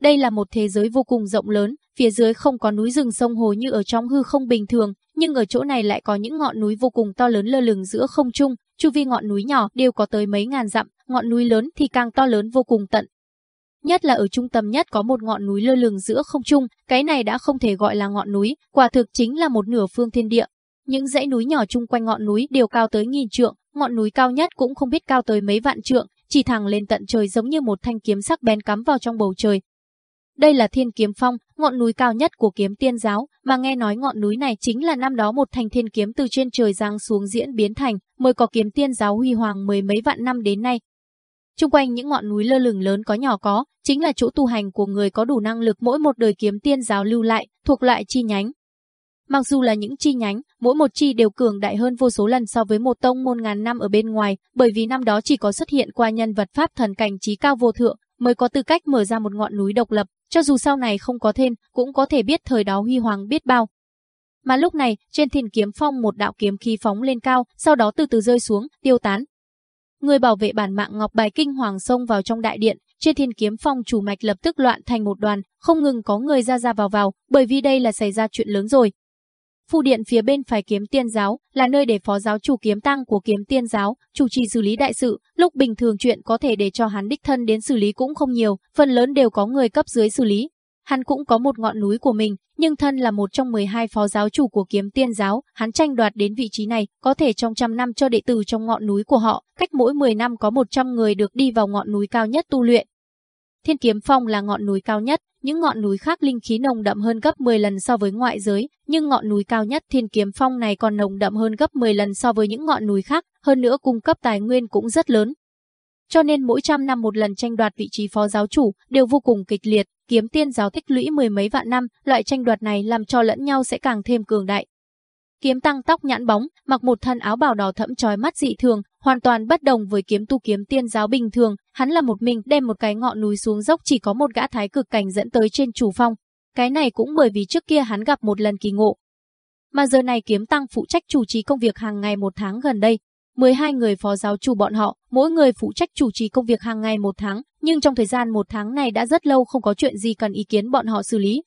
Đây là một thế giới vô cùng rộng lớn, phía dưới không có núi rừng sông hồ như ở trong hư không bình thường, nhưng ở chỗ này lại có những ngọn núi vô cùng to lớn lơ lửng giữa không trung, chu vi ngọn núi nhỏ đều có tới mấy ngàn dặm, ngọn núi lớn thì càng to lớn vô cùng tận. Nhất là ở trung tâm nhất có một ngọn núi lơ lửng giữa không trung, cái này đã không thể gọi là ngọn núi, quả thực chính là một nửa phương thiên địa. Những dãy núi nhỏ chung quanh ngọn núi đều cao tới nghìn trượng, ngọn núi cao nhất cũng không biết cao tới mấy vạn trượng, chỉ thẳng lên tận trời giống như một thanh kiếm sắc bén cắm vào trong bầu trời. Đây là Thiên Kiếm Phong, ngọn núi cao nhất của kiếm tiên giáo, mà nghe nói ngọn núi này chính là năm đó một thành thiên kiếm từ trên trời giáng xuống diễn biến thành, mới có kiếm tiên giáo huy hoàng mười mấy vạn năm đến nay. Trung quanh những ngọn núi lơ lửng lớn có nhỏ có, chính là chỗ tu hành của người có đủ năng lực mỗi một đời kiếm tiên giáo lưu lại, thuộc loại chi nhánh. Mặc dù là những chi nhánh, mỗi một chi đều cường đại hơn vô số lần so với một tông môn ngàn năm ở bên ngoài, bởi vì năm đó chỉ có xuất hiện qua nhân vật pháp thần cảnh trí cao vô thượng, mới có tư cách mở ra một ngọn núi độc lập, cho dù sau này không có thêm, cũng có thể biết thời đó huy hoàng biết bao. Mà lúc này, trên thiên kiếm phong một đạo kiếm khí phóng lên cao, sau đó từ từ rơi xuống, tiêu tán. Người bảo vệ bản mạng ngọc bài kinh hoàng xông vào trong đại điện, trên thiên kiếm phong chủ mạch lập tức loạn thành một đoàn, không ngừng có người ra ra vào vào, bởi vì đây là xảy ra chuyện lớn rồi. Phu điện phía bên phải kiếm tiên giáo là nơi để phó giáo chủ kiếm tăng của kiếm tiên giáo chủ trì xử lý đại sự, lúc bình thường chuyện có thể để cho hắn đích thân đến xử lý cũng không nhiều, phần lớn đều có người cấp dưới xử lý. Hắn cũng có một ngọn núi của mình, nhưng thân là một trong 12 phó giáo chủ của kiếm tiên giáo, hắn tranh đoạt đến vị trí này, có thể trong trăm năm cho đệ tử trong ngọn núi của họ, cách mỗi 10 năm có 100 người được đi vào ngọn núi cao nhất tu luyện. Thiên Kiếm Phong là ngọn núi cao nhất, những ngọn núi khác linh khí nồng đậm hơn gấp 10 lần so với ngoại giới, nhưng ngọn núi cao nhất Thiên Kiếm Phong này còn nồng đậm hơn gấp 10 lần so với những ngọn núi khác, hơn nữa cung cấp tài nguyên cũng rất lớn. Cho nên mỗi trăm năm một lần tranh đoạt vị trí phó giáo chủ đều vô cùng kịch liệt, kiếm tiên giáo tích lũy mười mấy vạn năm, loại tranh đoạt này làm cho lẫn nhau sẽ càng thêm cường đại. Kiếm tăng tóc nhãn bóng, mặc một thân áo bào đỏ thẫm trói mắt dị thường, hoàn toàn bất đồng với kiếm tu kiếm tiên giáo bình thường, hắn là một mình đem một cái ngọn núi xuống dốc chỉ có một gã thái cực cảnh dẫn tới trên chủ phong. Cái này cũng bởi vì trước kia hắn gặp một lần kỳ ngộ. Mà giờ này kiếm tăng phụ trách chủ trì công việc hàng ngày một tháng gần đây. 12 người phó giáo chủ bọn họ, mỗi người phụ trách chủ trì công việc hàng ngày một tháng, nhưng trong thời gian một tháng này đã rất lâu không có chuyện gì cần ý kiến bọn họ xử lý.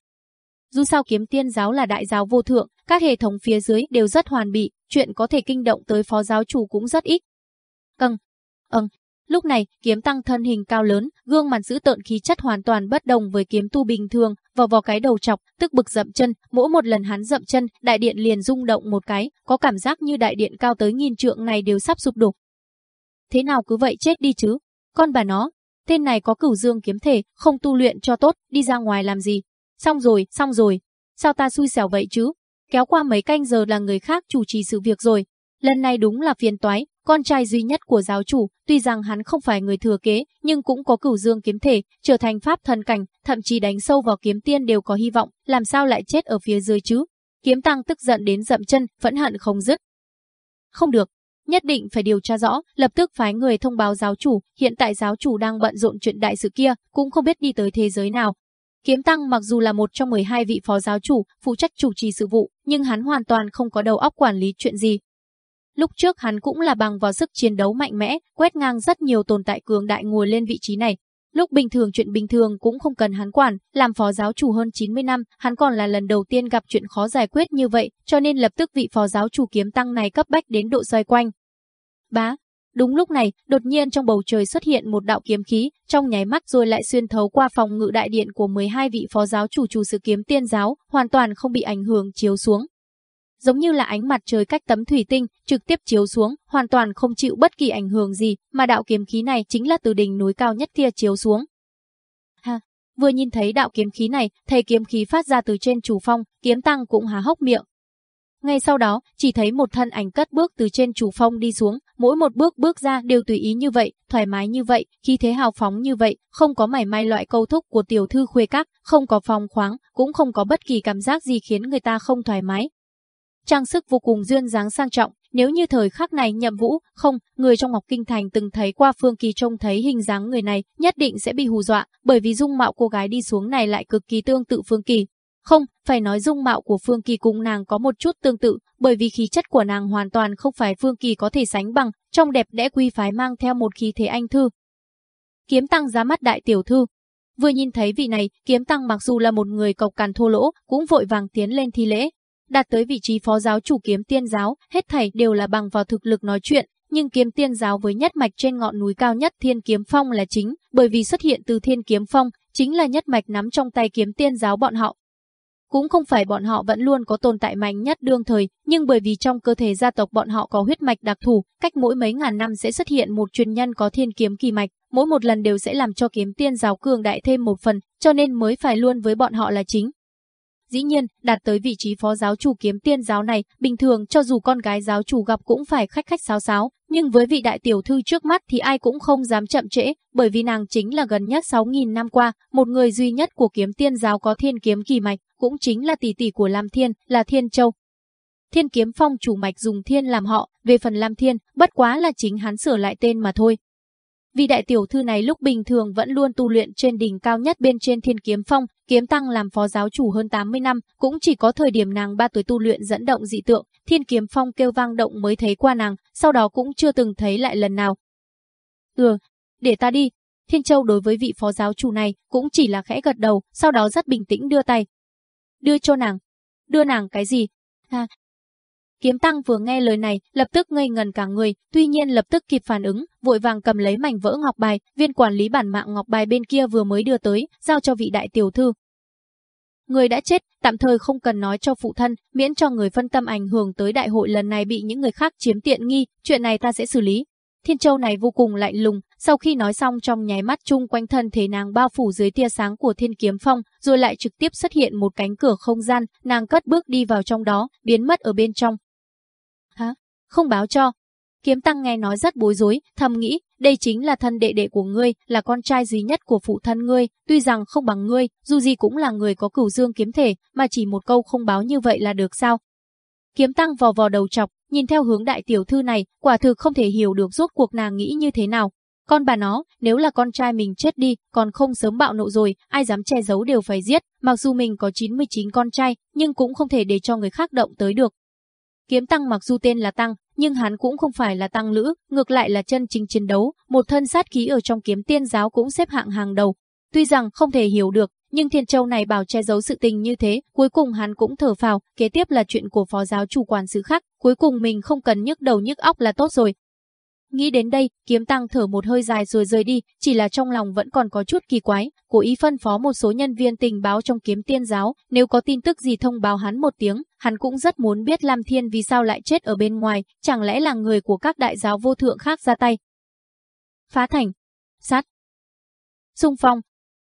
Dù sao kiếm tiên giáo là đại giáo vô thượng, các hệ thống phía dưới đều rất hoàn bị, chuyện có thể kinh động tới phó giáo chủ cũng rất ít. Căng. Âng. Lúc này, kiếm tăng thân hình cao lớn, gương mặt giữ tợn khí chất hoàn toàn bất đồng với kiếm tu bình thường, vào vào cái đầu chọc, tức bực dậm chân, mỗi một lần hắn dậm chân, đại điện liền rung động một cái, có cảm giác như đại điện cao tới nghìn trượng này đều sắp sụp đổ. Thế nào cứ vậy chết đi chứ? Con bà nó, tên này có cửu dương kiếm thể, không tu luyện cho tốt, đi ra ngoài làm gì? Xong rồi, xong rồi. Sao ta xui xẻo vậy chứ? Kéo qua mấy canh giờ là người khác chủ trì sự việc rồi. Lần này đúng là phiền toái, con trai duy nhất của giáo chủ, tuy rằng hắn không phải người thừa kế, nhưng cũng có cửu dương kiếm thể, trở thành pháp thần cảnh, thậm chí đánh sâu vào kiếm tiên đều có hy vọng, làm sao lại chết ở phía dưới chứ? Kiếm tăng tức giận đến dậm chân, phẫn hận không dứt. Không được, nhất định phải điều tra rõ, lập tức phái người thông báo giáo chủ, hiện tại giáo chủ đang bận rộn chuyện đại sự kia, cũng không biết đi tới thế giới nào, Kiếm Tăng mặc dù là một trong 12 vị phó giáo chủ, phụ trách chủ trì sự vụ, nhưng hắn hoàn toàn không có đầu óc quản lý chuyện gì. Lúc trước hắn cũng là bằng vào sức chiến đấu mạnh mẽ, quét ngang rất nhiều tồn tại cường đại ngồi lên vị trí này. Lúc bình thường chuyện bình thường cũng không cần hắn quản, làm phó giáo chủ hơn 90 năm, hắn còn là lần đầu tiên gặp chuyện khó giải quyết như vậy, cho nên lập tức vị phó giáo chủ kiếm tăng này cấp bách đến độ xoay quanh. Bá, Đúng lúc này, đột nhiên trong bầu trời xuất hiện một đạo kiếm khí, trong nháy mắt rồi lại xuyên thấu qua phòng ngự đại điện của 12 vị phó giáo chủ chủ sự kiếm tiên giáo, hoàn toàn không bị ảnh hưởng chiếu xuống. Giống như là ánh mặt trời cách tấm thủy tinh, trực tiếp chiếu xuống, hoàn toàn không chịu bất kỳ ảnh hưởng gì, mà đạo kiếm khí này chính là từ đỉnh núi cao nhất kia chiếu xuống. Ha, vừa nhìn thấy đạo kiếm khí này, thầy kiếm khí phát ra từ trên chủ phong, kiếm tăng cũng há hốc miệng, ngay sau đó, chỉ thấy một thân ảnh cất bước từ trên chủ phong đi xuống, mỗi một bước bước ra đều tùy ý như vậy, thoải mái như vậy, khi thế hào phóng như vậy, không có mảy may loại câu thúc của tiểu thư khuê các, không có phòng khoáng, cũng không có bất kỳ cảm giác gì khiến người ta không thoải mái. Trang sức vô cùng duyên dáng sang trọng, nếu như thời khắc này nhậm vũ, không, người trong Ngọc Kinh Thành từng thấy qua Phương Kỳ trông thấy hình dáng người này, nhất định sẽ bị hù dọa, bởi vì dung mạo cô gái đi xuống này lại cực kỳ tương tự Phương Kỳ, không, phải nói dung mạo của Phương Kỳ cùng nàng có một chút tương tự, bởi vì khí chất của nàng hoàn toàn không phải Phương Kỳ có thể sánh bằng, trong đẹp đẽ quy phái mang theo một khí thế anh thư. Kiếm tăng giá mắt đại tiểu thư. Vừa nhìn thấy vị này, kiếm tăng mặc dù là một người cộc cằn thô lỗ, cũng vội vàng tiến lên thi lễ. Đạt tới vị trí phó giáo chủ kiếm tiên giáo, hết thảy đều là bằng vào thực lực nói chuyện, nhưng kiếm tiên giáo với nhất mạch trên ngọn núi cao nhất Thiên Kiếm Phong là chính, bởi vì xuất hiện từ Thiên Kiếm Phong, chính là nhất mạch nắm trong tay kiếm tiên giáo bọn họ. Cũng không phải bọn họ vẫn luôn có tồn tại mạnh nhất đương thời, nhưng bởi vì trong cơ thể gia tộc bọn họ có huyết mạch đặc thù, cách mỗi mấy ngàn năm sẽ xuất hiện một truyền nhân có thiên kiếm kỳ mạch, mỗi một lần đều sẽ làm cho kiếm tiên giáo cường đại thêm một phần, cho nên mới phải luôn với bọn họ là chính. Dĩ nhiên, đạt tới vị trí phó giáo chủ kiếm tiên giáo này, bình thường cho dù con gái giáo chủ gặp cũng phải khách khách sáo sáo, nhưng với vị đại tiểu thư trước mắt thì ai cũng không dám chậm trễ, bởi vì nàng chính là gần nhất 6.000 năm qua, một người duy nhất của kiếm tiên giáo có thiên kiếm kỳ mạch, cũng chính là tỷ tỷ của Lam Thiên, là Thiên Châu. Thiên kiếm phong chủ mạch dùng thiên làm họ, về phần Lam Thiên, bất quá là chính hắn sửa lại tên mà thôi. Vì đại tiểu thư này lúc bình thường vẫn luôn tu luyện trên đỉnh cao nhất bên trên thiên kiếm phong, kiếm tăng làm phó giáo chủ hơn 80 năm, cũng chỉ có thời điểm nàng 3 tuổi tu luyện dẫn động dị tượng, thiên kiếm phong kêu vang động mới thấy qua nàng, sau đó cũng chưa từng thấy lại lần nào. Ừ, để ta đi. Thiên Châu đối với vị phó giáo chủ này cũng chỉ là khẽ gật đầu, sau đó rất bình tĩnh đưa tay. Đưa cho nàng. Đưa nàng cái gì? À, Kiếm Tăng vừa nghe lời này, lập tức ngây ngần cả người, tuy nhiên lập tức kịp phản ứng, vội vàng cầm lấy mảnh vỡ ngọc bài, viên quản lý bản mạng ngọc bài bên kia vừa mới đưa tới, giao cho vị đại tiểu thư. Người đã chết, tạm thời không cần nói cho phụ thân, miễn cho người phân tâm ảnh hưởng tới đại hội lần này bị những người khác chiếm tiện nghi, chuyện này ta sẽ xử lý. Thiên Châu này vô cùng lạnh lùng, sau khi nói xong trong nháy mắt chung quanh thân thể nàng bao phủ dưới tia sáng của Thiên Kiếm Phong, rồi lại trực tiếp xuất hiện một cánh cửa không gian, nàng cất bước đi vào trong đó, biến mất ở bên trong. Hả? Không báo cho. Kiếm Tăng nghe nói rất bối rối, thầm nghĩ, đây chính là thân đệ đệ của ngươi, là con trai duy nhất của phụ thân ngươi, tuy rằng không bằng ngươi, dù gì cũng là người có cửu dương kiếm thể, mà chỉ một câu không báo như vậy là được sao? Kiếm Tăng vò vò đầu chọc, nhìn theo hướng đại tiểu thư này, quả thực không thể hiểu được rốt cuộc nàng nghĩ như thế nào. Con bà nó, nếu là con trai mình chết đi, còn không sớm bạo nộ rồi, ai dám che giấu đều phải giết, mặc dù mình có 99 con trai, nhưng cũng không thể để cho người khác động tới được. Kiếm Tăng mặc dù tên là Tăng, nhưng hắn cũng không phải là Tăng Lữ, ngược lại là chân chính chiến đấu, một thân sát khí ở trong kiếm tiên giáo cũng xếp hạng hàng đầu. Tuy rằng không thể hiểu được, nhưng Thiên Châu này bảo che giấu sự tình như thế, cuối cùng hắn cũng thở phào, kế tiếp là chuyện của phó giáo chủ quản sự khác, cuối cùng mình không cần nhức đầu nhức óc là tốt rồi. Nghĩ đến đây, kiếm tăng thở một hơi dài rồi rời đi, chỉ là trong lòng vẫn còn có chút kỳ quái, cố ý phân phó một số nhân viên tình báo trong kiếm tiên giáo, nếu có tin tức gì thông báo hắn một tiếng, hắn cũng rất muốn biết Lam Thiên vì sao lại chết ở bên ngoài, chẳng lẽ là người của các đại giáo vô thượng khác ra tay. Phá thành, sát, xung phong,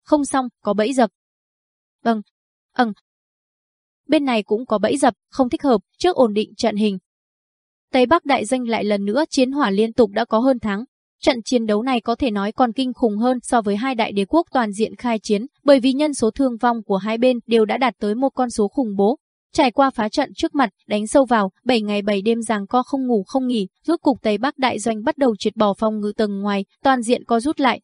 không xong, có bẫy dập. Vâng, ẩn Bên này cũng có bẫy dập, không thích hợp, trước ổn định trận hình, Tây Bắc đại danh lại lần nữa chiến hỏa liên tục đã có hơn tháng. Trận chiến đấu này có thể nói còn kinh khủng hơn so với hai đại đế quốc toàn diện khai chiến, bởi vì nhân số thương vong của hai bên đều đã đạt tới một con số khủng bố. Trải qua phá trận trước mặt, đánh sâu vào, 7 ngày 7 đêm giằng co không ngủ không nghỉ, rốt cục Tây Bắc đại doanh bắt đầu triệt bỏ phòng ngự tầng ngoài, toàn diện co rút lại.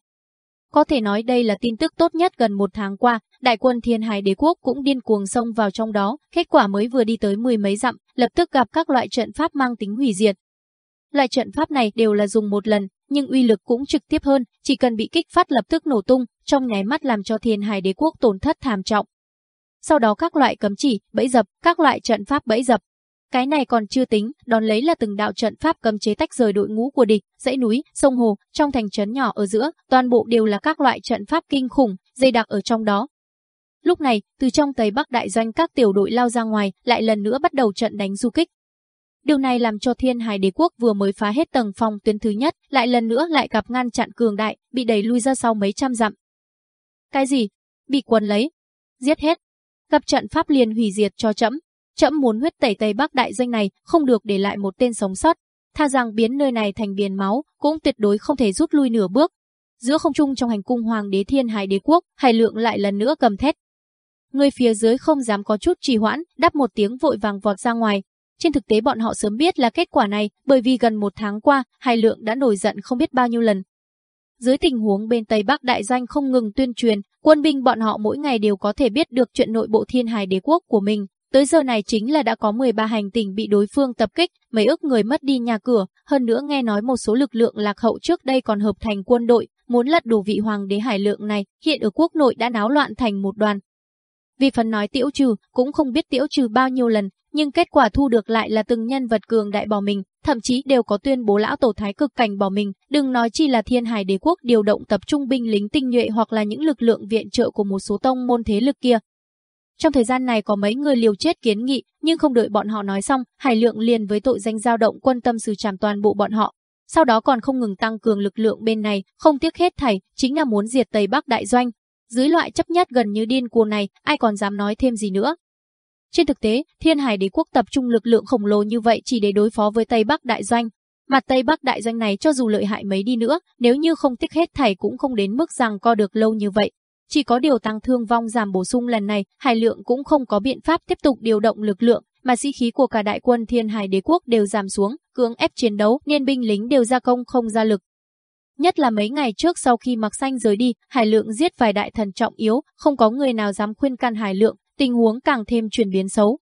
Có thể nói đây là tin tức tốt nhất gần một tháng qua, đại quân thiên hải đế quốc cũng điên cuồng xông vào trong đó, kết quả mới vừa đi tới mười mấy dặm, lập tức gặp các loại trận pháp mang tính hủy diệt. Loại trận pháp này đều là dùng một lần, nhưng uy lực cũng trực tiếp hơn, chỉ cần bị kích phát lập tức nổ tung, trong nháy mắt làm cho thiên hải đế quốc tổn thất thảm trọng. Sau đó các loại cấm chỉ, bẫy dập, các loại trận pháp bẫy dập, cái này còn chưa tính, đón lấy là từng đạo trận pháp cấm chế tách rời đội ngũ của địch, dãy núi, sông hồ, trong thành trấn nhỏ ở giữa, toàn bộ đều là các loại trận pháp kinh khủng, dây đặc ở trong đó. Lúc này, từ trong Tây Bắc đại doanh các tiểu đội lao ra ngoài, lại lần nữa bắt đầu trận đánh du kích. Điều này làm cho Thiên Hải Đế quốc vừa mới phá hết tầng phòng tuyến thứ nhất, lại lần nữa lại gặp ngăn chặn cường đại, bị đẩy lui ra sau mấy trăm dặm. Cái gì? Bị quần lấy? Giết hết. Gặp trận pháp liền hủy diệt cho chậm Trẫm muốn huyết tẩy Tây Bắc đại doanh này, không được để lại một tên sống sót. Tha rằng biến nơi này thành biển máu, cũng tuyệt đối không thể rút lui nửa bước. Giữa không trung trong hành cung hoàng đế thiên hải đế quốc, hải lượng lại lần nữa cầm thét. Người phía dưới không dám có chút trì hoãn, đáp một tiếng vội vàng vọt ra ngoài. Trên thực tế bọn họ sớm biết là kết quả này, bởi vì gần một tháng qua, hải lượng đã nổi giận không biết bao nhiêu lần. Dưới tình huống bên Tây Bắc đại danh không ngừng tuyên truyền, quân binh bọn họ mỗi ngày đều có thể biết được chuyện nội bộ thiên hải đế quốc của mình, Tới giờ này chính là đã có 13 hành tinh bị đối phương tập kích, mấy ước người mất đi nhà cửa, hơn nữa nghe nói một số lực lượng lạc hậu trước đây còn hợp thành quân đội, muốn lật đổ vị hoàng đế hải lượng này, hiện ở quốc nội đã náo loạn thành một đoàn. Vì phần nói tiễu trừ, cũng không biết tiễu trừ bao nhiêu lần, nhưng kết quả thu được lại là từng nhân vật cường đại bỏ mình, thậm chí đều có tuyên bố lão tổ thái cực cảnh bỏ mình, đừng nói chi là thiên hải đế quốc điều động tập trung binh lính tinh nhuệ hoặc là những lực lượng viện trợ của một số tông môn thế lực kia. Trong thời gian này có mấy người liều chết kiến nghị, nhưng không đợi bọn họ nói xong, Hải Lượng liền với tội danh giao động quân tâm xử trảm toàn bộ bọn họ. Sau đó còn không ngừng tăng cường lực lượng bên này, không tiếc hết thảy, chính là muốn diệt Tây Bắc đại doanh. Dưới loại chấp nhất gần như điên cuồng này, ai còn dám nói thêm gì nữa. Trên thực tế, Thiên Hải đế quốc tập trung lực lượng khổng lồ như vậy chỉ để đối phó với Tây Bắc đại doanh. Mặt Tây Bắc đại doanh này cho dù lợi hại mấy đi nữa, nếu như không tích hết thảy cũng không đến mức rằng co được lâu như vậy. Chỉ có điều tăng thương vong giảm bổ sung lần này, Hải Lượng cũng không có biện pháp tiếp tục điều động lực lượng, mà sĩ khí của cả đại quân Thiên Hải Đế quốc đều giảm xuống, cưỡng ép chiến đấu, nên binh lính đều ra công không ra lực. Nhất là mấy ngày trước sau khi Mặc Xanh rời đi, Hải Lượng giết vài đại thần trọng yếu, không có người nào dám khuyên can Hải Lượng, tình huống càng thêm chuyển biến xấu.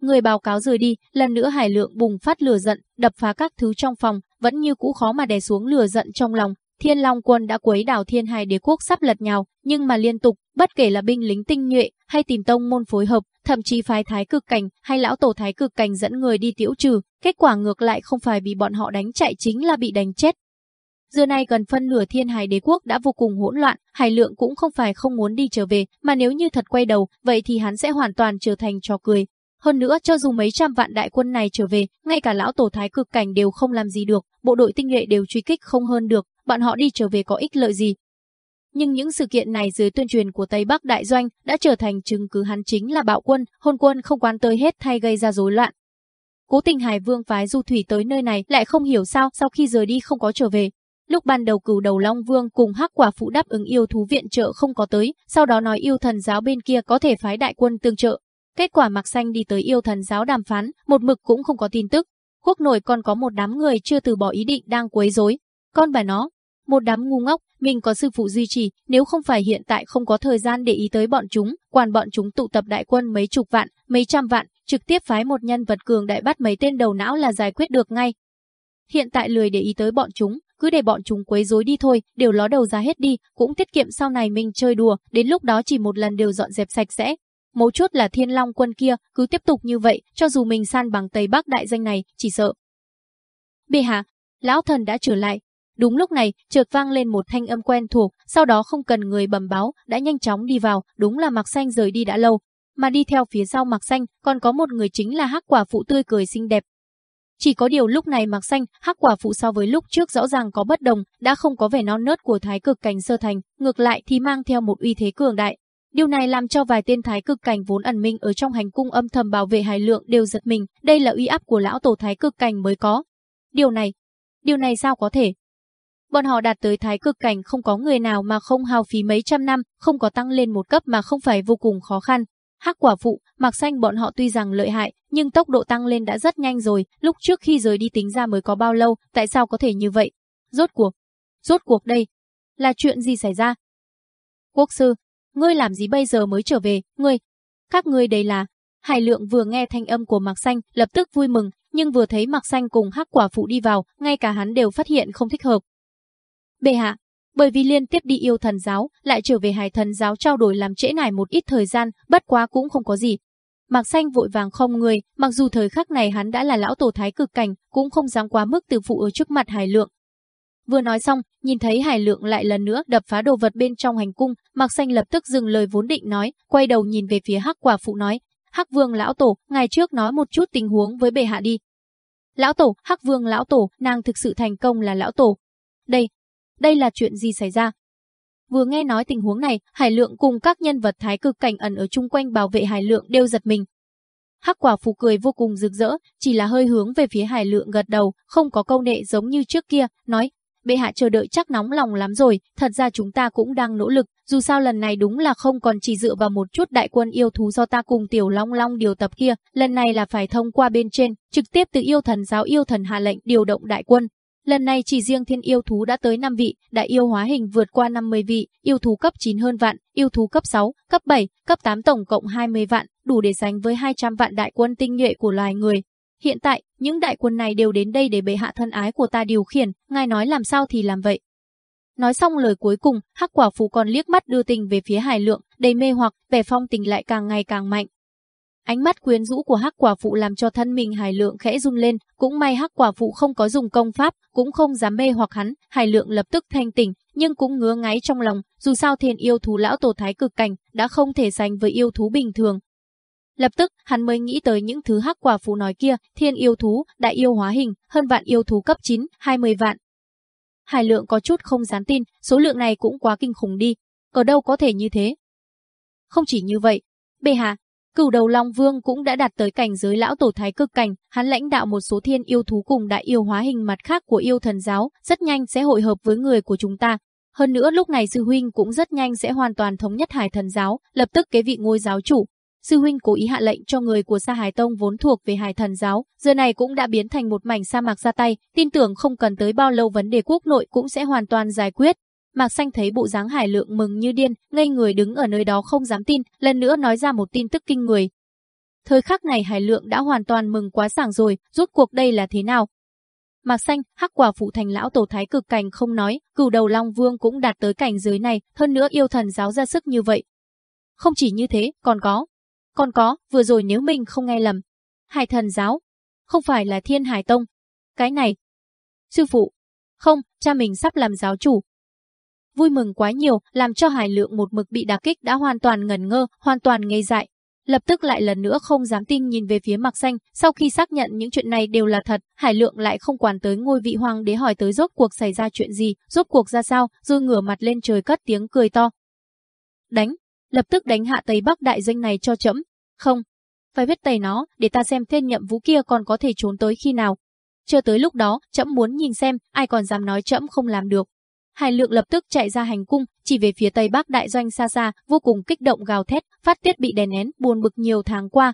Người báo cáo rời đi, lần nữa Hải Lượng bùng phát lửa giận, đập phá các thứ trong phòng, vẫn như cũ khó mà đè xuống lửa giận trong lòng, Thiên Long quân đã quấy đảo Thiên Hải Đế quốc sắp lật nhào, nhưng mà liên tục, bất kể là binh lính tinh nhuệ hay tìm tông môn phối hợp, thậm chí phái thái cực cảnh hay lão tổ thái cực cảnh dẫn người đi tiễu trừ, kết quả ngược lại không phải bị bọn họ đánh chạy chính là bị đánh chết. Giờ này gần phân nửa Thiên Hải Đế quốc đã vô cùng hỗn loạn, Hải Lượng cũng không phải không muốn đi trở về, mà nếu như thật quay đầu, vậy thì hắn sẽ hoàn toàn trở thành trò cười. Hơn nữa cho dù mấy trăm vạn đại quân này trở về, ngay cả lão tổ thái cực cảnh đều không làm gì được, bộ đội tinh nhuệ đều truy kích không hơn được, bọn họ đi trở về có ích lợi gì. Nhưng những sự kiện này dưới tuyên truyền của Tây Bắc Đại Doanh đã trở thành chứng cứ hắn chính là bạo quân, hôn quân không quan tới hết thay gây ra rối loạn. Cố tình Hải Vương phái du thủy tới nơi này lại không hiểu sao sau khi rời đi không có trở về. Lúc ban đầu cửu đầu Long Vương cùng hắc quả phụ đáp ứng yêu thú viện trợ không có tới, sau đó nói yêu thần giáo bên kia có thể phái đại quân tương trợ. Kết quả mặc xanh đi tới yêu thần giáo đàm phán, một mực cũng không có tin tức. Quốc nội còn có một đám người chưa từ bỏ ý định đang quấy rối. Con bà nó, một đám ngu ngốc, mình có sư phụ duy trì, nếu không phải hiện tại không có thời gian để ý tới bọn chúng, quản bọn chúng tụ tập đại quân mấy chục vạn, mấy trăm vạn, trực tiếp phái một nhân vật cường đại bắt mấy tên đầu não là giải quyết được ngay. Hiện tại lười để ý tới bọn chúng, cứ để bọn chúng quấy rối đi thôi, đều ló đầu ra hết đi, cũng tiết kiệm sau này mình chơi đùa, đến lúc đó chỉ một lần đều dọn dẹp sạch sẽ. Mấu chốt là thiên long quân kia, cứ tiếp tục như vậy, cho dù mình san bằng Tây Bắc đại danh này, chỉ sợ. Bệ hạ, lão thần đã trở lại, Đúng lúc này, chợt vang lên một thanh âm quen thuộc, sau đó không cần người bẩm báo, đã nhanh chóng đi vào, đúng là Mạc Xanh rời đi đã lâu, mà đi theo phía sau Mạc Xanh, còn có một người chính là Hắc Quả phụ tươi cười xinh đẹp. Chỉ có điều lúc này Mạc Xanh, Hắc Quả phụ so với lúc trước rõ ràng có bất đồng, đã không có vẻ non nớt của thái cực cảnh sơ thành, ngược lại thì mang theo một uy thế cường đại. Điều này làm cho vài tên thái cực cảnh vốn ẩn minh ở trong hành cung âm thầm bảo vệ Hải Lượng đều giật mình, đây là uy áp của lão tổ thái cực cảnh mới có. Điều này, điều này sao có thể? Bọn họ đạt tới thái cực cảnh không có người nào mà không hao phí mấy trăm năm, không có tăng lên một cấp mà không phải vô cùng khó khăn. Hắc quả phụ, mặc xanh bọn họ tuy rằng lợi hại, nhưng tốc độ tăng lên đã rất nhanh rồi, lúc trước khi rời đi tính ra mới có bao lâu, tại sao có thể như vậy? Rốt cuộc, rốt cuộc đây, là chuyện gì xảy ra? Quốc sư, ngươi làm gì bây giờ mới trở về, ngươi? Các ngươi đây là... Hải lượng vừa nghe thanh âm của Mạc Xanh, lập tức vui mừng, nhưng vừa thấy Mạc Xanh cùng hắc quả phụ đi vào, ngay cả hắn đều phát hiện không thích hợp, Bệ hạ, bởi vì liên tiếp đi yêu thần giáo, lại trở về hải thần giáo trao đổi làm trễ nải một ít thời gian, bất quá cũng không có gì. Mạc Xanh vội vàng không người, mặc dù thời khắc này hắn đã là lão tổ thái cực cảnh, cũng không dám quá mức từ phụ ở trước mặt Hải Lượng. Vừa nói xong, nhìn thấy Hải Lượng lại lần nữa đập phá đồ vật bên trong hành cung, Mạc Xanh lập tức dừng lời vốn định nói, quay đầu nhìn về phía Hắc Quả phụ nói, Hắc Vương lão tổ, ngày trước nói một chút tình huống với bệ hạ đi. Lão tổ, Hắc Vương lão tổ, nàng thực sự thành công là lão tổ. Đây, đây là chuyện gì xảy ra? Vừa nghe nói tình huống này, Hải Lượng cùng các nhân vật thái cực cảnh ẩn ở chung quanh bảo vệ Hải Lượng đều giật mình. Hắc quả phù cười vô cùng rực rỡ, chỉ là hơi hướng về phía Hải Lượng gật đầu, không có câu nệ giống như trước kia, nói, bệ hạ chờ đợi chắc nóng lòng lắm rồi, thật ra chúng ta cũng đang nỗ lực, dù sao lần này đúng là không còn chỉ dựa vào một chút đại quân yêu thú do ta cùng tiểu long long điều tập kia, lần này là phải thông qua bên trên, trực tiếp từ yêu thần giáo yêu thần hạ lệnh điều động đại quân, Lần này chỉ riêng thiên yêu thú đã tới 5 vị, đại yêu hóa hình vượt qua 50 vị, yêu thú cấp 9 hơn vạn, yêu thú cấp 6, cấp 7, cấp 8 tổng cộng 20 vạn, đủ để sánh với 200 vạn đại quân tinh nhuệ của loài người. Hiện tại, những đại quân này đều đến đây để bệ hạ thân ái của ta điều khiển, ngài nói làm sao thì làm vậy. Nói xong lời cuối cùng, Hắc Quả phù còn liếc mắt đưa tình về phía Hải Lượng, đầy mê hoặc, vẻ phong tình lại càng ngày càng mạnh. Ánh mắt quyến rũ của Hắc Quả Phụ làm cho thân mình Hải Lượng khẽ run lên, cũng may Hắc Quả Phụ không có dùng công pháp, cũng không dám mê hoặc hắn, Hải Lượng lập tức thanh tỉnh, nhưng cũng ngứa ngáy trong lòng, dù sao thiên yêu thú lão tổ thái cực cảnh đã không thể sánh với yêu thú bình thường. Lập tức, hắn mới nghĩ tới những thứ Hắc Quả Phụ nói kia, thiên yêu thú, đại yêu hóa hình, hơn vạn yêu thú cấp 9, 20 vạn, Hải lượng có chút không dám tin, số lượng này cũng quá kinh khủng đi. Ở đâu có thể như thế? Không chỉ như vậy, bệ hạ, cửu đầu Long Vương cũng đã đạt tới cảnh giới lão tổ thái cực cảnh, hắn lãnh đạo một số thiên yêu thú cùng đại yêu hóa hình mặt khác của yêu thần giáo, rất nhanh sẽ hội hợp với người của chúng ta. Hơn nữa lúc này sư huynh cũng rất nhanh sẽ hoàn toàn thống nhất hải thần giáo, lập tức kế vị ngôi giáo chủ, Sư huynh cố ý hạ lệnh cho người của Sa Hải Tông vốn thuộc về Hải Thần giáo, giờ này cũng đã biến thành một mảnh sa mạc ra tay, tin tưởng không cần tới bao lâu vấn đề quốc nội cũng sẽ hoàn toàn giải quyết. Mạc Xanh thấy bộ dáng Hải Lượng mừng như điên, ngây người đứng ở nơi đó không dám tin, lần nữa nói ra một tin tức kinh người. Thời khắc này Hải Lượng đã hoàn toàn mừng quá sảng rồi, rốt cuộc đây là thế nào? Mạc Xanh, hắc quả phụ thành lão tổ thái cực cảnh không nói, cửu đầu Long Vương cũng đạt tới cảnh giới này, hơn nữa yêu thần giáo ra sức như vậy. Không chỉ như thế, còn có, còn có, vừa rồi nếu mình không nghe lầm. Hải thần giáo. Không phải là thiên hải tông. Cái này. Sư phụ. Không, cha mình sắp làm giáo chủ. Vui mừng quá nhiều, làm cho hải lượng một mực bị đả kích đã hoàn toàn ngẩn ngơ, hoàn toàn ngây dại. Lập tức lại lần nữa không dám tin nhìn về phía mặc xanh, sau khi xác nhận những chuyện này đều là thật, hải lượng lại không quản tới ngôi vị hoàng đế hỏi tới rốt cuộc xảy ra chuyện gì, rốt cuộc ra sao, rồi ngửa mặt lên trời cất tiếng cười to. Đánh, lập tức đánh hạ Tây Bắc đại danh này cho chấm. Không, phải viết tẩy nó, để ta xem tên nhậm vũ kia còn có thể trốn tới khi nào. Chưa tới lúc đó, chậm muốn nhìn xem, ai còn dám nói chậm không làm được. Hải lượng lập tức chạy ra hành cung, chỉ về phía tây bắc đại doanh xa xa, vô cùng kích động gào thét, phát tiết bị đè nén, buồn bực nhiều tháng qua.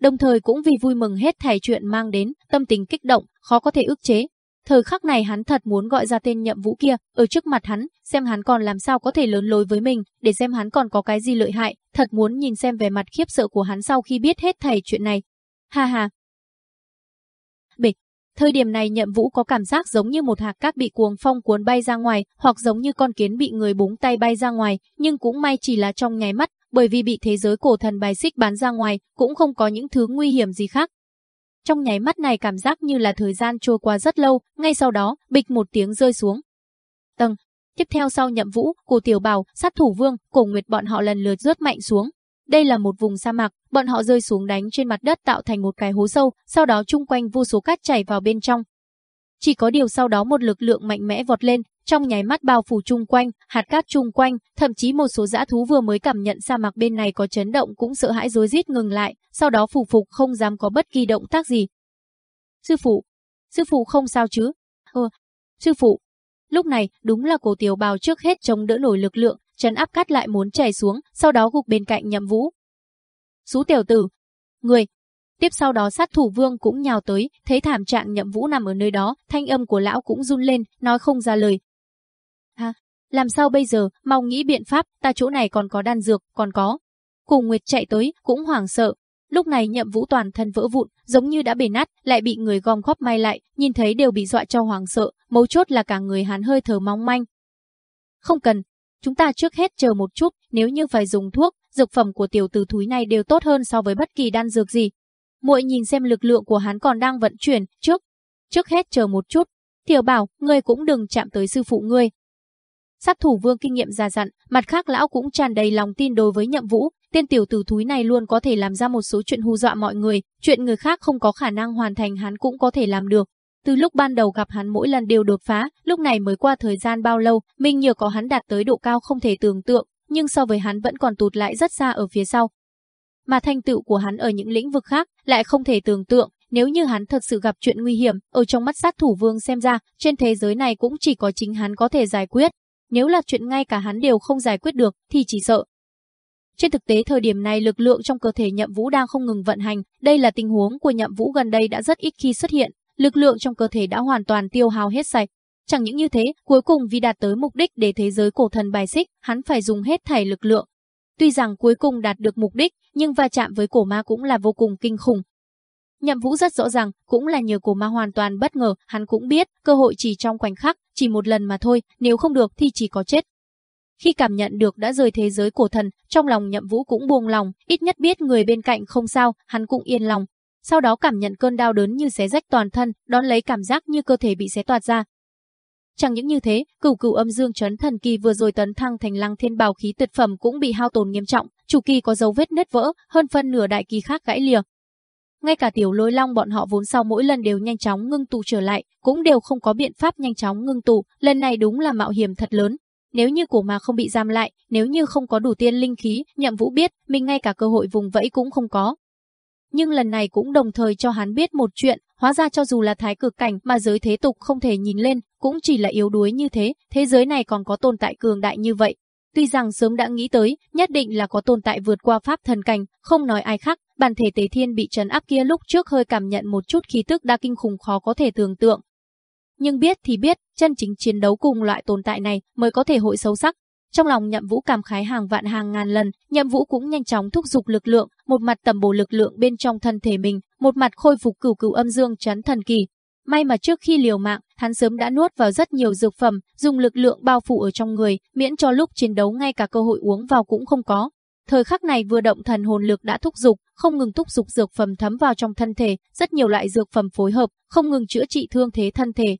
Đồng thời cũng vì vui mừng hết thảy chuyện mang đến, tâm tình kích động, khó có thể ức chế, Thời khắc này hắn thật muốn gọi ra tên nhậm vũ kia, ở trước mặt hắn, xem hắn còn làm sao có thể lớn lối với mình, để xem hắn còn có cái gì lợi hại, thật muốn nhìn xem về mặt khiếp sợ của hắn sau khi biết hết thảy chuyện này. Ha ha. Bịch. Thời điểm này nhậm vũ có cảm giác giống như một hạt cát bị cuồng phong cuốn bay ra ngoài, hoặc giống như con kiến bị người búng tay bay ra ngoài, nhưng cũng may chỉ là trong nháy mắt, bởi vì bị thế giới cổ thần bài xích bán ra ngoài, cũng không có những thứ nguy hiểm gì khác, trong nháy mắt này cảm giác như là thời gian trôi qua rất lâu, ngay sau đó, bịch một tiếng rơi xuống. Tầng. Tiếp theo sau nhậm vũ, cổ tiểu bào, sát thủ vương, cổ nguyệt bọn họ lần lượt rớt mạnh xuống. Đây là một vùng sa mạc, bọn họ rơi xuống đánh trên mặt đất tạo thành một cái hố sâu, sau đó chung quanh vô số cát chảy vào bên trong. Chỉ có điều sau đó một lực lượng mạnh mẽ vọt lên, trong nháy mắt bao phủ chung quanh, hạt cát chung quanh, thậm chí một số dã thú vừa mới cảm nhận sa mạc bên này có chấn động cũng sợ hãi rối rít ngừng lại, sau đó phủ phục không dám có bất kỳ động tác gì. Sư phụ, sư phụ không sao chứ? Ờ, sư phụ. Lúc này, đúng là cổ tiểu bào trước hết chống đỡ nổi lực lượng, trấn áp cát lại muốn chảy xuống, sau đó gục bên cạnh nhậm vũ. Sú tiểu tử. Người, Tiếp sau đó sát thủ vương cũng nhào tới, thấy thảm trạng nhậm vũ nằm ở nơi đó, thanh âm của lão cũng run lên, nói không ra lời. Ha, làm sao bây giờ, mau nghĩ biện pháp, ta chỗ này còn có đan dược, còn có. Cùng Nguyệt chạy tới, cũng hoảng sợ. Lúc này nhậm vũ toàn thân vỡ vụn, giống như đã bể nát, lại bị người gom góp may lại, nhìn thấy đều bị dọa cho hoảng sợ, mấu chốt là cả người hắn hơi thở mong manh. Không cần, chúng ta trước hết chờ một chút, nếu như phải dùng thuốc, dược phẩm của tiểu tử thúi này đều tốt hơn so với bất kỳ đan dược gì, muội nhìn xem lực lượng của hắn còn đang vận chuyển, trước. Trước hết chờ một chút. Tiểu bảo, ngươi cũng đừng chạm tới sư phụ ngươi. Sát thủ vương kinh nghiệm già dặn, mặt khác lão cũng tràn đầy lòng tin đối với nhậm vũ, tên tiểu tử thúi này luôn có thể làm ra một số chuyện hù dọa mọi người, chuyện người khác không có khả năng hoàn thành hắn cũng có thể làm được. Từ lúc ban đầu gặp hắn mỗi lần đều đột phá, lúc này mới qua thời gian bao lâu, Minh nhờ có hắn đạt tới độ cao không thể tưởng tượng, nhưng so với hắn vẫn còn tụt lại rất xa ở phía sau mà thành tựu của hắn ở những lĩnh vực khác lại không thể tưởng tượng, nếu như hắn thật sự gặp chuyện nguy hiểm, ở trong mắt sát thủ vương xem ra, trên thế giới này cũng chỉ có chính hắn có thể giải quyết. Nếu là chuyện ngay cả hắn đều không giải quyết được, thì chỉ sợ. Trên thực tế thời điểm này lực lượng trong cơ thể nhậm vũ đang không ngừng vận hành, đây là tình huống của nhậm vũ gần đây đã rất ít khi xuất hiện, lực lượng trong cơ thể đã hoàn toàn tiêu hao hết sạch. Chẳng những như thế, cuối cùng vì đạt tới mục đích để thế giới cổ thần bài xích, hắn phải dùng hết thảy lực lượng, Tuy rằng cuối cùng đạt được mục đích, nhưng va chạm với cổ ma cũng là vô cùng kinh khủng. Nhậm Vũ rất rõ ràng, cũng là nhờ cổ ma hoàn toàn bất ngờ, hắn cũng biết, cơ hội chỉ trong khoảnh khắc, chỉ một lần mà thôi, nếu không được thì chỉ có chết. Khi cảm nhận được đã rời thế giới cổ thần, trong lòng nhậm vũ cũng buông lòng, ít nhất biết người bên cạnh không sao, hắn cũng yên lòng. Sau đó cảm nhận cơn đau đớn như xé rách toàn thân, đón lấy cảm giác như cơ thể bị xé toạt ra. Chẳng những như thế, cửu cửu âm dương chấn thần kỳ vừa rồi tấn thăng thành lăng thiên bào khí tuyệt phẩm cũng bị hao tổn nghiêm trọng, chủ kỳ có dấu vết nứt vỡ, hơn phân nửa đại kỳ khác gãy lìa. Ngay cả tiểu lôi long bọn họ vốn sau mỗi lần đều nhanh chóng ngưng tụ trở lại, cũng đều không có biện pháp nhanh chóng ngưng tụ, lần này đúng là mạo hiểm thật lớn. Nếu như cổ mà không bị giam lại, nếu như không có đủ tiên linh khí, nhậm vũ biết, mình ngay cả cơ hội vùng vẫy cũng không có. Nhưng lần này cũng đồng thời cho hắn biết một chuyện, hóa ra cho dù là thái cực cảnh mà giới thế tục không thể nhìn lên, cũng chỉ là yếu đuối như thế, thế giới này còn có tồn tại cường đại như vậy. Tuy rằng sớm đã nghĩ tới, nhất định là có tồn tại vượt qua pháp thần cảnh, không nói ai khác, bản thể tế thiên bị trấn áp kia lúc trước hơi cảm nhận một chút khí tức đa kinh khủng khó có thể tưởng tượng. Nhưng biết thì biết, chân chính chiến đấu cùng loại tồn tại này mới có thể hội sâu sắc. Trong lòng nhậm vũ cảm khái hàng vạn hàng ngàn lần, nhậm vũ cũng nhanh chóng thúc giục lực lượng, một mặt tầm bổ lực lượng bên trong thân thể mình, một mặt khôi phục cửu cửu âm dương chấn thần kỳ, May mà trước khi liều mạng, hắn sớm đã nuốt vào rất nhiều dược phẩm, dùng lực lượng bao phủ ở trong người, miễn cho lúc chiến đấu ngay cả cơ hội uống vào cũng không có. Thời khắc này vừa động thần hồn lực đã thúc dục, không ngừng thúc dục dược phẩm thấm vào trong thân thể, rất nhiều loại dược phẩm phối hợp, không ngừng chữa trị thương thế thân thể.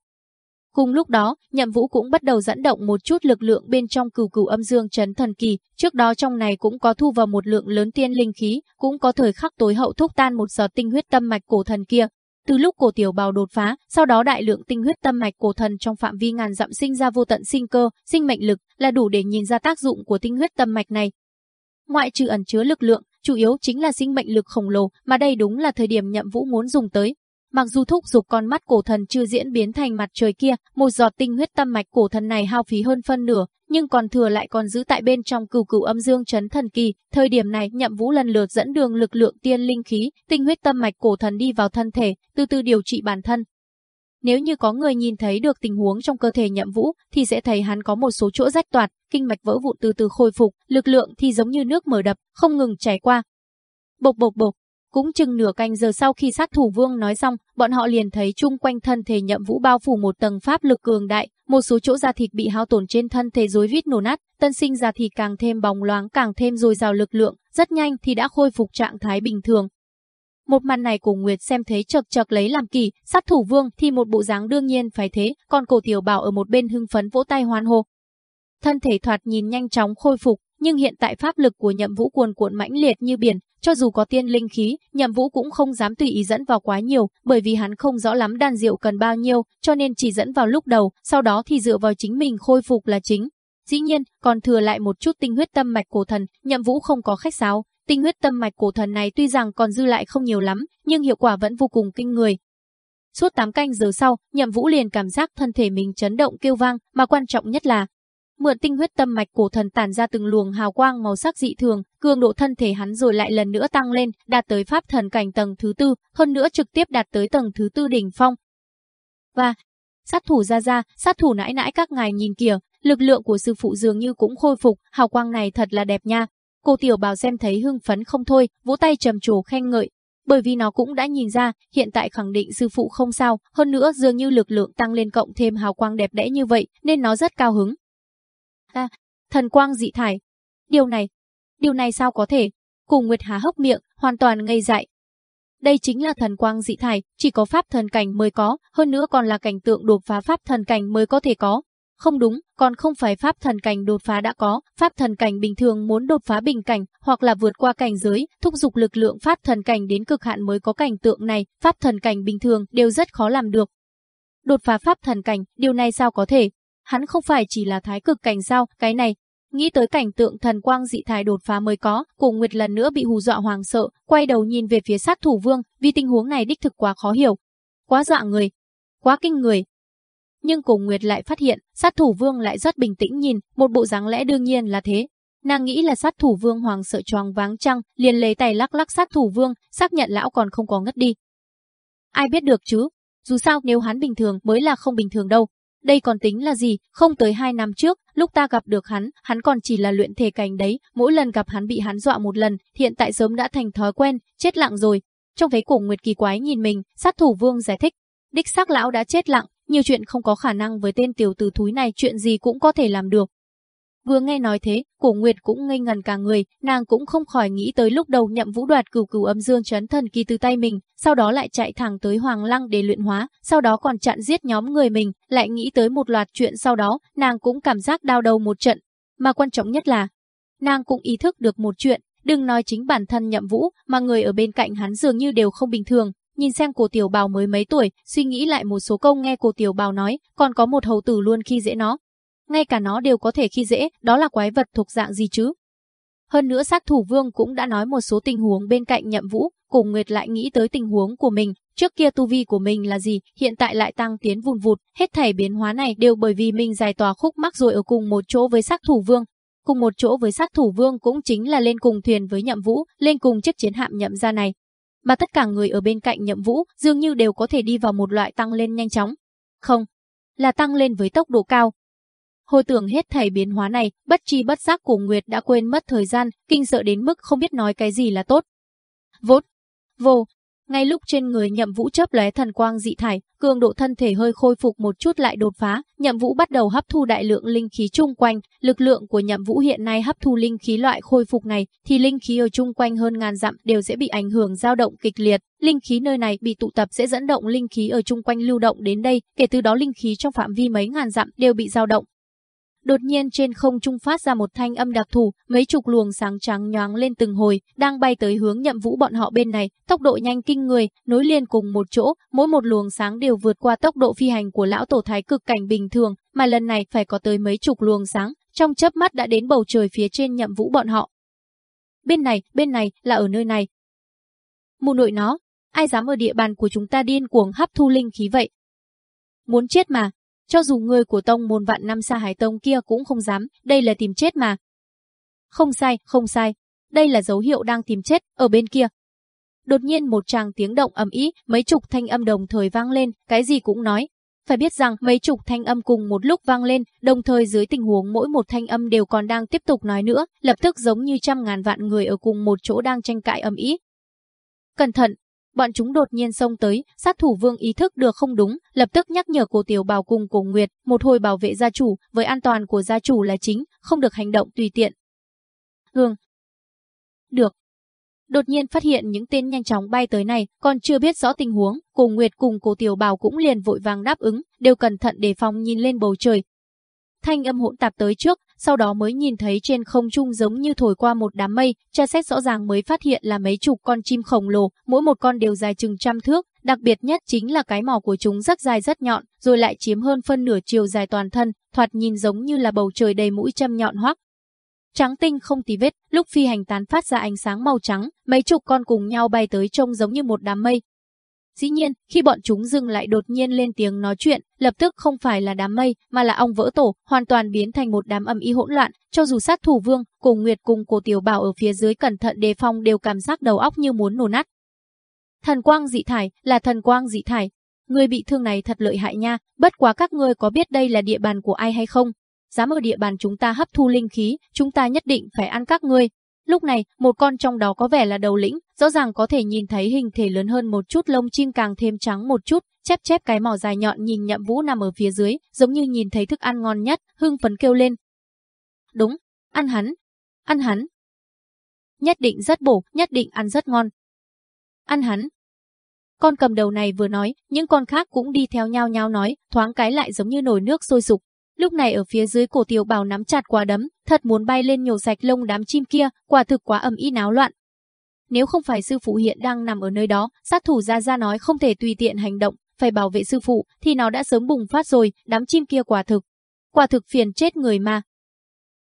Cùng lúc đó, Nhậm Vũ cũng bắt đầu dẫn động một chút lực lượng bên trong cửu cửu âm dương chấn thần kỳ, trước đó trong này cũng có thu vào một lượng lớn tiên linh khí, cũng có thời khắc tối hậu thúc tan một giọt tinh huyết tâm mạch cổ thần kia, từ lúc cổ tiểu bào đột phá, sau đó đại lượng tinh huyết tâm mạch cổ thần trong phạm vi ngàn dặm sinh ra vô tận sinh cơ, sinh mệnh lực là đủ để nhìn ra tác dụng của tinh huyết tâm mạch này. Ngoại trừ ẩn chứa lực lượng, chủ yếu chính là sinh mệnh lực khổng lồ, mà đây đúng là thời điểm Nhậm Vũ muốn dùng tới. Mặc dù thúc dục con mắt cổ thần chưa diễn biến thành mặt trời kia, một giọt tinh huyết tâm mạch cổ thần này hao phí hơn phân nửa, nhưng còn thừa lại còn giữ tại bên trong cửu cửu âm dương chấn thần kỳ. Thời điểm này, Nhậm Vũ lần lượt dẫn đường lực lượng tiên linh khí, tinh huyết tâm mạch cổ thần đi vào thân thể, từ từ điều trị bản thân. Nếu như có người nhìn thấy được tình huống trong cơ thể Nhậm Vũ, thì sẽ thấy hắn có một số chỗ rách toạt, kinh mạch vỡ vụn từ từ khôi phục, lực lượng thì giống như nước mở đập, không ngừng chảy qua. Bộc bộc bộc, cũng chừng nửa canh giờ sau khi sát thủ vương nói xong, bọn họ liền thấy chung quanh thân thể nhậm vũ bao phủ một tầng pháp lực cường đại, một số chỗ da thịt bị hao tổn trên thân thể rối vít nổ nát, tân sinh da thịt càng thêm bóng loáng càng thêm dồi dào lực lượng, rất nhanh thì đã khôi phục trạng thái bình thường. Một màn này của Nguyệt xem thấy chật chật lấy làm kỳ, sát thủ vương thì một bộ dáng đương nhiên phải thế, còn cổ tiểu bảo ở một bên hưng phấn vỗ tay hoan hô. Thân thể thoạt nhìn nhanh chóng khôi phục, nhưng hiện tại pháp lực của nhậm vũ cuồn cuộn mãnh liệt như biển, cho dù có tiên linh khí, nhậm vũ cũng không dám tùy ý dẫn vào quá nhiều, bởi vì hắn không rõ lắm đan rượu cần bao nhiêu, cho nên chỉ dẫn vào lúc đầu, sau đó thì dựa vào chính mình khôi phục là chính. Dĩ nhiên, còn thừa lại một chút tinh huyết tâm mạch cổ thần, nhậm vũ không có khách sáo. Tinh huyết tâm mạch cổ thần này tuy rằng còn dư lại không nhiều lắm, nhưng hiệu quả vẫn vô cùng kinh người, Suốt 8 canh giờ sau, Nhậm Vũ liền cảm giác thân thể mình chấn động kêu vang, mà quan trọng nhất là mượn tinh huyết tâm mạch cổ thần tản ra từng luồng hào quang màu sắc dị thường, cường độ thân thể hắn rồi lại lần nữa tăng lên, đạt tới pháp thần cảnh tầng thứ tư, hơn nữa trực tiếp đạt tới tầng thứ tư đỉnh phong. Và sát thủ ra ra, sát thủ nãi nãi các ngài nhìn kìa, lực lượng của sư phụ dường như cũng khôi phục, hào quang này thật là đẹp nha. Cô tiểu bào xem thấy hưng phấn không thôi, vỗ tay trầm trồ khen ngợi, bởi vì nó cũng đã nhìn ra, hiện tại khẳng định sư phụ không sao, hơn nữa dường như lực lượng tăng lên cộng thêm hào quang đẹp đẽ như vậy, nên nó rất cao hứng ta, thần quang dị thải. Điều này, điều này sao có thể? Cùng Nguyệt há hốc miệng, hoàn toàn ngây dại. Đây chính là thần quang dị thải, chỉ có pháp thần cảnh mới có, hơn nữa còn là cảnh tượng đột phá pháp thần cảnh mới có thể có. Không đúng, còn không phải pháp thần cảnh đột phá đã có, pháp thần cảnh bình thường muốn đột phá bình cảnh hoặc là vượt qua cảnh giới, thúc giục lực lượng pháp thần cảnh đến cực hạn mới có cảnh tượng này, pháp thần cảnh bình thường đều rất khó làm được. Đột phá pháp thần cảnh, điều này sao có thể? Hắn không phải chỉ là thái cực cảnh sao, cái này, Nghĩ tới cảnh tượng thần quang dị thải đột phá mới có, cổ Nguyệt lần nữa bị hù dọa hoàng sợ, quay đầu nhìn về phía sát thủ vương, vì tình huống này đích thực quá khó hiểu. Quá dọa người, quá kinh người. Nhưng cổ Nguyệt lại phát hiện, sát thủ vương lại rất bình tĩnh nhìn, một bộ dáng lẽ đương nhiên là thế. Nàng nghĩ là sát thủ vương hoàng sợ choáng váng trăng liền lấy tay lắc lắc sát thủ vương, xác nhận lão còn không có ngất đi. Ai biết được chứ, dù sao nếu hắn bình thường mới là không bình thường đâu, đây còn tính là gì, không tới hai năm trước, lúc ta gặp được hắn, hắn còn chỉ là luyện thể cảnh đấy, mỗi lần gặp hắn bị hắn dọa một lần, hiện tại sớm đã thành thói quen, chết lặng rồi. Trong thấy cổ Nguyệt kỳ quái nhìn mình, sát thủ vương giải thích, đích xác lão đã chết lặng, nhiều chuyện không có khả năng với tên tiểu tử thúi này chuyện gì cũng có thể làm được. Vừa nghe nói thế, cổ Nguyệt cũng ngây ngần cả người, nàng cũng không khỏi nghĩ tới lúc đầu nhậm vũ đoạt cửu cửu âm dương chấn thần kỳ từ tay mình, sau đó lại chạy thẳng tới Hoàng Lăng để luyện hóa, sau đó còn chặn giết nhóm người mình, lại nghĩ tới một loạt chuyện sau đó, nàng cũng cảm giác đau đầu một trận. Mà quan trọng nhất là, nàng cũng ý thức được một chuyện, đừng nói chính bản thân nhậm vũ, mà người ở bên cạnh hắn dường như đều không bình thường, nhìn xem cô tiểu bào mới mấy tuổi, suy nghĩ lại một số câu nghe cô tiểu bào nói, còn có một hầu tử luôn khi dễ nó, ngay cả nó đều có thể khi dễ, đó là quái vật thuộc dạng gì chứ? Hơn nữa sát thủ vương cũng đã nói một số tình huống bên cạnh nhậm vũ, cùng Nguyệt lại nghĩ tới tình huống của mình, trước kia tu vi của mình là gì, hiện tại lại tăng tiến vùn vụt, hết thảy biến hóa này đều bởi vì mình giải tỏa khúc mắc rồi ở cùng một chỗ với sát thủ vương. Cùng một chỗ với sát thủ vương cũng chính là lên cùng thuyền với nhậm vũ, lên cùng chiếc chiến hạm nhậm ra này. Mà tất cả người ở bên cạnh nhậm vũ dường như đều có thể đi vào một loại tăng lên nhanh chóng. Không, là tăng lên với tốc độ cao, Hồi tưởng hết thảy biến hóa này, bất chi bất giác của Nguyệt đã quên mất thời gian, kinh sợ đến mức không biết nói cái gì là tốt. Vốt, vô, ngay lúc trên người nhậm vũ chớp lóe thần quang dị thải, cường độ thân thể hơi khôi phục một chút lại đột phá, nhậm vũ bắt đầu hấp thu đại lượng linh khí chung quanh, lực lượng của nhậm vũ hiện nay hấp thu linh khí loại khôi phục này, thì linh khí ở chung quanh hơn ngàn dặm đều sẽ bị ảnh hưởng dao động kịch liệt, linh khí nơi này bị tụ tập sẽ dẫn động linh khí ở chung quanh lưu động đến đây, kể từ đó linh khí trong phạm vi mấy ngàn dặm đều bị dao động, Đột nhiên trên không trung phát ra một thanh âm đặc thù, mấy chục luồng sáng trắng nhoáng lên từng hồi, đang bay tới hướng nhậm vũ bọn họ bên này, tốc độ nhanh kinh người, nối liền cùng một chỗ, mỗi một luồng sáng đều vượt qua tốc độ phi hành của lão tổ thái cực cảnh bình thường, mà lần này phải có tới mấy chục luồng sáng, trong chớp mắt đã đến bầu trời phía trên nhậm vũ bọn họ. Bên này, bên này, là ở nơi này. Mù nội nó, ai dám ở địa bàn của chúng ta điên cuồng hấp thu linh khí vậy? Muốn chết mà, cho dù người của tông môn vạn năm xa hải tông kia cũng không dám, đây là tìm chết mà. Không sai, không sai. Đây là dấu hiệu đang tìm chết, ở bên kia. Đột nhiên một tràng tiếng động ầm ĩ, mấy chục thanh âm đồng thời vang lên, cái gì cũng nói. Phải biết rằng mấy chục thanh âm cùng một lúc vang lên, đồng thời dưới tình huống mỗi một thanh âm đều còn đang tiếp tục nói nữa, lập tức giống như trăm ngàn vạn người ở cùng một chỗ đang tranh cãi ầm ĩ. Cẩn thận, Bọn chúng đột nhiên xông tới, sát thủ vương ý thức được không đúng, lập tức nhắc nhở cô tiểu bảo cùng cổ nguyệt, một hồi bảo vệ gia chủ, với an toàn của gia chủ là chính, không được hành động tùy tiện. Hương. Được. Đột nhiên phát hiện những tên nhanh chóng bay tới này, còn chưa biết rõ tình huống, Cổ Nguyệt cùng cô Tiểu Bảo cũng liền vội vàng đáp ứng, đều cẩn thận đề phòng nhìn lên bầu trời. Thanh âm hỗn tạp tới trước, sau đó mới nhìn thấy trên không trung giống như thổi qua một đám mây, tra xét rõ ràng mới phát hiện là mấy chục con chim khổng lồ, mỗi một con đều dài chừng trăm thước, đặc biệt nhất chính là cái mỏ của chúng rất dài rất nhọn, rồi lại chiếm hơn phân nửa chiều dài toàn thân, thoạt nhìn giống như là bầu trời đầy mũi châm nhọn hoắc. Trắng tinh không tí vết, lúc phi hành tán phát ra ánh sáng màu trắng, mấy chục con cùng nhau bay tới trông giống như một đám mây, Dĩ nhiên, khi bọn chúng dừng lại đột nhiên lên tiếng nói chuyện, lập tức không phải là đám mây, mà là ong vỡ tổ, hoàn toàn biến thành một đám âm y hỗn loạn, cho dù sát thủ vương, cùng Nguyệt cùng cổ tiểu bảo ở phía dưới cẩn thận đề phòng đều cảm giác đầu óc như muốn nổ nát. Thần quang dị thải, là thần quang dị thải. Người bị thương này thật lợi hại nha, bất quá các ngươi có biết đây là địa bàn của ai hay không? Dám ở địa bàn chúng ta hấp thu linh khí, chúng ta nhất định phải ăn các ngươi, Lúc này, một con trong đó có vẻ là đầu lĩnh, rõ ràng có thể nhìn thấy hình thể lớn hơn một chút lông chim càng thêm trắng một chút, chép chép cái mỏ dài nhọn nhìn nhậm vũ nằm ở phía dưới, giống như nhìn thấy thức ăn ngon nhất, hưng phấn kêu lên. Đúng, ăn hắn, ăn hắn. Nhất định rất bổ, nhất định ăn rất ngon. Ăn hắn. Con cầm đầu này vừa nói, những con khác cũng đi theo nhau nhau nói, thoáng cái lại giống như nồi nước sôi sục, Lúc này ở phía dưới cổ tiểu bảo nắm chặt quả đấm, thật muốn bay lên nhổ sạch lông đám chim kia, quả thực quá ầm ĩ náo loạn. Nếu không phải sư phụ hiện đang nằm ở nơi đó, sát thủ ra ra nói không thể tùy tiện hành động, phải bảo vệ sư phụ, thì nó đã sớm bùng phát rồi, đám chim kia quả thực. Quả thực phiền chết người mà.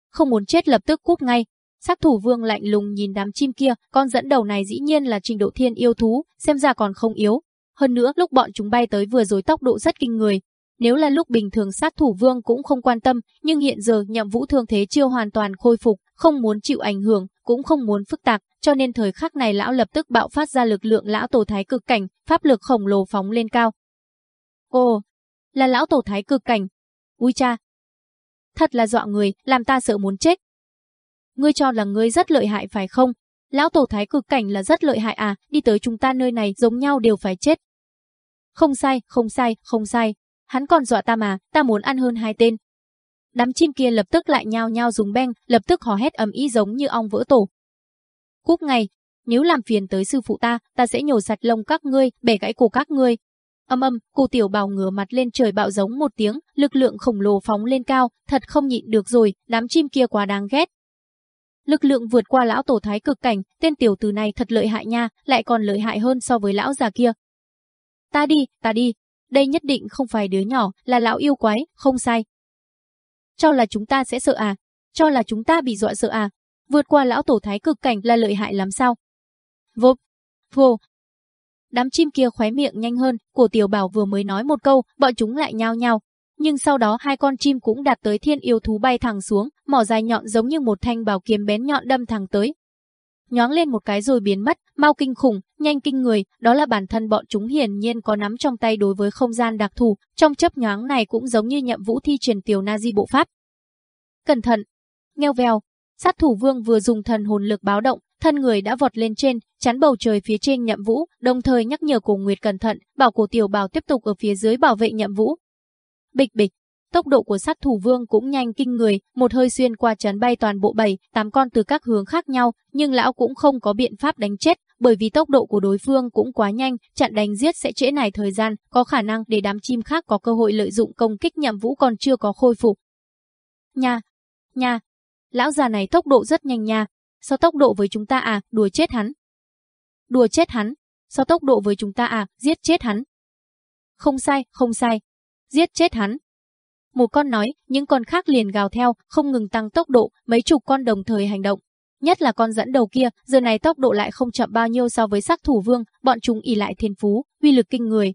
Không muốn chết lập tức cút ngay. Sát thủ vương lạnh lùng nhìn đám chim kia, con dẫn đầu này dĩ nhiên là trình độ thiên yêu thú, xem ra còn không yếu. Hơn nữa, lúc bọn chúng bay tới vừa rồi tốc độ rất kinh người, nếu là lúc bình thường sát thủ vương cũng không quan tâm, nhưng hiện giờ nhậm vũ thương thế chưa hoàn toàn khôi phục, không muốn chịu ảnh hưởng, cũng không muốn phức tạp, cho nên thời khắc này lão lập tức bạo phát ra lực lượng lão tổ thái cực cảnh, pháp lực khổng lồ phóng lên cao. Ồ, là lão tổ thái cực cảnh. Ui cha. Thật là dọa người, làm ta sợ muốn chết. Ngươi cho là ngươi rất lợi hại phải không? Lão tổ thái cực cảnh là rất lợi hại à, đi tới chúng ta nơi này giống nhau đều phải chết. Không sai, không sai, không sai, hắn còn dọa ta mà, ta muốn ăn hơn hai tên. Đám chim kia lập tức lại nhao nhao dùng beng, lập tức hò hét ầm ĩ giống như ong vỡ tổ. Cúc ngày, nếu làm phiền tới sư phụ ta, ta sẽ nhổ sạch lông các ngươi, bẻ gãy cổ các ngươi. Âm âm, cô tiểu bào ngửa mặt lên trời bạo giống một tiếng, lực lượng khổng lồ phóng lên cao, thật không nhịn được rồi, đám chim kia quá đáng ghét. Lực lượng vượt qua lão tổ thái cực cảnh, tên tiểu tử này thật lợi hại nha, lại còn lợi hại hơn so với lão già kia. Ta đi, ta đi, đây nhất định không phải đứa nhỏ, là lão yêu quái, không sai. Cho là chúng ta sẽ sợ à? Cho là chúng ta bị dọa sợ à? Vượt qua lão tổ thái cực cảnh là lợi hại lắm sao? Vộp, vô. Đám chim kia khóe miệng nhanh hơn, cổ tiểu bảo vừa mới nói một câu, bọn chúng lại nhao nhao. Nhưng sau đó hai con chim cũng đạt tới thiên yêu thú bay thẳng xuống, mỏ dài nhọn giống như một thanh bảo kiếm bén nhọn đâm thẳng tới. Nhoáng lên một cái rồi biến mất, mau kinh khủng, nhanh kinh người, đó là bản thân bọn chúng hiển nhiên có nắm trong tay đối với không gian đặc thù, trong chấp nhoáng này cũng giống như nhậm vũ thi truyền tiểu Nazi bộ pháp. Cẩn thận! Ngheo vèo, sát thủ vương vừa dùng thần hồn lực báo động, thân người đã vọt lên trên, chắn bầu trời phía trên nhậm vũ, đồng thời nhắc nhở cổ Nguyệt cẩn thận, bảo cổ tiểu bào tiếp tục ở phía dưới bảo vệ nhậm vũ. Bịch bịch, tốc độ của sát thủ vương cũng nhanh kinh người, một hơi xuyên qua chấn bay toàn bộ bảy, tám con từ các hướng khác nhau, nhưng lão cũng không có biện pháp đánh chết, bởi vì tốc độ của đối phương cũng quá nhanh, chặn đánh giết sẽ trễ này thời gian, có khả năng để đám chim khác có cơ hội lợi dụng công kích nhậm vũ còn chưa có khôi phục. Nha, nha, lão già này tốc độ rất nhanh nha, sao tốc độ với chúng ta à, đùa chết hắn. Đùa chết hắn, sao tốc độ với chúng ta à, giết chết hắn. Không sai, không sai, giết chết hắn. Một con nói, những con khác liền gào theo, không ngừng tăng tốc độ, mấy chục con đồng thời hành động. Nhất là con dẫn đầu kia, giờ này tốc độ lại không chậm bao nhiêu so với sắc thủ vương, bọn chúng ỉ lại thiên phú, uy lực kinh người.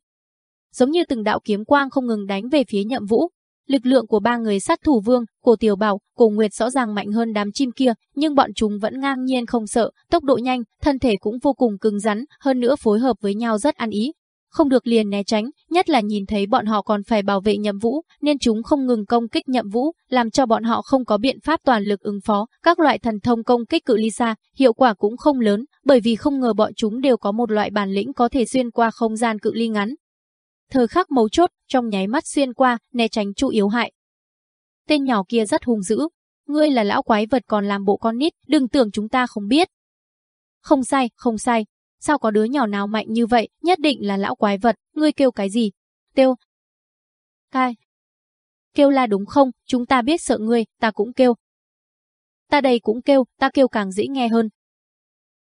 Giống như từng đạo kiếm quang không ngừng đánh về phía nhậm vũ, Lực lượng của ba người sát thủ vương, cổ tiểu bảo, cổ nguyệt rõ ràng mạnh hơn đám chim kia, nhưng bọn chúng vẫn ngang nhiên không sợ, tốc độ nhanh, thân thể cũng vô cùng cứng rắn, hơn nữa phối hợp với nhau rất ăn ý. Không được liền né tránh, nhất là nhìn thấy bọn họ còn phải bảo vệ nhậm vũ, nên chúng không ngừng công kích nhậm vũ, làm cho bọn họ không có biện pháp toàn lực ứng phó. Các loại thần thông công kích cự ly xa, hiệu quả cũng không lớn, bởi vì không ngờ bọn chúng đều có một loại bản lĩnh có thể xuyên qua không gian cự ly ngắn, Thời khắc mấu chốt, trong nháy mắt xuyên qua, né tránh chu yếu hại. Tên nhỏ kia rất hung dữ. Ngươi là lão quái vật còn làm bộ con nít, đừng tưởng chúng ta không biết. Không sai, không sai. Sao có đứa nhỏ nào mạnh như vậy, nhất định là lão quái vật, ngươi kêu cái gì? Tiêu. Cai. Kêu là đúng không, chúng ta biết sợ ngươi, ta cũng kêu. Ta đây cũng kêu, ta kêu càng dễ nghe hơn.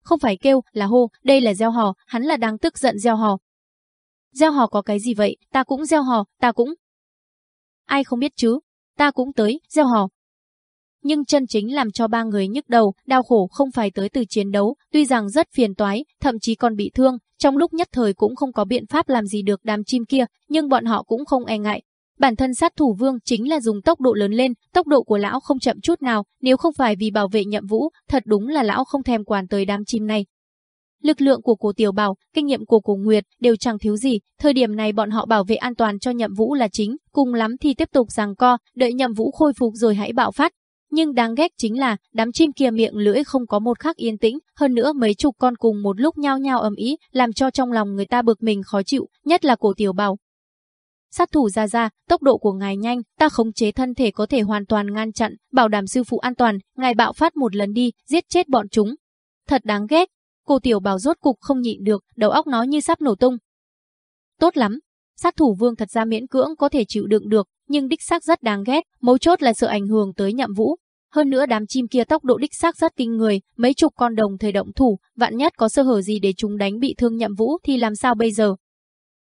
Không phải kêu, là hô, đây là gieo hò, hắn là đang tức giận gieo hò, Gieo hò có cái gì vậy, ta cũng gieo hò, ta cũng. Ai không biết chứ, ta cũng tới, gieo hò. Nhưng chân chính làm cho ba người nhức đầu, đau khổ không phải tới từ chiến đấu, tuy rằng rất phiền toái, thậm chí còn bị thương, trong lúc nhất thời cũng không có biện pháp làm gì được đám chim kia, nhưng bọn họ cũng không e ngại. Bản thân sát thủ vương chính là dùng tốc độ lớn lên, tốc độ của lão không chậm chút nào, nếu không phải vì bảo vệ nhậm vũ, thật đúng là lão không thèm quản tới đám chim này. Lực lượng của cổ tiểu bảo, kinh nghiệm của cổ Nguyệt đều chẳng thiếu gì, thời điểm này bọn họ bảo vệ an toàn cho nhậm vũ là chính, cùng lắm thì tiếp tục giằng co, đợi nhậm vũ khôi phục rồi hãy bạo phát. Nhưng đáng ghét chính là, đám chim kia miệng lưỡi không có một khắc yên tĩnh, hơn nữa mấy chục con cùng một lúc nhao nhao ầm ý, làm cho trong lòng người ta bực mình khó chịu, nhất là cổ tiểu bảo. Sát thủ ra ra, tốc độ của ngài nhanh, ta khống chế thân thể có thể hoàn toàn ngăn chặn, bảo đảm sư phụ an toàn, ngài bạo phát một lần đi, giết chết bọn chúng. Thật đáng ghét, Cô tiểu bảo rốt cục không nhịn được, đầu óc nó như sắp nổ tung. Tốt lắm, sát thủ vương thật ra miễn cưỡng có thể chịu đựng được, nhưng đích xác rất đáng ghét, mấu chốt là sự ảnh hưởng tới nhậm vũ. Hơn nữa đám chim kia tốc độ đích xác rất kinh người, mấy chục con đồng thời động thủ, vạn nhất có sơ hở gì để chúng đánh bị thương nhậm vũ thì làm sao bây giờ?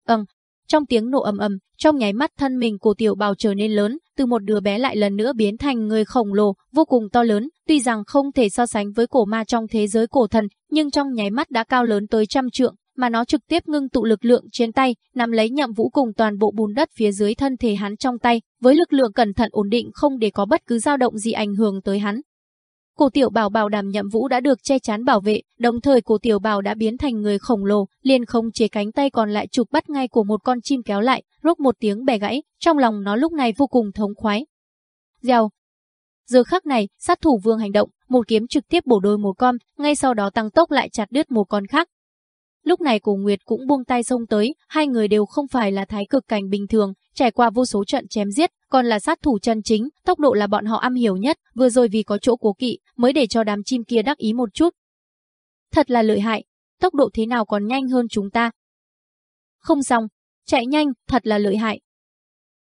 Ừm, trong tiếng nổ ầm ầm, trong nháy mắt thân mình của tiểu bào trở nên lớn, từ một đứa bé lại lần nữa biến thành người khổng lồ, vô cùng to lớn, tuy rằng không thể so sánh với cổ ma trong thế giới cổ thần, nhưng trong nháy mắt đã cao lớn tới trăm trượng, mà nó trực tiếp ngưng tụ lực lượng trên tay, nắm lấy nhậm vũ cùng toàn bộ bùn đất phía dưới thân thể hắn trong tay, với lực lượng cẩn thận ổn định không để có bất cứ dao động gì ảnh hưởng tới hắn. Cổ tiểu bảo bảo đảm nhậm vũ đã được che chắn bảo vệ, đồng thời cổ tiểu bảo đã biến thành người khổng lồ, liền không chế cánh tay còn lại chụp bắt ngay của một con chim kéo lại, rốt một tiếng bẻ gãy, trong lòng nó lúc này vô cùng thống khoái. Gieo. Giờ khắc này, sát thủ vương hành động, một kiếm trực tiếp bổ đôi một con, ngay sau đó tăng tốc lại chặt đứt một con khác. Lúc này cổ Nguyệt cũng buông tay xông tới, hai người đều không phải là thái cực cảnh bình thường, trải qua vô số trận chém giết, còn là sát thủ chân chính, tốc độ là bọn họ am hiểu nhất, vừa rồi vì có chỗ cố kỵ, mới để cho đám chim kia đắc ý một chút. Thật là lợi hại, tốc độ thế nào còn nhanh hơn chúng ta. Không xong, chạy nhanh, thật là lợi hại.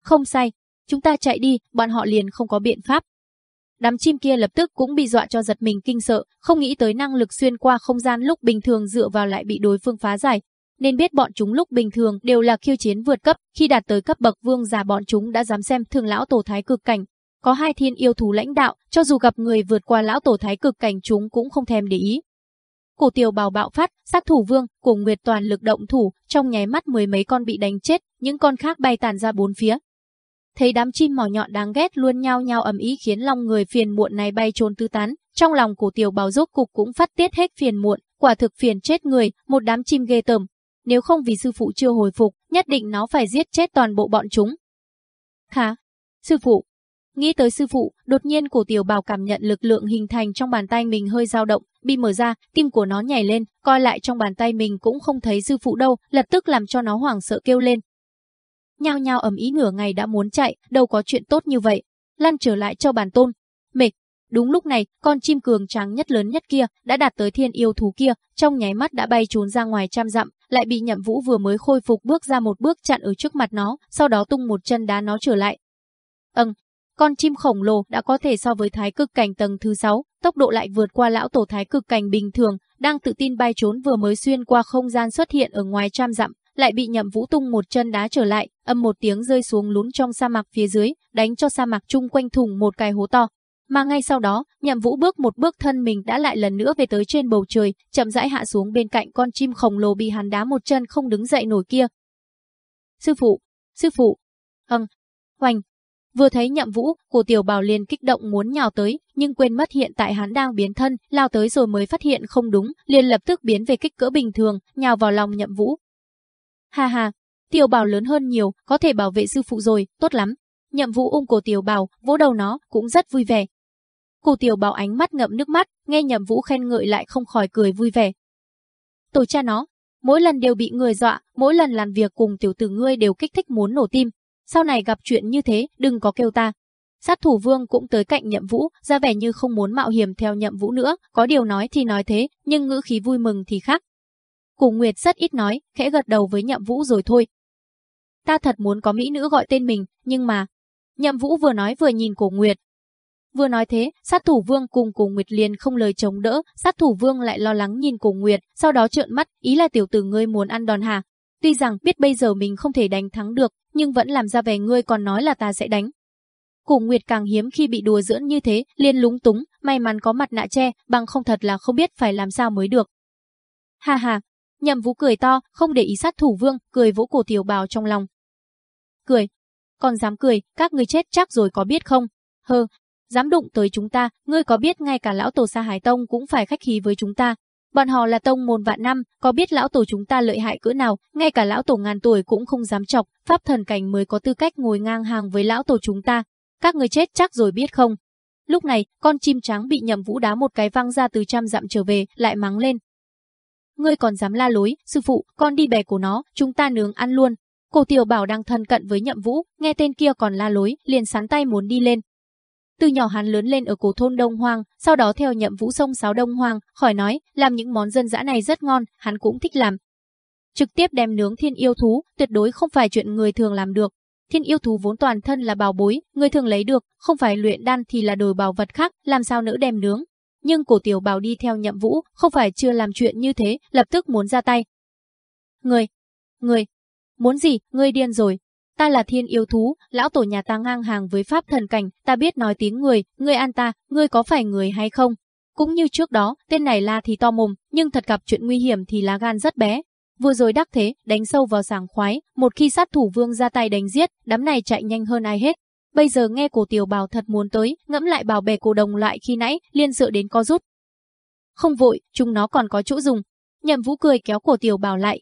Không sai, chúng ta chạy đi, bọn họ liền không có biện pháp. Đám chim kia lập tức cũng bị dọa cho giật mình kinh sợ, không nghĩ tới năng lực xuyên qua không gian lúc bình thường dựa vào lại bị đối phương phá giải. Nên biết bọn chúng lúc bình thường đều là khiêu chiến vượt cấp, khi đạt tới cấp bậc vương giả bọn chúng đã dám xem thường lão tổ thái cực cảnh. Có hai thiên yêu thú lãnh đạo, cho dù gặp người vượt qua lão tổ thái cực cảnh chúng cũng không thèm để ý. Cổ tiểu bào bạo phát, sát thủ vương, cổ nguyệt toàn lực động thủ, trong nháy mắt mười mấy con bị đánh chết, những con khác bay tàn ra bốn phía, thấy đám chim mỏ nhọn đáng ghét luôn nhao nhao ầm ý khiến lòng người phiền muộn này bay trốn tứ tán, trong lòng của tiểu bào rốt cục cũng phát tiết hết phiền muộn, quả thực phiền chết người, một đám chim ghê tởm. Nếu không vì sư phụ chưa hồi phục, nhất định nó phải giết chết toàn bộ bọn chúng. Khá, sư phụ. Nghĩ tới sư phụ, đột nhiên cổ tiểu bào cảm nhận lực lượng hình thành trong bàn tay mình hơi dao động, bị mở ra, tim của nó nhảy lên, coi lại trong bàn tay mình cũng không thấy sư phụ đâu, lập tức làm cho nó hoảng sợ kêu lên, nhao nhao ầm ý nửa ngày đã muốn chạy, đâu có chuyện tốt như vậy. Lăn trở lại cho bản tôn. Mệt. Đúng lúc này, con chim cường trắng nhất lớn nhất kia đã đạt tới thiên yêu thú kia, trong nháy mắt đã bay trốn ra ngoài trăm dặm, lại bị Nhậm Vũ vừa mới khôi phục bước ra một bước chặn ở trước mặt nó, sau đó tung một chân đá nó trở lại. Ừm, con chim khổng lồ đã có thể so với thái cực cảnh tầng thứ 6, tốc độ lại vượt qua lão tổ thái cực cảnh bình thường, đang tự tin bay trốn vừa mới xuyên qua không gian xuất hiện ở ngoài trăm dặm, lại bị Nhậm Vũ tung một chân đá trở lại, âm một tiếng rơi xuống lún trong sa mạc phía dưới, đánh cho sa mạc chung quanh thùng một cái hố to. Mà ngay sau đó, Nhậm Vũ bước một bước thân mình đã lại lần nữa về tới trên bầu trời, chậm rãi hạ xuống bên cạnh con chim khổng lồ bị hắn đá một chân không đứng dậy nổi kia. Sư phụ, sư phụ. hằng, Hoành. Vừa thấy Nhậm Vũ, cổ tiểu bảo liền kích động muốn nhào tới, nhưng quên mất hiện tại hắn đang biến thân, lao tới rồi mới phát hiện không đúng, liền lập tức biến về kích cỡ bình thường, nhào vào lòng Nhậm Vũ, Ha ha, tiểu bảo lớn hơn nhiều, có thể bảo vệ sư phụ rồi, tốt lắm. Nhậm vũ ung cổ tiểu bảo, vỗ đầu nó, cũng rất vui vẻ. Cổ tiểu bảo ánh mắt ngậm nước mắt, nghe nhậm vũ khen ngợi lại không khỏi cười vui vẻ. Tổ cha nó, mỗi lần đều bị người dọa, mỗi lần làm việc cùng tiểu tử ngươi đều kích thích muốn nổ tim. Sau này gặp chuyện như thế, đừng có kêu ta. Sát thủ vương cũng tới cạnh nhậm vũ, ra vẻ như không muốn mạo hiểm theo nhậm vũ nữa, có điều nói thì nói thế, nhưng ngữ khí vui mừng thì khác. Cổ Nguyệt rất ít nói, khẽ gật đầu với Nhậm Vũ rồi thôi. Ta thật muốn có mỹ nữ gọi tên mình, nhưng mà... Nhậm Vũ vừa nói vừa nhìn Cổ Nguyệt. Vừa nói thế, sát thủ vương cùng Cổ Nguyệt liền không lời chống đỡ, sát thủ vương lại lo lắng nhìn Cổ Nguyệt, sau đó trợn mắt, ý là tiểu tử ngươi muốn ăn đòn hà. Tuy rằng biết bây giờ mình không thể đánh thắng được, nhưng vẫn làm ra vẻ ngươi còn nói là ta sẽ đánh. Cổ Nguyệt càng hiếm khi bị đùa giỡn như thế, liền lúng túng, may mắn có mặt nạ che, bằng không thật là không biết phải làm sao mới được. Ha ha, Nhậm Vũ cười to, không để ý sát thủ vương, cười vỗ cổ tiểu bào trong lòng. Cười, còn dám cười, các ngươi chết chắc rồi có biết không? Hơ, dám đụng tới chúng ta, ngươi có biết ngay cả lão tổ Sa Hải Tông cũng phải khách khí với chúng ta. Bọn họ là tông môn vạn năm, có biết lão tổ chúng ta lợi hại cỡ nào, ngay cả lão tổ ngàn tuổi cũng không dám chọc, pháp thần cảnh mới có tư cách ngồi ngang hàng với lão tổ chúng ta. Các người chết chắc rồi biết không? Lúc này, con chim trắng bị nhầm vũ đá một cái văng ra từ trăm dặm trở về, lại mắng lên, ngươi còn dám la lối, sư phụ, con đi bè của nó, chúng ta nướng ăn luôn. Cổ tiểu bảo đang thân cận với nhậm vũ, nghe tên kia còn la lối, liền sắn tay muốn đi lên. Từ nhỏ hắn lớn lên ở cổ thôn Đông Hoang, sau đó theo nhậm vũ sông sáo Đông Hoang, khỏi nói, làm những món dân dã này rất ngon, hắn cũng thích làm. Trực tiếp đem nướng thiên yêu thú, tuyệt đối không phải chuyện người thường làm được. Thiên yêu thú vốn toàn thân là bảo bối, người thường lấy được, không phải luyện đan thì là đổi bảo vật khác, làm sao nỡ đem nướng nhưng cổ tiểu bào đi theo nhậm vũ, không phải chưa làm chuyện như thế, lập tức muốn ra tay. Người, người, muốn gì, ngươi điên rồi. Ta là thiên yêu thú, lão tổ nhà ta ngang hàng với pháp thần cảnh, ta biết nói tiếng người, ngươi an ta, ngươi có phải người hay không? Cũng như trước đó, tên này la thì to mồm, nhưng thật gặp chuyện nguy hiểm thì lá gan rất bé. Vừa rồi đắc thế, đánh sâu vào sảng khoái, một khi sát thủ vương ra tay đánh giết, đám này chạy nhanh hơn ai hết, Bây giờ nghe cổ tiểu bào thật muốn tới, ngẫm lại bảo bè cổ đồng lại khi nãy, liên dựa đến co rút. Không vội, chúng nó còn có chỗ dùng. Nhậm vũ cười kéo cổ tiểu bào lại.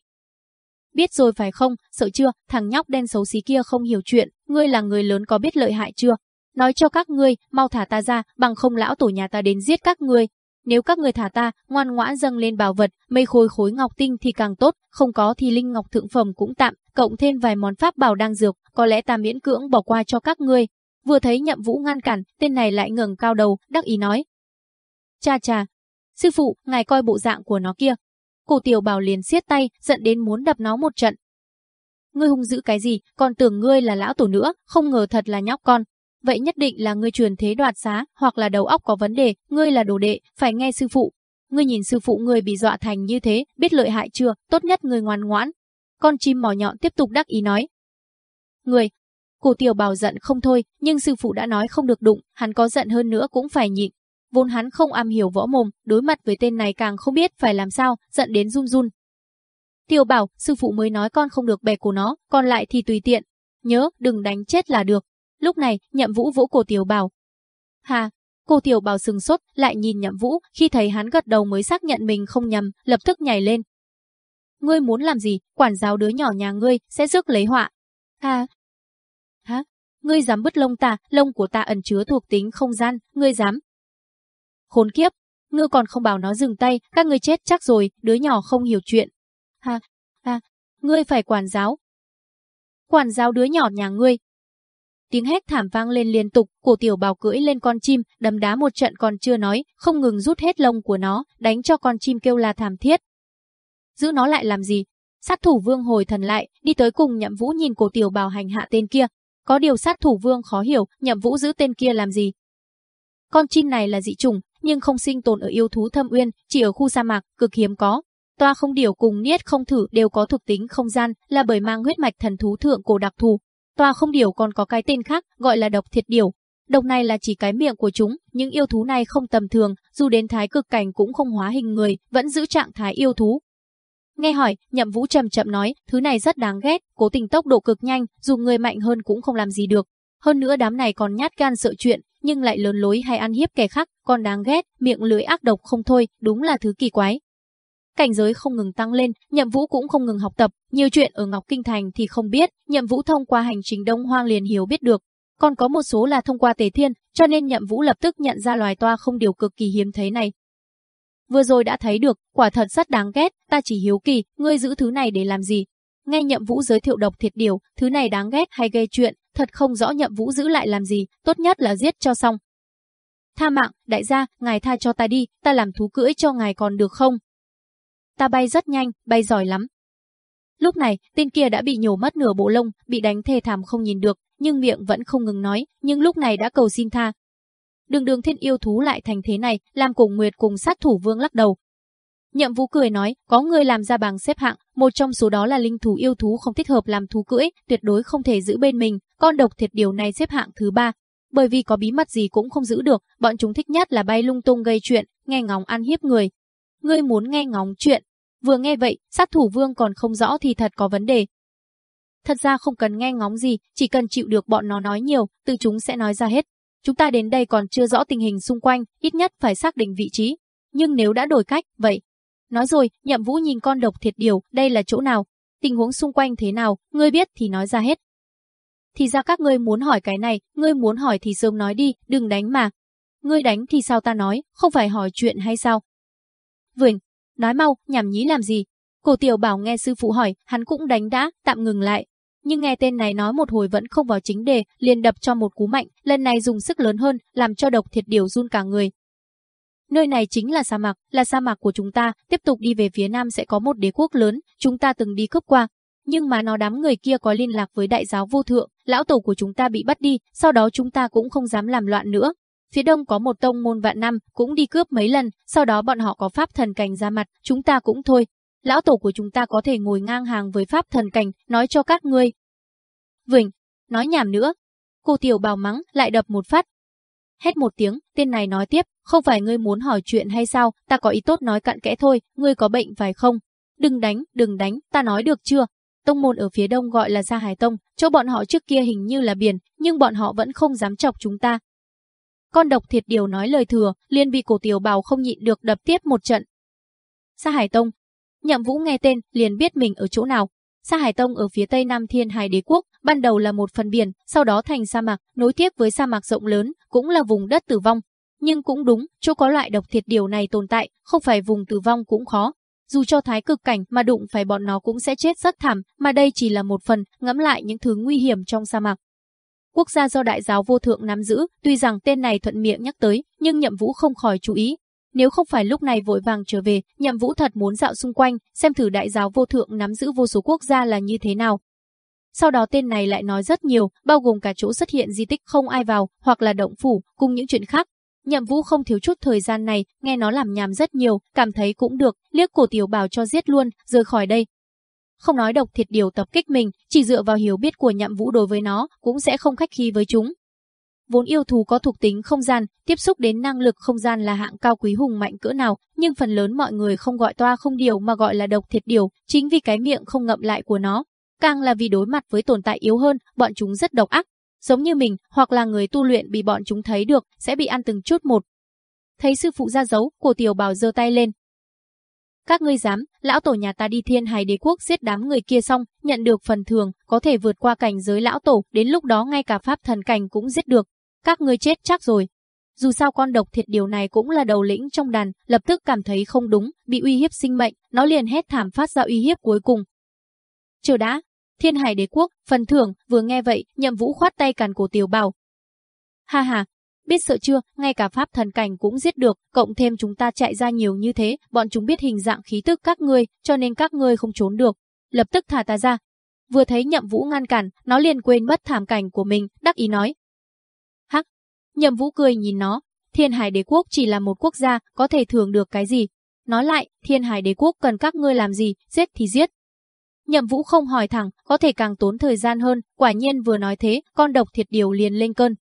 Biết rồi phải không, sợ chưa, thằng nhóc đen xấu xí kia không hiểu chuyện, ngươi là người lớn có biết lợi hại chưa? Nói cho các ngươi, mau thả ta ra, bằng không lão tổ nhà ta đến giết các ngươi. nếu các người thả ta, ngoan ngoãn dâng lên bảo vật, mây khối khối ngọc tinh thì càng tốt, không có thì linh ngọc thượng phẩm cũng tạm, cộng thêm vài món pháp bảo đang dược, có lẽ ta miễn cưỡng bỏ qua cho các ngươi. Vừa thấy nhậm vũ ngăn cản, tên này lại ngẩng cao đầu, đắc ý nói. Cha cha, sư phụ, ngài coi bộ dạng của nó kia. Cổ tiểu bảo liền siết tay, giận đến muốn đập nó một trận. Ngươi hung dữ cái gì, còn tưởng ngươi là lão tổ nữa, không ngờ thật là nhóc con, vậy nhất định là ngươi truyền thế đoạt xá, hoặc là đầu óc có vấn đề, ngươi là đồ đệ, phải nghe sư phụ. Ngươi nhìn sư phụ ngươi bị dọa thành như thế, biết lợi hại chưa, tốt nhất ngươi ngoan ngoãn. Con chim mỏ nhọn tiếp tục đắc ý nói. người cổ tiểu bảo giận không thôi, nhưng sư phụ đã nói không được đụng, hắn có giận hơn nữa cũng phải nhịn. Vốn hắn không am hiểu võ mồm, đối mặt với tên này càng không biết phải làm sao, giận đến run run. Tiểu bảo, sư phụ mới nói con không được bè của nó, còn lại thì tùy tiện. Nhớ, đừng đánh chết là được. Lúc này, nhậm vũ vỗ cổ tiểu bảo. Hà, cô tiểu bảo sừng sốt, lại nhìn nhậm vũ, khi thấy hắn gật đầu mới xác nhận mình không nhầm, lập tức nhảy lên. Ngươi muốn làm gì, quản giáo đứa nhỏ nhà ngươi, sẽ rước lấy họa. ha, hả, ngươi dám bứt lông ta, lông của ta ẩn chứa thuộc tính không gian, ngươi dám. Khốn kiếp, ngươi còn không bảo nó dừng tay, các ngươi chết chắc rồi, đứa nhỏ không hiểu chuyện. Ha, ha, ngươi phải quản giáo. Quản giáo đứa nhỏ nhà ngươi, Tiếng hét thảm vang lên liên tục, cổ tiểu bào cưỡi lên con chim, đấm đá một trận còn chưa nói, không ngừng rút hết lông của nó, đánh cho con chim kêu là thảm thiết. Giữ nó lại làm gì? Sát thủ vương hồi thần lại, đi tới cùng nhậm vũ nhìn cổ tiểu bào hành hạ tên kia. Có điều sát thủ vương khó hiểu, nhậm vũ giữ tên kia làm gì? Con chim này là dị trùng, nhưng không sinh tồn ở yêu thú thâm uyên, chỉ ở khu sa mạc, cực hiếm có. Toa không điều cùng niết không thử đều có thuộc tính không gian, là bởi mang huyết mạch thần thú thượng cổ đặc thù, Toa không điều còn có cái tên khác, gọi là độc thiệt điều Độc này là chỉ cái miệng của chúng, những yêu thú này không tầm thường, dù đến thái cực cảnh cũng không hóa hình người, vẫn giữ trạng thái yêu thú. Nghe hỏi, nhậm vũ chậm chậm nói, thứ này rất đáng ghét, cố tình tốc độ cực nhanh, dù người mạnh hơn cũng không làm gì được. Hơn nữa đám này còn nhát gan sợ chuyện, nhưng lại lớn lối hay ăn hiếp kẻ khác, còn đáng ghét, miệng lưỡi ác độc không thôi, đúng là thứ kỳ quái. Cảnh giới không ngừng tăng lên, Nhậm Vũ cũng không ngừng học tập, nhiều chuyện ở Ngọc Kinh Thành thì không biết, Nhậm Vũ thông qua hành trình Đông Hoang liền hiểu biết được. Còn có một số là thông qua Tề Thiên, cho nên Nhậm Vũ lập tức nhận ra loài toa không điều cực kỳ hiếm thấy này. Vừa rồi đã thấy được, quả thật rất đáng ghét, ta chỉ hiếu kỳ, ngươi giữ thứ này để làm gì? Nghe Nhậm Vũ giới thiệu độc thiệt điều, thứ này đáng ghét hay gây chuyện, thật không rõ Nhậm Vũ giữ lại làm gì, tốt nhất là giết cho xong. Tha mạng, đại gia, ngài tha cho ta đi, ta làm thú cưỡi cho ngài còn được không? ta bay rất nhanh, bay giỏi lắm. Lúc này, tên kia đã bị nhổ mất nửa bộ lông, bị đánh thê thảm không nhìn được, nhưng miệng vẫn không ngừng nói, nhưng lúc này đã cầu xin tha. Đường đường thiên yêu thú lại thành thế này, làm cùng Nguyệt cùng sát thủ vương lắc đầu. Nhậm vũ cười nói, có người làm ra bảng xếp hạng, một trong số đó là linh thú yêu thú không thích hợp làm thú cưỡi, tuyệt đối không thể giữ bên mình, con độc thiệt điều này xếp hạng thứ ba. Bởi vì có bí mật gì cũng không giữ được, bọn chúng thích nhất là bay lung tung gây chuyện, nghe ngóng ăn hiếp người. Ngươi muốn nghe ngóng chuyện, Vừa nghe vậy, sát thủ vương còn không rõ thì thật có vấn đề. Thật ra không cần nghe ngóng gì, chỉ cần chịu được bọn nó nói nhiều, từ chúng sẽ nói ra hết. Chúng ta đến đây còn chưa rõ tình hình xung quanh, ít nhất phải xác định vị trí. Nhưng nếu đã đổi cách, vậy. Nói rồi, nhậm vũ nhìn con độc thiệt điều, đây là chỗ nào? Tình huống xung quanh thế nào, ngươi biết thì nói ra hết. Thì ra các ngươi muốn hỏi cái này, ngươi muốn hỏi thì sớm nói đi, đừng đánh mà. Ngươi đánh thì sao ta nói, không phải hỏi chuyện hay sao? Vườn, Nói mau, nhảm nhí làm gì? Cổ tiểu bảo nghe sư phụ hỏi, hắn cũng đánh đã, tạm ngừng lại. Nhưng nghe tên này nói một hồi vẫn không vào chính đề, liền đập cho một cú mạnh, lần này dùng sức lớn hơn, làm cho độc thiệt điều run cả người. Nơi này chính là sa mạc, là sa mạc của chúng ta, tiếp tục đi về phía nam sẽ có một đế quốc lớn, chúng ta từng đi cướp qua. Nhưng mà nó đám người kia có liên lạc với đại giáo vô thượng, lão tổ của chúng ta bị bắt đi, sau đó chúng ta cũng không dám làm loạn nữa, Phía đông có một tông môn vạn năm, cũng đi cướp mấy lần, sau đó bọn họ có pháp thần cảnh ra mặt, chúng ta cũng thôi. Lão tổ của chúng ta có thể ngồi ngang hàng với pháp thần cảnh, nói cho các ngươi. Vịnh, nói nhảm nữa. Cô tiểu bào mắng, lại đập một phát. Hét một tiếng, tên này nói tiếp, không phải ngươi muốn hỏi chuyện hay sao, ta có ý tốt nói cặn kẽ thôi, ngươi có bệnh phải không? Đừng đánh, đừng đánh, ta nói được chưa? Tông môn ở phía đông gọi là Gia Hải Tông, chỗ bọn họ trước kia hình như là biển, nhưng bọn họ vẫn không dám chọc chúng ta, con độc thiệt điều nói lời thừa, liền bị cổ tiểu bào không nhịn được đập tiếp một trận. Sa Hải Tông. Nhậm Vũ nghe tên, liền biết mình ở chỗ nào. Sa Hải Tông ở phía tây Nam Thiên Hải Đế quốc, ban đầu là một phần biển, sau đó thành sa mạc, nối tiếp với sa mạc rộng lớn, cũng là vùng đất tử vong. Nhưng cũng đúng, chỗ có loại độc thiệt điều này tồn tại, không phải vùng tử vong cũng khó. Dù cho thái cực cảnh mà đụng phải bọn nó cũng sẽ chết rất thảm, mà đây chỉ là một phần, ngẫm lại những thứ nguy hiểm trong sa mạc. Quốc gia do đại giáo vô thượng nắm giữ, tuy rằng tên này thuận miệng nhắc tới, nhưng nhậm vũ không khỏi chú ý. Nếu không phải lúc này vội vàng trở về, nhậm vũ thật muốn dạo xung quanh, xem thử đại giáo vô thượng nắm giữ vô số quốc gia là như thế nào. Sau đó tên này lại nói rất nhiều, bao gồm cả chỗ xuất hiện di tích không ai vào, hoặc là động phủ, cùng những chuyện khác. Nhậm Vũ không thiếu chút thời gian này, nghe nó làm nhàm rất nhiều, cảm thấy cũng được, liếc cổ tiểu bảo cho giết luôn, rời khỏi đây. Không nói độc thiệt điều tập kích mình, chỉ dựa vào hiểu biết của Nhậm Vũ đối với nó, cũng sẽ không khách khí với chúng. Vốn yêu thú có thuộc tính không gian, tiếp xúc đến năng lực không gian là hạng cao quý hùng mạnh cỡ nào, nhưng phần lớn mọi người không gọi toa không điều mà gọi là độc thiệt điều, chính vì cái miệng không ngậm lại của nó, Càng là vì đối mặt với tồn tại yếu hơn, bọn chúng rất độc ác. Giống như mình, hoặc là người tu luyện bị bọn chúng thấy được, sẽ bị ăn từng chút một. Thấy sư phụ ra dấu, cổ tiểu bảo giơ tay lên. Các ngươi dám, lão tổ nhà ta đi thiên hải đế quốc giết đám người kia xong, nhận được phần thường, có thể vượt qua cảnh giới lão tổ, đến lúc đó ngay cả pháp thần cảnh cũng giết được. Các ngươi chết chắc rồi. Dù sao con độc thiệt điều này cũng là đầu lĩnh trong đàn, lập tức cảm thấy không đúng, bị uy hiếp sinh mệnh, nó liền hét thảm phát ra uy hiếp cuối cùng. Chờ đã, Thiên Hải Đế quốc, phần thưởng, vừa nghe vậy, Nhậm Vũ khoát tay cản cổ Tiểu Bảo. Ha ha, biết sợ chưa, ngay cả pháp thần cảnh cũng giết được, cộng thêm chúng ta chạy ra nhiều như thế, bọn chúng biết hình dạng khí tức các ngươi, cho nên các ngươi không trốn được. Lập tức thả ta ra. Vừa thấy Nhậm Vũ ngăn cản, nó liền quên mất thảm cảnh của mình, đắc ý nói. Nhậm Vũ cười nhìn nó, Thiên Hải Đế quốc chỉ là một quốc gia, có thể thường được cái gì? Nói lại, Thiên Hải Đế quốc cần các ngươi làm gì, giết thì giết, Nhậm Vũ không hỏi thẳng, có thể càng tốn thời gian hơn, quả nhiên vừa nói thế, con độc thiệt điều liền lên cơn.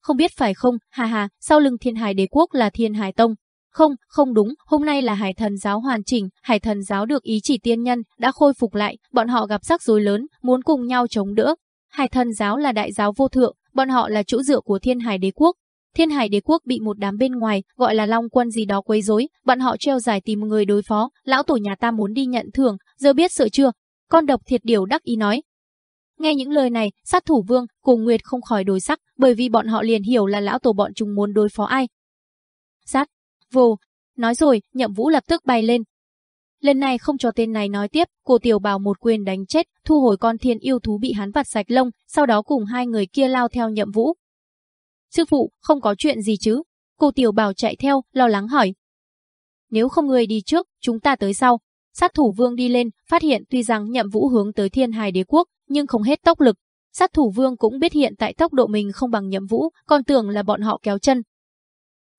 Không biết phải không, hà hà, sau lưng thiên hải đế quốc là thiên hải tông. Không, không đúng, hôm nay là hải thần giáo hoàn chỉnh, hải thần giáo được ý chỉ tiên nhân, đã khôi phục lại, bọn họ gặp rắc rối lớn, muốn cùng nhau chống đỡ. Hải thần giáo là đại giáo vô thượng, bọn họ là chỗ dựa của thiên hải đế quốc, Thiên Hải Đế quốc bị một đám bên ngoài, gọi là Long quân gì đó quấy rối, bọn họ treo giải tìm người đối phó, lão tổ nhà ta muốn đi nhận thưởng, giờ biết sợ chưa? Con độc thiệt điều đắc ý nói. Nghe những lời này, sát thủ vương cùng Nguyệt không khỏi đổi sắc, bởi vì bọn họ liền hiểu là lão tổ bọn chúng muốn đối phó ai. Sát, vô, nói rồi, nhậm vũ lập tức bay lên. Lần này không cho tên này nói tiếp, cô tiểu bảo một quyền đánh chết, thu hồi con thiên yêu thú bị hắn vặt sạch lông, sau đó cùng hai người kia lao theo nhậm vũ, Sư phụ, không có chuyện gì chứ? Cô Tiểu Bảo chạy theo, lo lắng hỏi. Nếu không người đi trước, chúng ta tới sau. Sát thủ vương đi lên, phát hiện tuy rằng nhậm vũ hướng tới thiên hài đế quốc, nhưng không hết tốc lực. Sát thủ vương cũng biết hiện tại tốc độ mình không bằng nhậm vũ, còn tưởng là bọn họ kéo chân.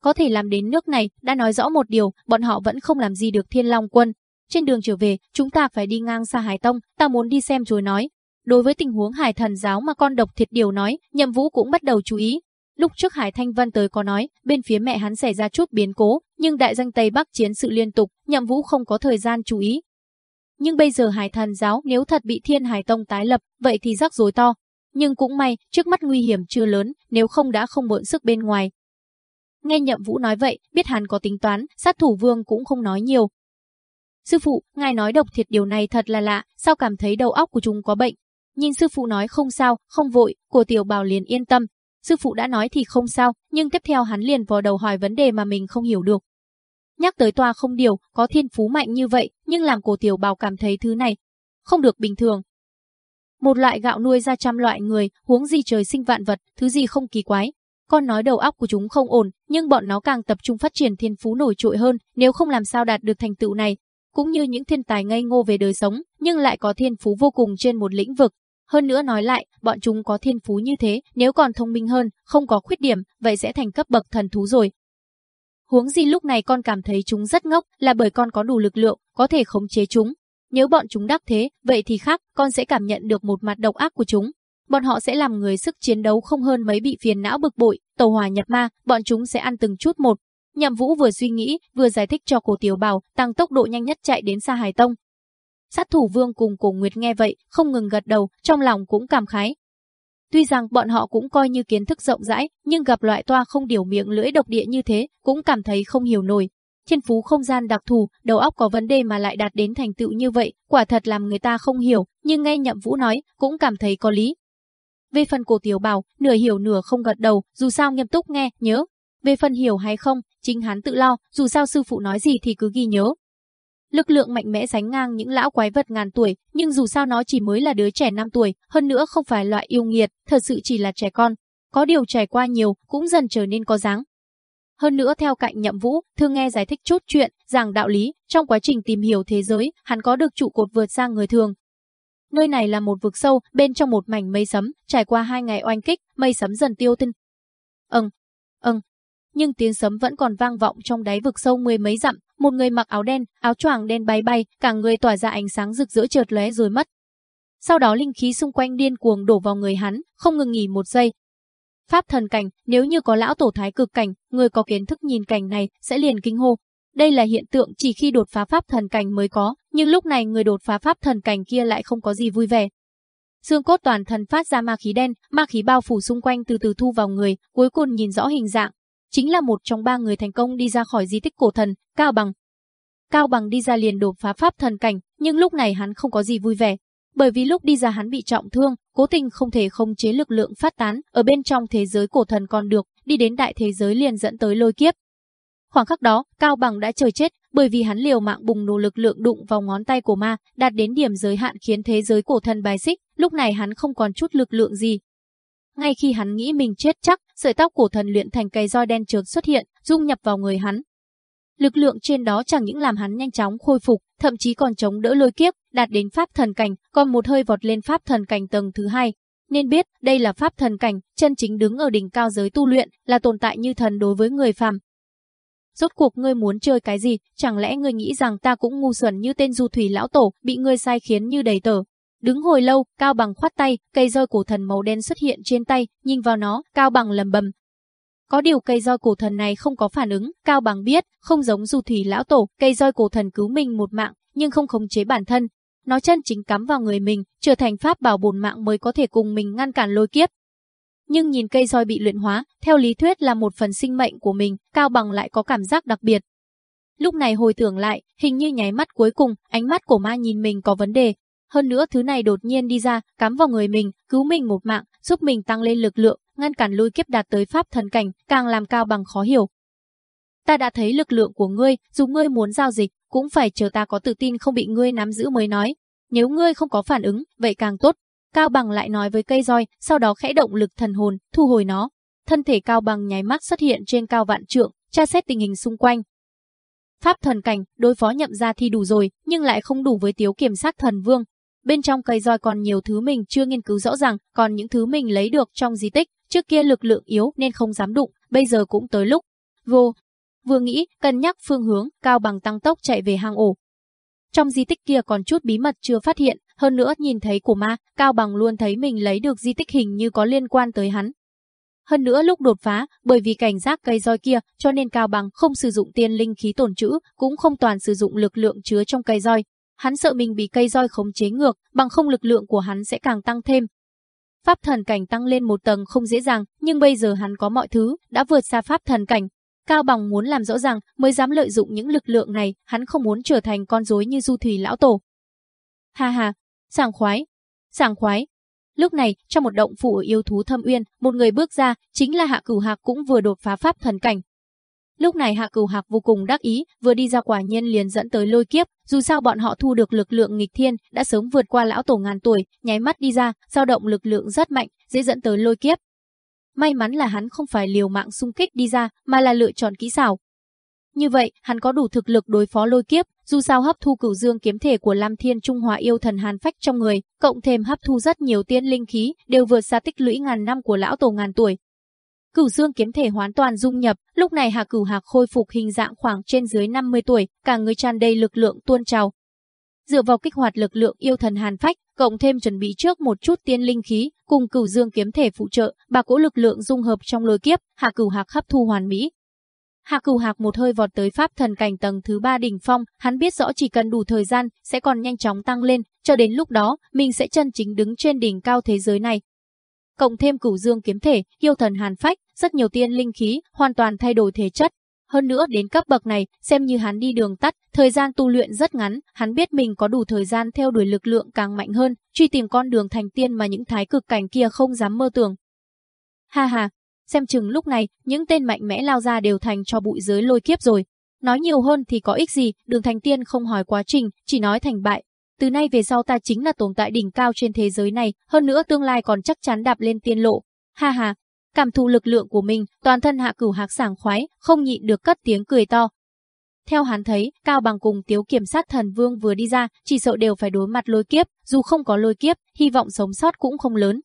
Có thể làm đến nước này, đã nói rõ một điều, bọn họ vẫn không làm gì được thiên long quân. Trên đường trở về, chúng ta phải đi ngang xa Hải Tông, ta muốn đi xem rồi nói. Đối với tình huống hải thần giáo mà con độc thiệt điều nói, nhậm vũ cũng bắt đầu chú ý, Lúc trước Hải Thanh Vân tới có nói, bên phía mẹ hắn xảy ra chút biến cố, nhưng đại danh Tây Bắc chiến sự liên tục, nhậm vũ không có thời gian chú ý. Nhưng bây giờ Hải thần giáo nếu thật bị Thiên Hải Tông tái lập, vậy thì rắc rối to. Nhưng cũng may, trước mắt nguy hiểm chưa lớn, nếu không đã không mượn sức bên ngoài. Nghe nhậm vũ nói vậy, biết hắn có tính toán, sát thủ vương cũng không nói nhiều. Sư phụ, ngài nói độc thiệt điều này thật là lạ, sao cảm thấy đầu óc của chúng có bệnh? Nhìn sư phụ nói không sao, không vội, của tiểu bảo liền yên tâm, Sư phụ đã nói thì không sao, nhưng tiếp theo hắn liền vò đầu hỏi vấn đề mà mình không hiểu được. Nhắc tới toa không điều, có thiên phú mạnh như vậy, nhưng làm cổ tiểu bào cảm thấy thứ này không được bình thường. Một loại gạo nuôi ra trăm loại người, huống gì trời sinh vạn vật, thứ gì không kỳ quái. Con nói đầu óc của chúng không ổn, nhưng bọn nó càng tập trung phát triển thiên phú nổi trội hơn, nếu không làm sao đạt được thành tựu này. Cũng như những thiên tài ngây ngô về đời sống, nhưng lại có thiên phú vô cùng trên một lĩnh vực, hơn nữa nói lại, bọn chúng có thiên phú như thế, nếu còn thông minh hơn, không có khuyết điểm, vậy sẽ thành cấp bậc thần thú rồi. Huống gì lúc này con cảm thấy chúng rất ngốc, là bởi con có đủ lực lượng, có thể khống chế chúng. Nếu bọn chúng đắc thế, vậy thì khác, con sẽ cảm nhận được một mặt độc ác của chúng. Bọn họ sẽ làm người sức chiến đấu không hơn mấy bị phiền não bực bội, tàu hòa nhập ma, bọn chúng sẽ ăn từng chút một. Nhậm Vũ vừa suy nghĩ, vừa giải thích cho cổ tiểu bảo, tăng tốc độ nhanh nhất chạy đến xa Hải Tông, Sát thủ vương cùng cổ Nguyệt nghe vậy, không ngừng gật đầu, trong lòng cũng cảm khái. Tuy rằng bọn họ cũng coi như kiến thức rộng rãi, nhưng gặp loại toa không điều miệng lưỡi độc địa như thế, cũng cảm thấy không hiểu nổi. Thiên phú không gian đặc thù, đầu óc có vấn đề mà lại đạt đến thành tựu như vậy, quả thật làm người ta không hiểu, nhưng nghe Nhậm Vũ nói, cũng cảm thấy có lý. Về phần cổ tiểu bảo, nửa hiểu nửa không gật đầu, dù sao nghiêm túc nghe, nhớ. Về phần hiểu hay không, chính hắn tự lo, dù sao sư phụ nói gì thì cứ ghi nhớ. Lực lượng mạnh mẽ sánh ngang những lão quái vật ngàn tuổi, nhưng dù sao nó chỉ mới là đứa trẻ 5 tuổi, hơn nữa không phải loại yêu nghiệt, thật sự chỉ là trẻ con. Có điều trải qua nhiều, cũng dần trở nên có dáng. Hơn nữa theo cạnh nhậm vũ, thường nghe giải thích chút chuyện, giảng đạo lý, trong quá trình tìm hiểu thế giới, hắn có được trụ cột vượt sang người thường. Nơi này là một vực sâu, bên trong một mảnh mây sấm, trải qua hai ngày oanh kích, mây sấm dần tiêu tinh. Âng, âng, nhưng tiếng sấm vẫn còn vang vọng trong đáy vực sâu mười mấy dặm, một người mặc áo đen, áo choàng đen bay bay, cả người tỏa ra ánh sáng rực rỡ chợt lóe rồi mất. Sau đó linh khí xung quanh điên cuồng đổ vào người hắn, không ngừng nghỉ một giây. Pháp thần cảnh, nếu như có lão tổ thái cực cảnh, người có kiến thức nhìn cảnh này sẽ liền kinh hô. Đây là hiện tượng chỉ khi đột phá pháp thần cảnh mới có, nhưng lúc này người đột phá pháp thần cảnh kia lại không có gì vui vẻ. Xương cốt toàn thân phát ra ma khí đen, ma khí bao phủ xung quanh từ từ thu vào người, cuối cùng nhìn rõ hình dạng, chính là một trong ba người thành công đi ra khỏi di tích cổ thần, Cao Bằng. Cao Bằng đi ra liền đột phá pháp thần cảnh, nhưng lúc này hắn không có gì vui vẻ, bởi vì lúc đi ra hắn bị trọng thương, cố tình không thể không chế lực lượng phát tán, ở bên trong thế giới cổ thần còn được, đi đến đại thế giới liền dẫn tới lôi kiếp. Khoảng khắc đó, Cao Bằng đã trời chết, bởi vì hắn liều mạng bùng nổ lực lượng đụng vào ngón tay của ma, đạt đến điểm giới hạn khiến thế giới cổ thần bài xích, lúc này hắn không còn chút lực lượng gì, ngay khi hắn nghĩ mình chết chắc, sợi tóc cổ thần luyện thành cây roi đen trượt xuất hiện, dung nhập vào người hắn. Lực lượng trên đó chẳng những làm hắn nhanh chóng khôi phục, thậm chí còn chống đỡ lôi kiếp, đạt đến pháp thần cảnh, còn một hơi vọt lên pháp thần cảnh tầng thứ hai. Nên biết, đây là pháp thần cảnh, chân chính đứng ở đỉnh cao giới tu luyện, là tồn tại như thần đối với người phàm. Rốt cuộc ngươi muốn chơi cái gì, chẳng lẽ ngươi nghĩ rằng ta cũng ngu xuẩn như tên du thủy lão tổ, bị ngươi sai khiến như đầy tờ, Đứng hồi lâu, Cao Bằng khoát tay, cây roi cổ thần màu đen xuất hiện trên tay, nhìn vào nó, Cao Bằng lầm bầm. Có điều cây roi cổ thần này không có phản ứng, Cao Bằng biết, không giống du thủy lão tổ, cây roi cổ thần cứu mình một mạng, nhưng không khống chế bản thân. Nó chân chính cắm vào người mình, trở thành pháp bảo bổn mạng mới có thể cùng mình ngăn cản lôi kiếp. Nhưng nhìn cây roi bị luyện hóa, theo lý thuyết là một phần sinh mệnh của mình, Cao Bằng lại có cảm giác đặc biệt. Lúc này hồi tưởng lại, hình như nháy mắt cuối cùng, ánh mắt của ma nhìn mình có vấn đề, hơn nữa thứ này đột nhiên đi ra, cắm vào người mình, cứu mình một mạng, giúp mình tăng lên lực lượng, ngăn cản lôi kiếp đạt tới pháp thần cảnh, càng làm cao bằng khó hiểu. Ta đã thấy lực lượng của ngươi, dù ngươi muốn giao dịch, cũng phải chờ ta có tự tin không bị ngươi nắm giữ mới nói. Nếu ngươi không có phản ứng, vậy càng tốt. Cao bằng lại nói với cây roi, sau đó khẽ động lực thần hồn, thu hồi nó. Thân thể cao bằng nháy mắt xuất hiện trên cao vạn trượng, tra xét tình hình xung quanh, Pháp thần cảnh, đối phó nhậm ra thì đủ rồi, nhưng lại không đủ với tiếu kiểm sát thần vương, Bên trong cây roi còn nhiều thứ mình chưa nghiên cứu rõ ràng, còn những thứ mình lấy được trong di tích, trước kia lực lượng yếu nên không dám đụng, bây giờ cũng tới lúc. Vô, vừa nghĩ, cân nhắc phương hướng, cao bằng tăng tốc chạy về hang ổ. Trong di tích kia còn chút bí mật chưa phát hiện, hơn nữa nhìn thấy của ma, Cao Bằng luôn thấy mình lấy được di tích hình như có liên quan tới hắn. Hơn nữa lúc đột phá, bởi vì cảnh giác cây roi kia, cho nên Cao Bằng không sử dụng tiên linh khí tổn trữ, cũng không toàn sử dụng lực lượng chứa trong cây roi, Hắn sợ mình bị cây roi khống chế ngược, bằng không lực lượng của hắn sẽ càng tăng thêm. Pháp thần cảnh tăng lên một tầng không dễ dàng, nhưng bây giờ hắn có mọi thứ, đã vượt xa pháp thần cảnh. Cao Bằng muốn làm rõ ràng mới dám lợi dụng những lực lượng này, hắn không muốn trở thành con rối như Du Thủy lão tổ. Ha ha, sảng khoái, sảng khoái. Lúc này, trong một động phủ yêu thú thâm uyên, một người bước ra, chính là Hạ Cửu Hạc cũng vừa đột phá pháp thần cảnh, Lúc này Hạ Cửu Hạc vô cùng đắc ý, vừa đi ra quả nhiên liền dẫn tới lôi kiếp, dù sao bọn họ thu được lực lượng nghịch thiên, đã sớm vượt qua lão tổ ngàn tuổi, nháy mắt đi ra, dao động lực lượng rất mạnh, dễ dẫn tới lôi kiếp. May mắn là hắn không phải liều mạng xung kích đi ra, mà là lựa chọn kỹ xảo. Như vậy, hắn có đủ thực lực đối phó lôi kiếp, dù sao hấp thu cửu dương kiếm thể của Lam Thiên Trung Hòa yêu thần hàn phách trong người, cộng thêm hấp thu rất nhiều tiên linh khí, đều vượt xa tích lũy ngàn năm của lão tổ ngàn tuổi, Cửu Dương kiếm thể hoàn toàn dung nhập, lúc này Hà Cửu Hạc khôi phục hình dạng khoảng trên dưới 50 tuổi, cả người tràn đầy lực lượng tuôn trào. Dựa vào kích hoạt lực lượng yêu thần hàn phách, cộng thêm chuẩn bị trước một chút tiên linh khí, cùng Cửu Dương kiếm thể phụ trợ, bà cỗ lực lượng dung hợp trong lôi kiếp, Hà Cửu Hạc hấp thu hoàn mỹ. Hạ Cửu Hạc một hơi vọt tới pháp thần cảnh tầng thứ ba đỉnh phong, hắn biết rõ chỉ cần đủ thời gian sẽ còn nhanh chóng tăng lên, cho đến lúc đó, mình sẽ chân chính đứng trên đỉnh cao thế giới này, cộng thêm cửu dương kiếm thể, yêu thần hàn phách, rất nhiều tiên linh khí, hoàn toàn thay đổi thể chất. Hơn nữa đến cấp bậc này, xem như hắn đi đường tắt, thời gian tu luyện rất ngắn, hắn biết mình có đủ thời gian theo đuổi lực lượng càng mạnh hơn, truy tìm con đường thành tiên mà những thái cực cảnh kia không dám mơ tưởng. Ha ha, xem chừng lúc này, những tên mạnh mẽ lao ra đều thành cho bụi dưới lôi kiếp rồi. Nói nhiều hơn thì có ích gì, đường thành tiên không hỏi quá trình, chỉ nói thành bại. Từ nay về sau ta chính là tồn tại đỉnh cao trên thế giới này, hơn nữa tương lai còn chắc chắn đạp lên tiên lộ. Ha ha, cảm thụ lực lượng của mình, toàn thân hạ cửu hạc sảng khoái, không nhịn được cất tiếng cười to. Theo hắn thấy, Cao Bằng cùng Tiếu Kiểm sát thần vương vừa đi ra, chỉ sợ đều phải đối mặt lôi kiếp, dù không có lôi kiếp, hy vọng sống sót cũng không lớn.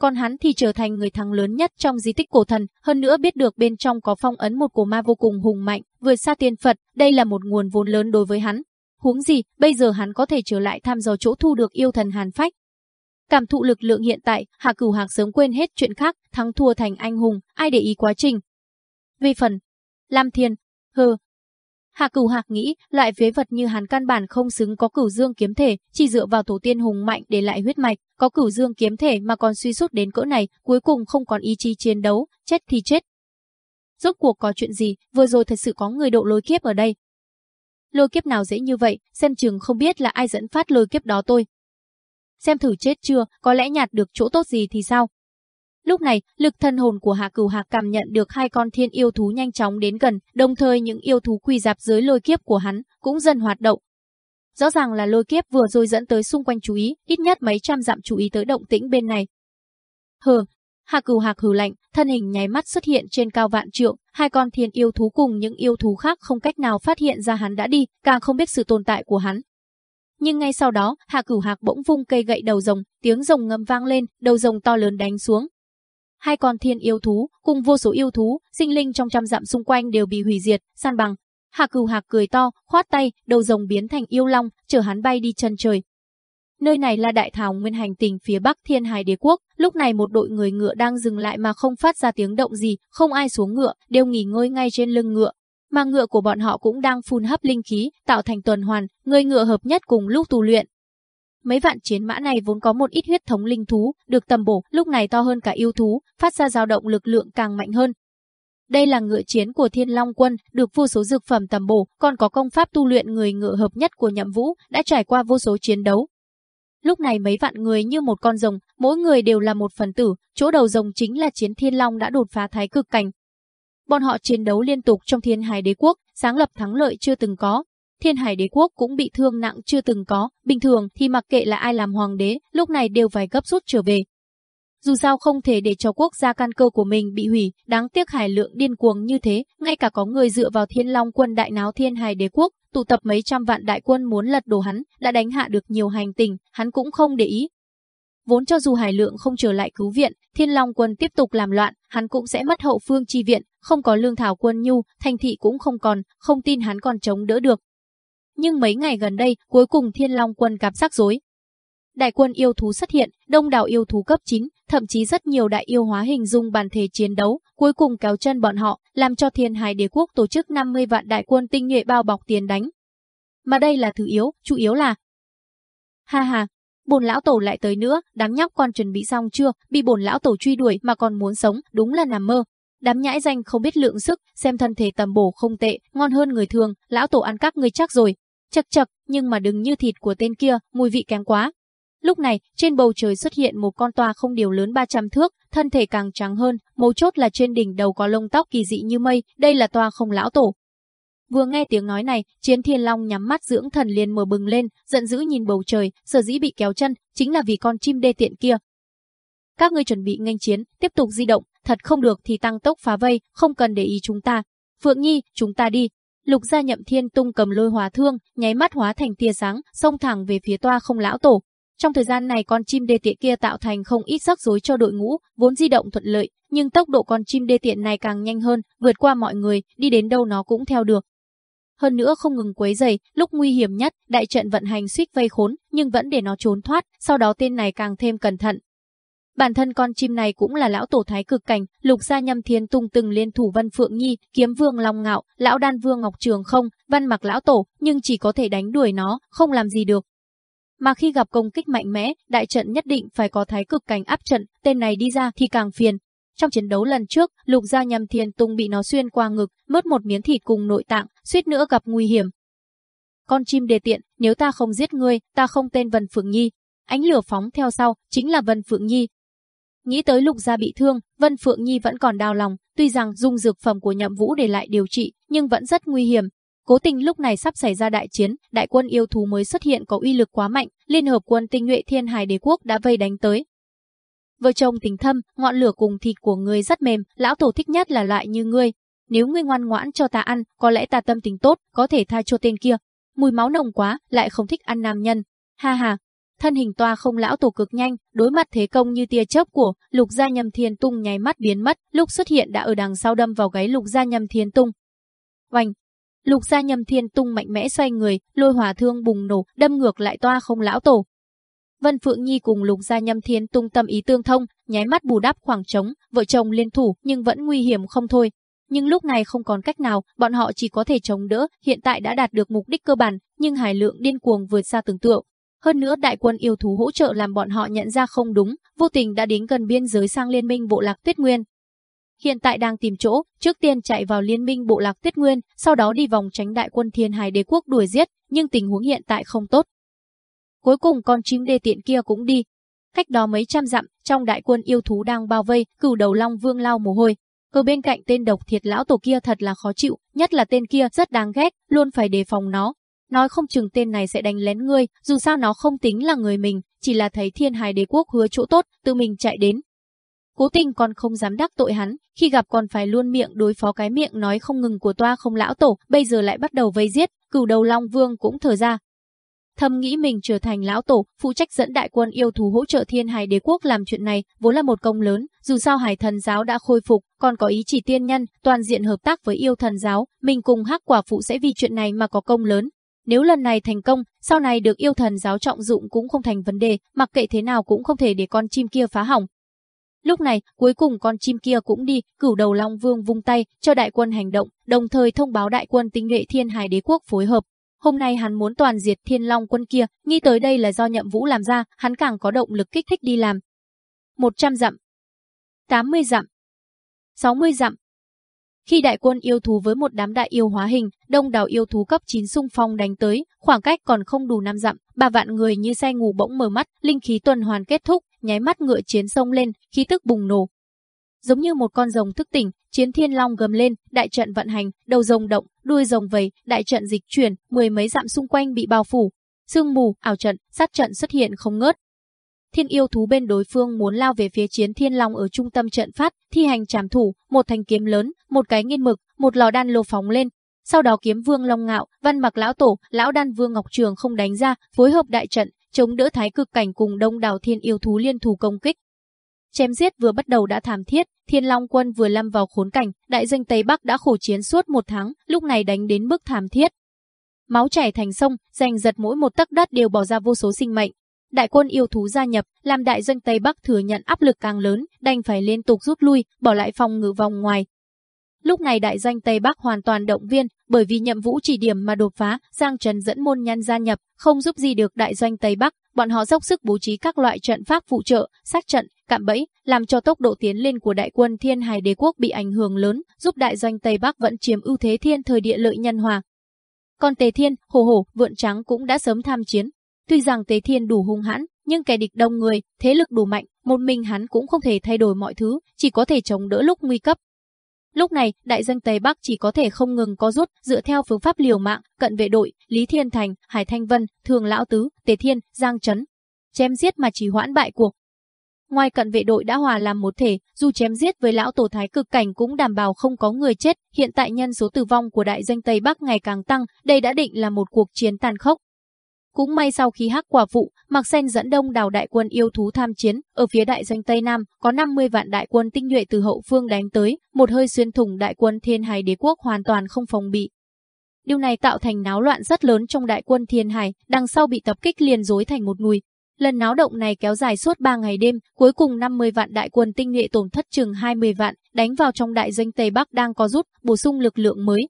Còn hắn thì trở thành người thắng lớn nhất trong di tích cổ thần, hơn nữa biết được bên trong có phong ấn một cổ ma vô cùng hùng mạnh, vượt xa tiên Phật, đây là một nguồn vốn lớn đối với hắn. Huống gì, bây giờ hắn có thể trở lại tham dò chỗ thu được yêu thần hàn phách. Cảm thụ lực lượng hiện tại, Hạ Cửu Hạc sớm quên hết chuyện khác, thắng thua thành anh hùng, ai để ý quá trình. Về phần, Lam Thiên, hờ Hạ Cửu Hạc nghĩ, loại phế vật như hắn căn bản không xứng có Cửu Dương kiếm thể, chỉ dựa vào tổ tiên hùng mạnh để lại huyết mạch, có Cửu Dương kiếm thể mà còn suy sút đến cỡ này, cuối cùng không còn ý chí chiến đấu, chết thì chết. Rốt cuộc có chuyện gì, vừa rồi thật sự có người độ lối kiếp ở đây. Lôi kiếp nào dễ như vậy, xem chừng không biết là ai dẫn phát lôi kiếp đó tôi. Xem thử chết chưa, có lẽ nhạt được chỗ tốt gì thì sao? Lúc này, lực thân hồn của Hạ Cửu Hạc cảm nhận được hai con thiên yêu thú nhanh chóng đến gần, đồng thời những yêu thú quỳ dạp dưới lôi kiếp của hắn cũng dần hoạt động. Rõ ràng là lôi kiếp vừa rồi dẫn tới xung quanh chú ý, ít nhất mấy trăm dặm chú ý tới động tĩnh bên này. Hừ, Hạ Cửu Hạc hừ lạnh, thân hình nháy mắt xuất hiện trên cao vạn trượng, hai con thiên yêu thú cùng những yêu thú khác không cách nào phát hiện ra hắn đã đi, càng không biết sự tồn tại của hắn. Nhưng ngay sau đó, Hạ Cửu Hạc bỗng vung cây gậy đầu rồng, tiếng rồng ngâm vang lên, đầu rồng to lớn đánh xuống, hai con thiên yêu thú, cùng vô số yêu thú, sinh linh trong trăm dặm xung quanh đều bị hủy diệt, san bằng. Hạ Cửu Hạc cười to, khoát tay, đầu rồng biến thành yêu long, chở hắn bay đi chân trời. Nơi này là đại thảo nguyên hành tinh phía bắc Thiên Hải Đế quốc, lúc này một đội người ngựa đang dừng lại mà không phát ra tiếng động gì, không ai xuống ngựa, đều nghỉ ngơi ngay trên lưng ngựa. Mà ngựa của bọn họ cũng đang phun hấp linh khí, tạo thành tuần hoàn, người ngựa hợp nhất cùng lúc tu luyện. Mấy vạn chiến mã này vốn có một ít huyết thống linh thú, được tầm bổ, lúc này to hơn cả yêu thú, phát ra dao động lực lượng càng mạnh hơn. Đây là ngựa chiến của Thiên Long quân, được vô số dược phẩm tầm bổ, còn có công pháp tu luyện người ngựa hợp nhất của Nhậm Vũ, đã trải qua vô số chiến đấu. Lúc này mấy vạn người như một con rồng, mỗi người đều là một phần tử, chỗ đầu rồng chính là chiến Thiên Long đã đột phá thái cực cảnh. Bọn họ chiến đấu liên tục trong Thiên Hải Đế quốc, sáng lập thắng lợi chưa từng có, Thiên Hải đế quốc cũng bị thương nặng chưa từng có, bình thường thì mặc kệ là ai làm hoàng đế, lúc này đều phải gấp rút trở về. Dù sao không thể để cho quốc gia căn cơ của mình bị hủy, đáng tiếc hải lượng điên cuồng như thế, ngay cả có người dựa vào thiên long quân đại náo thiên hải đế quốc, tụ tập mấy trăm vạn đại quân muốn lật đổ hắn, đã đánh hạ được nhiều hành tình, hắn cũng không để ý. Vốn cho dù hải lượng không trở lại cứu viện, thiên long quân tiếp tục làm loạn, hắn cũng sẽ mất hậu phương chi viện, không có lương thảo quân nhu, thành thị cũng không còn, không tin hắn còn chống đỡ được, nhưng mấy ngày gần đây, cuối cùng Thiên Long quân gặp rắc rối. Đại quân yêu thú xuất hiện, đông đảo yêu thú cấp 9, thậm chí rất nhiều đại yêu hóa hình dung bàn thể chiến đấu, cuối cùng kéo chân bọn họ, làm cho Thiên Hải Đế quốc tổ chức 50 vạn đại quân tinh nhuệ bao bọc tiền đánh. Mà đây là thứ yếu, chủ yếu là Ha ha, bồn lão tổ lại tới nữa, đám nhóc con chuẩn bị xong chưa, bị bồn lão tổ truy đuổi mà còn muốn sống, đúng là nằm mơ. Đám nhãi danh không biết lượng sức, xem thân thể tầm bổ không tệ, ngon hơn người thường, lão tổ ăn các ngươi chắc rồi. Chật chật, nhưng mà đừng như thịt của tên kia, mùi vị kém quá. Lúc này, trên bầu trời xuất hiện một con toa không điều lớn 300 thước, thân thể càng trắng hơn, mấu chốt là trên đỉnh đầu có lông tóc kỳ dị như mây, đây là toa không lão tổ. Vừa nghe tiếng nói này, Chiến Thiên Long nhắm mắt dưỡng thần liền mở bừng lên, giận dữ nhìn bầu trời, sở dĩ bị kéo chân, chính là vì con chim đê tiện kia. Các ngươi chuẩn bị nghênh chiến, tiếp tục di động, thật không được thì tăng tốc phá vây, không cần để ý chúng ta. Phượng Nhi, chúng ta đi, Lục gia nhậm thiên tung cầm lôi hóa thương, nháy mắt hóa thành tia sáng, xông thẳng về phía toa không lão tổ. Trong thời gian này con chim đê tiện kia tạo thành không ít rắc rối cho đội ngũ, vốn di động thuận lợi, nhưng tốc độ con chim đê tiện này càng nhanh hơn, vượt qua mọi người, đi đến đâu nó cũng theo được. Hơn nữa không ngừng quấy giày, lúc nguy hiểm nhất, đại trận vận hành suýt vây khốn, nhưng vẫn để nó trốn thoát, sau đó tên này càng thêm cẩn thận, Bản thân con chim này cũng là lão tổ thái cực cảnh, lục gia nhâm thiên tung từng liên thủ Vân Phượng Nhi, kiếm vương Long Ngạo, lão đan vương Ngọc Trường không, văn mặc lão tổ, nhưng chỉ có thể đánh đuổi nó, không làm gì được. Mà khi gặp công kích mạnh mẽ, đại trận nhất định phải có thái cực cảnh áp trận, tên này đi ra thì càng phiền. Trong chiến đấu lần trước, lục gia nhằm thiên tung bị nó xuyên qua ngực, mất một miếng thịt cùng nội tạng, suýt nữa gặp nguy hiểm. Con chim đề tiện, nếu ta không giết ngươi, ta không tên Vân Phượng Nhi. Ánh lửa phóng theo sau, chính là Vân Phượng Nhi, Nghĩ tới Lục gia bị thương, Vân Phượng Nhi vẫn còn đau lòng, tuy rằng dùng dược phẩm của Nhậm Vũ để lại điều trị, nhưng vẫn rất nguy hiểm. Cố tình lúc này sắp xảy ra đại chiến, đại quân yêu thú mới xuất hiện có uy lực quá mạnh, liên hợp quân tinh nhuệ Thiên Hải Đế quốc đã vây đánh tới. Vợ chồng tình thâm, ngọn lửa cùng thịt của ngươi rất mềm, lão tổ thích nhất là loại như ngươi. Nếu ngươi ngoan ngoãn cho ta ăn, có lẽ ta tâm tình tốt, có thể tha cho tên kia. Mùi máu nồng quá, lại không thích ăn nam nhân. Ha ha, thân hình toa không lão tổ cực nhanh, đối mặt thế công như tia chớp của Lục Gia Nhâm Thiên Tung nháy mắt biến mất, lúc xuất hiện đã ở đằng sau đâm vào gáy Lục Gia Nhâm Thiên Tung. Oanh! Lục Gia Nhâm Thiên Tung mạnh mẽ xoay người, lôi hỏa thương bùng nổ, đâm ngược lại toa không lão tổ. Vân Phượng Nhi cùng Lục Gia Nhâm Thiên Tung tâm ý tương thông, nháy mắt bù đắp khoảng trống, vợ chồng liên thủ nhưng vẫn nguy hiểm không thôi. Nhưng lúc này không còn cách nào, bọn họ chỉ có thể chống đỡ, hiện tại đã đạt được mục đích cơ bản, nhưng hải lượng điên cuồng vượt xa tưởng tượng. Hơn nữa đại quân yêu thú hỗ trợ làm bọn họ nhận ra không đúng, vô tình đã đến gần biên giới sang liên minh bộ lạc Tuyết Nguyên. Hiện tại đang tìm chỗ, trước tiên chạy vào liên minh bộ lạc Tuyết Nguyên, sau đó đi vòng tránh đại quân Thiên Hải Đế quốc đuổi giết, nhưng tình huống hiện tại không tốt. Cuối cùng con chim đê tiện kia cũng đi. Cách đó mấy trăm dặm, trong đại quân yêu thú đang bao vây, cửu đầu long vương lao mồ hôi. Ở bên cạnh tên độc thiệt lão tổ kia thật là khó chịu, nhất là tên kia rất đáng ghét, luôn phải đề phòng nó, nói không chừng tên này sẽ đánh lén ngươi, dù sao nó không tính là người mình, chỉ là thấy thiên hài đế quốc hứa chỗ tốt, tự mình chạy đến. Cố tình còn không dám đắc tội hắn, khi gặp còn phải luôn miệng đối phó cái miệng nói không ngừng của toa không lão tổ, bây giờ lại bắt đầu vây giết, cửu đầu long vương cũng thở ra. Thầm nghĩ mình trở thành lão tổ, phụ trách dẫn đại quân yêu thú hỗ trợ thiên hài đế quốc làm chuyện này, vốn là một công lớn, dù sao hải thần giáo đã khôi phục, còn có ý chỉ tiên nhân, toàn diện hợp tác với yêu thần giáo, mình cùng hắc quả phụ sẽ vì chuyện này mà có công lớn, nếu lần này thành công, sau này được yêu thần giáo trọng dụng cũng không thành vấn đề, mặc kệ thế nào cũng không thể để con chim kia phá hỏng. Lúc này, cuối cùng con chim kia cũng đi, cửu đầu Long Vương vung tay, cho đại quân hành động, đồng thời thông báo đại quân tinh nhuệ thiên hải đế quốc phối hợp. Hôm nay hắn muốn toàn diệt thiên long quân kia, nghĩ tới đây là do nhậm vũ làm ra, hắn càng có động lực kích thích đi làm. 100 dặm, 80 dặm, 60 dặm, khi đại quân yêu thú với một đám đại yêu hóa hình, đông đảo yêu thú cấp 9 xung phong đánh tới, khoảng cách còn không đủ năm dặm, ba vạn người như say ngủ bỗng mở mắt, linh khí tuần hoàn kết thúc, nháy mắt ngựa chiến sông lên, khí tức bùng nổ. Giống như một con rồng thức tỉnh, chiến thiên long gầm lên, đại trận vận hành, đầu rồng động, đuôi rồng vầy, đại trận dịch chuyển, mười mấy dặm xung quanh bị bao phủ. Sương mù, ảo trận, sát trận xuất hiện không ngớt, Thiên yêu thú bên đối phương muốn lao về phía chiến thiên long ở trung tâm trận phát, thi hành trảm thủ, một thanh kiếm lớn, một cái nghiên mực, một lò đan lô phóng lên. Sau đó kiếm vương long ngạo, văn mặc lão tổ, lão đan vương ngọc trường không đánh ra, phối hợp đại trận, chống đỡ thái cực cảnh cùng đông đảo thiên yêu thú liên thủ công kích. Chém giết vừa bắt đầu đã thảm thiết, Thiên Long quân vừa lâm vào khốn cảnh, đại danh Tây Bắc đã khổ chiến suốt một tháng, lúc này đánh đến mức thảm thiết. Máu chảy thành sông, giành giật mỗi một tấc đất đều bỏ ra vô số sinh mệnh, Đại quân yêu thú gia nhập, làm đại doanh Tây Bắc thừa nhận áp lực càng lớn, đành phải liên tục rút lui, bỏ lại phòng ngự vòng ngoài. Lúc này đại doanh Tây Bắc hoàn toàn động viên, bởi vì nhậm vũ chỉ điểm mà đột phá, Giang Trần dẫn môn nhân gia nhập, không giúp gì được đại doanh Tây Bắc, bọn họ dốc sức bố trí các loại trận pháp phụ trợ, sát trận, cạm bẫy, làm cho tốc độ tiến lên của đại quân Thiên Hải Đế quốc bị ảnh hưởng lớn, giúp đại doanh Tây Bắc vẫn chiếm ưu thế thiên thời địa lợi nhân hòa. Còn Tề Thiên, Hồ Hổ, Vượn Trắng cũng đã sớm tham chiến, Tuy rằng Tề Thiên đủ hung hãn, nhưng kẻ địch đông người, thế lực đủ mạnh, một mình hắn cũng không thể thay đổi mọi thứ, chỉ có thể chống đỡ lúc nguy cấp. Lúc này, đại danh Tây Bắc chỉ có thể không ngừng có rút, dựa theo phương pháp liều mạng, cận vệ đội, Lý Thiên Thành, Hải Thanh Vân, Thường Lão Tứ, tề Thiên, Giang Trấn. Chém giết mà chỉ hoãn bại cuộc. Ngoài cận vệ đội đã hòa làm một thể, dù chém giết với lão tổ thái cực cảnh cũng đảm bảo không có người chết, hiện tại nhân số tử vong của đại danh Tây Bắc ngày càng tăng, đây đã định là một cuộc chiến tàn khốc. Cũng may sau khi hắc quả vụ, Mạc Sen dẫn đông đảo đại quân yêu thú tham chiến, ở phía đại doanh Tây Nam có 50 vạn đại quân tinh nhuệ từ hậu phương đánh tới, một hơi xuyên thủng đại quân Thiên Hải Đế quốc hoàn toàn không phòng bị. Điều này tạo thành náo loạn rất lớn trong đại quân Thiên Hải, đằng sau bị tập kích liền rối thành một ngùi Lần náo động này kéo dài suốt 3 ngày đêm, cuối cùng 50 vạn đại quân tinh nhuệ tổn thất chừng 20 vạn, đánh vào trong đại doanh Tây Bắc đang có rút, bổ sung lực lượng mới,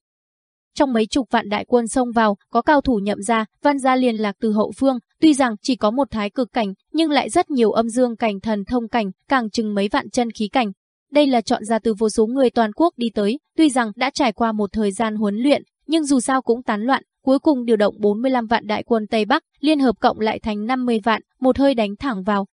trong mấy chục vạn đại quân xông vào, có cao thủ nhậm ra, văn gia liên lạc từ hậu phương, tuy rằng chỉ có một thái cực cảnh, nhưng lại rất nhiều âm dương cảnh thần thông cảnh, càng chừng mấy vạn chân khí cảnh. Đây là chọn ra từ vô số người toàn quốc đi tới, tuy rằng đã trải qua một thời gian huấn luyện, nhưng dù sao cũng tán loạn, cuối cùng điều động 45 vạn đại quân Tây Bắc, liên hợp cộng lại thành 50 vạn, một hơi đánh thẳng vào.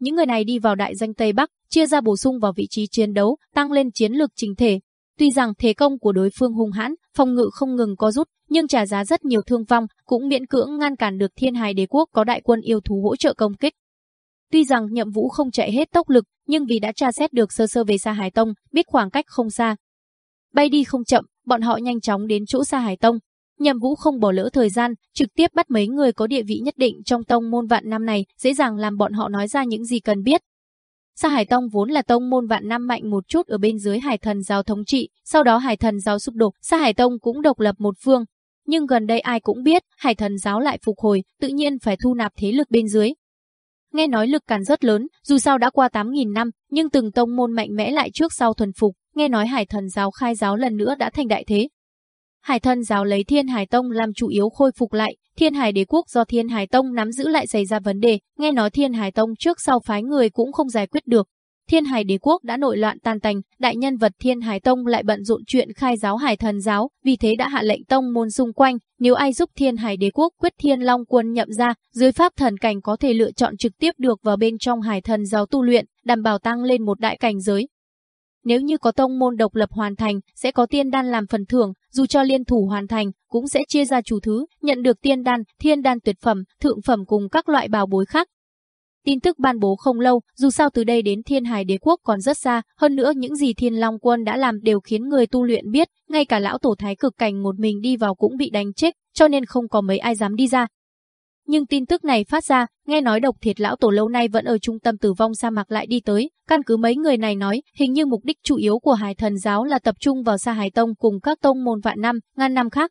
Những người này đi vào đại danh Tây Bắc, chia ra bổ sung vào vị trí chiến đấu, tăng lên chiến lược trình thể. Tuy rằng thế công của đối phương hung hãn, phòng ngự không ngừng có rút, nhưng trả giá rất nhiều thương vong, cũng miễn cưỡng ngăn cản được Thiên Hải Đế quốc có đại quân yêu thú hỗ trợ công kích. Tuy rằng Nhậm Vũ không chạy hết tốc lực, nhưng vì đã tra xét được sơ sơ về Sa Hải Tông, biết khoảng cách không xa. Bay đi không chậm, bọn họ nhanh chóng đến chỗ Sa Hải Tông. Nhậm Vũ không bỏ lỡ thời gian, trực tiếp bắt mấy người có địa vị nhất định trong tông môn vạn năm này, dễ dàng làm bọn họ nói ra những gì cần biết. Sa Hải Tông vốn là tông môn vạn năm mạnh một chút ở bên dưới Hải Thần giáo thống trị, sau đó Hải Thần giáo sụp đổ, Sa Hải Tông cũng độc lập một phương. Nhưng gần đây ai cũng biết, Hải Thần giáo lại phục hồi, tự nhiên phải thu nạp thế lực bên dưới. Nghe nói lực càn rất lớn, dù sao đã qua 8.000 năm, nhưng từng tông môn mạnh mẽ lại trước sau thuần phục, nghe nói Hải Thần giáo khai giáo lần nữa đã thành đại thế. Hải Thần giáo lấy Thiên Hải Tông làm chủ yếu khôi phục lại, Thiên Hải Đế quốc do Thiên Hải Tông nắm giữ lại xảy ra vấn đề, nghe nói Thiên Hải Tông trước sau phái người cũng không giải quyết được. Thiên Hải Đế quốc đã nội loạn tan tành, đại nhân vật Thiên Hải Tông lại bận rộn chuyện khai giáo Hải Thần giáo, vì thế đã hạ lệnh tông môn xung quanh, nếu ai giúp Thiên Hải Đế quốc quyết Thiên Long quân nhậm ra, dưới pháp thần cảnh có thể lựa chọn trực tiếp được vào bên trong Hải Thần giáo tu luyện, đảm bảo tăng lên một đại cảnh giới. Nếu như có tông môn độc lập hoàn thành, sẽ có tiên đan làm phần thưởng, dù cho liên thủ hoàn thành, cũng sẽ chia ra chủ thứ, nhận được tiên đan, thiên đan tuyệt phẩm, thượng phẩm cùng các loại bào bối khác. Tin tức ban bố không lâu, dù sao từ đây đến Thiên Hải Đế quốc còn rất xa, hơn nữa những gì Thiên Long quân đã làm đều khiến người tu luyện biết, ngay cả lão tổ thái cực cảnh một mình đi vào cũng bị đánh chết, cho nên không có mấy ai dám đi ra. Nhưng tin tức này phát ra, nghe nói độc thiệt lão tổ lâu nay vẫn ở trung tâm tử vong sa mạc lại đi tới, căn cứ mấy người này nói, hình như mục đích chủ yếu của Hải Thần giáo là tập trung vào Sa Hải Tông cùng các tông môn vạn năm, ngàn năm khác.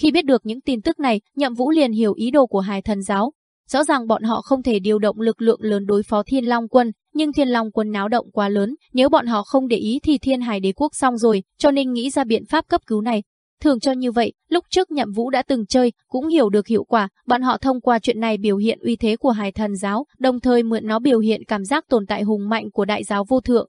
Khi biết được những tin tức này, Nhậm Vũ liền hiểu ý đồ của Hải Thần giáo, Rõ ràng bọn họ không thể điều động lực lượng lớn đối phó Thiên Long quân, nhưng Thiên Long quân náo động quá lớn, nếu bọn họ không để ý thì Thiên Hải đế quốc xong rồi, cho nên nghĩ ra biện pháp cấp cứu này. Thường cho như vậy, lúc trước Nhậm Vũ đã từng chơi, cũng hiểu được hiệu quả, bọn họ thông qua chuyện này biểu hiện uy thế của Hải Thần giáo, đồng thời mượn nó biểu hiện cảm giác tồn tại hùng mạnh của đại giáo vô thượng.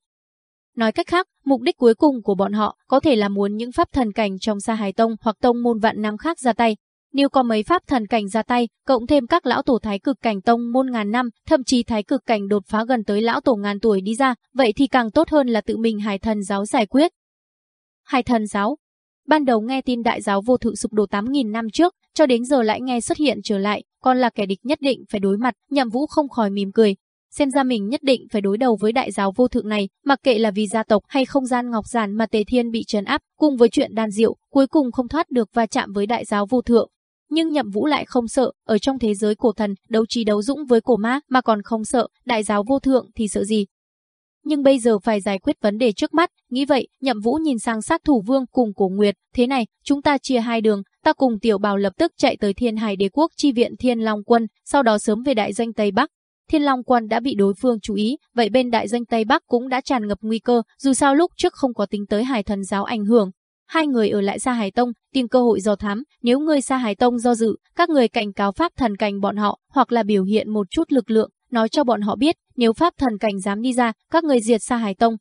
Nói cách khác, mục đích cuối cùng của bọn họ có thể là muốn những pháp thần cảnh trong Sa Hải Tông hoặc tông môn vạn năm khác ra tay, nếu có mấy pháp thần cảnh ra tay, cộng thêm các lão tổ thái cực cảnh tông môn ngàn năm, thậm chí thái cực cảnh đột phá gần tới lão tổ ngàn tuổi đi ra, vậy thì càng tốt hơn là tự mình hải thần giáo giải quyết. Hải thần giáo Ban đầu nghe tin đại giáo vô thượng sụp đổ 8.000 năm trước, cho đến giờ lại nghe xuất hiện trở lại, còn là kẻ địch nhất định phải đối mặt, nhậm vũ không khỏi mỉm cười. Xem ra mình nhất định phải đối đầu với đại giáo vô thượng này, mặc kệ là vì gia tộc hay không gian ngọc giản mà Tề Thiên bị trấn áp, cùng với chuyện đan diệu, cuối cùng không thoát được va chạm với đại giáo vô thượng, nhưng Nhậm Vũ lại không sợ, ở trong thế giới cổ thần, đấu trí đấu dũng với cổ ma mà còn không sợ, đại giáo vô thượng thì sợ gì? Nhưng bây giờ phải giải quyết vấn đề trước mắt, nghĩ vậy, Nhậm Vũ nhìn sang sát thủ vương cùng cổ nguyệt, thế này, chúng ta chia hai đường, ta cùng tiểu bào lập tức chạy tới thiên hải đế quốc chi viện thiên long quân, sau đó sớm về đại doanh Tây Bắc. Thiên Long quân đã bị đối phương chú ý, vậy bên đại doanh Tây Bắc cũng đã tràn ngập nguy cơ, dù sao lúc trước không có tính tới hải thần giáo ảnh hưởng, hai người ở lại Sa Hải Tông, tìm cơ hội dò thám, nếu người Sa Hải Tông do dự, các người cảnh cáo pháp thần cảnh bọn họ, hoặc là biểu hiện một chút lực lượng, nói cho bọn họ biết, nếu pháp thần cảnh dám đi ra, các người diệt Sa Hải Tông.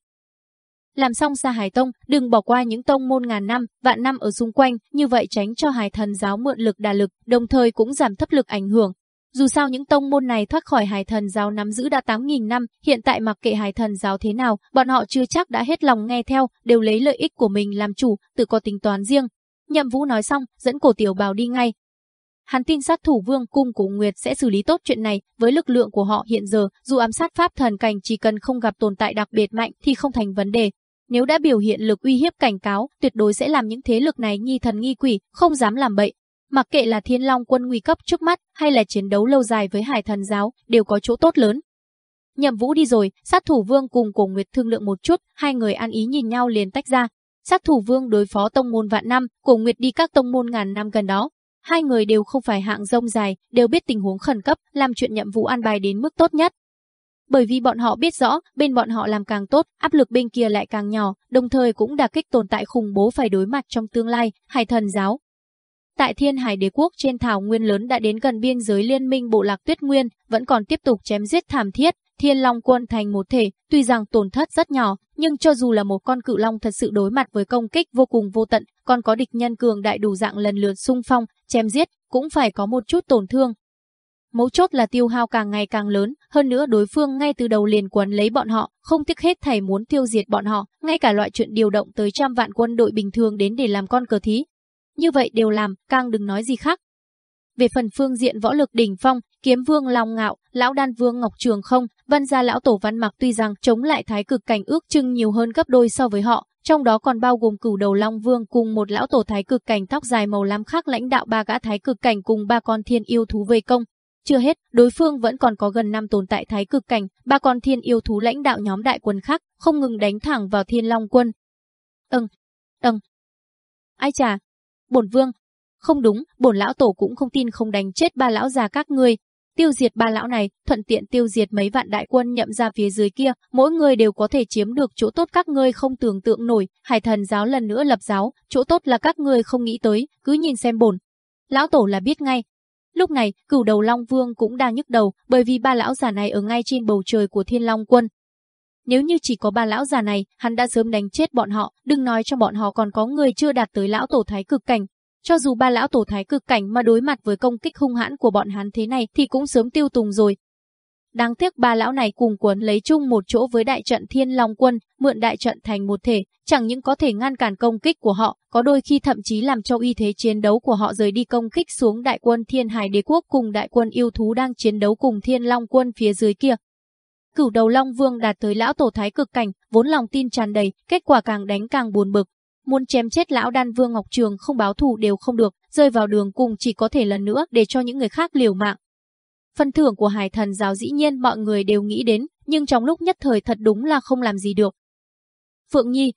Làm xong Sa Hải Tông, đừng bỏ qua những tông môn ngàn năm, vạn năm ở xung quanh, như vậy tránh cho Hải thần giáo mượn lực đà lực, đồng thời cũng giảm thấp lực ảnh hưởng, dù sao những tông môn này thoát khỏi hải thần giáo nắm giữ đã 8.000 năm, hiện tại mặc kệ hải thần giáo thế nào, bọn họ chưa chắc đã hết lòng nghe theo, đều lấy lợi ích của mình làm chủ, tự có tính toán riêng. Nhậm Vũ nói xong, dẫn cổ tiểu bào đi ngay. Hắn tin sát thủ vương cung của Nguyệt sẽ xử lý tốt chuyện này, với lực lượng của họ hiện giờ, dù ám sát pháp thần cảnh chỉ cần không gặp tồn tại đặc biệt mạnh thì không thành vấn đề. Nếu đã biểu hiện lực uy hiếp cảnh cáo, tuyệt đối sẽ làm những thế lực này nghi thần nghi quỷ, không dám làm bậy, Mặc kệ là Thiên Long quân nguy cấp trước mắt hay là chiến đấu lâu dài với Hải Thần giáo, đều có chỗ tốt lớn. Nhậm Vũ đi rồi, sát thủ vương cùng Cổ Nguyệt thương lượng một chút, hai người ăn ý nhìn nhau liền tách ra. Sát thủ vương đối phó tông môn vạn năm, Cổ Nguyệt đi các tông môn ngàn năm gần đó. Hai người đều không phải hạng rông dài, đều biết tình huống khẩn cấp, làm chuyện nhiệm vụ an bài đến mức tốt nhất. Bởi vì bọn họ biết rõ, bên bọn họ làm càng tốt, áp lực bên kia lại càng nhỏ, đồng thời cũng đả kích tồn tại khủng bố phải đối mặt trong tương lai, Hải Thần giáo, Tại Thiên Hải Đế quốc trên thảo nguyên lớn đã đến gần biên giới liên minh bộ lạc Tuyết Nguyên, vẫn còn tiếp tục chém giết thảm thiết, Thiên Long quân thành một thể, tuy rằng tổn thất rất nhỏ, nhưng cho dù là một con cự long thật sự đối mặt với công kích vô cùng vô tận, còn có địch nhân cường đại đủ dạng lần lượt xung phong, chém giết, cũng phải có một chút tổn thương. Mấu chốt là tiêu hao càng ngày càng lớn, hơn nữa đối phương ngay từ đầu liền quấn lấy bọn họ, không tiếc hết thảy muốn tiêu diệt bọn họ, ngay cả loại chuyện điều động tới trăm vạn quân đội bình thường đến để làm con cờ thí. Như vậy đều làm, càng đừng nói gì khác. Về phần phương diện võ lực đỉnh phong, kiếm vương Long Ngạo, lão đan vương Ngọc Trường không, văn gia lão tổ văn mặc tuy rằng chống lại thái cực cảnh ước chừng nhiều hơn gấp đôi so với họ, trong đó còn bao gồm cửu đầu Long Vương cùng một lão tổ thái cực cảnh tóc dài màu lam khác lãnh đạo ba gã thái cực cảnh cùng ba con thiên yêu thú vây công. Chưa hết, đối phương vẫn còn có gần năm tồn tại thái cực cảnh, ba con thiên yêu thú lãnh đạo nhóm đại quân khác, không ngừng đánh thẳng vào thiên long quân. Âng, âng. Ai chà, bổn vương. Không đúng, bổn lão tổ cũng không tin không đánh chết ba lão già các ngươi, tiêu diệt ba lão này, thuận tiện tiêu diệt mấy vạn đại quân nhậm ra phía dưới kia, mỗi người đều có thể chiếm được chỗ tốt các ngươi không tưởng tượng nổi, hải thần giáo lần nữa lập giáo, chỗ tốt là các ngươi không nghĩ tới, cứ nhìn xem bổn. Lão tổ là biết ngay. Lúc này, cửu đầu Long Vương cũng đang nhức đầu, bởi vì ba lão già này ở ngay trên bầu trời của Thiên Long quân. Nếu như chỉ có ba lão già này, hắn đã sớm đánh chết bọn họ, đừng nói cho bọn họ còn có người chưa đạt tới lão tổ thái cực cảnh, cho dù ba lão tổ thái cực cảnh mà đối mặt với công kích hung hãn của bọn hắn thế này thì cũng sớm tiêu tùng rồi. Đáng tiếc ba lão này cùng cuốn lấy chung một chỗ với đại trận Thiên Long Quân, mượn đại trận thành một thể, chẳng những có thể ngăn cản công kích của họ, có đôi khi thậm chí làm cho uy thế chiến đấu của họ rời đi công kích xuống đại quân Thiên Hải Đế Quốc cùng đại quân yêu thú đang chiến đấu cùng Thiên Long Quân phía dưới kia. Cửu đầu Long Vương đạt tới lão tổ thái cực cảnh, vốn lòng tin tràn đầy, kết quả càng đánh càng buồn bực, muốn chém chết lão đan vương Ngọc Trường không báo thù đều không được, rơi vào đường cùng chỉ có thể lần nữa để cho những người khác liều mạng. Phần thưởng của hải thần giáo dĩ nhiên mọi người đều nghĩ đến, nhưng trong lúc nhất thời thật đúng là không làm gì được. Phượng Nhi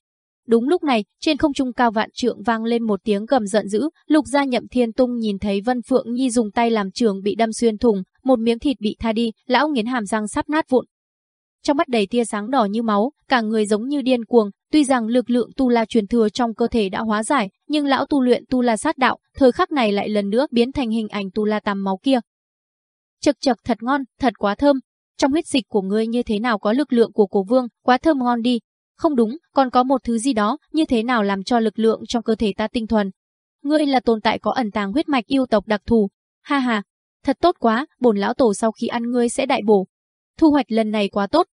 Đúng lúc này, trên không trung cao vạn trượng vang lên một tiếng gầm giận dữ, lục gia nhậm thiên tung nhìn thấy Vân Phượng Nhi dùng tay làm trường bị đâm xuyên thủng, một miếng thịt bị tha đi, lão nghiến hàm răng sắp nát vụn, trong mắt đầy tia sáng đỏ như máu, cả người giống như điên cuồng, tuy rằng lực lượng tu la truyền thừa trong cơ thể đã hóa giải, nhưng lão tu luyện tu la sát đạo, thời khắc này lại lần nữa biến thành hình ảnh tu la tằm máu kia. Chật chật thật ngon, thật quá thơm. Trong huyết dịch của ngươi như thế nào có lực lượng của cổ vương, quá thơm ngon đi. Không đúng, còn có một thứ gì đó, như thế nào làm cho lực lượng trong cơ thể ta tinh thuần. Ngươi là tồn tại có ẩn tàng huyết mạch yêu tộc đặc thù. Ha ha, thật tốt quá, bổn lão tổ sau khi ăn ngươi sẽ đại bổ. Thu hoạch lần này quá tốt,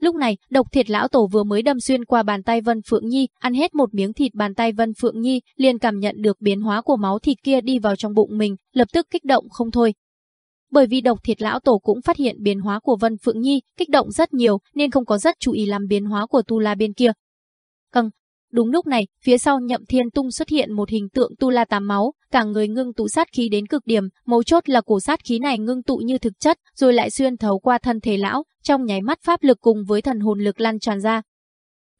Lúc này, độc thiệt lão tổ vừa mới đâm xuyên qua bàn tay Vân Phượng Nhi, ăn hết một miếng thịt bàn tay Vân Phượng Nhi, liền cảm nhận được biến hóa của máu thịt kia đi vào trong bụng mình, lập tức kích động không thôi. Bởi vì độc thiệt lão tổ cũng phát hiện biến hóa của Vân Phượng Nhi, kích động rất nhiều, nên không có rất chú ý làm biến hóa của Tu La bên kia. Căng, Đúng lúc này, phía sau Nhậm Thiên Tung xuất hiện một hình tượng tu la tám máu, cả người ngưng tụ sát khí đến cực điểm, mấu chốt là cổ sát khí này ngưng tụ như thực chất, rồi lại xuyên thấu qua thân thể lão, trong nháy mắt pháp lực cùng với thần hồn lực lan tràn ra.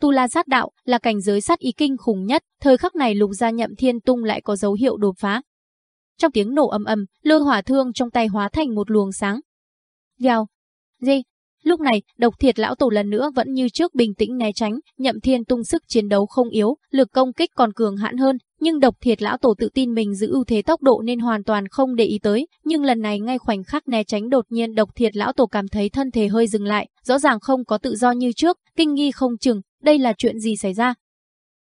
Tu La sát đạo là cảnh giới sát ý kinh khủng nhất, thời khắc này lục gia Nhậm Thiên Tung lại có dấu hiệu đột phá. Trong tiếng nổ ầm ầm, lôi hỏa thương trong tay hóa thành một luồng sáng. Vèo, dê, Lúc này, độc thiệt lão tổ lần nữa vẫn như trước bình tĩnh né tránh, nhậm thiên tung sức chiến đấu không yếu, lực công kích còn cường hãn hơn, nhưng độc thiệt lão tổ tự tin mình giữ ưu thế tốc độ nên hoàn toàn không để ý tới, nhưng lần này ngay khoảnh khắc né tránh đột nhiên độc thiệt lão tổ cảm thấy thân thể hơi dừng lại, rõ ràng không có tự do như trước, kinh nghi không chừng, đây là chuyện gì xảy ra.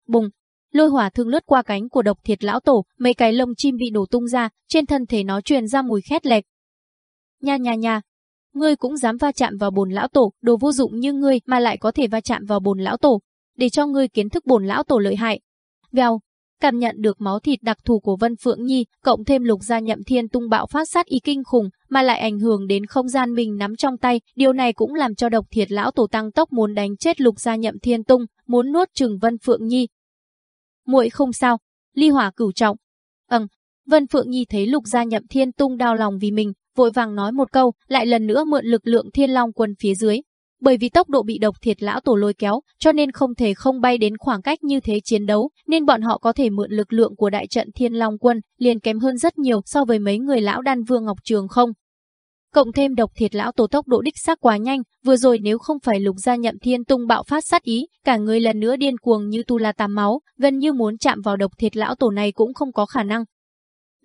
Bùng, lôi hỏa thương lướt qua cánh của độc thiệt lão tổ, mấy cái lông chim bị nổ tung ra, trên thân thể nó truyền ra mùi khét lẹt. Nha nha nha, ngươi cũng dám va chạm vào bồn lão tổ, đồ vô dụng như ngươi mà lại có thể va chạm vào bồn lão tổ, để cho ngươi kiến thức bồn lão tổ lợi hại. Vèo, cảm nhận được máu thịt đặc thù của Vân Phượng Nhi, cộng thêm lục gia nhậm thiên tung bạo phát sát ý kinh khủng, mà lại ảnh hưởng đến không gian mình nắm trong tay, điều này cũng làm cho độc thiệt lão tổ tăng tốc muốn đánh chết lục gia nhậm thiên tung, muốn nuốt chừng Vân Phượng Nhi. muội không sao, ly hỏa cửu trọng. Ừm, Vân Phượng Nhi thấy lục gia nhậm thiên tung đau lòng vì mình, vội vàng nói một câu, lại lần nữa mượn lực lượng thiên long quân phía dưới. Bởi vì tốc độ bị độc thiệt lão tổ lôi kéo, cho nên không thể không bay đến khoảng cách như thế chiến đấu, nên bọn họ có thể mượn lực lượng của đại trận thiên long quân, liền kém hơn rất nhiều so với mấy người lão đan vương ngọc trường không. Cộng thêm độc thiệt lão tổ tốc độ đích xác quá nhanh, vừa rồi nếu không phải lục gia nhậm thiên tung bạo phát sát ý, cả người lần nữa điên cuồng như tu la tam máu, gần như muốn chạm vào độc thiệt lão tổ này cũng không có khả năng,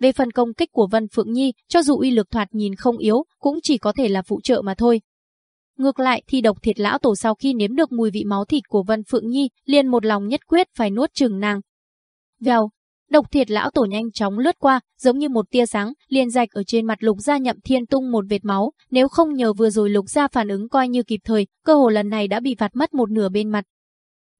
về phần công kích của Vân Phượng Nhi, cho dù uy lực thoạt nhìn không yếu, cũng chỉ có thể là phụ trợ mà thôi. Ngược lại thì độc thiệt lão tổ sau khi nếm được mùi vị máu thịt của Vân Phượng Nhi, liền một lòng nhất quyết phải nuốt chừng nàng. Vèo, Độc thiệt lão tổ nhanh chóng lướt qua, giống như một tia sáng, liền rạch ở trên mặt lục gia nhậm thiên tung một vệt máu, nếu không nhờ vừa rồi lục gia phản ứng coi như kịp thời, cơ hồ lần này đã bị phạt mất một nửa bên mặt.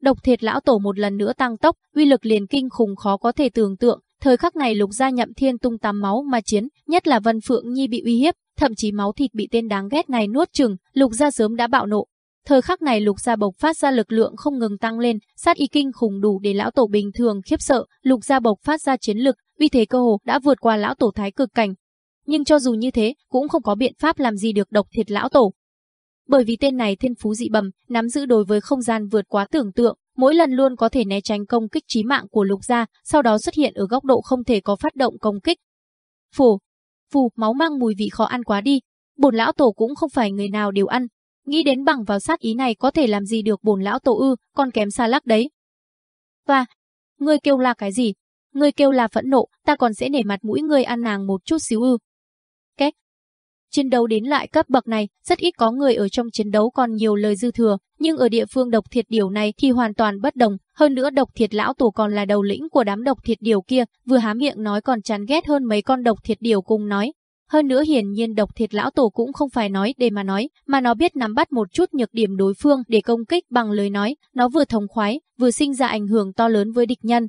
Độc thiệt lão tổ một lần nữa tăng tốc, uy lực liền kinh khủng khó có thể tưởng tượng, thời khắc này lục gia nhậm thiên tung tắm máu mà chiến, nhất là Vân Phượng Nhi bị uy hiếp, thậm chí máu thịt bị tên đáng ghét này nuốt chừng, lục gia sớm đã bạo nộ, Thời khắc này lục gia bộc phát ra lực lượng không ngừng tăng lên, sát y kinh khủng đủ để lão tổ bình thường khiếp sợ, lục gia bộc phát ra chiến lực, uy thế cơ hồ đã vượt qua lão tổ thái cực cảnh. Nhưng cho dù như thế, cũng không có biện pháp làm gì được độc thiệt lão tổ. Bởi vì tên này thiên phú dị bẩm, nắm giữ đối với không gian vượt quá tưởng tượng, mỗi lần luôn có thể né tránh công kích chí mạng của lục gia, sau đó xuất hiện ở góc độ không thể có phát động công kích. Phù, phù, máu mang mùi vị khó ăn quá đi. Bổn lão tổ cũng không phải người nào đều ăn, Nghĩ đến bằng vào sát ý này có thể làm gì được bổn lão tổ ư, còn kém xa lắc đấy. Và, ngươi kêu là cái gì? Ngươi kêu là phẫn nộ, ta còn sẽ nể mặt mũi ngươi ăn nàng một chút xíu ư. Chiến đấu đến lại cấp bậc này, rất ít có người ở trong chiến đấu còn nhiều lời dư thừa, nhưng ở địa phương độc thiệt điều này thì hoàn toàn bất đồng, hơn nữa độc thiệt lão tổ còn là đầu lĩnh của đám độc thiệt điều kia, vừa há miệng nói còn chán ghét hơn mấy con độc thiệt điều cùng nói, hơn nữa hiển nhiên độc thiệt lão tổ cũng không phải nói để mà nói, mà nó biết nắm bắt một chút nhược điểm đối phương để công kích bằng lời nói, nó vừa thống khoái, vừa sinh ra ảnh hưởng to lớn với địch nhân.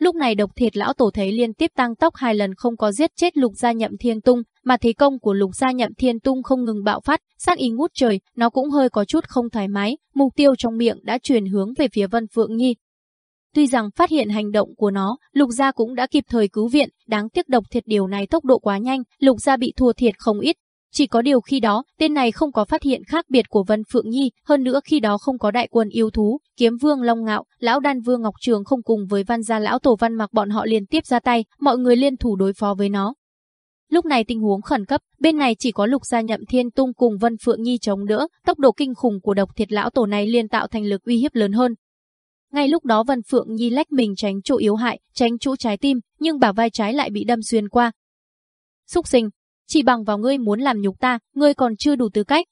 Lúc này độc thiệt lão tổ thấy liên tiếp tăng tốc hai lần không có giết chết lục gia nhậm thiên tung, mà thế công của lục gia nhậm thiên tung không ngừng bạo phát, sát ý ngút trời, nó cũng hơi có chút không thoải mái, mục tiêu trong miệng đã chuyển hướng về phía Vân Phượng Nhi, Tuy rằng phát hiện hành động của nó, Lục Gia cũng đã kịp thời cứu viện, đáng tiếc độc thiệt điều này tốc độ quá nhanh, Lục Gia bị thua thiệt không ít. Chỉ có điều khi đó, tên này không có phát hiện khác biệt của Vân Phượng Nhi, hơn nữa khi đó không có đại quân yêu thú, kiếm vương Long Ngạo, lão đan vương Ngọc Trường không cùng với văn gia lão tổ văn mặc bọn họ liên tiếp ra tay, mọi người liên thủ đối phó với nó. Lúc này tình huống khẩn cấp, bên này chỉ có lục gia nhậm thiên tung cùng Vân Phượng Nhi chống đỡ, tốc độ kinh khủng của độc thiệt lão tổ này liên tạo thành lực uy hiếp lớn hơn, ngay lúc đó Vân Phượng Nhi lách mình tránh chỗ yếu hại, tránh chỗ trái tim, nhưng bả vai trái lại bị đâm xuyên qua. Xúc sinh, chỉ bằng vào ngươi muốn làm nhục ta, ngươi còn chưa đủ tư cách.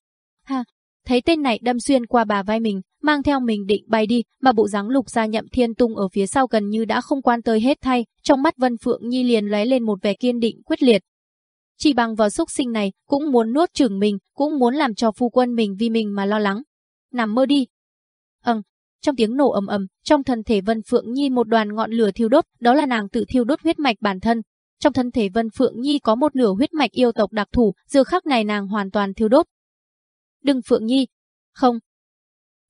Ha, thấy tên này đâm xuyên qua bà vai mình, mang theo mình định bay đi, mà bộ dáng lục gia nhậm thiên tung ở phía sau gần như đã không quan tới hết thay, trong mắt Vân Phượng Nhi liền lóe lên một vẻ kiên định quyết liệt. Chỉ bằng vào xúc sinh này, cũng muốn nuốt chửng mình, cũng muốn làm cho phu quân mình vì mình mà lo lắng. Nằm mơ đi. Ừm, trong tiếng nổ ầm ầm, trong thân thể Vân Phượng Nhi một đoàn ngọn lửa thiêu đốt, đó là nàng tự thiêu đốt huyết mạch bản thân. Trong thân thể Vân Phượng Nhi có một nửa huyết mạch yêu tộc đặc thù, giờ khắc này nàng hoàn toàn thiêu đốt. Đừng Phượng Nhi. Không.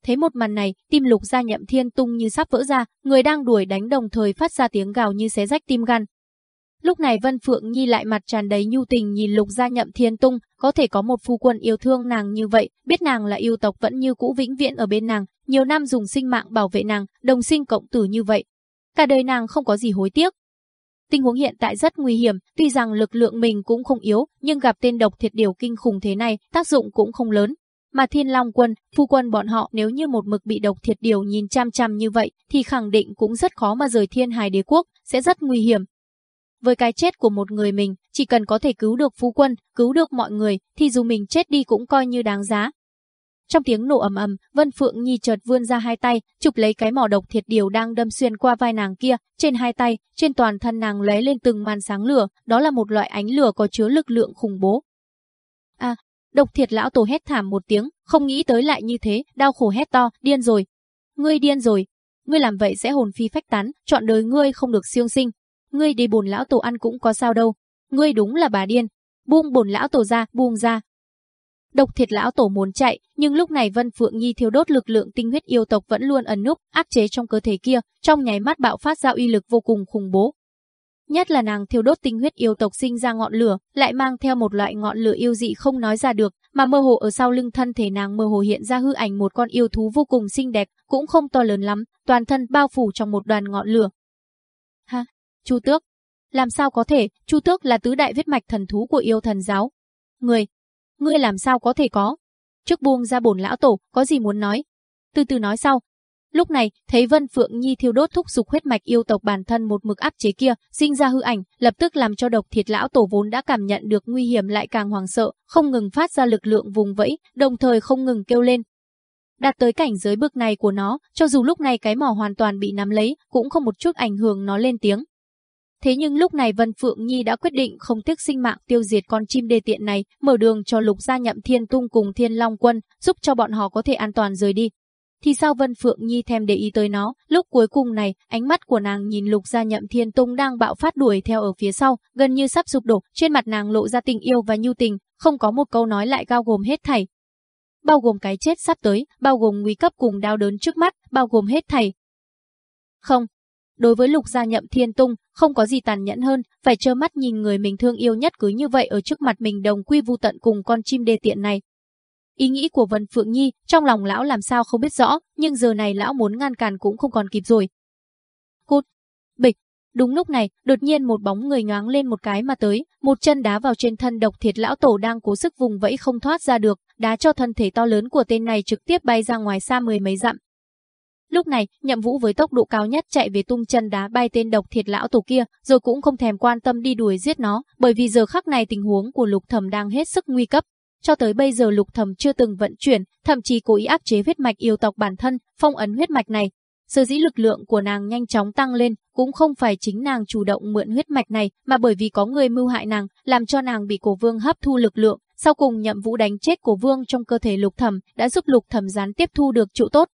Thấy một màn này, tim lục gia nhậm thiên tung như sắp vỡ ra, người đang đuổi đánh đồng thời phát ra tiếng gào như xé rách tim gan. Lúc này Vân Phượng Nhi lại mặt tràn đầy nhu tình nhìn lục gia nhậm thiên tung, có thể có một phu quân yêu thương nàng như vậy, biết nàng là yêu tộc vẫn như cũ vĩnh viễn ở bên nàng, nhiều năm dùng sinh mạng bảo vệ nàng, đồng sinh cộng tử như vậy. Cả đời nàng không có gì hối tiếc. Tình huống hiện tại rất nguy hiểm, tuy rằng lực lượng mình cũng không yếu, nhưng gặp tên độc thiệt điều kinh khủng thế này, tác dụng cũng không lớn. Mà Thiên Long quân, phu quân bọn họ nếu như một mực bị độc thiệt điều nhìn chăm chăm như vậy, thì khẳng định cũng rất khó mà rời Thiên Hải Đế quốc, sẽ rất nguy hiểm, với cái chết của một người mình, chỉ cần có thể cứu được phu quân, cứu được mọi người, thì dù mình chết đi cũng coi như đáng giá. Trong tiếng nổ ầm ầm, Vân Phượng Nhi chợt vươn ra hai tay, chụp lấy cái mỏ độc thiệt điều đang đâm xuyên qua vai nàng kia, trên hai tay, trên toàn thân nàng lóe lên từng màn sáng lửa, đó là một loại ánh lửa có chứa lực lượng khủng bố. À, độc thiệt lão tổ hét thảm một tiếng, không nghĩ tới lại như thế, đau khổ hét to, điên rồi. Ngươi điên rồi, ngươi làm vậy sẽ hồn phi phách tán, chọn đời ngươi không được siêu sinh, ngươi đi bồn lão tổ ăn cũng có sao đâu. Ngươi đúng là bà điên. Buông bồn lão tổ ra, buông ra. Độc thiệt lão tổ muốn chạy, nhưng lúc này Vân Phượng Nhi thiếu đốt lực lượng tinh huyết yêu tộc vẫn luôn ẩn núp, áp chế trong cơ thể kia, trong nháy mắt bạo phát ra uy lực vô cùng khủng bố. Nhất là nàng thiêu đốt tinh huyết yêu tộc sinh ra ngọn lửa, lại mang theo một loại ngọn lửa yêu dị không nói ra được, mà mơ hồ ở sau lưng thân thể nàng mơ hồ hiện ra hư ảnh một con yêu thú vô cùng xinh đẹp, cũng không to lớn lắm, toàn thân bao phủ trong một đoàn ngọn lửa. Ha, Chu Tước. Làm sao có thể, Chu Tước là tứ đại huyết mạch thần thú của yêu thần giáo. Người, ngươi làm sao có thể có? Trước buông ra bổn lão tổ, có gì muốn nói? Từ từ nói sau. Lúc này, thấy Vân Phượng Nhi thiêu đốt thúc dục huyết mạch yêu tộc bản thân một mực áp chế kia, sinh ra hư ảnh, lập tức làm cho độc thiệt lão tổ vốn đã cảm nhận được nguy hiểm lại càng hoàng sợ, không ngừng phát ra lực lượng vùng vẫy, đồng thời không ngừng kêu lên, Đạt tới cảnh giới bước này của nó, cho dù lúc này cái mỏ hoàn toàn bị nắm lấy, cũng không một chút ảnh hưởng nó lên tiếng. Thế nhưng lúc này Vân Phượng Nhi đã quyết định không tiếc sinh mạng tiêu diệt con chim đê tiện này, mở đường cho Lục gia nhậm Thiên Tung cùng Thiên Long Quân, giúp cho bọn họ có thể an toàn rời đi. Thì sao Vân Phượng Nhi thèm để ý tới nó, lúc cuối cùng này, ánh mắt của nàng nhìn Lục gia nhậm Thiên Tung đang bạo phát đuổi theo ở phía sau, gần như sắp sụp đổ, trên mặt nàng lộ ra tình yêu và nhu tình, không có một câu nói lại bao gồm hết thảy. Bao gồm cái chết sắp tới, bao gồm nguy cấp cùng đau đớn trước mắt, bao gồm hết thảy. Không, Đối với lục gia nhậm thiên tung, không có gì tàn nhẫn hơn, phải trơ mắt nhìn người mình thương yêu nhất cứ như vậy ở trước mặt mình đồng quy vu tận cùng con chim đê tiện này. Ý nghĩ của Vân Phượng Nhi, trong lòng lão làm sao không biết rõ, nhưng giờ này lão muốn ngăn cản cũng không còn kịp rồi. Cút! Bịch! Đúng lúc này, đột nhiên một bóng người nhoáng lên một cái mà tới, một chân đá vào trên thân độc thiệt lão tổ đang cố sức vùng vẫy không thoát ra được, đá cho thân thể to lớn của tên này trực tiếp bay ra ngoài xa mười mấy dặm, Lúc này, Nhậm Vũ với tốc độ cao nhất chạy về tung chân đá bay tên độc thiệt lão tổ kia, rồi cũng không thèm quan tâm đi đuổi giết nó, bởi vì giờ khắc này tình huống của Lục Thẩm đang hết sức nguy cấp. Cho tới bây giờ Lục Thẩm chưa từng vận chuyển, thậm chí cố ý áp chế huyết mạch yêu tộc bản thân, phong ấn huyết mạch này. Sở dĩ lực lượng của nàng nhanh chóng tăng lên, cũng không phải chính nàng chủ động mượn huyết mạch này, mà bởi vì có người mưu hại nàng, làm cho nàng bị cổ vương hấp thu lực lượng, sau cùng nhậm vũ đánh chết cổ vương trong cơ thể lục thẩm đã giúp lục thẩm gián tiếp thu được chỗ tốt,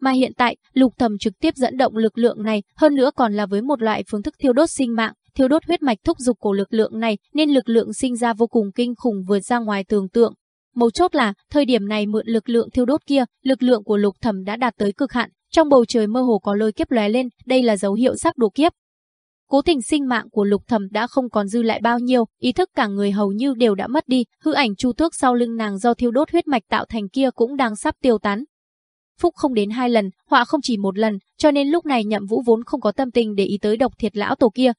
mà hiện tại, lục thầm trực tiếp dẫn động lực lượng này, hơn nữa còn là với một loại phương thức thiêu đốt sinh mạng, thiêu đốt huyết mạch thúc dục của lực lượng này, nên lực lượng sinh ra vô cùng kinh khủng vượt ra ngoài tưởng tượng. Mấu chốt là, thời điểm này mượn lực lượng thiêu đốt kia, lực lượng của lục thầm đã đạt tới cực hạn, trong bầu trời mơ hồ có lôi kiếp lóe lên, đây là dấu hiệu sắp đổ kiếp. Cố tình sinh mạng của lục thầm đã không còn dư lại bao nhiêu, ý thức cả người hầu như đều đã mất đi, hư ảnh chu tước sau lưng nàng do thiêu đốt huyết mạch tạo thành kia cũng đang sắp tiêu tán, phúc không đến hai lần, họa không chỉ một lần, cho nên lúc này nhậm vũ vốn không có tâm tình để ý tới độc thiệt lão tổ kia.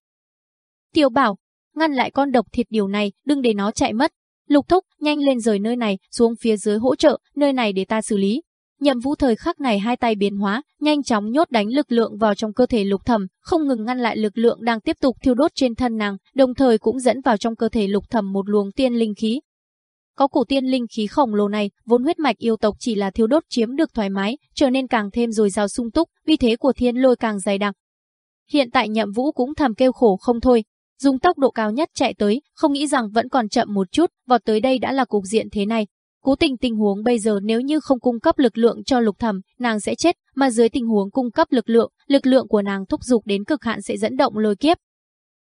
Tiểu bảo, ngăn lại con độc thiệt điều này, đừng để nó chạy mất. Lục thúc, nhanh lên rời nơi này, xuống phía dưới hỗ trợ, nơi này để ta xử lý. Nhậm vũ thời khắc này hai tay biến hóa, nhanh chóng nhốt đánh lực lượng vào trong cơ thể lục thầm, không ngừng ngăn lại lực lượng đang tiếp tục thiêu đốt trên thân nàng, đồng thời cũng dẫn vào trong cơ thể lục thầm một luồng tiên linh khí, có cổ tiên linh khí khổng lồ này, vốn huyết mạch yêu tộc chỉ là thiếu đốt chiếm được thoải mái, trở nên càng thêm dồi dào sung túc, vì thế của thiên lôi càng dày đặc. Hiện tại nhậm vũ cũng thầm kêu khổ không thôi, dùng tốc độ cao nhất chạy tới, không nghĩ rằng vẫn còn chậm một chút, vọt tới đây đã là cục diện thế này. Cố tình tình huống bây giờ nếu như không cung cấp lực lượng cho lục thẩm, nàng sẽ chết, mà dưới tình huống cung cấp lực lượng, lực lượng của nàng thúc dục đến cực hạn sẽ dẫn động lôi kiếp,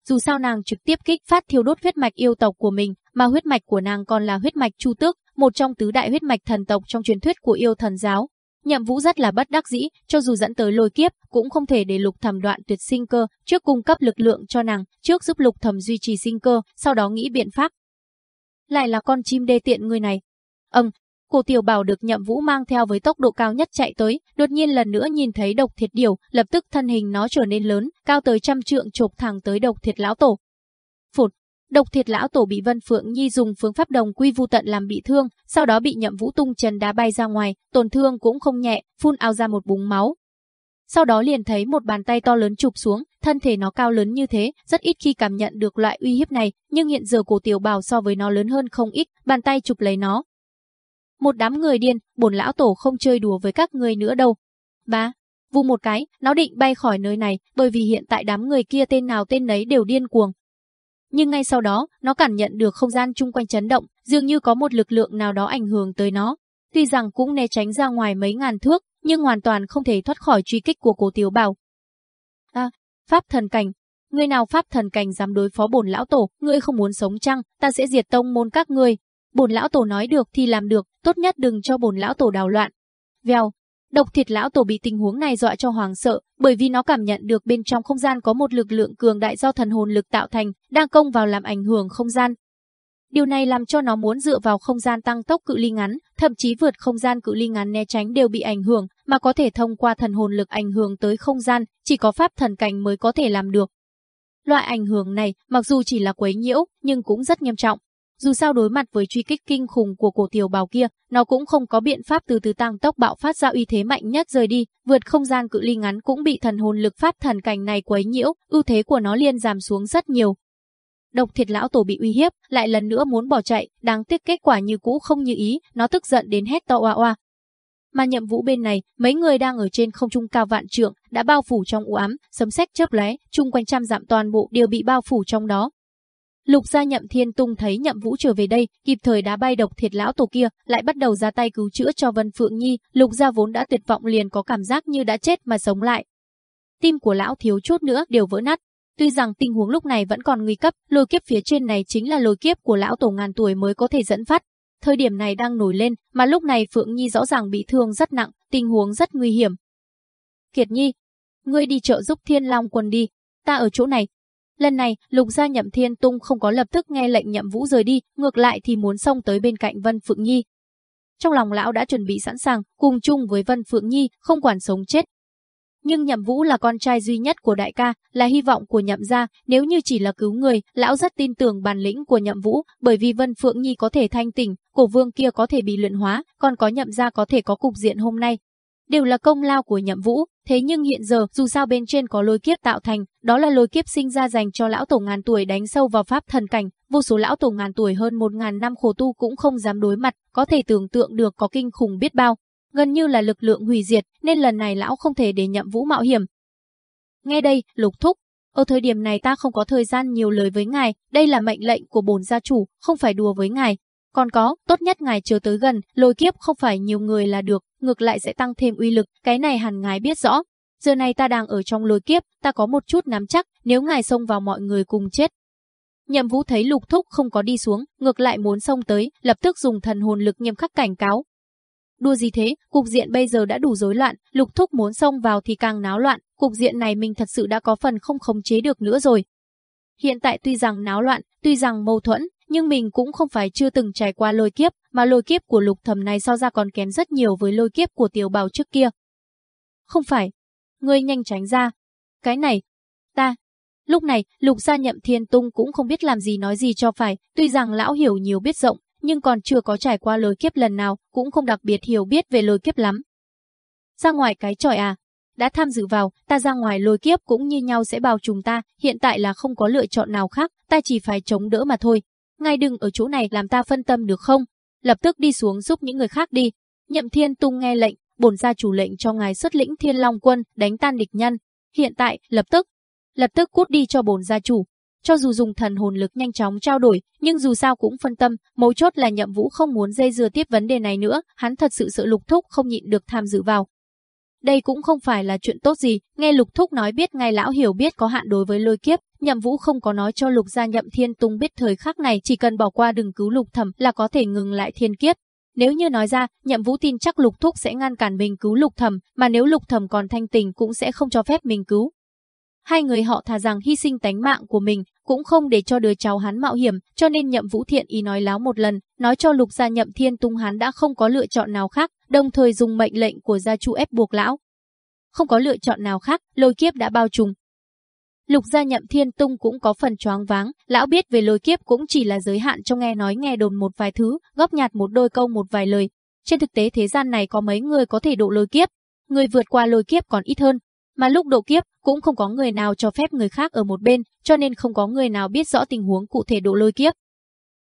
dù sao nàng trực tiếp kích phát thiêu đốt huyết mạch yêu tộc của mình, mà huyết mạch của nàng còn là huyết mạch Chu Tước, một trong tứ đại huyết mạch thần tộc trong truyền thuyết của yêu thần giáo. Nhậm Vũ rất là bất đắc dĩ, cho dù dẫn tới lôi kiếp, cũng không thể để Lục Thẩm đoạn tuyệt sinh cơ, trước cung cấp lực lượng cho nàng, trước giúp Lục Thẩm duy trì sinh cơ, sau đó nghĩ biện pháp. Lại là con chim đê tiện người này. Ừm, Cô tiểu bảo được nhậm vũ mang theo với tốc độ cao nhất chạy tới, đột nhiên lần nữa nhìn thấy độc thiệt điều, lập tức thân hình nó trở nên lớn, cao tới trăm trượng chộp thẳng tới độc thiệt lão tổ. Độc thiệt lão tổ bị Vân Phượng Nhi dùng phương pháp đồng quy vu tận làm bị thương, sau đó bị nhậm vũ tung chân đá bay ra ngoài, tổn thương cũng không nhẹ, phun ao ra một búng máu. Sau đó liền thấy một bàn tay to lớn chụp xuống, thân thể nó cao lớn như thế, rất ít khi cảm nhận được loại uy hiếp này, nhưng hiện giờ cổ tiểu bào so với nó lớn hơn không ít, bàn tay chụp lấy nó, một đám người điên, bổn lão tổ không chơi đùa với các người nữa đâu. Ba, vu một cái, nó định bay khỏi nơi này, bởi vì hiện tại đám người kia tên nào tên nấy đều điên cuồng. Nhưng ngay sau đó, nó cảm nhận được không gian chung quanh chấn động, dường như có một lực lượng nào đó ảnh hưởng tới nó. Tuy rằng cũng né tránh ra ngoài mấy ngàn thước, nhưng hoàn toàn không thể thoát khỏi truy kích của cổ tiểu bảo. À, pháp thần cảnh. Người nào pháp thần cảnh dám đối phó bổn lão tổ, ngươi không muốn sống chăng, ta sẽ diệt tông môn các ngươi. Bổn lão tổ nói được thì làm được, tốt nhất đừng cho bổn lão tổ đào loạn. Vèo, độc thiệt lão tổ bị tình huống này dọa cho hoàng sợ, bởi vì nó cảm nhận được bên trong không gian có một lực lượng cường đại do thần hồn lực tạo thành, đang công vào làm ảnh hưởng không gian. Điều này làm cho nó muốn dựa vào không gian tăng tốc cự ly ngắn, thậm chí vượt không gian cự ly ngắn né tránh đều bị ảnh hưởng, mà có thể thông qua thần hồn lực ảnh hưởng tới không gian, chỉ có pháp thần cảnh mới có thể làm được. Loại ảnh hưởng này, mặc dù chỉ là quấy nhiễu, nhưng cũng rất nghiêm trọng. Dù sao đối mặt với truy kích kinh khủng của cổ tiểu bào kia, nó cũng không có biện pháp từ từ tăng tốc bạo phát ra uy thế mạnh nhất rời đi, vượt không gian cự ly ngắn cũng bị thần hồn lực pháp thần cảnh này quấy nhiễu, ưu thế của nó liên giảm xuống rất nhiều. Độc thiệt lão tổ bị uy hiếp, lại lần nữa muốn bỏ chạy, đáng tiếc kết quả như cũ không như ý, nó tức giận đến hét to oa oa. mà nhậm vũ bên này, mấy người đang ở trên không trung cao vạn trượng, đã bao phủ trong u ám, sấm sét chớp lóe, chung quanh trăm dặm toàn bộ đều bị bao phủ trong đó. Lục gia nhậm thiên tung thấy nhậm vũ trở về đây, kịp thời đá bay độc thiệt lão tổ kia, lại bắt đầu ra tay cứu chữa cho Vân Phượng Nhi, lục gia vốn đã tuyệt vọng liền có cảm giác như đã chết mà sống lại. Tim của lão thiếu chút nữa đều vỡ nát, Tuy rằng tình huống lúc này vẫn còn nguy cấp, lôi kiếp phía trên này chính là lôi kiếp của lão tổ ngàn tuổi mới có thể dẫn phát. Thời điểm này đang nổi lên, mà lúc này Phượng Nhi rõ ràng bị thương rất nặng, tình huống rất nguy hiểm. Kiệt Nhi, ngươi đi trợ giúp Thiên Long quân đi, ta ở chỗ này. Lần này, Lục gia Nhậm Thiên Tung không có lập tức nghe lệnh Nhậm Vũ rời đi, ngược lại thì muốn xông tới bên cạnh Vân Phượng Nhi. Trong lòng lão đã chuẩn bị sẵn sàng, cùng chung với Vân Phượng Nhi, không quản sống chết, nhưng Nhậm Vũ là con trai duy nhất của đại ca, là hy vọng của Nhậm gia, nếu như chỉ là cứu người, lão rất tin tưởng bản lĩnh của Nhậm Vũ, bởi vì Vân Phượng Nhi có thể thanh tỉnh, cổ vương kia có thể bị luyện hóa, còn có Nhậm gia có thể có cục diện hôm nay. Đều là công lao của Nhậm Vũ, thế nhưng hiện giờ dù sao bên trên có lôi kiếp tạo thành, đó là lôi kiếp sinh ra dành cho lão tổ ngàn tuổi đánh sâu vào pháp thần cảnh, vô số lão tổ ngàn tuổi hơn một ngàn năm khổ tu cũng không dám đối mặt, có thể tưởng tượng được có kinh khủng biết bao gần như là lực lượng hủy diệt, nên lần này lão không thể để nhậm vũ mạo hiểm. Nghe đây, lục thúc, ở thời điểm này ta không có thời gian nhiều lời với ngài, đây là mệnh lệnh của bổn gia chủ, không phải đùa với ngài. Còn có, tốt nhất ngài chờ tới gần, lôi kiếp không phải nhiều người là được, ngược lại sẽ tăng thêm uy lực, cái này hẳn ngài biết rõ. Giờ này ta đang ở trong lôi kiếp, ta có một chút nắm chắc, nếu ngài xông vào mọi người cùng chết. Nhậm Vũ thấy Lục Thúc không có đi xuống, ngược lại muốn xông tới, lập tức dùng thần hồn lực nghiêm khắc cảnh cáo, Đua gì thế, cục diện bây giờ đã đủ rối loạn, lục thúc muốn xông vào thì càng náo loạn, cục diện này mình thật sự đã có phần không khống chế được nữa rồi. Hiện tại tuy rằng náo loạn, tuy rằng mâu thuẫn, nhưng mình cũng không phải chưa từng trải qua lôi kiếp, mà lôi kiếp của lục thầm này so ra còn kém rất nhiều với lôi kiếp của tiểu bào trước kia. Không phải. Ngươi nhanh tránh ra. Cái này. Ta. Lúc này, lục gia nhậm thiên tung cũng không biết làm gì nói gì cho phải, tuy rằng lão hiểu nhiều biết rộng, nhưng còn chưa có trải qua lôi kiếp lần nào, cũng không đặc biệt hiểu biết về lôi kiếp lắm. Ra ngoài cái tròi à? Đã tham dự vào, ta ra ngoài lôi kiếp cũng như nhau sẽ bao trùm ta, hiện tại là không có lựa chọn nào khác, ta chỉ phải chống đỡ mà thôi. Ngài đừng ở chỗ này làm ta phân tâm được không? Lập tức đi xuống giúp những người khác đi. Nhậm Thiên Tung nghe lệnh, bổn gia chủ lệnh cho ngài xuất lĩnh Thiên Long quân, đánh tan địch nhân. Hiện tại, lập tức, lập tức cút đi cho bổn gia chủ, cho dù dùng thần hồn lực nhanh chóng trao đổi, nhưng dù sao cũng phân tâm, mấu chốt là nhậm vũ không muốn dây dưa tiếp vấn đề này nữa, hắn thật sự sợ lục thúc không nhịn được tham dự vào. Đây cũng không phải là chuyện tốt gì, nghe lục thúc nói biết ngài lão hiểu biết có hạn đối với lôi kiếp, nhậm vũ không có nói cho lục gia nhậm thiên tung biết thời khắc này chỉ cần bỏ qua đừng cứu lục thẩm là có thể ngừng lại thiên kiếp. Nếu như nói ra, nhậm vũ tin chắc lục thúc sẽ ngăn cản mình cứu lục thẩm, mà nếu lục thẩm còn thanh tình cũng sẽ không cho phép mình cứu. Hai người họ thà rằng hy sinh tánh mạng của mình, cũng không để cho đứa cháu hắn mạo hiểm, cho nên nhậm vũ thiện ý nói láo một lần, nói cho lục gia nhậm thiên tung hắn đã không có lựa chọn nào khác, đồng thời dùng mệnh lệnh của gia chủ ép buộc lão. Không có lựa chọn nào khác, lôi kiếp đã bao trùm. Lục gia nhậm thiên tung cũng có phần choáng váng, lão biết về lôi kiếp cũng chỉ là giới hạn cho nghe nói nghe đồn một vài thứ, góp nhặt một đôi câu một vài lời. Trên thực tế thế gian này có mấy người có thể độ lôi kiếp, người vượt qua lôi kiếp còn ít hơn, mà lúc độ kiếp, cũng không có người nào cho phép người khác ở một bên, cho nên không có người nào biết rõ tình huống cụ thể độ lôi kiếp.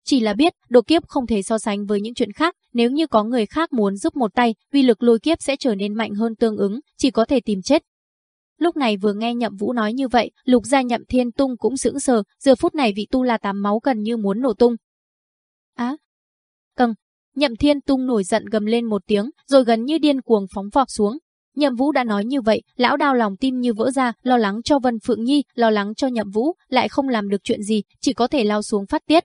Chỉ là biết, độ kiếp không thể so sánh với những chuyện khác, nếu như có người khác muốn giúp một tay, uy lực lôi kiếp sẽ trở nên mạnh hơn tương ứng, chỉ có thể tìm chết. Lúc này vừa nghe Nhậm Vũ nói như vậy, Lục gia Nhậm Thiên Tung cũng sững sờ, giờ phút này vị tu là tám máu gần như muốn nổ tung. Á, à, căng, Nhậm Thiên Tung nổi giận gầm lên một tiếng, rồi gần như điên cuồng phóng vọt xuống, Nhậm Vũ đã nói như vậy, lão đau lòng tim như vỡ ra, lo lắng cho Vân Phượng Nhi, lo lắng cho Nhậm Vũ, lại không làm được chuyện gì, chỉ có thể lao xuống phát tiết.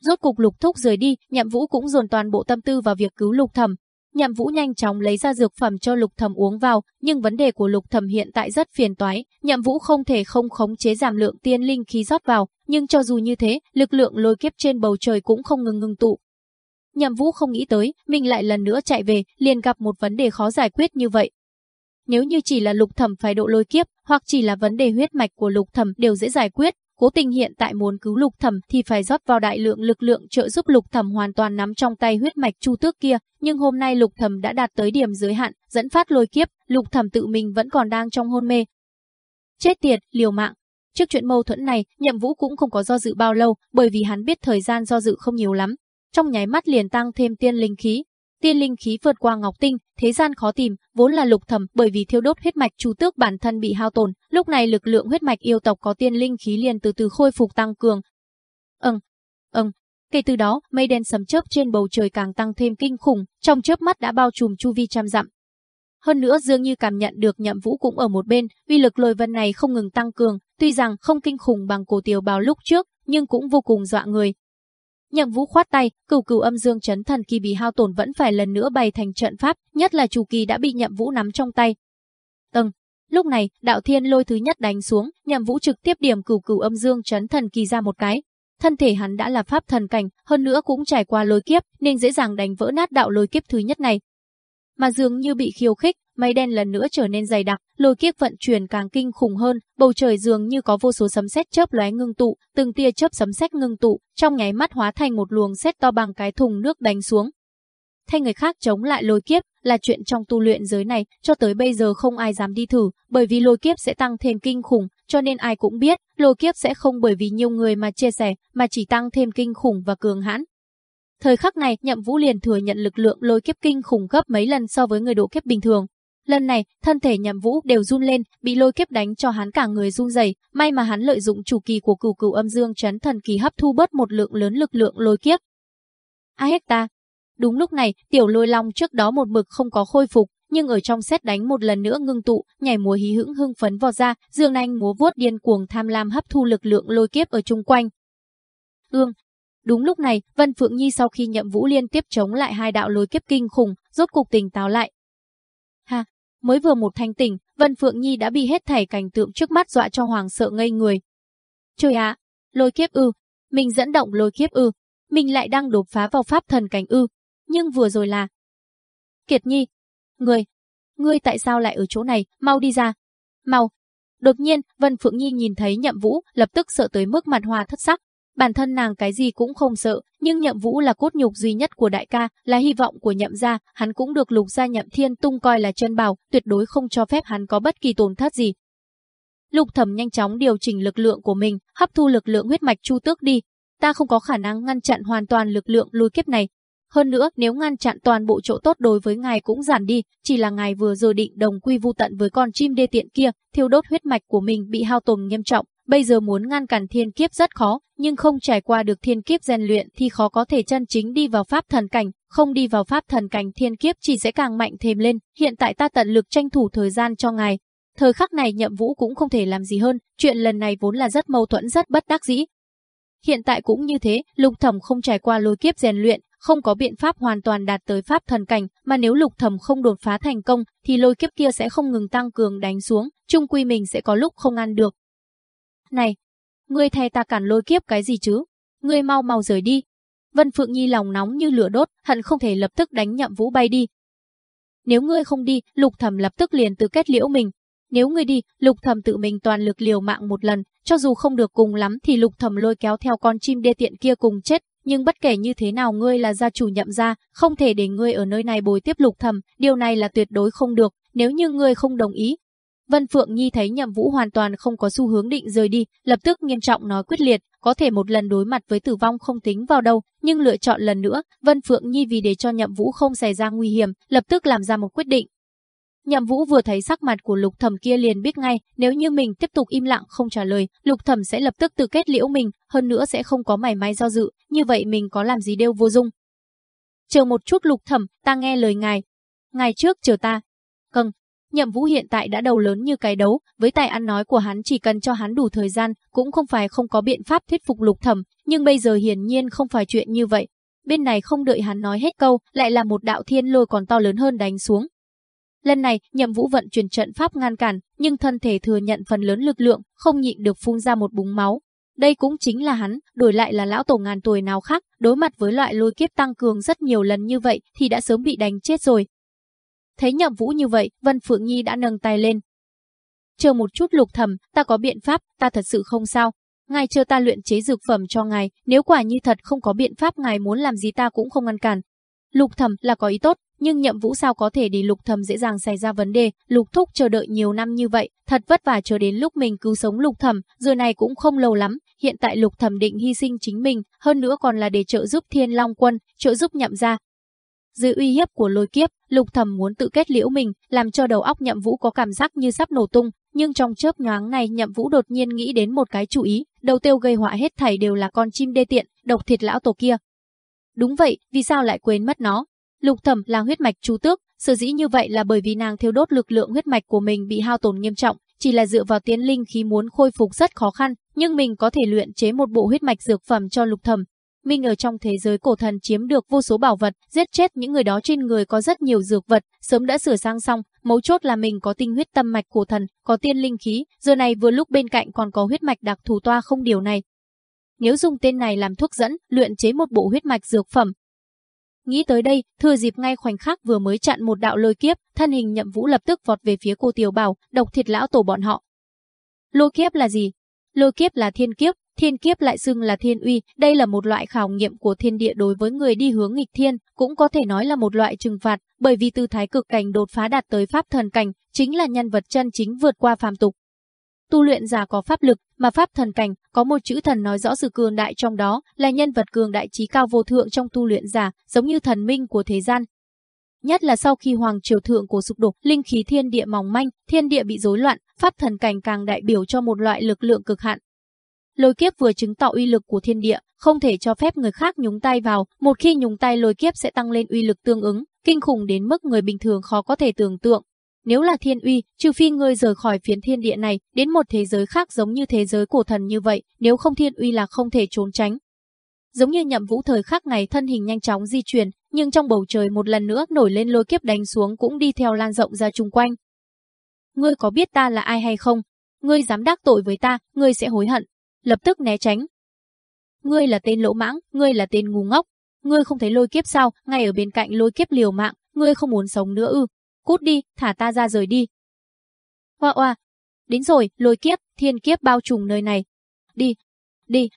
Rốt cục Lục Thúc rời đi, Nhậm Vũ cũng dồn toàn bộ tâm tư vào việc cứu Lục Thẩm. Nhậm Vũ nhanh chóng lấy ra dược phẩm cho Lục Thẩm uống vào, nhưng vấn đề của Lục Thẩm hiện tại rất phiền toái, Nhậm Vũ không thể không khống chế giảm lượng tiên linh khí rót vào, nhưng cho dù như thế, lực lượng lôi kiếp trên bầu trời cũng không ngừng ngừng tụ. Nhậm Vũ không nghĩ tới, mình lại lần nữa chạy về, liền gặp một vấn đề khó giải quyết như vậy, nếu như chỉ là lục thẩm phải độ lôi kiếp, hoặc chỉ là vấn đề huyết mạch của lục thẩm đều dễ giải quyết, cố tình hiện tại muốn cứu lục thẩm thì phải rót vào đại lượng lực lượng trợ giúp lục thẩm hoàn toàn nắm trong tay huyết mạch chu tước kia, nhưng hôm nay lục thẩm đã đạt tới điểm giới hạn, dẫn phát lôi kiếp, lục thẩm tự mình vẫn còn đang trong hôn mê. Chết tiệt, liều mạng. Trước chuyện mâu thuẫn này, nhậm vũ cũng không có do dự bao lâu, bởi vì hắn biết thời gian do dự không nhiều lắm. Trong nháy mắt liền tăng thêm tiên linh khí, tiên linh khí vượt qua ngọc tinh, thế gian khó tìm, vốn là lục thẩm bởi vì thiêu đốt huyết mạch chu tước bản thân bị hao tổn, lúc này lực lượng huyết mạch yêu tộc có tiên linh khí liền từ từ khôi phục tăng cường. Ừm, ừm, kể từ đó, mây đen sấm chớp trên bầu trời càng tăng thêm kinh khủng, trong chớp mắt đã bao trùm chu vi trăm dặm. Hơn nữa dường như cảm nhận được nhậm vũ cũng ở một bên, uy lực lôi vân này không ngừng tăng cường, tuy rằng không kinh khủng bằng cổ tiểu bào lúc trước, nhưng cũng vô cùng dọa người. Nhậm Vũ khoát tay, cửu cửu âm dương chấn thần kỳ bị hao tổn vẫn phải lần nữa bày thành trận pháp, nhất là chủ kỳ đã bị Nhậm Vũ nắm trong tay. Tầng. Lúc này, đạo thiên lôi thứ nhất đánh xuống, Nhậm Vũ trực tiếp điểm cửu cửu âm dương chấn thần kỳ ra một cái. Thân thể hắn đã là pháp thần cảnh, hơn nữa cũng trải qua lôi kiếp, nên dễ dàng đánh vỡ nát đạo lôi kiếp thứ nhất này. Mà dường như bị khiêu khích, mây đen lần nữa trở nên dày đặc, lôi kiếp vận chuyển càng kinh khủng hơn, bầu trời dường như có vô số sấm sét chớp lóe ngưng tụ, từng tia chớp sấm sét ngưng tụ, trong nháy mắt hóa thành một luồng sét to bằng cái thùng nước đánh xuống. Thay người khác chống lại lôi kiếp là chuyện trong tu luyện giới này, cho tới bây giờ không ai dám đi thử, bởi vì lôi kiếp sẽ tăng thêm kinh khủng, cho nên ai cũng biết, lôi kiếp sẽ không bởi vì nhiều người mà chia sẻ, mà chỉ tăng thêm kinh khủng và cường hãn. Thời khắc này, Nhậm Vũ liền thừa nhận lực lượng lôi kiếp kinh khủng gấp mấy lần so với người độ kiếp bình thường, Lần này, thân thể nhậm vũ đều run lên, bị lôi kiếp đánh cho hắn cả người run rẩy. may mà hắn lợi dụng chủ kỳ của cửu cửu âm dương chấn thần kỳ hấp thu bớt một lượng lớn lực lượng lôi kiếp. A ta Đúng lúc này, tiểu lôi long trước đó một mực không có khôi phục, nhưng ở trong xét đánh một lần nữa ngưng tụ, nhảy múa hí hững hưng phấn vọt ra, dương anh múa vuốt điên cuồng tham lam hấp thu lực lượng lôi kiếp ở chung quanh. Ương, Đúng lúc này, Vân Phượng Nhi sau khi nhậm vũ liên tiếp chống lại hai đạo lôi kiếp kinh khủng, rốt cục tỉnh táo lại, Ha, mới vừa một thanh tỉnh, Vân Phượng Nhi đã bị hết thảy cảnh tượng trước mắt dọa cho hoàng sợ ngây người. Trời ạ, lôi kiếp ư, mình dẫn động lôi kiếp ư, mình lại đang đột phá vào pháp thần cảnh ư, nhưng vừa rồi là... Kiệt Nhi, người, ngươi tại sao lại ở chỗ này, mau đi ra, mau. Đột nhiên, Vân Phượng Nhi nhìn thấy Nhậm Vũ, lập tức sợ tới mức mặt hoa thất sắc, Bản thân nàng cái gì cũng không sợ, nhưng nhậm vũ là cốt nhục duy nhất của đại ca, là hy vọng của nhậm gia, hắn cũng được lục gia nhậm thiên tung coi là chân bảo, tuyệt đối không cho phép hắn có bất kỳ tổn thất gì. Lục thẩm nhanh chóng điều chỉnh lực lượng của mình, hấp thu lực lượng huyết mạch chu tước đi. Ta không có khả năng ngăn chặn hoàn toàn lực lượng lùi kiếp này. Hơn nữa, nếu ngăn chặn toàn bộ chỗ tốt đối với ngài cũng giảm đi, chỉ là ngài vừa rồi định đồng quy vu tận với con chim đê tiện kia, thiêu đốt huyết mạch của mình bị hao tổn nghiêm trọng, Bây giờ muốn ngăn cản thiên kiếp rất khó, nhưng không trải qua được thiên kiếp rèn luyện thì khó có thể chân chính đi vào pháp thần cảnh, không đi vào pháp thần cảnh thiên kiếp chỉ sẽ càng mạnh thêm lên. Hiện tại ta tận lực tranh thủ thời gian cho ngài. Thời khắc này nhậm vũ cũng không thể làm gì hơn, chuyện lần này vốn là rất mâu thuẫn rất bất đắc dĩ. Hiện tại cũng như thế, lục thẩm không trải qua lôi kiếp rèn luyện, không có biện pháp hoàn toàn đạt tới pháp thần cảnh, mà nếu lục thẩm không đột phá thành công, thì lôi kiếp kia sẽ không ngừng tăng cường đánh xuống, chung quy mình sẽ có lúc không ăn được, này, ngươi thay ta cản lôi kiếp cái gì chứ? Ngươi mau mau rời đi. Vân Phượng Nhi lòng nóng như lửa đốt, hận không thể lập tức đánh nhậm vũ bay đi. Nếu ngươi không đi, lục thẩm lập tức liền tự kết liễu mình. Nếu ngươi đi, lục thẩm tự mình toàn lực liều mạng một lần, cho dù không được cùng lắm thì lục thẩm lôi kéo theo con chim đê tiện kia cùng chết. Nhưng bất kể như thế nào ngươi là gia chủ nhậm gia, không thể để ngươi ở nơi này bồi tiếp lục thẩm, điều này là tuyệt đối không được. Nếu như ngươi không đồng ý, Vân Phượng Nhi thấy Nhậm Vũ hoàn toàn không có xu hướng định rời đi, lập tức nghiêm trọng nói quyết liệt, có thể một lần đối mặt với tử vong không tính vào đâu, nhưng lựa chọn lần nữa, Vân Phượng Nhi vì để cho Nhậm Vũ không xảy ra nguy hiểm, lập tức làm ra một quyết định. Nhậm Vũ vừa thấy sắc mặt của Lục Thẩm kia liền biết ngay, nếu như mình tiếp tục im lặng không trả lời, Lục Thẩm sẽ lập tức tự kết liễu mình, hơn nữa sẽ không có mảy may do dự, như vậy mình có làm gì đều vô dụng. Chờ một chút Lục Thẩm, ta nghe lời ngài. Ngài trước chờ ta. Nhậm Vũ hiện tại đã đầu lớn như cái đấu, với tài ăn nói của hắn chỉ cần cho hắn đủ thời gian, cũng không phải không có biện pháp thuyết phục Lục Thẩm, nhưng bây giờ hiển nhiên không phải chuyện như vậy. Bên này không đợi hắn nói hết câu, lại là một đạo thiên lôi còn to lớn hơn đánh xuống. Lần này, Nhậm Vũ vận chuyển trận pháp ngăn cản, nhưng thân thể thừa nhận phần lớn lực lượng, không nhịn được phun ra một búng máu. Đây cũng chính là hắn, đổi lại là lão tổ ngàn tuổi nào khác, đối mặt với loại lôi kiếp tăng cường rất nhiều lần như vậy thì đã sớm bị đánh chết rồi, Thấy nhậm vũ như vậy, Vân Phượng Nhi đã nâng tay lên. Chờ một chút lục thầm, ta có biện pháp, ta thật sự không sao. Ngài chờ ta luyện chế dược phẩm cho ngài, nếu quả như thật không có biện pháp ngài muốn làm gì ta cũng không ngăn cản. Lục thầm là có ý tốt, nhưng nhậm vũ sao có thể để lục thầm dễ dàng xảy ra vấn đề, lục thúc chờ đợi nhiều năm như vậy, thật vất vả chờ đến lúc mình cứu sống lục thầm, giờ này cũng không lâu lắm, hiện tại lục thầm định hy sinh chính mình, hơn nữa còn là để trợ giúp thiên long quân, trợ giúp nhậm gia, dưới uy hiếp của lôi kiếp, Lục Thẩm muốn tự kết liễu mình, làm cho đầu óc Nhậm Vũ có cảm giác như sắp nổ tung, nhưng trong chớp nhoáng này Nhậm Vũ đột nhiên nghĩ đến một cái chủ ý, đầu tiêu gây họa hết thảy đều là con chim đê tiện, độc thịt lão tổ kia. Đúng vậy, vì sao lại quên mất nó? Lục Thẩm là huyết mạch chú tước, sở dĩ như vậy là bởi vì nàng thiêu đốt lực lượng huyết mạch của mình bị hao tổn nghiêm trọng, chỉ là dựa vào tiến linh khí muốn khôi phục rất khó khăn, nhưng mình có thể luyện chế một bộ huyết mạch dược phẩm cho Lục Thẩm, Minh ở trong thế giới cổ thần chiếm được vô số bảo vật, giết chết những người đó trên người có rất nhiều dược vật, sớm đã sửa sang xong, mấu chốt là mình có tinh huyết tâm mạch cổ thần, có tiên linh khí, giờ này vừa lúc bên cạnh còn có huyết mạch đặc thù toa không điều này. Nếu dùng tên này làm thuốc dẫn, luyện chế một bộ huyết mạch dược phẩm. Nghĩ tới đây, thừa dịp ngay khoảnh khắc vừa mới chặn một đạo lôi kiếp, thân hình nhậm vũ lập tức vọt về phía cô tiểu bảo, độc thiệt lão tổ bọn họ. Lôi kiếp là gì? Lôi kiếp là thiên kiếp, Thiên kiếp lại xưng là thiên uy, đây là một loại khảo nghiệm của thiên địa đối với người đi hướng nghịch thiên, cũng có thể nói là một loại trừng phạt, bởi vì từ thái cực cảnh đột phá đạt tới pháp thần cảnh, chính là nhân vật chân chính vượt qua phàm tục. Tu luyện giả có pháp lực, mà pháp thần cảnh có một chữ thần nói rõ sự cường đại trong đó, là nhân vật cường đại trí cao vô thượng trong tu luyện giả, giống như thần minh của thế gian, nhất là sau khi hoàng triều thượng của sụp đổ, linh khí thiên địa mỏng manh, thiên địa bị rối loạn, pháp thần cảnh càng đại biểu cho một loại lực lượng cực hạn, Lôi kiếp vừa chứng tỏ uy lực của thiên địa, không thể cho phép người khác nhúng tay vào, một khi nhúng tay lôi kiếp sẽ tăng lên uy lực tương ứng, kinh khủng đến mức người bình thường khó có thể tưởng tượng. Nếu là thiên uy, trừ phi ngươi rời khỏi phiến thiên địa này, đến một thế giới khác giống như thế giới cổ thần như vậy, nếu không thiên uy là không thể trốn tránh. Giống như nhậm vũ thời khắc ngày thân hình nhanh chóng di chuyển, nhưng trong bầu trời một lần nữa nổi lên lôi kiếp đánh xuống cũng đi theo lan rộng ra chung quanh. Ngươi có biết ta là ai hay không? Ngươi dám đắc tội với ta, ngươi sẽ hối hận lập tức né tránh. Ngươi là tên lỗ mãng, ngươi là tên ngu ngốc, ngươi không thấy lôi kiếp sao, ngay ở bên cạnh lôi kiếp liều mạng, ngươi không muốn sống nữa ư, cút đi, thả ta ra rời đi. Hoa hoa, đến rồi, lôi kiếp, thiên kiếp bao trùm nơi này. Đi, đi,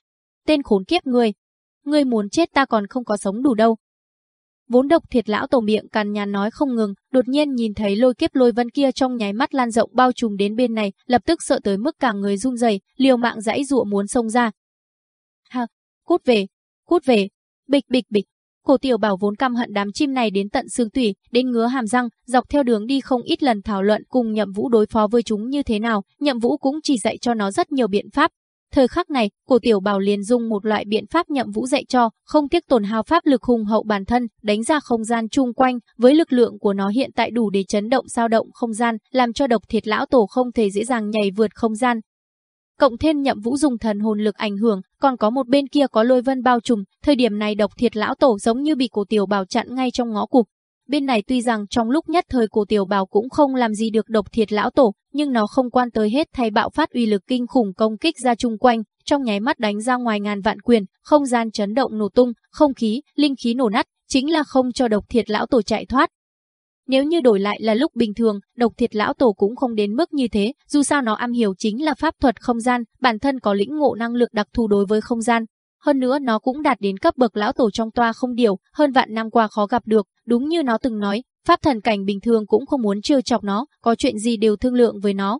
tên khốn kiếp ngươi, ngươi muốn chết ta còn không có sống đủ đâu. Vốn độc thiệt lão tổ miệng càn nhàn nói không ngừng, đột nhiên nhìn thấy lôi kiếp lôi vân kia trong nháy mắt lan rộng bao trùm đến bên này, lập tức sợ tới mức cả người run rẩy, liều mạng dãy dụa muốn xông ra. Ha, cút về, cút về, bịch bịch bịch. Cổ tiểu bảo vốn căm hận đám chim này đến tận xương tủy, đến ngứa hàm răng, dọc theo đường đi không ít lần thảo luận cùng nhậm vũ đối phó với chúng như thế nào, nhậm vũ cũng chỉ dạy cho nó rất nhiều biện pháp, Thời khắc này, cổ tiểu bảo liền dùng một loại biện pháp nhậm vũ dạy cho, không tiếc tổn hao pháp lực hùng hậu bản thân, đánh ra không gian chung quanh, với lực lượng của nó hiện tại đủ để chấn động sao động không gian, làm cho độc thiệt lão tổ không thể dễ dàng nhảy vượt không gian. Cộng thêm nhậm vũ dùng thần hồn lực ảnh hưởng, còn có một bên kia có lôi vân bao trùm, thời điểm này độc thiệt lão tổ giống như bị cổ tiểu bảo chặn ngay trong ngõ cụt, Bên này tuy rằng trong lúc nhất thời cổ tiểu bào cũng không làm gì được độc thiệt lão tổ, nhưng nó không quan tới hết thay bạo phát uy lực kinh khủng công kích ra chung quanh, trong nháy mắt đánh ra ngoài ngàn vạn quyền, không gian chấn động nổ tung, không khí, linh khí nổ nát, chính là không cho độc thiệt lão tổ chạy thoát. Nếu như đổi lại là lúc bình thường, độc thiệt lão tổ cũng không đến mức như thế, dù sao nó am hiểu chính là pháp thuật không gian, bản thân có lĩnh ngộ năng lực đặc thù đối với không gian, hơn nữa nó cũng đạt đến cấp bậc lão tổ trong toa không điều, hơn vạn năm qua khó gặp được, đúng như nó từng nói, pháp thần cảnh bình thường cũng không muốn trêu chọc nó, có chuyện gì đều thương lượng với nó.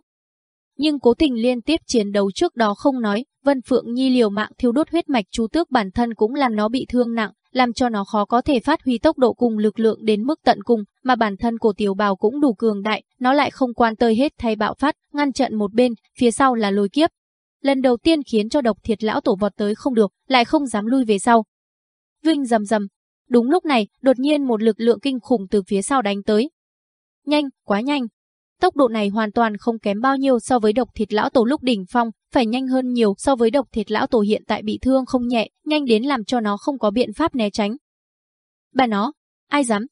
Nhưng cố tình liên tiếp chiến đấu trước đó không nói, Vân Phượng Nhi liều mạng thiêu đốt huyết mạch chú tước bản thân cũng làm nó bị thương nặng, làm cho nó khó có thể phát huy tốc độ cùng lực lượng đến mức tận cùng, mà bản thân của tiểu bào cũng đủ cường đại, nó lại không quan tơi hết thay bạo phát, ngăn trận một bên, phía sau là lôi kiếp, lần đầu tiên khiến cho độc thiệt lão tổ vọt tới không được, lại không dám lui về sau. Vinh rầm rầm. Đúng lúc này, đột nhiên một lực lượng kinh khủng từ phía sau đánh tới. Nhanh, quá nhanh. Tốc độ này hoàn toàn không kém bao nhiêu so với độc thịt lão tổ lúc đỉnh phong, phải nhanh hơn nhiều so với độc thịt lão tổ hiện tại bị thương không nhẹ, nhanh đến làm cho nó không có biện pháp né tránh. Bà nó, ai dám?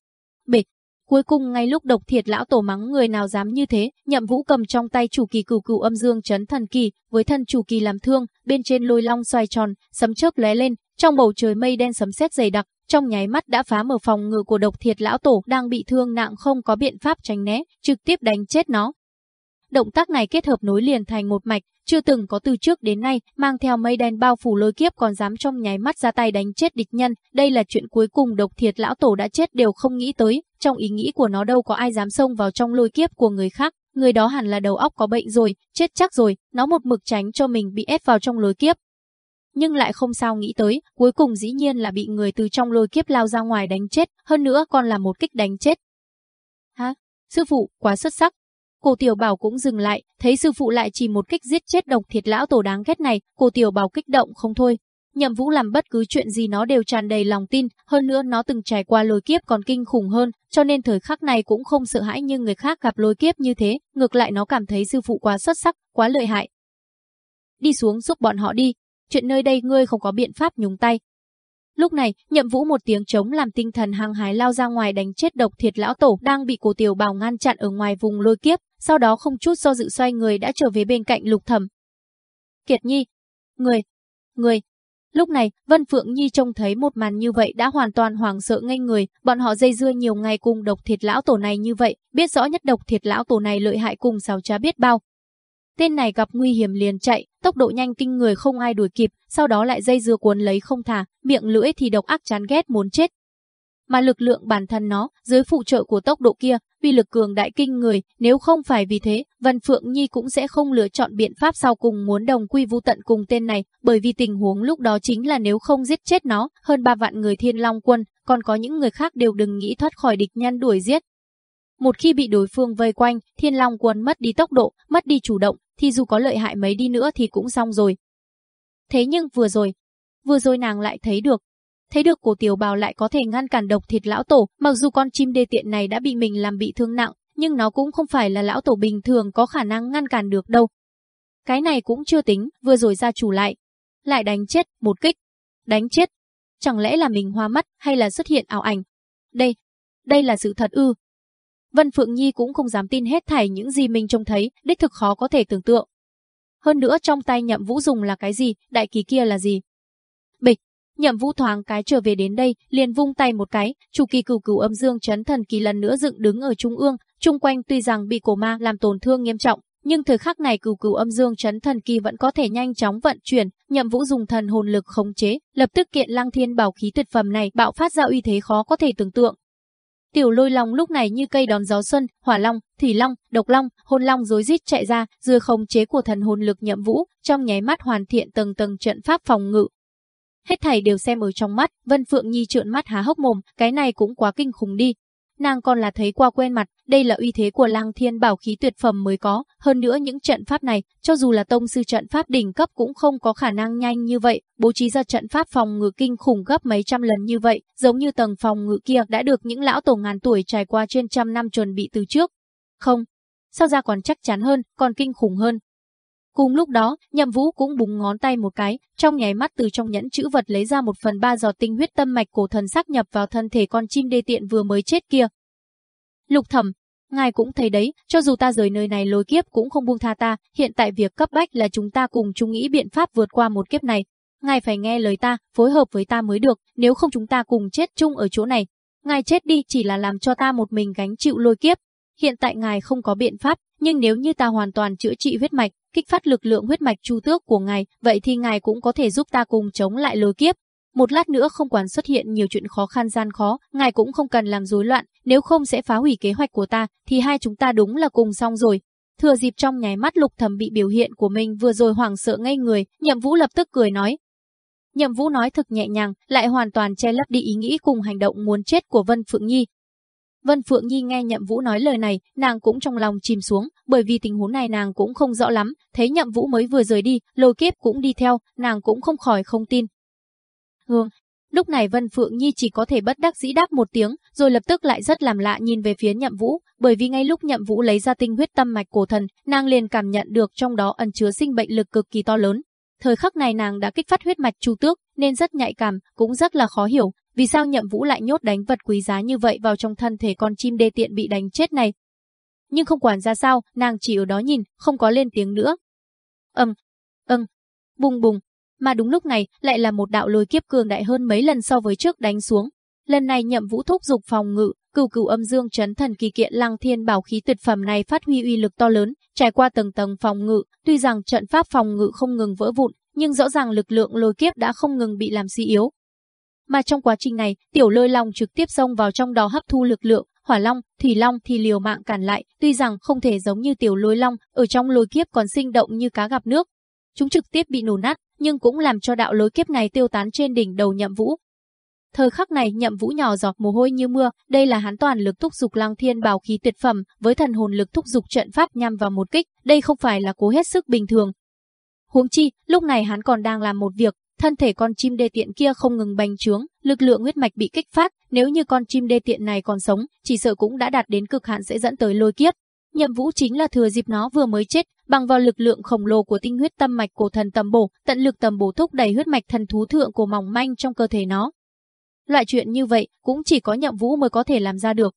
Bịch, Cuối cùng ngay lúc độc thiệt lão tổ mắng người nào dám như thế, nhậm vũ cầm trong tay chủ kỳ cửu cửu âm dương chấn thần kỳ, với thân chủ kỳ làm thương, bên trên lôi long xoay tròn, sấm chớp lóe lên, trong bầu trời mây đen sấm sét dày đặc, trong nháy mắt đã phá mở phòng ngự của độc thiệt lão tổ đang bị thương nặng không có biện pháp tránh né, trực tiếp đánh chết nó. Động tác này kết hợp nối liền thành một mạch, chưa từng có từ trước đến nay, mang theo mây đen bao phủ lôi kiếp còn dám trong nháy mắt ra tay đánh chết địch nhân, đây là chuyện cuối cùng độc thiệt lão tổ đã chết đều không nghĩ tới, trong ý nghĩ của nó đâu có ai dám xông vào trong lôi kiếp của người khác, người đó hẳn là đầu óc có bệnh rồi, chết chắc rồi, nó một mực tránh cho mình bị ép vào trong lôi kiếp. nhưng lại không sao nghĩ tới, cuối cùng dĩ nhiên là bị người từ trong lôi kiếp lao ra ngoài đánh chết, hơn nữa còn là một kích đánh chết. Hả? Sư phụ, quá xuất sắc. Cô Tiểu Bảo cũng dừng lại, thấy sư phụ lại chỉ một kích giết chết độc thiệt lão tổ đáng ghét này, cô Tiểu Bảo kích động không thôi. Nhậm Vũ làm bất cứ chuyện gì nó đều tràn đầy lòng tin, hơn nữa nó từng trải qua lôi kiếp còn kinh khủng hơn, cho nên thời khắc này cũng không sợ hãi như người khác gặp lôi kiếp như thế, ngược lại nó cảm thấy sư phụ quá xuất sắc, quá lợi hại. Đi xuống giúp bọn họ đi, chuyện nơi đây ngươi không có biện pháp nhúng tay. Lúc này, Nhậm Vũ một tiếng trống làm tinh thần hăng hái lao ra ngoài đánh chết độc thiệt lão tổ đang bị cổ tiểu Bảo ngăn chặn ở ngoài vùng lôi kiếp, sau đó không chút do dự xoay người đã trở về bên cạnh Lục Thẩm. Kiệt Nhi, người, người, Lúc này, Vân Phượng Nhi trông thấy một màn như vậy đã hoàn toàn hoảng sợ ngây người, bọn họ dây dưa nhiều ngày cùng độc thiệt lão tổ này như vậy, biết rõ nhất độc thiệt lão tổ này lợi hại cùng xào trá biết bao. Tên này gặp nguy hiểm liền chạy, tốc độ nhanh kinh người không ai đuổi kịp, sau đó lại dây dưa cuốn lấy không thả, miệng lưỡi thì độc ác chán ghét muốn chết. Mà lực lượng bản thân nó, dưới phụ trợ của tốc độ kia, vì lực cường đại kinh người, nếu không phải vì thế, Vân Phượng Nhi cũng sẽ không lựa chọn biện pháp sau cùng muốn đồng quy vu tận cùng tên này, bởi vì tình huống lúc đó chính là nếu không giết chết nó, hơn ba vạn người Thiên Long quân, còn có những người khác đều đừng nghĩ thoát khỏi địch nhân đuổi giết. Một khi bị đối phương vây quanh, Thiên Long quân mất đi tốc độ, mất đi chủ động, thì dù có lợi hại mấy đi nữa thì cũng xong rồi. Thế nhưng vừa rồi, vừa rồi nàng lại thấy được, thấy được cổ tiểu bào lại có thể ngăn cản độc thịt lão tổ, mặc dù con chim đê tiện này đã bị mình làm bị thương nặng, nhưng nó cũng không phải là lão tổ bình thường có khả năng ngăn cản được đâu. Cái này cũng chưa tính, vừa rồi ra chủ lại, lại đánh chết, một kích, đánh chết. Chẳng lẽ là mình hoa mắt hay là xuất hiện ảo ảnh? Đây, đây là sự thật ư. Vân Phượng Nhi cũng không dám tin hết thảy những gì mình trông thấy, đích thực khó có thể tưởng tượng. Hơn nữa trong tay nhậm vũ dùng là cái gì, đại kỳ kia là gì? Bịch, Nhậm Vũ thoáng cái trở về đến đây, liền vung tay một cái, chủ kỳ cửu cửu âm dương chấn thần kỳ lần nữa dựng đứng ở trung ương, chung quanh tuy rằng bị cổ ma làm tổn thương nghiêm trọng, nhưng thời khắc này cửu cửu âm dương chấn thần kỳ vẫn có thể nhanh chóng vận chuyển, Nhậm Vũ dùng thần hồn lực khống chế, lập tức kiện Lăng Thiên bảo khí tuyệt phẩm này bạo phát ra uy thế khó có thể tưởng tượng. Tiểu Lôi Long lúc này như cây đón gió xuân, Hỏa Long, Thủy Long, Độc Long, Hồn Long rối rít chạy ra, dưới khống chế của thần hồn lực Nhậm Vũ, trong nháy mắt hoàn thiện tầng tầng trận pháp phòng ngự, Hết thảy đều xem ở trong mắt, Vân Phượng Nhi trợn mắt há hốc mồm, cái này cũng quá kinh khủng đi. Nàng còn là thấy qua quen mặt, đây là uy thế của Lang Thiên bảo khí tuyệt phẩm mới có, hơn nữa những trận pháp này, cho dù là tông sư trận pháp đỉnh cấp cũng không có khả năng nhanh như vậy, bố trí ra trận pháp phòng ngự kinh khủng gấp mấy trăm lần như vậy, giống như tầng phòng ngự kia đã được những lão tổ ngàn tuổi trải qua trên trăm năm chuẩn bị từ trước. Không, sao ra còn chắc chắn hơn, còn kinh khủng hơn, Cùng lúc đó, Nhậm Vũ cũng búng ngón tay một cái, trong nháy mắt từ trong nhẫn chữ vật lấy ra một phần ba giọt tinh huyết tâm mạch cổ thần sắc nhập vào thân thể con chim đê tiện vừa mới chết kia. Lục Thẩm, ngài cũng thấy đấy, cho dù ta rời nơi này lôi kiếp cũng không buông tha ta, hiện tại việc cấp bách là chúng ta cùng chung nghĩ biện pháp vượt qua một kiếp này. Ngài phải nghe lời ta, phối hợp với ta mới được, nếu không chúng ta cùng chết chung ở chỗ này. Ngài chết đi chỉ là làm cho ta một mình gánh chịu lôi kiếp. Hiện tại ngài không có biện pháp, nhưng nếu như ta hoàn toàn chữa trị huyết mạch, kích phát lực lượng huyết mạch chu tước của ngài, vậy thì ngài cũng có thể giúp ta cùng chống lại lôi kiếp. Một lát nữa không quản xuất hiện nhiều chuyện khó khăn gian khó, ngài cũng không cần làm rối loạn, nếu không sẽ phá hủy kế hoạch của ta, thì hai chúng ta đúng là cùng xong rồi. Thừa dịp trong nháy mắt lục thầm bị biểu hiện của mình vừa rồi hoảng sợ ngây người, nhậm vũ lập tức cười nói. Nhậm vũ nói thực nhẹ nhàng, lại hoàn toàn che lấp đi ý nghĩ cùng hành động muốn chết của Vân Phượng Nhi, Vân Phượng Nhi nghe Nhậm Vũ nói lời này, nàng cũng trong lòng chìm xuống, bởi vì tình huống này nàng cũng không rõ lắm, thấy Nhậm Vũ mới vừa rời đi, lôi kiếp cũng đi theo, nàng cũng không khỏi không tin. Hương, lúc này Vân Phượng Nhi chỉ có thể bất đắc dĩ đáp một tiếng, rồi lập tức lại rất làm lạ nhìn về phía Nhậm Vũ, bởi vì ngay lúc Nhậm Vũ lấy ra tinh huyết tâm mạch cổ thần, nàng liền cảm nhận được trong đó ẩn chứa sinh bệnh lực cực kỳ to lớn. Thời khắc này nàng đã kích phát huyết mạch chu tước, nên rất nhạy cảm, cũng rất là khó hiểu, vì sao nhậm vũ lại nhốt đánh vật quý giá như vậy vào trong thân thể con chim đê tiện bị đánh chết này? Nhưng không quản ra sao, nàng chỉ ở đó nhìn, không có lên tiếng nữa. Âm, âm, bùng bùng. Mà đúng lúc này, lại là một đạo lôi kiếp cường đại hơn mấy lần so với trước đánh xuống. Lần này nhậm vũ thúc dục phòng ngự, cửu cửu âm dương chấn thần kỳ kiện lăng thiên bảo khí tuyệt phẩm này phát huy uy lực to lớn, trải qua tầng tầng phòng ngự, tuy rằng trận pháp phòng ngự không ngừng vỡ vụn, nhưng rõ ràng lực lượng lôi kiếp đã không ngừng bị làm suy yếu, mà trong quá trình này, tiểu lôi long trực tiếp xông vào trong đó hấp thu lực lượng, hỏa long, thủy long thì liều mạng cản lại, tuy rằng không thể giống như tiểu lôi long, ở trong lôi kiếp còn sinh động như cá gặp nước. Chúng trực tiếp bị nổ nát, nhưng cũng làm cho đạo lôi kiếp này tiêu tán trên đỉnh đầu Nhậm Vũ. Thời khắc này Nhậm Vũ nhỏ giọt mồ hôi như mưa, đây là hắn toàn lực thúc dục Lăng Thiên bào khí tuyệt phẩm, với thần hồn lực thúc dục trận pháp nhằm vào một kích, đây không phải là cố hết sức bình thường. Huống chi, lúc này hắn còn đang làm một việc, thân thể con chim đê tiện kia không ngừng bành trướng, lực lượng huyết mạch bị kích phát, nếu như con chim đê tiện này còn sống, chỉ sợ cũng đã đạt đến cực hạn sẽ dẫn tới lôi kiếp. Nhậm Vũ chính là thừa dịp nó vừa mới chết, bằng vào lực lượng khổng lồ của tinh huyết tâm mạch cổ thần tầm bổ, tận lực tầm bổ thúc đẩy huyết mạch thần thú thượng của mỏng manh trong cơ thể nó. Loại chuyện như vậy cũng chỉ có Nhậm Vũ mới có thể làm ra được.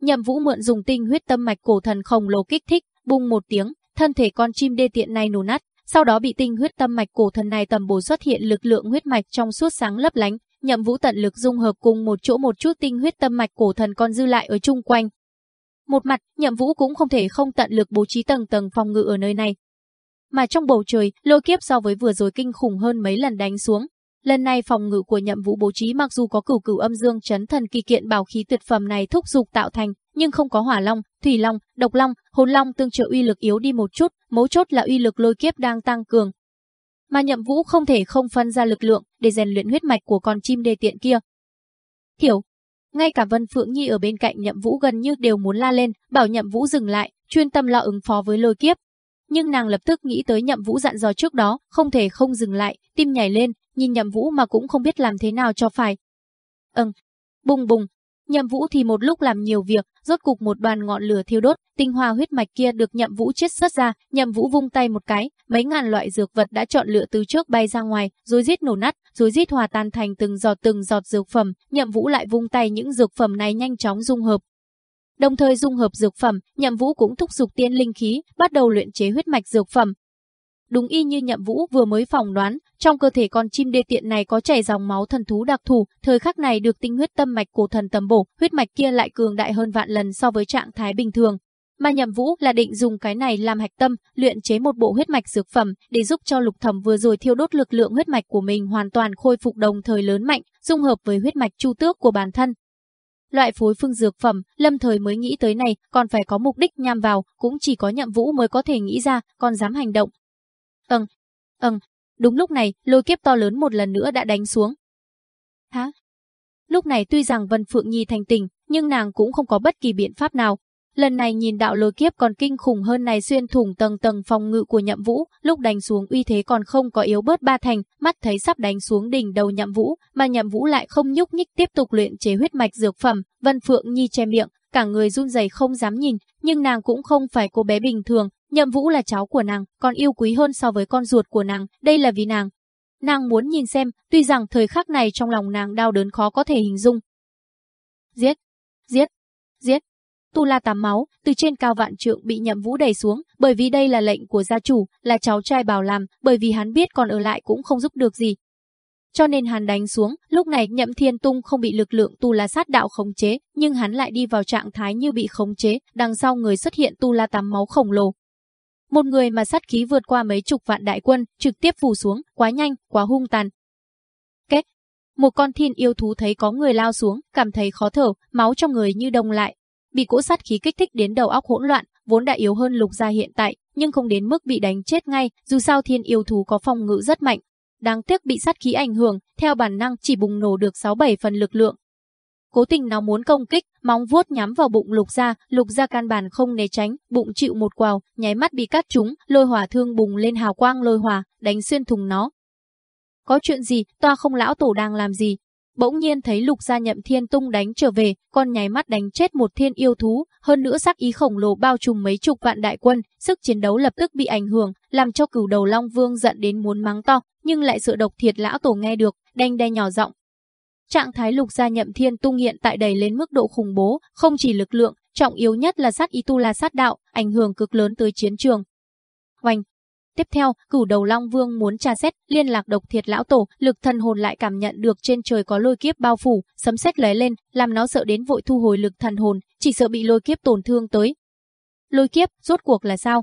Nhậm Vũ mượn dùng tinh huyết tâm mạch cổ thần khổng lồ kích thích, bùng một tiếng, thân thể con chim đê tiện này nổ nát, sau đó bị tinh huyết tâm mạch cổ thần này tầm bổ xuất hiện lực lượng huyết mạch trong suốt sáng lấp lánh, Nhậm Vũ tận lực dung hợp cùng một chỗ một chút tinh huyết tâm mạch cổ thần còn dư lại ở chung quanh. Một mặt, Nhậm Vũ cũng không thể không tận lực bố trí tầng tầng phòng ngự ở nơi này. Mà trong bầu trời, lôi kiếp so với vừa rồi kinh khủng hơn mấy lần đánh xuống. Lần này phòng ngự của Nhậm Vũ bố trí mặc dù có cửu cửu âm dương chấn thần kỳ kiện bảo khí tuyệt phẩm này thúc dục tạo thành, nhưng không có hỏa long, thủy long, độc long, hồn long tương trợ uy lực yếu đi một chút, mấu chốt là uy lực lôi kiếp đang tăng cường. Mà Nhậm Vũ không thể không phân ra lực lượng để rèn luyện huyết mạch của con chim đê tiện kia. Hiểu, ngay cả Vân Phượng Nhi ở bên cạnh Nhậm Vũ gần như đều muốn la lên, bảo Nhậm Vũ dừng lại, chuyên tâm lo ứng phó với lôi kiếp. Nhưng nàng lập tức nghĩ tới Nhậm Vũ dặn dò trước đó, không thể không dừng lại, tim nhảy lên, nhìn Nhậm Vũ mà cũng không biết làm thế nào cho phải. Ừm, bùng bùng, Nhậm Vũ thì một lúc làm nhiều việc, rốt cục một đoàn ngọn lửa thiêu đốt, tinh hoa huyết mạch kia được Nhậm Vũ chết xuất ra, Nhậm Vũ vung tay một cái, mấy ngàn loại dược vật đã chọn lựa từ trước bay ra ngoài, rồi giết nổ nát, rồi giết hòa tan thành từng giọt từng giọt dược phẩm, Nhậm Vũ lại vung tay những dược phẩm này nhanh chóng dung hợp. Đồng thời dung hợp dược phẩm, Nhậm Vũ cũng thúc giục tiên linh khí, bắt đầu luyện chế huyết mạch dược phẩm, Đúng y như Nhậm Vũ vừa mới phỏng đoán, trong cơ thể con chim đê tiện này có chảy dòng máu thần thú đặc thù, thời khắc này được tinh huyết tâm mạch cổ thần tầm bổ, huyết mạch kia lại cường đại hơn vạn lần so với trạng thái bình thường. Mà Nhậm Vũ là định dùng cái này làm hạch tâm, luyện chế một bộ huyết mạch dược phẩm để giúp cho Lục Thẩm vừa rồi thiêu đốt lực lượng huyết mạch của mình hoàn toàn khôi phục đồng thời lớn mạnh, dung hợp với huyết mạch chu tước của bản thân. Loại phối phương dược phẩm, Lâm Thời mới nghĩ tới này, còn phải có mục đích nhằm vào, cũng chỉ có Nhậm Vũ mới có thể nghĩ ra, còn dám hành động, Ừm, ừm, đúng lúc này, lôi kiếp to lớn một lần nữa đã đánh xuống. Hả? Lúc này tuy rằng Vân Phượng Nhi thành tình, nhưng nàng cũng không có bất kỳ biện pháp nào. Lần này nhìn đạo lôi kiếp còn kinh khủng hơn này xuyên thủng tầng tầng phòng ngự của nhậm vũ, lúc đánh xuống uy thế còn không có yếu bớt ba thành, mắt thấy sắp đánh xuống đỉnh đầu nhậm vũ, mà nhậm vũ lại không nhúc nhích tiếp tục luyện chế huyết mạch dược phẩm, Vân Phượng Nhi che miệng, cả người run rẩy không dám nhìn, nhưng nàng cũng không phải cô bé bình thường, Nhậm Vũ là cháu của nàng, còn yêu quý hơn so với con ruột của nàng, đây là vì nàng. Nàng muốn nhìn xem, tuy rằng thời khắc này trong lòng nàng đau đớn khó có thể hình dung. Giết, giết, giết. Tu La tắm máu, từ trên cao vạn trượng bị Nhậm Vũ đẩy xuống, bởi vì đây là lệnh của gia chủ, là cháu trai bảo làm, bởi vì hắn biết còn ở lại cũng không giúp được gì, cho nên hắn đánh xuống, lúc này Nhậm Thiên Tung không bị lực lượng Tu La sát đạo khống chế, nhưng hắn lại đi vào trạng thái như bị khống chế, đằng sau người xuất hiện Tu La tắm máu khổng lồ. Một người mà sát khí vượt qua mấy chục vạn đại quân, trực tiếp phủ xuống, quá nhanh, quá hung tàn. Kết. Một con thiên yêu thú thấy có người lao xuống, cảm thấy khó thở, máu trong người như đông lại. Bị cỗ sát khí kích thích đến đầu óc hỗn loạn, vốn đã yếu hơn lục gia hiện tại, nhưng không đến mức bị đánh chết ngay, dù sao thiên yêu thú có phòng ngự rất mạnh, đáng tiếc bị sát khí ảnh hưởng, theo bản năng chỉ bùng nổ được 6-7 phần lực lượng. Cố tình nó muốn công kích, móng vuốt nhắm vào bụng lục gia, lục gia căn bản không né tránh, bụng chịu một quào, nháy mắt bị cắt trúng, lôi hỏa thương bùng lên hào quang lôi hỏa, đánh xuyên thùng nó. Có chuyện gì, toa không lão tổ đang làm gì? Bỗng nhiên thấy lục gia nhậm thiên tung đánh trở về, con nháy mắt đánh chết một thiên yêu thú, hơn nữa sắc ý khổng lồ bao trùm mấy chục vạn đại quân, sức chiến đấu lập tức bị ảnh hưởng, làm cho cửu đầu long vương giận đến muốn mắng to, nhưng lại sợ độc thiệt lão tổ nghe được, đanh đe nhỏ giọng. Trạng thái lục gia nhậm thiên tung hiện tại đầy lên mức độ khủng bố, không chỉ lực lượng, trọng yếu nhất là sát ý tu la sát đạo, ảnh hưởng cực lớn tới chiến trường. Oanh, Tiếp theo, cửu đầu Long Vương muốn tra xét, liên lạc độc thiệt lão tổ, lực thần hồn lại cảm nhận được trên trời có lôi kiếp bao phủ, sấm sét lóe lên, làm nó sợ đến vội thu hồi lực thần hồn, chỉ sợ bị lôi kiếp tổn thương tới. Lôi kiếp, rốt cuộc là sao?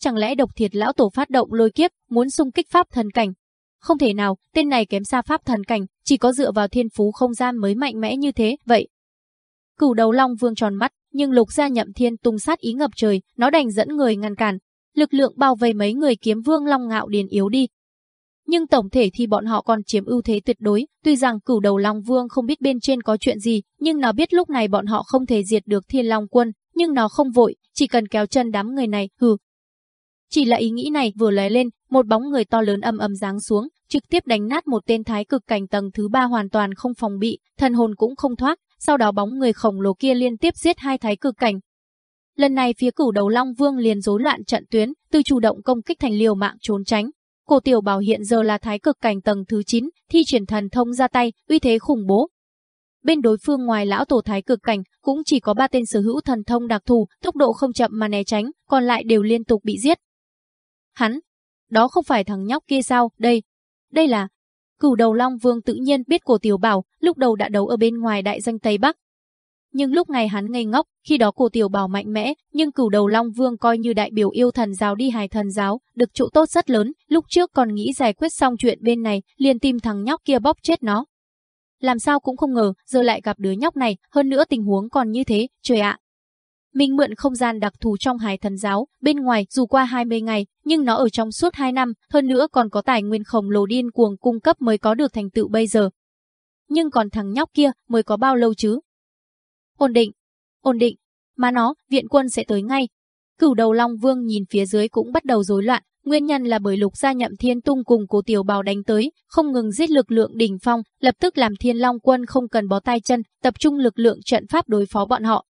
Chẳng lẽ độc thiệt lão tổ phát động lôi kiếp, muốn xung kích pháp thần cảnh? Không thể nào, tên này kém xa pháp thần cảnh, chỉ có dựa vào thiên phú không gian mới mạnh mẽ như thế, vậy. Cửu đầu long vương tròn mắt, nhưng lục gia nhậm thiên tung sát ý ngập trời, nó đành dẫn người ngăn cản. Lực lượng bao vây mấy người kiếm vương long ngạo điền yếu đi. nhưng tổng thể thì bọn họ còn chiếm ưu thế tuyệt đối, tuy rằng cửu đầu Long Vương không biết bên trên có chuyện gì, nhưng nó biết lúc này bọn họ không thể diệt được Thiên Long quân, nhưng nó không vội, chỉ cần kéo chân đám người này, hừ. Chỉ là ý nghĩ này vừa lóe lên, một bóng người to lớn âm âm giáng xuống, trực tiếp đánh nát một tên thái cực cảnh tầng thứ ba hoàn toàn không phòng bị, thần hồn cũng không thoát, sau đó bóng người khổng lồ kia liên tiếp giết hai thái cực cảnh. Lần này phía cửu đầu Long Vương liền rối loạn trận tuyến, từ chủ động công kích thành liều mạng trốn tránh. Cổ tiểu bảo hiện giờ là thái cực cảnh tầng thứ 9, thi triển thần thông ra tay, uy thế khủng bố. Bên đối phương ngoài lão tổ thái cực cảnh, cũng chỉ có ba tên sở hữu thần thông đặc thù, tốc độ không chậm mà né tránh, còn lại đều liên tục bị giết. Hắn, đó không phải thằng nhóc kia sao, đây, đây là... Cửu đầu Long Vương tự nhiên biết của tiểu bảo, lúc đầu đã đấu ở bên ngoài đại danh Tây Bắc. Nhưng lúc này hắn ngây ngốc, khi đó cổ tiểu bảo mạnh mẽ, nhưng cửu đầu Long Vương coi như đại biểu yêu thần giáo đi hài thần giáo, được chỗ tốt rất lớn, lúc trước còn nghĩ giải quyết xong chuyện bên này, liền tìm thằng nhóc kia bóp chết nó. Làm sao cũng không ngờ, giờ lại gặp đứa nhóc này, hơn nữa tình huống còn như thế, trời ạ, mình mượn không gian đặc thù trong hải thần giáo, bên ngoài dù qua 20 ngày, nhưng nó ở trong suốt 2 năm, hơn nữa còn có tài nguyên khổng lồ điên cuồng cung cấp mới có được thành tựu bây giờ. Nhưng còn thằng nhóc kia mới có bao lâu chứ? Ổn định, ổn định, mà nó, viện quân sẽ tới ngay. Cửu đầu Long Vương nhìn phía dưới cũng bắt đầu rối loạn, nguyên nhân là bởi lục gia nhậm thiên tung cùng cố tiểu bào đánh tới, không ngừng giết lực lượng đỉnh phong, lập tức làm thiên long quân không cần bó tay chân, tập trung lực lượng trận pháp đối phó bọn họ,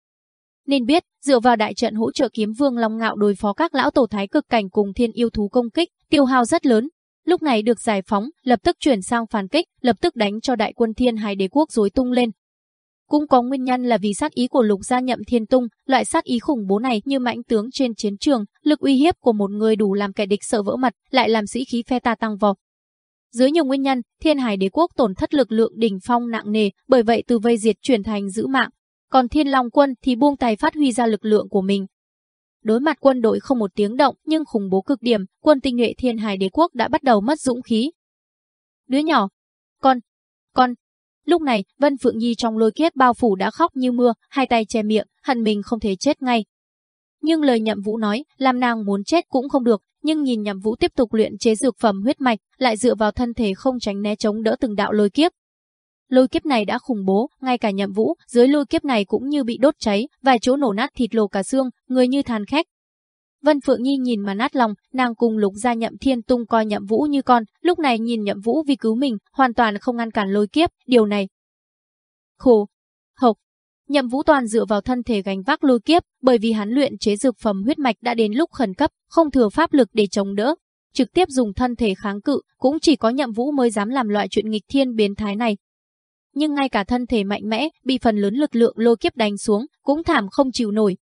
nên biết, dựa vào đại trận hỗ trợ kiếm vương Long Ngạo đối phó các lão tổ thái cực cảnh cùng thiên yêu thú công kích, tiêu hao rất lớn. Lúc này được giải phóng, lập tức chuyển sang phản kích, lập tức đánh cho đại quân thiên hải đế quốc rối tung lên. Cũng có nguyên nhân là vì sát ý của lục gia nhậm thiên tung, loại sát ý khủng bố này như mãnh tướng trên chiến trường, lực uy hiếp của một người đủ làm kẻ địch sợ vỡ mặt, lại làm sĩ khí phe ta tăng vọt. Dưới nhiều nguyên nhân, thiên hải đế quốc tổn thất lực lượng đỉnh phong nặng nề, bởi vậy từ vây diệt chuyển thành giữ mạng, còn Thiên Long quân thì buông tay phát huy ra lực lượng của mình. Đối mặt quân đội không một tiếng động nhưng khủng bố cực điểm, quân tinh nhuệ Thiên Hải Đế quốc đã bắt đầu mất dũng khí. Đứa nhỏ, con, con. Lúc này, Vân Phượng Nhi trong lôi kiếp bao phủ đã khóc như mưa, hai tay che miệng, hận mình không thể chết ngay. Nhưng lời Nhậm Vũ nói, làm nàng muốn chết cũng không được, nhưng nhìn Nhậm Vũ tiếp tục luyện chế dược phẩm huyết mạch, lại dựa vào thân thể không tránh né chống đỡ từng đạo lôi kiếp, Lôi kiếp này đã khủng bố, ngay cả nhậm vũ, dưới lôi kiếp này cũng như bị đốt cháy, vài chỗ nổ nát thịt lồ cả xương, người như than khét. Vân Phượng Nhi nhìn mà nát lòng, nàng cùng lục gia nhậm thiên tung coi nhậm vũ như con, lúc này nhìn nhậm vũ vì cứu mình, hoàn toàn không ngăn cản lôi kiếp, điều này. Khổ, hộc, nhậm vũ toàn dựa vào thân thể gánh vác lôi kiếp, bởi vì hắn luyện chế dược phẩm huyết mạch đã đến lúc khẩn cấp, không thừa pháp lực để chống đỡ. Trực tiếp dùng thân thể kháng cự, cũng chỉ có nhậm vũ mới dám làm loại chuyện nghịch thiên biến thái này, nhưng ngay cả thân thể mạnh mẽ, bị phần lớn lực lượng lôi kiếp đánh xuống, cũng thảm không chịu nổi.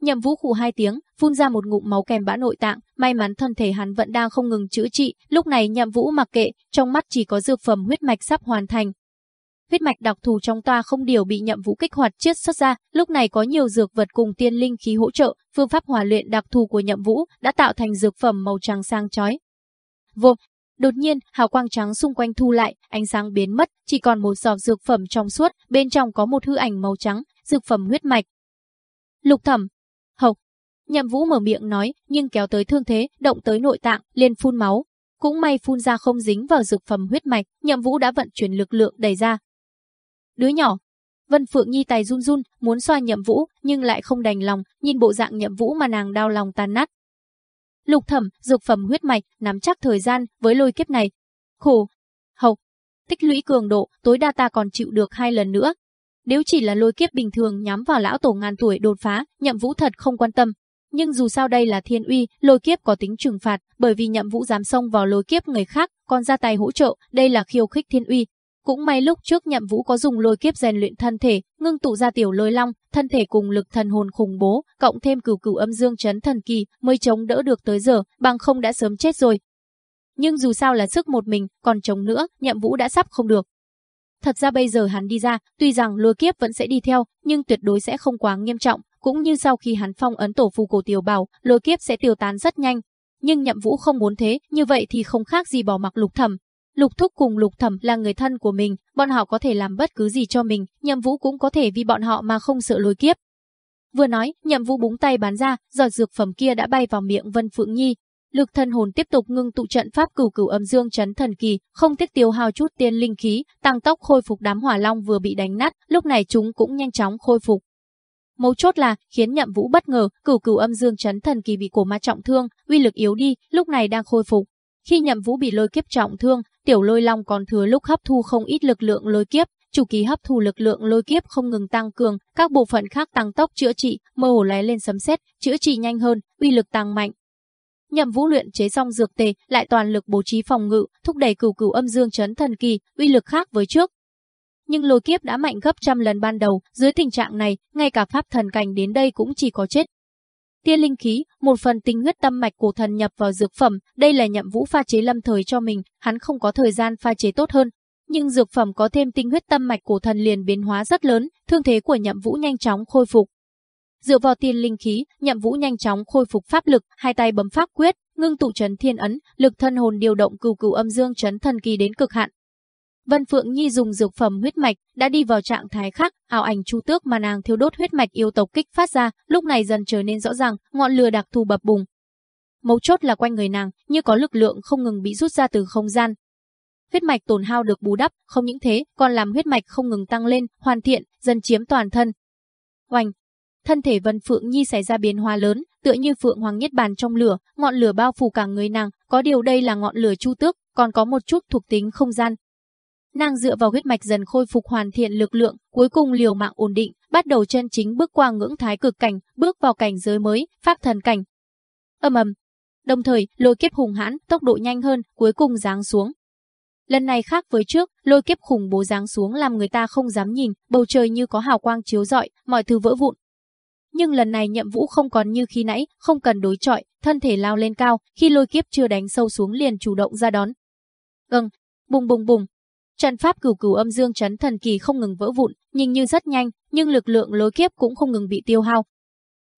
Nhậm Vũ khụ hai tiếng, phun ra một ngụm máu kèm bã nội tạng, may mắn thân thể hắn vẫn đang không ngừng chữa trị, lúc này Nhậm Vũ mặc kệ, trong mắt chỉ có dược phẩm huyết mạch sắp hoàn thành. Huyết mạch đặc thù trong toa không điều bị Nhậm Vũ kích hoạt chiết xuất ra, lúc này có nhiều dược vật cùng tiên linh khí hỗ trợ, phương pháp hòa luyện đặc thù của Nhậm Vũ đã tạo thành dược phẩm màu trắng sang chói. Vô, Đột nhiên, hào quang trắng xung quanh thu lại, ánh sáng biến mất, chỉ còn một giọt dược phẩm trong suốt, bên trong có một hư ảnh màu trắng, dược phẩm huyết mạch. Lục Thẩm, hộc. Nhậm Vũ mở miệng nói, nhưng kéo tới thương thế, động tới nội tạng, liền phun máu. Cũng may phun ra không dính vào dược phẩm huyết mạch, Nhậm Vũ đã vận chuyển lực lượng đẩy ra. Đứa nhỏ, Vân Phượng Nhi tài run run, muốn xoa Nhậm Vũ, nhưng lại không đành lòng, nhìn bộ dạng Nhậm Vũ mà nàng đau lòng tan nát. Lục thẩm, dược phẩm huyết mạch, nắm chắc thời gian với lôi kiếp này. Khổ, hộc, tích lũy cường độ, tối đa ta còn chịu được hai lần nữa. Nếu chỉ là lôi kiếp bình thường nhắm vào lão tổ ngàn tuổi đột phá, nhậm vũ thật không quan tâm. Nhưng dù sao đây là thiên uy, lôi kiếp có tính trừng phạt, bởi vì nhậm vũ dám xông vào lôi kiếp người khác, còn ra tay hỗ trợ, đây là khiêu khích thiên uy, cũng may lúc trước nhậm vũ có dùng lôi kiếp rèn luyện thân thể, ngưng tụ ra tiểu lôi long, thân thể cùng lực thần hồn khủng bố, cộng thêm cửu cửu âm dương chấn thần kỳ, mới chống đỡ được tới giờ, bằng không đã sớm chết rồi. Nhưng dù sao là sức một mình, còn chống nữa, nhậm vũ đã sắp không được. Thật ra bây giờ hắn đi ra, tuy rằng lôi kiếp vẫn sẽ đi theo, nhưng tuyệt đối sẽ không quá nghiêm trọng, cũng như sau khi hắn phong ấn tổ phù cổ tiểu bảo, lôi kiếp sẽ tiêu tán rất nhanh. Nhưng nhậm vũ không muốn thế, như vậy thì không khác gì bỏ mặc lục thẩm, Lục Thúc cùng Lục Thẩm là người thân của mình, bọn họ có thể làm bất cứ gì cho mình, Nhậm Vũ cũng có thể vì bọn họ mà không sợ lôi kiếp. Vừa nói, Nhậm Vũ búng tay bán ra, giọt dược phẩm kia đã bay vào miệng Vân Phượng Nhi. Lực thân hồn tiếp tục ngưng tụ trận pháp cửu cửu âm dương chấn thần kỳ, không tiếc tiêu hao chút tiên linh khí, tăng tốc khôi phục đám hỏa long vừa bị đánh nát, lúc này chúng cũng nhanh chóng khôi phục. Mấu chốt là khiến Nhậm Vũ bất ngờ, cửu cửu âm dương chấn thần kỳ bị cổ ma trọng thương, uy lực yếu đi, lúc này đang khôi phục. Khi Nhậm Vũ bị lôi kiếp trọng thương, Tiểu Lôi Long còn thừa lúc hấp thu không ít lực lượng lôi kiếp, chủ kỳ hấp thu lực lượng lôi kiếp không ngừng tăng cường, các bộ phận khác tăng tốc chữa trị, mơ hồ lóe lên sấm sét, chữa trị nhanh hơn, uy lực tăng mạnh. Nhậm Vũ luyện chế xong dược tề, lại toàn lực bố trí phòng ngự, thúc đẩy cửu cửu âm dương chấn thần kỳ, uy lực khác với trước. Nhưng lôi kiếp đã mạnh gấp trăm lần ban đầu, dưới tình trạng này, ngay cả pháp thần cảnh đến đây cũng chỉ có chết. Tiên linh khí, một phần tinh huyết tâm mạch cổ thần nhập vào dược phẩm, đây là Nhậm Vũ pha chế lâm thời cho mình, hắn không có thời gian pha chế tốt hơn, nhưng dược phẩm có thêm tinh huyết tâm mạch cổ thần liền biến hóa rất lớn, thương thế của Nhậm Vũ nhanh chóng khôi phục. Dựa vào tiên linh khí, Nhậm Vũ nhanh chóng khôi phục pháp lực, hai tay bấm pháp quyết, ngưng tụ trấn thiên ấn, lực thân hồn điều động cửu cửu âm dương trấn thần kỳ đến cực hạn. Vân Phượng Nhi dùng dược phẩm huyết mạch đã đi vào trạng thái khác, ảo ảnh chu tước mà nàng thiêu đốt huyết mạch yêu tộc kích phát ra, lúc này dần trở nên rõ ràng, ngọn lửa đặc thù bập bùng. Mấu chốt là quanh người nàng, như có lực lượng không ngừng bị rút ra từ không gian, huyết mạch tổn hao được bù đắp, không những thế, còn làm huyết mạch không ngừng tăng lên, hoàn thiện, dần chiếm toàn thân. Oanh! Thân thể Vân Phượng Nhi xảy ra biến hóa lớn, tựa như phượng hoàng nhất bàn trong lửa, ngọn lửa bao phủ cả người nàng, có điều đây là ngọn lửa chu tước, còn có một chút thuộc tính không gian. Nàng dựa vào huyết mạch dần khôi phục hoàn thiện lực lượng, cuối cùng liều mạng ổn định, bắt đầu chân chính bước qua ngưỡng thái cực cảnh, bước vào cảnh giới mới, pháp thần cảnh. Âm ầm. Đồng thời, lôi kiếp hùng hãn, tốc độ nhanh hơn, cuối cùng giáng xuống. Lần này khác với trước, lôi kiếp khủng bố giáng xuống làm người ta không dám nhìn, bầu trời như có hào quang chiếu rọi, mọi thứ vỡ vụn. Nhưng lần này nhậm vũ không còn như khi nãy, không cần đối chọi, thân thể lao lên cao, khi lôi kiếp chưa đánh sâu xuống liền chủ động ra đón. Ừm, bùng bùng bùng. Trận pháp cửu cửu âm dương chấn thần kỳ không ngừng vỡ vụn, nhìn như rất nhanh, nhưng lực lượng lôi kiếp cũng không ngừng bị tiêu hao,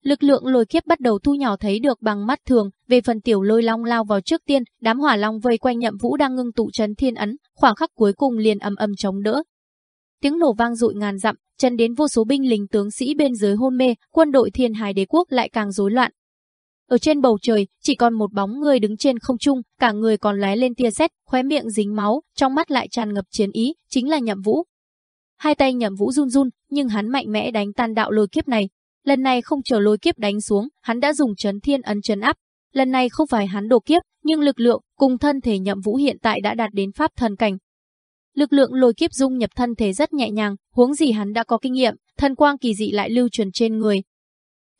Lực lượng lôi kiếp bắt đầu thu nhỏ thấy được bằng mắt thường, về phần tiểu lôi long lao vào trước tiên, đám hỏa long vây quanh nhậm vũ đang ngưng tụ chấn thiên ấn, khoảng khắc cuối cùng liền âm âm chống đỡ. Tiếng nổ vang dội ngàn dặm, chân đến vô số binh lính tướng sĩ bên dưới hôn mê, quân đội thiên hải đế quốc lại càng rối loạn. Ở trên bầu trời, chỉ còn một bóng người đứng trên không trung, cả người còn lóe lên tia sét, khóe miệng dính máu, trong mắt lại tràn ngập chiến ý, chính là Nhậm Vũ. Hai tay Nhậm Vũ run run, nhưng hắn mạnh mẽ đánh tan đạo lôi kiếp này, Lần này không chờ lôi kiếp đánh xuống, hắn đã dùng chấn thiên ấn chấn áp. Lần này không phải hắn đổ kiếp, nhưng lực lượng cùng thân thể nhậm vũ hiện tại đã đạt đến pháp thần cảnh. Lực lượng lôi kiếp dung nhập thân thể rất nhẹ nhàng, huống gì hắn đã có kinh nghiệm, thần quang kỳ dị lại lưu truyền trên người.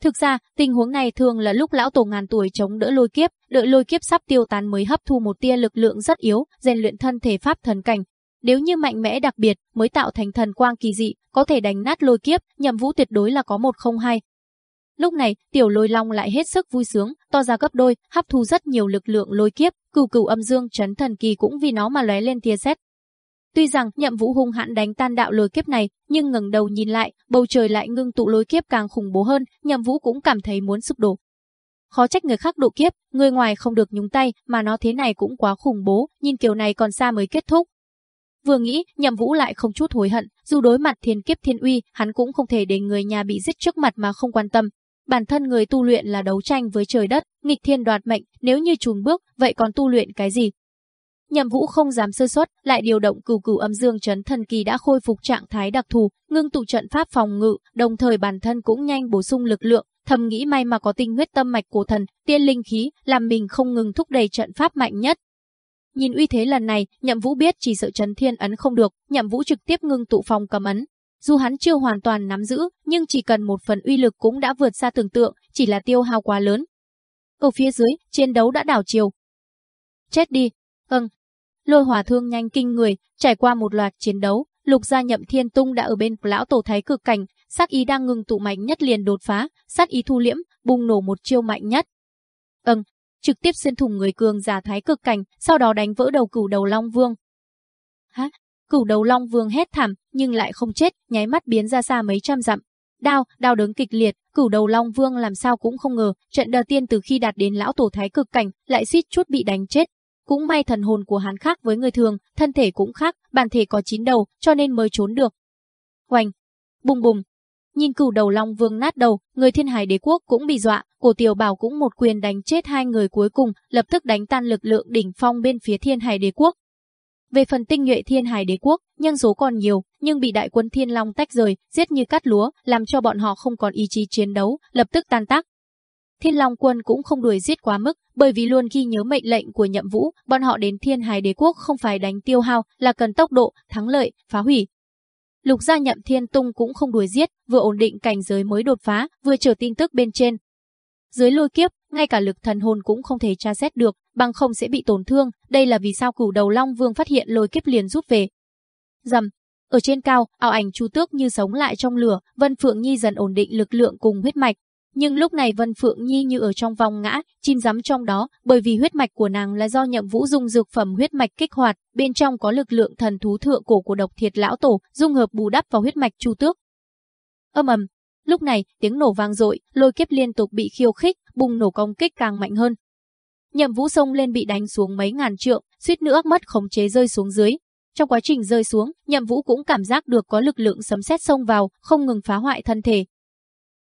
Thực ra, tình huống này thường là lúc lão tổ ngàn tuổi chống đỡ lôi kiếp, đợi lôi kiếp sắp tiêu tán mới hấp thu một tia lực lượng rất yếu, rèn luyện thân thể pháp thần cảnh, nếu như mạnh mẽ đặc biệt mới tạo thành thần quang kỳ dị, có thể đánh nát lôi kiếp, nhậm vũ tuyệt đối là có một không hai. Lúc này, tiểu lôi long lại hết sức vui sướng, to ra gấp đôi, hấp thu rất nhiều lực lượng lôi kiếp, cửu cửu âm dương chấn thần kỳ cũng vì nó mà lóe lên tia sét. Tuy rằng nhậm vũ hung hãn đánh tan đạo lôi kiếp này, nhưng ngẩng đầu nhìn lại, bầu trời lại ngưng tụ lôi kiếp càng khủng bố hơn, nhậm vũ cũng cảm thấy muốn sụp đổ. Khó trách người khác độ kiếp, người ngoài không được nhúng tay, mà nó thế này cũng quá khủng bố, nhìn kiểu này còn xa mới kết thúc. Vừa nghĩ, Nhậm Vũ lại không chút hối hận, dù đối mặt thiên kiếp thiên uy, hắn cũng không thể để người nhà bị giết trước mặt mà không quan tâm. Bản thân người tu luyện là đấu tranh với trời đất, nghịch thiên đoạt mệnh, nếu như chùn bước, vậy còn tu luyện cái gì? Nhậm Vũ không dám sơ suất, lại điều động cửu cửu âm dương chấn thần kỳ đã khôi phục trạng thái đặc thù, ngưng tụ trận pháp phòng ngự, đồng thời bản thân cũng nhanh bổ sung lực lượng, thầm nghĩ may mà có tinh huyết tâm mạch cổ thần, tiên linh khí, làm mình không ngừng thúc đẩy trận pháp mạnh nhất, Nhìn uy thế lần này, Nhậm Vũ biết chỉ sợ Trấn Thiên ấn không được, Nhậm Vũ trực tiếp ngưng tụ phòng cầm ấn. Dù hắn chưa hoàn toàn nắm giữ, nhưng chỉ cần một phần uy lực cũng đã vượt xa tưởng tượng, chỉ là tiêu hao quá lớn. Ở phía dưới, chiến đấu đã đảo chiều. Chết đi. Ừm. Lôi hỏa thương nhanh kinh người, trải qua một loạt chiến đấu, Lục gia Nhậm Thiên Tung đã ở bên lão tổ thái cực cảnh, sát ý đang ngừng tụ mạnh nhất liền đột phá, sát ý thu liễm, bùng nổ một chiêu mạnh nhất. Ừm, trực tiếp xuyên thủng người cường giả thái cực cảnh, sau đó đánh vỡ đầu cửu đầu Long Vương. Hả? Cửu đầu Long Vương hét thảm, nhưng lại không chết, nháy mắt biến ra xa mấy trăm dặm. Đau, đau đớn kịch liệt, cửu đầu Long Vương làm sao cũng không ngờ, trận đầu tiên từ khi đạt đến lão tổ thái cực cảnh, lại suýt chút bị đánh chết. Cũng may thần hồn của hắn khác với người thường, thân thể cũng khác, bản thể có chín đầu, cho nên mới trốn được. Hoành, bùng bùng, Nhìn cửu đầu long vương nát đầu, người thiên hải đế quốc cũng bị dọa, cổ tiểu bảo cũng một quyền đánh chết hai người cuối cùng, lập tức đánh tan lực lượng đỉnh phong bên phía thiên hải đế quốc. Về phần tinh nhuệ thiên hải đế quốc, nhân số còn nhiều, nhưng bị đại quân thiên long tách rời, giết như cắt lúa, làm cho bọn họ không còn ý chí chiến đấu, lập tức tan tác. Thiên Long quân cũng không đuổi giết quá mức, bởi vì luôn ghi nhớ mệnh lệnh của Nhậm Vũ, bọn họ đến Thiên Hải Đế quốc không phải đánh tiêu hao, là cần tốc độ, thắng lợi, phá hủy. Lục gia Nhậm Thiên Tung cũng không đuổi giết, vừa ổn định cảnh giới mới đột phá, vừa chờ tin tức bên trên. Dưới lôi kiếp, ngay cả lực thần hồn cũng không thể tra xét được, bằng không sẽ bị tổn thương, đây là vì sao cửu đầu Long Vương phát hiện lôi kiếp liền rút về. Dầm, ở trên cao, ảo ảnh chu tước như sống lại trong lửa, Vân Phượng Nhi dần ổn định lực lượng cùng huyết mạch, nhưng lúc này Vân Phượng Nhi như ở trong vòng ngã, chim rắm trong đó, bởi vì huyết mạch của nàng là do nhậm vũ dùng dược phẩm huyết mạch kích hoạt, bên trong có lực lượng thần thú thượng cổ của độc thiệt lão tổ, dung hợp bù đắp vào huyết mạch chu tước. Âm ầm, lúc này, tiếng nổ vang dội, lôi kiếp liên tục bị khiêu khích, bùng nổ công kích càng mạnh hơn. Nhậm vũ sông lên bị đánh xuống mấy ngàn trượng, suýt nữa mất khống chế rơi xuống dưới. Trong quá trình rơi xuống, Nhậm Vũ cũng cảm giác được có lực lượng sấm sét xông vào, không ngừng phá hoại thân thể.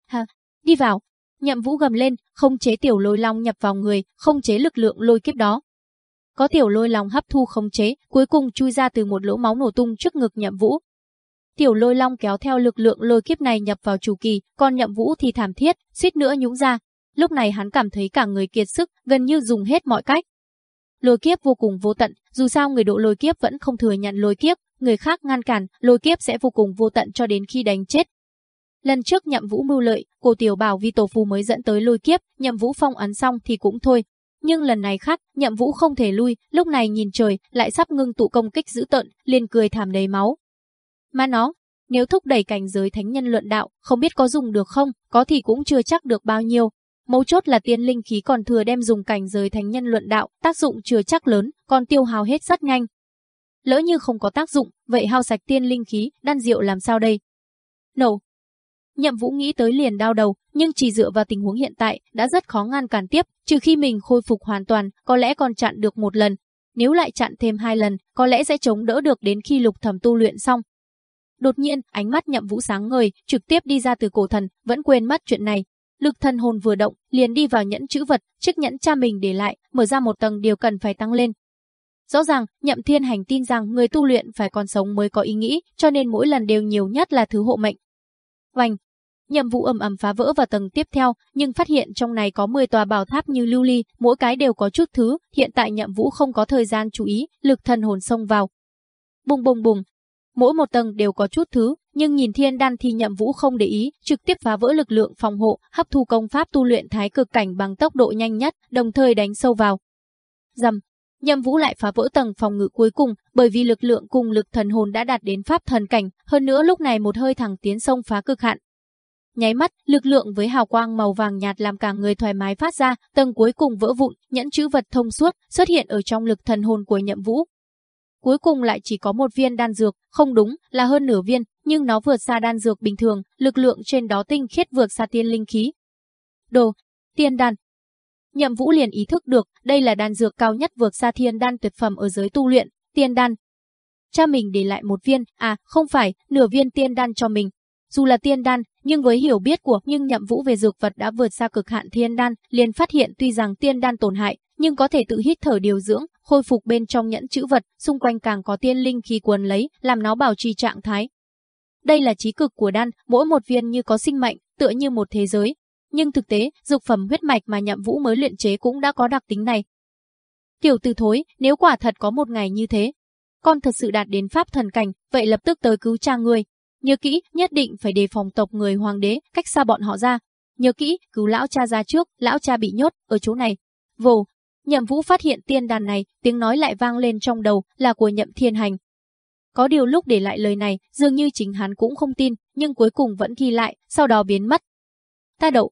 Ha, Đi vào. Nhậm Vũ gầm lên, không chế tiểu lôi long nhập vào người, không chế lực lượng lôi kiếp đó. Có tiểu lôi long hấp thu không chế, cuối cùng chui ra từ một lỗ máu nổ tung trước ngực Nhậm Vũ. Tiểu lôi long kéo theo lực lượng lôi kiếp này nhập vào chủ kỳ, còn Nhậm Vũ thì thảm thiết, suýt nữa nhúng ra. Lúc này hắn cảm thấy cả người kiệt sức, gần như dùng hết mọi cách. Lôi kiếp vô cùng vô tận, dù sao người độ lôi kiếp vẫn không thừa nhận lôi kiếp, người khác ngăn cản, lôi kiếp sẽ vô cùng vô tận cho đến khi đánh chết, Lần trước nhậm vũ mưu lợi, cô tiểu bảo vì tổ phù mới dẫn tới lôi kiếp, nhậm vũ phong ấn xong thì cũng thôi. Nhưng lần này khác, nhậm vũ không thể lui, lúc này nhìn trời, lại sắp ngưng tụ công kích dữ tợn, liền cười thảm đầy máu. Mà nó, nếu thúc đẩy cảnh giới thánh nhân luận đạo, không biết có dùng được không, có thì cũng chưa chắc được bao nhiêu. Mấu chốt là tiên linh khí còn thừa đem dùng cảnh giới thánh nhân luận đạo, tác dụng chưa chắc lớn, còn tiêu hao hết rất nhanh. Lỡ như không có tác dụng, vậy hao sạch tiên linh khí, đan rượu làm sao đây? Nổ, Nhậm Vũ nghĩ tới liền đau đầu, nhưng chỉ dựa vào tình huống hiện tại đã rất khó ngăn cản tiếp, trừ khi mình khôi phục hoàn toàn, có lẽ còn chặn được một lần. Nếu lại chặn thêm hai lần, có lẽ sẽ chống đỡ được đến khi lục thẩm tu luyện xong. Đột nhiên, ánh mắt Nhậm Vũ sáng ngời, trực tiếp đi ra từ cổ thần, vẫn quên mất chuyện này. Lực thần hồn vừa động, liền đi vào nhẫn chữ vật, chiếc nhẫn cha mình để lại, mở ra một tầng điều cần phải tăng lên. Rõ ràng, Nhậm Thiên Hành tin rằng người tu luyện phải còn sống mới có ý nghĩ, cho nên mỗi lần đều nhiều nhất là thứ hộ mệnh. Vành, Nhậm vụ ầm ầm phá vỡ vào tầng tiếp theo, nhưng phát hiện trong này có 10 tòa bảo tháp như lưu ly, mỗi cái đều có chút thứ, hiện tại Nhậm Vũ không có thời gian chú ý, lực thần hồn xông vào. Bùng bùng bùng. Mỗi một tầng đều có chút thứ, nhưng nhìn Thiên Đan thì Nhậm Vũ không để ý, trực tiếp phá vỡ lực lượng phòng hộ, hấp thu công pháp tu luyện thái cực cảnh bằng tốc độ nhanh nhất, đồng thời đánh sâu vào. Rầm, Nhậm Vũ lại phá vỡ tầng phòng ngự cuối cùng, bởi vì lực lượng cùng lực thần hồn đã đạt đến pháp thần cảnh, hơn nữa lúc này một hơi thẳng tiến sông phá cực hạn, Nháy mắt, lực lượng với hào quang màu vàng nhạt làm cả người thoải mái phát ra, tầng cuối cùng vỡ vụn, nhẫn chữ vật thông suốt xuất hiện ở trong lực thần hồn của Nhậm Vũ. Cuối cùng lại chỉ có một viên đan dược, không đúng, là hơn nửa viên, nhưng nó vượt xa đan dược bình thường, lực lượng trên đó tinh khiết vượt xa tiên linh khí. Đồ, tiên đan. Nhậm Vũ liền ý thức được, đây là đan dược cao nhất vượt xa thiên đan tuyệt phẩm ở giới tu luyện, tiên đan. Cha mình để lại một viên, à, không phải, nửa viên tiên đan cho mình, dù là tiên đan, nhưng với hiểu biết của nhưng nhậm vũ về dược vật đã vượt xa cực hạn thiên đan, liền phát hiện tuy rằng tiên đan tổn hại, nhưng có thể tự hít thở điều dưỡng, khôi phục bên trong nhẫn chữ vật, xung quanh càng có tiên linh khí cuốn lấy, làm nó bảo trì trạng thái. Đây là trí cực của đan, mỗi một viên như có sinh mệnh, tựa như một thế giới. Nhưng thực tế, dược phẩm huyết mạch mà nhậm vũ mới luyện chế cũng đã có đặc tính này. kiểu từ thối, nếu quả thật có một ngày như thế, con thật sự đạt đến pháp thần cảnh, vậy lập tức tới cứu cha người, Nhớ kỹ, nhất định phải đề phòng tộc người hoàng đế, cách xa bọn họ ra. Nhớ kỹ, cứu lão cha ra trước, lão cha bị nhốt, ở chỗ này. Vồ, nhậm vũ phát hiện tiên đàn này, tiếng nói lại vang lên trong đầu, là của nhậm thiên hành. Có điều lúc để lại lời này, dường như chính hắn cũng không tin, nhưng cuối cùng vẫn ghi lại, sau đó biến mất. Ta đậu.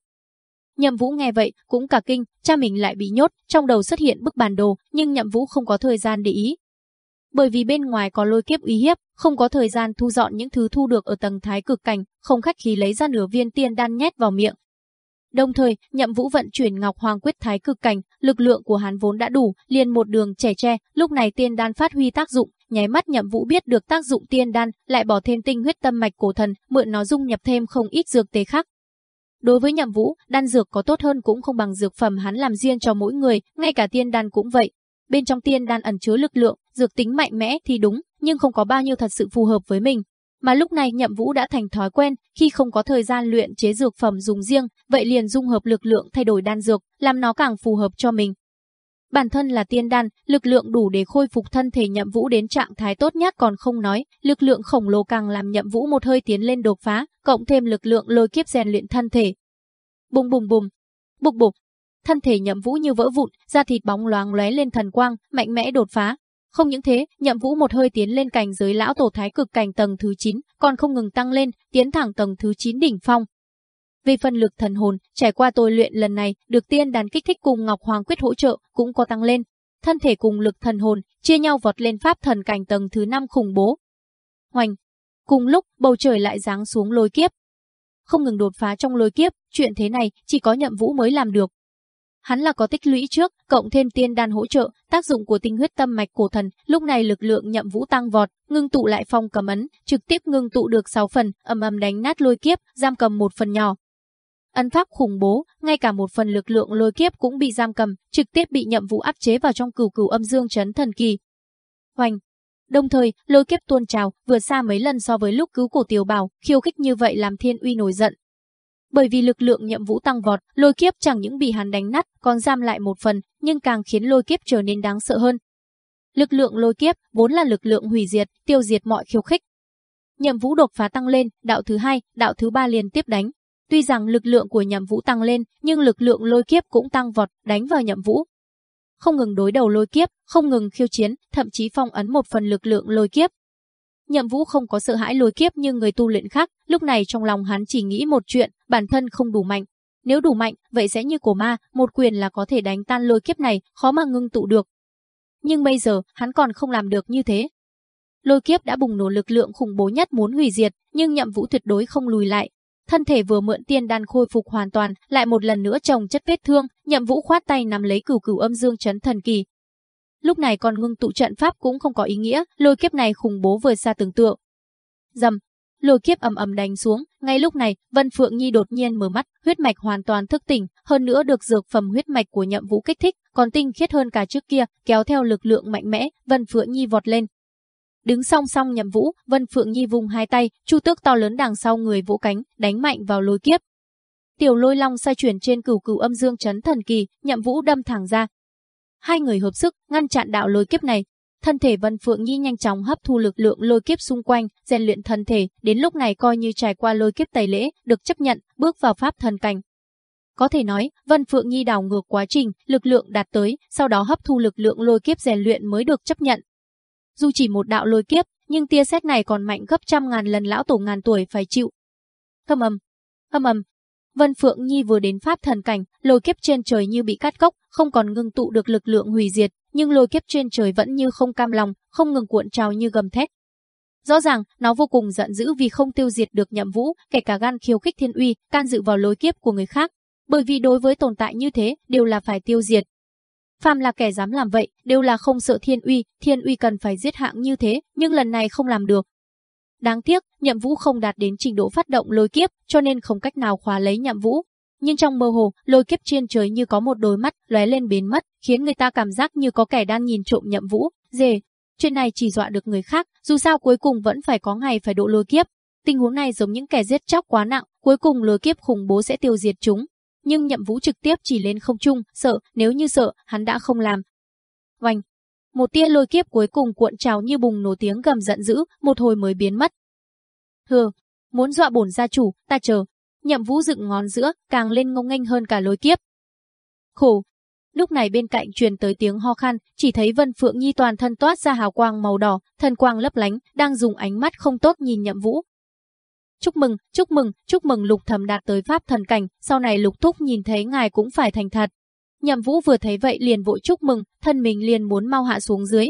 Nhậm Vũ nghe vậy, cũng cả kinh, cha mình lại bị nhốt, trong đầu xuất hiện bức bản đồ, nhưng Nhậm Vũ không có thời gian để ý, bởi vì bên ngoài có lôi kiếp uy hiếp, không có thời gian thu dọn những thứ thu được ở tầng thái cực cảnh, không khách khí lấy ra nửa viên tiên đan nhét vào miệng. Đồng thời, Nhậm Vũ vận chuyển Ngọc Hoàng quyết thái cực cảnh, lực lượng của hắn vốn đã đủ, liền một đường trẻ tre, lúc này tiên đan phát huy tác dụng, nháy mắt Nhậm Vũ biết được tác dụng tiên đan, lại bỏ thêm tinh huyết tâm mạch cổ thần, mượn nó dung nhập thêm không ít dược tế khác. Đối với Nhậm Vũ, đan dược có tốt hơn cũng không bằng dược phẩm hắn làm riêng cho mỗi người, ngay cả tiên đan cũng vậy. Bên trong tiên đan ẩn chứa lực lượng, dược tính mạnh mẽ thì đúng, nhưng không có bao nhiêu thật sự phù hợp với mình. Mà lúc này Nhậm Vũ đã thành thói quen, khi không có thời gian luyện chế dược phẩm dùng riêng, vậy liền dung hợp lực lượng thay đổi đan dược, làm nó càng phù hợp cho mình. Bản thân là tiên đan, lực lượng đủ để khôi phục thân thể Nhậm Vũ đến trạng thái tốt nhất còn không nói, lực lượng khổng lồ càng làm Nhậm Vũ một hơi tiến lên đột phá, cộng thêm lực lượng lôi kiếp rèn luyện thân thể. Bùng bùng bùng, bục bục, thân thể Nhậm Vũ như vỡ vụn, da thịt bóng loáng lóe lên thần quang, mạnh mẽ đột phá. Không những thế, Nhậm Vũ một hơi tiến lên cảnh giới lão tổ thái cực cảnh tầng thứ 9, còn không ngừng tăng lên, tiến thẳng tầng thứ 9 đỉnh phong. Về phần lực thần hồn, trải qua tôi luyện lần này, được tiên đàn kích thích cùng Ngọc Hoàng quyết hỗ trợ, cũng có tăng lên. Thân thể cùng lực thần hồn, chia nhau vọt lên pháp thần cảnh tầng thứ 5 khủng bố. Hoành. Cùng lúc, bầu trời lại giáng xuống lôi kiếp. Không ngừng đột phá trong lôi kiếp, chuyện thế này chỉ có nhậm vũ mới làm được. Hắn là có tích lũy trước, cộng thêm tiên đan hỗ trợ, tác dụng của tinh huyết tâm mạch cổ thần, lúc này lực lượng nhậm vũ tăng vọt, ngưng tụ lại phong cầm ấn, trực tiếp ngưng tụ được 6 phần, ầm ầm đánh nát lôi kiếp, giam cầm một phần nhỏ, Ân pháp khủng bố, ngay cả một phần lực lượng lôi kiếp cũng bị giam cầm, trực tiếp bị nhậm vũ áp chế vào trong cửu cửu âm dương chấn thần kỳ. Hoành! Đồng thời, lôi kiếp tuôn trào, vượt xa mấy lần so với lúc cứu cổ tiểu bảo, khiêu khích như vậy làm thiên uy nổi giận. Bởi vì lực lượng nhậm vũ tăng vọt, lôi kiếp chẳng những bị hắn đánh nát, còn giam lại một phần, nhưng càng khiến lôi kiếp trở nên đáng sợ hơn. Lực lượng lôi kiếp vốn là lực lượng hủy diệt, tiêu diệt mọi khiêu khích. Nhậm vũ đột phá tăng lên, đạo thứ hai, đạo thứ ba liên tiếp đánh, Tuy rằng lực lượng của nhậm vũ tăng lên, nhưng lực lượng lôi kiếp cũng tăng vọt, đánh vào nhậm vũ. Không ngừng đối đầu lôi kiếp, không ngừng khiêu chiến, thậm chí phong ấn một phần lực lượng lôi kiếp. Nhậm vũ không có sợ hãi lôi kiếp như người tu luyện khác, lúc này trong lòng hắn chỉ nghĩ một chuyện, bản thân không đủ mạnh. Nếu đủ mạnh, vậy sẽ như cổ ma, một quyền là có thể đánh tan lôi kiếp này, khó mà ngưng tụ được. Nhưng bây giờ, hắn còn không làm được như thế. Lôi kiếp đã bùng nổ lực lượng khủng bố nhất muốn hủy diệt, nhưng nhậm vũ tuyệt đối không lùi lại, thân thể vừa mượn tiên đan khôi phục hoàn toàn, lại một lần nữa trồng chất vết thương, Nhậm Vũ khoát tay nắm lấy cửu cửu âm dương chấn thần kỳ. Lúc này còn ngưng tụ trận pháp cũng không có ý nghĩa, lôi kiếp này khủng bố vượt xa tưởng tượng. Dầm, lôi kiếp ầm ầm đánh xuống, ngay lúc này, Vân Phượng Nhi đột nhiên mở mắt, huyết mạch hoàn toàn thức tỉnh, hơn nữa được dược phẩm huyết mạch của Nhậm Vũ kích thích, còn tinh khiết hơn cả trước kia, kéo theo lực lượng mạnh mẽ, Vân Phượng Nhi vọt lên, Đứng song song nhậm vũ, Vân Phượng Nhi vùng hai tay, chu tước to lớn đằng sau người vỗ cánh, đánh mạnh vào lôi kiếp. Tiểu lôi long xoay chuyển trên cửu cửu âm dương chấn thần kỳ, nhậm vũ đâm thẳng ra. Hai người hợp sức, ngăn chặn đạo lôi kiếp này. Thân thể Vân Phượng Nhi nhanh chóng hấp thu lực lượng lôi kiếp xung quanh, rèn luyện thân thể, đến lúc này coi như trải qua lôi kiếp tẩy lễ, được chấp nhận, bước vào pháp thần cảnh. Có thể nói, Vân Phượng Nhi đảo ngược quá trình, lực lượng đạt tới, sau đó hấp thu lực lượng lôi kiếp rèn luyện mới được chấp nhận, dù chỉ một đạo lôi kiếp, nhưng tia sét này còn mạnh gấp trăm ngàn lần lão tổ ngàn tuổi phải chịu. Thâm âm thâm âm Vân Phượng Nhi vừa đến pháp thần cảnh, lôi kiếp trên trời như bị cắt gốc, không còn ngưng tụ được lực lượng hủy diệt, nhưng lôi kiếp trên trời vẫn như không cam lòng, không ngừng cuộn trào như gầm thét. Rõ ràng, nó vô cùng giận dữ vì không tiêu diệt được nhậm vũ, kể cả gan khiêu khích thiên uy, can dự vào lôi kiếp của người khác. Bởi vì đối với tồn tại như thế, đều là phải tiêu diệt, Phàm là kẻ dám làm vậy, đều là không sợ thiên uy, thiên uy cần phải giết hạng như thế, nhưng lần này không làm được. Đáng tiếc, nhậm vũ không đạt đến trình độ phát động lôi kiếp, cho nên không cách nào khóa lấy nhậm vũ. Nhưng trong mơ hồ, lôi kiếp trên trời như có một đôi mắt lóe lên biến mất, khiến người ta cảm giác như có kẻ đang nhìn trộm nhậm vũ. Dề, chuyện này chỉ dọa được người khác, dù sao cuối cùng vẫn phải có ngày phải độ lôi kiếp. Tình huống này giống những kẻ giết chóc quá nặng, cuối cùng lôi kiếp khủng bố sẽ tiêu diệt chúng, nhưng nhậm vũ trực tiếp chỉ lên không trung, sợ, nếu như sợ, hắn đã không làm. Vành, một tia lôi kiếp cuối cùng cuộn trào như bùng nổ tiếng gầm giận dữ, một hồi mới biến mất. Hừ, muốn dọa bổn gia chủ, ta chờ. Nhậm vũ dựng ngón giữa, càng lên ngông nghênh hơn cả lôi kiếp. Khổ. Lúc này bên cạnh truyền tới tiếng ho khan, chỉ thấy Vân Phượng Nhi toàn thân toát ra hào quang màu đỏ, thân quang lấp lánh, đang dùng ánh mắt không tốt nhìn Nhậm Vũ, Chúc mừng, chúc mừng, chúc mừng lục thẩm đạt tới pháp thần cảnh, sau này lục thúc nhìn thấy ngài cũng phải thành thật. Nhậm vũ vừa thấy vậy liền vội chúc mừng, thân mình liền muốn mau hạ xuống dưới.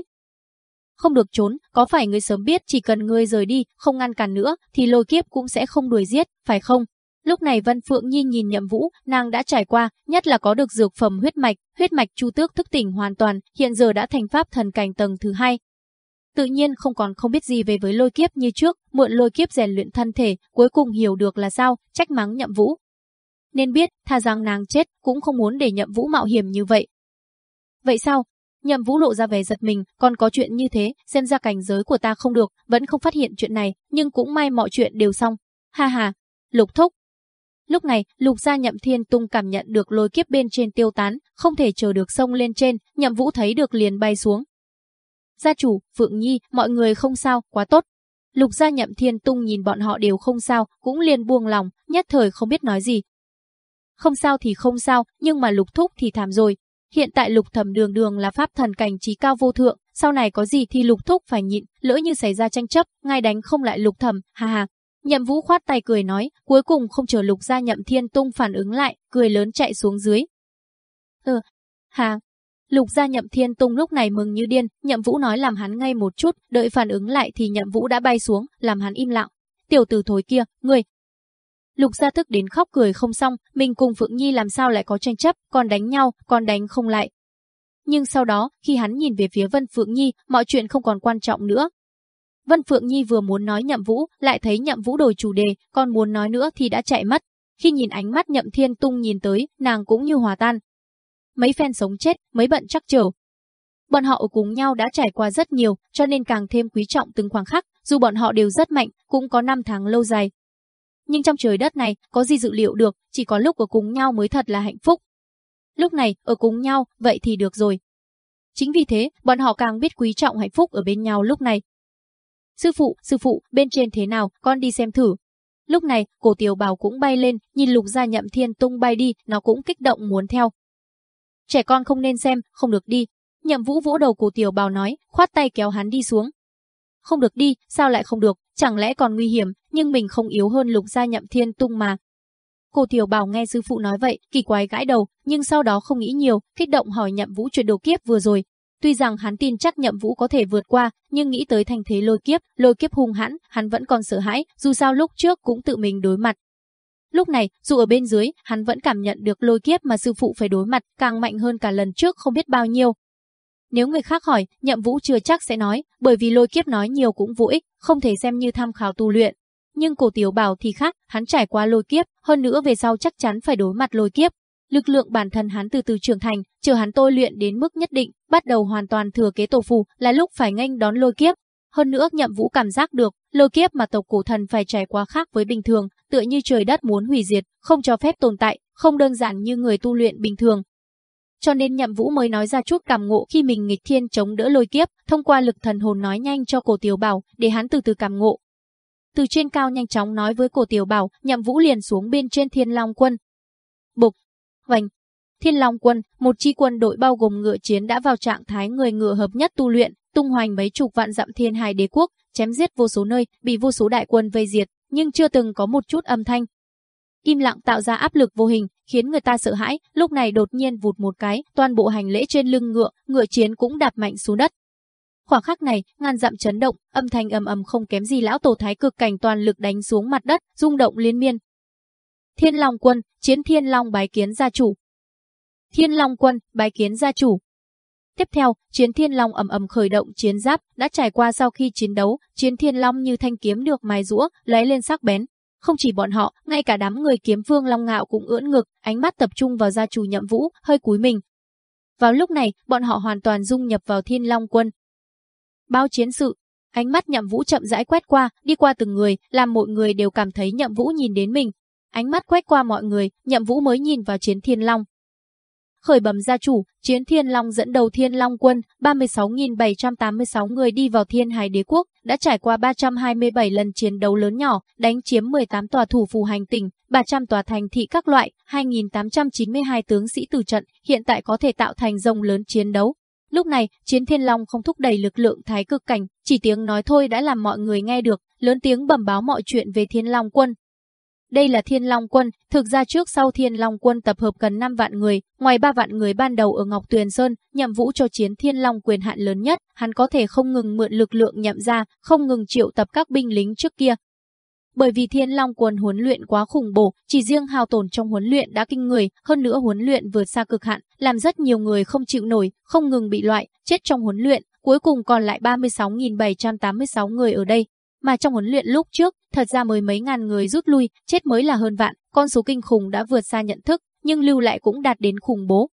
Không được trốn, có phải ngươi sớm biết chỉ cần ngươi rời đi, không ngăn cản nữa, thì lôi kiếp cũng sẽ không đuổi giết, phải không? Lúc này Vân Phượng Nhi nhìn Nhậm Vũ, nàng đã trải qua, nhất là có được dược phẩm huyết mạch, huyết mạch chu tước thức tỉnh hoàn toàn, hiện giờ đã thành pháp thần cảnh tầng thứ hai. tự nhiên không còn không biết gì về với lôi kiếp như trước, mượn lôi kiếp rèn luyện thân thể, cuối cùng hiểu được là sao, trách mắng nhậm vũ. Nên biết, tha rằng nàng chết, cũng không muốn để nhậm vũ mạo hiểm như vậy. Vậy sao? Nhậm vũ lộ ra vẻ giật mình, còn có chuyện như thế, xem ra cảnh giới của ta không được, vẫn không phát hiện chuyện này, nhưng cũng may mọi chuyện đều xong. Ha ha, lục thúc, Lúc này, Lục gia Nhậm Thiên Tung cảm nhận được lôi kiếp bên trên tiêu tán, không thể chờ được sông lên trên, Nhậm Vũ thấy được liền bay xuống. Gia chủ, Phượng Nhi, mọi người không sao, quá tốt. Lục gia Nhậm Thiên Tung nhìn bọn họ đều không sao, cũng liền buông lòng, nhất thời không biết nói gì. Không sao thì không sao, nhưng mà Lục Thúc thì thảm rồi. Hiện tại Lục Thẩm Đường Đường là pháp thần cảnh trí cao vô thượng, sau này có gì thì Lục Thúc phải nhịn, lỡ như xảy ra tranh chấp, ngay đánh không lại Lục Thẩm, ha ha. Nhậm Vũ khoát tay cười nói, cuối cùng không chờ Lục gia Nhậm Thiên Tung phản ứng lại, cười lớn chạy xuống dưới. Ừ, hà. Lục gia Nhậm Thiên Tung lúc này mừng như điên, Nhậm Vũ nói làm hắn ngay một chút, đợi phản ứng lại thì Nhậm Vũ đã bay xuống, làm hắn im lặng. Tiểu tử thối kia, ngươi. Lục gia thức đến khóc cười không xong, mình cùng Phượng Nhi làm sao lại có tranh chấp, còn đánh nhau, còn đánh không lại. Nhưng sau đó, khi hắn nhìn về phía Vân Phượng Nhi, mọi chuyện không còn quan trọng nữa, Vân Phượng Nhi vừa muốn nói Nhậm Vũ, lại thấy Nhậm Vũ đổi chủ đề, còn muốn nói nữa thì đã chạy mất. Khi nhìn ánh mắt Nhậm Thiên Tung nhìn tới, nàng cũng như hòa tan. Mấy phen sống chết, mấy bận chắc trở, Bọn họ ở cùng nhau đã trải qua rất nhiều, cho nên càng thêm quý trọng từng khoảng khắc, dù bọn họ đều rất mạnh, cũng có năm tháng lâu dài. Nhưng trong trời đất này, có gì dự liệu được, chỉ có lúc ở cùng nhau mới thật là hạnh phúc. Lúc này, ở cùng nhau, vậy thì được rồi. Chính vì thế, bọn họ càng biết quý trọng hạnh phúc ở bên nhau lúc này. Sư phụ, sư phụ, bên trên thế nào, con đi xem thử. Lúc này, cổ tiểu bào cũng bay lên, nhìn lục gia nhậm thiên tung bay đi, nó cũng kích động muốn theo. Trẻ con không nên xem, không được đi. Nhậm vũ vỗ đầu cổ tiểu bào nói, khoát tay kéo hắn đi xuống. Không được đi, sao lại không được, chẳng lẽ còn nguy hiểm, nhưng mình không yếu hơn lục gia nhậm thiên tung mà. cô tiểu bảo nghe sư phụ nói vậy, kỳ quái gãi đầu, nhưng sau đó không nghĩ nhiều, kích động hỏi nhậm vũ chuyện đồ kiếp vừa rồi, Tuy rằng hắn tin chắc nhậm vũ có thể vượt qua, nhưng nghĩ tới thành thế lôi kiếp, lôi kiếp hung hãn, hắn vẫn còn sợ hãi, dù sao lúc trước cũng tự mình đối mặt. Lúc này, dù ở bên dưới, hắn vẫn cảm nhận được lôi kiếp mà sư phụ phải đối mặt càng mạnh hơn cả lần trước không biết bao nhiêu. Nếu người khác hỏi, nhậm vũ chưa chắc sẽ nói, bởi vì lôi kiếp nói nhiều cũng vô ích, không thể xem như tham khảo tu luyện. Nhưng cổ tiểu bảo thì khác, hắn trải qua lôi kiếp, hơn nữa về sau chắc chắn phải đối mặt lôi kiếp, Lực lượng bản thân hắn từ từ trưởng thành, chờ hắn tôi luyện đến mức nhất định, bắt đầu hoàn toàn thừa kế tổ phù, là lúc phải nghênh đón lôi kiếp. Hơn nữa nhậm vũ cảm giác được, lôi kiếp mà tộc cổ thần phải trải qua khác với bình thường, tựa như trời đất muốn hủy diệt, không cho phép tồn tại, không đơn giản như người tu luyện bình thường. Cho nên nhậm vũ mới nói ra chút cảm ngộ khi mình nghịch thiên chống đỡ lôi kiếp, thông qua lực thần hồn nói nhanh cho cổ tiểu bảo, để hắn từ từ cảm ngộ. Từ trên cao nhanh chóng nói với cổ tiểu bảo, nhậm vũ liền xuống bên trên thiên long quân. Bục, vành, Thiên Long quân, một chi quân đội bao gồm ngựa chiến đã vào trạng thái người ngựa hợp nhất tu luyện, tung hoành mấy chục vạn dặm thiên hải đế quốc, chém giết vô số nơi, bị vô số đại quân vây diệt, nhưng chưa từng có một chút âm thanh. Im lặng tạo ra áp lực vô hình, khiến người ta sợ hãi, lúc này đột nhiên vụt một cái, toàn bộ hành lễ trên lưng ngựa, ngựa chiến cũng đạp mạnh xuống đất. Khoảng khắc này, ngàn dặm chấn động, âm thanh ầm ầm không kém gì lão tổ thái cực cảnh toàn lực đánh xuống mặt đất, rung động liên miên, Thiên Long quân, chiến Thiên Long bái kiến gia chủ. Thiên Long quân, bái kiến gia chủ. Tiếp theo, chiến Thiên Long ầm ầm khởi động chiến giáp, đã trải qua sau khi chiến đấu, chiến Thiên Long như thanh kiếm được mài rũa, lấy lên sắc bén. Không chỉ bọn họ, ngay cả đám người kiếm vương Long Ngạo cũng ưỡn ngực, ánh mắt tập trung vào gia chủ nhậm vũ, hơi cúi mình. Vào lúc này, bọn họ hoàn toàn dung nhập vào Thiên Long quân. Bao chiến sự, ánh mắt nhậm vũ chậm rãi quét qua, đi qua từng người, làm mọi người đều cảm thấy nhậm vũ nhìn đến mình, Ánh mắt quét qua mọi người, nhậm vũ mới nhìn vào chiến thiên long. Khởi bẩm gia chủ, chiến thiên long dẫn đầu thiên long quân, 36.786 người đi vào thiên hải đế quốc, đã trải qua 327 lần chiến đấu lớn nhỏ, đánh chiếm 18 tòa thủ phù hành tỉnh, 300 tòa thành thị các loại, 2.892 tướng sĩ tử trận, hiện tại có thể tạo thành rồng lớn chiến đấu. Lúc này, chiến thiên long không thúc đẩy lực lượng thái cực cảnh, chỉ tiếng nói thôi đã làm mọi người nghe được, lớn tiếng bẩm báo mọi chuyện về thiên long quân, đây là Thiên Long quân, thực ra trước sau Thiên Long quân tập hợp gần 5 vạn người, ngoài 3 vạn người ban đầu ở Ngọc Tuyền Sơn, nhậm vũ cho chiến Thiên Long quyền hạn lớn nhất, hắn có thể không ngừng mượn lực lượng nhậm ra, không ngừng triệu tập các binh lính trước kia. Bởi vì Thiên Long quân huấn luyện quá khủng bổ, chỉ riêng hao tổn trong huấn luyện đã kinh người, hơn nữa huấn luyện vượt xa cực hạn, làm rất nhiều người không chịu nổi, không ngừng bị loại, chết trong huấn luyện, cuối cùng còn lại 36.786 người ở đây. Mà trong huấn luyện lúc trước, thật ra mới mấy ngàn người rút lui, chết mới là hơn vạn, con số kinh khủng đã vượt xa nhận thức, nhưng lưu lại cũng đạt đến khủng bố.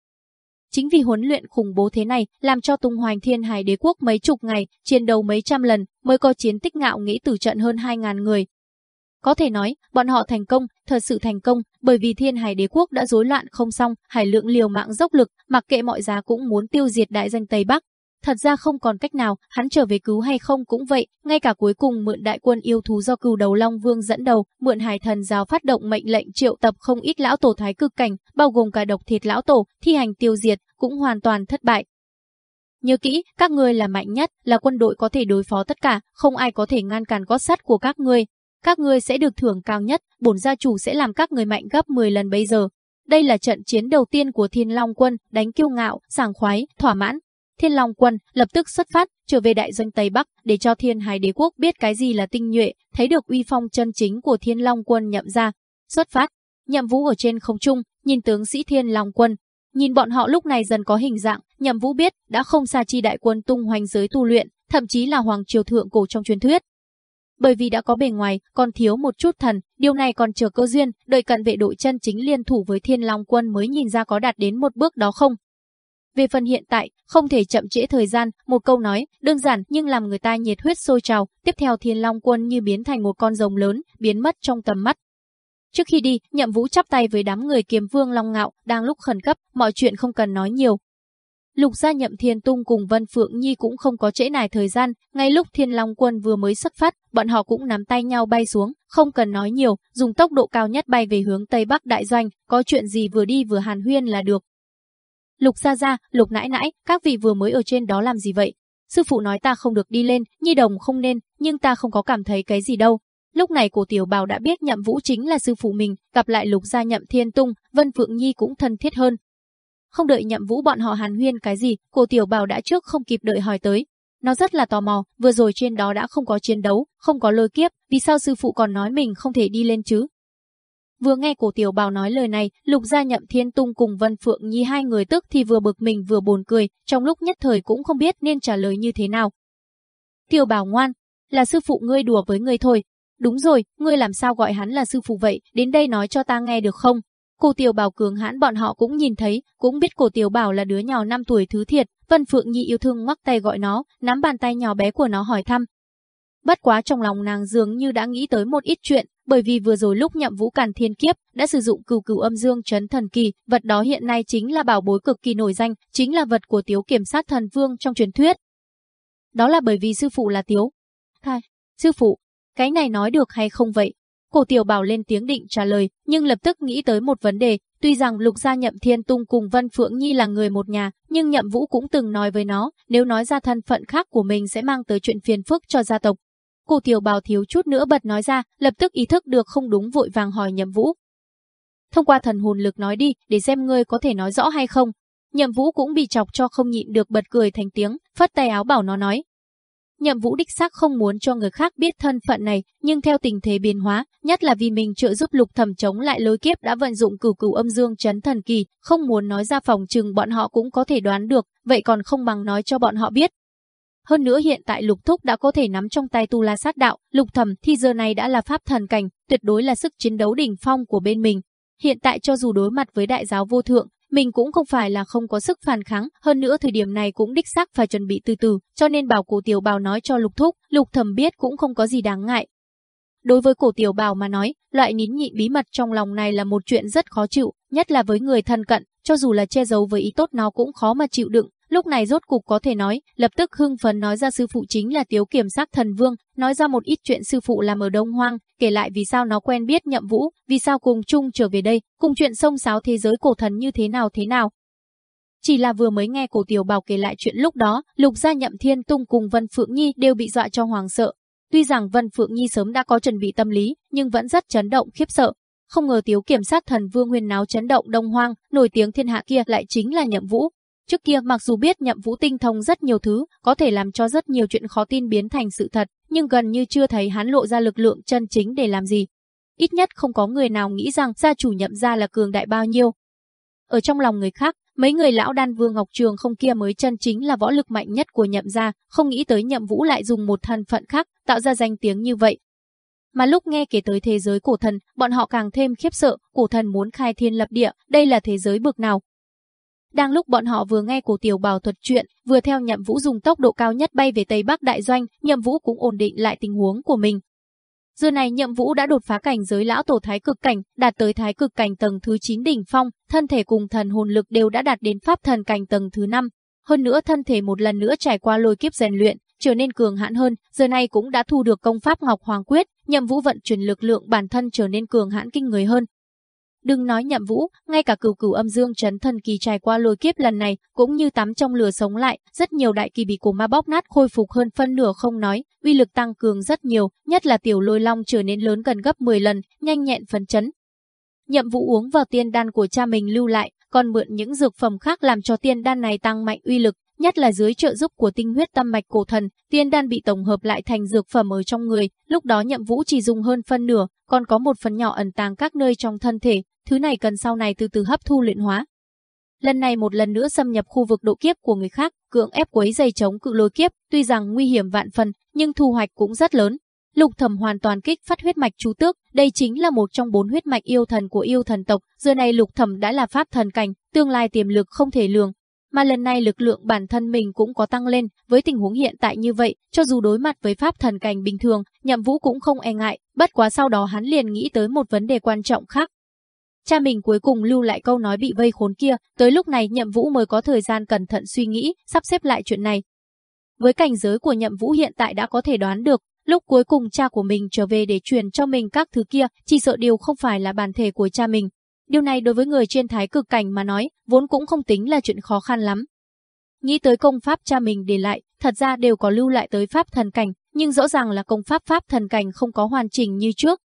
Chính vì huấn luyện khủng bố thế này, làm cho tung hoành thiên hải đế quốc mấy chục ngày, chiến đấu mấy trăm lần, mới có chiến tích ngạo nghĩ tử trận hơn 2.000 người. Có thể nói, bọn họ thành công, thật sự thành công, bởi vì thiên hải đế quốc đã rối loạn không xong, hải lượng liều mạng dốc lực, mặc kệ mọi giá cũng muốn tiêu diệt đại danh Tây Bắc. Thật ra không còn cách nào, hắn trở về cứu hay không cũng vậy, ngay cả cuối cùng mượn đại quân yêu thú do cừu đầu Long Vương dẫn đầu, mượn hải thần giáo phát động mệnh lệnh triệu tập không ít lão tổ thái cực cảnh, bao gồm cả độc thịt lão tổ, thi hành tiêu diệt, cũng hoàn toàn thất bại. Nhớ kỹ, các ngươi là mạnh nhất, là quân đội có thể đối phó tất cả, không ai có thể ngăn cản gót sắt của các ngươi. Các ngươi sẽ được thưởng cao nhất, bổn gia chủ sẽ làm các người mạnh gấp 10 lần bây giờ. Đây là trận chiến đầu tiên của Thiên Long quân, đánh kiêu ngạo, sảng khoái, thỏa mãn, Thiên Long quân lập tức xuất phát, trở về đại doanh Tây Bắc để cho Thiên Hải Đế quốc biết cái gì là tinh nhuệ, thấy được uy phong chân chính của Thiên Long quân nhậm ra. Xuất phát, Nhậm Vũ ở trên không trung, nhìn tướng sĩ Thiên Long quân, nhìn bọn họ lúc này dần có hình dạng, Nhậm Vũ biết đã không xa chi đại quân tung hoành giới tu luyện, thậm chí là hoàng triều thượng cổ trong truyền thuyết. Bởi vì đã có bề ngoài, còn thiếu một chút thần, điều này còn chờ cơ duyên, đợi cận vệ đội chân chính liên thủ với Thiên Long quân mới nhìn ra có đạt đến một bước đó không. Về phần hiện tại, không thể chậm trễ thời gian, một câu nói, đơn giản nhưng làm người ta nhiệt huyết sôi trào, tiếp theo Thiên Long Quân như biến thành một con rồng lớn, biến mất trong tầm mắt. Trước khi đi, Nhậm Vũ chắp tay với đám người kiếm vương Long Ngạo, đang lúc khẩn cấp, mọi chuyện không cần nói nhiều. Lục gia Nhậm Thiên Tung cùng Vân Phượng Nhi cũng không có trễ nải thời gian, ngay lúc Thiên Long Quân vừa mới xuất phát, bọn họ cũng nắm tay nhau bay xuống, không cần nói nhiều, dùng tốc độ cao nhất bay về hướng Tây Bắc Đại Doanh, có chuyện gì vừa đi vừa hàn huyên là được. Lục gia gia, lục nãi nãi, các vị vừa mới ở trên đó làm gì vậy? Sư phụ nói ta không được đi lên, nhi đồng không nên, nhưng ta không có cảm thấy cái gì đâu. Lúc này cổ tiểu bào đã biết nhậm vũ chính là sư phụ mình, gặp lại lục gia nhậm thiên tung, vân phượng nhi cũng thân thiết hơn. Không đợi nhậm vũ bọn họ hàn huyên cái gì, cổ tiểu bào đã trước không kịp đợi hỏi tới. Nó rất là tò mò, vừa rồi trên đó đã không có chiến đấu, không có lôi kiếp, vì sao sư phụ còn nói mình không thể đi lên chứ? Vừa nghe cổ tiểu bào nói lời này, lục gia nhậm thiên tung cùng Vân Phượng Nhi hai người tức thì vừa bực mình vừa buồn cười, trong lúc nhất thời cũng không biết nên trả lời như thế nào. Tiểu bào ngoan, là sư phụ ngươi đùa với ngươi thôi. Đúng rồi, ngươi làm sao gọi hắn là sư phụ vậy, đến đây nói cho ta nghe được không? Cổ tiểu bào cường hãn bọn họ cũng nhìn thấy, cũng biết cổ tiểu bào là đứa nhỏ 5 tuổi thứ thiệt, Vân Phượng Nhi yêu thương ngoắc tay gọi nó, nắm bàn tay nhỏ bé của nó hỏi thăm. Bất quá trong lòng nàng dường như đã nghĩ tới một ít chuyện, bởi vì vừa rồi lúc nhậm vũ càn thiên kiếp đã sử dụng cừu cừu âm dương chấn thần kỳ, vật đó hiện nay chính là bảo bối cực kỳ nổi danh, chính là vật của tiếu kiểm sát thần vương trong truyền thuyết. Đó là bởi vì sư phụ là tiếu. Thay, sư phụ, cái này nói được hay không vậy? Cổ tiểu bảo lên tiếng định trả lời, nhưng lập tức nghĩ tới một vấn đề, tuy rằng lục gia nhậm thiên tung cùng Vân Phượng Nhi là người một nhà, nhưng nhậm vũ cũng từng nói với nó, nếu nói ra thân phận khác của mình sẽ mang tới chuyện phiền phức cho gia tộc, Cô tiểu bào thiếu chút nữa bật nói ra, lập tức ý thức được không đúng vội vàng hỏi nhậm vũ. Thông qua thần hồn lực nói đi, để xem ngươi có thể nói rõ hay không. Nhậm vũ cũng bị chọc cho không nhịn được bật cười thành tiếng, phất tay áo bảo nó nói. Nhậm vũ đích xác không muốn cho người khác biết thân phận này, nhưng theo tình thế biến hóa, nhất là vì mình trợ giúp lục thẩm chống lại lối kiếp đã vận dụng cửu cửu âm dương chấn thần kỳ, không muốn nói ra phòng trừng bọn họ cũng có thể đoán được, vậy còn không bằng nói cho bọn họ biết, hơn nữa hiện tại Lục Thúc đã có thể nắm trong tay Tu La Sát Đạo, Lục Thẩm thì giờ này đã là pháp thần cảnh, tuyệt đối là sức chiến đấu đỉnh phong của bên mình. Hiện tại cho dù đối mặt với đại giáo vô thượng, mình cũng không phải là không có sức phản kháng, hơn nữa thời điểm này cũng đích xác phải chuẩn bị từ từ, cho nên bảo cổ tiểu bào nói cho Lục Thúc, Lục Thẩm biết cũng không có gì đáng ngại. Đối với cổ tiểu bào mà nói, loại nín nhịn bí mật trong lòng này là một chuyện rất khó chịu, nhất là với người thân cận, cho dù là che giấu với ý tốt nó cũng khó mà chịu đựng, Lúc này rốt cục có thể nói, lập tức hưng phấn nói ra sư phụ chính là Tiếu Kiểm Sát Thần Vương, nói ra một ít chuyện sư phụ làm ở Đông Hoang, kể lại vì sao nó quen biết Nhậm Vũ, vì sao cùng chung trở về đây, cùng chuyện sông sáo thế giới cổ thần như thế nào thế nào. Chỉ là vừa mới nghe cổ tiểu bảo kể lại chuyện lúc đó, lục gia nhậm thiên tung cùng Vân Phượng Nhi đều bị dọa cho hoàng sợ. Tuy rằng Vân Phượng Nhi sớm đã có chuẩn bị tâm lý, nhưng vẫn rất chấn động khiếp sợ. Không ngờ tiếu kiểm sát thần vương huyền náo chấn động đông hoang, nổi tiếng thiên hạ kia lại chính là nhậm vũ, Trước kia mặc dù biết nhậm vũ tinh thông rất nhiều thứ, có thể làm cho rất nhiều chuyện khó tin biến thành sự thật, nhưng gần như chưa thấy hắn lộ ra lực lượng chân chính để làm gì. Ít nhất không có người nào nghĩ rằng gia chủ nhậm gia là cường đại bao nhiêu. Ở trong lòng người khác, mấy người lão đan vương Ngọc Trường không kia mới chân chính là võ lực mạnh nhất của nhậm gia, không nghĩ tới nhậm vũ lại dùng một thân phận khác, tạo ra danh tiếng như vậy. Mà lúc nghe kể tới thế giới cổ thần, bọn họ càng thêm khiếp sợ, cổ thần muốn khai thiên lập địa, đây là thế giới bực nào. Đang lúc bọn họ vừa nghe cổ tiểu bảo thuật chuyện, vừa theo nhậm vũ dùng tốc độ cao nhất bay về Tây Bắc Đại Doanh, nhậm vũ cũng ổn định lại tình huống của mình, Giờ này Nhậm Vũ đã đột phá cảnh giới lão tổ thái cực cảnh, đạt tới thái cực cảnh tầng thứ 9 đỉnh phong, thân thể cùng thần hồn lực đều đã đạt đến pháp thần cảnh tầng thứ 5. Hơn nữa thân thể một lần nữa trải qua lôi kiếp rèn luyện, trở nên cường hãn hơn, giờ này cũng đã thu được công pháp Ngọc Hoàng Quyết, Nhậm Vũ vận chuyển lực lượng bản thân trở nên cường hãn kinh người hơn. Đừng nói nhậm vũ, ngay cả cửu cửu âm dương chấn thần kỳ trải qua lôi kiếp lần này, cũng như tắm trong lửa sống lại, rất nhiều đại kỳ bị cổ ma bóp nát khôi phục hơn phân nửa không nói, uy lực tăng cường rất nhiều, nhất là tiểu lôi long trở nên lớn gần gấp 10 lần, nhanh nhẹn phấn chấn. Nhậm vũ uống vào tiên đan của cha mình lưu lại, còn mượn những dược phẩm khác làm cho tiên đan này tăng mạnh uy lực, nhất là dưới trợ giúp của tinh huyết tâm mạch cổ thần, tiên đan bị tổng hợp lại thành dược phẩm ở trong người, lúc đó Nhậm Vũ chỉ dùng hơn phân nửa, còn có một phần nhỏ ẩn tàng các nơi trong thân thể, thứ này cần sau này từ từ hấp thu luyện hóa. Lần này một lần nữa xâm nhập khu vực độ kiếp của người khác, cưỡng ép quấy dây chống cự lôi kiếp, tuy rằng nguy hiểm vạn phần, nhưng thu hoạch cũng rất lớn. Lục Thẩm hoàn toàn kích phát huyết mạch chú tước, đây chính là một trong bốn huyết mạch yêu thần của yêu thần tộc, giờ này Lục Thẩm đã là pháp thần cảnh, tương lai tiềm lực không thể lường. Mà lần này lực lượng bản thân mình cũng có tăng lên, với tình huống hiện tại như vậy, cho dù đối mặt với pháp thần cảnh bình thường, Nhậm Vũ cũng không e ngại, bất quá sau đó hắn liền nghĩ tới một vấn đề quan trọng khác, Cha mình cuối cùng lưu lại câu nói bị vây khốn kia, tới lúc này Nhậm Vũ mới có thời gian cẩn thận suy nghĩ, sắp xếp lại chuyện này. Với cảnh giới của Nhậm Vũ hiện tại đã có thể đoán được, lúc cuối cùng cha của mình trở về để truyền cho mình các thứ kia, chỉ sợ điều không phải là bản thể của cha mình. Điều này đối với người trên thái cực cảnh mà nói, vốn cũng không tính là chuyện khó khăn lắm. Nghĩ tới công pháp cha mình để lại, thật ra đều có lưu lại tới pháp thần cảnh, nhưng rõ ràng là công pháp pháp thần cảnh không có hoàn chỉnh như trước,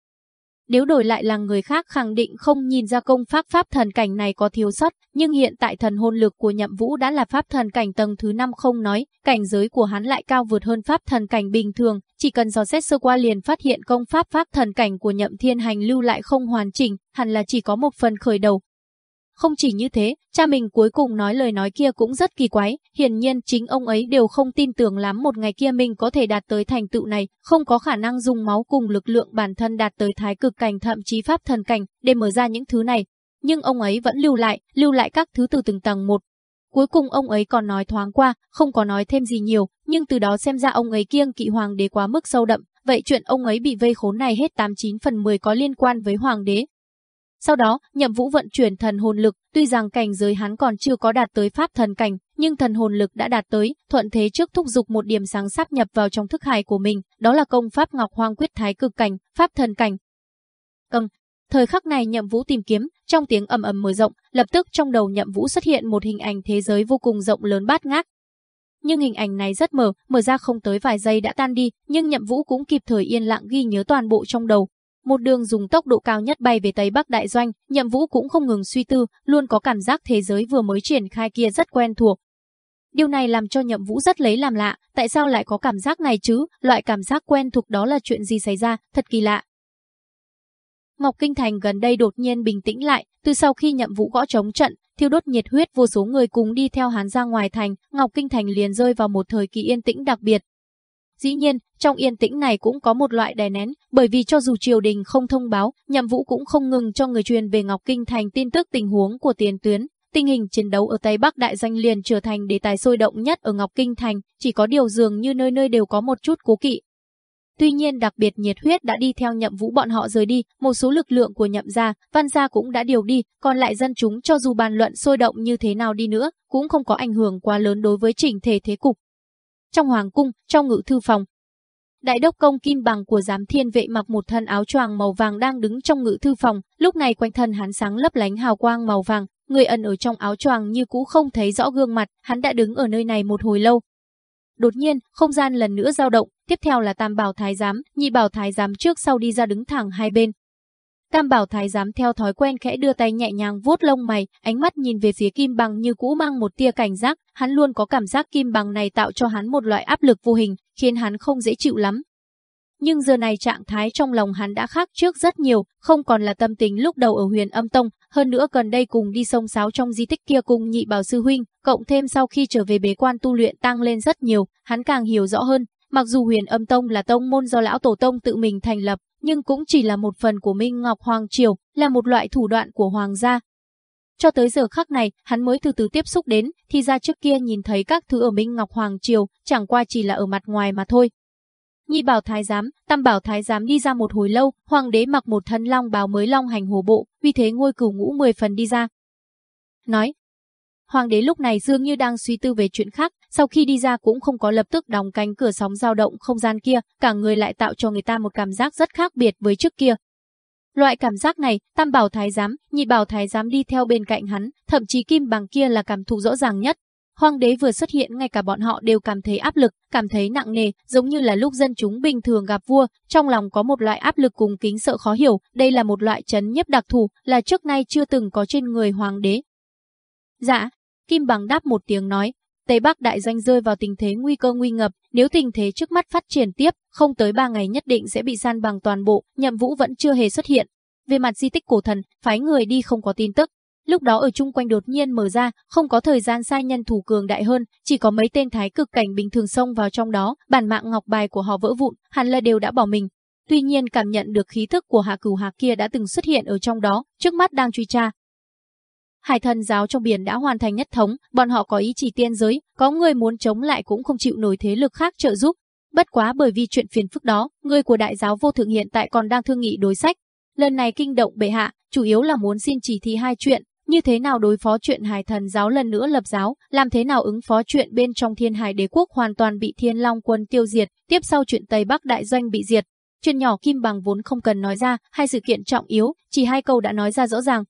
nếu đổi lại là người khác khẳng định không nhìn ra công pháp pháp thần cảnh này có thiếu sót, nhưng hiện tại thần hồn lực của nhậm vũ đã là pháp thần cảnh tầng thứ 5 không nói, cảnh giới của hắn lại cao vượt hơn pháp thần cảnh bình thường, chỉ cần dò xét sơ qua liền phát hiện công pháp pháp thần cảnh của nhậm thiên hành lưu lại không hoàn chỉnh, hẳn là chỉ có một phần khởi đầu, không chỉ như thế, cha mình cuối cùng nói lời nói kia cũng rất kỳ quái, hiển nhiên chính ông ấy đều không tin tưởng lắm một ngày kia mình có thể đạt tới thành tựu này, không có khả năng dùng máu cùng lực lượng bản thân đạt tới thái cực cảnh thậm chí pháp thần cảnh để mở ra những thứ này. Nhưng ông ấy vẫn lưu lại, lưu lại các thứ từ từng tầng một. Cuối cùng ông ấy còn nói thoáng qua, không có nói thêm gì nhiều, nhưng từ đó xem ra ông ấy kiêng kỵ hoàng đế quá mức sâu đậm, vậy chuyện ông ấy bị vây khốn này hết 89 phần 10 có liên quan với hoàng đế, sau đó, Nhậm Vũ vận chuyển thần hồn lực, tuy rằng cảnh giới hắn còn chưa có đạt tới pháp thần cảnh, nhưng thần hồn lực đã đạt tới, thuận thế trước thúc dục một điểm sáng sắp nhập vào trong thức hải của mình, đó là công pháp Ngọc Hoang Quyết Thái Cực Cảnh, pháp thần cảnh. Ừm, thời khắc này Nhậm Vũ tìm kiếm, trong tiếng ầm ầm mở rộng, lập tức trong đầu Nhậm Vũ xuất hiện một hình ảnh thế giới vô cùng rộng lớn bát ngát. Nhưng hình ảnh này rất mờ, mở ra không tới vài giây đã tan đi, nhưng Nhậm Vũ cũng kịp thời yên lặng ghi nhớ toàn bộ trong đầu, một đường dùng tốc độ cao nhất bay về Tây Bắc Đại Doanh, Nhậm Vũ cũng không ngừng suy tư, luôn có cảm giác thế giới vừa mới triển khai kia rất quen thuộc. Điều này làm cho Nhậm Vũ rất lấy làm lạ, tại sao lại có cảm giác này chứ, loại cảm giác quen thuộc đó là chuyện gì xảy ra, thật kỳ lạ. Ngọc Kinh Thành gần đây đột nhiên bình tĩnh lại, từ sau khi Nhậm Vũ gõ trống trận, thiêu đốt nhiệt huyết vô số người cùng đi theo hắn ra ngoài thành, Ngọc Kinh Thành liền rơi vào một thời kỳ yên tĩnh đặc biệt, Dĩ nhiên, trong yên tĩnh này cũng có một loại đè nén, bởi vì cho dù triều đình không thông báo, nhậm vũ cũng không ngừng cho người truyền về Ngọc Kinh thành tin tức tình huống của tiền tuyến. Tình hình chiến đấu ở Tây Bắc đại danh liền trở thành đề tài sôi động nhất ở Ngọc Kinh thành, chỉ có điều dường như nơi nơi đều có một chút cố kỵ. Tuy nhiên đặc biệt nhiệt huyết đã đi theo nhậm vũ bọn họ rời đi, một số lực lượng của nhậm gia, văn gia cũng đã điều đi, còn lại dân chúng cho dù bàn luận sôi động như thế nào đi nữa, cũng không có ảnh hưởng quá lớn đối với chỉnh thể thế cục trong hoàng cung, trong ngự thư phòng. Đại đốc công kim bằng của giám thiên vệ mặc một thân áo choàng màu vàng đang đứng trong ngự thư phòng, lúc này quanh thân hắn sáng lấp lánh hào quang màu vàng, người ẩn ở trong áo choàng như cũ không thấy rõ gương mặt, hắn đã đứng ở nơi này một hồi lâu. Đột nhiên, không gian lần nữa dao động, tiếp theo là Tam Bảo Thái giám, Nhị Bảo Thái giám trước sau đi ra đứng thẳng hai bên, Tam bảo thái giám theo thói quen khẽ đưa tay nhẹ nhàng vuốt lông mày, ánh mắt nhìn về phía kim bằng như cũ mang một tia cảnh giác, hắn luôn có cảm giác kim bằng này tạo cho hắn một loại áp lực vô hình, khiến hắn không dễ chịu lắm. nhưng giờ này trạng thái trong lòng hắn đã khác trước rất nhiều, không còn là tâm tình lúc đầu ở huyền âm tông, hơn nữa gần đây cùng đi sông sáo trong di tích kia cùng nhị bảo sư huynh, cộng thêm sau khi trở về bế quan tu luyện tăng lên rất nhiều, hắn càng hiểu rõ hơn, mặc dù huyền âm tông là tông môn do lão tổ tông tự mình thành lập, nhưng cũng chỉ là một phần của Minh Ngọc Hoàng Triều, là một loại thủ đoạn của Hoàng gia. Cho tới giờ khắc này, hắn mới từ từ tiếp xúc đến, thì ra trước kia nhìn thấy các thứ ở Minh Ngọc Hoàng Triều, chẳng qua chỉ là ở mặt ngoài mà thôi. Nhị bảo thái giám, tam bảo thái giám đi ra một hồi lâu, hoàng đế mặc một thân long bào mới long hành hồ bộ, vì thế ngôi cửu ngũ mười phần đi ra. Nói, hoàng đế lúc này dường như đang suy tư về chuyện khác, sau khi đi ra cũng không có lập tức đóng cánh cửa sóng dao động không gian kia, cả người lại tạo cho người ta một cảm giác rất khác biệt với trước kia. Loại cảm giác này, tam bảo thái giám, nhị bảo thái giám đi theo bên cạnh hắn, thậm chí kim bằng kia là cảm thụ rõ ràng nhất. Hoàng đế vừa xuất hiện ngay cả bọn họ đều cảm thấy áp lực, cảm thấy nặng nề, giống như là lúc dân chúng bình thường gặp vua, trong lòng có một loại áp lực cùng kính sợ khó hiểu, đây là một loại chấn nhiếp đặc thù, là trước nay chưa từng có trên người hoàng đế. Dạ, Kim Bằng đáp một tiếng nói, Tây Bắc đại doanh rơi vào tình thế nguy cơ nguy ngập, nếu tình thế trước mắt phát triển tiếp, không tới 3 ngày nhất định sẽ bị san bằng toàn bộ, nhậm vũ vẫn chưa hề xuất hiện. Về mặt di tích cổ thần, phái người đi không có tin tức. Lúc đó ở chung quanh đột nhiên mở ra, không có thời gian sai nhân thủ cường đại hơn, chỉ có mấy tên thái cực cảnh bình thường xông vào trong đó, bản mạng ngọc bài của họ vỡ vụn, hẳn là đều đã bỏ mình. Tuy nhiên cảm nhận được khí thức của hạ cửu hạ kia đã từng xuất hiện ở trong đó, trước mắt đang truy tra, Hải thần giáo trong biển đã hoàn thành nhất thống, bọn họ có ý chỉ tiên giới, có người muốn chống lại cũng không chịu nổi thế lực khác trợ giúp. Bất quá bởi vì chuyện phiền phức đó, người của đại giáo vô thượng hiện tại còn đang thương nghị đối sách. Lần này kinh động bệ hạ, chủ yếu là muốn xin chỉ thị hai chuyện, như thế nào đối phó chuyện hải thần giáo lần nữa lập giáo, làm thế nào ứng phó chuyện bên trong thiên hải đế quốc hoàn toàn bị thiên long quân tiêu diệt, tiếp sau chuyện Tây Bắc đại doanh bị diệt. Chuyện nhỏ kim bằng vốn không cần nói ra, hai sự kiện trọng yếu, chỉ hai câu đã nói ra rõ ràng,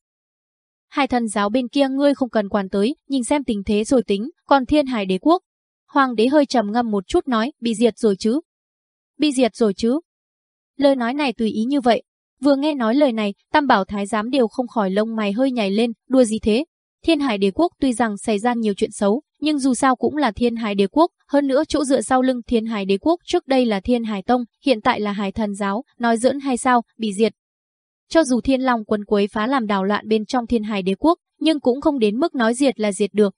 Hai thần giáo bên kia ngươi không cần quản tới, nhìn xem tình thế rồi tính, còn thiên hải đế quốc. Hoàng đế hơi trầm ngâm một chút nói, bị diệt rồi chứ. Bị diệt rồi chứ. Lời nói này tùy ý như vậy. Vừa nghe nói lời này, tam bảo thái giám đều không khỏi lông mày hơi nhảy lên, đua gì thế. Thiên hải đế quốc tuy rằng xảy ra nhiều chuyện xấu, nhưng dù sao cũng là thiên hải đế quốc, hơn nữa chỗ dựa sau lưng thiên hải đế quốc trước đây là thiên hải tông, hiện tại là hải thần giáo, nói dưỡng hay sao, bị diệt, cho dù thiên long quân quấy phá làm đảo loạn bên trong thiên hải đế quốc, nhưng cũng không đến mức nói diệt là diệt được.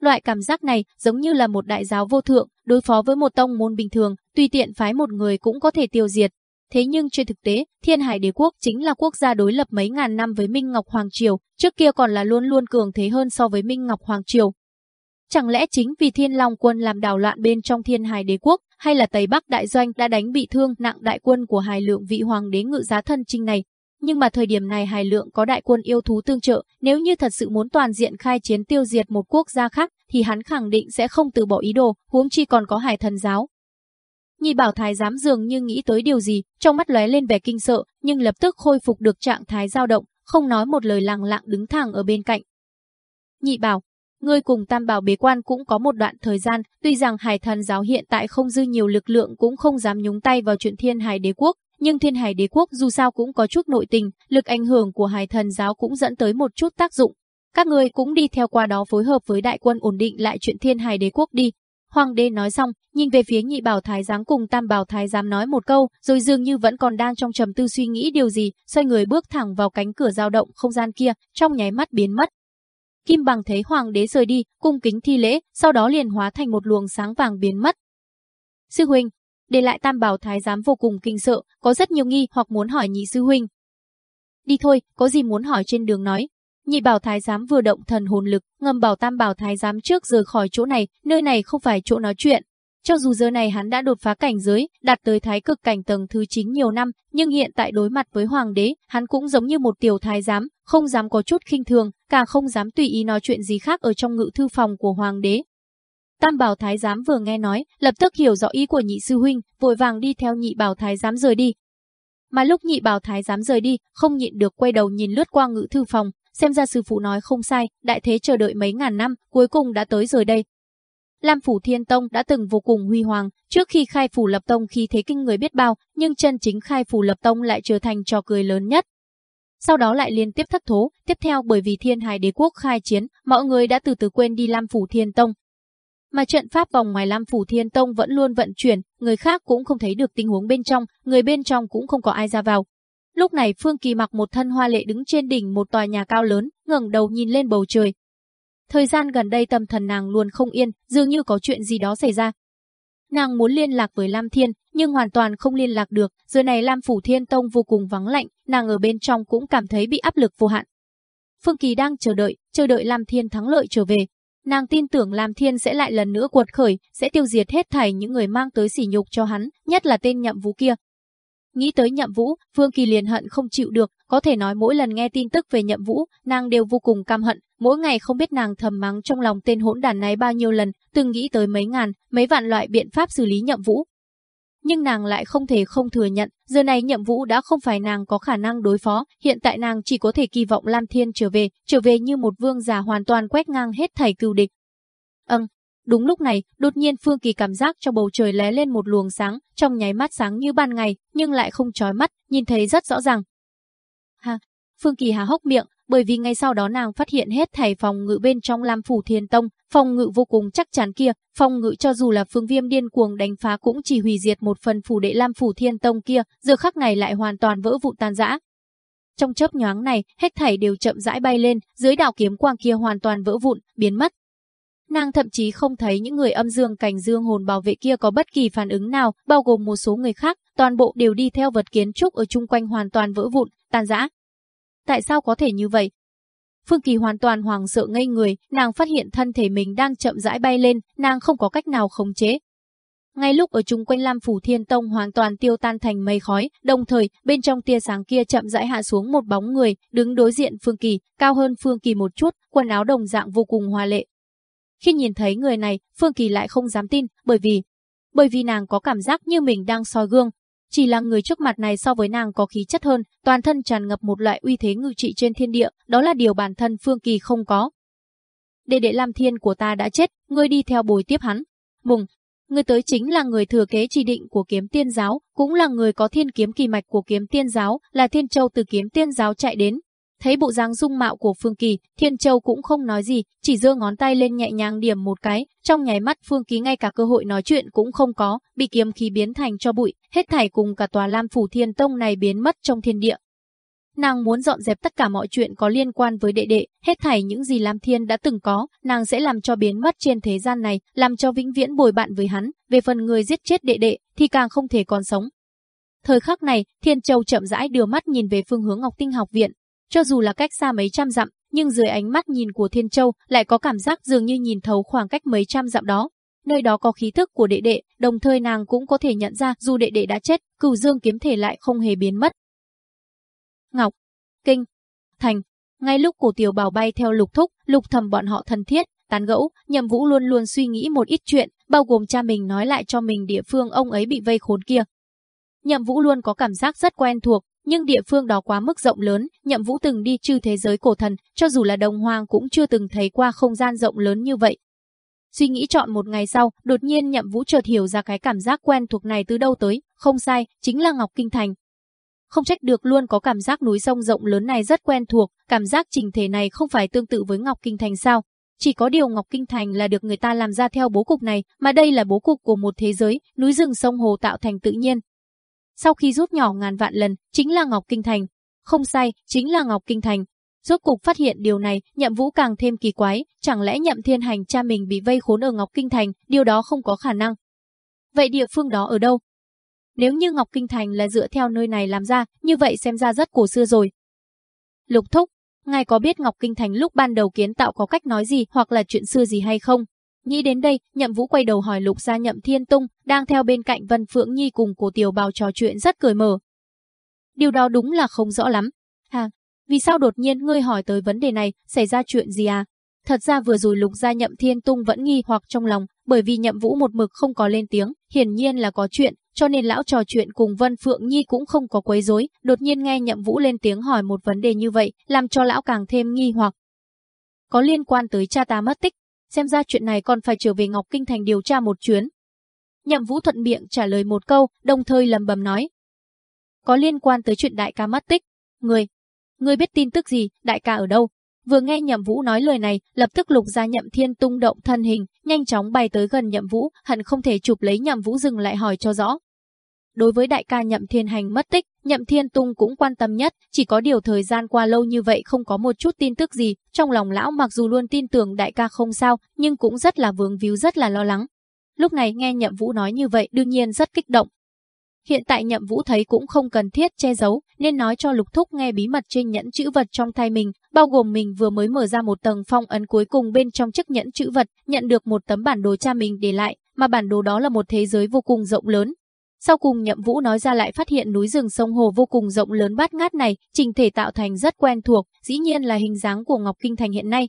Loại cảm giác này giống như là một đại giáo vô thượng, đối phó với một tông môn bình thường, tùy tiện phái một người cũng có thể tiêu diệt. Thế nhưng trên thực tế, Thiên Hải Đế quốc chính là quốc gia đối lập mấy ngàn năm với Minh Ngọc Hoàng Triều, trước kia còn là luôn luôn cường thế hơn so với Minh Ngọc Hoàng Triều. Chẳng lẽ chính vì Thiên Long quân làm đảo loạn bên trong Thiên Hải Đế quốc, hay là Tây Bắc đại doanh đã đánh bị thương nặng đại quân của hài Lượng vị hoàng đế ngự giá thân trinh này, nhưng mà thời điểm này Hải Lượng có đại quân yêu thú tương trợ, nếu như thật sự muốn toàn diện khai chiến tiêu diệt một quốc gia khác, thì hắn khẳng định sẽ không từ bỏ ý đồ, huống chi còn có Hải Thần giáo. Nhi Bảo Thái dám dường như nghĩ tới điều gì, trong mắt lóe lên vẻ kinh sợ, nhưng lập tức khôi phục được trạng thái dao động, không nói một lời lặng lặng đứng thẳng ở bên cạnh. Nhị Bảo, ngươi cùng Tam Bảo bế quan cũng có một đoạn thời gian, tuy rằng Hải Thần giáo hiện tại không dư nhiều lực lượng cũng không dám nhúng tay vào chuyện Thiên Hải Đế quốc, nhưng thiên hải đế quốc dù sao cũng có chút nội tình, lực ảnh hưởng của hải thần giáo cũng dẫn tới một chút tác dụng. Các người cũng đi theo qua đó phối hợp với đại quân ổn định lại chuyện thiên hải đế quốc đi. Hoàng đế nói xong, nhìn về phía nhị bảo thái giám cùng tam bảo thái giám nói một câu, rồi dường như vẫn còn đang trong trầm tư suy nghĩ điều gì, xoay người bước thẳng vào cánh cửa dao động không gian kia, trong nháy mắt biến mất. Kim bằng thấy hoàng đế rời đi, cung kính thi lễ, sau đó liền hóa thành một luồng sáng vàng biến mất. Sư huynh, để lại tam bảo thái giám vô cùng kinh sợ, có rất nhiều nghi hoặc muốn hỏi nhị sư huynh. Đi thôi, có gì muốn hỏi trên đường nói. Nhị bảo thái giám vừa động thần hồn lực, ngầm bảo tam bảo thái giám trước rời khỏi chỗ này, nơi này không phải chỗ nói chuyện. Cho dù giờ này hắn đã đột phá cảnh giới, đạt tới thái cực cảnh tầng thứ 9 nhiều năm, nhưng hiện tại đối mặt với hoàng đế, hắn cũng giống như một tiểu thái giám, không dám có chút khinh thường, càng không dám tùy ý nói chuyện gì khác ở trong ngự thư phòng của hoàng đế, Tam bảo thái giám vừa nghe nói, lập tức hiểu rõ ý của nhị sư huynh, vội vàng đi theo nhị bảo thái giám rời đi. Mà lúc nhị bảo thái giám rời đi, không nhịn được quay đầu nhìn lướt qua ngự thư phòng, xem ra sư phụ nói không sai, đại thế chờ đợi mấy ngàn năm, cuối cùng đã tới rồi đây. Lam Phủ Thiên Tông đã từng vô cùng huy hoàng, trước khi khai phủ lập tông khi thế kinh người biết bao, nhưng chân chính khai phủ lập tông lại trở thành trò cười lớn nhất. Sau đó lại liên tiếp thất thố, tiếp theo bởi vì thiên hải đế quốc khai chiến, mọi người đã từ từ quên đi Lam Phủ Thiên Tông, mà trận pháp vòng ngoài Lam Phủ Thiên Tông vẫn luôn vận chuyển, người khác cũng không thấy được tình huống bên trong, người bên trong cũng không có ai ra vào. Lúc này Phương Kỳ mặc một thân hoa lệ đứng trên đỉnh một tòa nhà cao lớn, ngẩng đầu nhìn lên bầu trời. Thời gian gần đây tâm thần nàng luôn không yên, dường như có chuyện gì đó xảy ra. Nàng muốn liên lạc với Lam Thiên, nhưng hoàn toàn không liên lạc được, giờ này Lam Phủ Thiên Tông vô cùng vắng lạnh, nàng ở bên trong cũng cảm thấy bị áp lực vô hạn. Phương Kỳ đang chờ đợi, chờ đợi Lam Thiên thắng lợi trở về. Nàng tin tưởng Lam Thiên sẽ lại lần nữa cuột khởi, sẽ tiêu diệt hết thảy những người mang tới sỉ nhục cho hắn, nhất là tên nhậm vũ kia. Nghĩ tới nhậm vũ, Phương Kỳ liền hận không chịu được, có thể nói mỗi lần nghe tin tức về nhậm vũ, nàng đều vô cùng căm hận, mỗi ngày không biết nàng thầm mắng trong lòng tên hỗn đàn này bao nhiêu lần, từng nghĩ tới mấy ngàn, mấy vạn loại biện pháp xử lý nhậm vũ. Nhưng nàng lại không thể không thừa nhận, giờ này nhậm vũ đã không phải nàng có khả năng đối phó, hiện tại nàng chỉ có thể kỳ vọng Lam Thiên trở về, trở về như một vương giả hoàn toàn quét ngang hết thảy cừu địch. Âng, Đúng lúc này, đột nhiên Phương Kỳ cảm giác trong bầu trời lé lên một luồng sáng, trong nháy mắt sáng như ban ngày, nhưng lại không chói mắt, nhìn thấy rất rõ ràng. Ha, Phương Kỳ há hốc miệng, bởi vì ngay sau đó nàng phát hiện hết thảy phòng ngự bên trong Lam Phủ Thiên Tông, phòng ngự vô cùng chắc chắn kia, phòng ngự cho dù là Phương Viêm điên cuồng đánh phá cũng chỉ hủy diệt một phần phủ đệ Lam Phủ Thiên Tông kia, giờ khắc này lại hoàn toàn vỡ vụn tan rã. Trong chớp nhoáng này, hết thảy đều chậm rãi bay lên, dưới đạo kiếm quang kia hoàn toàn vỡ vụn, biến mất. Nàng thậm chí không thấy những người âm dương cảnh dương hồn bảo vệ kia có bất kỳ phản ứng nào, bao gồm một số người khác, toàn bộ đều đi theo vật kiến trúc ở chung quanh hoàn toàn vỡ vụn, tan rã. Tại sao có thể như vậy? Phương Kỳ hoàn toàn hoàng sợ ngây người, nàng phát hiện thân thể mình đang chậm rãi bay lên, nàng không có cách nào khống chế. Ngay lúc ở chung quanh Lam Phủ Thiên Tông hoàn toàn tiêu tan thành mây khói, đồng thời bên trong tia sáng kia chậm rãi hạ xuống một bóng người, đứng đối diện Phương Kỳ, cao hơn Phương Kỳ một chút, quần áo đồng dạng vô cùng hoa lệ, khi nhìn thấy người này, Phương Kỳ lại không dám tin, bởi vì bởi vì nàng có cảm giác như mình đang soi gương. Chỉ là người trước mặt này so với nàng có khí chất hơn, toàn thân tràn ngập một loại uy thế ngự trị trên thiên địa, đó là điều bản thân Phương Kỳ không có. Đệ đệ Lam Thiên của ta đã chết, ngươi đi theo bồi tiếp hắn. Mùng, ngươi tới chính là người thừa kế chỉ định của kiếm tiên giáo, cũng là người có thiên kiếm kỳ mạch của kiếm tiên giáo, là thiên châu từ kiếm tiên giáo chạy đến, Thấy bộ dáng dung mạo của Phương Kỳ, Thiên Châu cũng không nói gì, chỉ giơ ngón tay lên nhẹ nhàng điểm một cái, trong nháy mắt Phương Kỳ ngay cả cơ hội nói chuyện cũng không có, bị kiếm khí biến thành cho bụi, hết thảy cùng cả tòa Lam Phủ Thiên Tông này biến mất trong thiên địa. Nàng muốn dọn dẹp tất cả mọi chuyện có liên quan với đệ đệ, hết thảy những gì Lam Thiên đã từng có, nàng sẽ làm cho biến mất trên thế gian này, làm cho vĩnh viễn bồi bạn với hắn, về phần người giết chết đệ đệ thì càng không thể còn sống. Thời khắc này, Thiên Châu chậm rãi đưa mắt nhìn về phương hướng Ngọc Tinh học viện, cho dù là cách xa mấy trăm dặm, nhưng dưới ánh mắt nhìn của Thiên Châu lại có cảm giác dường như nhìn thấu khoảng cách mấy trăm dặm đó. Nơi đó có khí thức của đệ đệ, đồng thời nàng cũng có thể nhận ra dù đệ đệ đã chết, cửu dương kiếm thể lại không hề biến mất. Ngọc, Kinh, Thành, ngay lúc cổ tiểu bảo bay theo lục thúc, lục thầm bọn họ thân thiết, tán gẫu, nhậm vũ luôn luôn suy nghĩ một ít chuyện, bao gồm cha mình nói lại cho mình địa phương ông ấy bị vây khốn kia. Nhậm vũ luôn có cảm giác rất quen thuộc, nhưng địa phương đó quá mức rộng lớn, Nhậm Vũ từng đi chư thế giới cổ thần, cho dù là đồng hoàng cũng chưa từng thấy qua không gian rộng lớn như vậy. Suy nghĩ chọn một ngày sau, đột nhiên Nhậm Vũ chợt hiểu ra cái cảm giác quen thuộc này từ đâu tới, không sai, chính là Ngọc Kinh Thành. Không trách được luôn có cảm giác núi sông rộng lớn này rất quen thuộc, cảm giác trình thể này không phải tương tự với Ngọc Kinh Thành sao? Chỉ có điều Ngọc Kinh Thành là được người ta làm ra theo bố cục này, mà đây là bố cục của một thế giới, núi rừng sông hồ tạo thành tự nhiên, sau khi rút nhỏ ngàn vạn lần, chính là Ngọc Kinh Thành. Không sai, chính là Ngọc Kinh Thành. Rốt cục phát hiện điều này, nhậm vũ càng thêm kỳ quái, chẳng lẽ nhậm thiên hành cha mình bị vây khốn ở Ngọc Kinh Thành, điều đó không có khả năng. Vậy địa phương đó ở đâu? Nếu như Ngọc Kinh Thành là dựa theo nơi này làm ra, như vậy xem ra rất cổ xưa rồi. Lục thúc, ngài có biết Ngọc Kinh Thành lúc ban đầu kiến tạo có cách nói gì hoặc là chuyện xưa gì hay không? Nghĩ đến đây, Nhậm Vũ quay đầu hỏi Lục Gia Nhậm Thiên Tung, đang theo bên cạnh Vân Phượng Nhi cùng Cố Tiểu Bào trò chuyện rất cười mở. Điều đó đúng là không rõ lắm. Hà, vì sao đột nhiên ngươi hỏi tới vấn đề này, xảy ra chuyện gì à? Thật ra vừa rồi Lục Gia Nhậm Thiên Tung vẫn nghi hoặc trong lòng, bởi vì Nhậm Vũ một mực không có lên tiếng, hiển nhiên là có chuyện, cho nên lão trò chuyện cùng Vân Phượng Nhi cũng không có quấy rối, đột nhiên nghe Nhậm Vũ lên tiếng hỏi một vấn đề như vậy, làm cho lão càng thêm nghi hoặc. Có liên quan tới cha ta mất tích, xem ra chuyện này còn phải trở về Ngọc Kinh Thành điều tra một chuyến. Nhậm Vũ thuận miệng trả lời một câu, đồng thời lầm bầm nói. Có liên quan tới chuyện đại ca mất tích. Người, người biết tin tức gì, đại ca ở đâu? Vừa nghe Nhậm Vũ nói lời này, lập tức Lục ra Nhậm Thiên tung động thân hình, nhanh chóng bay tới gần Nhậm Vũ, hận không thể chụp lấy Nhậm Vũ dừng lại hỏi cho rõ. Đối với đại ca Nhậm Thiên Hành mất tích, Nhậm Thiên Tung cũng quan tâm nhất, chỉ có điều thời gian qua lâu như vậy không có một chút tin tức gì, trong lòng lão mặc dù luôn tin tưởng đại ca không sao, nhưng cũng rất là vướng víu rất là lo lắng. Lúc này nghe Nhậm Vũ nói như vậy đương nhiên rất kích động. Hiện tại Nhậm Vũ thấy cũng không cần thiết che giấu, nên nói cho Lục Thúc nghe bí mật trên nhẫn chữ vật trong tay mình, bao gồm mình vừa mới mở ra một tầng phong ấn cuối cùng bên trong chiếc nhẫn chữ vật, nhận được một tấm bản đồ cha mình để lại, mà bản đồ đó là một thế giới vô cùng rộng lớn, sau cùng Nhậm Vũ nói ra lại phát hiện núi rừng sông hồ vô cùng rộng lớn bát ngát này, trình thể tạo thành rất quen thuộc, dĩ nhiên là hình dáng của Ngọc Kinh Thành hiện nay.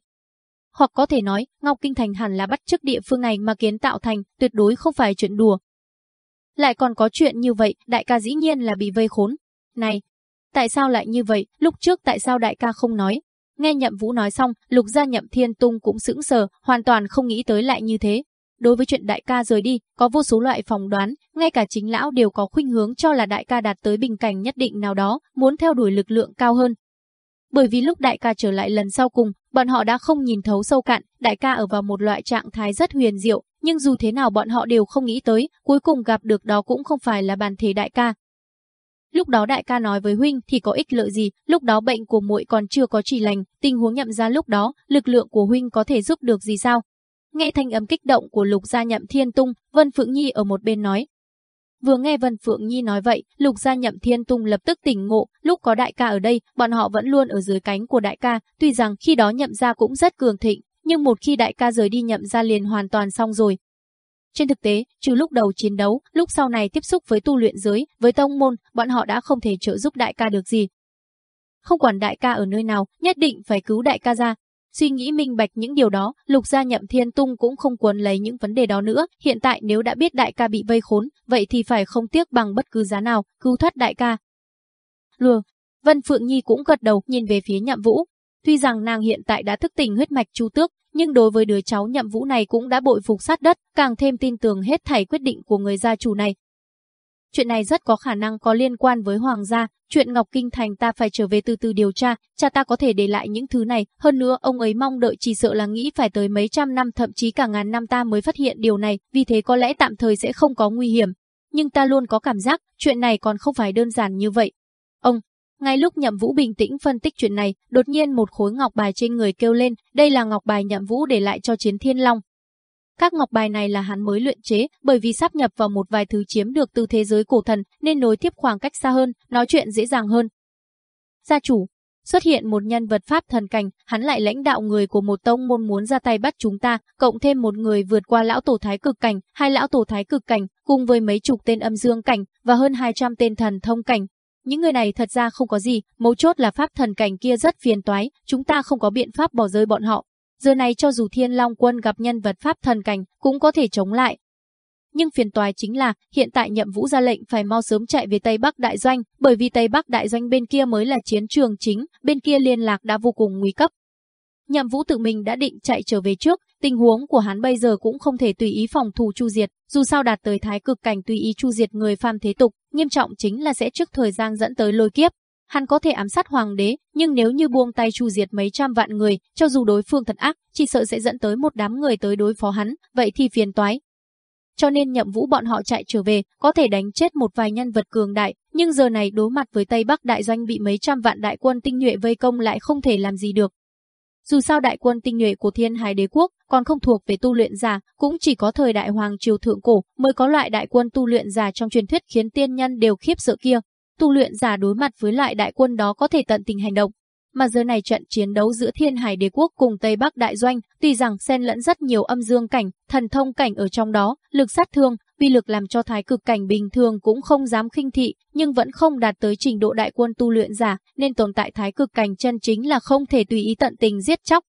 Hoặc có thể nói, Ngọc Kinh Thành hẳn là bắt chước địa phương này mà kiến tạo thành, tuyệt đối không phải chuyện đùa. Lại còn có chuyện như vậy, đại ca dĩ nhiên là bị vây khốn. Này, tại sao lại như vậy, lúc trước tại sao đại ca không nói? Nghe Nhậm Vũ nói xong, Lục gia Nhậm Thiên Tung cũng sững sờ, hoàn toàn không nghĩ tới lại như thế. Đối với chuyện đại ca rời đi, có vô số loại phỏng đoán, ngay cả chính lão đều có khuynh hướng cho là đại ca đạt tới bình cảnh nhất định nào đó, muốn theo đuổi lực lượng cao hơn. Bởi vì lúc đại ca trở lại lần sau cùng, bọn họ đã không nhìn thấu sâu cạn, đại ca ở vào một loại trạng thái rất huyền diệu, nhưng dù thế nào bọn họ đều không nghĩ tới, cuối cùng gặp được đó cũng không phải là bàn thể đại ca. Lúc đó đại ca nói với huynh thì có ích lợi gì, lúc đó bệnh của muội còn chưa có chỉ lành, tình huống nhậm ra lúc đó, lực lượng của huynh có thể giúp được gì sao? Nghe thanh âm kích động của Lục Gia Nhậm Thiên Tung, Vân Phượng Nhi ở một bên nói. Vừa nghe Vân Phượng Nhi nói vậy, Lục Gia Nhậm Thiên Tung lập tức tỉnh ngộ, lúc có đại ca ở đây, bọn họ vẫn luôn ở dưới cánh của đại ca, tuy rằng khi đó Nhậm gia cũng rất cường thịnh, nhưng một khi đại ca rời đi Nhậm gia liền hoàn toàn xong rồi. Trên thực tế, trừ lúc đầu chiến đấu, lúc sau này tiếp xúc với tu luyện giới, với tông môn, bọn họ đã không thể trợ giúp đại ca được gì. Không quản đại ca ở nơi nào, nhất định phải cứu đại ca ra, Suy nghĩ minh bạch những điều đó, lục gia nhậm thiên tung cũng không cuốn lấy những vấn đề đó nữa. Hiện tại nếu đã biết đại ca bị vây khốn, vậy thì phải không tiếc bằng bất cứ giá nào, cứu thoát đại ca. Lừa, Vân Phượng Nhi cũng gật đầu nhìn về phía nhậm vũ. Tuy rằng nàng hiện tại đã thức tỉnh huyết mạch chu tước, nhưng đối với đứa cháu nhậm vũ này cũng đã bội phục sát đất, càng thêm tin tưởng hết thảy quyết định của người gia chủ này. Chuyện này rất có khả năng có liên quan với Hoàng gia, chuyện Ngọc Kinh Thành ta phải trở về từ từ điều tra, cha ta có thể để lại những thứ này, hơn nữa ông ấy mong đợi chỉ sợ là nghĩ phải tới mấy trăm năm thậm chí cả ngàn năm ta mới phát hiện điều này, vì thế có lẽ tạm thời sẽ không có nguy hiểm. Nhưng ta luôn có cảm giác, chuyện này còn không phải đơn giản như vậy. Ông, ngay lúc Nhậm Vũ bình tĩnh phân tích chuyện này, đột nhiên một khối ngọc bài trên người kêu lên, đây là ngọc bài Nhậm Vũ để lại cho Chiến Thiên Long. Các ngọc bài này là hắn mới luyện chế, bởi vì sắp nhập vào một vài thứ chiếm được từ thế giới cổ thần, nên nối tiếp khoảng cách xa hơn, nói chuyện dễ dàng hơn. Gia chủ, xuất hiện một nhân vật pháp thần cảnh, hắn lại lãnh đạo người của một tông môn muốn ra tay bắt chúng ta, cộng thêm một người vượt qua lão tổ thái cực cảnh, hai lão tổ thái cực cảnh, cùng với mấy chục tên âm dương cảnh và hơn 200 tên thần thông cảnh. Những người này thật ra không có gì, mấu chốt là pháp thần cảnh kia rất phiền toái, chúng ta không có biện pháp bỏ rơi bọn họ, Giờ này cho dù Thiên Long quân gặp nhân vật pháp thần cảnh, cũng có thể chống lại. Nhưng phiền toái chính là, hiện tại nhậm vũ ra lệnh phải mau sớm chạy về Tây Bắc Đại Doanh, bởi vì Tây Bắc Đại Doanh bên kia mới là chiến trường chính, bên kia liên lạc đã vô cùng nguy cấp. Nhậm vũ tự mình đã định chạy trở về trước, tình huống của hắn bây giờ cũng không thể tùy ý phòng thủ chu diệt, dù sao đạt tới thái cực cảnh tùy ý chu diệt người phàm thế tục, nghiêm trọng chính là sẽ trước thời gian dẫn tới lôi kiếp, Hắn có thể ám sát hoàng đế, nhưng nếu như buông tay chu diệt mấy trăm vạn người, cho dù đối phương thật ác, chỉ sợ sẽ dẫn tới một đám người tới đối phó hắn, vậy thì phiền toái. Cho nên nhậm vũ bọn họ chạy trở về, có thể đánh chết một vài nhân vật cường đại, nhưng giờ này đối mặt với Tây Bắc đại doanh bị mấy trăm vạn đại quân tinh nhuệ vây công lại không thể làm gì được. Dù sao đại quân tinh nhuệ của thiên hải đế quốc còn không thuộc về tu luyện giả, cũng chỉ có thời đại hoàng triều thượng cổ mới có loại đại quân tu luyện giả trong truyền thuyết khiến tiên nhân đều khiếp sợ kia tu luyện giả đối mặt với loại đại quân đó có thể tận tình hành động. Mà giờ này trận chiến đấu giữa Thiên Hải Đế quốc cùng Tây Bắc Đại Doanh, tuy rằng xen lẫn rất nhiều âm dương cảnh, thần thông cảnh ở trong đó, lực sát thương, vi lực làm cho thái cực cảnh bình thường cũng không dám khinh thị, nhưng vẫn không đạt tới trình độ đại quân tu luyện giả, nên tồn tại thái cực cảnh chân chính là không thể tùy ý tận tình giết chóc.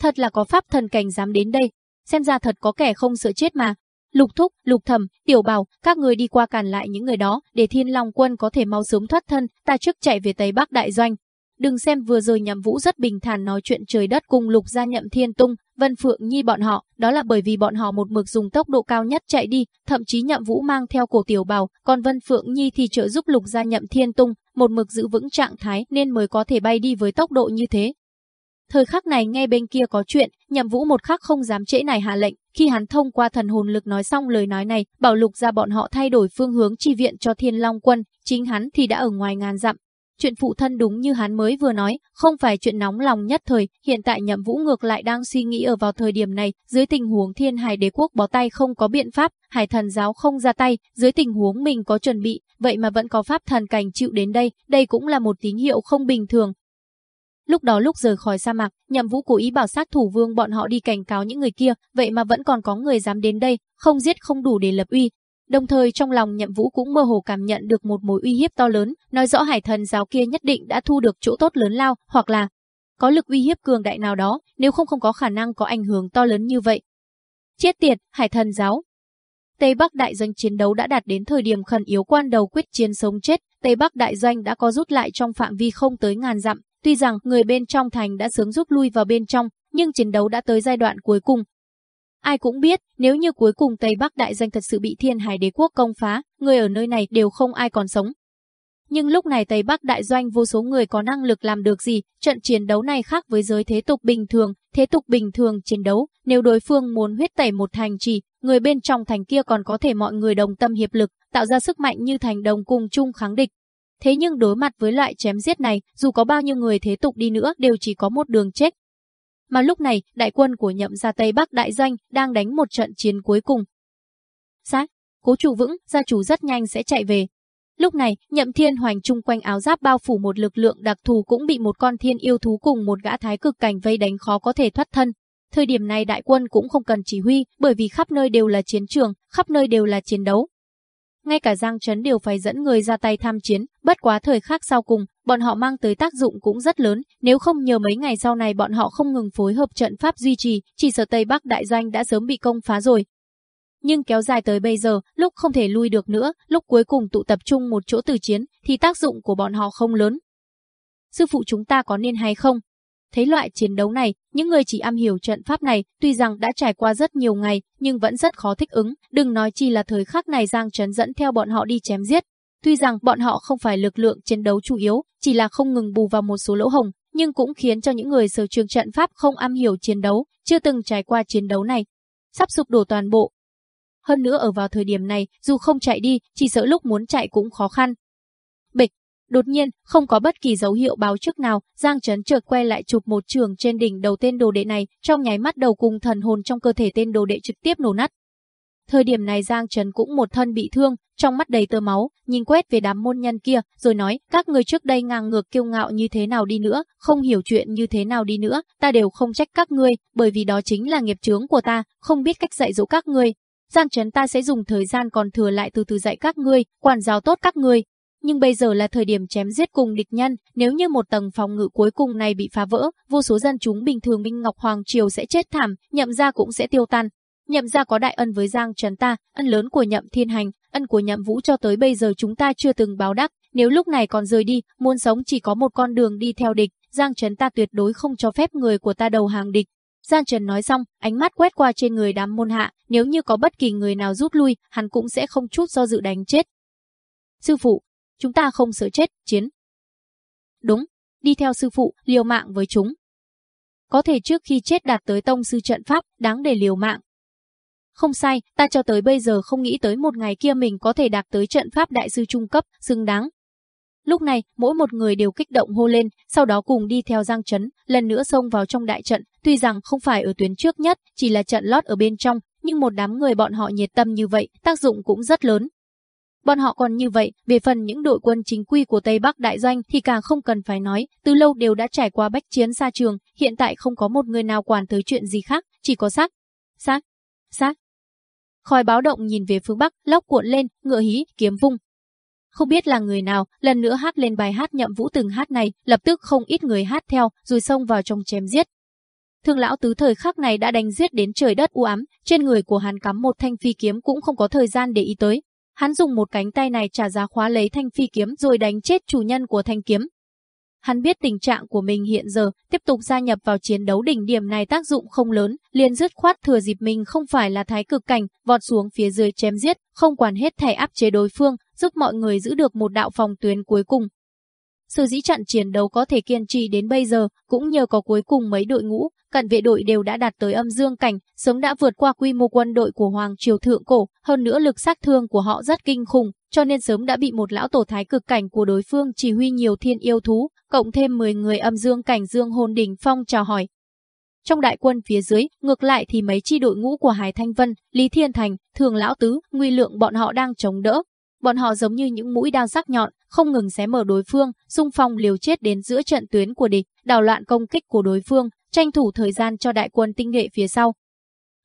Thật là có pháp thần cảnh dám đến đây, xem ra thật có kẻ không sợ chết mà, Lục Thúc, Lục Thẩm, Tiểu Bảo, các người đi qua cản lại những người đó, để Thiên Long quân có thể mau sớm thoát thân, ta trước chạy về Tây Bắc đại doanh. Đừng xem vừa rồi Nhậm Vũ rất bình thản nói chuyện trời đất cùng Lục gia Nhậm Thiên Tung, Vân Phượng Nhi bọn họ, đó là bởi vì bọn họ một mực dùng tốc độ cao nhất chạy đi, thậm chí Nhậm Vũ mang theo cổ Tiểu Bảo, còn Vân Phượng Nhi thì trợ giúp Lục gia Nhậm Thiên Tung, một mực giữ vững trạng thái nên mới có thể bay đi với tốc độ như thế. Thời khắc này nghe bên kia có chuyện, Nhậm Vũ một khắc không dám trễ này hạ lệnh, khi hắn thông qua thần hồn lực nói xong lời nói này, bảo Lục ra bọn họ thay đổi phương hướng chi viện cho Thiên Long quân, chính hắn thì đã ở ngoài ngàn dặm. Chuyện phụ thân đúng như hắn mới vừa nói, không phải chuyện nóng lòng nhất thời, hiện tại Nhậm Vũ ngược lại đang suy nghĩ ở vào thời điểm này, dưới tình huống Thiên Hải Đế quốc bó tay không có biện pháp, Hải Thần giáo không ra tay, dưới tình huống mình có chuẩn bị, vậy mà vẫn có pháp thần cảnh chịu đến đây, đây cũng là một tín hiệu không bình thường, Lúc đó lúc rời khỏi sa mạc, nhậm vũ cố ý bảo sát thủ vương bọn họ đi cảnh cáo những người kia, vậy mà vẫn còn có người dám đến đây, không giết không đủ để lập uy. Đồng thời trong lòng nhậm vũ cũng mơ hồ cảm nhận được một mối uy hiếp to lớn, nói rõ hải thần giáo kia nhất định đã thu được chỗ tốt lớn lao, hoặc là có lực uy hiếp cường đại nào đó, nếu không không có khả năng có ảnh hưởng to lớn như vậy. Chết tiệt, hải thần giáo, Tây Bắc đại doanh chiến đấu đã đạt đến thời điểm khẩn yếu quan đầu quyết chiến sống chết, Tây Bắc đại doanh đã có rút lại trong phạm vi không tới ngàn dặm, Tuy rằng người bên trong thành đã sướng rút lui vào bên trong, nhưng chiến đấu đã tới giai đoạn cuối cùng. Ai cũng biết, nếu như cuối cùng Tây Bắc đại danh thật sự bị thiên hải đế quốc công phá, người ở nơi này đều không ai còn sống. Nhưng lúc này Tây Bắc đại doanh vô số người có năng lực làm được gì, trận chiến đấu này khác với giới thế tục bình thường, thế tục bình thường chiến đấu, nếu đối phương muốn huyết tẩy một thành trì, người bên trong thành kia còn có thể mọi người đồng tâm hiệp lực, tạo ra sức mạnh như thành đồng cùng chung kháng địch, Thế nhưng đối mặt với loại chém giết này, dù có bao nhiêu người thế tục đi nữa đều chỉ có một đường chết. Mà lúc này, đại quân của nhậm gia Tây Bắc đại doanh đang đánh một trận chiến cuối cùng. Sát, cố chủ vững, gia chủ rất nhanh sẽ chạy về. Lúc này, nhậm thiên hoành chung quanh áo giáp bao phủ một lực lượng đặc thù cũng bị một con thiên yêu thú cùng một gã thái cực cảnh vây đánh khó có thể thoát thân. Thời điểm này đại quân cũng không cần chỉ huy, bởi vì khắp nơi đều là chiến trường, khắp nơi đều là chiến đấu ngay cả Giang Trấn đều phải dẫn người ra tay tham chiến, bất quá thời khắc sau cùng, bọn họ mang tới tác dụng cũng rất lớn, nếu không nhờ mấy ngày sau này bọn họ không ngừng phối hợp trận pháp duy trì, chỉ sợ Tây Bắc đại doanh đã sớm bị công phá rồi. Nhưng kéo dài tới bây giờ, lúc không thể lui được nữa, lúc cuối cùng tụ tập trung một chỗ từ chiến, thì tác dụng của bọn họ không lớn. Sư phụ chúng ta có nên hay không? Thấy loại chiến đấu này, những người chỉ am hiểu trận pháp này, tuy rằng đã trải qua rất nhiều ngày, nhưng vẫn rất khó thích ứng, đừng nói chi là thời khắc này Giang Trấn dẫn theo bọn họ đi chém giết. Tuy rằng bọn họ không phải lực lượng chiến đấu chủ yếu, chỉ là không ngừng bù vào một số lỗ hồng, nhưng cũng khiến cho những người sở trường trận pháp không am hiểu chiến đấu, chưa từng trải qua chiến đấu này, sắp sụp đổ toàn bộ. Hơn nữa ở vào thời điểm này, dù không chạy đi, chỉ sợ lúc muốn chạy cũng khó khăn. Bịch, Đột nhiên, không có bất kỳ dấu hiệu báo trước nào, Giang Trấn chợt quay lại chụp một trường trên đỉnh đầu tên đồ đệ này, trong nháy mắt đầu cùng thần hồn trong cơ thể tên đồ đệ trực tiếp nổ nát. Thời điểm này Giang Trấn cũng một thân bị thương, trong mắt đầy tơ máu, nhìn quét về đám môn nhân kia, rồi nói, các người trước đây ngang ngược kiêu ngạo như thế nào đi nữa, không hiểu chuyện như thế nào đi nữa, ta đều không trách các ngươi, bởi vì đó chính là nghiệp chướng của ta, không biết cách dạy dỗ các ngươi. Giang Trấn ta sẽ dùng thời gian còn thừa lại từ từ dạy các ngươi, quản giáo tốt các ngươi, nhưng bây giờ là thời điểm chém giết cùng địch nhân, nếu như một tầng phòng ngự cuối cùng này bị phá vỡ, vô số dân chúng bình thường Minh Ngọc Hoàng Triều sẽ chết thảm, nhậm gia cũng sẽ tiêu tan. Nhậm gia có đại ân với Giang Trấn ta, ân lớn của nhậm thiên hành, ân của nhậm vũ cho tới bây giờ chúng ta chưa từng báo đáp, nếu lúc này còn rời đi, muốn sống chỉ có một con đường đi theo địch, Giang Trấn ta tuyệt đối không cho phép người của ta đầu hàng địch. Giang Trần nói xong, ánh mắt quét qua trên người đám môn hạ, nếu như có bất kỳ người nào rút lui, hắn cũng sẽ không chút do dự đánh chết. Sư phụ, Chúng ta không sợ chết, chiến. Đúng, đi theo sư phụ, liều mạng với chúng. Có thể trước khi chết đạt tới tông sư trận pháp, đáng để liều mạng. Không sai, ta cho tới bây giờ không nghĩ tới một ngày kia mình có thể đạt tới trận pháp đại sư trung cấp, xứng đáng. Lúc này, mỗi một người đều kích động hô lên, sau đó cùng đi theo Giang Trấn, lần nữa xông vào trong đại trận, tuy rằng không phải ở tuyến trước nhất, chỉ là trận lót ở bên trong, nhưng một đám người bọn họ nhiệt tâm như vậy, tác dụng cũng rất lớn. Bọn họ còn như vậy, về phần những đội quân chính quy của Tây Bắc đại doanh thì càng không cần phải nói, từ lâu đều đã trải qua bách chiến xa trường, hiện tại không có một người nào quản tới chuyện gì khác, chỉ có xác, xác, xác. Khói báo động nhìn về phương Bắc, lóc cuộn lên, ngựa hí, kiếm vung. Không biết là người nào, lần nữa hát lên bài hát nhậm vũ từng hát này, lập tức không ít người hát theo, rồi xông vào trong chém giết. Thương lão tứ thời khắc này đã đánh giết đến trời đất u ám, trên người của hắn cắm một thanh phi kiếm cũng không có thời gian để ý tới, Hắn dùng một cánh tay này trả giá khóa lấy thanh phi kiếm rồi đánh chết chủ nhân của thanh kiếm. Hắn biết tình trạng của mình hiện giờ, tiếp tục gia nhập vào chiến đấu đỉnh điểm này tác dụng không lớn, liền dứt khoát thừa dịp mình không phải là thái cực cảnh, vọt xuống phía dưới chém giết, không quản hết thảy áp chế đối phương, giúp mọi người giữ được một đạo phòng tuyến cuối cùng. Sở dĩ trận chiến đấu có thể kiên trì đến bây giờ cũng nhờ có cuối cùng mấy đội ngũ, cận vệ đội đều đã đạt tới âm dương cảnh, sớm đã vượt qua quy mô quân đội của Hoàng Triều Thượng Cổ, hơn nữa lực sát thương của họ rất kinh khủng, cho nên sớm đã bị một lão tổ thái cực cảnh của đối phương chỉ huy nhiều thiên yêu thú, cộng thêm 10 người âm dương cảnh dương hồn đỉnh phong chào hỏi. Trong đại quân phía dưới, ngược lại thì mấy chi đội ngũ của Hải Thanh Vân, Lý Thiên Thành, Thường Lão Tứ, Nguy Lượng bọn họ đang chống đỡ. Bọn họ giống như những mũi đao sắc nhọn, không ngừng xé mở đối phương, xung phong liều chết đến giữa trận tuyến của địch, đảo loạn công kích của đối phương, tranh thủ thời gian cho đại quân tinh nghệ phía sau.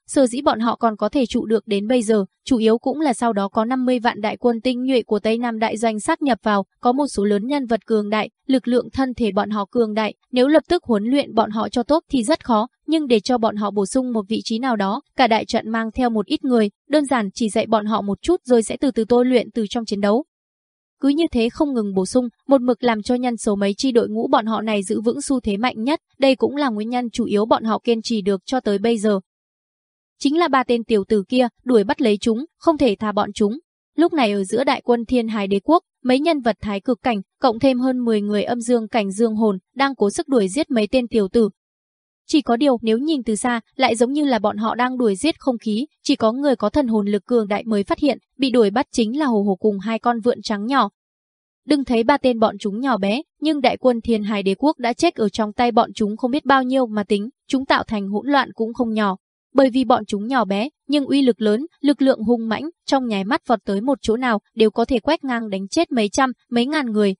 Sở dĩ bọn họ còn có thể trụ được đến bây giờ, chủ yếu cũng là sau đó có 50 vạn đại quân tinh nhuệ của Tây Nam đại doanh sát nhập vào, có một số lớn nhân vật cường đại, lực lượng thân thể bọn họ cường đại, nếu lập tức huấn luyện bọn họ cho tốt thì rất khó, nhưng để cho bọn họ bổ sung một vị trí nào đó, cả đại trận mang theo một ít người, đơn giản chỉ dạy bọn họ một chút rồi sẽ từ từ tôi luyện từ trong chiến đấu. Cứ như thế không ngừng bổ sung, một mực làm cho nhân số mấy chi đội ngũ bọn họ này giữ vững xu thế mạnh nhất, đây cũng là nguyên nhân chủ yếu bọn họ kiên trì được cho tới bây giờ. Chính là ba tên tiểu tử kia, đuổi bắt lấy chúng, không thể tha bọn chúng. Lúc này ở giữa đại quân thiên hải đế quốc, mấy nhân vật thái cực cảnh, cộng thêm hơn 10 người âm dương cảnh dương hồn, đang cố sức đuổi giết mấy tên tiểu tử, chỉ có điều nếu nhìn từ xa, lại giống như là bọn họ đang đuổi giết không khí, chỉ có người có thần hồn lực cường đại mới phát hiện, bị đuổi bắt chính là hồ hồ cùng hai con vượn trắng nhỏ. Đừng thấy ba tên bọn chúng nhỏ bé, nhưng đại quân thiên hải đế quốc đã chết ở trong tay bọn chúng không biết bao nhiêu mà tính, chúng tạo thành hỗn loạn cũng không nhỏ. Bởi vì bọn chúng nhỏ bé, nhưng uy lực lớn, lực lượng hung mãnh, trong nháy mắt vọt tới một chỗ nào đều có thể quét ngang đánh chết mấy trăm, mấy ngàn người,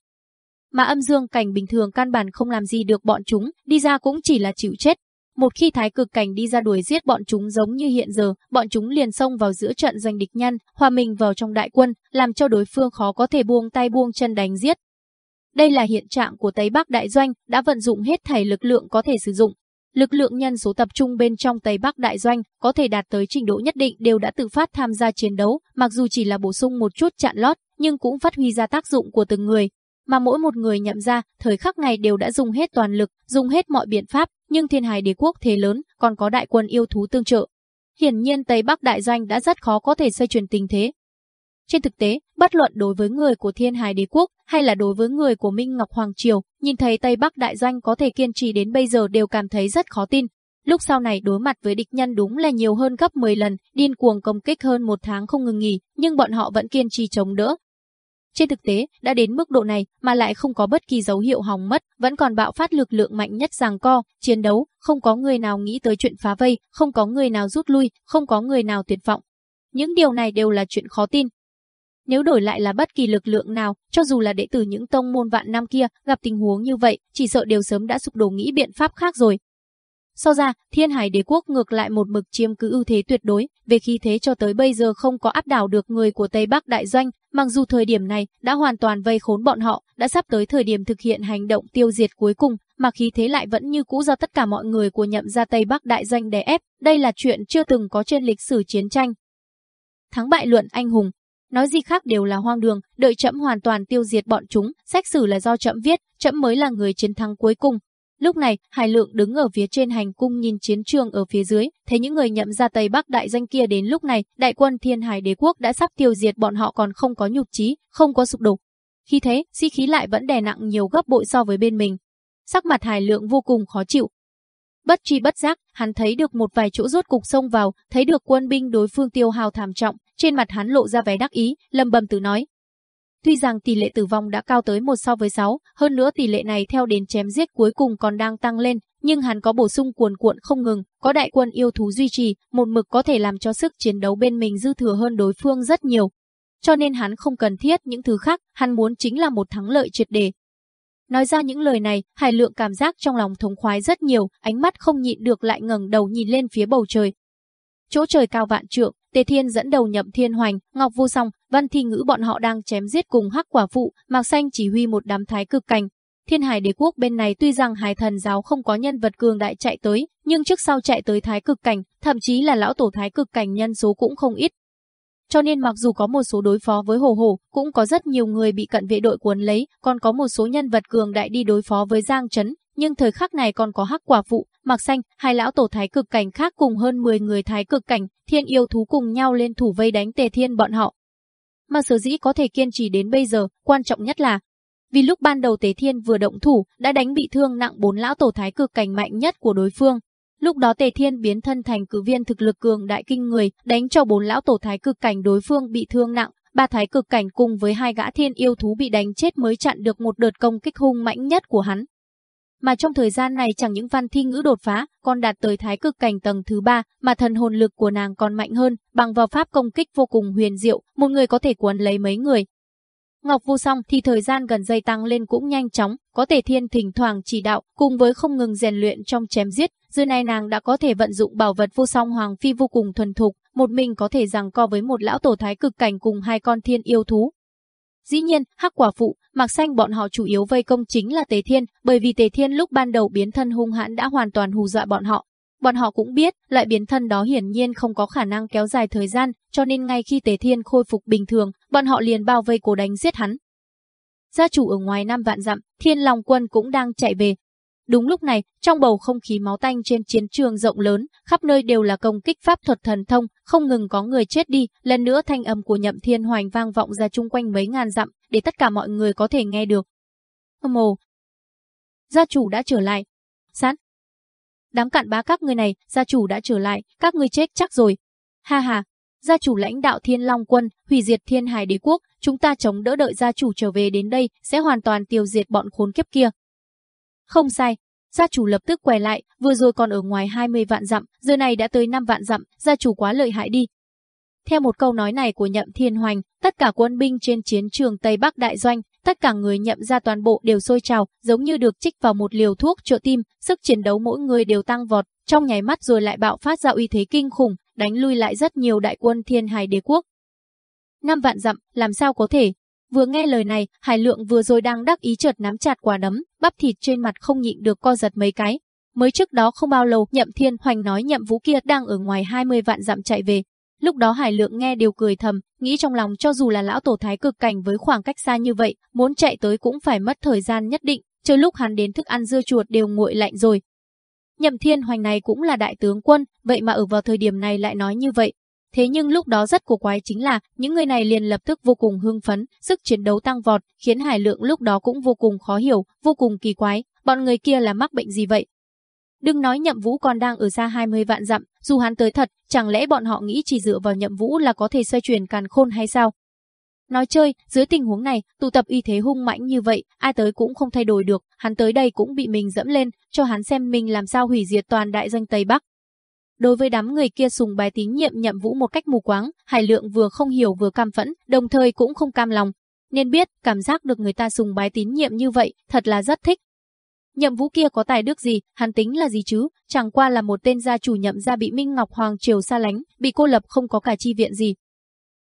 mà âm dương cảnh bình thường căn bản không làm gì được bọn chúng, đi ra cũng chỉ là chịu chết. Một khi thái cực cảnh đi ra đuổi giết bọn chúng giống như hiện giờ, bọn chúng liền xông vào giữa trận giành địch nhân, hòa mình vào trong đại quân, làm cho đối phương khó có thể buông tay buông chân đánh giết. Đây là hiện trạng của Tây Bắc Đại Doanh, đã vận dụng hết thảy lực lượng có thể sử dụng. Lực lượng nhân số tập trung bên trong Tây Bắc Đại Doanh có thể đạt tới trình độ nhất định đều đã tự phát tham gia chiến đấu, mặc dù chỉ là bổ sung một chút chặn lót, nhưng cũng phát huy ra tác dụng của từng người, mà mỗi một người nhậm ra, thời khắc này đều đã dùng hết toàn lực, dùng hết mọi biện pháp, nhưng thiên hải đế quốc thế lớn, còn có đại quân yêu thú tương trợ. Hiển nhiên Tây Bắc đại doanh đã rất khó có thể xoay chuyển tình thế. Trên thực tế, bất luận đối với người của thiên hải đế quốc hay là đối với người của Minh Ngọc Hoàng Triều, nhìn thấy Tây Bắc đại doanh có thể kiên trì đến bây giờ đều cảm thấy rất khó tin. Lúc sau này đối mặt với địch nhân đúng là nhiều hơn gấp 10 lần, điên cuồng công kích hơn một tháng không ngừng nghỉ, nhưng bọn họ vẫn kiên trì chống đỡ, trên thực tế, đã đến mức độ này mà lại không có bất kỳ dấu hiệu hỏng mất, vẫn còn bạo phát lực lượng mạnh nhất giằng co, chiến đấu, không có người nào nghĩ tới chuyện phá vây, không có người nào rút lui, không có người nào tuyệt vọng. Những điều này đều là chuyện khó tin. Nếu đổi lại là bất kỳ lực lượng nào, cho dù là đệ tử những tông môn vạn năm kia, gặp tình huống như vậy, chỉ sợ đều sớm đã sụp đổ nghĩ biện pháp khác rồi. So ra, Thiên Hải Đế quốc ngược lại một mực chiếm cứ ưu thế tuyệt đối, về khí thế cho tới bây giờ không có áp đảo được người của Tây Bắc đại doanh, mặc dù thời điểm này đã hoàn toàn vây khốn bọn họ, đã sắp tới thời điểm thực hiện hành động tiêu diệt cuối cùng, mà khí thế lại vẫn như cũ do tất cả mọi người của nhậm gia Tây Bắc đại doanh đè ép, đây là chuyện chưa từng có trên lịch sử chiến tranh. Thắng bại luận anh hùng, nói gì khác đều là hoang đường, đợi chậm hoàn toàn tiêu diệt bọn chúng, sách sử là do chậm viết, chậm mới là người chiến thắng cuối cùng, Lúc này, Hải Lượng đứng ở phía trên hành cung nhìn chiến trường ở phía dưới, thấy những người nhậm ra Tây Bắc đại danh kia đến lúc này, đại quân Thiên Hải Đế quốc đã sắp tiêu diệt bọn họ còn không có nhục chí, không có sụp đổ. Khi thế, sĩ khí lại vẫn đè nặng nhiều gấp bội so với bên mình. Sắc mặt Hải Lượng vô cùng khó chịu. Bất tri bất giác, hắn thấy được một vài chỗ rốt cục xông vào, thấy được quân binh đối phương tiêu hào thảm trọng, trên mặt hắn lộ ra vẻ đắc ý, lầm bầm tự nói, Tuy rằng tỷ lệ tử vong đã cao tới 1 so với 6, hơn nữa tỷ lệ này theo đến chém giết cuối cùng còn đang tăng lên, nhưng hắn có bổ sung cuồn cuộn không ngừng, có đại quân yêu thú duy trì, một mực có thể làm cho sức chiến đấu bên mình dư thừa hơn đối phương rất nhiều. Cho nên hắn không cần thiết những thứ khác, hắn muốn chính là một thắng lợi triệt đề. Nói ra những lời này, Hải Lượng cảm giác trong lòng thống khoái rất nhiều, ánh mắt không nhịn được lại ngẩng đầu nhìn lên phía bầu trời. Chỗ trời cao vạn trượng, Tề Thiên dẫn đầu nhậm thiên hoành, Ngọc Vô Song, Văn Thi Ngữ bọn họ đang chém giết cùng hắc quả phụ, Mạc Xanh chỉ huy một đám thái cực cảnh. Thiên Hải Đế quốc bên này tuy rằng Hải Thần giáo không có nhân vật cường đại chạy tới, nhưng trước sau chạy tới thái cực cảnh, thậm chí là lão tổ thái cực cảnh nhân số cũng không ít. Cho nên mặc dù có một số đối phó với Hồ Hồ, cũng có rất nhiều người bị cận vệ đội cuốn lấy, còn có một số nhân vật cường đại đi đối phó với Giang Trấn, nhưng thời khắc này còn có hắc quả phụ, mặc xanh, hai lão tổ thái cực cảnh khác cùng hơn 10 người thái cực cảnh, thiên yêu thú cùng nhau lên thủ vây đánh tề thiên bọn họ. Mà sở dĩ có thể kiên trì đến bây giờ, quan trọng nhất là Vì lúc ban đầu Tế Thiên vừa động thủ, đã đánh bị thương nặng bốn lão tổ thái cực cảnh mạnh nhất của đối phương. Lúc đó Tề Thiên biến thân thành cử viên thực lực cường đại kinh người, đánh cho bốn lão tổ thái cực cảnh đối phương bị thương nặng, ba thái cực cảnh cùng với hai gã thiên yêu thú bị đánh chết mới chặn được một đợt công kích hung mãnh nhất của hắn. Mà trong thời gian này chẳng những văn thi ngữ đột phá, còn đạt tới thái cực cảnh tầng thứ ba, mà thần hồn lực của nàng còn mạnh hơn, bằng vào pháp công kích vô cùng huyền diệu, một người có thể cuốn lấy mấy người. Ngọc Vô Song thì thời gian gần dây tăng lên cũng nhanh chóng, có thể thiên thỉnh thoảng chỉ đạo, cùng với không ngừng rèn luyện trong chém giết, giờ này nàng đã có thể vận dụng bảo vật vô song hoàng phi vô cùng thuần thục, một mình có thể rằng co với một lão tổ thái cực cảnh cùng hai con thiên yêu thú. Dĩ nhiên, hắc quả phụ, mặc xanh bọn họ chủ yếu vây công chính là Tề Thiên, bởi vì Tề Thiên lúc ban đầu biến thân hung hãn đã hoàn toàn hù dọa bọn họ. Bọn họ cũng biết, loại biến thân đó hiển nhiên không có khả năng kéo dài thời gian, cho nên ngay khi Tề Thiên khôi phục bình thường, bọn họ liền bao vây cố đánh giết hắn. Gia chủ ở ngoài năm vạn dặm, Thiên Long quân cũng đang chạy về, Đúng lúc này, trong bầu không khí máu tanh trên chiến trường rộng lớn, khắp nơi đều là công kích pháp thuật thần thông, không ngừng có người chết đi, lần nữa thanh âm của Nhậm Thiên Hoành vang vọng ra chung quanh mấy ngàn dặm, để tất cả mọi người có thể nghe được. Âm ồ! Gia chủ đã trở lại. Sán! Đám cặn bá các người này, gia chủ đã trở lại, các ngươi chết chắc rồi. Ha ha! Gia chủ lãnh đạo Thiên Long quân, hủy diệt Thiên Hải đế quốc, chúng ta chống đỡ đợi gia chủ trở về đến đây, sẽ hoàn toàn tiêu diệt bọn khốn kiếp kia, không sai, gia chủ lập tức quay lại, vừa rồi còn ở ngoài 20 vạn dặm, giờ này đã tới 5 vạn dặm, gia chủ quá lợi hại đi. Theo một câu nói này của Nhậm Thiên Hoành, tất cả quân binh trên chiến trường Tây Bắc Đại Doanh, tất cả người nhậm ra toàn bộ đều sôi trào, giống như được trích vào một liều thuốc trợ tim, sức chiến đấu mỗi người đều tăng vọt, trong nháy mắt rồi lại bạo phát ra uy thế kinh khủng, đánh lui lại rất nhiều đại quân Thiên Hải Đế quốc. Năm vạn dặm, làm sao có thể, Vừa nghe lời này, Hải Lượng vừa rồi đang đắc ý chợt nắm chặt quả đấm, bắp thịt trên mặt không nhịn được co giật mấy cái. Mới trước đó không bao lâu, Nhậm Thiên Hoành nói Nhậm Vũ kia đang ở ngoài 20 vạn dặm chạy về. Lúc đó Hải Lượng nghe đều cười thầm, nghĩ trong lòng cho dù là lão tổ thái cực cảnh với khoảng cách xa như vậy, muốn chạy tới cũng phải mất thời gian nhất định, chờ lúc hắn đến thức ăn dưa chuột đều nguội lạnh rồi. Nhậm Thiên Hoành này cũng là đại tướng quân, vậy mà ở vào thời điểm này lại nói như vậy, Thế nhưng lúc đó rất cổ quái chính là những người này liền lập tức vô cùng hưng phấn, sức chiến đấu tăng vọt, khiến Hải Lượng lúc đó cũng vô cùng khó hiểu, vô cùng kỳ quái, bọn người kia là mắc bệnh gì vậy? Đừng nói Nhậm Vũ còn đang ở xa 20 vạn dặm, dù hắn tới thật, chẳng lẽ bọn họ nghĩ chỉ dựa vào Nhậm Vũ là có thể xoay chuyển càn khôn hay sao? Nói chơi, dưới tình huống này, tụ tập y thế hung mãnh như vậy, ai tới cũng không thay đổi được, hắn tới đây cũng bị mình dẫm lên, cho hắn xem mình làm sao hủy diệt toàn đại danh Tây Bắc. Đối với đám người kia sùng bài tín nhiệm nhậm vũ một cách mù quáng, Hải Lượng vừa không hiểu vừa cam phẫn, đồng thời cũng không cam lòng. Nên biết, cảm giác được người ta sùng bái tín nhiệm như vậy, thật là rất thích. Nhậm vũ kia có tài đức gì, hắn tính là gì chứ, chẳng qua là một tên gia chủ nhậm gia bị Minh Ngọc Hoàng Triều xa lánh, bị cô lập không có cả chi viện gì.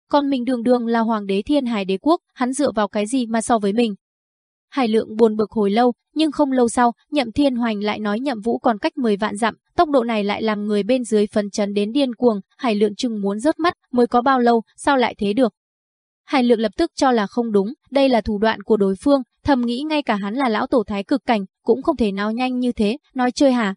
Còn mình đường đường là hoàng đế thiên hải đế quốc, hắn dựa vào cái gì mà so với mình. Hải lượng buồn bực hồi lâu, nhưng không lâu sau, nhậm thiên hoành lại nói nhậm vũ còn cách 10 vạn dặm, tốc độ này lại làm người bên dưới phấn chấn đến điên cuồng, hải lượng chừng muốn rớt mắt, mới có bao lâu, sao lại thế được. Hải lượng lập tức cho là không đúng, đây là thủ đoạn của đối phương, thầm nghĩ ngay cả hắn là lão tổ thái cực cảnh, cũng không thể nào nhanh như thế, nói chơi hả.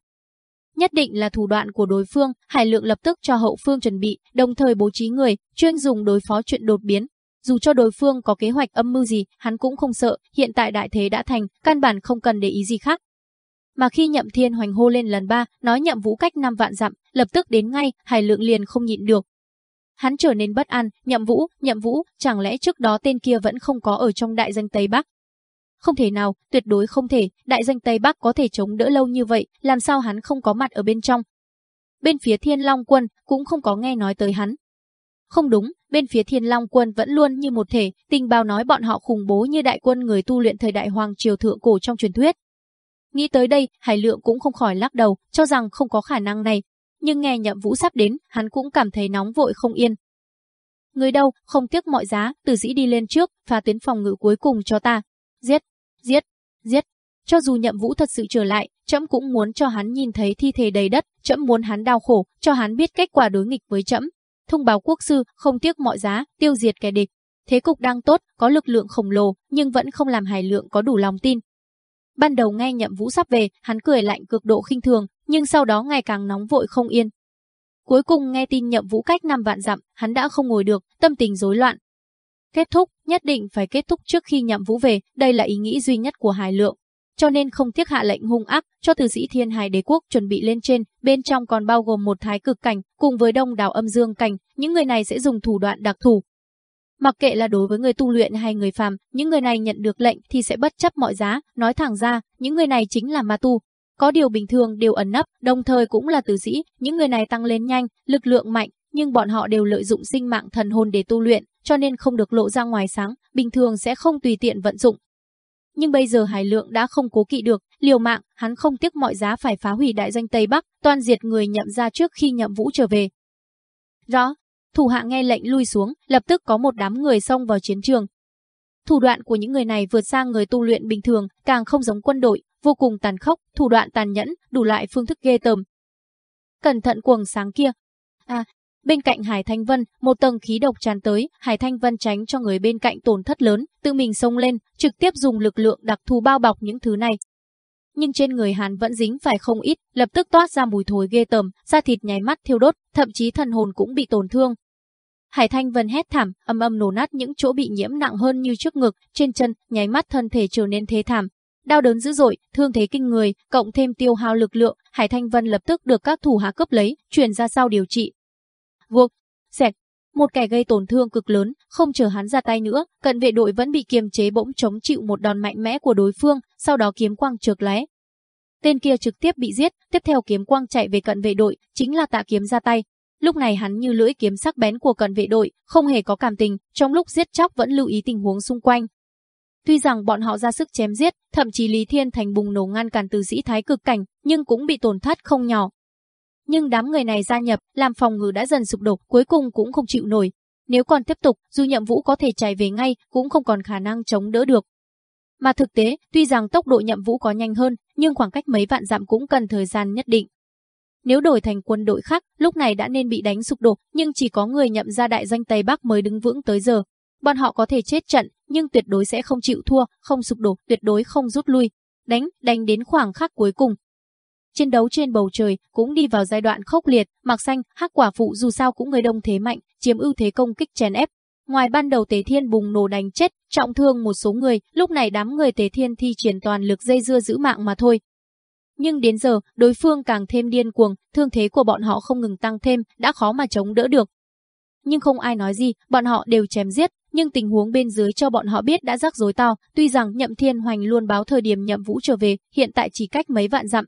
Nhất định là thủ đoạn của đối phương, Hải Lượng lập tức cho hậu phương chuẩn bị, đồng thời bố trí người, chuyên dùng đối phó chuyện đột biến, dù cho đối phương có kế hoạch âm mưu gì, hắn cũng không sợ, hiện tại đại thế đã thành, căn bản không cần để ý gì khác. Mà khi Nhậm Thiên hoành hô lên lần ba, nói Nhậm Vũ cách năm vạn dặm, lập tức đến ngay, Hải Lượng liền không nhịn được. Hắn trở nên bất an, Nhậm Vũ, Nhậm Vũ, chẳng lẽ trước đó tên kia vẫn không có ở trong đại danh Tây Bắc? Không thể nào, tuyệt đối không thể, đại danh Tây Bắc có thể chống đỡ lâu như vậy, làm sao hắn không có mặt ở bên trong? Bên phía Thiên Long quân cũng không có nghe nói tới hắn, không đúng, bên phía Thiên Long quân vẫn luôn như một thể, tình báo nói bọn họ khủng bố như đại quân người tu luyện thời đại hoàng triều thượng cổ trong truyền thuyết. Nghĩ tới đây, Hải Lượng cũng không khỏi lắc đầu, cho rằng không có khả năng này. Nhưng nghe nhậm vũ sắp đến, hắn cũng cảm thấy nóng vội không yên. Người đâu, không tiếc mọi giá, từ dĩ đi lên trước, phá tuyến phòng ngự cuối cùng cho ta. Giết, giết, giết. Cho dù nhậm vũ thật sự trở lại, trẫm cũng muốn cho hắn nhìn thấy thi thể đầy đất, trẫm muốn hắn đau khổ, cho hắn biết kết quả đối nghịch với trẫm, thông báo quốc sư không tiếc mọi giá tiêu diệt kẻ địch. Thế cục đang tốt, có lực lượng khổng lồ, nhưng vẫn không làm Hải Lượng có đủ lòng tin. Ban đầu nghe Nhậm Vũ sắp về, hắn cười lạnh cực độ khinh thường, nhưng sau đó ngày càng nóng vội không yên. Cuối cùng nghe tin Nhậm Vũ cách năm vạn dặm, hắn đã không ngồi được, tâm tình rối loạn. Kết thúc, nhất định phải kết thúc trước khi nhậm vũ về, đây là ý nghĩ duy nhất của Hải Lượng. Cho nên không tiếc hạ lệnh hung ác cho tử sĩ thiên hải đế quốc chuẩn bị lên trên, bên trong còn bao gồm một thái cực cảnh, cùng với đông đảo âm dương cảnh, những người này sẽ dùng thủ đoạn đặc thù. Mặc kệ là đối với người tu luyện hay người phàm, những người này nhận được lệnh thì sẽ bất chấp mọi giá, nói thẳng ra, những người này chính là ma tu, có điều bình thường đều ẩn nấp, đồng thời cũng là tử sĩ, những người này tăng lên nhanh, lực lượng mạnh, nhưng bọn họ đều lợi dụng sinh mạng thần hồn để tu luyện, cho nên không được lộ ra ngoài sáng, bình thường sẽ không tùy tiện vận dụng. Nhưng bây giờ Hải Lượng đã không cố kỵ được, liều mạng, hắn không tiếc mọi giá phải phá hủy đại danh Tây Bắc, toàn diệt người nhậm ra trước khi nhậm vũ trở về. Rõ, thủ hạ nghe lệnh lui xuống, lập tức có một đám người xông vào chiến trường. Thủ đoạn của những người này vượt sang người tu luyện bình thường, càng không giống quân đội, vô cùng tàn khốc, thủ đoạn tàn nhẫn, đủ loại phương thức ghê tởm. Cẩn thận cuồng sáng kia. À, bên cạnh Hải Thanh Vân, một tầng khí độc tràn tới, Hải Thanh Vân tránh cho người bên cạnh tổn thất lớn, tự mình xông lên, trực tiếp dùng lực lượng đặc thù bao bọc những thứ này. Nhưng trên người hắn vẫn dính phải không ít, lập tức toát ra mùi thối ghê tởm, da thịt nháy mắt thiêu đốt, thậm chí thần hồn cũng bị tổn thương. Hải Thanh Vân hét thảm, âm âm nổ nát những chỗ bị nhiễm nặng hơn như trước ngực, trên chân, nháy mắt thân thể trở nên thế thảm, Đau đớn dữ dội, thương thế kinh người, cộng thêm tiêu hao lực lượng, Hải Thanh Vân lập tức được các thủ hạ cấp lấy, chuyển ra sau điều trị vuông, xẹt, một kẻ gây tổn thương cực lớn, không chờ hắn ra tay nữa, cận vệ đội vẫn bị kiềm chế bỗng chống chịu một đòn mạnh mẽ của đối phương, sau đó kiếm quang trượt lé. Tên kia trực tiếp bị giết, tiếp theo kiếm quang chạy về cận vệ đội, chính là tạ kiếm ra tay. Lúc này hắn như lưỡi kiếm sắc bén của cận vệ đội, không hề có cảm tình, trong lúc giết chóc vẫn lưu ý tình huống xung quanh, Tuy rằng bọn họ ra sức chém giết, thậm chí Lý Thiên Thành bùng nổ ngăn cản từ sĩ thái cực cảnh, nhưng cũng bị tổn thất không nhỏ. Nhưng đám người này gia nhập, làm phòng ngự đã dần sụp đổ, cuối cùng cũng không chịu nổi. Nếu còn tiếp tục, dù nhậm vũ có thể chạy về ngay, cũng không còn khả năng chống đỡ được. Mà thực tế, tuy rằng tốc độ nhậm vũ có nhanh hơn, nhưng khoảng cách mấy vạn dặm cũng cần thời gian nhất định. Nếu đổi thành quân đội khác, lúc này đã nên bị đánh sụp đổ, nhưng chỉ có người nhậm ra đại danh Tây Bắc mới đứng vững tới giờ. Bọn họ có thể chết trận, nhưng tuyệt đối sẽ không chịu thua, không sụp đổ, tuyệt đối không rút lui. Đánh, đánh đến khoảng khắc cuối cùng. Chiến đấu trên bầu trời cũng đi vào giai đoạn khốc liệt, mặc xanh, hắc quả phụ dù sao cũng người đông thế mạnh, chiếm ưu thế công kích chèn ép. Ngoài ban đầu Tế Thiên bùng nổ đánh chết, trọng thương một số người, lúc này đám người Tế Thiên thi triển toàn lực dây dưa giữ mạng mà thôi. Nhưng đến giờ, đối phương càng thêm điên cuồng, thương thế của bọn họ không ngừng tăng thêm, đã khó mà chống đỡ được. Nhưng không ai nói gì, bọn họ đều chém giết, nhưng tình huống bên dưới cho bọn họ biết đã rắc rối to, tuy rằng Nhậm Thiên Hoành luôn báo thời điểm Nhậm Vũ trở về, hiện tại chỉ cách mấy vạn dặm.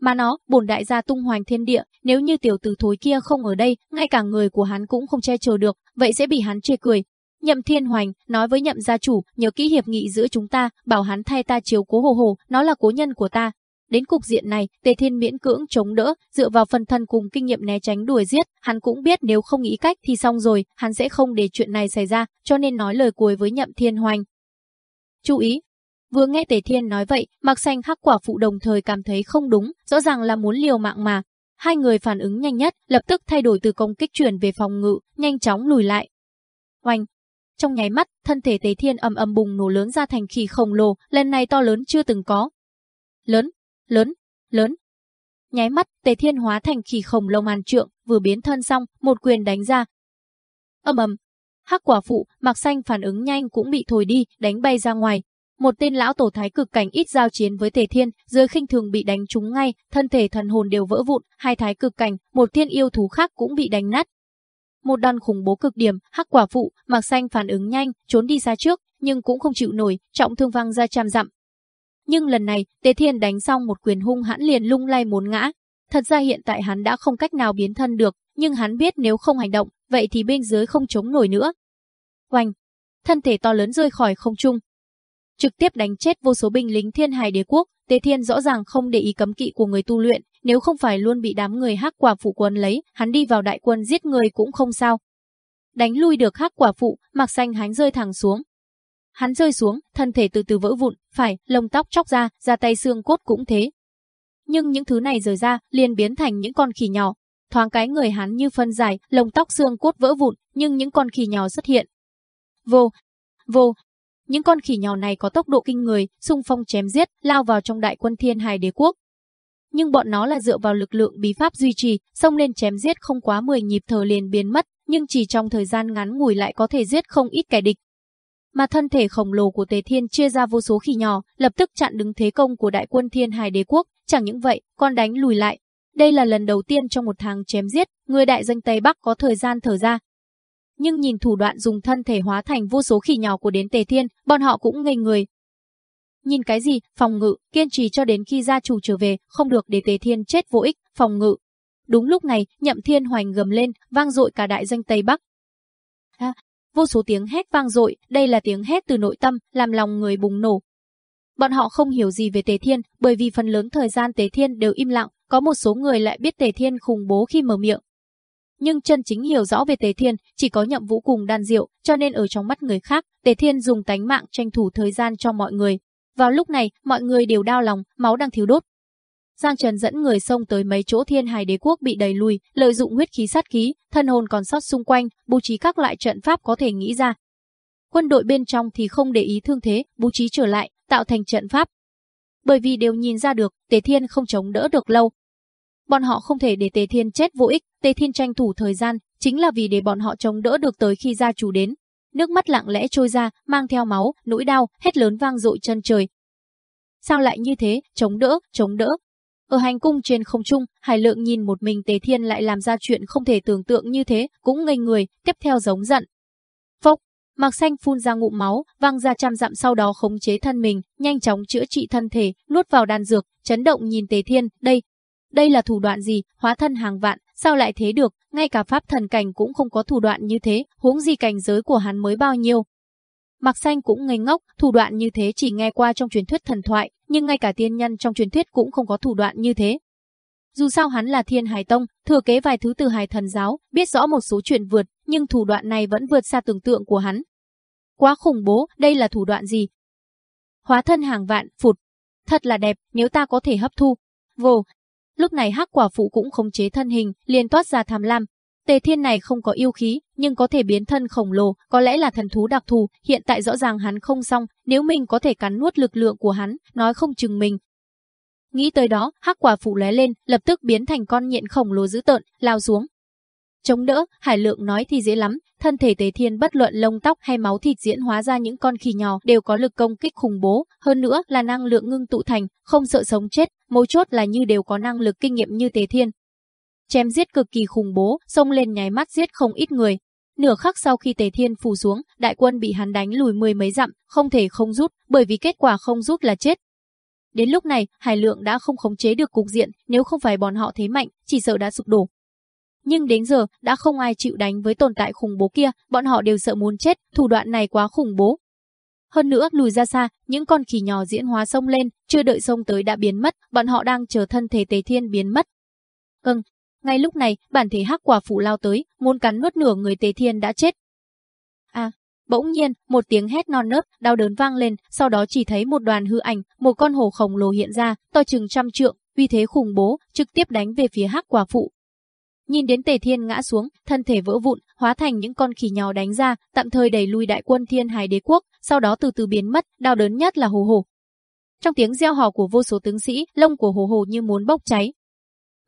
Mà nó, bổn đại gia tung hoành thiên địa, nếu như tiểu tử thối kia không ở đây, ngay cả người của hắn cũng không che chở được, vậy sẽ bị hắn chê cười. Nhậm Thiên Hoành nói với Nhậm gia chủ, nhớ kỹ hiệp nghị giữa chúng ta, bảo hắn thay ta chiếu cố hồ hồ, nó là cố nhân của ta, Đến cục diện này, Tề Thiên miễn cưỡng chống đỡ, dựa vào phần thân cùng kinh nghiệm né tránh đuổi giết, hắn cũng biết nếu không nghĩ cách thì xong rồi, hắn sẽ không để chuyện này xảy ra, cho nên nói lời cuối với Nhậm Thiên Hoành. Chú ý, Vừa nghe Tề Thiên nói vậy, Mạc Xanh hắc quả phụ đồng thời cảm thấy không đúng, rõ ràng là muốn liều mạng mà. Hai người phản ứng nhanh nhất, lập tức thay đổi từ công kích chuyển về phòng ngự, nhanh chóng lùi lại. Oanh! Trong nháy mắt, thân thể Tề Thiên ầm ầm bùng nổ lớn ra thành khỉ khổng lồ, lần này to lớn chưa từng có. Lớn, lớn, lớn. Nháy mắt, Tề Thiên hóa thành khỉ khổng lồ ngàn trượng, vừa biến thân xong, một quyền đánh ra. Ầm ầm, hắc quả phụ, mặc xanh phản ứng nhanh cũng bị thổi đi, đánh bay ra ngoài. Một tên lão tổ thái cực cảnh ít giao chiến với Tề Thiên, dưới khinh thường bị đánh trúng ngay, thân thể thần hồn đều vỡ vụn, hai thái cực cảnh, một thiên yêu thú khác cũng bị đánh nát. Một đòn khủng bố cực điểm, hắc quả phụ, mặc xanh phản ứng nhanh, trốn đi ra trước, nhưng cũng không chịu nổi, trọng thương văng ra trăm dặm, nhưng lần này, Tề Thiên đánh xong một quyền hung hãn liền lung lay muốn ngã. Thật ra hiện tại hắn đã không cách nào biến thân được, nhưng hắn biết nếu không hành động, vậy thì bên dưới không chống nổi nữa. Oanh! Thân thể to lớn rơi khỏi không trung. Trực tiếp đánh chết vô số binh lính thiên hải đế quốc, Tế Thiên rõ ràng không để ý cấm kỵ của người tu luyện, nếu không phải luôn bị đám người hắc quả phụ quân lấy, hắn đi vào đại quân giết người cũng không sao. Đánh lui được hắc quả phụ, mặc xanh hắn rơi thẳng xuống, Hắn rơi xuống, thân thể từ từ vỡ vụn, phải, lông tóc chóc ra, ra tay xương cốt cũng thế. Nhưng những thứ này rời ra, liền biến thành những con khỉ nhỏ. Thoáng cái người hắn như phân giải, lông tóc xương cốt vỡ vụn, nhưng những con khỉ nhỏ xuất hiện. Vô, vô, những con khỉ nhỏ này có tốc độ kinh người, xung phong chém giết, lao vào trong đại quân thiên hài đế quốc. Nhưng bọn nó là dựa vào lực lượng bí pháp duy trì, xông lên chém giết không quá 10 nhịp thở liền biến mất, nhưng chỉ trong thời gian ngắn ngủi lại có thể giết không ít kẻ địch. Mà thân thể khổng lồ của Tề Thiên chia ra vô số khỉ nhỏ, lập tức chặn đứng thế công của đại quân Thiên Hải Đế quốc, chẳng những vậy, còn đánh lùi lại. Đây là lần đầu tiên trong một tháng chém giết, người đại danh Tây Bắc có thời gian thở ra. Nhưng nhìn thủ đoạn dùng thân thể hóa thành vô số khỉ nhỏ của đến Tề Thiên, bọn họ cũng ngây người, Nhìn cái gì, phòng ngự, kiên trì cho đến khi gia chủ trở về, không được để Tề Thiên chết vô ích, phòng ngự. Đúng lúc này, Nhậm Thiên Hoành gầm lên, vang dội cả đại danh Tây Bắc. À, vô số tiếng hét vang dội, đây là tiếng hét từ nội tâm, làm lòng người bùng nổ. Bọn họ không hiểu gì về Tề Thiên, bởi vì phần lớn thời gian Tề Thiên đều im lặng, có một số người lại biết Tề Thiên khủng bố khi mở miệng. Nhưng chân chính hiểu rõ về Tề Thiên chỉ có nhậm vũ cùng đan diệu, cho nên ở trong mắt người khác, Tề Thiên dùng tánh mạng tranh thủ thời gian cho mọi người, vào lúc này, mọi người đều đau lòng, máu đang thiếu đốt. Giang Trần dẫn người xông tới mấy chỗ thiên hải đế quốc bị đẩy lùi, lợi dụng huyết khí sát khí, thân hồn còn sót xung quanh, bố trí các loại trận pháp có thể nghĩ ra. Quân đội bên trong thì không để ý thương thế, bố trí trở lại, tạo thành trận pháp. Bởi vì đều nhìn ra được, Tề Thiên không chống đỡ được lâu. Bọn họ không thể để Tề Thiên chết vô ích, Tề Thiên tranh thủ thời gian, chính là vì để bọn họ chống đỡ được tới khi gia chủ đến, nước mắt lặng lẽ trôi ra, mang theo máu, nỗi đau, hét lớn vang dội chân trời. Sao lại như thế, chống đỡ, chống đỡ. Ở hành cung trên không trung, Hải Lượng nhìn một mình Tề Thiên lại làm ra chuyện không thể tưởng tượng như thế, cũng ngây người, tiếp theo giống giận. Phốc, Mạc Xanh phun ra ngụm máu, văng ra trăm dặm sau đó khống chế thân mình, nhanh chóng chữa trị thân thể, nuốt vào đan dược, chấn động nhìn Tề Thiên, đây, đây là thủ đoạn gì, hóa thân hàng vạn, sao lại thế được, ngay cả pháp thần cảnh cũng không có thủ đoạn như thế, huống gì cảnh giới của hắn mới bao nhiêu. Mạc Xanh cũng ngây ngốc, thủ đoạn như thế chỉ nghe qua trong truyền thuyết thần thoại, nhưng ngay cả tiên nhân trong truyền thuyết cũng không có thủ đoạn như thế. Dù sao hắn là thiên hải tông, thừa kế vài thứ từ hải thần giáo, biết rõ một số chuyện vượt, nhưng thủ đoạn này vẫn vượt xa tưởng tượng của hắn. Quá khủng bố, đây là thủ đoạn gì? Hóa thân hàng vạn, phụt. Thật là đẹp, nếu ta có thể hấp thu. Vô, Lúc này hắc quả phụ cũng khống chế thân hình, liền toát ra tham lam. Tề thiên này không có yêu khí, nhưng có thể biến thân khổng lồ, có lẽ là thần thú đặc thù, hiện tại rõ ràng hắn không xong, nếu mình có thể cắn nuốt lực lượng của hắn, nói không chừng mình. Nghĩ tới đó, hắc quả phụ lóe lên, lập tức biến thành con nhện khổng lồ dữ tợn, lao xuống. Chống đỡ, Hải Lượng nói thì dễ lắm, thân thể Tế Thiên bất luận lông tóc hay máu thịt diễn hóa ra những con khỉ nhỏ đều có lực công kích khủng bố, hơn nữa là năng lượng ngưng tụ thành, không sợ sống chết, mấu chốt là như đều có năng lực kinh nghiệm như Tế Thiên. Chém giết cực kỳ khủng bố, xông lên nháy mắt giết không ít người. Nửa khắc sau khi Tề Thiên phủ xuống, đại quân bị hắn đánh lùi mười mấy dặm, không thể không rút, bởi vì kết quả không rút là chết. Đến lúc này, Hải Lượng đã không khống chế được cục diện, nếu không phải bọn họ thế mạnh, chỉ sợ đã sụp đổ. Nhưng đến giờ, đã không ai chịu đánh với tồn tại khủng bố kia, bọn họ đều sợ muốn chết, thủ đoạn này quá khủng bố. Hơn nữa, lùi ra xa, những con khỉ nhỏ diễn hóa sông lên, chưa đợi sông tới đã biến mất, bọn họ đang chờ thân thể Tề Thiên biến mất. Vâng, ngay lúc này, bản thể hắc quả phụ lao tới, muốn cắn nuốt nửa người Tề Thiên đã chết. À, bỗng nhiên, một tiếng hét non nớt, đau đớn vang lên, sau đó chỉ thấy một đoàn hư ảnh, một con hổ khổng lồ hiện ra, to chừng trăm trượng, uy thế khủng bố, trực tiếp đánh về phía hắc quả phụ. Nhìn đến Tề Thiên ngã xuống, thân thể vỡ vụn, hóa thành những con khỉ nhỏ đánh ra, tạm thời đẩy lui đại quân Thiên Hải Đế quốc, sau đó từ từ biến mất, đau đớn nhất là hồ hồ. Trong tiếng reo hò của vô số tướng sĩ, lông của hồ hồ như muốn bốc cháy.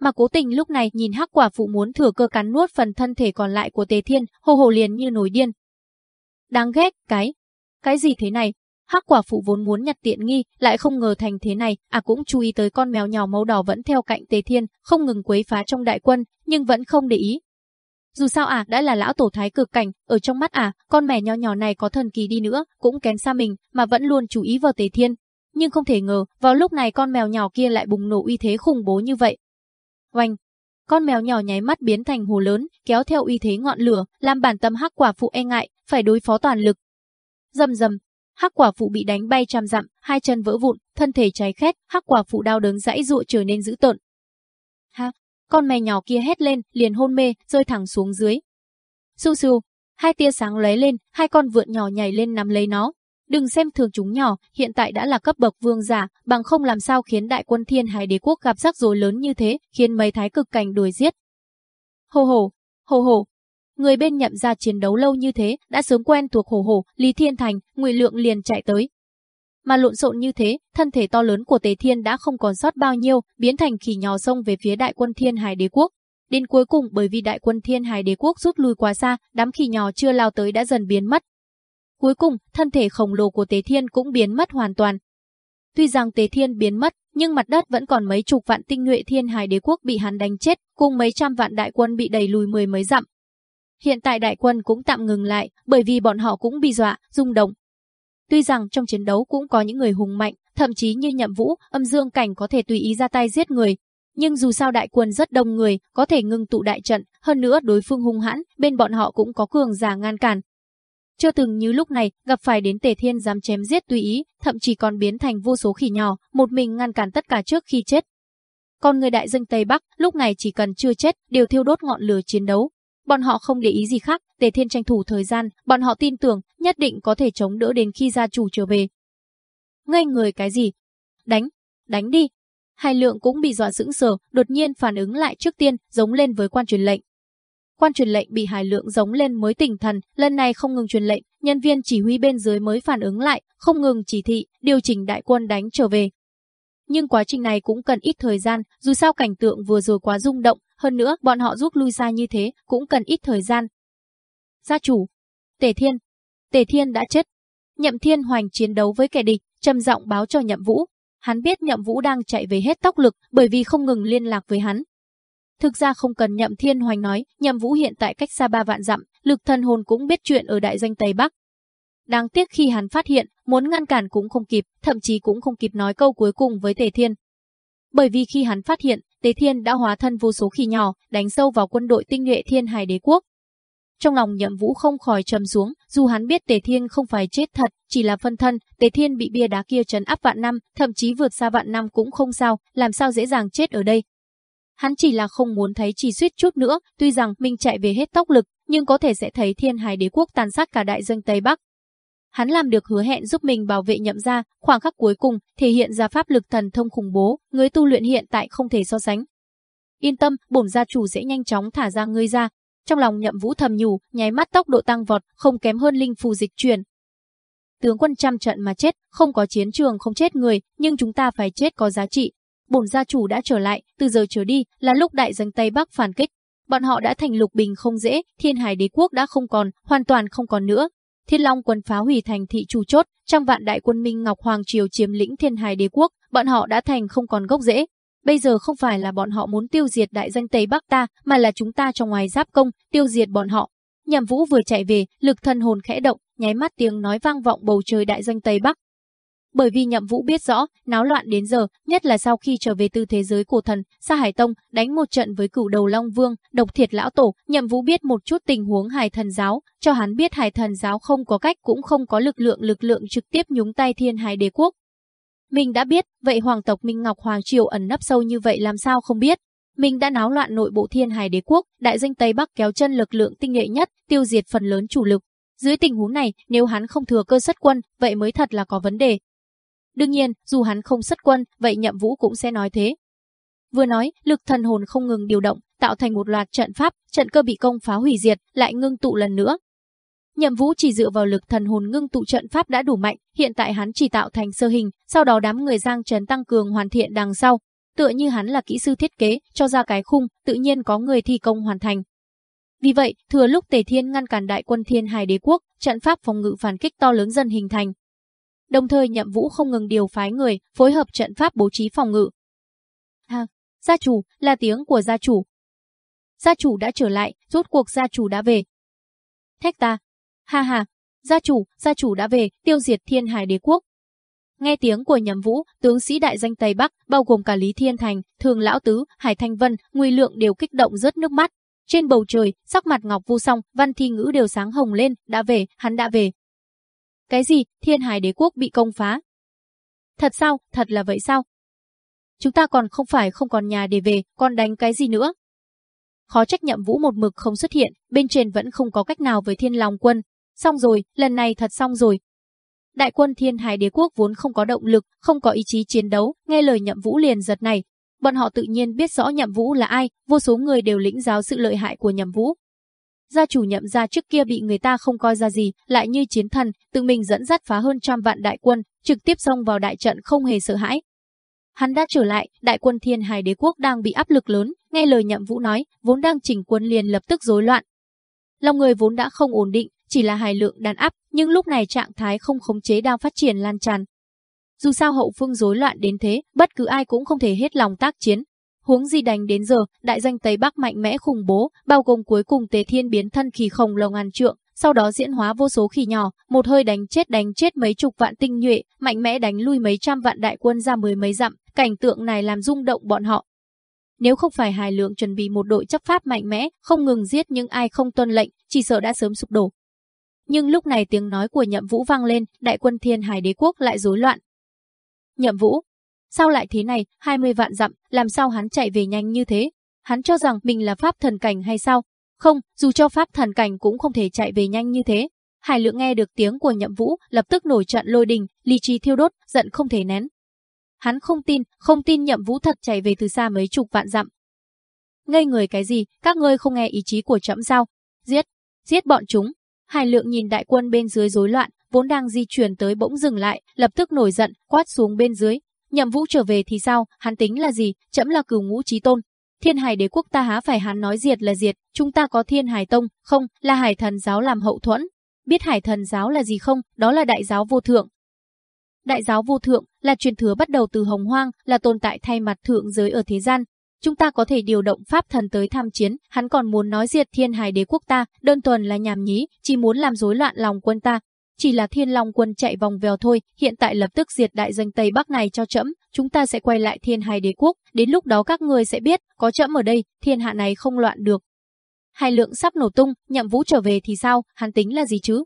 Mà cố tình lúc này nhìn hắc quả phụ muốn thừa cơ cắn nuốt phần thân thể còn lại của Tề Thiên, hồ hồ liền như nổi điên. Đáng ghét, cái. Cái gì thế này? Hắc quả phụ vốn muốn nhặt tiện nghi, lại không ngờ thành thế này, à cũng chú ý tới con mèo nhỏ màu đỏ vẫn theo cạnh Tề Thiên, không ngừng quấy phá trong đại quân, nhưng vẫn không để ý. Dù sao à, đã là lão tổ thái cực cảnh, ở trong mắt à, con mèo nhỏ nhỏ này có thần kỳ đi nữa, cũng kém xa mình, mà vẫn luôn chú ý vào Tề Thiên. Nhưng không thể ngờ, vào lúc này con mèo nhỏ kia lại bùng nổ uy thế khủng bố như vậy. Oanh! Con mèo nhỏ nháy mắt biến thành hồ lớn, kéo theo uy thế ngọn lửa, làm bản tâm hắc quả phụ e ngại, phải đối phó toàn lực. Dầm dầm, Hắc quả phụ bị đánh bay trăm dặm, hai chân vỡ vụn, thân thể cháy khét, hắc quả phụ đau đớn dãy dụa trở nên dữ tợn. Ha, con mè nhỏ kia hét lên, liền hôn mê, rơi thẳng xuống dưới. Su su, hai tia sáng lóe lên, hai con vượn nhỏ nhảy lên nắm lấy nó. Đừng xem thường chúng nhỏ, hiện tại đã là cấp bậc vương giả, bằng không làm sao khiến đại quân thiên hải đế quốc gặp rắc rối lớn như thế, khiến mấy thái cực cảnh đuổi giết. Hồ hồ, hồ hồ, Người bên nhậm ra chiến đấu lâu như thế, đã sớm quen thuộc hồ hồ Lý Thiên Thành, Ngụy Lượng liền chạy tới. Mà lộn xộn như thế, thân thể to lớn của Tề Thiên đã không còn sót bao nhiêu, biến thành khỉ nhỏ sông về phía đại quân Thiên Hải Đế quốc. đến cuối cùng bởi vì đại quân Thiên Hải Đế quốc rút lui quá xa, đám khỉ nhỏ chưa lao tới đã dần biến mất. Cuối cùng, thân thể khổng lồ của Tế Thiên cũng biến mất hoàn toàn. Tuy rằng Tế Thiên biến mất, nhưng mặt đất vẫn còn mấy chục vạn tinh nhuệ Thiên Hải Đế quốc bị hắn đánh chết, cùng mấy trăm vạn đại quân bị đẩy lùi mười mấy dặm. Hiện tại đại quân cũng tạm ngừng lại, bởi vì bọn họ cũng bị dọa, rung động. Tuy rằng trong chiến đấu cũng có những người hùng mạnh, thậm chí như Nhậm Vũ, Âm Dương Cảnh có thể tùy ý ra tay giết người, nhưng dù sao đại quân rất đông người, có thể ngưng tụ đại trận, hơn nữa đối phương hung hãn, bên bọn họ cũng có cường giả ngăn cản. Chưa từng như lúc này, gặp phải đến Tề Thiên dám chém giết tùy ý, thậm chí còn biến thành vô số khỉ nhỏ, một mình ngăn cản tất cả trước khi chết. Còn người đại dân Tây Bắc, lúc này chỉ cần chưa chết, đều thiêu đốt ngọn lửa chiến đấu. Bọn họ không để ý gì khác, Tề Thiên tranh thủ thời gian, bọn họ tin tưởng, nhất định có thể chống đỡ đến khi gia chủ trở về. Ngây người cái gì? Đánh, đánh đi, Hai lượng cũng bị dọa sững sờ, đột nhiên phản ứng lại trước tiên, giống lên với quan truyền lệnh. Quan truyền lệnh bị Hải Lượng giống lên mới tỉnh thần, lần này không ngừng truyền lệnh, nhân viên chỉ huy bên dưới mới phản ứng lại, không ngừng chỉ thị, điều chỉnh đại quân đánh trở về. Nhưng quá trình này cũng cần ít thời gian, dù sao cảnh tượng vừa rồi quá rung động, hơn nữa bọn họ rút lui ra như thế, cũng cần ít thời gian. Gia chủ, Tề Thiên, Tề Thiên đã chết. Nhậm Thiên Hoành chiến đấu với kẻ địch, trầm giọng báo cho Nhậm Vũ, Hắn biết Nhậm Vũ đang chạy về hết tốc lực bởi vì không ngừng liên lạc với hắn. Thực ra không cần Nhậm Thiên Hoành nói, Nhậm Vũ hiện tại cách xa ba vạn dặm, lực thần hồn cũng biết chuyện ở đại danh Tây Bắc. Đáng tiếc khi hắn phát hiện, muốn ngăn cản cũng không kịp, thậm chí cũng không kịp nói câu cuối cùng với Tề Thiên. Bởi vì khi hắn phát hiện, Tề Thiên đã hóa thân vô số khi nhỏ, đánh sâu vào quân đội tinh nhuệ Thiên Hải Đế quốc. Trong lòng Nhậm Vũ không khỏi trầm xuống, dù hắn biết Tề Thiên không phải chết thật, chỉ là phân thân, Tề Thiên bị bia đá kia trấn áp vạn năm, thậm chí vượt xa vạn năm cũng không sao, làm sao dễ dàng chết ở đây. Hắn chỉ là không muốn thấy chỉ suýt chút nữa, tuy rằng mình chạy về hết tốc lực, nhưng có thể sẽ thấy Thiên Hải Đế quốc tàn sát cả đại dân Tây Bắc. Hắn làm được hứa hẹn giúp mình bảo vệ nhậm gia, khoảng khắc cuối cùng thể hiện ra pháp lực thần thông khủng bố, người tu luyện hiện tại không thể so sánh. Yên tâm, bổn gia chủ sẽ nhanh chóng thả ra ngươi ra, trong lòng nhậm vũ thầm nhủ, nháy mắt tốc độ tăng vọt, không kém hơn linh phù dịch chuyển. Tướng quân trăm trận mà chết, không có chiến trường không chết người, nhưng chúng ta phải chết có giá trị. Bổn gia chủ đã trở lại, từ giờ trở đi là lúc đại danh Tây Bắc phản kích. Bọn họ đã thành lục bình không dễ, thiên hải đế quốc đã không còn, hoàn toàn không còn nữa. Thiên Long quân phá hủy thành thị chủ chốt, trăm vạn đại quân Minh Ngọc Hoàng Triều chiếm lĩnh thiên hải đế quốc, bọn họ đã thành không còn gốc rễ, Bây giờ không phải là bọn họ muốn tiêu diệt đại danh Tây Bắc ta, mà là chúng ta trong ngoài giáp công, tiêu diệt bọn họ. Nhậm Vũ vừa chạy về, lực thân hồn khẽ động, nháy mắt tiếng nói vang vọng bầu trời đại danh Tây Bắc. Bởi vì Nhậm Vũ biết rõ, náo loạn đến giờ, nhất là sau khi trở về từ thế giới cổ thần, Sa Hải Tông, đánh một trận với cửu đầu Long Vương, độc thiệt lão tổ, Nhậm Vũ biết một chút tình huống Hải Thần giáo, cho hắn biết Hải Thần giáo không có cách cũng không có lực lượng lực lượng trực tiếp nhúng tay Thiên Hải Đế quốc, mình đã biết, vậy hoàng tộc Minh Ngọc Hoàng Triều ẩn nấp sâu như vậy làm sao không biết. Mình đã náo loạn nội bộ thiên hải đế quốc, đại danh Tây Bắc kéo chân lực lượng tinh nhuệ nhất, tiêu diệt phần lớn chủ lực. Dưới tình huống này, nếu hắn không thừa cơ xuất quân, vậy mới thật là có vấn đề. Đương nhiên, dù hắn không xuất quân, vậy nhậm vũ cũng sẽ nói thế. Vừa nói, lực thần hồn không ngừng điều động, tạo thành một loạt trận pháp, trận cơ bị công phá hủy diệt, lại ngưng tụ lần nữa, Nhậm Vũ chỉ dựa vào lực thần hồn ngưng tụ trận pháp đã đủ mạnh, hiện tại hắn chỉ tạo thành sơ hình, sau đó đám người Giang Trần tăng cường hoàn thiện đằng sau, tựa như hắn là kỹ sư thiết kế, cho ra cái khung, tự nhiên có người thi công hoàn thành. Vì vậy, thừa lúc Tề Thiên ngăn cản đại quân Thiên Hải Đế quốc, trận pháp phòng ngự phản kích to lớn dần hình thành. Đồng thời Nhậm Vũ không ngừng điều phái người, phối hợp trận pháp bố trí phòng ngự. Ha, gia chủ, là tiếng của gia chủ. Gia chủ đã trở lại, rốt cuộc gia chủ đã về. Thách ta, Ha ha, gia chủ, gia chủ đã về, tiêu diệt thiên hải đế quốc. Nghe tiếng của nhậm vũ, tướng sĩ đại danh Tây Bắc, bao gồm cả Lý Thiên Thành, Thường Lão Tứ, Hải Thanh Vân, Nguy Lượng đều kích động rớt nước mắt. Trên bầu trời, sắc mặt Ngọc Vu Song, Văn Thi Ngữ đều sáng hồng lên, đã về, hắn đã về. Cái gì, thiên hải đế quốc bị công phá? Thật sao, thật là vậy sao? Chúng ta còn không phải không còn nhà để về, còn đánh cái gì nữa? Khó trách nhậm vũ một mực không xuất hiện, bên trên vẫn không có cách nào với thiên lòng quân, Xong rồi, lần này thật xong rồi. Đại quân thiên hải đế quốc vốn không có động lực, không có ý chí chiến đấu, nghe lời nhậm vũ liền giật này. Bọn họ tự nhiên biết rõ nhậm vũ là ai, vô số người đều lĩnh giáo sự lợi hại của nhậm vũ. Gia chủ nhậm gia trước kia bị người ta không coi ra gì, lại như chiến thần, tự mình dẫn dắt phá hơn trăm vạn đại quân, trực tiếp xông vào đại trận không hề sợ hãi. Hắn đã trở lại, đại quân Thiên Hải Đế quốc đang bị áp lực lớn, nghe lời Nhậm Vũ nói, vốn đang chỉnh quân liền lập tức rối loạn. Lòng người vốn đã không ổn định, chỉ là hài lượng đàn áp, nhưng lúc này trạng thái không khống chế đang phát triển lan tràn. Dù sao hậu phương rối loạn đến thế, bất cứ ai cũng không thể hết lòng tác chiến. Huống gì đánh đến giờ, đại danh Tây Bắc mạnh mẽ khủng bố, bao gồm cuối cùng Tế Thiên biến thân khí khổng lồ ngàn trượng, sau đó diễn hóa vô số khỉ nhỏ, một hơi đánh chết đánh chết mấy chục vạn tinh nhuệ, mạnh mẽ đánh lui mấy trăm vạn đại quân ra mười mấy dặm, cảnh tượng này làm rung động bọn họ. Nếu không phải Hải Lượng chuẩn bị một đội chấp pháp mạnh mẽ, không ngừng giết những ai không tuân lệnh, chỉ sợ đã sớm sụp đổ. Nhưng lúc này tiếng nói của Nhậm Vũ vang lên, đại quân Thiên Hải Đế quốc lại rối loạn. Nhậm Vũ, sao lại thế này, 20 vạn dặm, làm sao hắn chạy về nhanh như thế? Hắn cho rằng mình là pháp thần cảnh hay sao? Không, dù cho pháp thần cảnh cũng không thể chạy về nhanh như thế. Hải Lượng nghe được tiếng của Nhậm Vũ, lập tức nổi trận lôi đình, lý trí thiêu đốt, giận không thể nén. Hắn không tin, không tin Nhậm Vũ thật chạy về từ xa mấy chục vạn dặm. Ngây người cái gì, các ngươi không nghe ý chí của trẫm sao? Giết, giết bọn chúng. Hải Lượng nhìn đại quân bên dưới rối loạn, vốn đang di chuyển tới bỗng dừng lại, lập tức nổi giận, quát xuống bên dưới. Nhậm Vũ trở về thì sao, hắn tính là gì, chấm là cửu ngũ chí tôn. Thiên Hải đế quốc ta há phải hắn nói diệt là diệt, chúng ta có Thiên Hải tông, không, là Hải thần giáo làm hậu thuẫn. Biết Hải thần giáo là gì không, đó là đại giáo vô thượng. Đại giáo vô thượng là truyền thừa bắt đầu từ Hồng Hoang, là tồn tại thay mặt thượng giới ở thế gian, Chúng ta có thể điều động pháp thần tới tham chiến, hắn còn muốn nói diệt thiên hải đế quốc ta, đơn thuần là nhảm nhí, chỉ muốn làm rối loạn lòng quân ta. Chỉ là thiên long quân chạy vòng vèo thôi, hiện tại lập tức diệt đại danh Tây Bắc này cho trẫm, chúng ta sẽ quay lại thiên hải đế quốc, đến lúc đó các người sẽ biết, có trẫm ở đây, thiên hạ này không loạn được. Hai lượng sắp nổ tung, nhậm vũ trở về thì sao, hắn tính là gì chứ?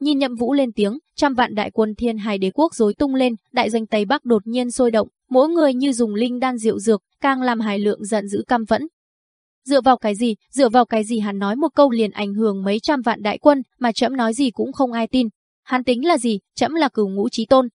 Nhìn nhậm vũ lên tiếng, trăm vạn đại quân thiên hải đế quốc rối tung lên, đại danh Tây Bắc đột nhiên sôi động, mỗi người như dùng linh đan diệu dược, càng làm Hải Lượng giận dữ căm phẫn. Dựa vào cái gì, dựa vào cái gì hắn nói một câu liền ảnh hưởng mấy trăm vạn đại quân, mà chậm nói gì cũng không ai tin. Hắn tính là gì, chậm là cửu ngũ trí tôn.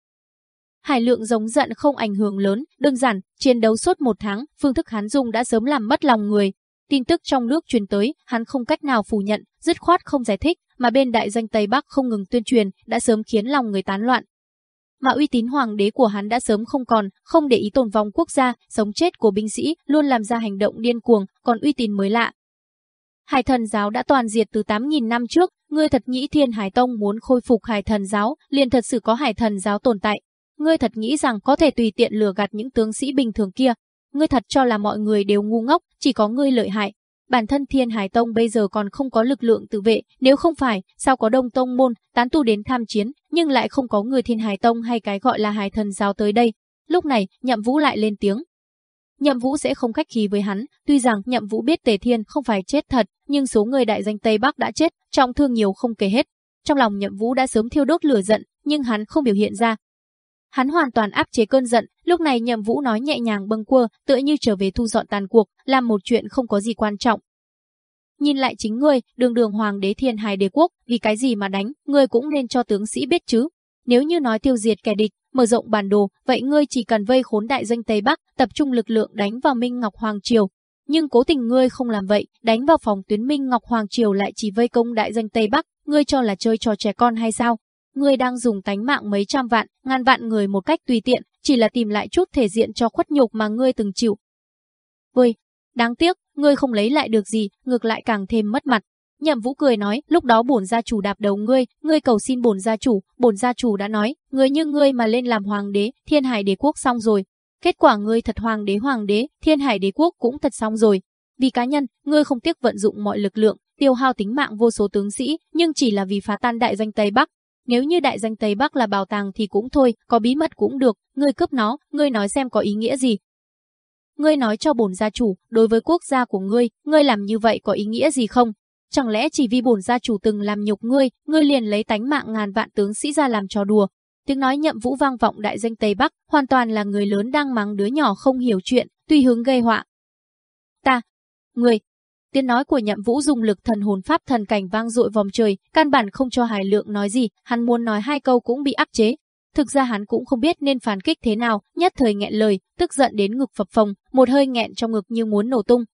Hải lượng giống giận không ảnh hưởng lớn, đơn giản, chiến đấu suốt một tháng, phương thức hắn dùng đã sớm làm mất lòng người. Tin tức trong nước truyền tới, hắn không cách nào phủ nhận, dứt khoát không giải thích, mà bên đại danh Tây Bắc không ngừng tuyên truyền, đã sớm khiến lòng người tán loạn mà uy tín hoàng đế của hắn đã sớm không còn, không để ý tồn vong quốc gia, sống chết của binh sĩ, luôn làm ra hành động điên cuồng, còn uy tín mới lạ. Hải thần giáo đã toàn diệt từ 8.000 năm trước, ngươi thật nghĩ thiên hải tông muốn khôi phục hải thần giáo, liền thật sự có hải thần giáo tồn tại. Ngươi thật nghĩ rằng có thể tùy tiện lừa gạt những tướng sĩ bình thường kia. Ngươi thật cho là mọi người đều ngu ngốc, chỉ có ngươi lợi hại, bản thân Thiên Hải Tông bây giờ còn không có lực lượng tự vệ, nếu không phải, sao có đông tông môn, tán tu đến tham chiến, nhưng lại không có người Thiên Hải Tông hay cái gọi là Hải Thần Giáo tới đây. Lúc này, Nhậm Vũ lại lên tiếng. Nhậm Vũ sẽ không khách khí với hắn, tuy rằng Nhậm Vũ biết Tề Thiên không phải chết thật, nhưng số người đại danh Tây Bắc đã chết, trọng thương nhiều không kể hết. Trong lòng Nhậm Vũ đã sớm thiêu đốt lửa giận, nhưng hắn không biểu hiện ra, Hắn hoàn toàn áp chế cơn giận, lúc này Nhậm Vũ nói nhẹ nhàng bâng quơ, tựa như trở về thu dọn tàn cuộc, làm một chuyện không có gì quan trọng. Nhìn lại chính ngươi, đường đường hoàng đế thiên hài đế quốc, vì cái gì mà đánh, ngươi cũng nên cho tướng sĩ biết chứ. Nếu như nói tiêu diệt kẻ địch, mở rộng bản đồ, vậy ngươi chỉ cần vây khốn đại danh Tây Bắc, tập trung lực lượng đánh vào Minh Ngọc Hoàng Triều. Nhưng cố tình ngươi không làm vậy, đánh vào phòng tuyến Minh Ngọc Hoàng Triều lại chỉ vây công đại danh Tây Bắc, ngươi cho là chơi trò trẻ con hay sao? Ngươi đang dùng tánh mạng mấy trăm vạn, ngàn vạn người một cách tùy tiện, chỉ là tìm lại chút thể diện cho khuất nhục mà ngươi từng chịu. Ôi, đáng tiếc, ngươi không lấy lại được gì, ngược lại càng thêm mất mặt. Nhậm Vũ cười nói, lúc đó bổn gia chủ đạp đầu ngươi, ngươi cầu xin bổn gia chủ, bổn gia chủ đã nói, ngươi như ngươi mà lên làm hoàng đế, thiên hải đế quốc xong rồi. Kết quả ngươi thật hoàng đế hoàng đế, thiên hải đế quốc cũng thật xong rồi. Vì cá nhân, ngươi không tiếc vận dụng mọi lực lượng, tiêu hao tính mạng vô số tướng sĩ, nhưng chỉ là vì phá tan đại danh Tây Bắc, nếu như đại danh Tây Bắc là bảo tàng thì cũng thôi, có bí mật cũng được, ngươi cướp nó, ngươi nói xem có ý nghĩa gì. Ngươi nói cho bổn gia chủ, đối với quốc gia của ngươi, ngươi làm như vậy có ý nghĩa gì không? Chẳng lẽ chỉ vì bổn gia chủ từng làm nhục ngươi, ngươi liền lấy tánh mạng ngàn vạn tướng sĩ ra làm trò đùa? Tiếng nói nhậm vũ vang vọng đại danh Tây Bắc, hoàn toàn là người lớn đang mắng đứa nhỏ không hiểu chuyện, tùy hướng gây họa. Ta, ngươi, Tiếng nói của Nhậm Vũ dùng lực thần hồn pháp thần cảnh vang dội vòng trời, căn bản không cho Hải Lượng nói gì, hắn muốn nói hai câu cũng bị áp chế. Thực ra hắn cũng không biết nên phản kích thế nào, nhất thời nghẹn lời, tức giận đến ngực phập phồng, một hơi nghẹn trong ngực như muốn nổ tung.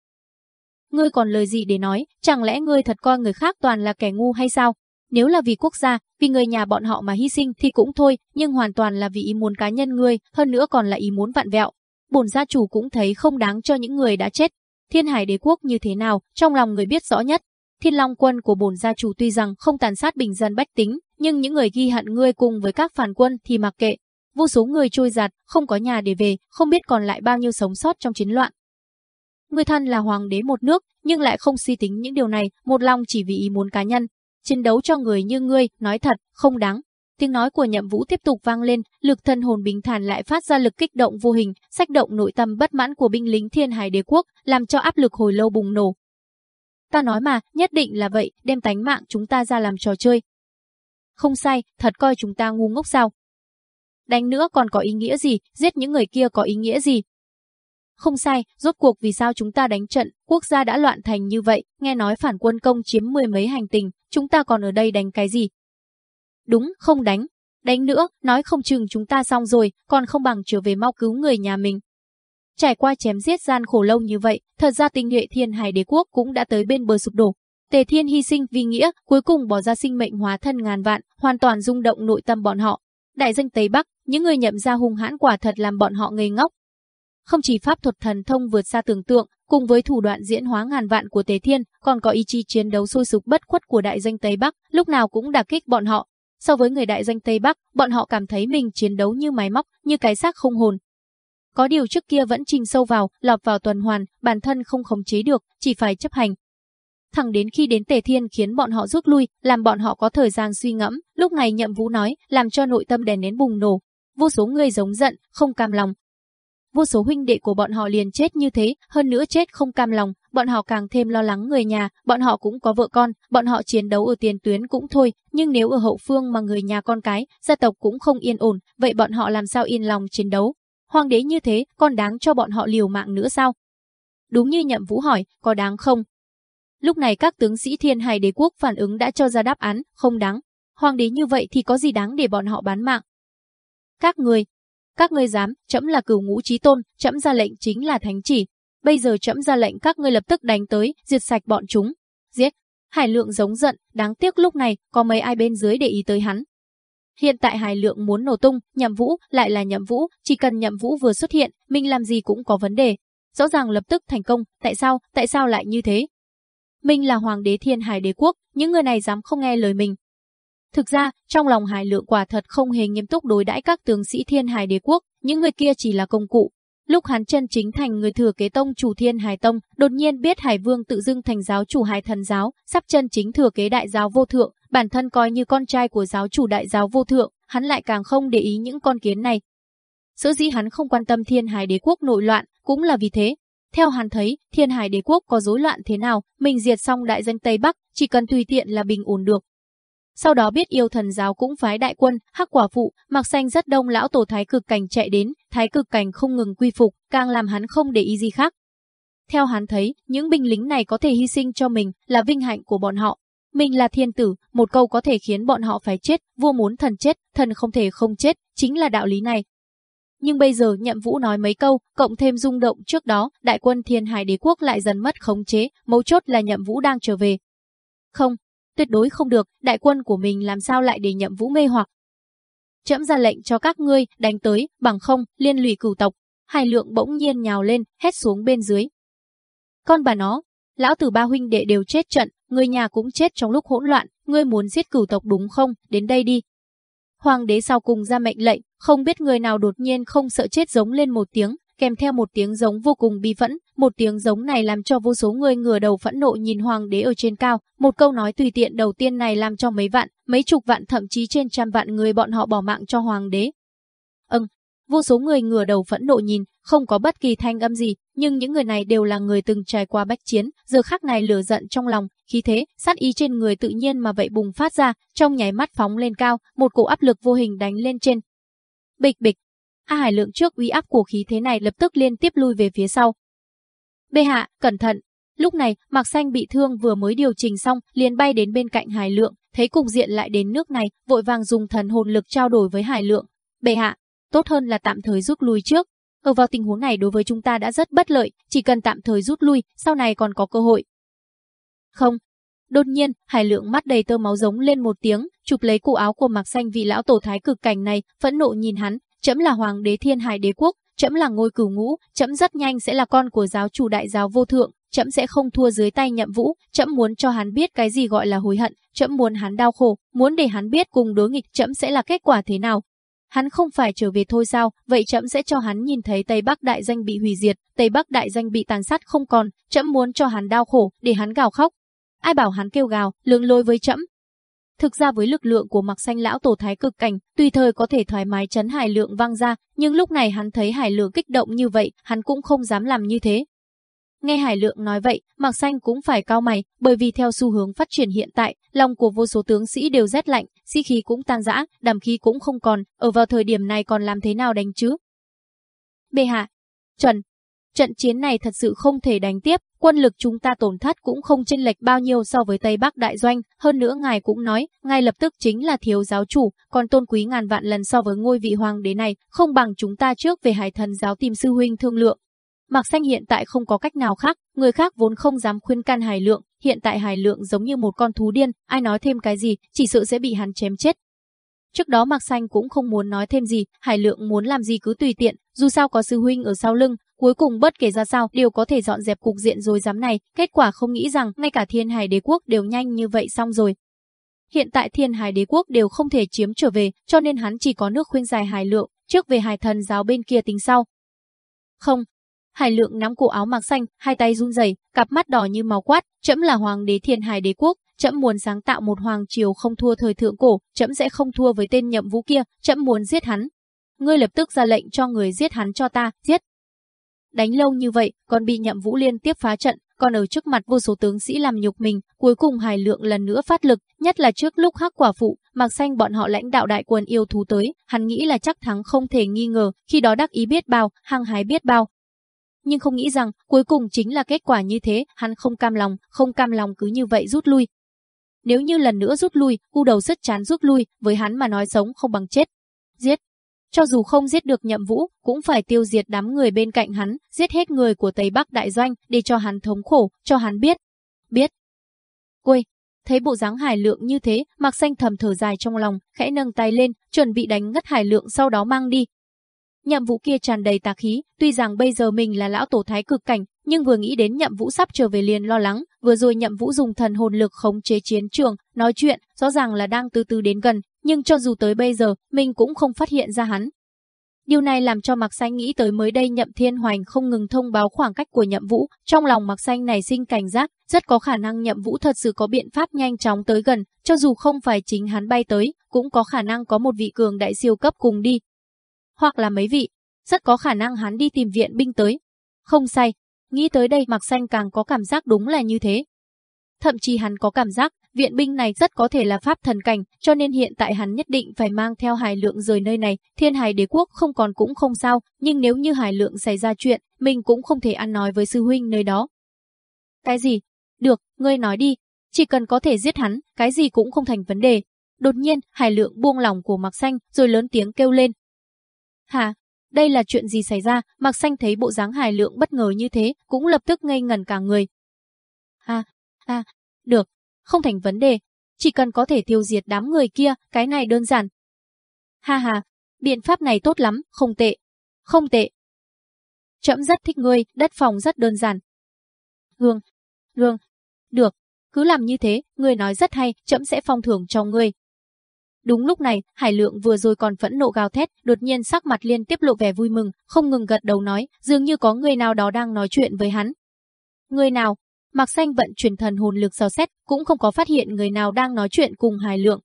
Ngươi còn lời gì để nói, chẳng lẽ ngươi thật coi người khác toàn là kẻ ngu hay sao? Nếu là vì quốc gia, vì người nhà bọn họ mà hy sinh thì cũng thôi, nhưng hoàn toàn là vì ý muốn cá nhân ngươi, hơn nữa còn là ý muốn vặn vẹo. Bổn gia chủ cũng thấy không đáng cho những người đã chết. Thiên Hải đế quốc như thế nào, trong lòng người biết rõ nhất. Thiên Long quân của bổn gia chủ tuy rằng không tàn sát bình dân bách tính, nhưng những người ghi hận ngươi cùng với các phản quân thì mặc kệ. Vô số người trôi giạt, không có nhà để về, không biết còn lại bao nhiêu sống sót trong chiến loạn. Người thân là hoàng đế một nước, nhưng lại không suy tính những điều này, một lòng chỉ vì ý muốn cá nhân. Chiến đấu cho người như ngươi, nói thật, không đáng. Tiếng nói của nhậm vũ tiếp tục vang lên, lực thân hồn bình thản lại phát ra lực kích động vô hình, sách động nội tâm bất mãn của binh lính thiên hải đế quốc, làm cho áp lực hồi lâu bùng nổ. Ta nói mà, nhất định là vậy, đem tánh mạng chúng ta ra làm trò chơi. Không sai, thật coi chúng ta ngu ngốc sao. Đánh nữa còn có ý nghĩa gì, giết những người kia có ý nghĩa gì, không sai, rốt cuộc vì sao chúng ta đánh trận, quốc gia đã loạn thành như vậy, nghe nói phản quân công chiếm mười mấy hành tình, chúng ta còn ở đây đánh cái gì? Đúng, không đánh. Đánh nữa, nói không chừng chúng ta xong rồi, còn không bằng trở về mau cứu người nhà mình. Trải qua chém giết gian khổ lâu như vậy, thật ra tinh hệ thiên hải đế quốc cũng đã tới bên bờ sụp đổ. Tề thiên hy sinh vì nghĩa, cuối cùng bỏ ra sinh mệnh hóa thân ngàn vạn, hoàn toàn rung động nội tâm bọn họ. Đại danh Tây Bắc, những người nhậm ra hung hãn quả thật làm bọn họ ngây ngốc, không chỉ pháp thuật thần thông vượt xa tưởng tượng, cùng với thủ đoạn diễn hóa ngàn vạn của Tề Thiên, còn có ý chí chiến đấu sôi sục bất khuất của đại danh Tây Bắc, lúc nào cũng đả kích bọn họ. So với người đại danh Tây Bắc, bọn họ cảm thấy mình chiến đấu như máy móc, như cái xác không hồn. Có điều trước kia vẫn chìm sâu vào, lọt vào tuần hoàn, bản thân không khống chế được, chỉ phải chấp hành. Thẳng đến khi đến Tề Thiên khiến bọn họ rút lui, làm bọn họ có thời gian suy ngẫm, lúc này Nhậm Vũ nói, làm cho nội tâm đèn nến bùng nổ. Vô số người giống giận, không cam lòng, vô số huynh đệ của bọn họ liền chết như thế, hơn nữa chết không cam lòng, bọn họ càng thêm lo lắng người nhà, bọn họ cũng có vợ con, bọn họ chiến đấu ở tiền tuyến cũng thôi, nhưng nếu ở hậu phương mà người nhà con cái, gia tộc cũng không yên ổn, vậy bọn họ làm sao yên lòng chiến đấu? Hoàng đế như thế, còn đáng cho bọn họ liều mạng nữa sao? Đúng như nhậm vũ hỏi, có đáng không? Lúc này các tướng sĩ thiên hải đế quốc phản ứng đã cho ra đáp án, không đáng. Hoàng đế như vậy thì có gì đáng để bọn họ bán mạng? Các người, các ngươi dám, chấm là cửu ngũ chí tôn, chấm ra lệnh chính là thánh chỉ. Bây giờ trẫm ra lệnh các ngươi lập tức đánh tới, diệt sạch bọn chúng. Giết. Hải lượng giống giận, đáng tiếc lúc này có mấy ai bên dưới để ý tới hắn. Hiện tại Hải Lượng muốn nổ tung, Nhậm Vũ lại là Nhậm Vũ, chỉ cần Nhậm Vũ vừa xuất hiện, mình làm gì cũng có vấn đề. Rõ ràng lập tức thành công, tại sao, tại sao lại như thế? Mình là hoàng đế Thiên Hải đế quốc, những người này dám không nghe lời mình, Thực ra, trong lòng Hải Lượng quả thật không hề nghiêm túc đối đãi các tướng sĩ Thiên Hải Đế quốc, những người kia chỉ là công cụ. Lúc hắn chân chính thành người thừa kế tông chủ Thiên Hải Tông, đột nhiên biết Hải Vương tự dưng thành giáo chủ Hải Thần giáo, sắp chân chính thừa kế đại giáo vô thượng, bản thân coi như con trai của giáo chủ đại giáo vô thượng, hắn lại càng không để ý những con kiến này. Sở dĩ hắn không quan tâm Thiên Hải Đế quốc nội loạn, cũng là vì thế. Theo hắn thấy, Thiên Hải Đế quốc có rối loạn thế nào, mình diệt xong đại dân Tây Bắc, chỉ cần tùy tiện là bình ổn được, sau đó biết yêu thần giáo cũng phái đại quân, hắc quả phụ, mặc xanh rất đông lão tổ thái cực cảnh chạy đến, thái cực cảnh không ngừng quy phục, càng làm hắn không để ý gì khác. Theo hắn thấy, những binh lính này có thể hy sinh cho mình là vinh hạnh của bọn họ. Mình là thiên tử, một câu có thể khiến bọn họ phải chết, vua muốn thần chết, thần không thể không chết, chính là đạo lý này. Nhưng bây giờ nhậm vũ nói mấy câu, cộng thêm rung động trước đó, đại quân thiên hải đế quốc lại dần mất khống chế, mấu chốt là nhậm vũ đang trở về. Không, tuyệt đối không được, đại quân của mình làm sao lại để nhậm vũ mê hoặc. Trẫm ra lệnh cho các ngươi đánh tới, bằng không, liên lụy cửu tộc. Hải lượng bỗng nhiên nhào lên, hét xuống bên dưới. Con bà nó, lão tử ba huynh đệ đều chết trận, người nhà cũng chết trong lúc hỗn loạn, ngươi muốn giết cửu tộc đúng không, đến đây đi. Hoàng đế sau cùng ra mệnh lệnh, không biết người nào đột nhiên không sợ chết giống lên một tiếng, kèm theo một tiếng giống vô cùng bi phẫn, một tiếng giống này làm cho vô số người ngửa đầu phẫn nộ nhìn hoàng đế ở trên cao, một câu nói tùy tiện đầu tiên này làm cho mấy vạn, mấy chục vạn thậm chí trên trăm vạn người bọn họ bỏ mạng cho hoàng đế. Ừm, vô số người ngửa đầu phẫn nộ nhìn, không có bất kỳ thanh âm gì, nhưng những người này đều là người từng trải qua bách chiến, giờ khắc này lửa giận trong lòng, khí thế, sát ý trên người tự nhiên mà vậy bùng phát ra, trong nháy mắt phóng lên cao, một cổ áp lực vô hình đánh lên trên. Bịch bịch, A Hải Lượng trước uy áp của khí thế này lập tức liên tiếp lui về phía sau. Bệ hạ, cẩn thận. Lúc này, Mạc Xanh bị thương vừa mới điều chỉnh xong, liền bay đến bên cạnh Hải Lượng, thấy cục diện lại đến nước này, vội vàng dùng thần hồn lực trao đổi với Hải Lượng. Bệ hạ, tốt hơn là tạm thời rút lui trước. Ở vào tình huống này đối với chúng ta đã rất bất lợi, chỉ cần tạm thời rút lui, sau này còn có cơ hội. Không, Đột nhiên, Hải Lượng mắt đầy tơ máu giống lên một tiếng, chụp lấy cổ áo của Mạc Xanh vị lão tổ thái cực cảnh này, phẫn nộ nhìn hắn, chấm là hoàng đế thiên hải đế quốc, chấm là ngôi cửu ngũ, chấm rất nhanh sẽ là con của giáo chủ đại giáo vô thượng, chấm sẽ không thua dưới tay nhậm vũ, chấm muốn cho hắn biết cái gì gọi là hối hận, chấm muốn hắn đau khổ, muốn để hắn biết cùng đối nghịch chấm sẽ là kết quả thế nào. Hắn không phải trở về thôi sao, vậy chấm sẽ cho hắn nhìn thấy Tây Bắc đại danh bị hủy diệt, Tây Bắc đại danh bị tàn sát không còn, chấm muốn cho hắn đau khổ, để hắn gào khóc. Ai bảo hắn kêu gào, lường lôi với chấm, Thực ra với lực lượng của mặc xanh lão tổ thái cực cảnh, tùy thời có thể thoải mái chấn hải lượng vang ra, nhưng lúc này hắn thấy hải lượng kích động như vậy, hắn cũng không dám làm như thế. Nghe Hải Lượng nói vậy, Mạc Xanh cũng phải cao mày, bởi vì theo xu hướng phát triển hiện tại, lòng của vô số tướng sĩ đều rét lạnh, sĩ khí cũng tan rã, đàm khí cũng không còn, ở vào thời điểm này còn làm thế nào đánh chứ? Bệ hạ, Trần, trận chiến này thật sự không thể đánh tiếp, quân lực chúng ta tổn thất cũng không chênh lệch bao nhiêu so với Tây Bắc đại doanh, hơn nữa ngài cũng nói, ngài lập tức chính là thiếu giáo chủ, còn tôn quý ngàn vạn lần so với ngôi vị hoàng đế này, không bằng chúng ta trước về Hải Thần giáo tìm sư huynh thương lượng, Mạc Xanh hiện tại không có cách nào khác, người khác vốn không dám khuyên can Hải Lượng, hiện tại Hải Lượng giống như một con thú điên, ai nói thêm cái gì, chỉ sợ sẽ bị hắn chém chết. Trước đó Mạc Xanh cũng không muốn nói thêm gì, Hải Lượng muốn làm gì cứ tùy tiện, dù sao có sư huynh ở sau lưng, cuối cùng bất kể ra sao đều có thể dọn dẹp cục diện rồi dám này, kết quả không nghĩ rằng ngay cả Thiên Hải Đế quốc đều nhanh như vậy xong rồi. Hiện tại Thiên Hải Đế quốc đều không thể chiếm trở về, cho nên hắn chỉ có nước khuyên dài Hải Lượng, trước về Hải Thần giáo bên kia tính sau. Không, Hải Lượng nắm cổ áo mạc xanh, hai tay run rẩy, cặp mắt đỏ như máu quát, "Trẫm là hoàng đế Thiên Hải đế quốc, trẫm muốn sáng tạo một hoàng triều không thua thời thượng cổ, trẫm sẽ không thua với tên Nhậm Vũ kia, trẫm muốn giết hắn." Ngươi lập tức ra lệnh cho người giết hắn cho ta, giết. Đánh lâu như vậy, còn bị Nhậm Vũ liên tiếp phá trận, còn ở trước mặt vô số tướng sĩ làm nhục mình, cuối cùng Hải Lượng lần nữa phát lực, nhất là trước lúc Hắc Quả phụ, Mạc Xanh bọn họ lãnh đạo đại quân yêu thú tới, hắn nghĩ là chắc thắng không thể nghi ngờ, khi đó đắc ý biết bao, hăng hái biết bao, nhưng không nghĩ rằng cuối cùng chính là kết quả như thế, hắn không cam lòng, không cam lòng cứ như vậy rút lui. Nếu như lần nữa rút lui, u đầu rất chán rút lui, với hắn mà nói sống không bằng chết. Giết. Cho dù không giết được nhậm vũ, cũng phải tiêu diệt đám người bên cạnh hắn, giết hết người của Tây Bắc Đại Doanh, để cho hắn thống khổ, cho hắn biết. Biết. Quê. Thấy bộ dáng hải lượng như thế, Mặc Xanh thầm thở dài trong lòng, khẽ nâng tay lên, chuẩn bị đánh ngất hải lượng sau đó mang đi, Nhậm Vũ kia tràn đầy tà khí, tuy rằng bây giờ mình là lão tổ thái cực cảnh, nhưng vừa nghĩ đến Nhậm Vũ sắp trở về liền lo lắng, vừa rồi Nhậm Vũ dùng thần hồn lực khống chế chiến trường, nói chuyện, rõ ràng là đang từ từ đến gần, nhưng cho dù tới bây giờ, mình cũng không phát hiện ra hắn. Điều này làm cho Mạc Xanh nghĩ tới mới đây Nhậm Thiên Hoành không ngừng thông báo khoảng cách của Nhậm Vũ, trong lòng Mạc Xanh này sinh cảnh giác, rất có khả năng Nhậm Vũ thật sự có biện pháp nhanh chóng tới gần, cho dù không phải chính hắn bay tới, cũng có khả năng có một vị cường đại siêu cấp cùng đi, hoặc là mấy vị, rất có khả năng hắn đi tìm viện binh tới. Không sai, nghĩ tới đây Mạc Xanh càng có cảm giác đúng là như thế. Thậm chí hắn có cảm giác viện binh này rất có thể là pháp thần cảnh, cho nên hiện tại hắn nhất định phải mang theo Hải Lượng rời nơi này, Thiên Hải Đế quốc không còn cũng không sao, nhưng nếu như Hải Lượng xảy ra chuyện, mình cũng không thể ăn nói với sư huynh nơi đó. Cái gì? Được, ngươi nói đi, chỉ cần có thể giết hắn, cái gì cũng không thành vấn đề. Đột nhiên, Hải Lượng buông lòng của Mạc Xanh, rồi lớn tiếng kêu lên, Hả? Đây là chuyện gì xảy ra? Mạc Xanh thấy bộ dáng hài lượng bất ngờ như thế, cũng lập tức ngây ngẩn cả người. À, à, được, không thành vấn đề. Chỉ cần có thể tiêu diệt đám người kia, cái này đơn giản. Ha ha, biện pháp này tốt lắm, không tệ. Không tệ. Trẫm rất thích ngươi, đất phòng rất đơn giản. Hương, Hương, được, cứ làm như thế, ngươi nói rất hay, trẫm sẽ phong thưởng cho ngươi. Đúng lúc này, Hải Lượng vừa rồi còn phẫn nộ gào thét, đột nhiên sắc mặt liên tiếp lộ vẻ vui mừng, không ngừng gật đầu nói, dường như có người nào đó đang nói chuyện với hắn. Người nào? Mạc Xanh vận chuyển thần hồn lực dò xét, cũng không có phát hiện người nào đang nói chuyện cùng Hải Lượng.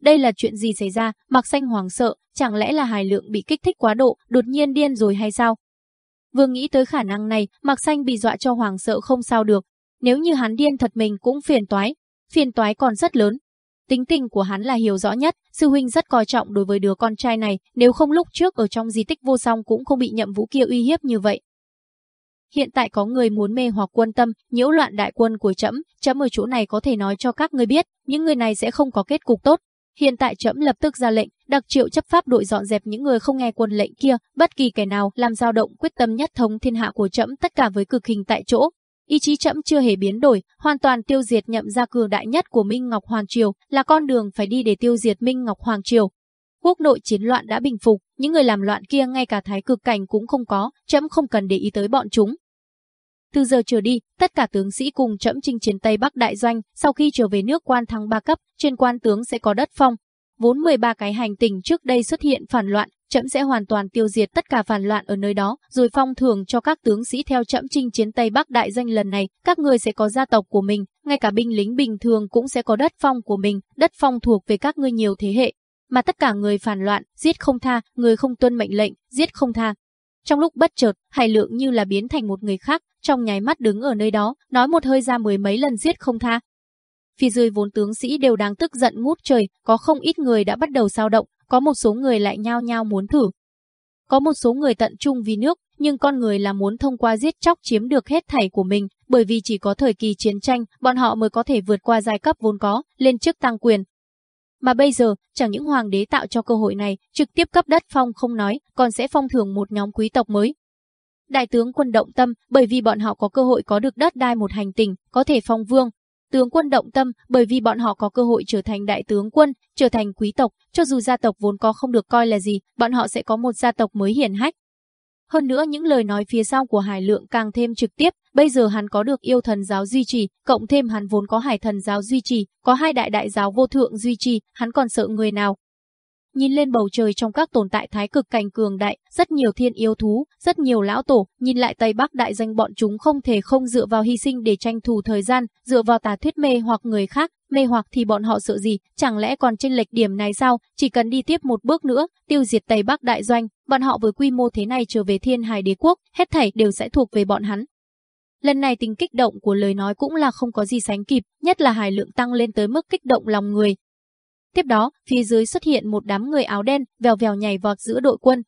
Đây là chuyện gì xảy ra? Mạc Xanh hoảng sợ, chẳng lẽ là Hải Lượng bị kích thích quá độ, đột nhiên điên rồi hay sao? Vừa nghĩ tới khả năng này, Mạc Xanh bị dọa cho hoàng sợ không sao được. Nếu như hắn điên thật mình cũng phiền toái. Phiền toái còn rất lớn, Tính tình của hắn là hiểu rõ nhất, sư huynh rất coi trọng đối với đứa con trai này, nếu không lúc trước ở trong di tích vô song cũng không bị nhậm vũ kia uy hiếp như vậy. Hiện tại có người muốn mê hoặc quân tâm, nhiễu loạn đại quân của trẫm, trẫm ở chỗ này có thể nói cho các người biết, những người này sẽ không có kết cục tốt. Hiện tại trẫm lập tức ra lệnh, đặc triệu chấp pháp đội dọn dẹp những người không nghe quân lệnh kia, bất kỳ kẻ nào làm dao động quyết tâm nhất thống thiên hạ của trẫm tất cả với cực hình tại chỗ. Ý chí trẫm chưa hề biến đổi, hoàn toàn tiêu diệt nhậm gia cường đại nhất của Minh Ngọc Hoàng Triều, là con đường phải đi để tiêu diệt Minh Ngọc Hoàng Triều. Quốc nội chiến loạn đã bình phục, những người làm loạn kia ngay cả thái cực cảnh cũng không có, trẫm không cần để ý tới bọn chúng. Từ giờ trở đi, tất cả tướng sĩ cùng chậm chinh chiến Tây Bắc đại doanh, sau khi trở về nước quan thắng ba cấp, trên quan tướng sẽ có đất phong. Vốn 13 cái hành tinh trước đây xuất hiện phản loạn, trẫm sẽ hoàn toàn tiêu diệt tất cả phản loạn ở nơi đó, rồi phong thưởng cho các tướng sĩ theo trẫm chinh chiến Tây Bắc đại danh lần này, các người sẽ có gia tộc của mình, ngay cả binh lính bình thường cũng sẽ có đất phong của mình, đất phong thuộc về các ngươi nhiều thế hệ. Mà tất cả người phản loạn, giết không tha, người không tuân mệnh lệnh, giết không tha. Trong lúc bất chợt, Hải Lượng như là biến thành một người khác, trong nháy mắt đứng ở nơi đó, nói một hơi ra mười mấy lần giết không tha. Phía dưới vốn tướng sĩ đều đang tức giận ngút trời, có không ít người đã bắt đầu sao động, có một số người lại nhao nhao muốn thử. Có một số người tận trung vì nước, nhưng con người là muốn thông qua giết chóc chiếm được hết thảy của mình, bởi vì chỉ có thời kỳ chiến tranh, bọn họ mới có thể vượt qua giai cấp vốn có, lên chức tăng quyền. Mà bây giờ, chẳng những hoàng đế tạo cho cơ hội này, trực tiếp cấp đất phong không nói, còn sẽ phong thưởng một nhóm quý tộc mới. Đại tướng quân động tâm, bởi vì bọn họ có cơ hội có được đất đai một hành tinh, có thể phong vương, tướng quân động tâm bởi vì bọn họ có cơ hội trở thành đại tướng quân, trở thành quý tộc, cho dù gia tộc vốn có không được coi là gì, bọn họ sẽ có một gia tộc mới hiển hách. Hơn nữa những lời nói phía sau của Hải Lượng càng thêm trực tiếp, bây giờ hắn có được yêu thần giáo duy trì, cộng thêm hắn vốn có hải thần giáo duy trì, có hai đại đại giáo vô thượng duy trì, hắn còn sợ người nào. Nhìn lên bầu trời trong các tồn tại thái cực cảnh cường đại, rất nhiều thiên yêu thú, rất nhiều lão tổ, nhìn lại Tây Bắc đại danh bọn chúng không thể không dựa vào hy sinh để tranh thủ thời gian, dựa vào tà thuyết mê hoặc người khác, mê hoặc thì bọn họ sợ gì, chẳng lẽ còn trên lệch điểm này sao, chỉ cần đi tiếp một bước nữa, tiêu diệt Tây Bắc đại doanh, bọn họ với quy mô thế này trở về thiên hải đế quốc, hết thảy đều sẽ thuộc về bọn hắn. Lần này tính kích động của lời nói cũng là không có gì sánh kịp, nhất là hải lượng tăng lên tới mức kích động lòng người, Tiếp đó, phía dưới xuất hiện một đám người áo đen, vèo vèo nhảy vọt giữa đội quân.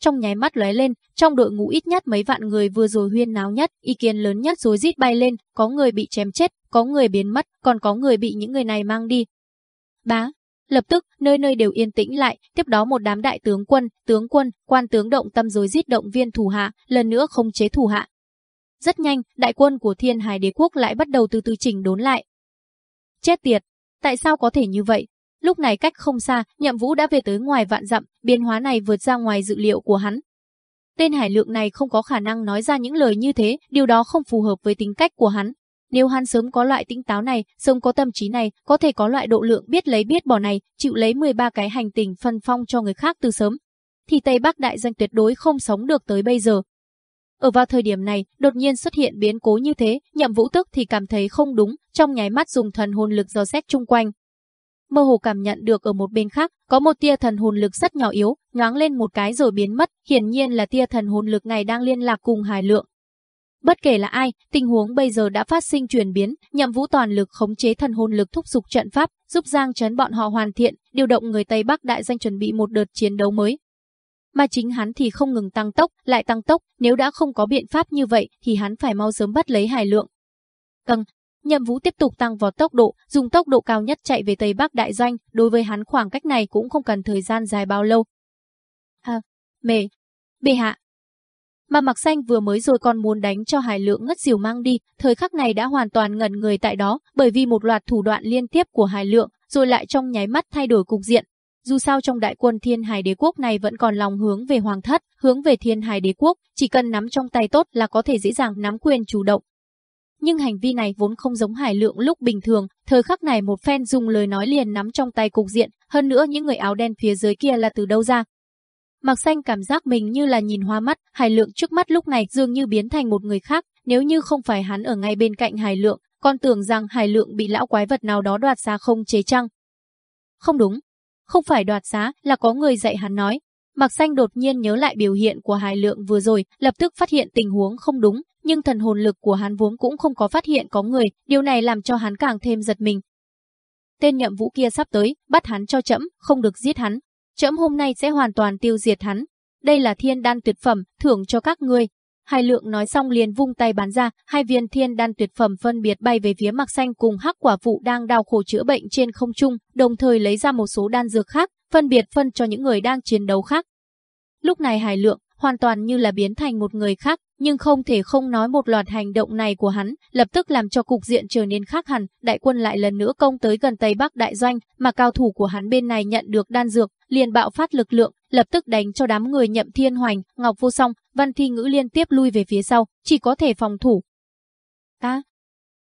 Trong nháy mắt lóe lên, trong đội ngũ ít nhất mấy vạn người vừa rồi huyên náo nhất, ý kiến lớn nhất rối rít bay lên, có người bị chém chết, có người biến mất, còn có người bị những người này mang đi. Bá, Lập tức, nơi nơi đều yên tĩnh lại, tiếp đó một đám đại tướng quân, tướng quân, quan tướng động tâm rối giết động viên thủ hạ, lần nữa không chế thủ hạ. Rất nhanh, đại quân của Thiên Hải Đế quốc lại bắt đầu từ từ chỉnh đốn lại. Chết tiệt, tại sao có thể như vậy? Lúc này cách không xa, Nhậm Vũ đã về tới ngoài vạn dặm, biến hóa này vượt ra ngoài dự liệu của hắn. Tên Hải Lượng này không có khả năng nói ra những lời như thế, điều đó không phù hợp với tính cách của hắn. Nếu hắn sớm có loại tinh táo này, sớm có tâm trí này, có thể có loại độ lượng biết lấy biết bỏ này, chịu lấy 13 cái hành tình phân phong cho người khác từ sớm, thì Tây Bắc đại danh tuyệt đối không sống được tới bây giờ. Ở vào thời điểm này, đột nhiên xuất hiện biến cố như thế, nhậm vũ tức thì cảm thấy không đúng, trong nháy mắt dùng thần hồn lực dò xét chung quanh, mơ hồ cảm nhận được ở một bên khác, có một tia thần hồn lực rất nhỏ yếu, nhoáng lên một cái rồi biến mất, hiển nhiên là tia thần hồn lực này đang liên lạc cùng Hải Lượng. Bất kể là ai, tình huống bây giờ đã phát sinh chuyển biến, nhậm vũ toàn lực khống chế thần hồn lực thúc giục trận pháp, giúp Giang Trấn bọn họ hoàn thiện, điều động người Tây Bắc đại danh chuẩn bị một đợt chiến đấu mới. Mà chính hắn thì không ngừng tăng tốc, lại tăng tốc, nếu đã không có biện pháp như vậy thì hắn phải mau sớm bắt lấy Hải Lượng. Căng, Nhậm Vũ tiếp tục tăng vọt tốc độ, dùng tốc độ cao nhất chạy về Tây Bắc đại doanh, đối với hắn khoảng cách này cũng không cần thời gian dài bao lâu. À, mề, bệ hạ. Mà Mặc Xanh vừa mới rồi còn muốn đánh cho Hải Lượng ngất diều mang đi, thời khắc này đã hoàn toàn ngẩn người tại đó, bởi vì một loạt thủ đoạn liên tiếp của Hải Lượng, rồi lại trong nháy mắt thay đổi cục diện. Dù sao trong đại quân Thiên Hải Đế quốc này vẫn còn lòng hướng về hoàng thất, hướng về Thiên Hải Đế quốc, chỉ cần nắm trong tay tốt là có thể dễ dàng nắm quyền chủ động, nhưng hành vi này vốn không giống Hải Lượng lúc bình thường, thời khắc này một phen dùng lời nói liền nắm trong tay cục diện, hơn nữa những người áo đen phía dưới kia là từ đâu ra. Mặc xanh cảm giác mình như là nhìn hoa mắt, Hải Lượng trước mắt lúc này dường như biến thành một người khác, nếu như không phải hắn ở ngay bên cạnh Hải Lượng, còn tưởng rằng Hải Lượng bị lão quái vật nào đó đoạt giá không chế chăng. Không đúng, không phải đoạt giá, là có người dạy hắn nói. Mặc xanh đột nhiên nhớ lại biểu hiện của Hải Lượng vừa rồi, lập tức phát hiện tình huống không đúng, nhưng thần hồn lực của hắn vốn cũng không có phát hiện có người, điều này làm cho hắn càng thêm giật mình. Tên nhậm vũ kia sắp tới, bắt hắn cho chậm, không được giết hắn. Chậm hôm nay sẽ hoàn toàn tiêu diệt hắn. Đây là thiên đan tuyệt phẩm, thưởng cho các ngươi. Hai lượng nói xong liền vung tay bắn ra, hai viên thiên đan tuyệt phẩm phân biệt bay về phía mặc xanh cùng hắc quả phụ đang đau khổ chữa bệnh trên không trung, đồng thời lấy ra một số đan dược khác, phân biệt phân cho những người đang chiến đấu khác. Lúc này Hải Lượng, hoàn toàn như là biến thành một người khác, nhưng không thể không nói một loạt hành động này của hắn, lập tức làm cho cục diện trở nên khác hẳn, đại quân lại lần nữa công tới gần Tây Bắc đại doanh, mà cao thủ của hắn bên này nhận được đan dược, liền bạo phát lực lượng, lập tức đánh cho đám người Nhậm Thiên Hoành, Ngọc Vô Song, Văn Thi Ngữ liên tiếp lui về phía sau, chỉ có thể phòng thủ. À,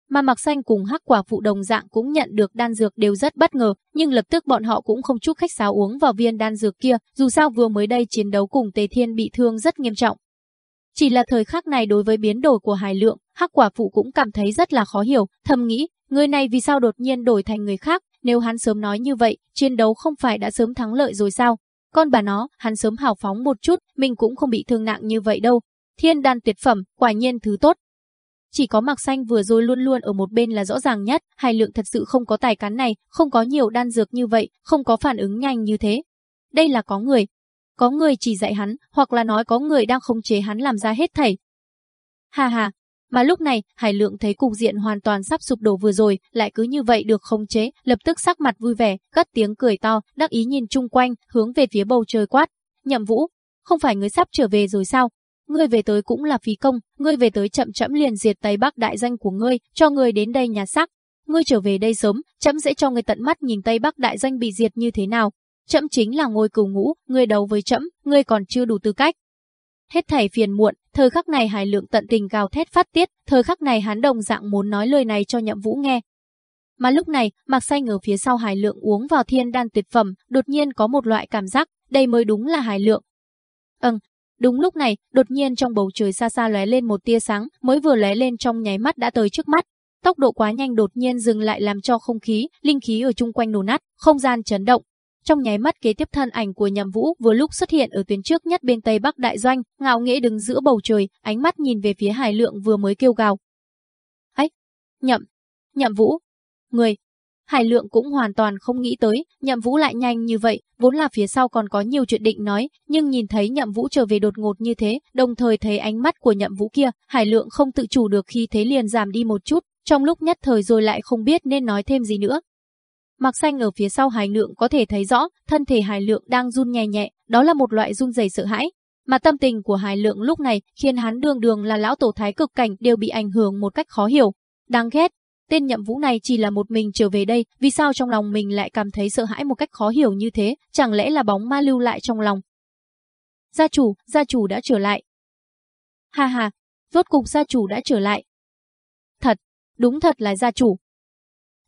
mà Mặc Xanh cùng Hắc Quả phụ đồng dạng cũng nhận được đan dược đều rất bất ngờ, nhưng lập tức bọn họ cũng không chút khách sáo uống vào viên đan dược kia, dù sao vừa mới đây chiến đấu cùng Tề Thiên bị thương rất nghiêm trọng. Chỉ là thời khắc này đối với biến đổi của Hải Lượng, Hắc Quả phụ cũng cảm thấy rất là khó hiểu, thầm nghĩ, người này vì sao đột nhiên đổi thành người khác, nếu hắn sớm nói như vậy, chiến đấu không phải đã sớm thắng lợi rồi sao? Con bà nó, hắn sớm hào phóng một chút, mình cũng không bị thương nặng như vậy đâu. Thiên đan tuyệt phẩm, quả nhiên thứ tốt, chỉ có mặc xanh vừa rồi luôn luôn ở một bên là rõ ràng nhất, Hải Lượng thật sự không có tài cán này, không có nhiều đan dược như vậy, không có phản ứng nhanh như thế. Đây là có người. Có người chỉ dạy hắn, hoặc là nói có người đang khống chế hắn làm ra hết thảy. Hà hà, mà lúc này, Hải Lượng thấy cục diện hoàn toàn sắp sụp đổ vừa rồi, lại cứ như vậy được khống chế, lập tức sắc mặt vui vẻ, cất tiếng cười to, đắc ý nhìn chung quanh, hướng về phía bầu trời quát. Nhậm Vũ, không phải người sắp trở về rồi sao? Ngươi về tới cũng là phí công, ngươi về tới chậm chậm liền diệt Tây Bắc đại danh của ngươi, cho ngươi đến đây nhà xác. Ngươi trở về đây sớm, chậm sẽ cho ngươi tận mắt nhìn Tây Bắc đại danh bị diệt như thế nào. Chậm chính là ngôi cửu ngũ, ngươi đấu với chậm, ngươi còn chưa đủ tư cách. Hết thảy phiền muộn, thời khắc này Hải Lượng tận tình gào thét phát tiết, thời khắc này hắn đồng dạng muốn nói lời này cho Nhậm Vũ nghe. Mà lúc này, Mạc Xanh ở phía sau Hải Lượng uống vào thiên đan tuyệt phẩm, đột nhiên có một loại cảm giác, đây mới đúng là Hải Lượng. Ừm, Đúng lúc này, đột nhiên trong bầu trời xa xa lóe lên một tia sáng, mới vừa lóe lên trong nháy mắt đã tới trước mắt. Tốc độ quá nhanh đột nhiên dừng lại làm cho không khí, linh khí ở chung quanh nổ nát, không gian chấn động. Trong nháy mắt kế tiếp thân ảnh của Nhậm Vũ vừa lúc xuất hiện ở tuyến trước nhất bên tây bắc đại doanh, ngạo nghễ đứng giữa bầu trời, ánh mắt nhìn về phía Hải Lượng vừa mới kêu gào. "Ấy, Nhậm, Nhậm Vũ, người, Hải Lượng cũng hoàn toàn không nghĩ tới, Nhậm Vũ lại nhanh như vậy, vốn là phía sau còn có nhiều chuyện định nói, nhưng nhìn thấy Nhậm Vũ trở về đột ngột như thế, đồng thời thấy ánh mắt của Nhậm Vũ kia, Hải Lượng không tự chủ được khi thế liền giảm đi một chút, trong lúc nhất thời rồi lại không biết nên nói thêm gì nữa. Mặc xanh ở phía sau Hải Lượng có thể thấy rõ, thân thể Hải Lượng đang run nhẹ nhẹ, đó là một loại run rẩy sợ hãi. Mà tâm tình của Hải Lượng lúc này khiến hắn đường đường là lão tổ thái cực cảnh đều bị ảnh hưởng một cách khó hiểu. Đáng ghét, Tên nhậm vũ này chỉ là một mình trở về đây, vì sao trong lòng mình lại cảm thấy sợ hãi một cách khó hiểu như thế, chẳng lẽ là bóng ma lưu lại trong lòng. Gia chủ, gia chủ đã trở lại. Ha ha, rốt cục gia chủ đã trở lại. Thật, đúng thật là gia chủ.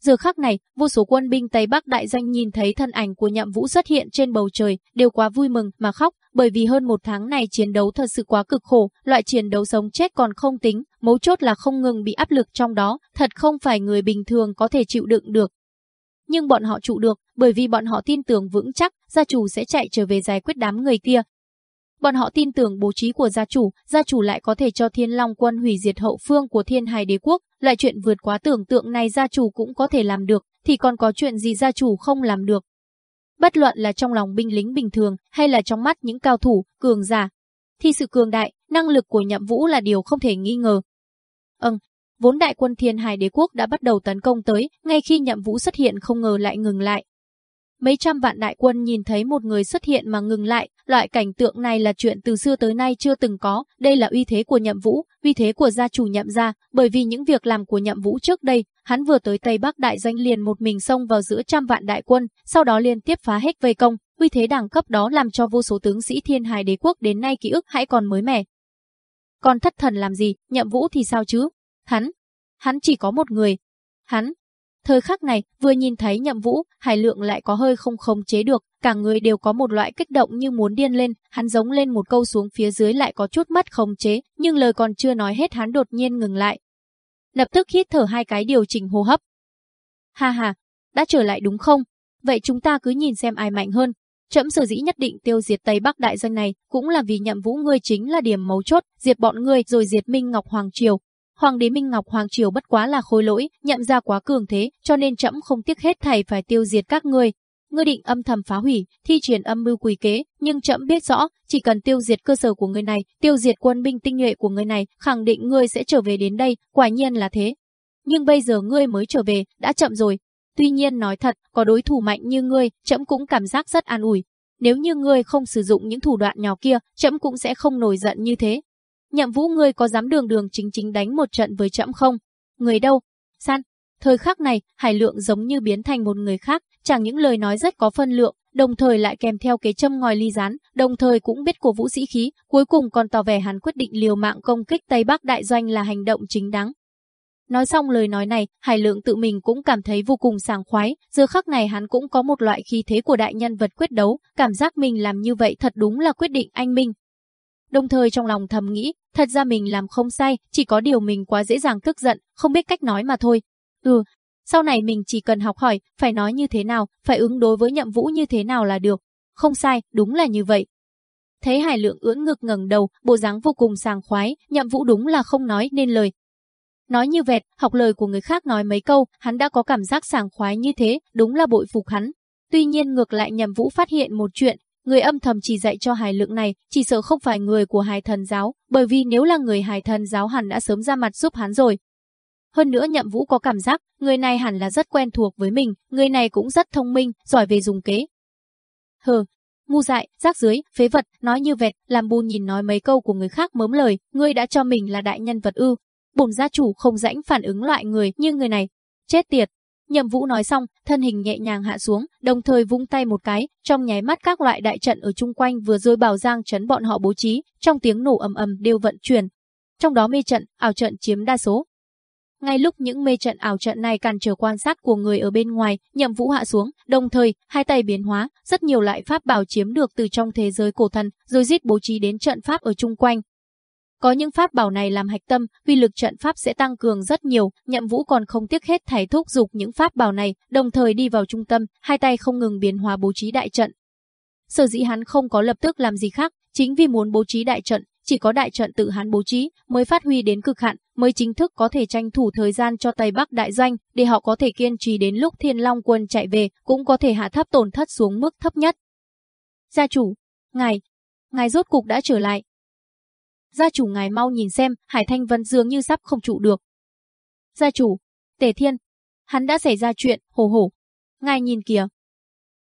Giờ khắc này, vô số quân binh Tây Bắc đại danh nhìn thấy thân ảnh của nhậm vũ xuất hiện trên bầu trời, đều quá vui mừng mà khóc, bởi vì hơn một tháng này chiến đấu thật sự quá cực khổ, loại chiến đấu sống chết còn không tính, mấu chốt là không ngừng bị áp lực trong đó, thật không phải người bình thường có thể chịu đựng được. Nhưng bọn họ trụ được, bởi vì bọn họ tin tưởng vững chắc, gia chủ sẽ chạy trở về giải quyết đám người kia. Bọn họ tin tưởng bố trí của gia chủ, gia chủ lại có thể cho thiên long quân hủy diệt hậu phương của thiên hài đế quốc, loại chuyện vượt quá tưởng tượng này gia chủ cũng có thể làm được, thì còn có chuyện gì gia chủ không làm được. Bất luận là trong lòng binh lính bình thường hay là trong mắt những cao thủ, cường giả, thì sự cường đại, năng lực của nhậm vũ là điều không thể nghi ngờ. Ừm, vốn đại quân thiên hải đế quốc đã bắt đầu tấn công tới, ngay khi nhậm vũ xuất hiện không ngờ lại ngừng lại. Mấy trăm vạn đại quân nhìn thấy một người xuất hiện mà ngừng lại, loại cảnh tượng này là chuyện từ xưa tới nay chưa từng có, đây là uy thế của nhậm vũ, uy thế của gia chủ nhậm gia, bởi vì những việc làm của nhậm vũ trước đây, hắn vừa tới Tây Bắc đại Doanh liền một mình xông vào giữa trăm vạn đại quân, sau đó liên tiếp phá hết vây công, uy thế đẳng cấp đó làm cho vô số tướng sĩ thiên hài đế quốc đến nay ký ức hãy còn mới mẻ. Còn thất thần làm gì, nhậm vũ thì sao chứ? Hắn, hắn chỉ có một người. Hắn, Thời khắc này, vừa nhìn thấy nhậm vũ, hải lượng lại có hơi không khống chế được, cả người đều có một loại kích động như muốn điên lên, hắn giống lên một câu xuống phía dưới lại có chút mất khống chế, nhưng lời còn chưa nói hết hắn đột nhiên ngừng lại. Lập tức hít thở hai cái điều chỉnh hô hấp. Ha ha, đã trở lại đúng không? Vậy chúng ta cứ nhìn xem ai mạnh hơn. Trẫm sở dĩ nhất định tiêu diệt Tây Bắc đại danh này, cũng là vì nhậm vũ ngươi chính là điểm mấu chốt, diệt bọn ngươi rồi diệt Minh Ngọc Hoàng Triều, Hoàng đế Minh Ngọc Hoàng Triều bất quá là khối lỗi, nhậm ra quá cường thế, cho nên trẫm không tiếc hết thầy phải tiêu diệt các ngươi. Ngươi định âm thầm phá hủy, thi triển âm mưu quỷ kế, nhưng trẫm biết rõ, chỉ cần tiêu diệt cơ sở của người này, tiêu diệt quân binh tinh nhuệ của người này, khẳng định ngươi sẽ trở về đến đây, quả nhiên là thế. Nhưng bây giờ ngươi mới trở về, đã chậm rồi. Tuy nhiên nói thật, có đối thủ mạnh như ngươi, trẫm cũng cảm giác rất an ủi. nếu như ngươi không sử dụng những thủ đoạn nhỏ kia, trẫm cũng sẽ không nổi giận như thế. Nhậm Vũ ngươi có dám đường đường chính chính đánh một trận với trẫm không? Người đâu? San. Thời khắc này, Hải Lượng giống như biến thành một người khác, chẳng những lời nói rất có phân lượng, đồng thời lại kèm theo kế châm ngòi ly rán, đồng thời cũng biết cổ vũ sĩ khí, cuối cùng còn tỏ vẻ hắn quyết định liều mạng công kích Tây Bắc đại doanh là hành động chính đáng. Nói xong lời nói này, Hải Lượng tự mình cũng cảm thấy vô cùng sảng khoái, giờ khắc này hắn cũng có một loại khí thế của đại nhân vật quyết đấu, cảm giác mình làm như vậy thật đúng là quyết định anh minh. Đồng thời trong lòng thầm nghĩ, thật ra mình làm không sai, chỉ có điều mình quá dễ dàng tức giận, không biết cách nói mà thôi. Ừ, sau này mình chỉ cần học hỏi, phải nói như thế nào, phải ứng đối với nhậm vũ như thế nào là được. Không sai, đúng là như vậy. Thấy Hải Lượng ưỡn ngực ngẩng đầu, bộ dáng vô cùng sàng khoái, nhậm vũ đúng là không nói nên lời, Nói như vẹt, học lời của người khác nói mấy câu, hắn đã có cảm giác sàng khoái như thế, đúng là bội phục hắn. Tuy nhiên ngược lại nhầm vũ phát hiện một chuyện, người âm thầm chỉ dạy cho hài lượng này, chỉ sợ không phải người của hài thần giáo, bởi vì nếu là người hài thần giáo hẳn đã sớm ra mặt giúp hắn rồi. Hơn nữa nhậm vũ có cảm giác, người này hẳn là rất quen thuộc với mình, người này cũng rất thông minh, giỏi về dùng kế. Hừ, ngu dại, rác dưới, phế vật, nói như vẹt, làm bù nhìn nói mấy câu của người khác mớm lời, ngươi đã cho mình là đại nhân vật ư, bổn gia chủ không rãnh phản ứng loại người như người này. Chết tiệt. Nhậm Vũ nói xong, thân hình nhẹ nhàng hạ xuống, đồng thời vung tay một cái, trong nháy mắt các loại đại trận ở chung quanh vừa rơi bảo giang chấn bọn họ bố trí, trong tiếng nổ ầm ầm đều vận chuyển. Trong đó mê trận, ảo trận chiếm đa số. Ngay lúc những mê trận ảo trận này cản trở quan sát của người ở bên ngoài, Nhậm Vũ hạ xuống, đồng thời hai tay biến hóa, rất nhiều loại pháp bảo chiếm được từ trong thế giới cổ thần, rồi giết bố trí đến trận pháp ở chung quanh, có những pháp bảo này làm hạch tâm, uy lực trận pháp sẽ tăng cường rất nhiều, nhậm vũ còn không tiếc hết thảy thúc dục những pháp bảo này, đồng thời đi vào trung tâm, hai tay không ngừng biến hóa bố trí đại trận. Sở dĩ hắn không có lập tức làm gì khác, chính vì muốn bố trí đại trận, chỉ có đại trận tự hắn bố trí mới phát huy đến cực hạn, mới chính thức có thể tranh thủ thời gian cho Tây Bắc đại doanh, để họ có thể kiên trì đến lúc Thiên Long quân chạy về, cũng có thể hạ thấp tổn thất xuống mức thấp nhất. Gia chủ, ngài, ngài rốt cục đã trở lại, Gia chủ ngài mau nhìn xem, Hải Thanh Vân dường như sắp không trụ được. Gia chủ, Tề Thiên, hắn đã xảy ra chuyện, hồ hổ. Ngài nhìn kìa.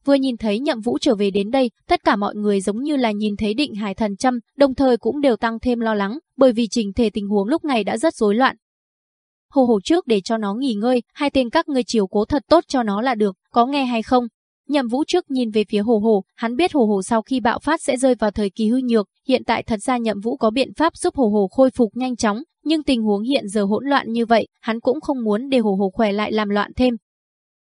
Vừa nhìn thấy nhậm vũ trở về đến đây, tất cả mọi người giống như là nhìn thấy định hải thần châm, đồng thời cũng đều tăng thêm lo lắng, bởi vì trình thể tình huống lúc này đã rất rối loạn. Hồ hồ trước để cho nó nghỉ ngơi, hai tên các ngươi chiều cố thật tốt cho nó là được, có nghe hay không? Nhậm Vũ trước nhìn về phía Hồ Hồ, hắn biết Hồ Hồ sau khi bạo phát sẽ rơi vào thời kỳ hư nhược, hiện tại thật ra Nhậm Vũ có biện pháp giúp Hồ Hồ khôi phục nhanh chóng, nhưng tình huống hiện giờ hỗn loạn như vậy, hắn cũng không muốn để Hồ Hồ khỏe lại làm loạn thêm.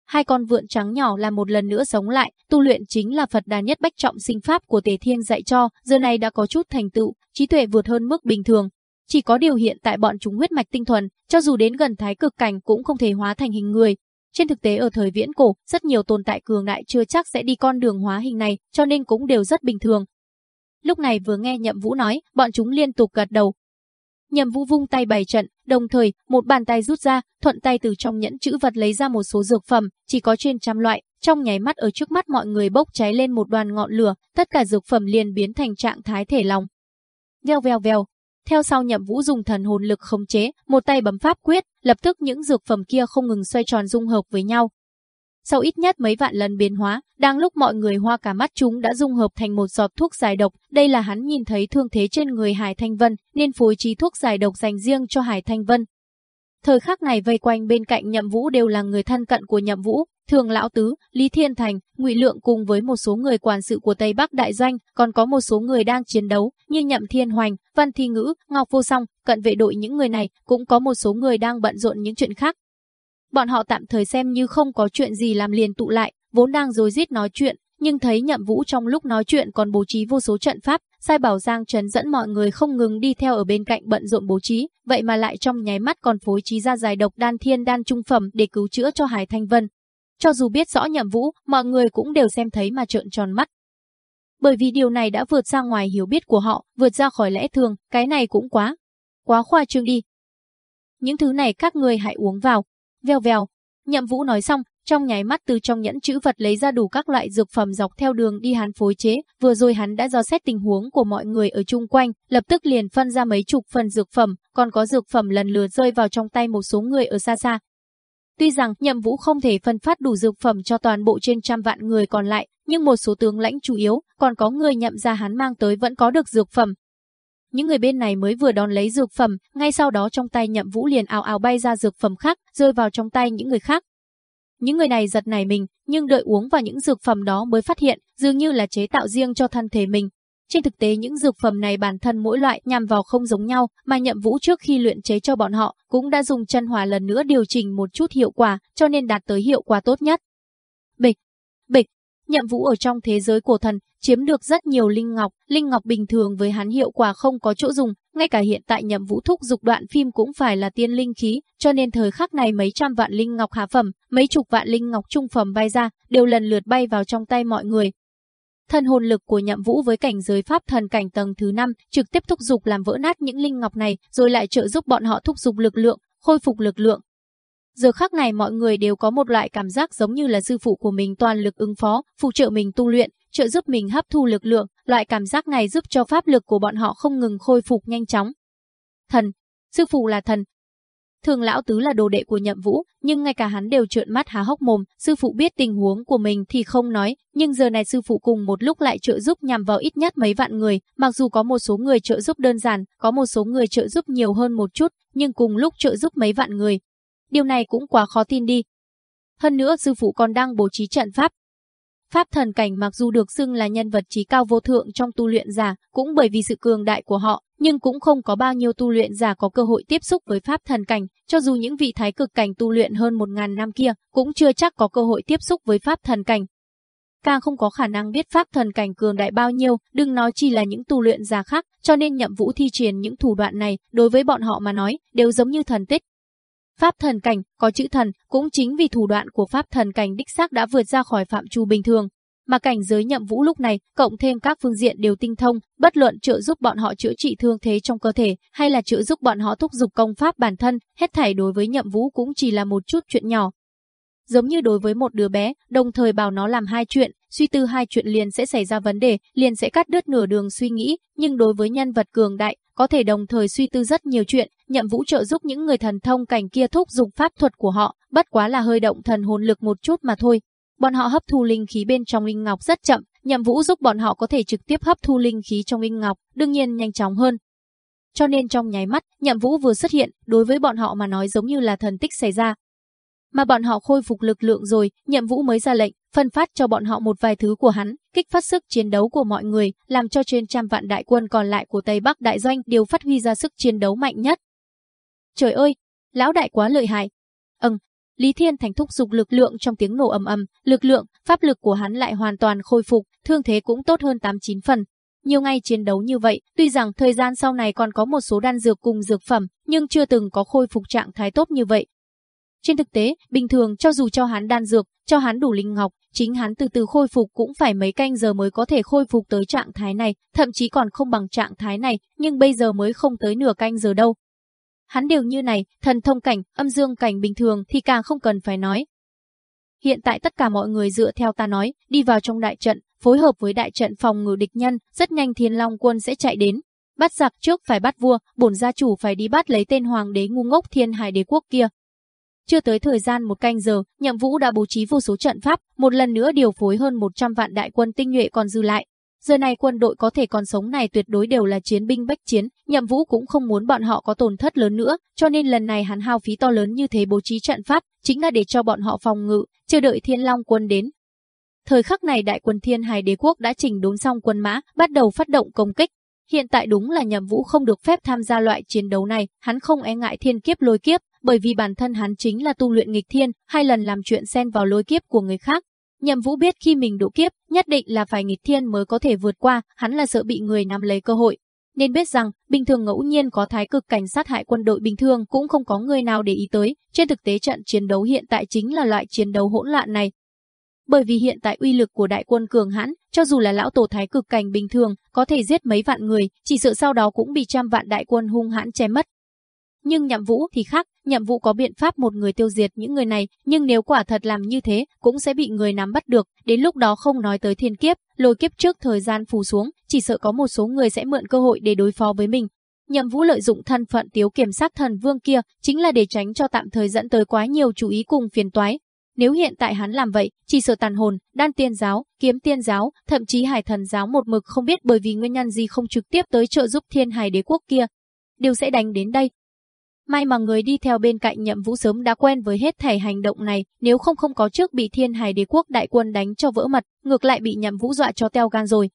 Hai con vượn trắng nhỏ là một lần nữa sống lại, tu luyện chính là Phật Đà nhất bách trọng sinh pháp của Tề Thiên dạy cho, giờ này đã có chút thành tựu, trí tuệ vượt hơn mức bình thường. Chỉ có điều hiện tại bọn chúng huyết mạch tinh thuần, cho dù đến gần thái cực cảnh cũng không thể hóa thành hình người, trên thực tế ở thời viễn cổ, rất nhiều tồn tại cường đại chưa chắc sẽ đi con đường hóa hình này, cho nên cũng đều rất bình thường. Lúc này vừa nghe Nhậm Vũ nói, bọn chúng liên tục gật đầu. Nhậm Vũ vung tay bày trận, đồng thời, một bàn tay rút ra, thuận tay từ trong nhẫn chữ vật lấy ra một số dược phẩm, chỉ có trên trăm loại, trong nháy mắt ở trước mắt mọi người bốc cháy lên một đoàn ngọn lửa, tất cả dược phẩm liền biến thành trạng thái thể lòng. Vèo vèo vèo, theo sau Nhậm Vũ dùng thần hồn lực khống chế, một tay bấm pháp quyết, lập tức những dược phẩm kia không ngừng xoay tròn dung hợp với nhau. Sau ít nhất mấy vạn lần biến hóa, đang lúc mọi người hoa cả mắt chúng đã dung hợp thành một giọt thuốc giải độc, đây là hắn nhìn thấy thương thế trên người Hải Thanh Vân, nên phối trí thuốc giải độc dành riêng cho Hải Thanh Vân. Thời khắc này vây quanh bên cạnh Nhậm Vũ đều là người thân cận của Nhậm Vũ, Thường Lão Tứ, Lý Thiên Thành, Ngụy Lượng cùng với một số người quản sự của Tây Bắc Đại Doanh, còn có một số người đang chiến đấu, như Nhậm Thiên Hoành, Văn Thi Ngữ, Ngọc Vô Song, cận vệ đội những người này, cũng có một số người đang bận rộn những chuyện khác. Bọn họ tạm thời xem như không có chuyện gì làm liền tụ lại, vốn đang rối rít nói chuyện, nhưng thấy Nhậm Vũ trong lúc nói chuyện còn bố trí vô số trận pháp, sai bảo Giang Trấn dẫn mọi người không ngừng đi theo ở bên cạnh bận rộn bố trí, vậy mà lại trong nháy mắt còn phối trí ra giải độc đan thiên đan trung phẩm để cứu chữa cho Hải Thanh Vân. Cho dù biết rõ nhậm vũ, mọi người cũng đều xem thấy mà trợn tròn mắt. Bởi vì điều này đã vượt ra ngoài hiểu biết của họ, vượt ra khỏi lẽ thường, cái này cũng quá, quá khoa trương đi. Những thứ này các người hãy uống vào. Vèo vèo. Nhậm vũ nói xong, trong nháy mắt từ trong nhẫn chữ vật lấy ra đủ các loại dược phẩm dọc theo đường đi hắn phối chế, vừa rồi hắn đã do xét tình huống của mọi người ở chung quanh, lập tức liền phân ra mấy chục phần dược phẩm, còn có dược phẩm lần lượt rơi vào trong tay một số người ở xa xa, Tuy rằng nhậm vũ không thể phân phát đủ dược phẩm cho toàn bộ trên trăm vạn người còn lại, nhưng một số tướng lãnh chủ yếu, còn có người nhậm ra hắn mang tới vẫn có được dược phẩm. Những người bên này mới vừa đón lấy dược phẩm, ngay sau đó trong tay nhậm vũ liền ào ào bay ra dược phẩm khác, rơi vào trong tay những người khác. Những người này giật nảy mình, nhưng đợi uống vào những dược phẩm đó mới phát hiện, dường như là chế tạo riêng cho thân thể mình. Trên thực tế những dược phẩm này bản thân mỗi loại nhằm vào không giống nhau, mà nhậm vũ trước khi luyện chế cho bọn họ cũng đã dùng chân hỏa lần nữa điều chỉnh một chút hiệu quả, cho nên đạt tới hiệu quả tốt nhất. Bịch, bịch, nhậm vũ ở trong thế giới cổ thần, chiếm được rất nhiều linh ngọc, linh ngọc bình thường với hắn hiệu quả không có chỗ dùng, ngay cả hiện tại nhậm vũ thúc dục đoạn phim cũng phải là tiên linh khí, cho nên thời khắc này mấy trăm vạn linh ngọc hạ phẩm, mấy chục vạn linh ngọc trung phẩm bay ra, đều lần lượt bay vào trong tay mọi người. Thân hồn lực của nhậm vũ với cảnh giới pháp thần cảnh tầng thứ 5 trực tiếp thúc dục làm vỡ nát những linh ngọc này, rồi lại trợ giúp bọn họ thúc dục lực lượng, khôi phục lực lượng, Giờ khắc này mọi người đều có một loại cảm giác giống như là sư phụ của mình toàn lực ứng phó, phụ trợ mình tu luyện, trợ giúp mình hấp thu lực lượng, loại cảm giác này giúp cho pháp lực của bọn họ không ngừng khôi phục nhanh chóng. Thần, sư phụ là thần. Thường lão tứ là đồ đệ của nhậm vũ, nhưng ngay cả hắn đều trợn mắt há hốc mồm, sư phụ biết tình huống của mình thì không nói, nhưng giờ này sư phụ cùng một lúc lại trợ giúp nhằm vào ít nhất mấy vạn người, mặc dù có một số người trợ giúp đơn giản, có một số người trợ giúp nhiều hơn một chút, nhưng cùng lúc trợ giúp mấy vạn người, Điều này cũng quá khó tin đi. Hơn nữa sư phụ còn đang bố trí trận pháp. Pháp thần cảnh mặc dù được xưng là nhân vật trí cao vô thượng trong tu luyện giả, cũng bởi vì sự cường đại của họ, nhưng cũng không có bao nhiêu tu luyện giả có cơ hội tiếp xúc với pháp thần cảnh, cho dù những vị thái cực cảnh tu luyện hơn một ngàn năm kia, cũng chưa chắc có cơ hội tiếp xúc với pháp thần cảnh. Càng không có khả năng biết pháp thần cảnh cường đại bao nhiêu, đừng nói chỉ là những tu luyện giả khác, cho nên nhậm vũ thi triển những thủ đoạn này, đối với bọn họ mà nói, đều giống như thần tích, Pháp thần cảnh, có chữ thần, cũng chính vì thủ đoạn của pháp thần cảnh đích xác đã vượt ra khỏi phạm trù bình thường. Mà cảnh giới nhậm vũ lúc này, cộng thêm các phương diện đều tinh thông, bất luận trợ giúp bọn họ chữa trị thương thế trong cơ thể, hay là trợ giúp bọn họ thúc giục công pháp bản thân, hết thảy đối với nhậm vũ cũng chỉ là một chút chuyện nhỏ. Giống như đối với một đứa bé, đồng thời bảo nó làm hai chuyện, suy tư hai chuyện liền sẽ xảy ra vấn đề, liền sẽ cắt đứt nửa đường suy nghĩ, nhưng đối với nhân vật cường đại, có thể đồng thời suy tư rất nhiều chuyện, nhậm vũ trợ giúp những người thần thông cảnh kia thúc dùng pháp thuật của họ, bất quá là hơi động thần hồn lực một chút mà thôi. Bọn họ hấp thu linh khí bên trong linh ngọc rất chậm, nhậm vũ giúp bọn họ có thể trực tiếp hấp thu linh khí trong linh ngọc, đương nhiên nhanh chóng hơn. Cho nên trong nháy mắt, nhậm vũ vừa xuất hiện, đối với bọn họ mà nói giống như là thần tích xảy ra, mà bọn họ khôi phục lực lượng rồi, Nhậm vũ mới ra lệnh, phân phát cho bọn họ một vài thứ của hắn, kích phát sức chiến đấu của mọi người, làm cho trên trăm vạn đại quân còn lại của Tây Bắc đại doanh đều phát huy ra sức chiến đấu mạnh nhất. Trời ơi, lão đại quá lợi hại. Ừm, Lý Thiên Thành thúc dục lực lượng trong tiếng nổ ầm ầm, lực lượng, pháp lực của hắn lại hoàn toàn khôi phục, thương thế cũng tốt hơn 89 phần. Nhiều ngày chiến đấu như vậy, tuy rằng thời gian sau này còn có một số đan dược cùng dược phẩm, nhưng chưa từng có khôi phục trạng thái tốt như vậy, trên thực tế, bình thường cho dù cho hắn đan dược, cho hắn đủ linh ngọc, chính hắn từ từ khôi phục cũng phải mấy canh giờ mới có thể khôi phục tới trạng thái này, thậm chí còn không bằng trạng thái này, nhưng bây giờ mới không tới nửa canh giờ đâu. Hắn đều như này, thần thông cảnh, âm dương cảnh bình thường thì càng không cần phải nói. Hiện tại tất cả mọi người dựa theo ta nói, đi vào trong đại trận, phối hợp với đại trận phòng ngự địch nhân, rất nhanh Thiên Long quân sẽ chạy đến. Bắt giặc trước phải bắt vua, bổn gia chủ phải đi bắt lấy tên hoàng đế ngu ngốc Thiên Hải đế quốc kia, chưa tới thời gian một canh giờ, Nhậm Vũ đã bố trí vô số trận pháp, một lần nữa điều phối hơn 100 vạn đại quân tinh nhuệ còn dư lại. Giờ này quân đội có thể còn sống này tuyệt đối đều là chiến binh bách chiến, Nhậm Vũ cũng không muốn bọn họ có tổn thất lớn nữa, cho nên lần này hắn hao phí to lớn như thế bố trí trận pháp, chính là để cho bọn họ phòng ngự, chờ đợi Thiên Long quân đến. Thời khắc này đại quân Thiên Hải Đế quốc đã chỉnh đốn xong quân mã, bắt đầu phát động công kích. Hiện tại đúng là Nhậm Vũ không được phép tham gia loại chiến đấu này, hắn không e ngại thiên kiếp lôi kiếp, bởi vì bản thân hắn chính là tu luyện nghịch thiên, hai lần làm chuyện xen vào lôi kiếp của người khác. Nhậm Vũ biết khi mình độ kiếp, nhất định là phải nghịch thiên mới có thể vượt qua, hắn là sợ bị người nắm lấy cơ hội. Nên biết rằng, bình thường ngẫu nhiên có thái cực cảnh sát hại quân đội bình thường cũng không có người nào để ý tới, trên thực tế trận chiến đấu hiện tại chính là loại chiến đấu hỗn loạn này. Bởi vì hiện tại uy lực của đại quân cường hãn, cho dù là lão tổ thái cực cảnh bình thường, có thể giết mấy vạn người, chỉ sợ sau đó cũng bị trăm vạn đại quân hung hãn chém mất. Nhưng nhậm vũ thì khác, nhậm vũ có biện pháp một người tiêu diệt những người này, nhưng nếu quả thật làm như thế, cũng sẽ bị người nắm bắt được, đến lúc đó không nói tới thiên kiếp, lôi kiếp trước thời gian phù xuống, chỉ sợ có một số người sẽ mượn cơ hội để đối phó với mình. Nhậm vũ lợi dụng thân phận tiếu kiểm sát thần vương kia, chính là để tránh cho tạm thời dẫn tới quá nhiều chú ý cùng phiền toái. Nếu hiện tại hắn làm vậy, chỉ sợ tàn hồn, đan tiên giáo, kiếm tiên giáo, thậm chí hải thần giáo một mực không biết bởi vì nguyên nhân gì không trực tiếp tới trợ giúp thiên hải đế quốc kia. Đều sẽ đánh đến đây. May mà người đi theo bên cạnh nhậm vũ sớm đã quen với hết thảy hành động này, nếu không không có trước bị thiên hải đế quốc đại quân đánh cho vỡ mặt ngược lại bị nhậm vũ dọa cho teo gan rồi.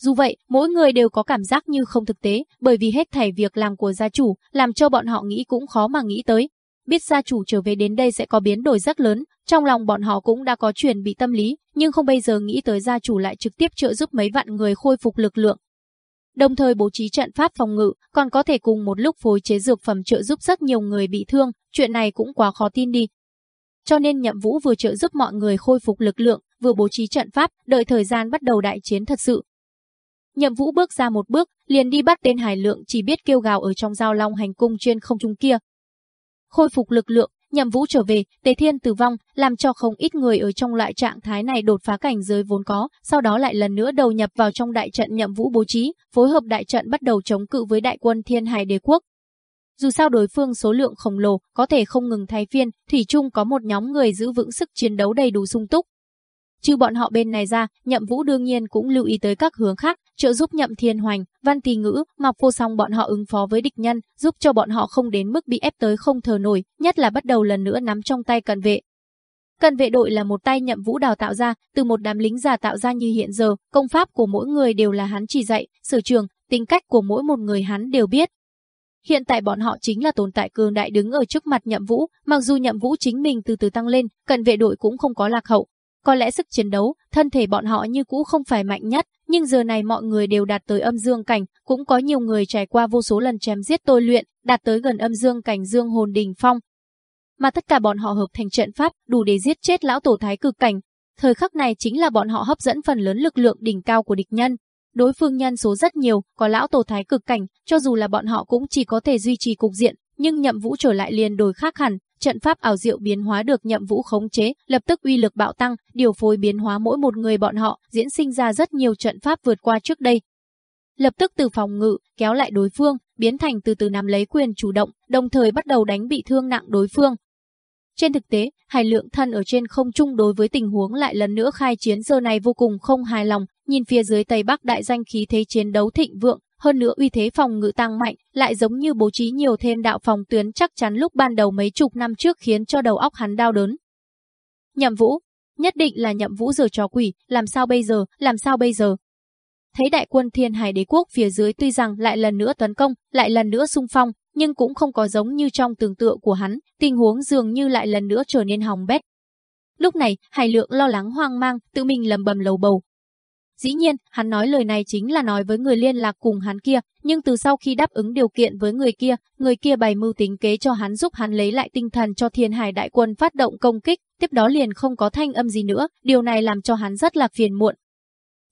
Dù vậy, mỗi người đều có cảm giác như không thực tế, bởi vì hết thảy việc làm của gia chủ, làm cho bọn họ nghĩ cũng khó mà nghĩ tới. Biết gia chủ trở về đến đây sẽ có biến đổi rất lớn, trong lòng bọn họ cũng đã có chuyển bị tâm lý, nhưng không bây giờ nghĩ tới gia chủ lại trực tiếp trợ giúp mấy vạn người khôi phục lực lượng. Đồng thời bố trí trận pháp phòng ngự, còn có thể cùng một lúc phối chế dược phẩm trợ giúp rất nhiều người bị thương, chuyện này cũng quá khó tin đi. Cho nên Nhậm Vũ vừa trợ giúp mọi người khôi phục lực lượng, vừa bố trí trận pháp, đợi thời gian bắt đầu đại chiến thật sự, Nhậm Vũ bước ra một bước, liền đi bắt tên Hải Lượng chỉ biết kêu gào ở trong giao long hành cung trên không trung kia. Khôi phục lực lượng, Nhậm Vũ trở về, Tề Thiên tử vong, làm cho không ít người ở trong loại trạng thái này đột phá cảnh giới vốn có, sau đó lại lần nữa đầu nhập vào trong đại trận Nhậm Vũ bố trí, phối hợp đại trận bắt đầu chống cự với đại quân Thiên Hải Đế quốc. Dù sao đối phương số lượng khổng lồ, có thể không ngừng thay phiên, thủy chung có một nhóm người giữ vững sức chiến đấu đầy đủ sung túc, Trừ bọn họ bên này ra, Nhậm Vũ đương nhiên cũng lưu ý tới các hướng khác, trợ giúp Nhậm Thiên Hoành, Văn Tỳ Ngữ, Mạc Vô Song bọn họ ứng phó với địch nhân, giúp cho bọn họ không đến mức bị ép tới không thở nổi, nhất là bắt đầu lần nữa nắm trong tay cận vệ. Cận vệ đội là một tay Nhậm Vũ đào tạo ra, từ một đám lính già tạo ra như hiện giờ, công pháp của mỗi người đều là hắn chỉ dạy, sở trường, tính cách của mỗi một người hắn đều biết. Hiện tại bọn họ chính là tồn tại cường đại đứng ở trước mặt Nhậm Vũ, mặc dù Nhậm Vũ chính mình từ từ tăng lên, cận vệ đội cũng không có lạc hậu, có lẽ sức chiến đấu, thân thể bọn họ như cũ không phải mạnh nhất, nhưng giờ này mọi người đều đạt tới âm dương cảnh, cũng có nhiều người trải qua vô số lần chém giết tôi luyện, đạt tới gần âm dương cảnh dương hồn đỉnh phong. Mà tất cả bọn họ hợp thành trận pháp, đủ để giết chết lão tổ thái cực cảnh. Thời khắc này chính là bọn họ hấp dẫn phần lớn lực lượng đỉnh cao của địch nhân. Đối phương nhân số rất nhiều, có lão tổ thái cực cảnh, cho dù là bọn họ cũng chỉ có thể duy trì cục diện, nhưng nhậm vũ trở lại liền đổi khác hẳn, trận pháp ảo diệu biến hóa được nhậm vũ khống chế, lập tức uy lực bạo tăng, điều phối biến hóa mỗi một người bọn họ, diễn sinh ra rất nhiều trận pháp vượt qua trước đây. Lập tức từ phòng ngự, kéo lại đối phương, biến thành từ từ nắm lấy quyền chủ động, đồng thời bắt đầu đánh bị thương nặng đối phương. Trên thực tế, Hải Lượng thân ở trên không trung đối với tình huống lại lần nữa khai chiến giờ này vô cùng không hài lòng, nhìn phía dưới Tây Bắc đại danh khí thế chiến đấu thịnh vượng, hơn nữa uy thế phòng ngự tăng mạnh, lại giống như bố trí nhiều thêm đạo phòng tuyến chắc chắn lúc ban đầu mấy chục năm trước khiến cho đầu óc hắn đau đớn. Nhậm Vũ, nhất định là Nhậm Vũ giờ trò quỷ, làm sao bây giờ, làm sao bây giờ? Thấy đại quân Thiên Hải Đế quốc phía dưới tuy rằng lại lần nữa tấn công, lại lần nữa xung phong, nhưng cũng không có giống như trong tưởng tượng của hắn, tình huống dường như lại lần nữa trở nên hỏng bét. Lúc này, Hải Lượng lo lắng hoang mang, tự mình lầm bầm lầu bầu, Dĩ nhiên, hắn nói lời này chính là nói với người liên lạc cùng hắn kia, nhưng từ sau khi đáp ứng điều kiện với người kia, người kia bày mưu tính kế cho hắn giúp hắn lấy lại tinh thần cho thiên hải đại quân phát động công kích, tiếp đó liền không có thanh âm gì nữa, điều này làm cho hắn rất là phiền muộn.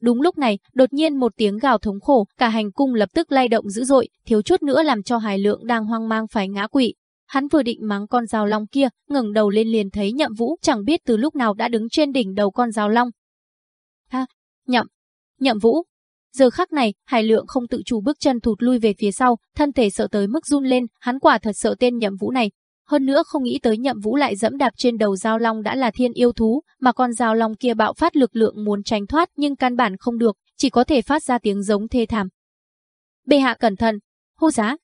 Đúng lúc này, đột nhiên một tiếng gào thống khổ, cả hành cung lập tức lay động dữ dội, thiếu chút nữa làm cho Hải Lượng đang hoang mang phải ngã quỵ. Hắn vừa định mắng con rào long kia, ngẩng đầu lên liền thấy Nhậm Vũ chẳng biết từ lúc nào đã đứng trên đỉnh đầu con rào long. Ha, Nhậm, Nhậm Vũ. Giờ khắc này, Hải Lượng không tự chủ bước chân thụt lui về phía sau, thân thể sợ tới mức run lên, hắn quả thật sợ tên Nhậm Vũ này. Hơn nữa không nghĩ tới Nhậm Vũ lại dẫm đạp trên đầu giao long đã là thiên yêu thú, mà con giao long kia bạo phát lực lượng muốn tránh thoát nhưng căn bản không được, chỉ có thể phát ra tiếng giống thê thảm. Bệ hạ cẩn thận, hô giá.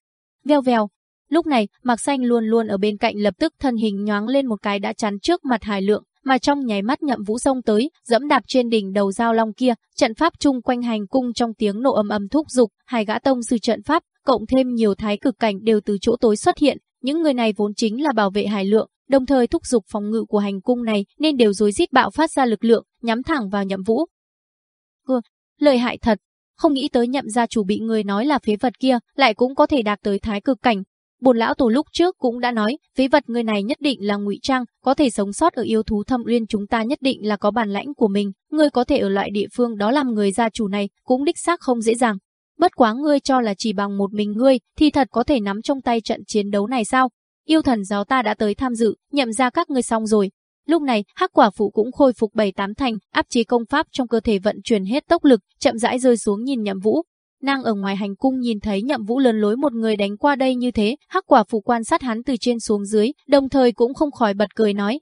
Veo vèo. Lúc này, Mạc Xanh luôn luôn ở bên cạnh lập tức thân hình nhoáng lên một cái đã chắn trước mặt Hải Lượng, mà trong nháy mắt nhậm vũ sông tới, dẫm đạp trên đỉnh đầu giao long kia, trận pháp chung quanh hành cung trong tiếng nổ ầm ầm thúc giục, hai gã tông sư trận pháp, cộng thêm nhiều thái cực cảnh đều từ chỗ tối xuất hiện, những người này vốn chính là bảo vệ hải lượng, đồng thời thúc giục phòng ngự của hành cung này nên đều rối rít bạo phát ra lực lượng, nhắm thẳng vào nhậm vũ. Ừ, lợi hại thật, không nghĩ tới nhậm gia chủ bị người nói là phế vật kia, lại cũng có thể đạt tới thái cực cảnh, Bồn lão tổ lúc trước cũng đã nói, phế vật người này nhất định là ngụy trang, có thể sống sót ở yêu thú thâm uyên chúng ta nhất định là có bản lãnh của mình, ngươi có thể ở loại địa phương đó làm người gia chủ này, cũng đích xác không dễ dàng. Bất quá ngươi cho là chỉ bằng một mình ngươi, thì thật có thể nắm trong tay trận chiến đấu này sao? Yêu thần giáo ta đã tới tham dự, nhậm ra các ngươi xong rồi. Lúc này, hắc quả phụ cũng khôi phục bảy tám thành, áp chế công pháp trong cơ thể vận chuyển hết tốc lực, chậm rãi rơi xuống nhìn nhậm vũ, Nàng ở ngoài hành cung nhìn thấy nhậm vũ lớn lối một người đánh qua đây như thế, hắc quả phụ quan sát hắn từ trên xuống dưới, đồng thời cũng không khỏi bật cười nói.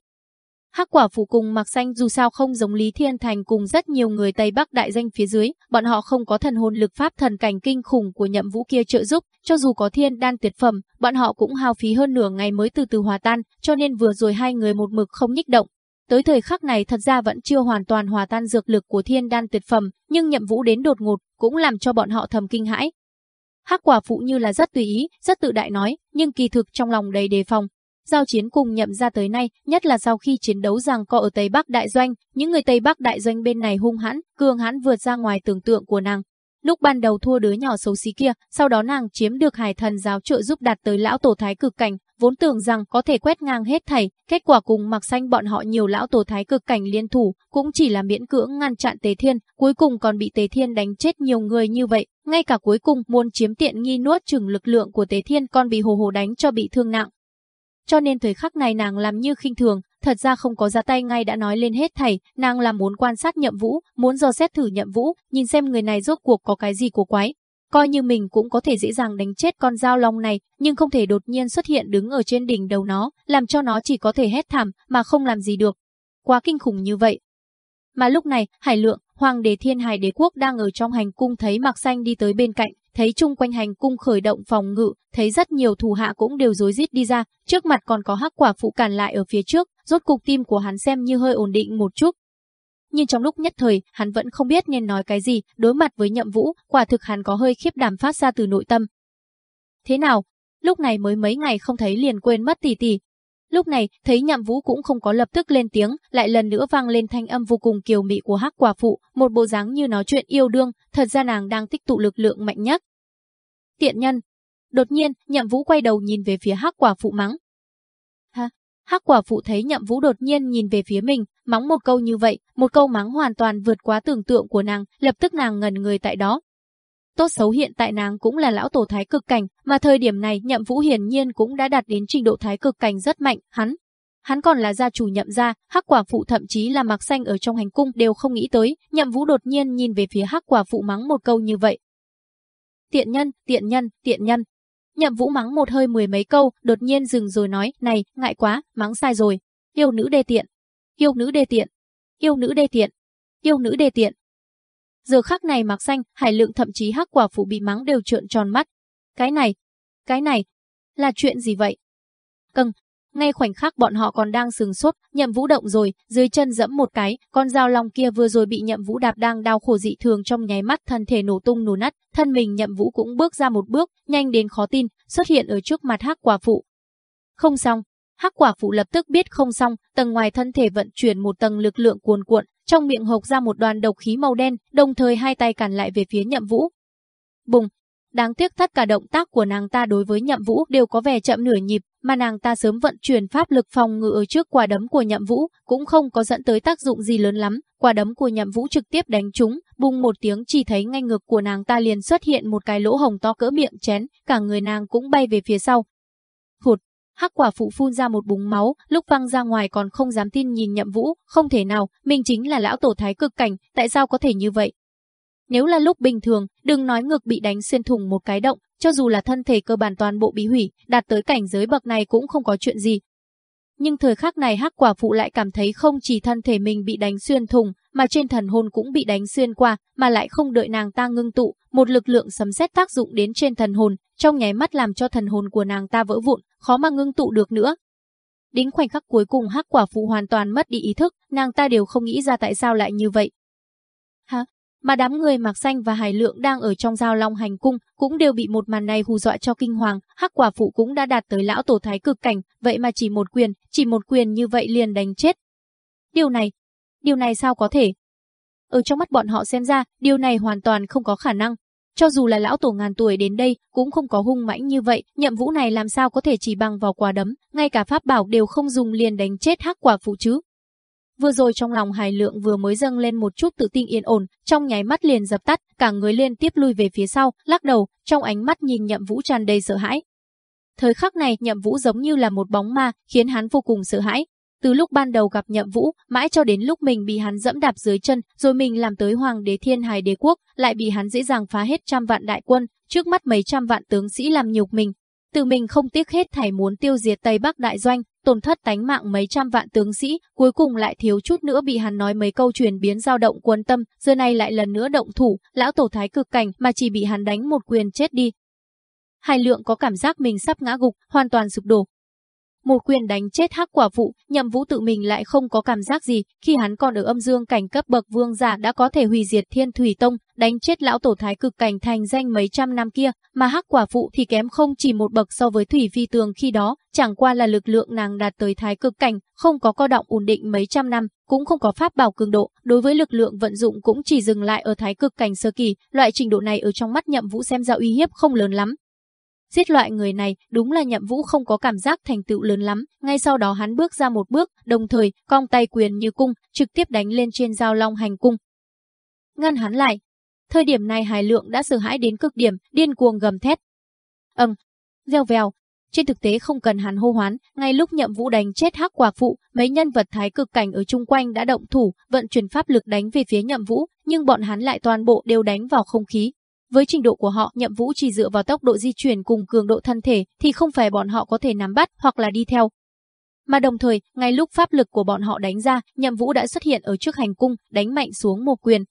Hắc quả phụ cùng mặc xanh dù sao không giống Lý Thiên Thành cùng rất nhiều người Tây Bắc đại danh phía dưới, bọn họ không có thần hồn lực pháp thần cảnh kinh khủng của nhậm vũ kia trợ giúp, cho dù có thiên đan tuyệt phẩm, bọn họ cũng hao phí hơn nửa ngày mới từ từ hòa tan, cho nên vừa rồi hai người một mực không nhích động. Tới thời khắc này thật ra vẫn chưa hoàn toàn hòa tan dược lực của thiên đan tuyệt phẩm, nhưng nhậm vũ đến đột ngột, cũng làm cho bọn họ thầm kinh hãi. Hắc quả phụ như là rất tùy ý, rất tự đại nói, nhưng kỳ thực trong lòng đầy đề phòng, Giao chiến cùng nhậm ra tới nay, nhất là sau khi chiến đấu rằng co ở Tây Bắc Đại Doanh, những người Tây Bắc Đại Doanh bên này hung hãn, cường hãn vượt ra ngoài tưởng tượng của nàng. Lúc ban đầu thua đứa nhỏ xấu xí kia, sau đó nàng chiếm được hải thần giáo trợ giúp đạt tới lão tổ thái cực cảnh, vốn tưởng rằng có thể quét ngang hết thảy, kết quả cùng mặc xanh bọn họ nhiều lão tổ thái cực cảnh liên thủ, cũng chỉ là miễn cưỡng ngăn chặn Tế Thiên, cuối cùng còn bị Tế Thiên đánh chết nhiều người như vậy, ngay cả cuối cùng muốn chiếm tiện nghi nuốt chừng lực lượng của Tế Thiên còn bị hồ hồ đánh cho bị thương nặng cho nên thời khắc này nàng làm như khinh thường, thật ra không có ra tay ngay đã nói lên hết thảy, nàng là muốn quan sát nhậm vũ, muốn dò xét thử nhậm vũ, nhìn xem người này rốt cuộc có cái gì của quái. Coi như mình cũng có thể dễ dàng đánh chết con dao long này, nhưng không thể đột nhiên xuất hiện đứng ở trên đỉnh đầu nó, làm cho nó chỉ có thể hét thảm, mà không làm gì được. Quá kinh khủng như vậy. Mà lúc này, Hải Lượng, Hoàng đế Thiên Hải Đế Quốc đang ở trong hành cung thấy Mạc Xanh đi tới bên cạnh, thấy chung quanh hành cung khởi động phòng ngự, thấy rất nhiều thủ hạ cũng đều rối rít đi ra, trước mặt còn có hắc quả phụ cản lại ở phía trước, rốt cục tim của hắn xem như hơi ổn định một chút. Nhưng trong lúc nhất thời, hắn vẫn không biết nên nói cái gì, đối mặt với nhậm vũ, quả thực hắn có hơi khiếp đảm phát ra từ nội tâm. Thế nào? Lúc này mới mấy ngày không thấy liền quên mất tỷ tỷ, Lúc này, thấy nhậm vũ cũng không có lập tức lên tiếng, lại lần nữa vang lên thanh âm vô cùng kiều mị của hắc quả phụ, một bộ dáng như nói chuyện yêu đương, thật ra nàng đang tích tụ lực lượng mạnh nhất. Tiện nhân. Đột nhiên, nhậm vũ quay đầu nhìn về phía hắc quả phụ mắng. Hắc quả phụ thấy nhậm vũ đột nhiên nhìn về phía mình, mắng một câu như vậy, một câu mắng hoàn toàn vượt quá tưởng tượng của nàng, lập tức nàng ngần người tại đó, Tốt xấu hiện tại nàng cũng là lão tổ thái cực cảnh, mà thời điểm này nhậm vũ hiển nhiên cũng đã đạt đến trình độ thái cực cảnh rất mạnh, hắn. Hắn còn là gia chủ nhậm gia, hắc quả phụ thậm chí là mặc xanh ở trong hành cung đều không nghĩ tới, nhậm vũ đột nhiên nhìn về phía hắc quả phụ mắng một câu như vậy. Tiện nhân, tiện nhân, tiện nhân. Nhậm vũ mắng một hơi mười mấy câu, đột nhiên dừng rồi nói, này, ngại quá, mắng sai rồi. Yêu nữ đê tiện. Yêu nữ đê tiện. Yêu nữ đê tiện. Yêu nữ đê tiện. Giờ khắc này mặc xanh, hải lượng thậm chí hắc quả phụ bị mắng đều trợn tròn mắt. Cái này, cái này, là chuyện gì vậy? Cần, ngay khoảnh khắc bọn họ còn đang sừng sốt, nhậm vũ động rồi, dưới chân dẫm một cái, con dao long kia vừa rồi bị nhậm vũ đạp đang đau khổ dị thường trong nháy mắt thân thể nổ tung nổ nát, thân mình nhậm vũ cũng bước ra một bước, nhanh đến khó tin, xuất hiện ở trước mặt hắc quả phụ. Không xong, hắc quả phụ lập tức biết không xong, tầng ngoài thân thể vận chuyển một tầng lực lượng cuồn cuộn, trong miệng hộc ra một đoàn độc khí màu đen, đồng thời hai tay cản lại về phía Nhậm Vũ. Bùng! Đáng tiếc tất cả động tác của nàng ta đối với Nhậm Vũ đều có vẻ chậm nửa nhịp, mà nàng ta sớm vận chuyển pháp lực phòng ngự ở trước quả đấm của Nhậm Vũ, cũng không có dẫn tới tác dụng gì lớn lắm. Quả đấm của Nhậm Vũ trực tiếp đánh trúng, bùng một tiếng chỉ thấy ngay ngực của nàng ta liền xuất hiện một cái lỗ hồng to cỡ miệng chén, cả người nàng cũng bay về phía sau. Hụt! Hắc quả phụ phun ra một búng máu, lúc văng ra ngoài còn không dám tin nhìn nhậm vũ, không thể nào, mình chính là lão tổ thái cực cảnh, tại sao có thể như vậy? Nếu là lúc bình thường, đừng nói ngực bị đánh xuyên thủng một cái động, cho dù là thân thể cơ bản toàn bộ bị hủy, đạt tới cảnh giới bậc này cũng không có chuyện gì. Nhưng thời khắc này hắc quả phụ lại cảm thấy không chỉ thân thể mình bị đánh xuyên thủng, mà trên thần hồn cũng bị đánh xuyên qua, mà lại không đợi nàng ta ngưng tụ, một lực lượng sấm sét tác dụng đến trên thần hồn, trong nháy mắt làm cho thần hồn của nàng ta vỡ vụn, khó mà ngưng tụ được nữa. Đến khoảnh khắc cuối cùng hắc quả phụ hoàn toàn mất đi ý thức, nàng ta đều không nghĩ ra tại sao lại như vậy. Mà đám người mặc xanh và hải lượng đang ở trong giao long hành cung cũng đều bị một màn này hù dọa cho kinh hoàng, hắc quả phụ cũng đã đạt tới lão tổ thái cực cảnh, vậy mà chỉ một quyền, chỉ một quyền như vậy liền đánh chết. Điều này, điều này sao có thể? Ở trong mắt bọn họ xem ra, điều này hoàn toàn không có khả năng, cho dù là lão tổ ngàn tuổi đến đây, cũng không có hung mãnh như vậy, nhiệm vụ này làm sao có thể chỉ bằng vào quả đấm, ngay cả pháp bảo đều không dùng liền đánh chết hắc quả phụ chứ. Vừa rồi trong lòng hài Lượng vừa mới dâng lên một chút tự tin yên ổn, trong nháy mắt liền dập tắt, cả người liên tiếp lui về phía sau, lắc đầu, trong ánh mắt nhìn Nhậm Vũ tràn đầy sợ hãi. Thời khắc này, Nhậm Vũ giống như là một bóng ma, khiến hắn vô cùng sợ hãi, từ lúc ban đầu gặp Nhậm Vũ, mãi cho đến lúc mình bị hắn dẫm đạp dưới chân, rồi mình làm tới Hoàng đế Thiên Hải đế quốc, lại bị hắn dễ dàng phá hết trăm vạn đại quân, trước mắt mấy trăm vạn tướng sĩ làm nhục mình. Từ mình không tiếc hết thảy muốn tiêu diệt Tây Bắc đại doanh, tổn thất tánh mạng mấy trăm vạn tướng sĩ, cuối cùng lại thiếu chút nữa bị hắn nói mấy câu truyền biến dao động quân tâm, giờ này lại lần nữa động thủ, lão tổ thái cực cảnh mà chỉ bị hắn đánh một quyền chết đi. Hải lượng có cảm giác mình sắp ngã gục, hoàn toàn sụp đổ, một quyền đánh chết hắc quả phụ, nhậm vũ tự mình lại không có cảm giác gì, khi hắn còn ở âm dương cảnh cấp bậc vương giả đã có thể hủy diệt thiên thủy tông, đánh chết lão tổ thái cực cảnh thành danh mấy trăm năm kia, mà hắc quả phụ thì kém không chỉ một bậc so với thủy Vi tường khi đó, chẳng qua là lực lượng nàng đạt tới thái cực cảnh, không có co động ổn định mấy trăm năm, cũng không có pháp bảo cường độ, đối với lực lượng vận dụng cũng chỉ dừng lại ở thái cực cảnh sơ kỳ, loại trình độ này ở trong mắt nhậm vũ xem ra uy hiếp không lớn lắm, Giết loại người này, đúng là nhậm vũ không có cảm giác thành tựu lớn lắm, ngay sau đó hắn bước ra một bước, đồng thời, cong tay quyền như cung, trực tiếp đánh lên trên dao long hành cung. Ngăn hắn lại. Thời điểm này Hải Lượng đã sợ hãi đến cực điểm, điên cuồng gầm thét. Ầm, veo vèo, trên thực tế không cần hắn hô hoán, ngay lúc nhậm vũ đánh chết hắc quả phụ, mấy nhân vật thái cực cảnh ở chung quanh đã động thủ, vận chuyển pháp lực đánh về phía nhậm vũ, nhưng bọn hắn lại toàn bộ đều đánh vào không khí, với trình độ của họ, Nhậm Vũ chỉ dựa vào tốc độ di chuyển cùng cường độ thân thể thì không phải bọn họ có thể nắm bắt hoặc là đi theo. Mà đồng thời, ngay lúc pháp lực của bọn họ đánh ra, Nhậm Vũ đã xuất hiện ở trước hành cung, đánh mạnh xuống một quyền.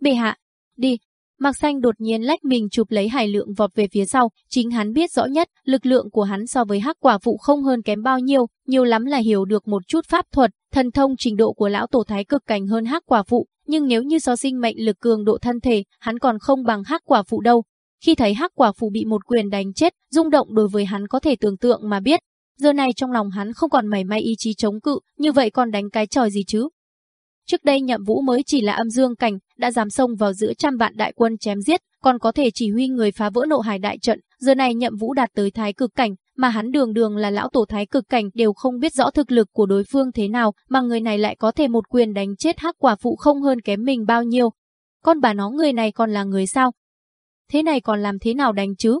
Bệ hạ, đi. Mạc Xanh đột nhiên lách mình chụp lấy Hải Lượng vọt về phía sau, chính hắn biết rõ nhất, lực lượng của hắn so với Hắc Quả phụ không hơn kém bao nhiêu, nhiều lắm là hiểu được một chút pháp thuật, thần thông trình độ của lão tổ thái cực cảnh hơn Hắc Quả phụ, nhưng nếu như so sinh mệnh lực cường độ thân thể, hắn còn không bằng hắc quả phụ đâu. Khi thấy hắc quả phụ bị một quyền đánh chết, rung động đối với hắn có thể tưởng tượng mà biết. Giờ này trong lòng hắn không còn mảy may ý chí chống cự, như vậy còn đánh cái tròi gì chứ? Trước đây nhậm vũ mới chỉ là âm dương cảnh, đã dám xông vào giữa trăm vạn đại quân chém giết, còn có thể chỉ huy người phá vỡ nộ hải đại trận. Giờ này nhậm vũ đạt tới thái cực cảnh, mà hắn đường đường là lão tổ thái cực cảnh đều không biết rõ thực lực của đối phương thế nào, mà người này lại có thể một quyền đánh chết hắc quả phụ không hơn kém mình bao nhiêu. Con bà nó người này còn là người sao? Thế này còn làm thế nào đánh chứ?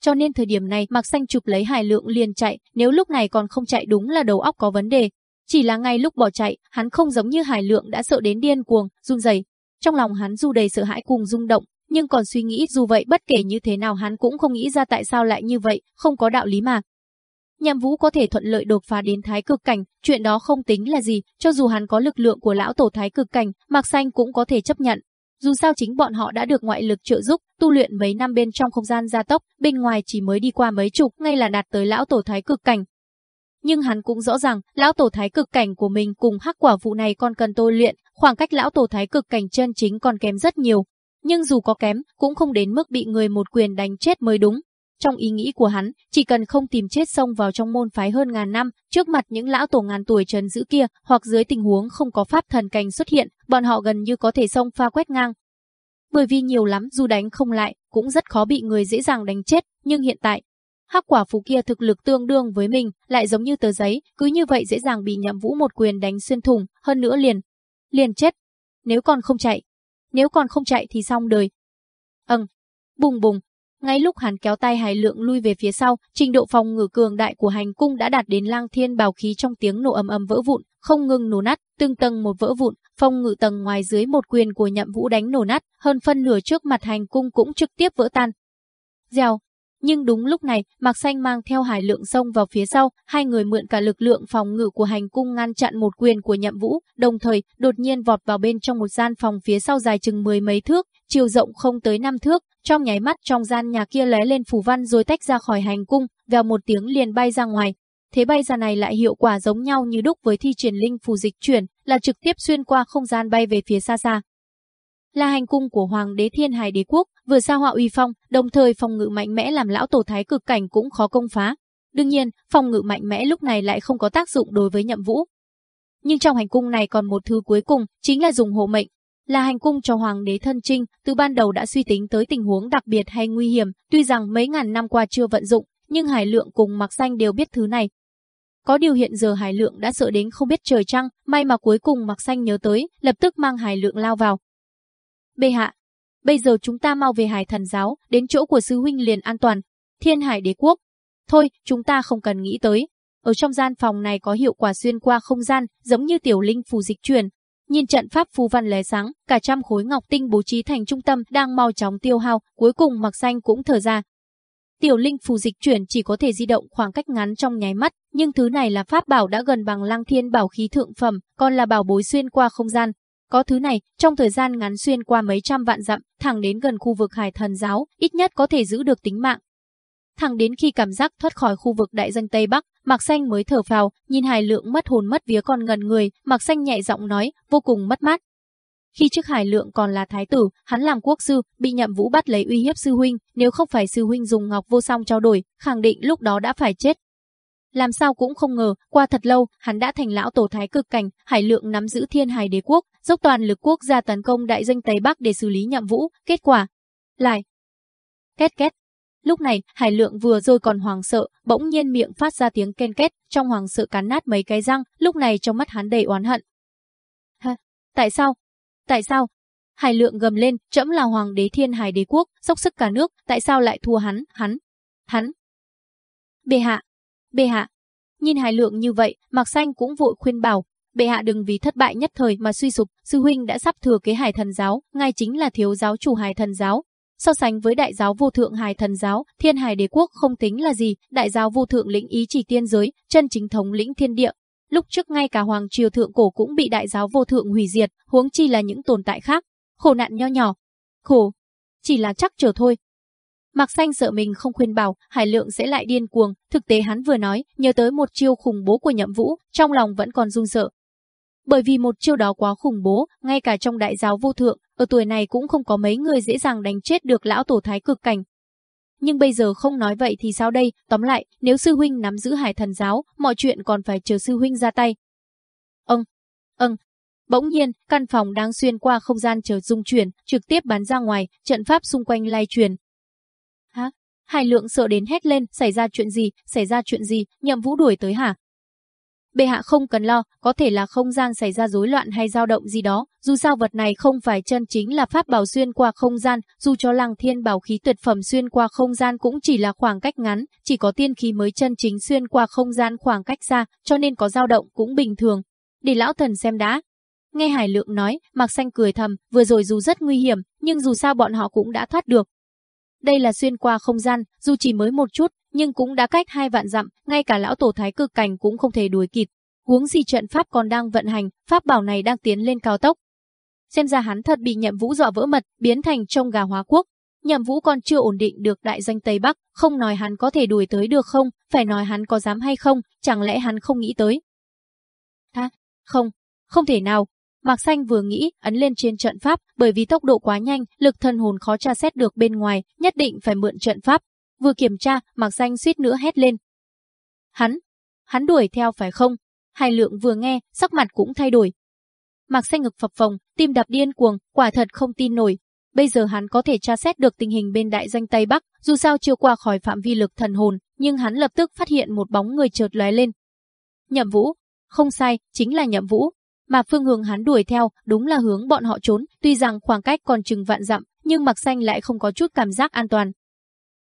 Cho nên thời điểm này Mạc Xanh chụp lấy Hải Lượng liền chạy, nếu lúc này còn không chạy đúng là đầu óc có vấn đề. Chỉ là ngay lúc bỏ chạy, hắn không giống như Hải Lượng đã sợ đến điên cuồng, run rẩy. Trong lòng hắn dù đầy sợ hãi cùng rung động, nhưng còn suy nghĩ dù vậy bất kể như thế nào hắn cũng không nghĩ ra tại sao lại như vậy, không có đạo lý mà. Nhậm Vũ có thể thuận lợi đột phá đến thái cực cảnh, chuyện đó không tính là gì, cho dù hắn có lực lượng của lão tổ thái cực cảnh, Mạc Xanh cũng có thể chấp nhận. Dù sao chính bọn họ đã được ngoại lực trợ giúp, tu luyện mấy năm bên trong không gian gia tốc, bên ngoài chỉ mới đi qua mấy chục, ngay là đạt tới lão tổ thái cực cảnh. Nhưng hắn cũng rõ ràng, lão tổ thái cực cảnh của mình cùng hắc quả vụ này còn cần tôi luyện, khoảng cách lão tổ thái cực cảnh chân chính còn kém rất nhiều, nhưng dù có kém, cũng không đến mức bị người một quyền đánh chết mới đúng. Trong ý nghĩ của hắn, chỉ cần không tìm chết xông vào trong môn phái hơn ngàn năm, trước mặt những lão tổ ngàn tuổi trần giữ kia, hoặc dưới tình huống không có pháp thần cảnh xuất hiện, bọn họ gần như có thể xông pha quét ngang. Bởi vì nhiều lắm dù đánh không lại, cũng rất khó bị người dễ dàng đánh chết, nhưng hiện tại, hắc quả phù kia thực lực tương đương với mình, lại giống như tờ giấy, cứ như vậy dễ dàng bị nhậm vũ một quyền đánh xuyên thủng, hơn nữa liền, liền chết. Nếu còn không chạy, nếu còn không chạy thì xong đời. Ừm, bùng bùng. Ngay lúc hắn kéo tay Hải Lượng lui về phía sau, trình độ phòng ngự cường đại của hành cung đã đạt đến lang thiên bảo khí trong tiếng nổ ầm ầm vỡ vụn, không ngừng nổ nát, từng tầng một vỡ vụn, phòng ngự tầng ngoài dưới một quyền của nhậm vũ đánh nổ nát, hơn phân nửa trước mặt hành cung cũng trực tiếp vỡ tan. Dèo, nhưng đúng lúc này, Mạc Xanh mang theo Hải Lượng sông vào phía sau, hai người mượn cả lực lượng phòng ngự của hành cung ngăn chặn một quyền của Nhậm Vũ, đồng thời đột nhiên vọt vào bên trong một gian phòng phía sau dài chừng mười mấy thước, chiều rộng không tới năm thước, trong nháy mắt trong gian nhà kia lóe lên phù văn rồi tách ra khỏi hành cung, vèo một tiếng liền bay ra ngoài. Thế bay ra này lại hiệu quả giống nhau như đúc với thi triển linh phù dịch chuyển, là trực tiếp xuyên qua không gian bay về phía xa xa là hành cung của Hoàng đế Thiên Hải Đế Quốc, vừa xa họa uy phong, đồng thời phòng ngự mạnh mẽ làm lão tổ thái cực cảnh cũng khó công phá. Đương nhiên, phòng ngự mạnh mẽ lúc này lại không có tác dụng đối với nhậm vũ. Nhưng trong hành cung này còn một thứ cuối cùng, chính là dùng hộ mệnh. Là hành cung cho hoàng đế thân trinh, từ ban đầu đã suy tính tới tình huống đặc biệt hay nguy hiểm, tuy rằng mấy ngàn năm qua chưa vận dụng, nhưng Hải Lượng cùng mặc Xanh đều biết thứ này. Có điều hiện giờ Hải Lượng đã sợ đến không biết trời trăng, may mà cuối cùng Mạc Xanh nhớ tới, lập tức mang Hải Lượng lao vào, Bệ hạ, bây giờ chúng ta mau về hải thần giáo, đến chỗ của sư huynh liền an toàn. Thiên hải đế quốc. Thôi, chúng ta không cần nghĩ tới. Ở trong gian phòng này có hiệu quả xuyên qua không gian, giống như tiểu linh phù dịch chuyển, Nhìn trận pháp phù văn lóe sáng, cả trăm khối ngọc tinh bố trí thành trung tâm đang mau chóng tiêu hao, cuối cùng mặc xanh cũng thở ra. Tiểu linh phù dịch chuyển chỉ có thể di động khoảng cách ngắn trong nháy mắt, nhưng thứ này là pháp bảo đã gần bằng lăng thiên bảo khí thượng phẩm, còn là bảo bối xuyên qua không gian. Có thứ này, trong thời gian ngắn xuyên qua mấy trăm vạn dặm, thẳng đến gần khu vực hải thần giáo, ít nhất có thể giữ được tính mạng. Thẳng đến khi cảm giác thoát khỏi khu vực đại dân Tây Bắc, Mạc Xanh mới thở phào, nhìn Hải Lượng mất hồn mất vía còn ngần người, Mạc Xanh nhẹ giọng nói, vô cùng mất mát. Khi trước Hải Lượng còn là thái tử, hắn làm quốc sư, bị Nhậm Vũ bắt lấy uy hiếp sư huynh, nếu không phải sư huynh dùng ngọc vô song trao đổi, khẳng định lúc đó đã phải chết. Làm sao cũng không ngờ, qua thật lâu, hắn đã thành lão tổ thái cực cảnh, Hải Lượng nắm giữ Thiên Hải Đế quốc, dốc toàn lực quốc gia tấn công đại danh Tây Bắc để xử lý Nhậm Vũ, kết quả lại két két. Lúc này, Hải Lượng vừa rồi còn hoàng sợ, bỗng nhiên miệng phát ra tiếng ken két, trong hoàng sợ cắn nát mấy cái răng, lúc này trong mắt hắn đầy oán hận. Hả? tại sao? Tại sao? Hải lượng gầm lên, trẫm là hoàng đế thiên hải đế quốc, dốc sức cả nước, tại sao lại thua hắn, hắn, hắn? Bệ hạ, bệ hạ. Nhìn hải lượng như vậy, Mạc Xanh cũng vội khuyên bảo, bệ hạ đừng vì thất bại nhất thời mà suy sụp, sư huynh đã sắp thừa kế hải thần giáo, ngài chính là thiếu giáo chủ hải thần giáo. So sánh với đại giáo vô thượng hải thần giáo, thiên hải đế quốc không tính là gì, đại giáo vô thượng lĩnh ý chỉ tiên giới, chân chính thống lĩnh thiên địa, Lúc trước ngay cả hoàng triều thượng cổ cũng bị đại giáo vô thượng hủy diệt, huống chi là những tồn tại khác. Khổ nạn nho nhỏ. Khổ. Chỉ là chắc trở thôi. Mạc Xanh sợ mình không khuyên bảo, Hải Lượng sẽ lại điên cuồng, thực tế hắn vừa nói, nhớ tới một chiêu khủng bố của Nhậm Vũ, trong lòng vẫn còn run sợ. Bởi vì một chiêu đó quá khủng bố, ngay cả trong đại giáo vô thượng, ở tuổi này cũng không có mấy người dễ dàng đánh chết được lão tổ thái cực cảnh, nhưng bây giờ không nói vậy thì sao đây, tóm lại, nếu sư huynh nắm giữ hải thần giáo, mọi chuyện còn phải chờ sư huynh ra tay. Ông, ông, Bỗng nhiên, căn phòng đang xuyên qua không gian chờ dung chuyển, trực tiếp bắn ra ngoài, trận pháp xung quanh lay truyền. Hải lượng sợ đến hét lên, xảy ra chuyện gì, xảy ra chuyện gì, nhậm vũ đuổi tới hả? Bệ hạ không cần lo, có thể là không gian xảy ra rối loạn hay dao động gì đó, dù sao vật này không phải chân chính là pháp bảo xuyên qua không gian, dù cho làng thiên bảo khí tuyệt phẩm xuyên qua không gian cũng chỉ là khoảng cách ngắn, chỉ có tiên khí mới chân chính xuyên qua không gian khoảng cách xa, cho nên có dao động cũng bình thường. Để lão thần xem đã. Nghe Hải Lượng nói, Mạc Xanh cười thầm, vừa rồi dù rất nguy hiểm, nhưng dù sao bọn họ cũng đã thoát được. Đây là xuyên qua không gian, dù chỉ mới một chút, nhưng cũng đã cách hai vạn dặm, ngay cả lão tổ thái cực cảnh cũng không thể đuổi kịp. Huống gì trận pháp còn đang vận hành, pháp bảo này đang tiến lên cao tốc. Xem ra hắn thật bị nhậm vũ dọa vỡ mật, biến thành trông gà hóa quốc. Nhậm vũ còn chưa ổn định được đại danh Tây Bắc, không nói hắn có thể đuổi tới được không, phải nói hắn có dám hay không, chẳng lẽ hắn không nghĩ tới. Ha, không, không thể nào. Mạc Xanh vừa nghĩ, ấn lên trên trận pháp, bởi vì tốc độ quá nhanh, lực thần hồn khó tra xét được bên ngoài, nhất định phải mượn trận pháp, Vừa kiểm tra, Mạc Xanh suýt nữa hét lên. Hắn, hắn đuổi theo phải không? Hải lượng vừa nghe, sắc mặt cũng thay đổi. Mạc Xanh ngực phập phồng, tim đập điên cuồng, quả thật không tin nổi. Bây giờ hắn có thể tra xét được tình hình bên đại danh Tây Bắc, dù sao chưa qua khỏi phạm vi lực thần hồn, nhưng hắn lập tức phát hiện một bóng người chợt lóe lên. Nhậm Vũ, không sai, chính là Nhậm Vũ. Mà phương hướng hắn đuổi theo, đúng là hướng bọn họ trốn, tuy rằng khoảng cách còn chừng vạn dặm, nhưng Mạc Xanh lại không có chút cảm giác an toàn.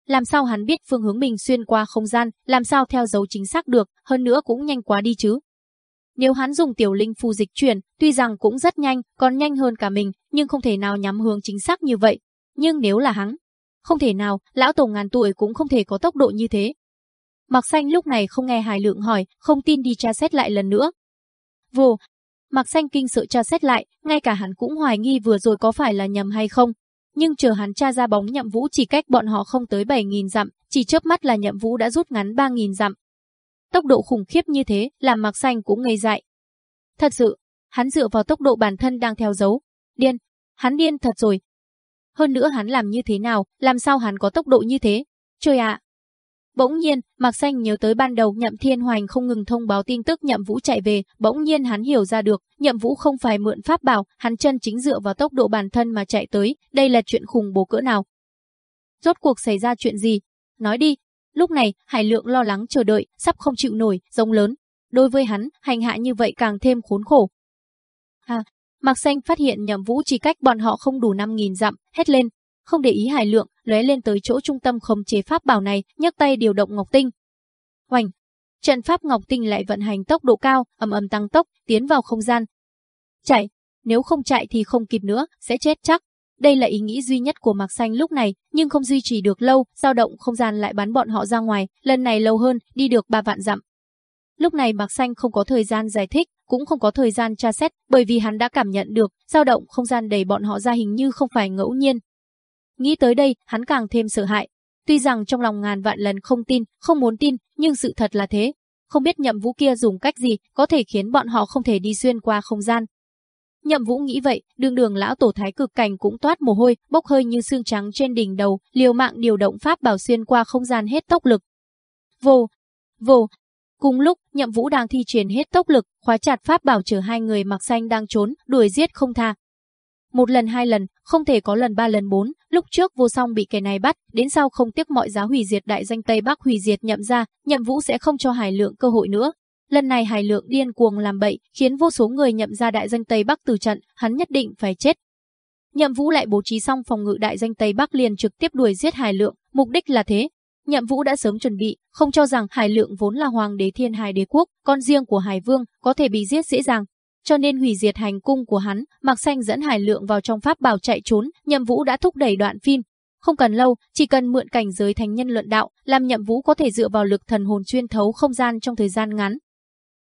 Làm sao hắn biết phương hướng mình xuyên qua không gian, làm sao theo dấu chính xác được, hơn nữa cũng nhanh quá đi chứ. Nếu hắn dùng tiểu linh phù dịch chuyển, tuy rằng cũng rất nhanh, còn nhanh hơn cả mình, nhưng không thể nào nhắm hướng chính xác như vậy. Nhưng nếu là hắn, không thể nào, lão tổ ngàn tuổi cũng không thể có tốc độ như thế. Mặc xanh lúc này không nghe hài lượng hỏi, không tin đi tra xét lại lần nữa. Vô, Mạc xanh kinh sợ tra xét lại, ngay cả hắn cũng hoài nghi vừa rồi có phải là nhầm hay không, nhưng chờ hắn tra ra bóng nhậm vũ chỉ cách bọn họ không tới 7.000 dặm, chỉ chớp mắt là nhậm vũ đã rút ngắn 3.000 dặm. Tốc độ khủng khiếp như thế, làm Mạc Xanh cũng ngây dại. Thật sự, hắn dựa vào tốc độ bản thân đang theo dấu. Điên, hắn điên thật rồi. Hơn nữa hắn làm như thế nào, làm sao hắn có tốc độ như thế? Trời ạ, Bỗng nhiên, Mạc Xanh nhớ tới ban đầu Nhậm Thiên Hoành không ngừng thông báo tin tức Nhậm Vũ chạy về, bỗng nhiên hắn hiểu ra được, Nhậm Vũ không phải mượn pháp bảo, hắn chân chính dựa vào tốc độ bản thân mà chạy tới, đây là chuyện khủng bố cỡ nào. Rốt cuộc xảy ra chuyện gì? Nói đi. Lúc này, Hải Lượng lo lắng chờ đợi, sắp không chịu nổi, giống lớn. Đối với hắn, hành hạ như vậy càng thêm khốn khổ. À, Mạc Xanh phát hiện Nhậm Vũ chỉ cách bọn họ không đủ 5.000 dặm, hét lên, không để ý Hải Lượng, lóe lên tới chỗ trung tâm khống chế pháp bảo này, nhấc tay điều động Ngọc Tinh. Hoành, trận pháp Ngọc Tinh lại vận hành tốc độ cao, ầm ầm tăng tốc, tiến vào không gian. Chạy, nếu không chạy thì không kịp nữa, sẽ chết chắc. Đây là ý nghĩ duy nhất của Mạc Xanh lúc này, nhưng không duy trì được lâu, dao động không gian lại bắn bọn họ ra ngoài, lần này lâu hơn, đi được ba vạn dặm. Lúc này Mạc Xanh không có thời gian giải thích, cũng không có thời gian tra xét, bởi vì hắn đã cảm nhận được, dao động không gian đẩy bọn họ ra hình như không phải ngẫu nhiên. Nghĩ tới đây, hắn càng thêm sợ hãi. Tuy rằng trong lòng ngàn vạn lần không tin, không muốn tin, nhưng sự thật là thế. Không biết nhậm vũ kia dùng cách gì có thể khiến bọn họ không thể đi xuyên qua không gian. Nhậm vũ nghĩ vậy, đường đường lão tổ thái cực cảnh cũng toát mồ hôi, bốc hơi như xương trắng trên đỉnh đầu, liều mạng điều động pháp bảo xuyên qua không gian hết tốc lực. Vô, vô, Cùng lúc, Nhậm Vũ đang thi triển hết tốc lực, khóa chặt pháp bảo chở hai người mặc xanh đang trốn, đuổi giết không tha. Một lần hai lần, không thể có lần ba lần bốn, lúc trước vô song bị kẻ này bắt, đến sau không tiếc mọi giá hủy diệt đại danh Tây Bắc hủy diệt nhậm ra, Nhậm Vũ sẽ không cho Hải Lượng cơ hội nữa. Lần này Hải Lượng điên cuồng làm bậy, khiến vô số người nhậm ra đại danh Tây Bắc từ trận, hắn nhất định phải chết. Nhậm Vũ lại bố trí xong phòng ngự đại danh Tây Bắc liền trực tiếp đuổi giết Hải Lượng, mục đích là thế, Nhậm Vũ đã sớm chuẩn bị, không cho rằng Hải Lượng vốn là hoàng đế thiên hải đế quốc, con riêng của Hải Vương, có thể bị giết dễ dàng. Cho nên hủy diệt hành cung của hắn, Mạc Xanh dẫn Hải Lượng vào trong pháp bảo chạy trốn, Nhậm Vũ đã thúc đẩy đoạn phim. Không cần lâu, chỉ cần mượn cảnh giới thánh nhân luận đạo, làm Nhậm Vũ có thể dựa vào lực thần hồn chuyên thấu không gian trong thời gian ngắn.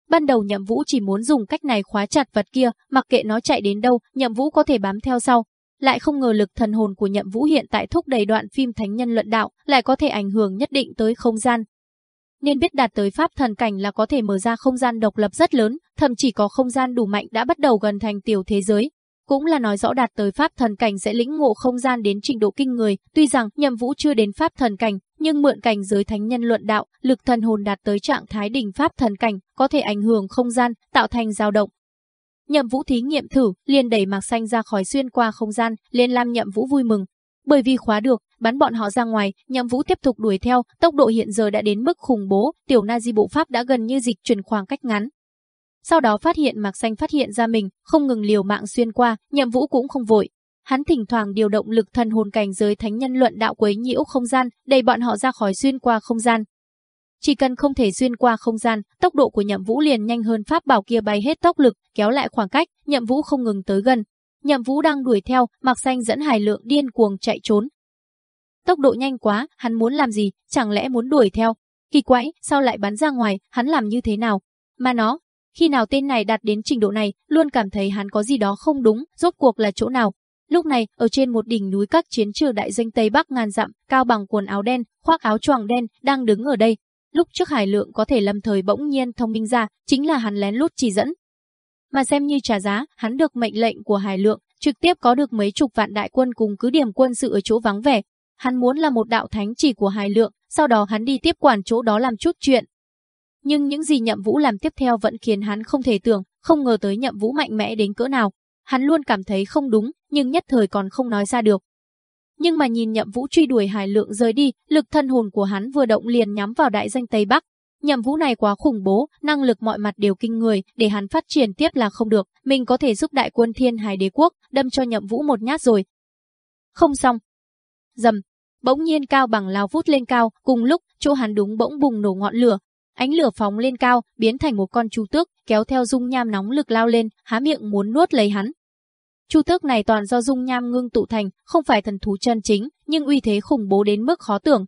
Ban đầu Nhậm Vũ chỉ muốn dùng cách này khóa chặt vật kia, mặc kệ nó chạy đến đâu, Nhậm Vũ có thể bám theo sau, lại không ngờ lực thần hồn của Nhậm Vũ hiện tại thúc đẩy đoạn phim Thánh Nhân Luận Đạo, lại có thể ảnh hưởng nhất định tới không gian. Nên biết đạt tới pháp thần cảnh là có thể mở ra không gian độc lập rất lớn, thậm chỉ có không gian đủ mạnh đã bắt đầu gần thành tiểu thế giới. Cũng là nói rõ đạt tới pháp thần cảnh sẽ lĩnh ngộ không gian đến trình độ kinh người, tuy rằng Nhậm Vũ chưa đến pháp thần cảnh, nhưng mượn cảnh giới thánh nhân luận đạo, lực thần hồn đạt tới trạng thái đỉnh pháp thần cảnh, có thể ảnh hưởng không gian, tạo thành dao động, Nhậm Vũ thí nghiệm thử, liền đẩy Mạc Xanh ra khỏi xuyên qua không gian, liền làm Nhậm Vũ vui mừng. Bởi vì khóa được, bắn bọn họ ra ngoài, Nhậm Vũ tiếp tục đuổi theo, tốc độ hiện giờ đã đến mức khủng bố, tiểu Na Di bộ pháp đã gần như dịch chuyển khoảng cách ngắn. Sau đó phát hiện Mạc Xanh phát hiện ra mình, không ngừng liều mạng xuyên qua, Nhậm Vũ cũng không vội. Hắn thỉnh thoảng điều động lực thần hồn cảnh giới thánh nhân luận đạo quấy nhiễu không gian, đẩy bọn họ ra khỏi xuyên qua không gian. Chỉ cần không thể xuyên qua không gian, tốc độ của Nhậm Vũ liền nhanh hơn pháp bảo kia bay hết tốc lực, kéo lại khoảng cách, Nhậm Vũ không ngừng tới gần. Nhậm Vũ đang đuổi theo, Mạc Xanh dẫn Hải Lượng điên cuồng chạy trốn. Tốc độ nhanh quá, hắn muốn làm gì, chẳng lẽ muốn đuổi theo? Kỳ quái, sao lại bắn ra ngoài, hắn làm như thế nào? Mà nó, khi nào tên này đạt đến trình độ này, luôn cảm thấy hắn có gì đó không đúng, rốt cuộc là chỗ nào? Lúc này, ở trên một đỉnh núi các chiến trường đại danh Tây Bắc ngàn dặm, cao bằng quần áo đen, khoác áo choàng đen, đang đứng ở đây, Lúc trước Hải Lượng có thể lâm thời bỗng nhiên thông minh ra, chính là hắn lén lút chỉ dẫn. Mà xem như trả giá, hắn được mệnh lệnh của Hải Lượng, trực tiếp có được mấy chục vạn đại quân cùng cứ điểm quân sự ở chỗ vắng vẻ. Hắn muốn là một đạo thánh chỉ của Hải Lượng, sau đó hắn đi tiếp quản chỗ đó làm chút chuyện. Nhưng những gì Nhậm Vũ làm tiếp theo vẫn khiến hắn không thể tưởng, không ngờ tới Nhậm Vũ mạnh mẽ đến cỡ nào. Hắn luôn cảm thấy không đúng, nhưng nhất thời còn không nói ra được. Nhưng mà nhìn Nhậm Vũ truy đuổi Hải Lượng rời đi, lực thân hồn của hắn vừa động liền nhắm vào đại danh Tây Bắc. Nhậm Vũ này quá khủng bố, năng lực mọi mặt đều kinh người, để hắn phát triển tiếp là không được, mình có thể giúp đại quân Thiên Hải Đế quốc đâm cho Nhậm Vũ một nhát rồi. Không xong. Dầm, bỗng nhiên cao bằng lao vút lên cao, cùng lúc, chỗ hắn đúng bỗng bùng nổ ngọn lửa. Ánh lửa phóng lên cao, biến thành một con chu tước, kéo theo dung nham nóng lực lao lên, há miệng muốn nuốt lấy hắn. Chu tước này toàn do dung nham ngưng tụ thành, không phải thần thú chân chính, nhưng uy thế khủng bố đến mức khó tưởng.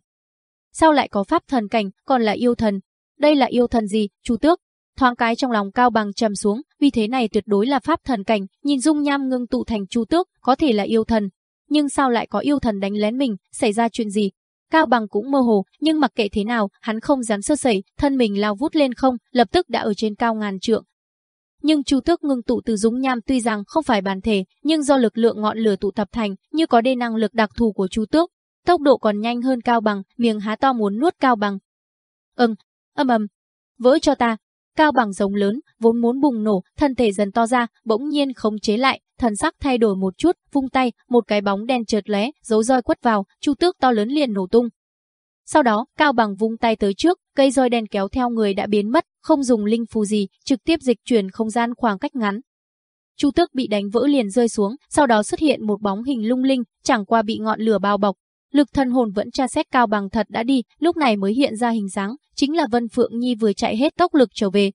Sao lại có pháp thần cảnh, còn là yêu thần? Đây là yêu thần gì, Chu tước? Thoáng cái trong lòng cao bằng trầm xuống, uy thế này tuyệt đối là pháp thần cảnh, nhìn dung nham ngưng tụ thành chu tước, có thể là yêu thần. Nhưng sao lại có yêu thần đánh lén mình, xảy ra chuyện gì? Cao bằng cũng mơ hồ, nhưng mặc kệ thế nào, hắn không dám sơ sẩy, thân mình lao vút lên không, lập tức đã ở trên cao ngàn trượng, nhưng Chu Tước ngưng tụ từ dũng nham tuy rằng không phải bản thể, nhưng do lực lượng ngọn lửa tụ tập thành, như có đê năng lực đặc thù của Chu Tước, tốc độ còn nhanh hơn Cao Bằng, miệng há to muốn nuốt Cao Bằng. Ừm, âm ầm, vỡ cho ta. Cao Bằng giống lớn, vốn muốn bùng nổ, thân thể dần to ra, bỗng nhiên khống chế lại, thần sắc thay đổi một chút, vung tay, một cái bóng đen chợt lóe, dấu roi quất vào, Chu Tước to lớn liền nổ tung. Sau đó, Cao Bằng vung tay tới trước, cây roi đen kéo theo người đã biến mất, không dùng linh phù gì, trực tiếp dịch chuyển không gian khoảng cách ngắn. Chu Tước bị đánh vỡ liền rơi xuống, sau đó xuất hiện một bóng hình lung linh, chẳng qua bị ngọn lửa bao bọc. Lực thần hồn vẫn tra xét Cao Bằng thật đã đi, lúc này mới hiện ra hình dáng, chính là Vân Phượng Nhi vừa chạy hết tốc lực trở về.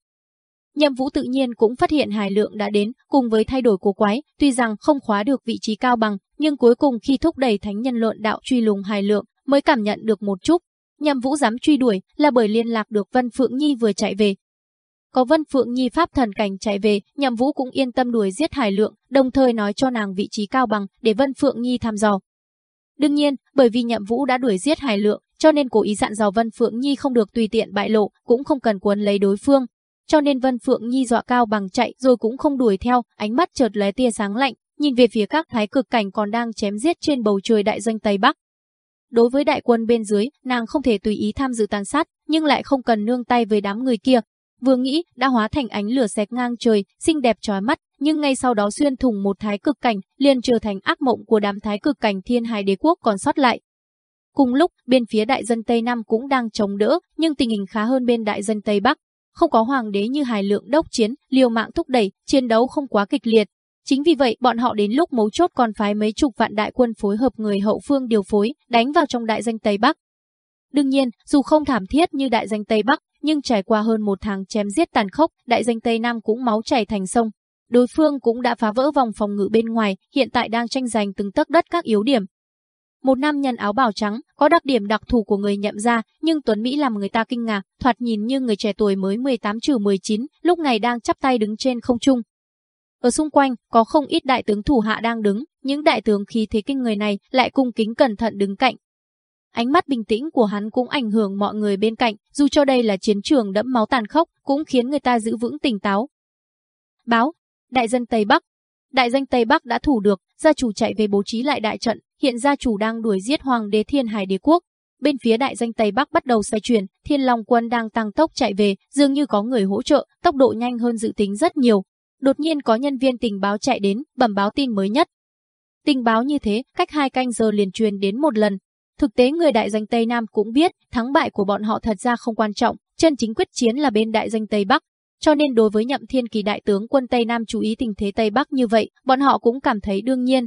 Nhậm Vũ tự nhiên cũng phát hiện Hải Lượng đã đến, cùng với thay đổi của quái, tuy rằng không khóa được vị trí Cao Bằng, nhưng cuối cùng khi thúc đẩy thánh nhân luận đạo truy lùng hài lượng, mới cảm nhận được một chút. Nhậm Vũ dám truy đuổi là bởi liên lạc được Vân Phượng Nhi vừa chạy về. Có Vân Phượng Nhi pháp thần cảnh chạy về, Nhậm Vũ cũng yên tâm đuổi giết Hải Lượng, đồng thời nói cho nàng vị trí cao bằng để Vân Phượng Nhi thăm dò. Đương nhiên, bởi vì Nhậm Vũ đã đuổi giết Hải Lượng, cho nên cố ý dặn dò Vân Phượng Nhi không được tùy tiện bại lộ, cũng không cần cuốn lấy đối phương. Cho nên Vân Phượng Nhi dọa cao bằng chạy rồi cũng không đuổi theo, ánh mắt chợt lóe tia sáng lạnh, nhìn về phía các thái cực cảnh còn đang chém giết trên bầu trời đại doanh Tây Bắc. Đối với đại quân bên dưới, nàng không thể tùy ý tham dự tàn sát, nhưng lại không cần nương tay với đám người kia. Vừa nghĩ, đã hóa thành ánh lửa xẹt ngang trời, xinh đẹp chói mắt, nhưng ngay sau đó xuyên thủng một thái cực cảnh, liền trở thành ác mộng của đám thái cực cảnh thiên hải đế quốc còn sót lại. Cùng lúc, bên phía đại dân Tây Nam cũng đang chống đỡ, nhưng tình hình khá hơn bên đại dân Tây Bắc. Không có hoàng đế như hài lượng đốc chiến, liều mạng thúc đẩy, chiến đấu không quá kịch liệt, Chính vì vậy, bọn họ đến lúc mấu chốt còn phái mấy chục vạn đại quân phối hợp người hậu phương điều phối, đánh vào trong đại danh Tây Bắc. Đương nhiên, dù không thảm thiết như đại danh Tây Bắc, nhưng trải qua hơn một tháng chém giết tàn khốc, đại danh Tây Nam cũng máu chảy thành sông. Đối phương cũng đã phá vỡ vòng phòng ngự bên ngoài, hiện tại đang tranh giành từng tấc đất các yếu điểm. Một nam nhân áo bào trắng, có đặc điểm đặc thù của người nhậm ra, nhưng Tuấn Mỹ làm người ta kinh ngạc, thoạt nhìn như người trẻ tuổi mới 18 trừ 19, lúc này đang chắp tay đứng trên không trung, ở xung quanh có không ít đại tướng thủ hạ đang đứng, những đại tướng khí thế kinh người này lại cung kính cẩn thận đứng cạnh. Ánh mắt bình tĩnh của hắn cũng ảnh hưởng mọi người bên cạnh, dù cho đây là chiến trường đẫm máu tàn khốc, cũng khiến người ta giữ vững tỉnh táo. Báo, đại dân Tây Bắc. Đại danh Tây Bắc đã thủ được, gia chủ chạy về bố trí lại đại trận, hiện gia chủ đang đuổi giết hoàng đế thiên hải đế quốc. Bên phía đại danh Tây Bắc bắt đầu xoay chuyển, thiên long quân đang tăng tốc chạy về, dường như có người hỗ trợ, tốc độ nhanh hơn dự tính rất nhiều, đột nhiên có nhân viên tình báo chạy đến, bẩm báo tin mới nhất. Tình báo như thế, cách hai canh giờ liền truyền đến một lần. Thực tế người đại danh Tây Nam cũng biết, thắng bại của bọn họ thật ra không quan trọng, chân chính quyết chiến là bên đại danh Tây Bắc. Cho nên đối với nhậm thiên kỳ đại tướng quân Tây Nam chú ý tình thế Tây Bắc như vậy, bọn họ cũng cảm thấy đương nhiên.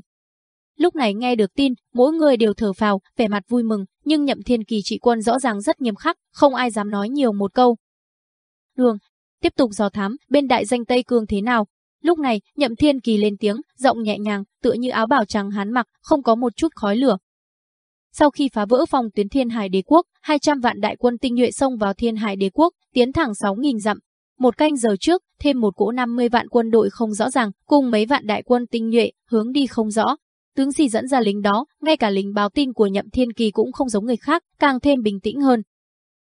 Lúc này nghe được tin, mỗi người đều thở phào, vẻ mặt vui mừng, nhưng nhậm thiên kỳ trị quân rõ ràng rất nghiêm khắc, không ai dám nói nhiều một câu. Đường, tiếp tục dò thám bên đại danh Tây Cương thế nào. Lúc này, Nhậm Thiên Kỳ lên tiếng, giọng nhẹ nhàng, tựa như áo bào trắng hắn mặc, không có một chút khói lửa. Sau khi phá vỡ phòng tuyến Thiên Hải Đế quốc, 200 vạn đại quân tinh nhuệ xông vào Thiên Hải Đế quốc, tiến thẳng 6000 dặm. Một canh giờ trước, thêm một cỗ 50 vạn quân đội không rõ ràng, cùng mấy vạn đại quân tinh nhuệ, hướng đi không rõ. Tướng gì dẫn ra lính đó, ngay cả lính báo tin của Nhậm Thiên Kỳ cũng không giống người khác, càng thêm bình tĩnh hơn.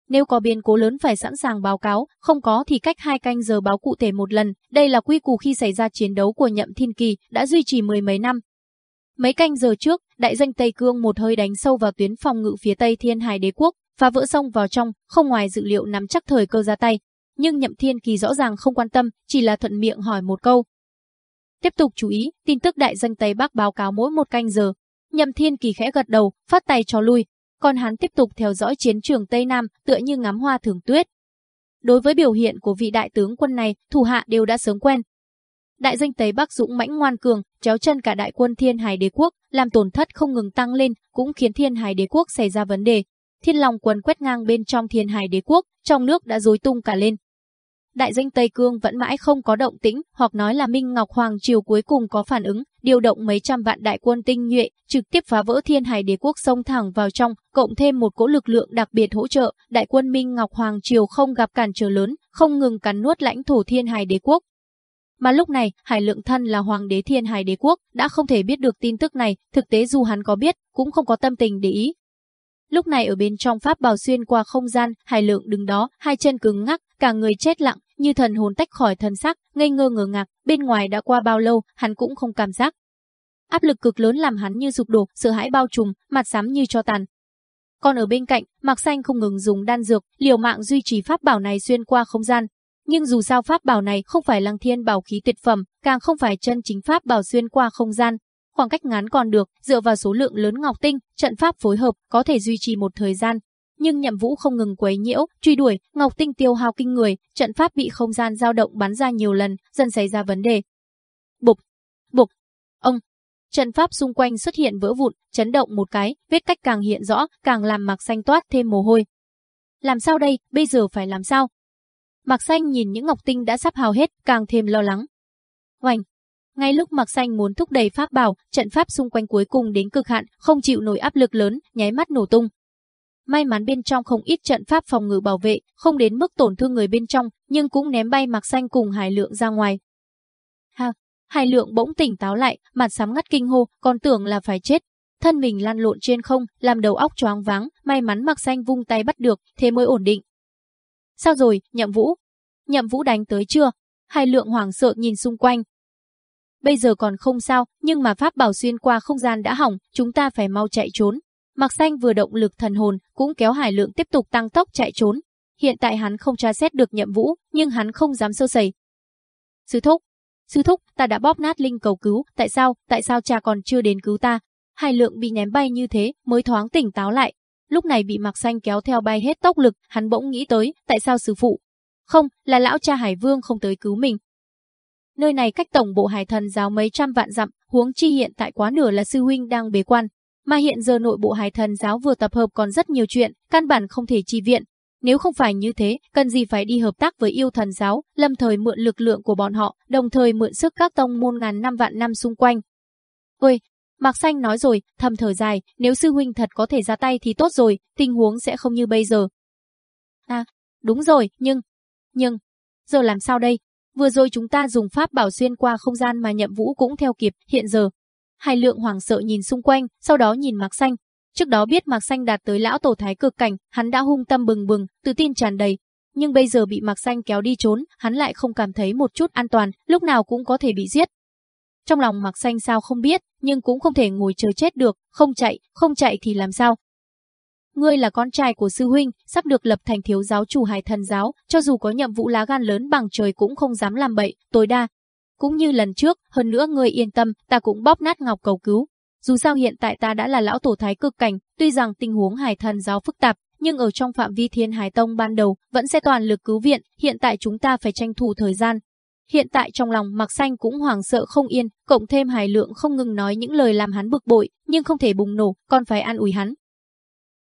Nếu có biến cố lớn phải sẵn sàng báo cáo, không có thì cách hai canh giờ báo cụ thể một lần. Đây là quy củ khi xảy ra chiến đấu của Nhậm Thiên Kỳ, đã duy trì mười mấy năm. Mấy canh giờ trước, đại danh Tây Cương một hơi đánh sâu vào tuyến phòng ngự phía Tây Thiên Hải Đế quốc, phá vỡ sông vào trong, không ngoài dự liệu nắm chắc thời cơ ra tay. Nhưng Nhậm Thiên Kỳ rõ ràng không quan tâm, chỉ là thuận miệng hỏi một câu. Tiếp tục chú ý, tin tức đại danh Tây Bắc báo cáo mỗi một canh giờ. Nhậm Thiên Kỳ khẽ gật đầu, phát tay cho lui, còn hắn tiếp tục theo dõi chiến trường Tây Nam tựa như ngắm hoa thường tuyết. Đối với biểu hiện của vị đại tướng quân này, thủ hạ đều đã sớm quen. Đại danh Tây Bắc dũng mãnh ngoan cường, chéo chân cả đại quân Thiên Hải Đế quốc, làm tổn thất không ngừng tăng lên, cũng khiến Thiên Hải Đế quốc xảy ra vấn đề. Thiên Long quân quét ngang bên trong Thiên Hải Đế quốc, trong nước đã rối tung cả lên đại danh Tây Cương vẫn mãi không có động tĩnh, hoặc nói là Minh Ngọc Hoàng Triều cuối cùng có phản ứng, điều động mấy trăm vạn đại quân tinh nhuệ, trực tiếp phá vỡ thiên hải đế quốc sông thẳng vào trong, cộng thêm một cỗ lực lượng đặc biệt hỗ trợ, đại quân Minh Ngọc Hoàng Triều không gặp cản trở lớn, không ngừng cắn nuốt lãnh thổ thiên hải đế quốc. Mà lúc này, Hải Lượng Thân là hoàng đế thiên hải đế quốc, đã không thể biết được tin tức này, thực tế dù hắn có biết, cũng không có tâm tình để ý, Lúc này ở bên trong pháp bào xuyên qua không gian, Hải Lượng đứng đó, hai chân cứng ngắc, cả người chết lặng, như thần hồn tách khỏi thân xác, ngây ngơ ngờ ngạc, bên ngoài đã qua bao lâu, hắn cũng không cảm giác. Áp lực cực lớn làm hắn như sụp đổ, sợ hãi bao trùm, mặt xám như cho tàn. Còn ở bên cạnh, Mạc Xanh không ngừng dùng đan dược, liều mạng duy trì pháp bảo này xuyên qua không gian. Nhưng dù sao pháp bảo này không phải lăng thiên bảo khí tuyệt phẩm, càng không phải chân chính pháp bảo xuyên qua không gian, khoảng cách ngắn còn được, dựa vào số lượng lớn ngọc tinh, trận pháp phối hợp có thể duy trì một thời gian, nhưng nhậm vũ không ngừng quấy nhiễu, truy đuổi, ngọc tinh tiêu hao kinh người, trận pháp bị không gian dao động bắn ra nhiều lần, dần xảy ra vấn đề. Bục, bục, ông, trận pháp xung quanh xuất hiện vỡ vụn, chấn động một cái, vết cách càng hiện rõ, càng làm Mạc Xanh toát thêm mồ hôi. Làm sao đây, bây giờ phải làm sao? Mạc Xanh nhìn những ngọc tinh đã sắp hao hết, càng thêm lo lắng. Oanh! Ngay lúc Mạc Xanh muốn thúc đẩy pháp bảo, trận pháp xung quanh cuối cùng đến cực hạn, không chịu nổi áp lực lớn, nháy mắt nổ tung. May mắn bên trong không ít trận pháp phòng ngự bảo vệ, không đến mức tổn thương người bên trong, nhưng cũng ném bay Mạc Xanh cùng Hải Lượng ra ngoài. Ha, Hải Lượng bỗng tỉnh táo lại, mặt sám ngắt kinh hô, còn tưởng là phải chết. Thân mình lăn lộn trên không, làm đầu óc choáng váng, may mắn Mạc Xanh vung tay bắt được, thế mới ổn định. Sao rồi, Nhậm Vũ? Nhậm Vũ đánh tới chưa? Hải Lượng hoảng sợ nhìn xung quanh, Bây giờ còn không sao, nhưng mà pháp bảo xuyên qua không gian đã hỏng, chúng ta phải mau chạy trốn. Mặc xanh vừa động lực thần hồn, cũng kéo hải lượng tiếp tục tăng tốc chạy trốn. Hiện tại hắn không tra xét được nhậm vũ, nhưng hắn không dám sơ sẩy. Sư thúc, sư thúc, ta đã bóp nát linh cầu cứu, tại sao, tại sao cha còn chưa đến cứu ta? Hải lượng bị ném bay như thế, mới thoáng tỉnh táo lại. Lúc này bị mặc xanh kéo theo bay hết tốc lực, hắn bỗng nghĩ tới, tại sao sư phụ? Không, là lão cha Hải Vương không tới cứu mình, Nơi này cách tổng bộ hải thần giáo mấy trăm vạn dặm, huống chi hiện tại quá nửa là sư huynh đang bế quan. Mà hiện giờ nội bộ hải thần giáo vừa tập hợp còn rất nhiều chuyện, căn bản không thể chi viện. Nếu không phải như thế, cần gì phải đi hợp tác với yêu thần giáo, lâm thời mượn lực lượng của bọn họ, đồng thời mượn sức các tông môn ngàn năm vạn năm xung quanh. Ôi, Mạc Xanh nói rồi, thầm thở dài, nếu sư huynh thật có thể ra tay thì tốt rồi, tình huống sẽ không như bây giờ. À, đúng rồi, nhưng... Nhưng... Giờ làm sao đây? Vừa rồi chúng ta dùng pháp bảo xuyên qua không gian mà nhậm vũ cũng theo kịp, hiện giờ. Hai lượng hoàng sợ nhìn xung quanh, sau đó nhìn Mạc Xanh. Trước đó biết Mạc Xanh đạt tới lão tổ thái cực cảnh, hắn đã hung tâm bừng bừng, tự tin tràn đầy. Nhưng bây giờ bị Mạc Xanh kéo đi trốn, hắn lại không cảm thấy một chút an toàn, lúc nào cũng có thể bị giết. Trong lòng Mạc Xanh sao không biết, nhưng cũng không thể ngồi chờ chết được, không chạy, không chạy thì làm sao? Ngươi là con trai của sư huynh, sắp được lập thành thiếu giáo chủ hải thần giáo, cho dù có nhiệm vụ lá gan lớn bằng trời cũng không dám làm bậy, tối đa. Cũng như lần trước, hơn nữa ngươi yên tâm, ta cũng bóp nát ngọc cầu cứu. Dù sao hiện tại ta đã là lão tổ thái cực cảnh, tuy rằng tình huống hải thần giáo phức tạp, nhưng ở trong phạm vi thiên hải tông ban đầu vẫn sẽ toàn lực cứu viện, hiện tại chúng ta phải tranh thủ thời gian. Hiện tại trong lòng mặc xanh cũng hoảng sợ không yên, cộng thêm hải lượng không ngừng nói những lời làm hắn bực bội, nhưng không thể bùng nổ, còn phải an ủi hắn.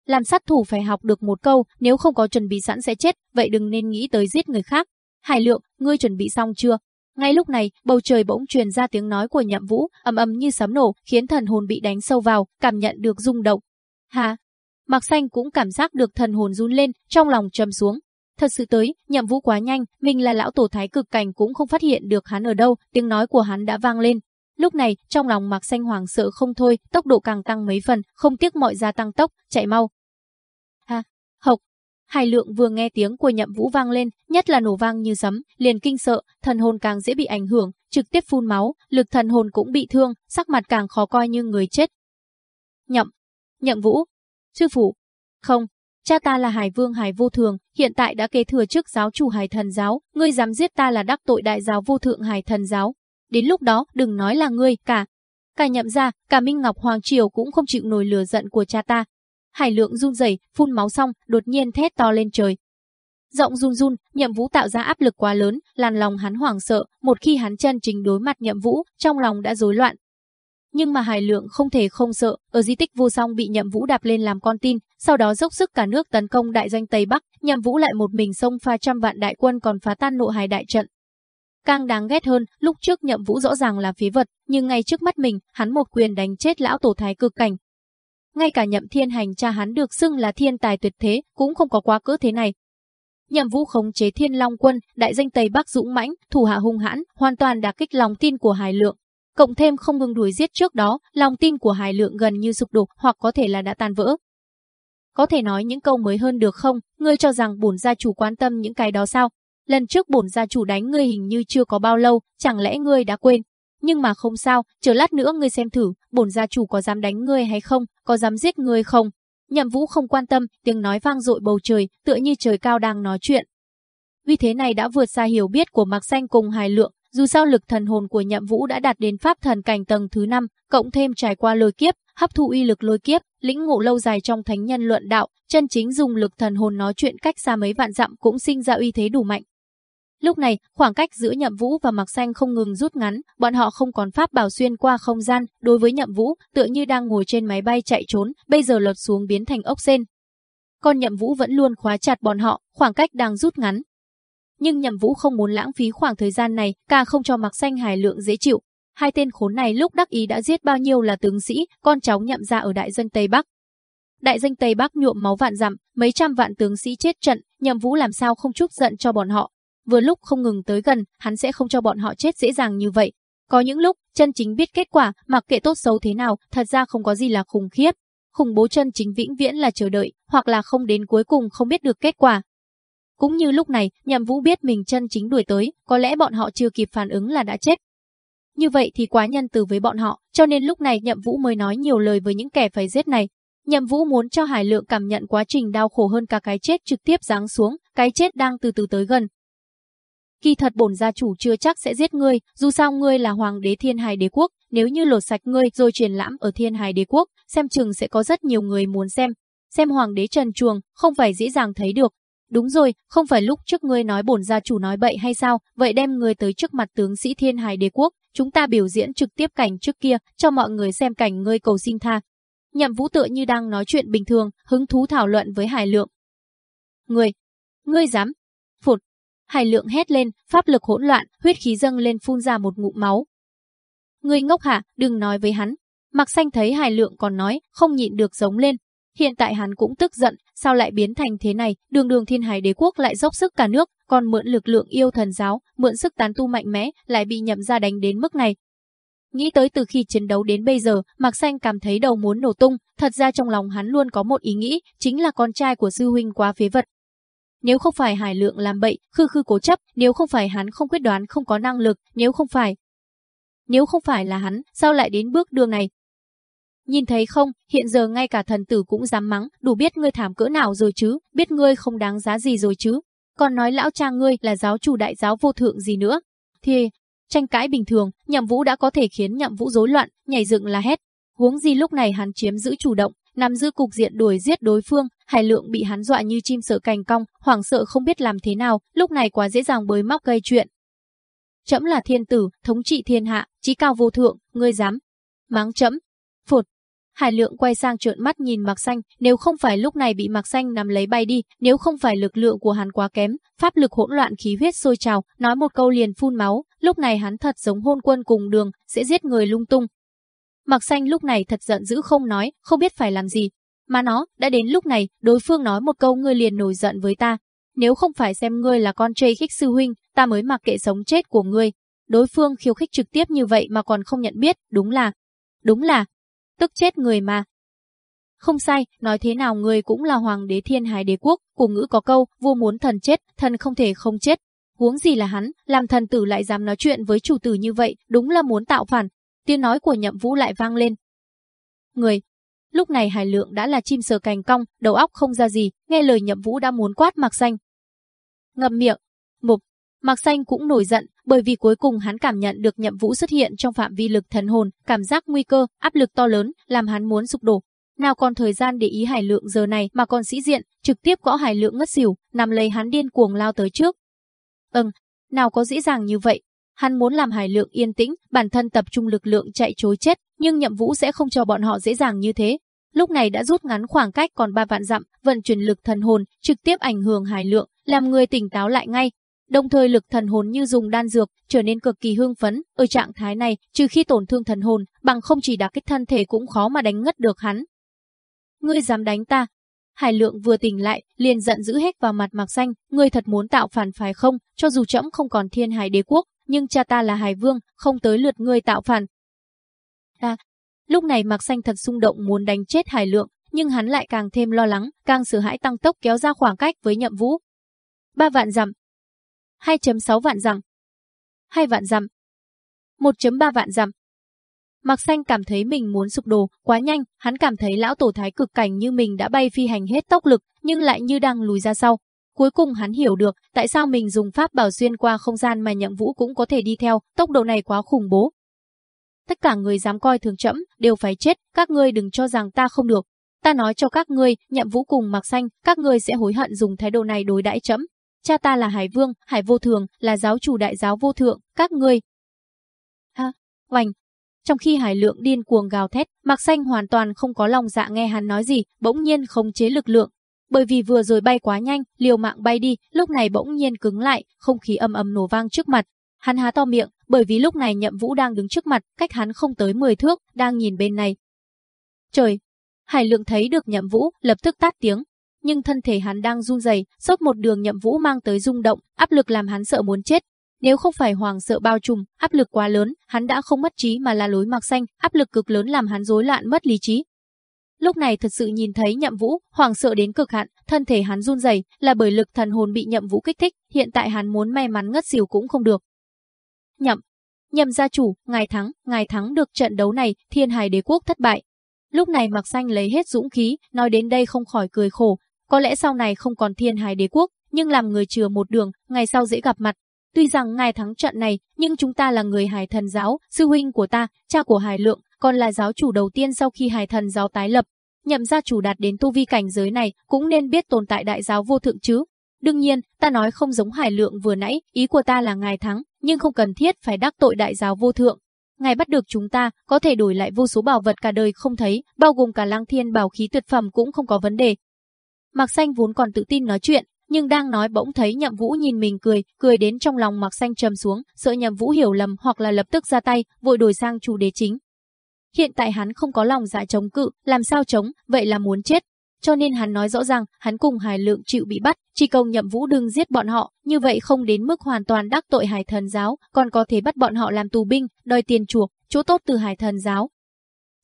Làm sát thủ phải học được một câu, nếu không có chuẩn bị sẵn sẽ chết, vậy đừng nên nghĩ tới giết người khác. Hải lượng, ngươi chuẩn bị xong chưa? Ngay lúc này, bầu trời bỗng truyền ra tiếng nói của nhậm vũ, ầm ầm như sấm nổ, khiến thần hồn bị đánh sâu vào, cảm nhận được rung động. hà Mạc xanh cũng cảm giác được thần hồn run lên, trong lòng trầm xuống. Thật sự tới, nhậm vũ quá nhanh, mình là lão tổ thái cực cảnh cũng không phát hiện được hắn ở đâu, tiếng nói của hắn đã vang lên. Lúc này, trong lòng Mạc Xanh hoàng sợ không thôi, tốc độ càng tăng mấy phần, không tiếc mọi gia tăng tốc, chạy mau. Hải lượng vừa nghe tiếng của nhậm vũ vang lên, nhất là nổ vang như sấm, liền kinh sợ, thần hồn càng dễ bị ảnh hưởng, trực tiếp phun máu, lực thần hồn cũng bị thương, sắc mặt càng khó coi như người chết. Nhậm, nhậm vũ, sư phụ, không, cha ta là hải vương hải vô thường, hiện tại đã kế thừa chức giáo chủ hải thần giáo, ngươi dám giết ta là đắc tội đại giáo vô thượng hải thần giáo. Đến lúc đó, đừng nói là ngươi, cả. Cả nhậm ra, cả Minh Ngọc Hoàng Triều cũng không chịu nổi lửa giận của cha ta, Hải lượng run rẩy, phun máu xong, đột nhiên thét to lên trời. Giọng run run, nhậm vũ tạo ra áp lực quá lớn, làn lòng hắn hoảng sợ, một khi hắn chân chính đối mặt nhậm vũ, trong lòng đã rối loạn. Nhưng mà hải lượng không thể không sợ, ở di tích vô song bị nhậm vũ đạp lên làm con tin, sau đó dốc sức cả nước tấn công đại doanh Tây Bắc, nhậm vũ lại một mình xông pha trăm vạn đại quân còn phá tan nộ hải đại trận. Càng đáng ghét hơn, lúc trước nhậm vũ rõ ràng là phế vật, nhưng ngay trước mắt mình, hắn một quyền đánh chết lão tổ thái cực cảnh, ngay cả nhậm thiên hành cha hắn được xưng là thiên tài tuyệt thế, cũng không có quá cỡ thế này. Nhậm vũ khống chế thiên long quân, đại danh Tây Bắc dũng mãnh, thủ hạ hung hãn, hoàn toàn đả kích lòng tin của hải lượng. Cộng thêm không ngừng đuổi giết trước đó, lòng tin của hải lượng gần như sụp đổ hoặc có thể là đã tan vỡ. Có thể nói những câu mới hơn được không, ngươi cho rằng bổn gia chủ quan tâm những cái đó sao? Lần trước bổn gia chủ đánh ngươi hình như chưa có bao lâu, chẳng lẽ ngươi đã quên? Nhưng mà không sao, chờ lát nữa ngươi xem thử, bổn gia chủ có dám đánh ngươi hay không, có dám giết ngươi không? Nhậm Vũ không quan tâm, tiếng nói vang dội bầu trời, tựa như trời cao đang nói chuyện. Vì thế này đã vượt xa hiểu biết của Mạc Xanh cùng Hải Lượng, dù sao lực thần hồn của Nhậm Vũ đã đạt đến pháp thần cảnh tầng thứ 5, cộng thêm trải qua lôi kiếp, hấp thụ uy lực lôi kiếp, lĩnh ngộ lâu dài trong thánh nhân luận đạo, chân chính dùng lực thần hồn nói chuyện cách xa mấy vạn dặm cũng sinh ra uy thế đủ mạnh. Lúc này, khoảng cách giữa Nhậm Vũ và Mạc Xanh không ngừng rút ngắn, bọn họ không còn pháp bảo xuyên qua không gian, đối với Nhậm Vũ, tựa như đang ngồi trên máy bay chạy trốn, bây giờ lọt xuống biến thành ốc sen. Còn Nhậm Vũ vẫn luôn khóa chặt bọn họ, khoảng cách đang rút ngắn. Nhưng Nhậm Vũ không muốn lãng phí khoảng thời gian này, càng không cho Mạc Xanh hài lượng dễ chịu. Hai tên khốn này lúc đắc ý đã giết bao nhiêu là tướng sĩ, con cháu nhậm ra ở đại dân Tây Bắc. Đại danh Tây Bắc nhuộm máu vạn dặm, mấy trăm vạn tướng sĩ chết trận, nhậm vũ làm sao không chút giận cho bọn họ. Vừa lúc không ngừng tới gần, hắn sẽ không cho bọn họ chết dễ dàng như vậy. Có những lúc, chân chính biết kết quả, mặc kệ tốt xấu thế nào, thật ra không có gì là khủng khiếp. Khủng bố chân chính vĩnh viễn là chờ đợi, hoặc là không đến cuối cùng không biết được kết quả. Cũng như lúc này, nhậm vũ biết mình chân chính đuổi tới, có lẽ bọn họ chưa kịp phản ứng là đã chết. Như vậy thì quá nhân từ với bọn họ, cho nên lúc này nhậm vũ mới nói nhiều lời với những kẻ phải giết này. Nhậm vũ muốn cho Hải Lượng cảm nhận quá trình đau khổ hơn cả cái chết trực tiếp giáng xuống, cái chết đang từ từ tới gần, Kỳ thật bổn gia chủ chưa chắc sẽ giết ngươi, dù sao ngươi là hoàng đế thiên hài đế quốc, nếu như lột sạch ngươi rồi truyền lãm ở thiên hài đế quốc, xem chừng sẽ có rất nhiều người muốn xem. Xem hoàng đế trần chuồng, không phải dễ dàng thấy được. Đúng rồi, không phải lúc trước ngươi nói bổn gia chủ nói bậy hay sao, vậy đem ngươi tới trước mặt tướng sĩ thiên hài đế quốc, chúng ta biểu diễn trực tiếp cảnh trước kia, cho mọi người xem cảnh ngươi cầu xin tha. Nhậm vũ tựa như đang nói chuyện bình thường, hứng thú thảo luận với Hải Lượng. Ngươi, ngươi dám, Hải lượng hét lên, pháp lực hỗn loạn, huyết khí dâng lên phun ra một ngụm máu. Ngươi ngốc hả, đừng nói với hắn. Mặc xanh thấy Hải lượng còn nói, không nhịn được giống lên. Hiện tại hắn cũng tức giận, sao lại biến thành thế này, đường đường thiên hải đế quốc lại dốc sức cả nước, còn mượn lực lượng yêu thần giáo, mượn sức tán tu mạnh mẽ, lại bị nhậm ra đánh đến mức này. Nghĩ tới từ khi chiến đấu đến bây giờ, Mạc Xanh cảm thấy đầu muốn nổ tung, thật ra trong lòng hắn luôn có một ý nghĩ, chính là con trai của sư huynh quá phế vật, nếu không phải Hải Lượng làm bậy, khư khư cố chấp, nếu không phải hắn không quyết đoán không có năng lực, nếu không phải... Nếu không phải là hắn, sao lại đến bước đường này? Nhìn thấy không, hiện giờ ngay cả thần tử cũng dám mắng, đủ biết ngươi thảm cỡ nào rồi chứ, biết ngươi không đáng giá gì rồi chứ. Còn nói lão cha ngươi là giáo chủ đại giáo vô thượng gì nữa. Thì, tranh cãi bình thường, nhậm vũ đã có thể khiến nhậm vũ rối loạn, nhảy dựng là hét. Huống gì lúc này hắn chiếm giữ chủ động, nằm giữ cục diện đuổi giết đối phương, Hải Lượng bị hắn dọa như chim sợ cành cong, hoảng sợ không biết làm thế nào, lúc này quá dễ dàng bới móc gây chuyện. Chấm là thiên tử, thống trị thiên hạ, chí cao vô thượng, ngươi dám mắng chấm. Phụt. Hải Lượng quay sang trợn mắt nhìn Mạc Xanh, nếu không phải lúc này bị Mạc Xanh nắm lấy bay đi, nếu không phải lực lượng của hắn quá kém, pháp lực hỗn loạn khí huyết sôi trào, nói một câu liền phun máu, lúc này hắn thật giống hôn quân cùng đường, sẽ giết người lung tung, Mặc xanh lúc này thật giận dữ không nói, không biết phải làm gì. Mà nó, đã đến lúc này, đối phương nói một câu ngươi liền nổi giận với ta. Nếu không phải xem ngươi là con trai khích sư huynh, ta mới mặc kệ sống chết của ngươi. Đối phương khiêu khích trực tiếp như vậy mà còn không nhận biết, đúng là, đúng là, tức chết người mà. Không sai, nói thế nào ngươi cũng là hoàng đế thiên hải đế quốc, cổ ngữ có câu, vua muốn thần chết, thần không thể không chết. Huống gì là hắn, làm thần tử lại dám nói chuyện với chủ tử như vậy, đúng là muốn tạo phản, tiếng nói của nhậm vũ lại vang lên. Người, lúc này Hải Lượng đã là chim sờ cành cong, đầu óc không ra gì, nghe lời nhậm vũ đã muốn quát Mạc Xanh. Ngậm miệng, mục, Mạc Xanh cũng nổi giận, bởi vì cuối cùng hắn cảm nhận được nhậm vũ xuất hiện trong phạm vi lực thần hồn, cảm giác nguy cơ, áp lực to lớn, làm hắn muốn sụp đổ. Nào còn thời gian để ý Hải Lượng giờ này mà còn sĩ diện, trực tiếp gõ Hải Lượng ngất xỉu, nằm lấy hắn điên cuồng lao tới trước. Ừm, nào có dễ dàng như vậy, Hắn muốn làm Hải Lượng yên tĩnh, bản thân tập trung lực lượng chạy chối chết, nhưng Nhậm Vũ sẽ không cho bọn họ dễ dàng như thế. Lúc này đã rút ngắn khoảng cách còn ba vạn dặm, vận chuyển lực thần hồn, trực tiếp ảnh hưởng Hải Lượng, làm người tỉnh táo lại ngay. Đồng thời lực thần hồn như dùng đan dược, trở nên cực kỳ hưng phấn, ở trạng thái này, trừ khi tổn thương thần hồn, bằng không chỉ đả kích thân thể cũng khó mà đánh ngất được hắn. Ngươi dám đánh ta, Hải Lượng vừa tỉnh lại, liền giận dữ hết vào mặt Mạc Xanh, ngươi thật muốn tạo phản phải không, cho dù trẫm không còn thiên hải đế quốc, nhưng cha ta là Hải Vương, không tới lượt ngươi tạo phản ta. lúc này Mạc Xanh thật xung động muốn đánh chết Hải Lượng, nhưng hắn lại càng thêm lo lắng, càng sợ hãi tăng tốc kéo ra khoảng cách với Nhậm Vũ. 3 vạn dặm, 2.6 vạn dặm, 2 vạn dặm, 1.3 vạn dặm. Mạc Xanh cảm thấy mình muốn sụp đổ, quá nhanh, hắn cảm thấy lão tổ thái cực cảnh như mình đã bay phi hành hết tốc lực, nhưng lại như đang lùi ra sau. Cuối cùng hắn hiểu được tại sao mình dùng pháp bảo xuyên qua không gian mà nhậm vũ cũng có thể đi theo, tốc độ này quá khủng bố. Tất cả người dám coi thường trẫm đều phải chết, các ngươi đừng cho rằng ta không được. Ta nói cho các ngươi, nhậm vũ cùng mặc xanh, các ngươi sẽ hối hận dùng thái độ này đối đãi trẫm. Cha ta là Hải Vương, Hải Vô Thường, là giáo chủ đại giáo vô thượng, các ngươi. Ha, oành, trong khi Hải Lượng điên cuồng gào thét, Mạc Xanh hoàn toàn không có lòng dạ nghe hắn nói gì, bỗng nhiên không chế lực lượng. Bởi vì vừa rồi bay quá nhanh, liều mạng bay đi, lúc này bỗng nhiên cứng lại, không khí âm ầm nổ vang trước mặt. Hắn há to miệng, bởi vì lúc này Nhậm Vũ đang đứng trước mặt, cách hắn không tới 10 thước, đang nhìn bên này. Trời! Hải Lượng thấy được Nhậm Vũ, lập tức tát tiếng, nhưng thân thể hắn đang run rẩy, sốt một đường Nhậm Vũ mang tới rung động, áp lực làm hắn sợ muốn chết. Nếu không phải hoàng sợ bao trùm, áp lực quá lớn, hắn đã không mất trí mà là lối mặc xanh, áp lực cực lớn làm hắn rối loạn mất lý trí. Lúc này thật sự nhìn thấy Nhậm Vũ, hoàng sợ đến cực hạn, thân thể hắn run rẩy, là bởi lực thần hồn bị Nhậm Vũ kích thích, hiện tại hắn muốn may mắn ngất xỉu cũng không được. Nhậm, Nhậm gia chủ, ngài thắng, ngài thắng được trận đấu này, Thiên Hải Đế quốc thất bại. Lúc này Mạc Xanh lấy hết dũng khí, nói đến đây không khỏi cười khổ, có lẽ sau này không còn Thiên Hải Đế quốc, nhưng làm người chừa một đường, ngày sau dễ gặp mặt. Tuy rằng ngài thắng trận này, nhưng chúng ta là người Hải Thần giáo, sư huynh của ta, cha của Hải Lượng, còn là giáo chủ đầu tiên sau khi Hải Thần giáo tái lập, nhậm gia chủ đạt đến tu vi cảnh giới này cũng nên biết tồn tại đại giáo vô thượng chứ. Đương nhiên, ta nói không giống Hải Lượng vừa nãy, ý của ta là ngài thắng, nhưng không cần thiết phải đắc tội đại giáo vô thượng. Ngài bắt được chúng ta, có thể đổi lại vô số bảo vật cả đời không thấy, bao gồm cả lăng thiên bảo khí tuyệt phẩm cũng không có vấn đề. Mạc Xanh vốn còn tự tin nói chuyện, nhưng đang nói bỗng thấy Nhậm Vũ nhìn mình cười, cười đến trong lòng Mạc Xanh trầm xuống, sợ Nhậm Vũ hiểu lầm hoặc là lập tức ra tay, vội đổi sang chủ đề chính. Hiện tại hắn không có lòng dạ chống cự, làm sao chống, vậy là muốn chết. Cho nên hắn nói rõ ràng, hắn cùng Hải Lượng chịu bị bắt, chỉ cầu Nhậm Vũ đừng giết bọn họ, như vậy không đến mức hoàn toàn đắc tội Hải Thần giáo, còn có thể bắt bọn họ làm tù binh, đòi tiền chuộc, chỗ tốt từ Hải Thần giáo.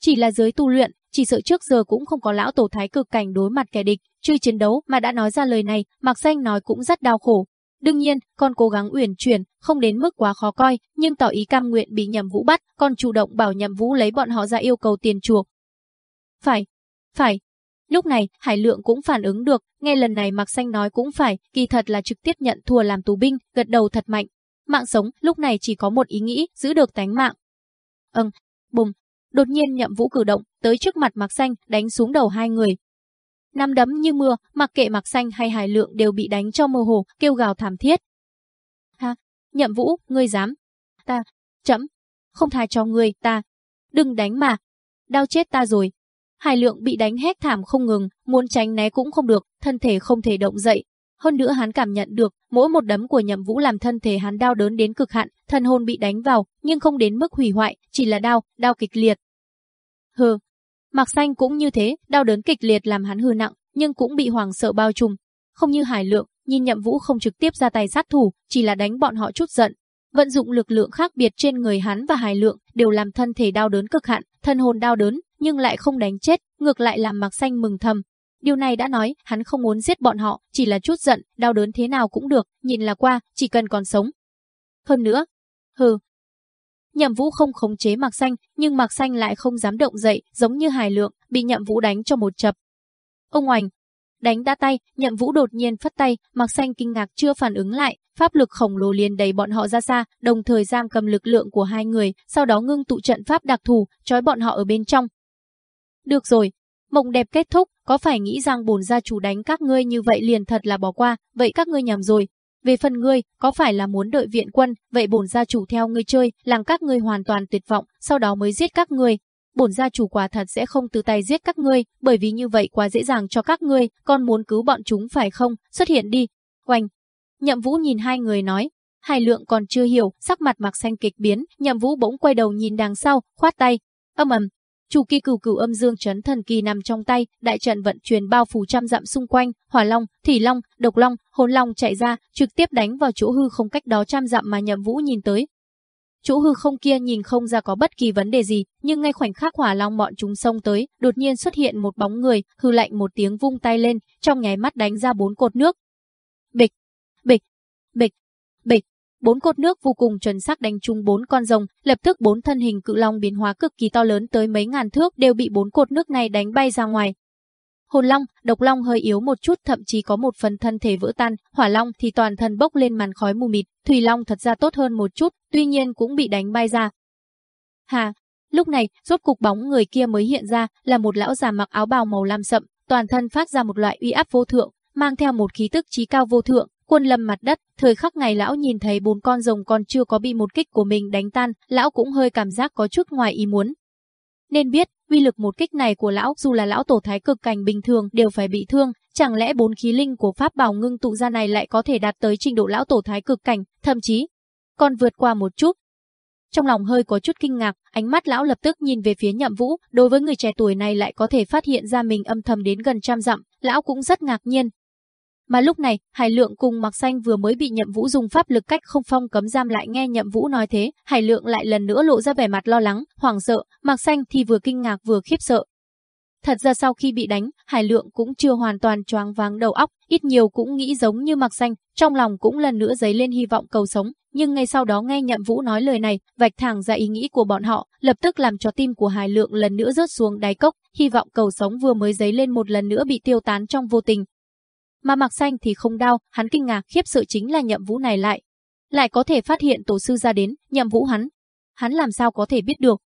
Chỉ là giới tu luyện, chỉ sợ trước giờ cũng không có lão tổ thái cực cảnh đối mặt kẻ địch, chưa chiến đấu mà đã nói ra lời này, Mạc Xanh nói cũng rất đau khổ, Đương nhiên, con cố gắng uyển chuyển, không đến mức quá khó coi, nhưng tỏ ý cam nguyện bị Nhậm Vũ bắt, con chủ động bảo Nhậm Vũ lấy bọn họ ra yêu cầu tiền chuộc. Phải, phải. Lúc này, Hải Lượng cũng phản ứng được, nghe lần này Mạc Xanh nói cũng phải, kỳ thật là trực tiếp nhận thua làm tù binh, gật đầu thật mạnh. Mạng sống lúc này chỉ có một ý nghĩ, giữ được tánh mạng. Ừm, bùng. Đột nhiên Nhậm Vũ cử động, tới trước mặt Mạc Xanh, đánh xuống đầu hai người, Năm đấm như mưa, mặc kệ mặc xanh hay hải lượng đều bị đánh cho mơ hồ, kêu gào thảm thiết. Ha, nhậm vũ, ngươi dám. Ta, chấm, không tha cho ngươi, ta. Đừng đánh mà. Đau chết ta rồi. Hải lượng bị đánh hét thảm không ngừng, muốn tránh né cũng không được, thân thể không thể động dậy. Hơn nữa hắn cảm nhận được, mỗi một đấm của nhậm vũ làm thân thể hắn đau đớn đến cực hạn, thân hồn bị đánh vào, nhưng không đến mức hủy hoại, chỉ là đau, đau kịch liệt. Hừ, Mạc Xanh cũng như thế, đau đớn kịch liệt làm hắn hư nặng, nhưng cũng bị hoàng sợ bao trùm. Không như Hải Lượng, nhìn Nhậm Vũ không trực tiếp ra tay sát thủ, chỉ là đánh bọn họ chút giận. Vận dụng lực lượng khác biệt trên người hắn và Hải Lượng đều làm thân thể đau đớn cực hạn, thân hồn đau đớn, nhưng lại không đánh chết, ngược lại làm Mạc Xanh mừng thầm. Điều này đã nói, hắn không muốn giết bọn họ, chỉ là chút giận, đau đớn thế nào cũng được, nhìn là qua, chỉ cần còn sống. Hơn nữa, hừ, Nhậm Vũ không khống chế Mạc Xanh, nhưng Mạc Xanh lại không dám động dậy, giống như hài Lượng, bị Nhậm Vũ đánh cho một chập. Ông oành, đánh đã tay, Nhậm Vũ đột nhiên phất tay, Mạc Xanh kinh ngạc chưa phản ứng lại, pháp lực khổng lồ liền đẩy bọn họ ra xa, đồng thời giam cầm lực lượng của hai người, sau đó ngưng tụ trận pháp đặc thù, trói bọn họ ở bên trong. Được rồi, mộng đẹp kết thúc, có phải nghĩ rằng bổn gia chủ đánh các ngươi như vậy liền thật là bỏ qua, vậy các ngươi nhầm rồi, về phần ngươi, có phải là muốn đợi viện quân, vậy bổn gia chủ theo ngươi chơi, làm các ngươi hoàn toàn tuyệt vọng, sau đó mới giết các ngươi. Bổn gia chủ quả thật sẽ không từ tay giết các ngươi, bởi vì như vậy quá dễ dàng cho các ngươi, con muốn cứu bọn chúng phải không? Xuất hiện đi. Oanh. Nhậm Vũ nhìn hai người nói. Hai lượng còn chưa hiểu, sắc mặt mặc xanh kịch biến, Nhậm Vũ bỗng quay đầu nhìn đằng sau, khoát tay. Âm ầm, Chủ kỳ cửu cửu âm dương chấn thần kỳ nằm trong tay, đại trận vận chuyển bao phủ trăm dặm xung quanh, hỏa long, thủy long, độc long, hồn long chạy ra, trực tiếp đánh vào chỗ hư không cách đó trăm dặm mà nhậm vũ nhìn tới. Chỗ hư không kia nhìn không ra có bất kỳ vấn đề gì, nhưng ngay khoảnh khắc hỏa long bọn chúng xông tới, đột nhiên xuất hiện một bóng người, hư lạnh một tiếng vung tay lên, trong nháy mắt đánh ra bốn cột nước. Bịch, bịch, bịch, bịch, Bốn cột nước vô cùng chuẩn xác đánh trúng bốn con rồng, lập tức bốn thân hình cự long biến hóa cực kỳ to lớn tới mấy ngàn thước đều bị bốn cột nước này đánh bay ra ngoài. Hồn long, độc long hơi yếu một chút thậm chí có một phần thân thể vỡ tan, hỏa long thì toàn thân bốc lên màn khói mù mịt, thủy long thật ra tốt hơn một chút, tuy nhiên cũng bị đánh bay ra. Hà, lúc này, rốt cục bóng người kia mới hiện ra, là một lão già mặc áo bào màu lam sậm, toàn thân phát ra một loại uy áp vô thượng, mang theo một khí tức trí cao vô thượng, Quân lâm mặt đất, thời khắc ngày lão nhìn thấy bốn con rồng còn chưa có bị một kích của mình đánh tan, lão cũng hơi cảm giác có chút ngoài ý muốn. Nên biết, uy lực một kích này của lão dù là lão tổ thái cực cảnh bình thường đều phải bị thương, chẳng lẽ bốn khí linh của pháp bảo ngưng tụ ra này lại có thể đạt tới trình độ lão tổ thái cực cảnh, thậm chí còn vượt qua một chút. trong lòng hơi có chút kinh ngạc, ánh mắt lão lập tức nhìn về phía Nhậm Vũ, đối với người trẻ tuổi này lại có thể phát hiện ra mình âm thầm đến gần trăm dặm, lão cũng rất ngạc nhiên. Mà lúc này, Hải Lượng cùng Mạc Xanh vừa mới bị Nhậm Vũ dùng pháp lực cách không phong cấm giam lại nghe Nhậm Vũ nói thế, Hải Lượng lại lần nữa lộ ra vẻ mặt lo lắng, hoảng sợ, Mạc Xanh thì vừa kinh ngạc vừa khiếp sợ, Thật ra sau khi bị đánh, Hải Lượng cũng chưa hoàn toàn choáng váng đầu óc, ít nhiều cũng nghĩ giống như Mạc Xanh, trong lòng cũng lần nữa dấy lên hy vọng cầu sống, nhưng ngay sau đó nghe Nhậm Vũ nói lời này, vạch thẳng ra ý nghĩ của bọn họ, lập tức làm cho tim của Hải Lượng lần nữa rớt xuống đáy cốc, hy vọng cầu sống vừa mới dấy lên một lần nữa bị tiêu tán trong vô tình. Mà Mạc Xanh thì không đau, hắn kinh ngạc khiếp sợ chính là Nhậm Vũ này lại, lại có thể phát hiện tổ sư ra đến, Nhậm Vũ hắn, hắn làm sao có thể biết được,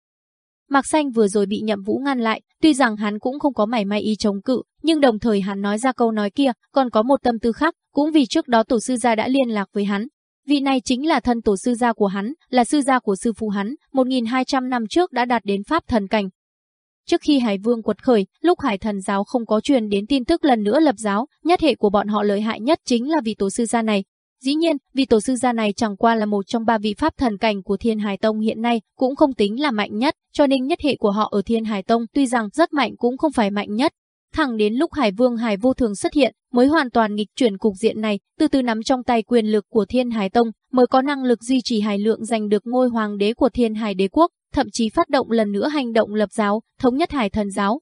Mạc Xanh vừa rồi bị Nhậm Vũ ngăn lại, tuy rằng hắn cũng không có mảy may ý chống cự, nhưng đồng thời hắn nói ra câu nói kia, còn có một tâm tư khác, cũng vì trước đó tổ sư gia đã liên lạc với hắn. Vị này chính là thân tổ sư gia của hắn, là sư gia của sư phụ hắn, 1200 năm trước đã đạt đến pháp thần cảnh. Trước khi Hải Vương quật khởi, lúc Hải Thần giáo không có truyền đến tin tức lần nữa lập giáo, nhất hệ của bọn họ lợi hại nhất chính là vị tổ sư gia này, Dĩ nhiên, vị tổ sư gia này chẳng qua là một trong ba vị pháp thần cảnh của Thiên Hải Tông hiện nay, cũng không tính là mạnh nhất, cho nên nhất hệ của họ ở Thiên Hải Tông tuy rằng rất mạnh cũng không phải mạnh nhất. Thẳng đến lúc Hải Vương Hải Vô Thường xuất hiện, mới hoàn toàn nghịch chuyển cục diện này, từ từ nắm trong tay quyền lực của Thiên Hải Tông, mới có năng lực duy trì Hải Lượng giành được ngôi hoàng đế của Thiên Hải Đế quốc, thậm chí phát động lần nữa hành động lập giáo, thống nhất Hải Thần giáo.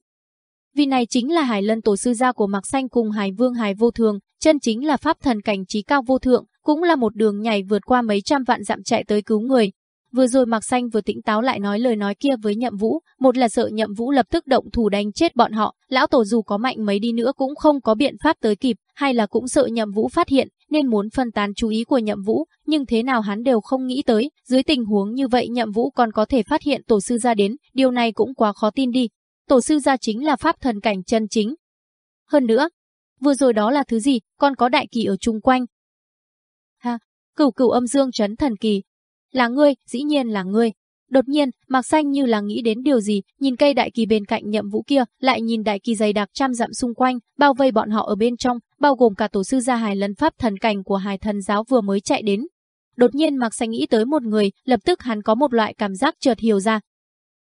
Vì này chính là Hải Lân tổ sư gia của Mạc Xanh cùng Hải Vương Hải Vô Thường, chân chính là pháp thần cảnh trí cao vô thượng, cũng là một đường nhảy vượt qua mấy trăm vạn dặm chạy tới cứu người. Vừa rồi Mạc Xanh vừa tỉnh táo lại nói lời nói kia với Nhậm Vũ, một là sợ Nhậm Vũ lập tức động thủ đánh chết bọn họ, lão tổ dù có mạnh mấy đi nữa cũng không có biện pháp tới kịp, hay là cũng sợ Nhậm Vũ phát hiện, nên muốn phân tán chú ý của Nhậm Vũ, nhưng thế nào hắn đều không nghĩ tới, dưới tình huống như vậy Nhậm Vũ còn có thể phát hiện tổ sư ra đến, điều này cũng quá khó tin đi. Tổ sư gia chính là pháp thần cảnh chân chính. Hơn nữa, vừa rồi đó là thứ gì, còn có đại kỳ ở chung quanh. Ha, cửu cửu âm dương chấn thần kỳ. Là ngươi, dĩ nhiên là ngươi. Đột nhiên, Mạc Xanh như là nghĩ đến điều gì, nhìn cây đại kỳ bên cạnh nhậm vũ kia, lại nhìn đại kỳ dày đặc trăm dặm xung quanh, bao vây bọn họ ở bên trong, bao gồm cả tổ sư gia hài lân pháp thần cảnh của hài thần giáo vừa mới chạy đến. Đột nhiên Mạc Xanh nghĩ tới một người, lập tức hắn có một loại cảm giác chợt hiểu ra,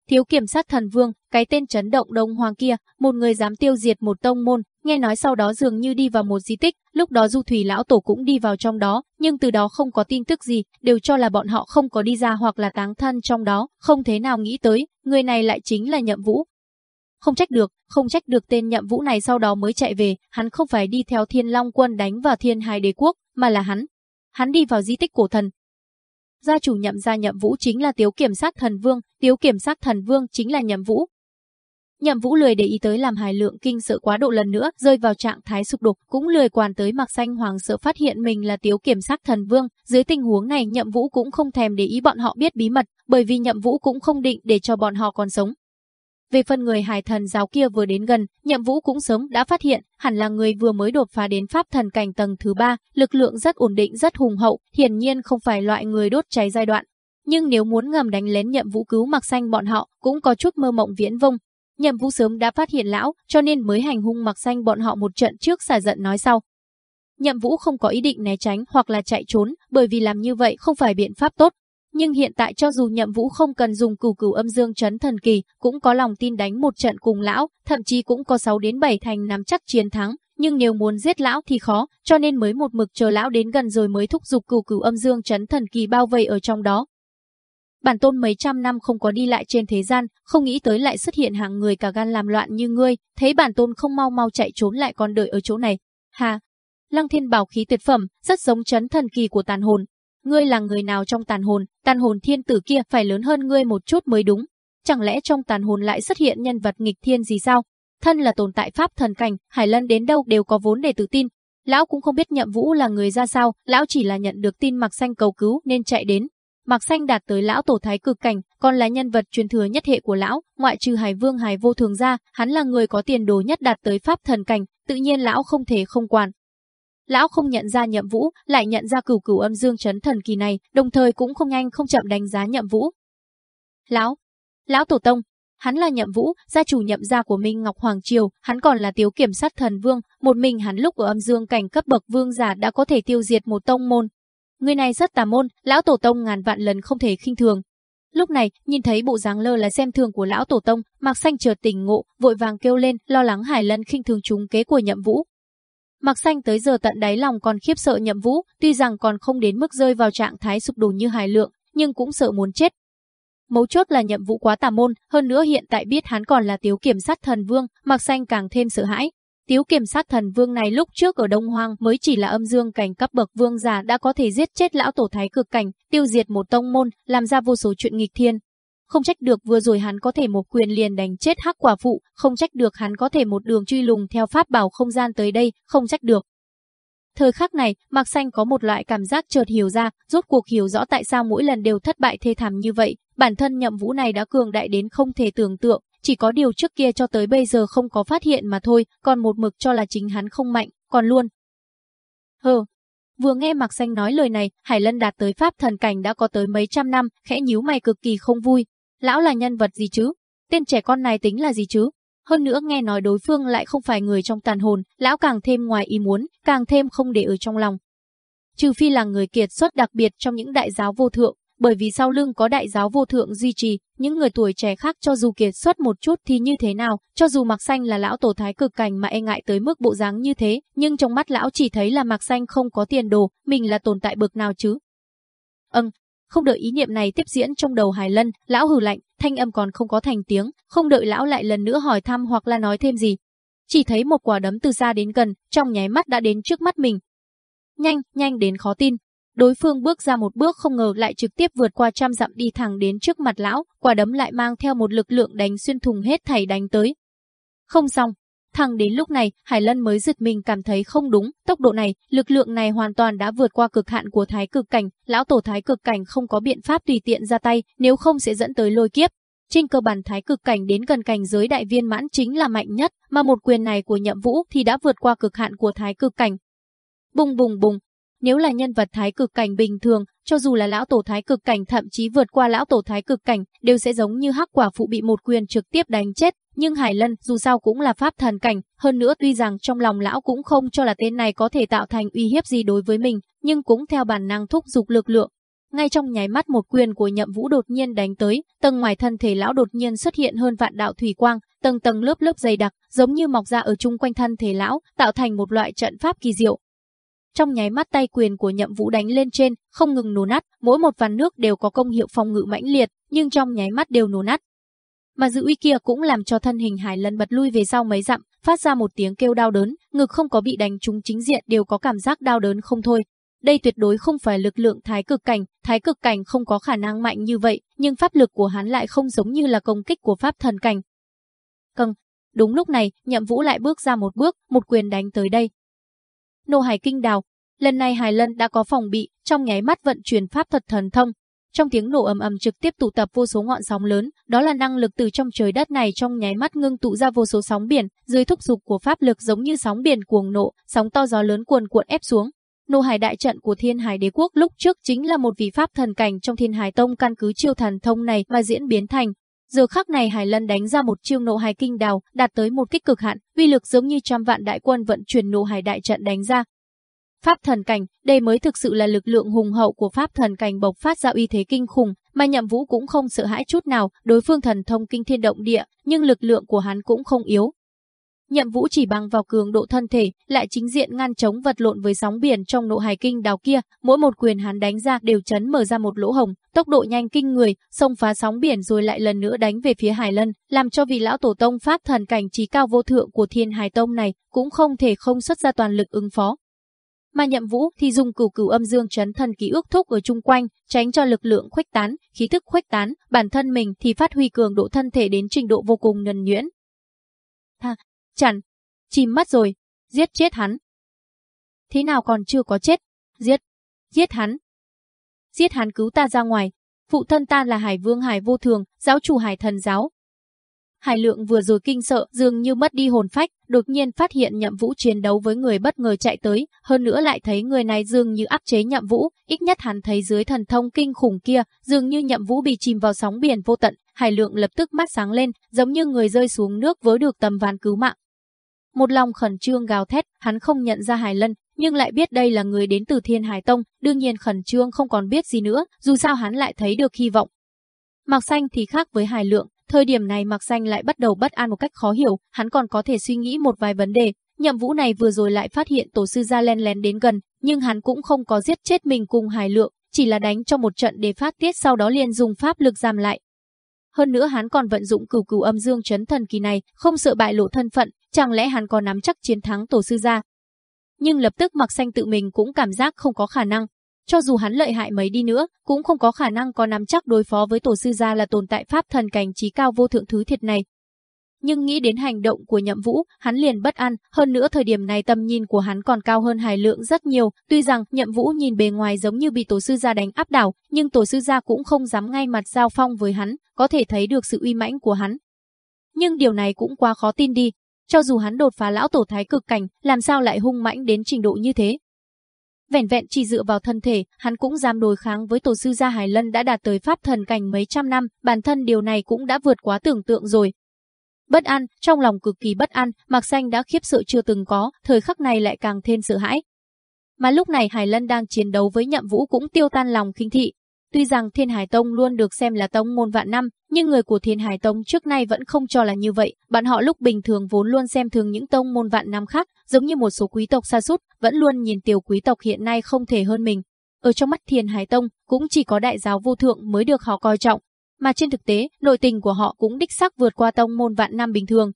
Thiếu kiểm sát thần vương, cái tên chấn động đông hoàng kia, một người dám tiêu diệt một tông môn, nghe nói sau đó dường như đi vào một di tích, lúc đó Du Thủy lão tổ cũng đi vào trong đó, nhưng từ đó không có tin tức gì, đều cho là bọn họ không có đi ra hoặc là táng thân trong đó, không thế nào nghĩ tới, người này lại chính là Nhậm Vũ. Không trách được, không trách được tên Nhậm Vũ này sau đó mới chạy về, hắn không phải đi theo Thiên Long quân đánh vào Thiên Hải Đế quốc, mà là hắn. Hắn đi vào di tích cổ thần, gia chủ nhậm gia nhậm vũ chính là tiếu kiểm sát thần vương, tiếu kiểm sát thần vương chính là nhậm vũ. Nhậm vũ lười để ý tới làm hài lượng kinh sợ quá độ lần nữa, rơi vào trạng thái sụp đổ, cũng lười quản tới mặc xanh hoàng sợ phát hiện mình là tiếu kiểm sát thần vương. Dưới tình huống này nhậm vũ cũng không thèm để ý bọn họ biết bí mật, bởi vì nhậm vũ cũng không định để cho bọn họ còn sống. Về phần người hải thần giáo kia vừa đến gần, nhậm vũ cũng sớm đã phát hiện, hẳn là người vừa mới đột phá đến pháp thần cảnh tầng thứ ba, lực lượng rất ổn định rất hùng hậu, hiển nhiên không phải loại người đốt cháy giai đoạn. Nhưng nếu muốn ngầm đánh lén nhậm vũ cứu mặc xanh bọn họ, cũng có chút mơ mộng viễn vông. Nhậm vũ sớm đã phát hiện lão, cho nên mới hành hung mặc xanh bọn họ một trận trước xả giận nói sau. Nhậm vũ không có ý định né tránh hoặc là chạy trốn, bởi vì làm như vậy không phải biện pháp tốt, nhưng hiện tại cho dù nhậm vũ không cần dùng cửu cửu âm dương chấn thần kỳ, cũng có lòng tin đánh một trận cùng lão, thậm chí cũng có 6 đến 7 thành nắm chắc chiến thắng, nhưng nếu muốn giết lão thì khó, cho nên mới một mực chờ lão đến gần rồi mới thúc giục cửu cửu âm dương chấn thần kỳ bao vây ở trong đó. Bản tôn mấy trăm năm không có đi lại trên thế gian, không nghĩ tới lại xuất hiện hàng người cả gan làm loạn như ngươi, thấy bản tôn không mau mau chạy trốn lại còn đợi ở chỗ này. Hà, Lăng Thiên bảo khí tuyệt phẩm, rất giống chấn thần kỳ của tàn hồn, ngươi là người nào trong tàn hồn, tàn hồn thiên tử kia phải lớn hơn ngươi một chút mới đúng. Chẳng lẽ trong tàn hồn lại xuất hiện nhân vật nghịch thiên gì sao? Thân là tồn tại pháp thần cảnh, Hải Lân đến đâu đều có vốn để tự tin. Lão cũng không biết nhậm vũ là người ra sao, lão chỉ là nhận được tin mặc Xanh cầu cứu nên chạy đến. Mạc Xanh đạt tới lão tổ thái cực cảnh, còn là nhân vật truyền thừa nhất hệ của lão, ngoại trừ Hải Vương Hải Vô Thường ra, hắn là người có tiền đồ nhất đạt tới pháp thần cảnh, tự nhiên lão không thể không quản, Lão không nhận ra nhậm vũ, lại nhận ra cửu cửu âm dương chấn thần kỳ này, đồng thời cũng không nhanh không chậm đánh giá nhậm vũ. Lão, lão tổ tông, hắn là nhậm vũ, gia chủ nhậm gia của Minh Ngọc Hoàng Triều, hắn còn là tiếu kiểm sát thần vương, một mình hắn lúc ở âm dương cảnh cấp bậc vương giả đã có thể tiêu diệt một tông môn. Người này rất tà môn, lão tổ tông ngàn vạn lần không thể khinh thường. Lúc này, nhìn thấy bộ dáng lơ là xem thường của lão tổ tông, Mạc Xanh chợt tỉnh ngộ, vội vàng kêu lên, lo lắng Hải Lân khinh thường trúng kế của Nhậm Vũ. Mạc Xanh tới giờ tận đáy lòng còn khiếp sợ Nhậm Vũ, tuy rằng còn không đến mức rơi vào trạng thái sụp đổ như Hải Lượng, nhưng cũng sợ muốn chết. Mấu chốt là Nhậm Vũ quá tà môn, hơn nữa hiện tại biết hắn còn là Tiếu Kiểm Sát Thần Vương, Mạc Xanh càng thêm sợ hãi. Tiếu Kiểm Sát Thần Vương này lúc trước ở Đông Hoang mới chỉ là âm dương cảnh cấp bậc vương giả đã có thể giết chết lão tổ thái cực cảnh, tiêu diệt một tông môn, làm ra vô số chuyện nghịch thiên, không trách được vừa rồi hắn có thể một quyền liền đánh chết hắc quả phụ, không trách được hắn có thể một đường truy lùng theo pháp bảo không gian tới đây, không trách được. Thời khắc này, Mạc Xanh có một loại cảm giác chợt hiểu ra, rốt cuộc hiểu rõ tại sao mỗi lần đều thất bại thê thảm như vậy, bản thân nhậm vũ này đã cường đại đến không thể tưởng tượng, chỉ có điều trước kia cho tới bây giờ không có phát hiện mà thôi, còn một mực cho là chính hắn không mạnh, còn luôn. Hờ, Vừa nghe Mạc Xanh nói lời này, Hải Lân đạt tới pháp thần cảnh đã có tới mấy trăm năm, khẽ nhíu mày cực kỳ không vui. Lão là nhân vật gì chứ? Tên trẻ con này tính là gì chứ? Hơn nữa nghe nói đối phương lại không phải người trong tàn hồn, lão càng thêm ngoài ý muốn, càng thêm không để ở trong lòng. Trừ phi là người kiệt xuất đặc biệt trong những đại giáo vô thượng, bởi vì sau lưng có đại giáo vô thượng duy trì, những người tuổi trẻ khác cho dù kiệt xuất một chút thì như thế nào, cho dù Mạc Xanh là lão tổ thái cực cảnh mà e ngại tới mức bộ dáng như thế, nhưng trong mắt lão chỉ thấy là Mạc Xanh không có tiền đồ, mình là tồn tại bực nào chứ. Ừm, không đợi ý niệm này tiếp diễn trong đầu Hải Lân, lão hừ lạnh, thanh âm còn không có thành tiếng, không đợi lão lại lần nữa hỏi thăm hoặc là nói thêm gì. Chỉ thấy một quả đấm từ xa đến gần, trong nháy mắt đã đến trước mắt mình. Nhanh, nhanh đến khó tin. Đối phương bước ra một bước không ngờ lại trực tiếp vượt qua trăm dặm đi thẳng đến trước mặt lão, quả đấm lại mang theo một lực lượng đánh xuyên thùng hết thảy đánh tới. Không xong, Thẳng đến lúc này, Hải Lân mới giật mình cảm thấy không đúng, tốc độ này, lực lượng này hoàn toàn đã vượt qua cực hạn của thái cực cảnh, lão tổ thái cực cảnh không có biện pháp tùy tiện ra tay, nếu không sẽ dẫn tới lôi kiếp. Trên cơ bản thái cực cảnh đến gần cảnh giới đại viên mãn chính là mạnh nhất, mà một quyền này của nhậm vũ thì đã vượt qua cực hạn của thái cực cảnh. Bùng bùng bùng, nếu là nhân vật thái cực cảnh bình thường, cho dù là lão tổ thái cực cảnh thậm chí vượt qua lão tổ thái cực cảnh, đều sẽ giống như hắc quả phụ bị một quyền trực tiếp đánh chết, nhưng Hải Lân dù sao cũng là pháp thần cảnh, hơn nữa tuy rằng trong lòng lão cũng không cho là tên này có thể tạo thành uy hiếp gì đối với mình, nhưng cũng theo bản năng thúc giục lực lượng. Ngay trong nháy mắt một quyền của nhậm vũ đột nhiên đánh tới, tầng ngoài thân thể lão đột nhiên xuất hiện hơn vạn đạo thủy quang, tầng tầng lớp lớp dày đặc, giống như mọc ra ở chung quanh thân thể lão, tạo thành một loại trận pháp kỳ diệu. Trong nháy mắt tay quyền của nhậm vũ đánh lên trên, không ngừng nổ nát, mỗi một ván nước đều có công hiệu phòng ngự mãnh liệt, nhưng trong nháy mắt đều nổ nát, mà dữ uy kia cũng làm cho thân hình Hải Lân bật lui về sau mấy dặm, phát ra một tiếng kêu đau đớn, ngực không có bị đánh trúng chính diện đều có cảm giác đau đớn không thôi. Đây tuyệt đối không phải lực lượng thái cực cảnh, thái cực cảnh không có khả năng mạnh như vậy, nhưng pháp lực của hắn lại không giống như là công kích của pháp thần cảnh. Câng, đúng lúc này, nhậm vũ lại bước ra một bước, một quyền đánh tới đây. Nô hải kinh đào, lần này Hải Lân đã có phòng bị, trong nháy mắt vận chuyển pháp thuật thần thông, trong tiếng nổ ầm ầm trực tiếp tụ tập vô số ngọn sóng lớn, đó là năng lực từ trong trời đất này trong nháy mắt ngưng tụ ra vô số sóng biển, dưới thúc dục của pháp lực giống như sóng biển cuồng nộ, sóng to gió lớn cuồn cuộn ép xuống. Nô Hải đại trận của Thiên Hải Đế quốc lúc trước chính là một vị pháp thần cảnh trong Thiên Hải Tông căn cứ chiêu thần thông này mà diễn biến thành. Giờ khắc này Hải Lân đánh ra một chiêu nộ hải kinh đào, đạt tới một kích cực hạn, uy lực giống như trăm vạn đại quân vận chuyển nộ hải đại trận đánh ra, Pháp thần cảnh, đây mới thực sự là lực lượng hùng hậu của pháp thần cảnh bộc phát ra uy thế kinh khủng, mà Nhậm Vũ cũng không sợ hãi chút nào, đối phương thần thông kinh thiên động địa, nhưng lực lượng của hắn cũng không yếu. Nhậm Vũ chỉ bằng vào cường độ thân thể, lại chính diện ngăn chống vật lộn với sóng biển trong nộ hải kinh đào kia, mỗi một quyền hắn đánh ra đều chấn mở ra một lỗ hồng, tốc độ nhanh kinh người, xông phá sóng biển rồi lại lần nữa đánh về phía Hải Lân, làm cho vị lão tổ tông pháp thần cảnh trí cao vô thượng của Thiên Hải Tông này cũng không thể không xuất ra toàn lực ứng phó mà nhậm vũ thì dùng cửu cửu âm dương chấn thần ký ước thúc ở chung quanh, tránh cho lực lượng khuếch tán, khí thức khuếch tán, bản thân mình thì phát huy cường độ thân thể đến trình độ vô cùng nhuần nhuyễn. Tha chặn, chìm mất rồi, giết chết hắn. Thế nào còn chưa có chết, giết, giết hắn. Giết hắn cứu ta ra ngoài, phụ thân ta là Hải Vương Hải Vô Thường, giáo chủ Hải Thần Giáo, Hải Lượng vừa rồi kinh sợ, dường như mất đi hồn phách, đột nhiên phát hiện Nhậm Vũ chiến đấu với người bất ngờ chạy tới, hơn nữa lại thấy người này dường như áp chế Nhậm Vũ, ít nhất hắn thấy dưới thần thông kinh khủng kia, dường như Nhậm Vũ bị chìm vào sóng biển vô tận, Hải Lượng lập tức mắt sáng lên, giống như người rơi xuống nước với được tầm ván cứu mạng. Một lòng khẩn trương gào thét, hắn không nhận ra Hải Lân, nhưng lại biết đây là người đến từ Thiên Hải Tông, đương nhiên khẩn trương không còn biết gì nữa, dù sao hắn lại thấy được hy vọng, Mạc Xanh thì khác với Hải Lượng, thời điểm này Mạc Xanh lại bắt đầu bất an một cách khó hiểu, hắn còn có thể suy nghĩ một vài vấn đề. Nhậm Vũ này vừa rồi lại phát hiện tổ sư gia len lén đến gần, nhưng hắn cũng không có giết chết mình cùng Hải Lượng, chỉ là đánh cho một trận để phát tiết sau đó liền dùng pháp lực giam lại. Hơn nữa hắn còn vận dụng cửu cửu âm dương chấn thần kỳ này, không sợ bại lộ thân phận, chẳng lẽ hắn có nắm chắc chiến thắng tổ sư gia? Nhưng lập tức mặc Xanh tự mình cũng cảm giác không có khả năng, cho dù hắn lợi hại mấy đi nữa, cũng không có khả năng có nắm chắc đối phó với tổ sư gia là tồn tại pháp thần cảnh trí cao vô thượng thứ thiệt này. Nhưng nghĩ đến hành động của nhậm vũ, hắn liền bất an, hơn nữa thời điểm này tầm nhìn của hắn còn cao hơn hải lượng rất nhiều, tuy rằng nhậm vũ nhìn bề ngoài giống như bị tổ sư gia đánh áp đảo, nhưng tổ sư gia cũng không dám ngay mặt giao phong với hắn, có thể thấy được sự uy mãnh của hắn. Nhưng điều này cũng quá khó tin đi, cho dù hắn đột phá lão tổ thái cực cảnh, làm sao lại hung mãnh đến trình độ như thế? Vẻn vẹn chỉ dựa vào thân thể, hắn cũng dám đối kháng với tổ sư gia Hải Lân đã đạt tới pháp thần cảnh mấy trăm năm, bản thân điều này cũng đã vượt quá tưởng tượng rồi. Bất an, trong lòng cực kỳ bất an, Mạc Xanh đã khiếp sợ chưa từng có, thời khắc này lại càng thêm sợ hãi. Mà lúc này Hải Lân đang chiến đấu với Nhậm Vũ cũng tiêu tan lòng khinh thị, Tuy rằng Thiên Hải Tông luôn được xem là tông môn vạn năm, nhưng người của Thiên Hải Tông trước nay vẫn không cho là như vậy. Bạn họ lúc bình thường vốn luôn xem thường những tông môn vạn năm khác, giống như một số quý tộc xa sút vẫn luôn nhìn tiểu quý tộc hiện nay không thể hơn mình. Ở trong mắt Thiên Hải Tông, cũng chỉ có đại giáo vô thượng mới được họ coi trọng. Mà trên thực tế, nội tình của họ cũng đích xác vượt qua tông môn vạn năm bình thường.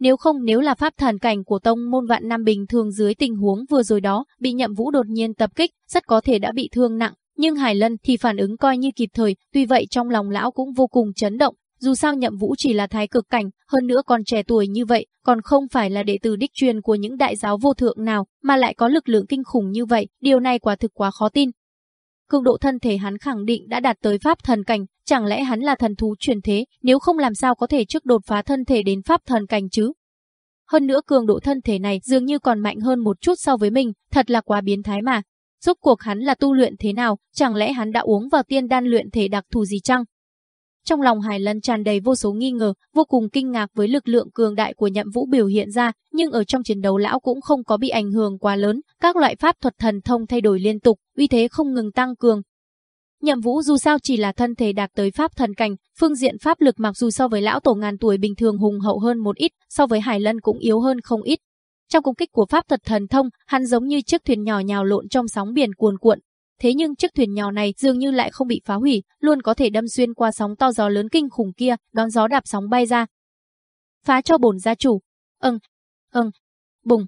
Nếu không nếu là pháp thần cảnh của tông môn vạn năm bình thường dưới tình huống vừa rồi đó, bị nhậm vũ đột nhiên tập kích, rất có thể đã bị thương nặng, nhưng Hải Lân thì phản ứng coi như kịp thời, tuy vậy trong lòng lão cũng vô cùng chấn động, dù sao nhậm vũ chỉ là thái cực cảnh, hơn nữa còn trẻ tuổi như vậy, còn không phải là đệ tử đích truyền của những đại giáo vô thượng nào, mà lại có lực lượng kinh khủng như vậy, điều này quả thực quá khó tin. Cường độ thân thể hắn khẳng định đã đạt tới pháp thần cảnh, chẳng lẽ hắn là thần thú truyền thế, nếu không làm sao có thể trước đột phá thân thể đến pháp thần cảnh chứ? Hơn nữa cường độ thân thể này dường như còn mạnh hơn một chút so với mình, thật là quá biến thái mà, Rốt cuộc hắn là tu luyện thế nào, chẳng lẽ hắn đã uống vào tiên đan luyện thể đặc thù gì chăng? Trong lòng Hải Lân tràn đầy vô số nghi ngờ, vô cùng kinh ngạc với lực lượng cường đại của nhậm vũ biểu hiện ra, nhưng ở trong chiến đấu lão cũng không có bị ảnh hưởng quá lớn, các loại pháp thuật thần thông thay đổi liên tục, uy thế không ngừng tăng cường. Nhậm vũ dù sao chỉ là thân thể đạt tới pháp thần cảnh, phương diện pháp lực mặc dù so với lão tổ ngàn tuổi bình thường hùng hậu hơn một ít, so với Hải Lân cũng yếu hơn không ít, trong công kích của pháp thuật thần thông, hắn giống như chiếc thuyền nhỏ nhào lộn trong sóng biển cuồn cuộn. Thế nhưng chiếc thuyền nhỏ này dường như lại không bị phá hủy, luôn có thể đâm xuyên qua sóng to gió lớn kinh khủng kia, đón gió đạp sóng bay ra. Phá cho bổn gia chủ. Âng, âng, bùng,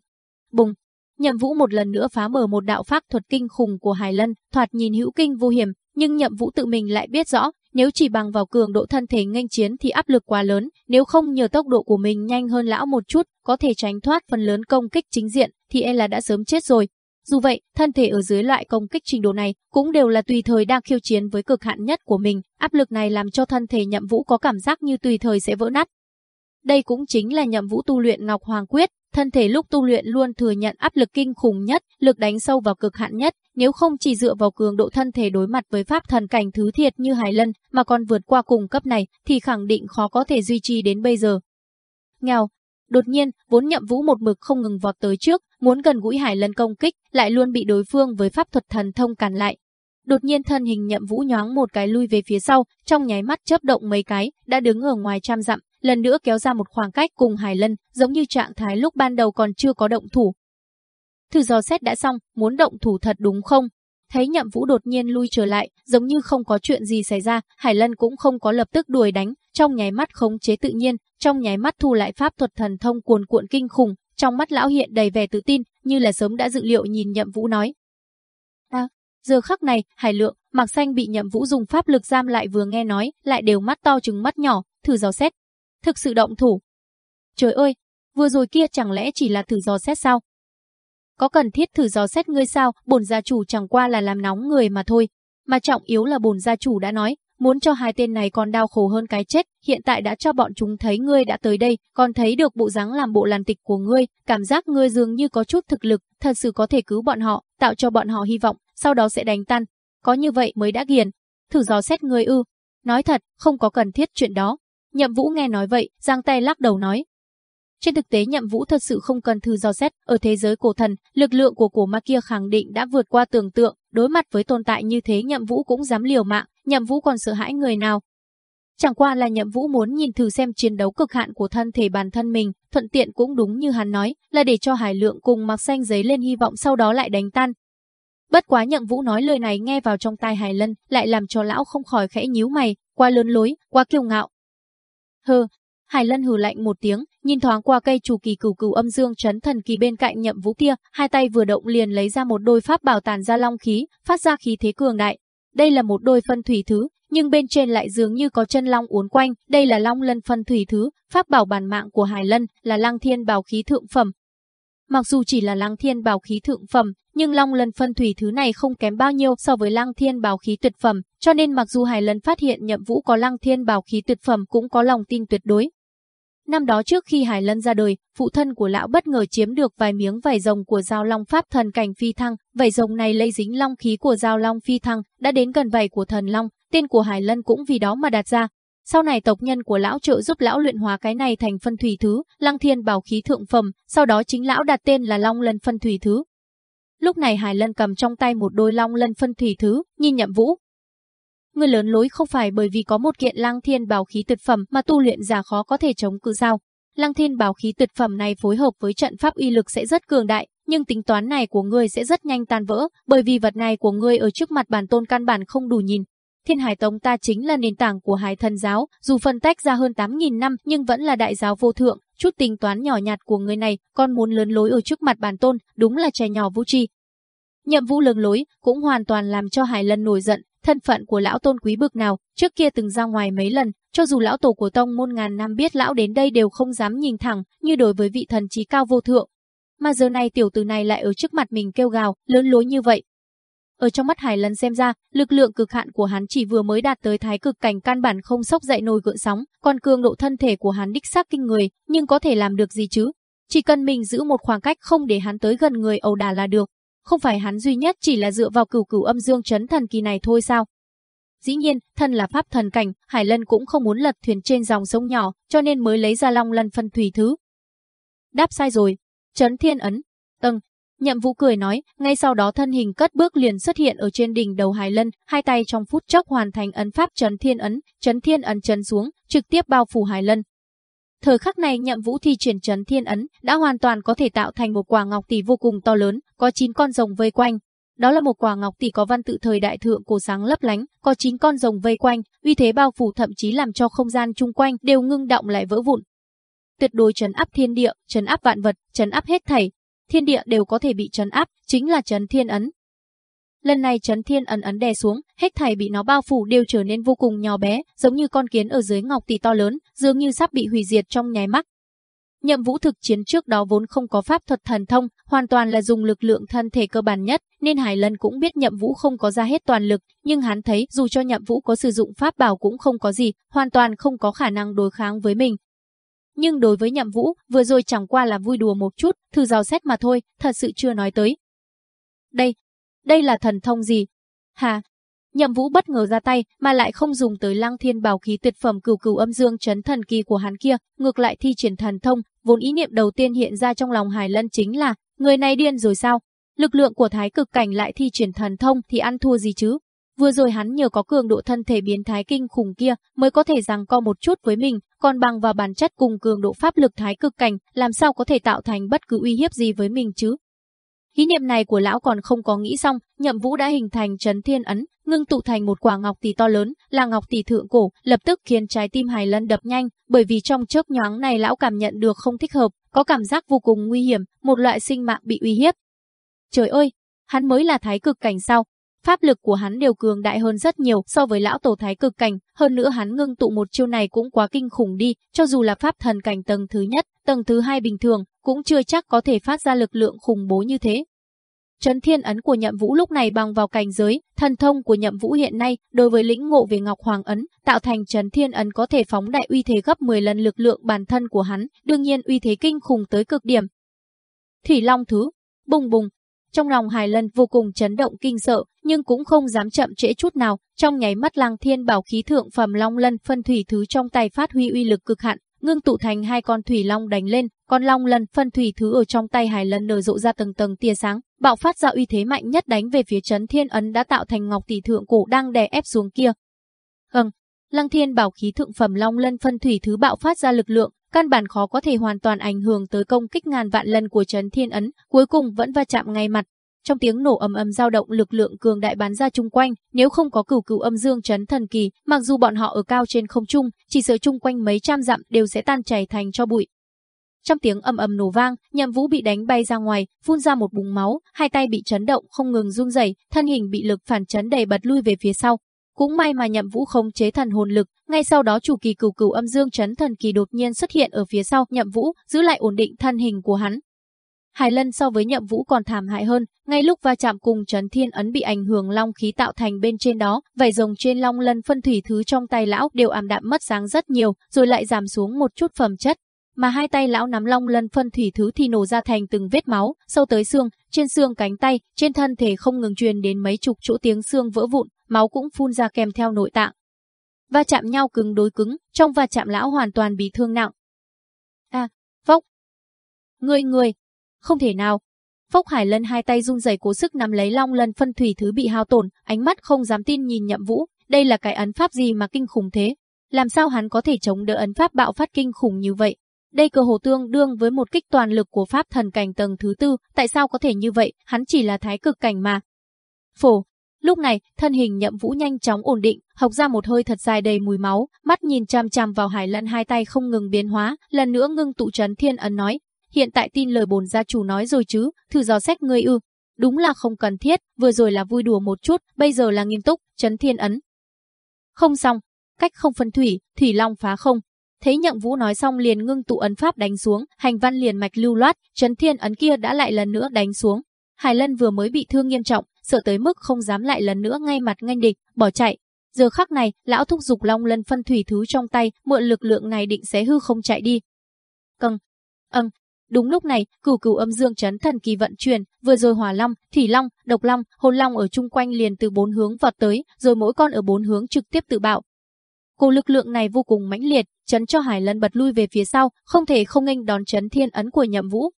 bùng. Nhậm Vũ một lần nữa phá mở một đạo pháp thuật kinh khủng của Hải Lân, thoạt nhìn hữu kinh vô hiểm, nhưng Nhậm Vũ tự mình lại biết rõ, nếu chỉ bằng vào cường độ thân thể nghênh chiến thì áp lực quá lớn, nếu không nhờ tốc độ của mình nhanh hơn lão một chút, có thể tránh thoát phần lớn công kích chính diện, thì e là đã sớm chết rồi. Dù vậy, thân thể ở dưới loại công kích trình độ này cũng đều là tùy thời đang khiêu chiến với cực hạn nhất của mình, áp lực này làm cho thân thể nhậm vũ có cảm giác như tùy thời sẽ vỡ nát. Đây cũng chính là nhậm vũ tu luyện Ngọc Hoàng Quyết, thân thể lúc tu luyện luôn thừa nhận áp lực kinh khủng nhất, lực đánh sâu vào cực hạn nhất, nếu không chỉ dựa vào cường độ thân thể đối mặt với pháp thần cảnh thứ thiệt như Hải Lân mà còn vượt qua cùng cấp này thì khẳng định khó có thể duy trì đến bây giờ. Nghèo, đột nhiên, vốn nhậm vũ một mực không ngừng vọt tới trước, muốn gần gũi Hải Lân công kích, lại luôn bị đối phương với pháp thuật thần thông cản lại. Đột nhiên thân hình nhậm vũ nhoáng một cái lui về phía sau, trong nháy mắt chớp động mấy cái, đã đứng ở ngoài trăm dặm, lần nữa kéo ra một khoảng cách cùng Hải Lân, giống như trạng thái lúc ban đầu còn chưa có động thủ. Thử dò xét đã xong, muốn động thủ thật đúng không? Thấy nhậm vũ đột nhiên lui trở lại, giống như không có chuyện gì xảy ra, Hải Lân cũng không có lập tức đuổi đánh, trong nháy mắt khống chế tự nhiên, trong nháy mắt thu lại pháp thuật thần thông cuồn cuộn kinh khủng, trong mắt lão hiện đầy vẻ tự tin, như là sớm đã dự liệu nhìn nhậm vũ nói. À, giờ khắc này, Hải Lượng, Mạc Xanh bị nhậm vũ dùng pháp lực giam lại vừa nghe nói, lại đều mắt to trừng mắt nhỏ, thử dò xét, thực sự động thủ. Trời ơi, vừa rồi kia chẳng lẽ chỉ là thử dò xét sao? Có cần thiết thử dò xét ngươi sao, bổn gia chủ chẳng qua là làm nóng người mà thôi. Mà trọng yếu là bổn gia chủ đã nói, muốn cho hai tên này còn đau khổ hơn cái chết, hiện tại đã cho bọn chúng thấy ngươi đã tới đây, còn thấy được bộ dáng làm bộ làn tịch của ngươi, cảm giác ngươi dường như có chút thực lực, thật sự có thể cứu bọn họ, tạo cho bọn họ hy vọng, sau đó sẽ đánh tan. Có như vậy mới đã ghiền. Thử dò xét ngươi ư. Nói thật, không có cần thiết chuyện đó. Nhậm Vũ nghe nói vậy, giang tay lắc đầu nói. Trên thực tế Nhậm Vũ thật sự không cần thử do xét, ở thế giới cổ thần, lực lượng của cổ ma kia khẳng định đã vượt qua tưởng tượng, đối mặt với tồn tại như thế Nhậm Vũ cũng dám liều mạng, Nhậm Vũ còn sợ hãi người nào. Chẳng qua là nhậm vũ muốn nhìn thử xem chiến đấu cực hạn của thân thể bản thân mình, thuận tiện cũng đúng như hắn nói, là để cho Hải Lượng cùng mặc xanh giấy lên hy vọng sau đó lại đánh tan. Bất quá nhậm vũ nói lời này nghe vào trong tai Hải Lân, lại làm cho lão không khỏi khẽ nhíu mày, quá lớn lối, quá kiêu ngạo. Hừ, Hải Lân hừ lạnh một tiếng, nhìn thoáng qua cây chủ kỳ cửu cửu âm dương chấn thần kỳ bên cạnh nhậm vũ kia, hai tay vừa động liền lấy ra một đôi pháp bảo tàn ra long khí, phát ra khí thế cường đại. Đây là một đôi phân thủy thứ, nhưng bên trên lại dường như có chân long uốn quanh, đây là long lân phân thủy thứ, pháp bảo bản mạng của Hải Lân, là lăng thiên bảo khí thượng phẩm. Mặc dù chỉ là lăng thiên bảo khí thượng phẩm, nhưng long lân phân thủy thứ này không kém bao nhiêu so với lăng thiên bảo khí tuyệt phẩm, cho nên mặc dù Hải Lân phát hiện nhậm vũ có lăng thiên bảo khí tuyệt phẩm cũng có lòng tin tuyệt đối. Năm đó trước khi Hải Lân ra đời, phụ thân của lão bất ngờ chiếm được vài miếng vảy rồng của giao long pháp thần cảnh phi thăng, vảy rồng này lây dính long khí của giao long phi thăng, đã đến gần vảy của thần long, tên của Hải Lân cũng vì đó mà đặt ra. Sau này tộc nhân của lão trợ giúp lão luyện hóa cái này thành phân thủy thứ, lăng thiên bảo khí thượng phẩm, sau đó chính lão đặt tên là long lân phân thủy thứ. Lúc này Hải Lân cầm trong tay một đôi long lân phân thủy thứ, nhìn nhậm vũ, Người lớn lối không phải bởi vì có một kiện Lăng Thiên bảo khí tuyệt phẩm mà tu luyện giả khó có thể chống cự sao? Lăng Thiên bảo khí tuyệt phẩm này phối hợp với trận pháp uy lực sẽ rất cường đại, nhưng tính toán này của ngươi sẽ rất nhanh tan vỡ, bởi vì vật này của ngươi ở trước mặt bản tôn căn bản không đủ nhìn. Thiên Hải Tông ta chính là nền tảng của Hải Thần giáo, dù phân tách ra hơn 8.000 năm nhưng vẫn là đại giáo vô thượng, chút tính toán nhỏ nhặt của người này, con muốn lớn lối ở trước mặt bản tôn, đúng là trẻ nhỏ vô tri. Nhậm vũ lường lối cũng hoàn toàn làm cho Hải Lân nổi giận, thân phận của lão tôn quý bực nào, trước kia từng ra ngoài mấy lần, cho dù lão tổ của tông môn ngàn năm biết lão đến đây đều không dám nhìn thẳng, như đối với vị thần trí cao vô thượng. Mà giờ này tiểu tử này lại ở trước mặt mình kêu gào, lớn lối như vậy. Ở trong mắt Hải Lân xem ra, lực lượng cực hạn của hắn chỉ vừa mới đạt tới thái cực cảnh căn bản không sốc dậy nồi gợn sóng, còn cường độ thân thể của hắn đích xác kinh người, nhưng có thể làm được gì chứ? Chỉ cần mình giữ một khoảng cách không để hắn tới gần người ẩu đả là được. Không phải hắn duy nhất chỉ là dựa vào cửu cửu âm dương chấn thần kỳ này thôi sao? Dĩ nhiên, thân là pháp thần cảnh, Hải Lân cũng không muốn lật thuyền trên dòng sông nhỏ, cho nên mới lấy ra long lân phân thủy thứ. Đáp sai rồi. Chấn thiên ấn. Tầng. Nhậm vũ cười nói, ngay sau đó thân hình cất bước liền xuất hiện ở trên đỉnh đầu Hải Lân, hai tay trong phút chốc hoàn thành ấn pháp chấn thiên ấn, chấn thiên ấn chấn xuống, trực tiếp bao phủ Hải Lân. Thời khắc này nhậm vũ thi chuyển trấn thiên ấn đã hoàn toàn có thể tạo thành một quả ngọc tỷ vô cùng to lớn, có 9 con rồng vây quanh. Đó là một quả ngọc tỷ có văn tự thời đại thượng cổ sáng lấp lánh, có 9 con rồng vây quanh, uy thế bao phủ thậm chí làm cho không gian chung quanh đều ngưng động lại vỡ vụn. Tuyệt đối trấn áp thiên địa, trấn áp vạn vật, trấn áp hết thảy, thiên địa đều có thể bị trấn áp, chính là trấn thiên ấn. Lần này chấn thiên ấn ấn đè xuống, hết thảy bị nó bao phủ đều trở nên vô cùng nhỏ bé, giống như con kiến ở dưới ngọc tỷ to lớn, dường như sắp bị hủy diệt trong nháy mắt. Nhậm vũ thực chiến trước đó vốn không có pháp thuật thần thông, hoàn toàn là dùng lực lượng thân thể cơ bản nhất, nên Hải Lân cũng biết nhậm vũ không có ra hết toàn lực, nhưng hắn thấy dù cho nhậm vũ có sử dụng pháp bảo cũng không có gì, hoàn toàn không có khả năng đối kháng với mình. Nhưng đối với nhậm vũ, vừa rồi chẳng qua là vui đùa một chút, thử dò xét mà thôi, thật sự chưa nói tới. Đây, đây là thần thông gì? Hà, Nhậm Vũ bất ngờ ra tay, mà lại không dùng tới Lăng Thiên bảo khí tuyệt phẩm cửu cửu âm dương chấn thần kỳ của hắn kia, ngược lại thi triển thần thông, vốn ý niệm đầu tiên hiện ra trong lòng Hải Lân chính là, người này điên rồi sao? Lực lượng của thái cực cảnh lại thi triển thần thông thì ăn thua gì chứ? Vừa rồi hắn nhờ có cường độ thân thể biến thái kinh khủng kia mới có thể rằng co một chút với mình, còn bằng vào bản chất cùng cường độ pháp lực thái cực cảnh, làm sao có thể tạo thành bất cứ uy hiếp gì với mình chứ? Ý niệm này của lão còn không có nghĩ xong, nhậm vũ đã hình thành chấn thiên ấn, ngưng tụ thành một quả ngọc tỷ to lớn, là ngọc tỷ thượng cổ, lập tức khiến trái tim Hải Lân đập nhanh, bởi vì trong chớp nhoáng này lão cảm nhận được không thích hợp, có cảm giác vô cùng nguy hiểm, một loại sinh mạng bị uy hiếp. Trời ơi, hắn mới là thái cực cảnh sao? Pháp lực của hắn đều cường đại hơn rất nhiều so với lão tổ thái cực cảnh, hơn nữa hắn ngưng tụ một chiêu này cũng quá kinh khủng đi, cho dù là pháp thần cảnh tầng thứ nhất, tầng thứ hai bình thường, cũng chưa chắc có thể phát ra lực lượng khủng bố như thế. Trấn thiên ấn của nhậm vũ lúc này bằng vào cảnh giới, thần thông của nhậm vũ hiện nay đối với lĩnh ngộ về Ngọc Hoàng ấn, tạo thành trấn thiên ấn có thể phóng đại uy thế gấp 10 lần lực lượng bản thân của hắn, đương nhiên uy thế kinh khủng tới cực điểm. Thủy Long Thứ, bùng bùng, trong lòng Hải Lân vô cùng chấn động kinh sợ, nhưng cũng không dám chậm trễ chút nào, trong nháy mắt Lăng Thiên bảo khí thượng phẩm Long Lân phân thủy thứ trong tay phát huy uy lực cực hạn, ngưng tụ thành hai con thủy long đánh lên, con long lần phân thủy thứ ở trong tay Hải Lân nở rộ ra từng tầng tia sáng, bạo phát ra uy thế mạnh nhất đánh về phía chấn thiên ấn đã tạo thành ngọc tỷ thượng cổ đang đè ép xuống kia. Hừng, Lăng Thiên bảo khí thượng phẩm Long Lân phân thủy thứ bạo phát ra lực lượng, căn bản khó có thể hoàn toàn ảnh hưởng tới công kích ngàn vạn lần của Trấn Thiên ấn, cuối cùng vẫn va chạm ngay mặt. Trong tiếng nổ ầm ầm dao động lực lượng cường đại bắn ra chung quanh, nếu không có cửu cửu âm dương chấn thần kỳ, mặc dù bọn họ ở cao trên không trung, chỉ sợ chung quanh mấy trăm dặm đều sẽ tan chảy thành cho bụi. Trong tiếng ầm ầm nổ vang, Nhậm Vũ bị đánh bay ra ngoài, phun ra một búng máu, hai tay bị chấn động không ngừng run rẩy, thân hình bị lực phản chấn đẩy bật lui về phía sau. Cũng may mà Nhậm Vũ không chế thần hồn lực, ngay sau đó chủ kỳ cửu cửu âm dương chấn thần kỳ đột nhiên xuất hiện ở phía sau Nhậm Vũ, giữ lại ổn định thân hình của hắn. Hải Lân so với Nhậm Vũ còn thảm hại hơn, ngay lúc va chạm cùng Trấn Thiên ấn bị ảnh hưởng long khí tạo thành bên trên đó, vảy rồng trên long lân phân thủy thứ trong tay lão đều ảm đạm mất sáng rất nhiều, rồi lại giảm xuống một chút phẩm chất, mà hai tay lão nắm long lân phân thủy thứ thì nổ ra thành từng vết máu, sâu tới xương, trên xương cánh tay, trên thân thể không ngừng truyền đến mấy chục chỗ tiếng xương vỡ vụn, máu cũng phun ra kèm theo nội tạng. Va chạm nhau cứng đối cứng, trong va chạm lão hoàn toàn bị thương nặng. A, à, Phốc. Người người, không thể nào. Phốc Hải Lân hai tay run rẩy cố sức nắm lấy long lân phân thủy thứ bị hao tổn, ánh mắt không dám tin nhìn Nhậm Vũ, đây là cái ấn pháp gì mà kinh khủng thế? Làm sao hắn có thể chống đỡ ấn pháp bạo phát kinh khủng như vậy? Đây cơ hồ tương đương với một kích toàn lực của pháp thần cảnh tầng thứ tư, tại sao có thể như vậy, hắn chỉ là thái cực cảnh mà. Phổ, lúc này, thân hình nhậm vũ nhanh chóng ổn định, học ra một hơi thật dài đầy mùi máu, mắt nhìn chằm chằm vào hải lẫn hai tay không ngừng biến hóa, lần nữa ngưng tụ trấn thiên ấn nói, hiện tại tin lời bồn gia chủ nói rồi chứ, thử dò xét ngươi ư. Đúng là không cần thiết, vừa rồi là vui đùa một chút, bây giờ là nghiêm túc, trấn thiên ấn. Không xong, cách không phân thủy, thủy long phá không, Thấy Nhậm Vũ nói xong liền ngưng tụ ấn pháp đánh xuống, hành văn liền mạch lưu loát, chấn thiên ấn kia đã lại lần nữa đánh xuống. Hải Lân vừa mới bị thương nghiêm trọng, sợ tới mức không dám lại lần nữa ngay mặt nghênh địch, bỏ chạy. Giờ khắc này, lão thúc dục long lân phân thủy thứ trong tay, mượn lực lượng này định xé hư không chạy đi. Căng, âng, Đúng lúc này, cửu cửu âm dương chấn thần kỳ vận chuyển, vừa rồi hỏa long, thủy long, độc long, hồn long ở chung quanh liền từ bốn hướng vọt tới, rồi mỗi con ở bốn hướng trực tiếp tự bạo, Cô lực lượng này vô cùng mãnh liệt, chấn cho Hải Lân bật lui về phía sau, không thể không nghênh đón chấn thiên ấn của Nhậm Vũ.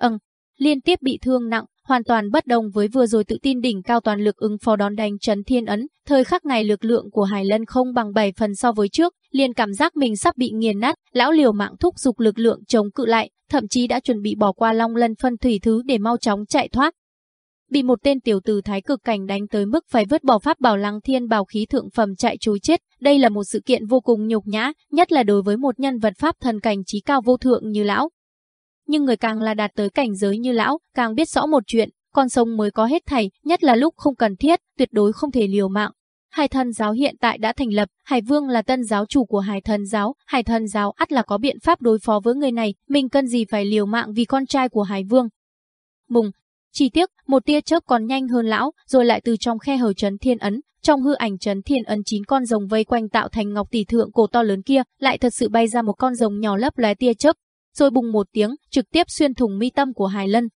Ừm, liên tiếp bị thương nặng, hoàn toàn bất đồng với vừa rồi tự tin đỉnh cao toàn lực ứng phó đón đánh chấn thiên ấn, thời khắc này lực lượng của Hải Lân không bằng 7 phần so với trước, liền cảm giác mình sắp bị nghiền nát, lão liều mạng thúc dục lực lượng chống cự lại, thậm chí đã chuẩn bị bỏ qua Long Lân phân thủy thứ để mau chóng chạy thoát bị một tên tiểu tử thái cực cảnh đánh tới mức phải vứt bỏ pháp bảo lăng thiên bảo khí thượng phẩm chạy trối chết. Đây là một sự kiện vô cùng nhục nhã, nhất là đối với một nhân vật pháp thần cảnh trí cao vô thượng như lão. Nhưng người càng là đạt tới cảnh giới như lão, càng biết rõ một chuyện, con sông mới có hết thảy, nhất là lúc không cần thiết, tuyệt đối không thể liều mạng. Hải thần giáo hiện tại đã thành lập, Hải Vương là tân giáo chủ của Hải thần giáo, Hải thần giáo ắt là có biện pháp đối phó với người này, mình cần gì phải liều mạng vì con trai của Hải Vương. Mùng, chỉ tiếc, một tia chớp còn nhanh hơn lão, rồi lại từ trong khe hở trấn thiên ấn, trong hư ảnh trấn thiên ấn chín con rồng vây quanh tạo thành ngọc tỷ thượng cổ to lớn kia, lại thật sự bay ra một con rồng nhỏ lấp lóe tia chớp, rồi bùng một tiếng, trực tiếp xuyên thủng mi tâm của Hải Lân.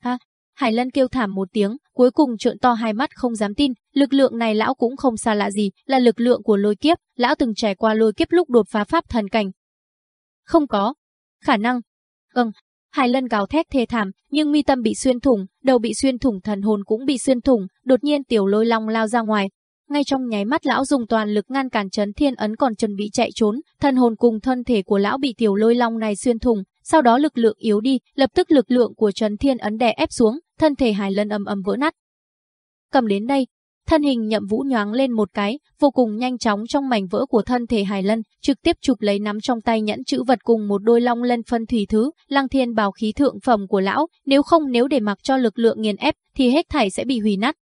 Ha, Hải Lân kêu thảm một tiếng, cuối cùng trợn to hai mắt không dám tin, lực lượng này lão cũng không xa lạ gì, là lực lượng của lôi kiếp, lão từng trải qua lôi kiếp lúc đột phá pháp thần cảnh. Không có. Khả năng. Vâng, Hải Lân gào thét thê thảm, nhưng mi tâm bị xuyên thủng, đầu bị xuyên thủng thần hồn cũng bị xuyên thủng, đột nhiên tiểu lôi long lao ra ngoài. Ngay trong nháy mắt lão dùng toàn lực ngăn cản chấn thiên ấn còn chuẩn bị chạy trốn, thần hồn cùng thân thể của lão bị tiểu lôi long này xuyên thủng, sau đó lực lượng yếu đi, lập tức lực lượng của chấn thiên ấn đè ép xuống, thân thể Hải Lân ầm ầm vỡ nát. Cầm đến đây, Thân hình nhậm vũ nhoáng lên một cái, vô cùng nhanh chóng trong mảnh vỡ của thân thể Hải Lân, trực tiếp chụp lấy nắm trong tay nhẫn chữ vật cùng một đôi long lân phân thủy thứ, lăng thiên bào khí thượng phẩm của lão, nếu không nếu để mặc cho lực lượng nghiền ép thì hết thảy sẽ bị hủy nát.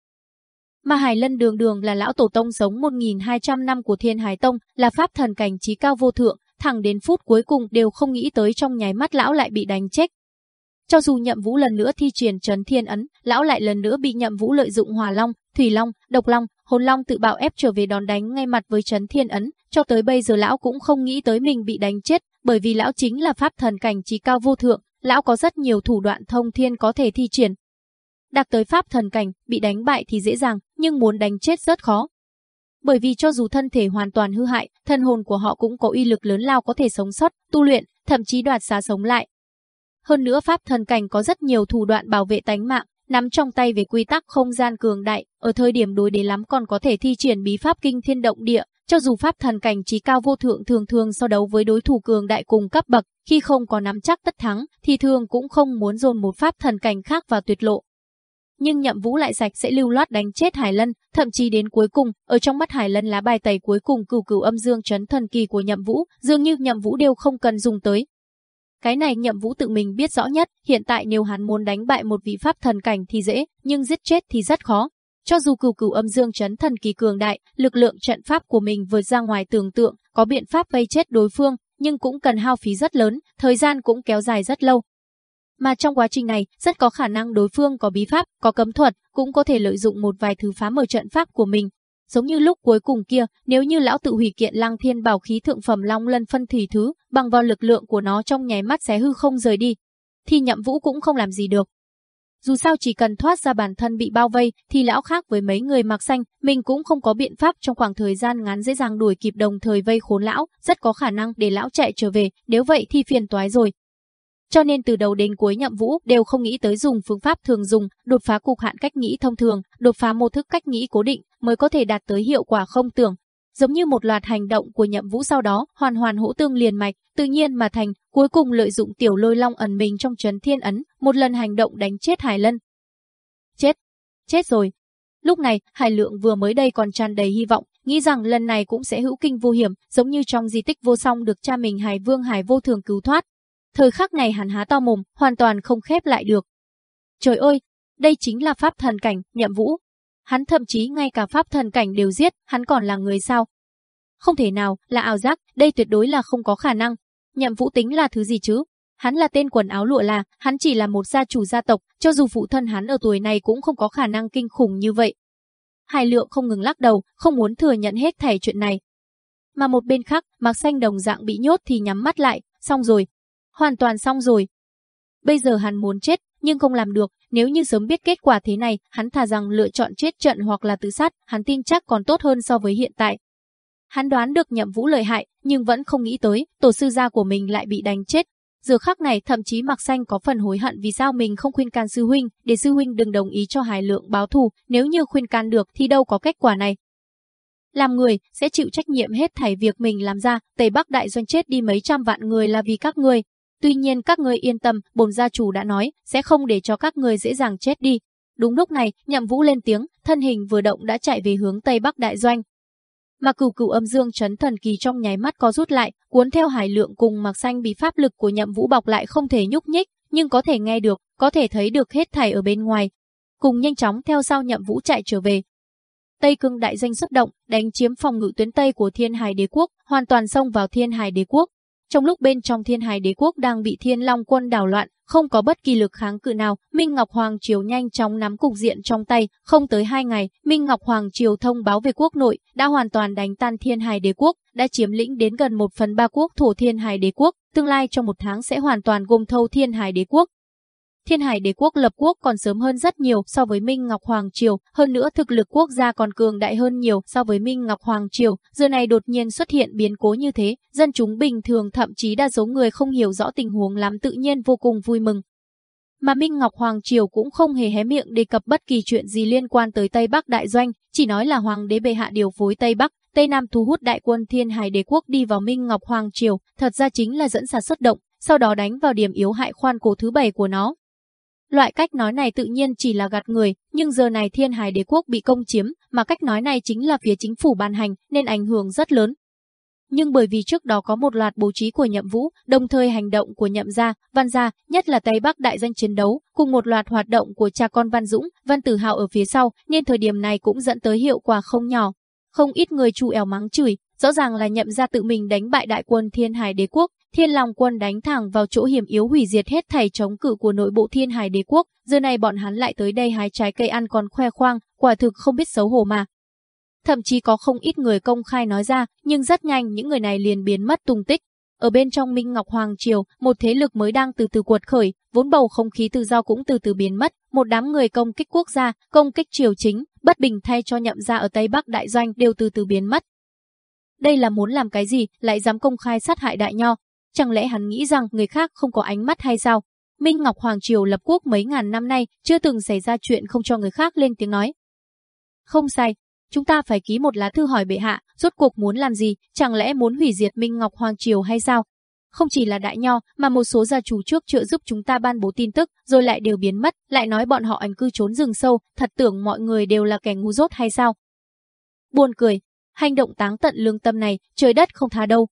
Mà Hải Lân đường đường là lão tổ tông sống 1.200 năm của Thiên Hải Tông, là pháp thần cảnh trí cao vô thượng, thẳng đến phút cuối cùng đều không nghĩ tới trong nháy mắt lão lại bị đánh chết, cho dù nhậm vũ lần nữa thi triển trấn thiên ấn, lão lại lần nữa bị nhậm vũ lợi dụng hỏa long, thủy long, độc long, hồn long tự bạo ép trở về đòn đánh ngay mặt với trấn thiên ấn. Cho tới bây giờ lão cũng không nghĩ tới mình bị đánh chết, bởi vì lão chính là pháp thần cảnh trí cao vô thượng, lão có rất nhiều thủ đoạn thông thiên có thể thi triển. Đạt tới pháp thần cảnh, bị đánh bại thì dễ dàng, nhưng muốn đánh chết rất khó. Bởi vì cho dù thân thể hoàn toàn hư hại, thân hồn của họ cũng có uy lực lớn lao có thể sống sót, tu luyện, thậm chí đoạt xá sống lại, hơn nữa pháp thần cảnh có rất nhiều thủ đoạn bảo vệ tánh mạng, nắm trong tay về quy tắc không gian cường đại, ở thời điểm đối đế lắm còn có thể thi triển bí pháp kinh thiên động địa, Cho dù pháp thần cảnh trí cao vô thượng thường thường so đấu với đối thủ cường đại cùng cấp bậc, khi không có nắm chắc tất thắng, thì thường cũng không muốn dồn một pháp thần cảnh khác vào tuyệt lộ. Nhưng nhậm vũ lại sạch sẽ lưu loát đánh chết Hải Lân, thậm chí đến cuối cùng, ở trong mắt Hải Lân lá bài tẩy cuối cùng cửu cửu âm dương chấn thần kỳ của nhậm vũ, dường như nhậm vũ đều không cần dùng tới. Cái này nhậm vũ tự mình biết rõ nhất, hiện tại nếu hắn muốn đánh bại một vị pháp thần cảnh thì dễ, nhưng giết chết thì rất khó. Cho dù cửu cửu âm dương chấn thần kỳ cường đại, lực lượng trận pháp của mình vượt ra ngoài tưởng tượng, có biện pháp vây chết đối phương, nhưng cũng cần hao phí rất lớn, thời gian cũng kéo dài rất lâu. Mà trong quá trình này, rất có khả năng đối phương có bí pháp, có cấm thuật, cũng có thể lợi dụng một vài thứ phá mở trận pháp của mình. Giống như lúc cuối cùng kia, nếu như lão tự hủy kiện lăng thiên bảo khí thượng phẩm long lân phân thủy thứ, bằng vào lực lượng của nó trong nháy mắt xé hư không rời đi, thì nhậm vũ cũng không làm gì được. Dù sao chỉ cần thoát ra bản thân bị bao vây thì lão khác với mấy người mặc xanh, mình cũng không có biện pháp trong khoảng thời gian ngắn dễ dàng đuổi kịp đồng thời vây khốn lão, rất có khả năng để lão chạy trở về, nếu vậy thì phiền toái rồi. Cho nên từ đầu đến cuối nhậm vũ đều không nghĩ tới dùng phương pháp thường dùng, đột phá cục hạn cách nghĩ thông thường, đột phá mô thức cách nghĩ cố định mới có thể đạt tới hiệu quả không tưởng. Giống như một loạt hành động của nhậm vũ sau đó, hoàn hoàn hỗ tương liền mạch, tự nhiên mà thành, cuối cùng lợi dụng tiểu lôi long ẩn mình trong chấn thiên ấn, một lần hành động đánh chết Hải Lân. Chết, chết rồi. Lúc này, Hải Lượng vừa mới đây còn tràn đầy hy vọng, nghĩ rằng lần này cũng sẽ hữu kinh vô hiểm, giống như trong di tích vô song được cha mình Hải Vương Hải vô thường cứu thoát. Thời khắc này hắn há to mồm, hoàn toàn không khép lại được. Trời ơi, đây chính là pháp thần cảnh, nhậm vũ. Hắn thậm chí ngay cả pháp thần cảnh đều giết, hắn còn là người sao? Không thể nào, là ảo giác, đây tuyệt đối là không có khả năng. Nhậm vũ tính là thứ gì chứ? Hắn là tên quần áo lụa là, hắn chỉ là một gia chủ gia tộc, cho dù phụ thân hắn ở tuổi này cũng không có khả năng kinh khủng như vậy. Hải lượng không ngừng lắc đầu, không muốn thừa nhận hết thảy chuyện này. Mà một bên khác, Mạc Xanh đồng dạng bị nhốt thì nhắm mắt lại, xong rồi. Hoàn toàn xong rồi. Bây giờ hắn muốn chết, nhưng không làm được, nếu như sớm biết kết quả thế này, hắn thà rằng lựa chọn chết trận hoặc là tự sát, hắn tin chắc còn tốt hơn so với hiện tại. Hắn đoán được nhậm vũ lợi hại, nhưng vẫn không nghĩ tới, tổ sư gia của mình lại bị đánh chết. Giờ khắc này thậm chí Mạc Xanh có phần hối hận vì sao mình không khuyên can sư huynh, để sư huynh đừng đồng ý cho Hải Lượng báo thù, nếu như khuyên can được thì đâu có kết quả này. Làm người, sẽ chịu trách nhiệm hết thảy việc mình làm ra, Tây Bắc đại doanh chết đi mấy trăm vạn người là vì các người. Tuy nhiên các người yên tâm, bồn gia chủ đã nói, sẽ không để cho các người dễ dàng chết đi. Đúng lúc này, nhậm vũ lên tiếng, thân hình vừa động đã chạy về hướng Tây Bắc đại doanh, mà cửu cửu âm dương chấn thần kỳ trong nháy mắt có rút lại, cuốn theo hải lượng cùng mặc xanh bị pháp lực của nhậm vũ bọc lại không thể nhúc nhích, nhưng có thể nghe được, có thể thấy được hết thảy ở bên ngoài. Cùng nhanh chóng theo sau nhậm vũ chạy trở về. Tây cưng đại danh xuất động, đánh chiếm phòng ngự tuyến Tây của thiên hải đế quốc, hoàn toàn xông vào thiên hải đế quốc. Trong lúc bên trong thiên hải đế quốc đang bị thiên long quân đảo loạn, không có bất kỳ lực kháng cự nào, Minh Ngọc Hoàng Triều nhanh chóng nắm cục diện trong tay, không tới hai ngày, Minh Ngọc Hoàng Triều thông báo về quốc nội, đã hoàn toàn đánh tan thiên hải đế quốc, đã chiếm lĩnh đến gần một phần ba quốc thổ thiên hải đế quốc, tương lai trong một tháng sẽ hoàn toàn gồm thâu thiên hải đế quốc. Thiên Hải Đế quốc lập quốc còn sớm hơn rất nhiều so với Minh Ngọc Hoàng Triều, hơn nữa thực lực quốc gia còn cường đại hơn nhiều so với Minh Ngọc Hoàng Triều, giờ này đột nhiên xuất hiện biến cố như thế, dân chúng bình thường thậm chí đa số người không hiểu rõ tình huống lắm tự nhiên vô cùng vui mừng. Mà Minh Ngọc Hoàng Triều cũng không hề hé miệng đề cập bất kỳ chuyện gì liên quan tới Tây Bắc Đại Doanh, chỉ nói là Hoàng đế bệ hạ điều phối Tây Bắc, Tây Nam thu hút đại quân Thiên Hải Đế quốc đi vào Minh Ngọc Hoàng Triều, thật ra chính là dẫn sạt xuất động, sau đó đánh vào điểm yếu hại khoan cổ thứ bảy của nó, Loại cách nói này tự nhiên chỉ là gạt người, nhưng giờ này thiên hải đế quốc bị công chiếm, mà cách nói này chính là phía chính phủ ban hành, nên ảnh hưởng rất lớn. Nhưng bởi vì trước đó có một loạt bố trí của nhậm vũ, đồng thời hành động của nhậm gia, văn gia, nhất là Tây Bắc đại danh chiến đấu, cùng một loạt hoạt động của cha con Văn Dũng, Văn Tử Hào ở phía sau, nên thời điểm này cũng dẫn tới hiệu quả không nhỏ. Không ít người chu ẻo mắng chửi, rõ ràng là nhậm gia tự mình đánh bại đại quân thiên hải đế quốc, Thiên Long quân đánh thẳng vào chỗ hiểm yếu hủy diệt hết thảy chống cự của nội bộ Thiên Hải Đế quốc, giờ này bọn hắn lại tới đây hái trái cây ăn còn khoe khoang, quả thực không biết xấu hổ mà. Thậm chí có không ít người công khai nói ra, nhưng rất nhanh những người này liền biến mất tung tích. Ở bên trong Minh Ngọc Hoàng Triều, một thế lực mới đang từ từ cuột khởi, vốn bầu không khí tự do cũng từ từ biến mất, một đám người công kích quốc gia, công kích triều chính, bất bình thay cho nhậm gia ở Tây Bắc đại doanh đều từ từ biến mất. Đây là muốn làm cái gì, lại dám công khai sát hại đại nho, Chẳng lẽ hắn nghĩ rằng người khác không có ánh mắt hay sao? Minh Ngọc Hoàng Triều lập quốc mấy ngàn năm nay chưa từng xảy ra chuyện không cho người khác lên tiếng nói. Không sai, chúng ta phải ký một lá thư hỏi bệ hạ, rốt cuộc muốn làm gì, chẳng lẽ muốn hủy diệt Minh Ngọc Hoàng Triều hay sao? Không chỉ là đại nho, mà một số gia chủ trước trợ giúp chúng ta ban bố tin tức, rồi lại đều biến mất, lại nói bọn họ ảnh cư trốn rừng sâu, thật tưởng mọi người đều là kẻ ngu dốt hay sao? Buồn cười, hành động táng tận lương tâm này, trời đất không tha đâu.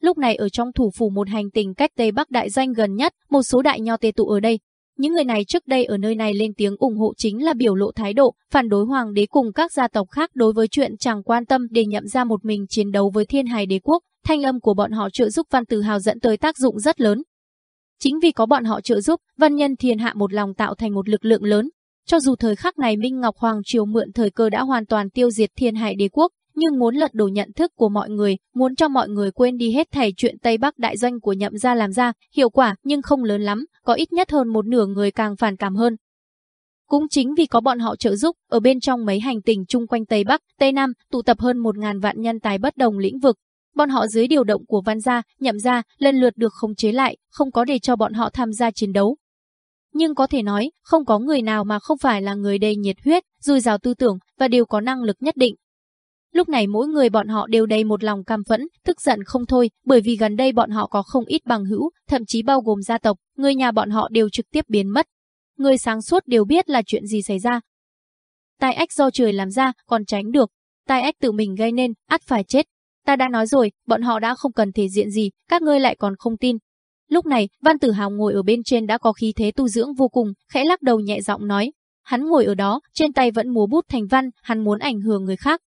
Lúc này ở trong thủ phủ một hành tinh cách Tây Bắc đại danh gần nhất, một số đại nho tề tụ ở đây, những người này trước đây ở nơi này lên tiếng ủng hộ chính là biểu lộ thái độ, phản đối hoàng đế cùng các gia tộc khác đối với chuyện chẳng quan tâm để nhậm ra một mình chiến đấu với thiên hài đế quốc, thanh âm của bọn họ trợ giúp Văn Tử Hào dẫn tới tác dụng rất lớn. Chính vì có bọn họ trợ giúp, văn nhân thiên hạ một lòng tạo thành một lực lượng lớn. Cho dù thời khắc này Minh Ngọc Hoàng Triều mượn thời cơ đã hoàn toàn tiêu diệt thiên hải đế quốc, nhưng muốn lật đổ nhận thức của mọi người, muốn cho mọi người quên đi hết thảy chuyện Tây Bắc đại doanh của nhậm gia làm ra, hiệu quả nhưng không lớn lắm, có ít nhất hơn một nửa người càng phản cảm hơn. Cũng chính vì có bọn họ trợ giúp, ở bên trong mấy hành tinh chung quanh Tây Bắc, Tây Nam, tụ tập hơn một ngàn vạn nhân tài bất đồng lĩnh vực. Bọn họ dưới điều động của văn gia, nhậm gia, lần lượt được khống chế lại, không có để cho bọn họ tham gia chiến đấu. Nhưng có thể nói, không có người nào mà không phải là người đầy nhiệt huyết, dùi dào tư tưởng và đều có năng lực nhất định, Lúc này mỗi người bọn họ đều đầy một lòng cam phẫn, tức giận không thôi, bởi vì gần đây bọn họ có không ít bằng hữu, thậm chí bao gồm gia tộc, người nhà bọn họ đều trực tiếp biến mất. Người sáng suốt đều biết là chuyện gì xảy ra. Tai ách do trời làm ra, còn tránh được. Tai ách tự mình gây nên, ắt phải chết. Ta đã nói rồi, bọn họ đã không cần thể diện gì, các ngươi lại còn không tin. Lúc này, Văn Tử Hào ngồi ở bên trên đã có khí thế tu dưỡng vô cùng, khẽ lắc đầu nhẹ giọng nói. Hắn ngồi ở đó, trên tay vẫn múa bút thành văn, hắn muốn ảnh hưởng người khác,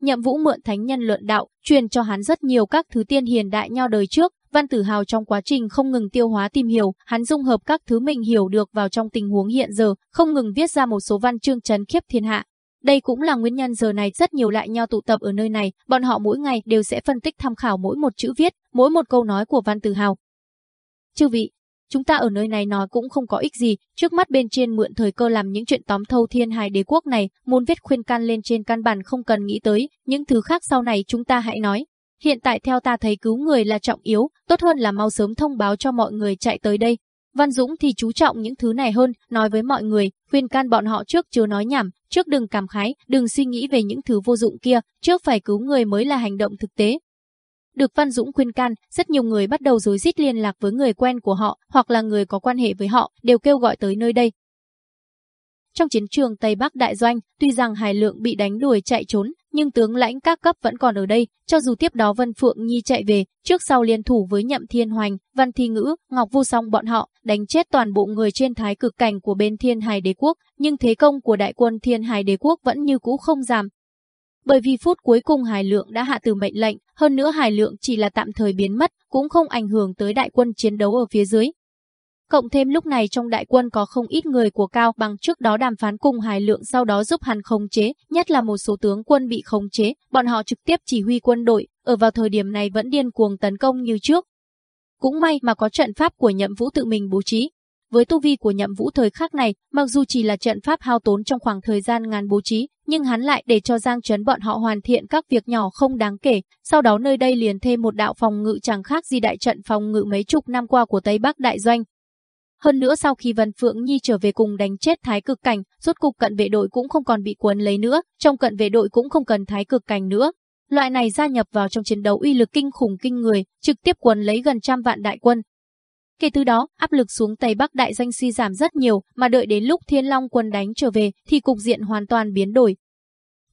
Nhậm Vũ mượn thánh nhân luận đạo, truyền cho hắn rất nhiều các thứ tiên hiền đại nho đời trước, Văn Tử Hào trong quá trình không ngừng tiêu hóa tìm hiểu, hắn dung hợp các thứ mình hiểu được vào trong tình huống hiện giờ, không ngừng viết ra một số văn chương chấn khiếp thiên hạ. Đây cũng là nguyên nhân giờ này rất nhiều lại nho tụ tập ở nơi này, bọn họ mỗi ngày đều sẽ phân tích tham khảo mỗi một chữ viết, mỗi một câu nói của Văn Tử Hào. Chư vị, Chúng ta ở nơi này nói cũng không có ích gì, trước mắt bên trên mượn thời cơ làm những chuyện tóm thâu thiên hài đế quốc này, muốn viết khuyên can lên trên căn bản không cần nghĩ tới, những thứ khác sau này chúng ta hãy nói. Hiện tại theo ta thấy cứu người là trọng yếu, tốt hơn là mau sớm thông báo cho mọi người chạy tới đây. Văn Dũng thì chú trọng những thứ này hơn, nói với mọi người, khuyên can bọn họ trước chưa nói nhảm, trước đừng cảm khái, đừng suy nghĩ về những thứ vô dụng kia, trước phải cứu người mới là hành động thực tế, được Văn Dũng khuyên can, rất nhiều người bắt đầu rối rít liên lạc với người quen của họ hoặc là người có quan hệ với họ, đều kêu gọi tới nơi đây. Trong chiến trường Tây Bắc Đại Doanh, tuy rằng Hải Lượng bị đánh đuổi chạy trốn, nhưng tướng lãnh các cấp vẫn còn ở đây, cho dù tiếp đó Vân Phượng Nhi chạy về, trước sau liên thủ với Nhậm Thiên Hoành, Văn Thi Ngữ, Ngọc Vu Song bọn họ, đánh chết toàn bộ người trên thái cực cảnh của bên Thiên Hải Đế Quốc, nhưng thế công của đại quân Thiên Hải Đế Quốc vẫn như cũ không giảm, bởi vì phút cuối cùng Hải Lượng đã hạ từ mệnh lệnh, hơn nữa Hải Lượng chỉ là tạm thời biến mất, cũng không ảnh hưởng tới đại quân chiến đấu ở phía dưới. Cộng thêm lúc này trong đại quân có không ít người của Cao bằng trước đó đàm phán cùng Hải Lượng sau đó giúp hắn khống chế, nhất là một số tướng quân bị khống chế, bọn họ trực tiếp chỉ huy quân đội, ở vào thời điểm này vẫn điên cuồng tấn công như trước. Cũng may mà có trận pháp của nhậm vũ tự mình bố trí, với tu vi của nhậm vũ thời khắc này, mặc dù chỉ là trận pháp hao tốn trong khoảng thời gian ngàn bố trí, nhưng hắn lại để cho Giang Trấn bọn họ hoàn thiện các việc nhỏ không đáng kể, sau đó nơi đây liền thêm một đạo phòng ngự chẳng khác gì đại trận phòng ngự mấy chục năm qua của Tây Bắc Đại Doanh. Hơn nữa sau khi Vân Phượng Nhi trở về cùng đánh chết thái cực cảnh, rốt cục cận vệ đội cũng không còn bị cuốn lấy nữa, trong cận vệ đội cũng không cần thái cực cảnh nữa. Loại này gia nhập vào trong chiến đấu uy lực kinh khủng kinh người, trực tiếp cuốn lấy gần trăm vạn đại quân, Kể từ đó, áp lực xuống Tây Bắc đại danh suy giảm rất nhiều, mà đợi đến lúc Thiên Long quân đánh trở về thì cục diện hoàn toàn biến đổi.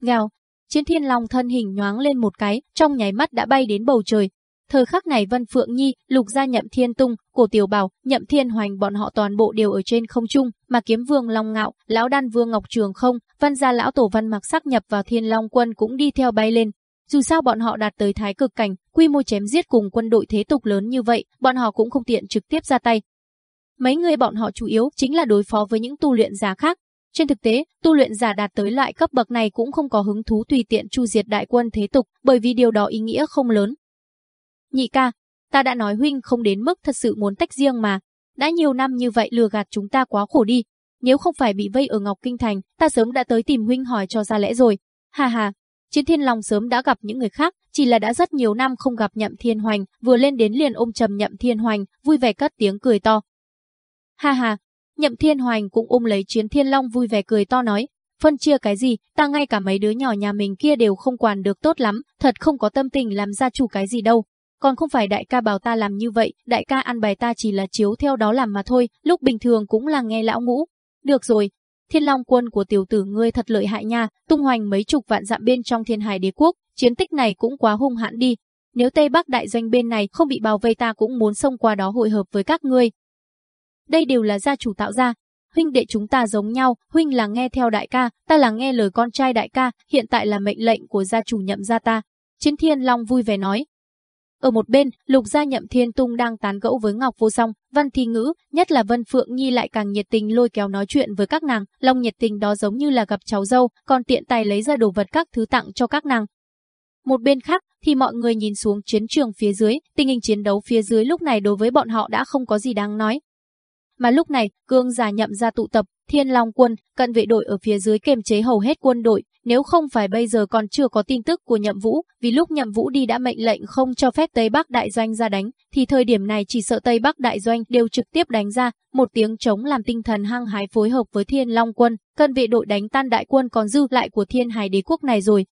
Gào, chiến Thiên Long thân hình nhoáng lên một cái, trong nháy mắt đã bay đến bầu trời. Thời khắc này Vân Phượng Nhi, Lục gia Nhậm Thiên Tung, Cổ Tiểu Bảo, Nhậm Thiên Hoành bọn họ toàn bộ đều ở trên không trung, mà Kiếm Vương Long Ngạo, Lão Đan Vương Ngọc Trường không, Văn gia lão tổ Văn Mặc sắc nhập vào Thiên Long quân cũng đi theo bay lên, dù sao bọn họ đạt tới thái cực cảnh, quy mô chém giết cùng quân đội thế tục lớn như vậy, bọn họ cũng không tiện trực tiếp ra tay. Mấy người bọn họ chủ yếu chính là đối phó với những tu luyện giả khác. Trên thực tế, tu luyện giả đạt tới loại cấp bậc này cũng không có hứng thú tùy tiện chu diệt đại quân thế tục, bởi vì điều đó ý nghĩa không lớn. Nhị ca, ta đã nói huynh không đến mức thật sự muốn tách riêng mà. Đã nhiều năm như vậy lừa gạt chúng ta quá khổ đi. Nếu không phải bị vây ở Ngọc Kinh Thành, ta sớm đã tới tìm huynh hỏi cho ra lẽ rồi. Hà hà, Chiến Thiên Long sớm đã gặp những người khác, chỉ là đã rất nhiều năm không gặp Nhậm Thiên Hoành, vừa lên đến liền ôm trầm Nhậm Thiên Hoành, vui vẻ cất tiếng cười to. Ha ha, Nhậm Thiên Hoành cũng ôm lấy Chiến Thiên Long vui vẻ cười to nói, phân chia cái gì, ta ngay cả mấy đứa nhỏ nhà mình kia đều không quản được tốt lắm, thật không có tâm tình làm gia chủ cái gì đâu. Còn không phải đại ca bảo ta làm như vậy, đại ca ăn bài ta chỉ là chiếu theo đó làm mà thôi, lúc bình thường cũng là nghe lão ngũ. Được rồi, thiên long quân của tiểu tử ngươi thật lợi hại nha, tung hoành mấy chục vạn dặm bên trong thiên hải đế quốc, chiến tích này cũng quá hung hãn đi. Nếu Tây Bắc đại doanh bên này không bị bao vây ta cũng muốn xông qua đó hội hợp với các ngươi. Đây đều là gia chủ tạo ra, huynh đệ chúng ta giống nhau, huynh là nghe theo đại ca, ta là nghe lời con trai đại ca, hiện tại là mệnh lệnh của gia chủ nhậm gia ta. Chiến Thiên Long vui vẻ nói. Ở một bên, Lục gia nhậm Thiên Tung đang tán gẫu với Ngọc Vô Song, Văn Thi Ngữ, nhất là Vân Phượng Nhi lại càng nhiệt tình lôi kéo nói chuyện với các nàng, lòng nhiệt tình đó giống như là gặp cháu dâu, còn tiện tay lấy ra đồ vật các thứ tặng cho các nàng. Một bên khác, thì mọi người nhìn xuống chiến trường phía dưới, tình hình chiến đấu phía dưới lúc này đối với bọn họ đã không có gì đáng nói, mà lúc này, cương giả nhậm ra tụ tập, Thiên Long quân, cận vệ đội ở phía dưới kiềm chế hầu hết quân đội, nếu không phải bây giờ còn chưa có tin tức của Nhậm Vũ, vì lúc Nhậm Vũ đi đã mệnh lệnh không cho phép Tây Bắc đại doanh ra đánh, thì thời điểm này chỉ sợ Tây Bắc đại doanh đều trực tiếp đánh ra, một tiếng chống làm tinh thần hăng hái phối hợp với Thiên Long quân, cân vệ đội đánh tan đại quân còn dư lại của Thiên Hải đế quốc này rồi.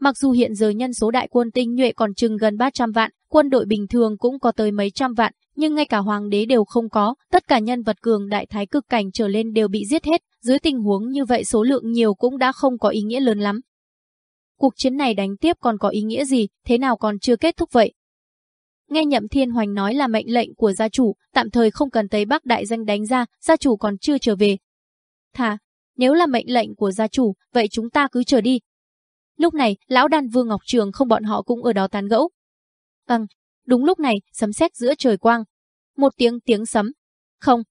Mặc dù hiện giờ nhân số đại quân tinh nhuệ còn chừng gần 300 vạn, quân đội bình thường cũng có tới mấy trăm vạn, nhưng ngay cả hoàng đế đều không có, tất cả nhân vật cường đại thái cực cảnh trở lên đều bị giết hết, dưới tình huống như vậy số lượng nhiều cũng đã không có ý nghĩa lớn lắm. Cuộc chiến này đánh tiếp còn có ý nghĩa gì, thế nào còn chưa kết thúc vậy? Nghe Nhậm Thiên Hoành nói là mệnh lệnh của gia chủ, tạm thời không cần tây Bắc đại danh đánh ra, gia chủ còn chưa trở về. Thà, nếu là mệnh lệnh của gia chủ, vậy chúng ta cứ chờ đi. Lúc này, lão đan vương Ngọc Trường không bọn họ cũng ở đó tán gẫu. Vâng, Đúng lúc này, sấm sét giữa trời quang. Một tiếng tiếng sấm. Không,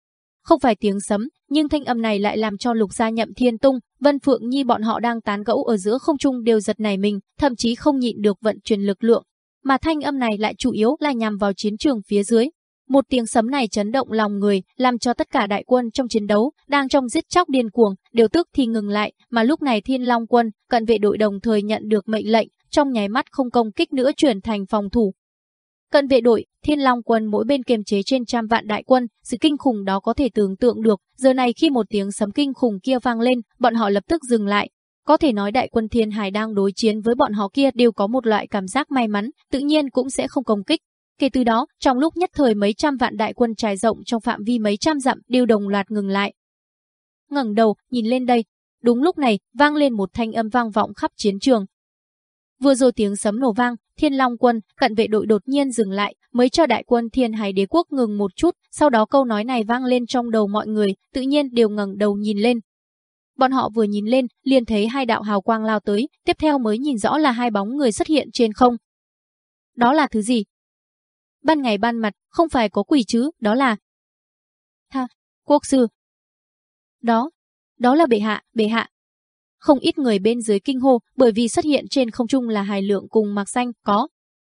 không phải tiếng sấm, nhưng thanh âm này lại làm cho Lục Gia Nhậm Thiên Tung, Vân Phượng Nhi bọn họ đang tán gẫu ở giữa không trung đều giật nảy mình, thậm chí không nhịn được vận chuyển lực lượng, mà thanh âm này lại chủ yếu là nhằm vào chiến trường phía dưới. Một tiếng sấm này chấn động lòng người, làm cho tất cả đại quân trong chiến đấu, đang trong giết chóc điên cuồng, đều tức thì ngừng lại, mà lúc này Thiên Long quân, cận vệ đội đồng thời nhận được mệnh lệnh, trong nháy mắt không công kích nữa chuyển thành phòng thủ, Cận vệ đội, Thiên Long quân mỗi bên kiềm chế trên trăm vạn đại quân, sự kinh khủng đó có thể tưởng tượng được, giờ này khi một tiếng sấm kinh khủng kia vang lên, bọn họ lập tức dừng lại. Có thể nói đại quân Thiên Hải đang đối chiến với bọn họ kia đều có một loại cảm giác may mắn, tự nhiên cũng sẽ không công kích. Kể từ đó, trong lúc nhất thời mấy trăm vạn đại quân trải rộng trong phạm vi mấy trăm dặm đều đồng loạt ngừng lại. ngẩng đầu, nhìn lên đây. Đúng lúc này, vang lên một thanh âm vang vọng khắp chiến trường, Vừa rồi tiếng sấm nổ vang, Thiên Long quân, cận vệ đội đột nhiên dừng lại, mới cho đại quân Thiên Hải Đế quốc ngừng một chút, sau đó câu nói này vang lên trong đầu mọi người, tự nhiên đều ngẩng đầu nhìn lên. Bọn họ vừa nhìn lên, liền thấy hai đạo hào quang lao tới, tiếp theo mới nhìn rõ là hai bóng người xuất hiện trên không. Đó là thứ gì? Ban ngày ban mặt, không phải có quỷ chứ, đó là... Tha, quốc sư. Đó, đó là bệ hạ, bệ hạ, không ít người bên dưới kinh hô bởi vì xuất hiện trên không trung là hài lượng cùng mặc xanh có.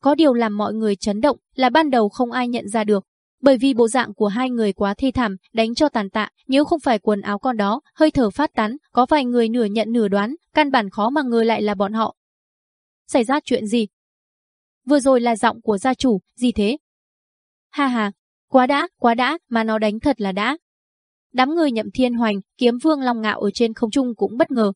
Có điều làm mọi người chấn động là ban đầu không ai nhận ra được. Bởi vì bộ dạng của hai người quá thê thảm, đánh cho tàn tạ, nếu không phải quần áo con đó, hơi thở phát tán, có vài người nửa nhận nửa đoán, căn bản khó mà ngờ lại là bọn họ. Xảy ra chuyện gì? Vừa rồi là giọng của gia chủ, gì thế? Ha ha, quá đã, quá đã, mà nó đánh thật là đã. Đám người nhậm thiên hoành, kiếm vương long ngạo ở trên không trung cũng bất ngờ,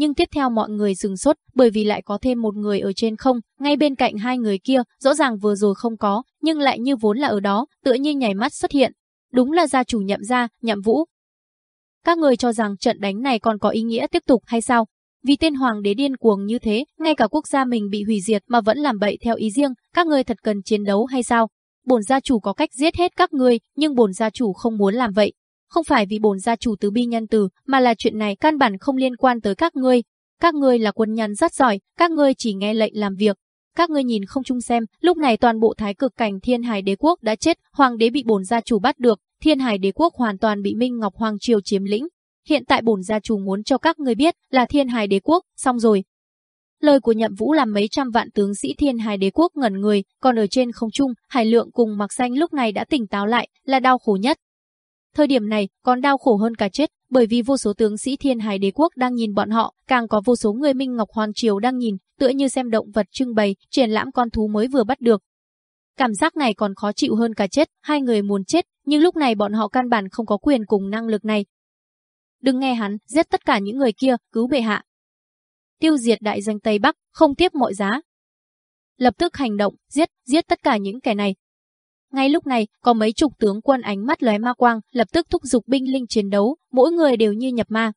nhưng tiếp theo mọi người dừng sốt bởi vì lại có thêm một người ở trên không, ngay bên cạnh hai người kia, rõ ràng vừa rồi không có, nhưng lại như vốn là ở đó, tựa như nhảy mắt xuất hiện. Đúng là gia chủ nhậm gia, nhậm vũ. Các người cho rằng trận đánh này còn có ý nghĩa tiếp tục hay sao? Vì tên hoàng đế điên cuồng như thế, ngay cả quốc gia mình bị hủy diệt mà vẫn làm bậy theo ý riêng, các người thật cần chiến đấu hay sao? Bổn gia chủ có cách giết hết các người nhưng bổn gia chủ không muốn làm vậy, không phải vì bổn gia chủ tứ bi nhân từ, mà là chuyện này căn bản không liên quan tới các ngươi. Các ngươi là quân nhân rất giỏi, các ngươi chỉ nghe lệnh làm việc. Các ngươi nhìn không chung xem, lúc này toàn bộ thái cực cảnh Thiên Hải Đế quốc đã chết, hoàng đế bị bổn gia chủ bắt được, Thiên Hải Đế quốc hoàn toàn bị Minh Ngọc Hoàng triều chiếm lĩnh. Hiện tại bổn gia chủ muốn cho các ngươi biết là Thiên Hải Đế quốc, xong rồi. Lời của Nhậm Vũ làm mấy trăm vạn tướng sĩ Thiên Hải Đế quốc ngẩn người, còn ở trên không trung, Hải Lượng cùng Mặc Xanh lúc này đã tỉnh táo lại, là đau khổ nhất, Thời điểm này còn đau khổ hơn cả chết, bởi vì vô số tướng sĩ thiên hải đế quốc đang nhìn bọn họ, càng có vô số người Minh Ngọc Hoàn Triều đang nhìn, tựa như xem động vật trưng bày, triển lãm con thú mới vừa bắt được. Cảm giác này còn khó chịu hơn cả chết, hai người muốn chết, nhưng lúc này bọn họ căn bản không có quyền cùng năng lực này. đừng nghe hắn, giết tất cả những người kia, cứu bệ hạ. Tiêu diệt đại danh Tây Bắc, không tiếp mọi giá. Lập tức hành động, giết, giết tất cả những kẻ này. Ngay lúc này, có mấy chục tướng quân ánh mắt lóe ma quang, lập tức thúc giục binh linh chiến đấu, mỗi người đều như nhập ma.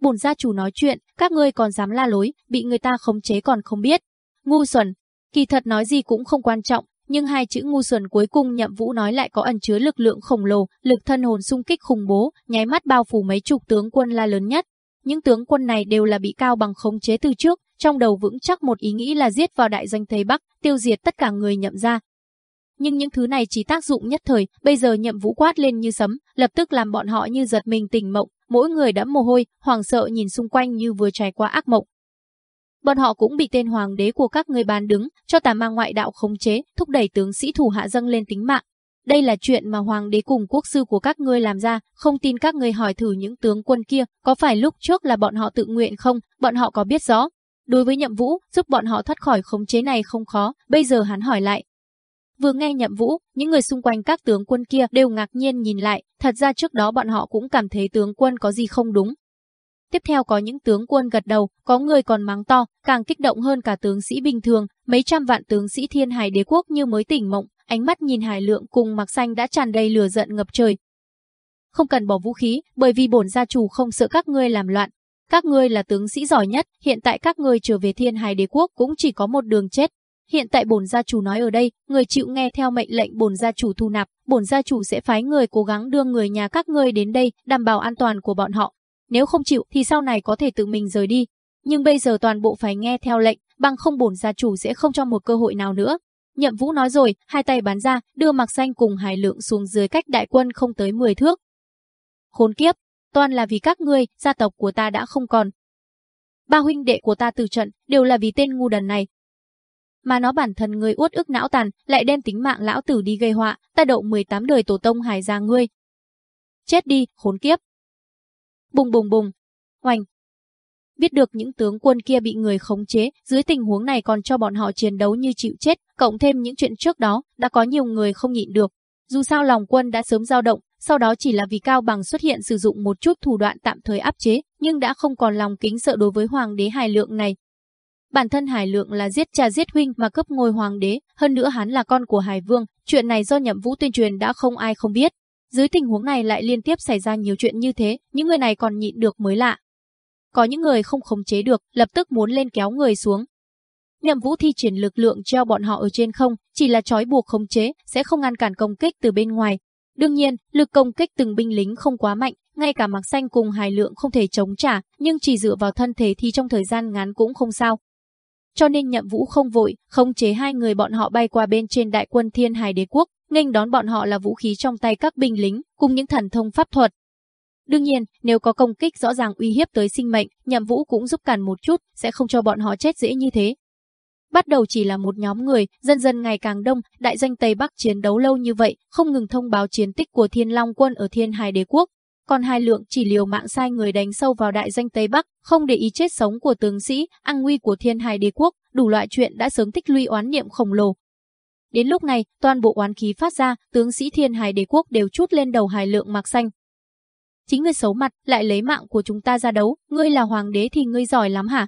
Bổn gia chủ nói chuyện, các ngươi còn dám la lối, bị người ta khống chế còn không biết. Ngu xuẩn, kỳ thật nói gì cũng không quan trọng, nhưng hai chữ ngu xuẩn cuối cùng Nhậm Vũ nói lại có ẩn chứa lực lượng khổng lồ, lực thân hồn xung kích khủng bố, nháy mắt bao phủ mấy chục tướng quân la lớn nhất. Những tướng quân này đều là bị cao bằng khống chế từ trước, trong đầu vững chắc một ý nghĩ là giết vào đại danh Tây Bắc, tiêu diệt tất cả người nhậm ra. Nhưng những thứ này chỉ tác dụng nhất thời, bây giờ Nhậm Vũ quát lên như sấm, lập tức làm bọn họ như giật mình tỉnh mộng, mỗi người đẫm mồ hôi, hoảng sợ nhìn xung quanh như vừa trải qua ác mộng. Bọn họ cũng bị tên hoàng đế của các người bàn đứng, cho tà ma ngoại đạo khống chế, thúc đẩy tướng sĩ thủ hạ dâng lên tính mạng. Đây là chuyện mà hoàng đế cùng quốc sư của các ngươi làm ra, không tin các ngươi hỏi thử những tướng quân kia, có phải lúc trước là bọn họ tự nguyện không, bọn họ có biết rõ. Đối với nhậm vũ, giúp bọn họ thoát khỏi khống chế này không khó, bây giờ hắn hỏi lại. Vừa nghe nhậm vũ, những người xung quanh các tướng quân kia đều ngạc nhiên nhìn lại, thật ra trước đó bọn họ cũng cảm thấy tướng quân có gì không đúng, Tiếp theo có những tướng quân gật đầu, có người còn mắng to, càng kích động hơn cả tướng sĩ bình thường, mấy trăm vạn tướng sĩ thiên hải đế quốc như mới tỉnh mộng, ánh mắt nhìn hải lượng cùng mặc xanh đã tràn đầy lửa giận ngập trời. Không cần bỏ vũ khí, bởi vì bổn gia chủ không sợ các ngươi làm loạn. Các ngươi là tướng sĩ giỏi nhất, hiện tại các ngươi trở về thiên hải đế quốc cũng chỉ có một đường chết. Hiện tại bổn gia chủ nói ở đây, người chịu nghe theo mệnh lệnh bổn gia chủ thu nạp, bổn gia chủ sẽ phái người cố gắng đưa người nhà các ngươi đến đây, đảm bảo an toàn của bọn họ. Nếu không chịu thì sau này có thể tự mình rời đi. Nhưng bây giờ toàn bộ phải nghe theo lệnh, bằng không bổn gia chủ sẽ không cho một cơ hội nào nữa. Nhậm Vũ nói rồi, hai tay bắn ra, đưa Mạc Xanh cùng Hải Lượng xuống dưới cách đại quân không tới 10 thước. Khốn kiếp, toàn là vì các ngươi, gia tộc của ta đã không còn. Ba huynh đệ của ta từ trận, đều là vì tên ngu đần này. Mà nó bản thân người uất ức não tàn, lại đem tính mạng lão tử đi gây họa, ta đậu 18 đời tổ tông hài gia ngươi. Chết đi, khốn kiếp. Bùng bùng bùng. Hoành. Biết được những tướng quân kia bị người khống chế, dưới tình huống này còn cho bọn họ chiến đấu như chịu chết, cộng thêm những chuyện trước đó, đã có nhiều người không nhịn được. Dù sao lòng quân đã sớm dao động, sau đó chỉ là vì Cao Bằng xuất hiện sử dụng một chút thủ đoạn tạm thời áp chế, nhưng đã không còn lòng kính sợ đối với hoàng đế Hải Lượng này. Bản thân Hải Lượng là giết cha giết huynh mà cấp ngôi hoàng đế, hơn nữa hắn là con của Hải Vương, chuyện này do Nhậm Vũ tuyên truyền đã không ai không biết. Dưới tình huống này lại liên tiếp xảy ra nhiều chuyện như thế, những người này còn nhịn được mới lạ. Có những người không khống chế được, lập tức muốn lên kéo người xuống. Nhậm Vũ thi triển lực lượng treo bọn họ ở trên không, chỉ là trói buộc khống chế, sẽ không ngăn cản công kích từ bên ngoài. Đương nhiên, lực công kích từng binh lính không quá mạnh, ngay cả Mạc Xanh cùng Hải Lượng không thể chống trả, nhưng chỉ dựa vào thân thể thì trong thời gian ngắn cũng không sao. Cho nên Nhậm Vũ không vội, khống chế hai người bọn họ bay qua bên trên đại quân Thiên Hải Đế quốc, nghênh đón bọn họ là vũ khí trong tay các binh lính, cùng những thần thông pháp thuật. Đương nhiên, nếu có công kích rõ ràng uy hiếp tới sinh mệnh, nhậm vũ cũng giúp cản một chút, sẽ không cho bọn họ chết dễ như thế. Bắt đầu chỉ là một nhóm người, dần dần ngày càng đông, đại danh Tây Bắc chiến đấu lâu như vậy, không ngừng thông báo chiến tích của Thiên Long quân ở Thiên Hải Đế quốc. Còn hai lượng chỉ liều mạng sai người đánh sâu vào đại danh Tây Bắc, không để ý chết sống của tướng sĩ, an nguy của Thiên Hải Đế quốc, đủ loại chuyện đã sớm tích lũy oán niệm khổng lồ, Đến lúc này, toàn bộ oán khí phát ra, tướng sĩ thiên hải đế quốc đều chút lên đầu hải lượng mạc xanh. Chính ngươi xấu mặt, lại lấy mạng của chúng ta ra đấu, ngươi là hoàng đế thì ngươi giỏi lắm hả?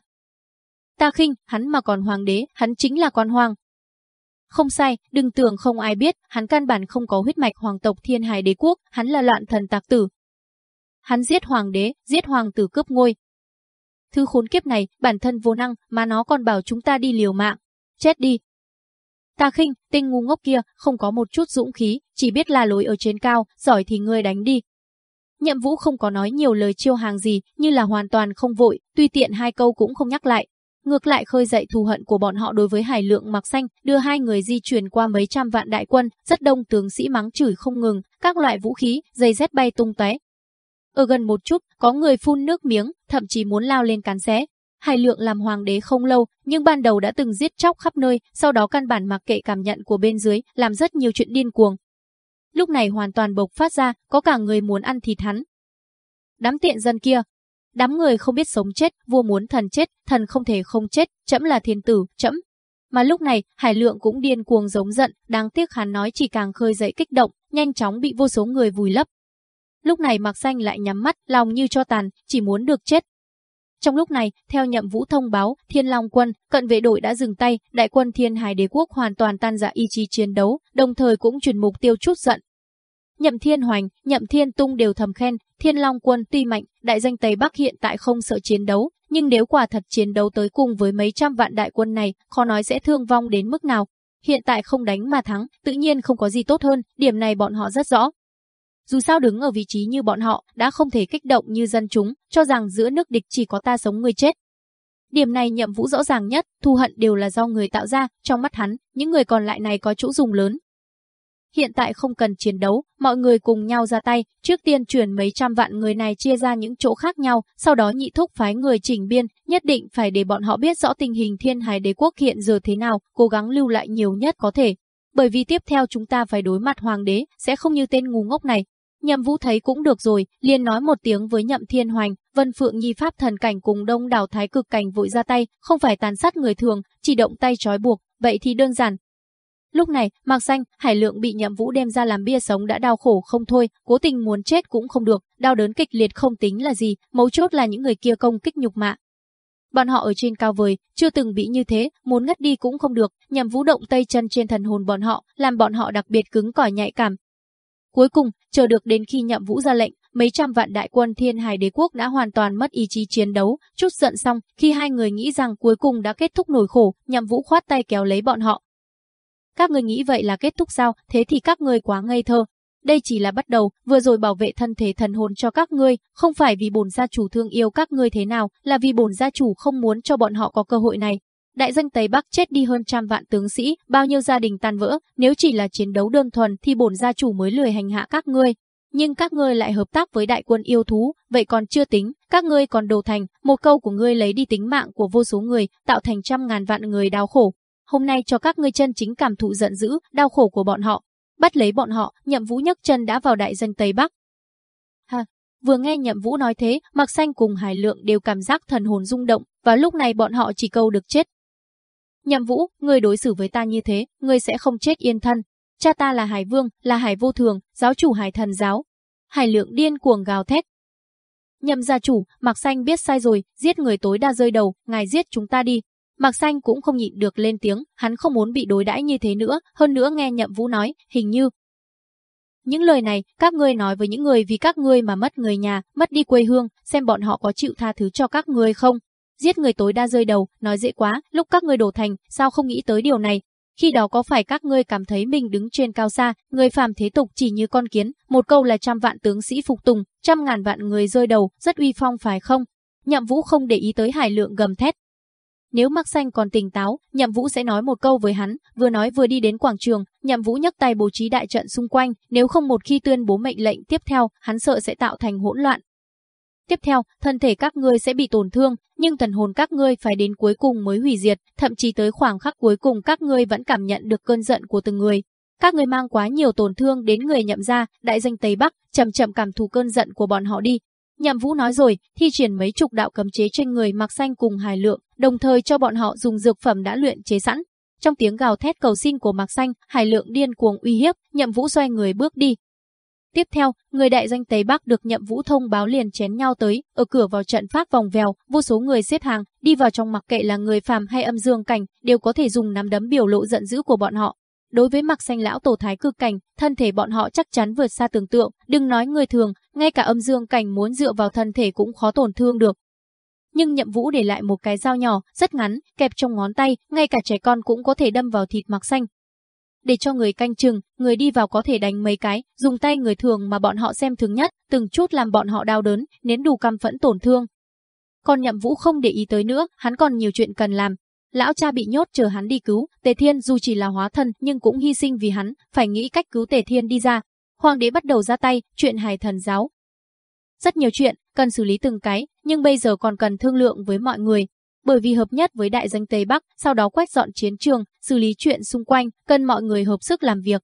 Ta khinh, hắn mà còn hoàng đế, hắn chính là con hoàng. Không sai, đừng tưởng không ai biết, hắn căn bản không có huyết mạch hoàng tộc thiên hải đế quốc, hắn là loạn thần tạc tử. Hắn giết hoàng đế, giết hoàng tử cướp ngôi. Thứ khốn kiếp này, bản thân vô năng, mà nó còn bảo chúng ta đi liều mạng. Chết đi, Ta khinh, tên ngu ngốc kia, không có một chút dũng khí, chỉ biết là lối ở trên cao, giỏi thì ngươi đánh đi. Nhậm Vũ không có nói nhiều lời chiêu hàng gì, như là hoàn toàn không vội, tuy tiện hai câu cũng không nhắc lại. Ngược lại khơi dậy thù hận của bọn họ đối với hải lượng mặc xanh, đưa hai người di chuyển qua mấy trăm vạn đại quân, rất đông tướng sĩ mắng chửi không ngừng, các loại vũ khí, dây rét bay tung tóe. Ở gần một chút, có người phun nước miếng, thậm chí muốn lao lên cắn xé, Hải Lượng làm hoàng đế không lâu, nhưng ban đầu đã từng giết chóc khắp nơi, sau đó căn bản mặc kệ cảm nhận của bên dưới, làm rất nhiều chuyện điên cuồng. Lúc này hoàn toàn bộc phát ra, có cả người muốn ăn thịt hắn. Đám tiện dân kia, đám người không biết sống chết, vua muốn thần chết, thần không thể không chết, chậm là thiên tử, chậm. Mà lúc này, Hải Lượng cũng điên cuồng giống giận, đáng tiếc hắn nói chỉ càng khơi dậy kích động, nhanh chóng bị vô số người vùi lấp. Lúc này Mạc Xanh lại nhắm mắt, lòng như cho tàn, chỉ muốn được chết. Trong lúc này, theo nhậm vũ thông báo, Thiên Long quân, cận vệ đội đã dừng tay, đại quân Thiên Hải Đế quốc hoàn toàn tan rã ý chí chiến đấu, đồng thời cũng chuyển mục tiêu chút giận. Nhậm Thiên Hoành, Nhậm Thiên Tung đều thầm khen, Thiên Long quân tuy mạnh, đại danh Tây Bắc hiện tại không sợ chiến đấu, nhưng nếu quả thật chiến đấu tới cùng với mấy trăm vạn đại quân này, khó nói sẽ thương vong đến mức nào. Hiện tại không đánh mà thắng, tự nhiên không có gì tốt hơn, điểm này bọn họ rất rõ. Dù sao đứng ở vị trí như bọn họ, đã không thể kích động như dân chúng, cho rằng giữa nước địch chỉ có ta sống người chết. Điểm này nhậm vũ rõ ràng nhất, thù hận đều là do người tạo ra, trong mắt hắn, những người còn lại này có chỗ dùng lớn. Hiện tại không cần chiến đấu, mọi người cùng nhau ra tay, trước tiên chuyển mấy trăm vạn người này chia ra những chỗ khác nhau, sau đó nhị thúc phái người chỉnh biên, nhất định phải để bọn họ biết rõ tình hình thiên hải đế quốc hiện giờ thế nào, cố gắng lưu lại nhiều nhất có thể. Bởi vì tiếp theo chúng ta phải đối mặt hoàng đế, sẽ không như tên ngu ngốc này, Nhậm Vũ thấy cũng được rồi, liền nói một tiếng với Nhậm Thiên Hoành, Vân Phượng Nhi pháp thần cảnh cùng Đông Đảo Thái cực cảnh vội ra tay, không phải tàn sát người thường, chỉ động tay trói buộc, vậy thì đơn giản. Lúc này, Mạc Xanh, Hải Lượng bị Nhậm Vũ đem ra làm bia sống đã đau khổ không thôi, cố tình muốn chết cũng không được, đau đớn kịch liệt không tính là gì, mấu chốt là những người kia công kích nhục mạ, Bọn họ ở trên cao vời, chưa từng bị như thế, muốn ngất đi cũng không được, nhằm vũ động tay chân trên thần hồn bọn họ, làm bọn họ đặc biệt cứng cỏi nhạy cảm, Cuối cùng, chờ được đến khi nhậm vũ ra lệnh, mấy trăm vạn đại quân thiên hải đế quốc đã hoàn toàn mất ý chí chiến đấu, chút giận xong, khi hai người nghĩ rằng cuối cùng đã kết thúc nổi khổ, nhậm vũ khoát tay kéo lấy bọn họ. Các người nghĩ vậy là kết thúc sao, thế thì các người quá ngây thơ. Đây chỉ là bắt đầu, vừa rồi bảo vệ thân thể thần hồn cho các ngươi, không phải vì bổn gia chủ thương yêu các ngươi thế nào, là vì bổn gia chủ không muốn cho bọn họ có cơ hội này, Đại danh Tây Bắc chết đi hơn trăm vạn tướng sĩ, bao nhiêu gia đình tan vỡ, nếu chỉ là chiến đấu đơn thuần thì bổn gia chủ mới lười hành hạ các ngươi. Nhưng các ngươi lại hợp tác với đại quân yêu thú, vậy còn chưa tính, các ngươi còn đồ thành, một câu của ngươi lấy đi tính mạng của vô số người, tạo thành trăm ngàn vạn người đau khổ. Hôm nay cho các ngươi chân chính cảm thụ giận dữ, đau khổ của bọn họ. Bắt lấy bọn họ, nhậm vũ nhấc chân đã vào đại dân Tây Bắc. Ha, Vừa nghe Nhậm Vũ nói thế, Mạc Xanh cùng Hải Lượng đều cảm giác thần hồn rung động, và lúc này bọn họ chỉ câu được chết, Nhậm Vũ, người đối xử với ta như thế, người sẽ không chết yên thân. Cha ta là Hải Vương, là Hải Vô Thường, giáo chủ Hải Thần giáo. Hải Lượng điên cuồng gào thét. Nhậm gia chủ, Mạc Xanh biết sai rồi, giết người tối đa rơi đầu, ngài giết chúng ta đi. Mạc Xanh cũng không nhịn được lên tiếng, hắn không muốn bị đối đãi như thế nữa, hơn nữa nghe Nhậm Vũ nói, hình như những lời này, các ngươi nói với những người vì các ngươi mà mất người nhà, mất đi quê hương, xem bọn họ có chịu tha thứ cho các ngươi không. Giết người tối đa rơi đầu, nói dễ quá, lúc các ngươi đổ thành, sao không nghĩ tới điều này? Khi đó có phải các ngươi cảm thấy mình đứng trên cao xa, người phàm thế tục chỉ như con kiến, một câu là trăm vạn tướng sĩ phục tùng, trăm ngàn vạn người rơi đầu, rất uy phong phải không? Nhậm Vũ không để ý tới Hải Lượng gầm thét. Nếu Mạc Xanh còn tỉnh táo, Nhậm Vũ sẽ nói một câu với hắn, vừa nói vừa đi đến quảng trường, Nhậm Vũ nhấc tay bố trí đại trận xung quanh, nếu không một khi tuyên bố mệnh lệnh tiếp theo, hắn sợ sẽ tạo thành hỗn loạn, Tiếp theo, thân thể các ngươi sẽ bị tổn thương, nhưng thần hồn các ngươi phải đến cuối cùng mới hủy diệt, thậm chí tới khoảng khắc cuối cùng các ngươi vẫn cảm nhận được cơn giận của từng người. Các ngươi mang quá nhiều tổn thương đến người nhậm ra, đại danh Tây Bắc, chậm chậm cảm thụ cơn giận của bọn họ đi. Nhậm Vũ nói rồi, thi triển mấy chục đạo cấm chế trên người mặc xanh cùng hài lượng, đồng thời cho bọn họ dùng dược phẩm đã luyện chế sẵn. Trong tiếng gào thét cầu xin của Mạc Xanh, Hải Lượng điên cuồng uy hiếp, Nhậm Vũ xoay người bước đi, Tiếp theo, người đại danh Tây Bắc được nhậm vũ thông báo liền chén nhau tới, ở cửa vào trận pháp vòng vèo, vô số người xếp hàng, đi vào trong mặc kệ là người phàm hay âm dương cảnh, đều có thể dùng nắm đấm biểu lộ giận dữ của bọn họ. Đối với mặc xanh lão tổ thái cực cảnh, thân thể bọn họ chắc chắn vượt xa tưởng tượng, đừng nói người thường, ngay cả âm dương cảnh muốn dựa vào thân thể cũng khó tổn thương được. Nhưng nhậm vũ để lại một cái dao nhỏ, rất ngắn, kẹp trong ngón tay, ngay cả trẻ con cũng có thể đâm vào thịt mặc xanh, để cho người canh chừng, người đi vào có thể đánh mấy cái, dùng tay người thường mà bọn họ xem thường nhất, từng chút làm bọn họ đau đớn, nến đủ căm phẫn tổn thương. Còn nhậm vũ không để ý tới nữa, hắn còn nhiều chuyện cần làm. Lão cha bị nhốt chờ hắn đi cứu, Tề Thiên dù chỉ là hóa thân nhưng cũng hy sinh vì hắn, phải nghĩ cách cứu Tề Thiên đi ra. Hoàng đế bắt đầu ra tay, chuyện hài thần giáo. Rất nhiều chuyện, cần xử lý từng cái, nhưng bây giờ còn cần thương lượng với mọi người, bởi vì hợp nhất với đại danh Tây Bắc, sau đó quét dọn chiến trường, xử lý chuyện xung quanh, cần mọi người hợp sức làm việc.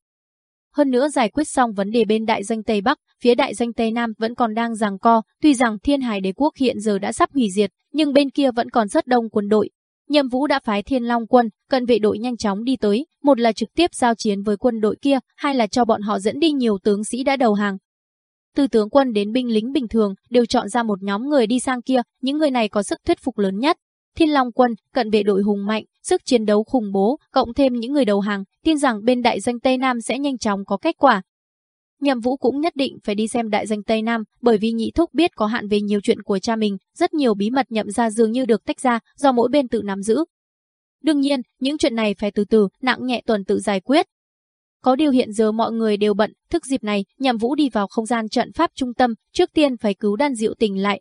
Hơn nữa giải quyết xong vấn đề bên đại danh Tây Bắc, phía đại danh Tây Nam vẫn còn đang giằng co, tuy rằng Thiên Hải Đế quốc hiện giờ đã sắp hủy diệt, nhưng bên kia vẫn còn rất đông quân đội. Nhậm Vũ đã phái Thiên Long quân, cận vệ đội nhanh chóng đi tới, một là trực tiếp giao chiến với quân đội kia, hai là cho bọn họ dẫn đi nhiều tướng sĩ đã đầu hàng. từ tướng quân đến binh lính bình thường đều chọn ra một nhóm người đi sang kia, những người này có sức thuyết phục lớn nhất. Thiên Long quân, cận vệ đội hùng mạnh, sức chiến đấu khủng bố, cộng thêm những người đầu hàng, tin rằng bên đại danh Tây Nam sẽ nhanh chóng có kết quả. Nhậm Vũ cũng nhất định phải đi xem đại danh Tây Nam, bởi vì nhị thúc biết có hạn về nhiều chuyện của cha mình, rất nhiều bí mật nhậm ra dường như được tách ra, do mỗi bên tự nắm giữ. Đương nhiên, những chuyện này phải từ từ, nặng nhẹ tuần tự giải quyết. Có điều hiện giờ mọi người đều bận, thức dịp này, Nhậm Vũ đi vào không gian trận pháp trung tâm, trước tiên phải cứu đan diệu tình lại.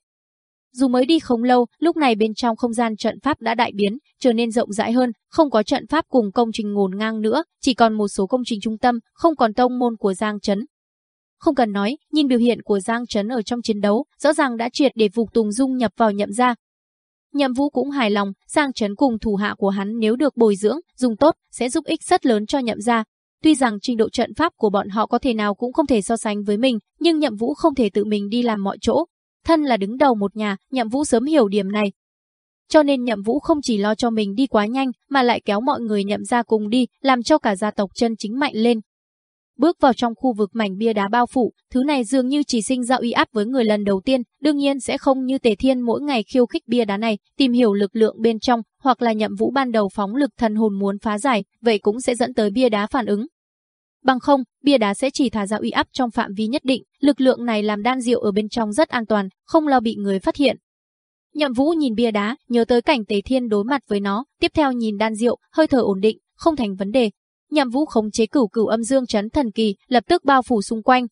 Dù mới đi không lâu, lúc này bên trong không gian trận pháp đã đại biến, trở nên rộng rãi hơn, không có trận pháp cùng công trình ngổn ngang nữa, chỉ còn một số công trình trung tâm, không còn tông môn của Giang Trấn, không cần nói, nhìn biểu hiện của Giang Trấn ở trong chiến đấu, rõ ràng đã triệt để phục Tùng Dung nhập vào nhậm gia. Nhậm Vũ cũng hài lòng, Giang Trấn cùng thủ hạ của hắn nếu được bồi dưỡng, dùng tốt, sẽ giúp ích rất lớn cho nhậm gia. Tuy rằng trình độ trận pháp của bọn họ có thể nào cũng không thể so sánh với mình, nhưng Nhậm Vũ không thể tự mình đi làm mọi chỗ. Thân là đứng đầu một nhà, Nhậm Vũ sớm hiểu điểm này. Cho nên Nhậm Vũ không chỉ lo cho mình đi quá nhanh, mà lại kéo mọi người nhậm gia cùng đi, làm cho cả gia tộc chân chính mạnh lên. Bước vào trong khu vực mảnh bia đá bao phủ, thứ này dường như chỉ sinh ra uy áp với người lần đầu tiên, đương nhiên sẽ không như Tề Thiên mỗi ngày khiêu khích bia đá này, tìm hiểu lực lượng bên trong, hoặc là nhậm vũ ban đầu phóng lực thần hồn muốn phá giải, vậy cũng sẽ dẫn tới bia đá phản ứng. Bằng không, bia đá sẽ chỉ thả ra uy áp trong phạm vi nhất định, lực lượng này làm đan diệu ở bên trong rất an toàn, không lo bị người phát hiện. Nhậm Vũ nhìn bia đá, nhớ tới cảnh Tề Thiên đối mặt với nó, tiếp theo nhìn đan diệu hơi thở ổn định, không thành vấn đề, Nhậm Vũ khống chế cửu cửu âm dương chấn thần kỳ, lập tức bao phủ xung quanh.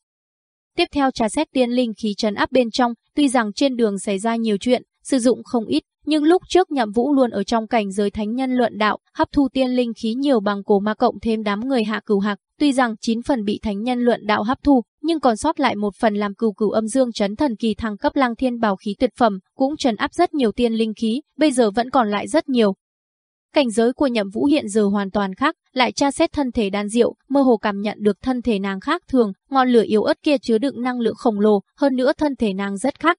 Tiếp theo trà xét tiên linh khí trấn áp bên trong, tuy rằng trên đường xảy ra nhiều chuyện, sử dụng không ít, nhưng lúc trước Nhậm Vũ luôn ở trong cảnh giới thánh nhân luận đạo, hấp thu tiên linh khí nhiều bằng cổ ma cộng thêm đám người hạ cửu hạc, tuy rằng 9 phần bị thánh nhân luận đạo hấp thu, nhưng còn sót lại một phần làm cửu cửu âm dương chấn thần kỳ thăng cấp Lăng Thiên bảo khí tuyệt phẩm, cũng trấn áp rất nhiều tiên linh khí, bây giờ vẫn còn lại rất nhiều, Cảnh giới của nhậm vũ hiện giờ hoàn toàn khác, lại tra xét thân thể đan diệu, mơ hồ cảm nhận được thân thể nàng khác thường, ngọn lửa yếu ớt kia chứa đựng năng lượng khổng lồ, hơn nữa thân thể nàng rất khác.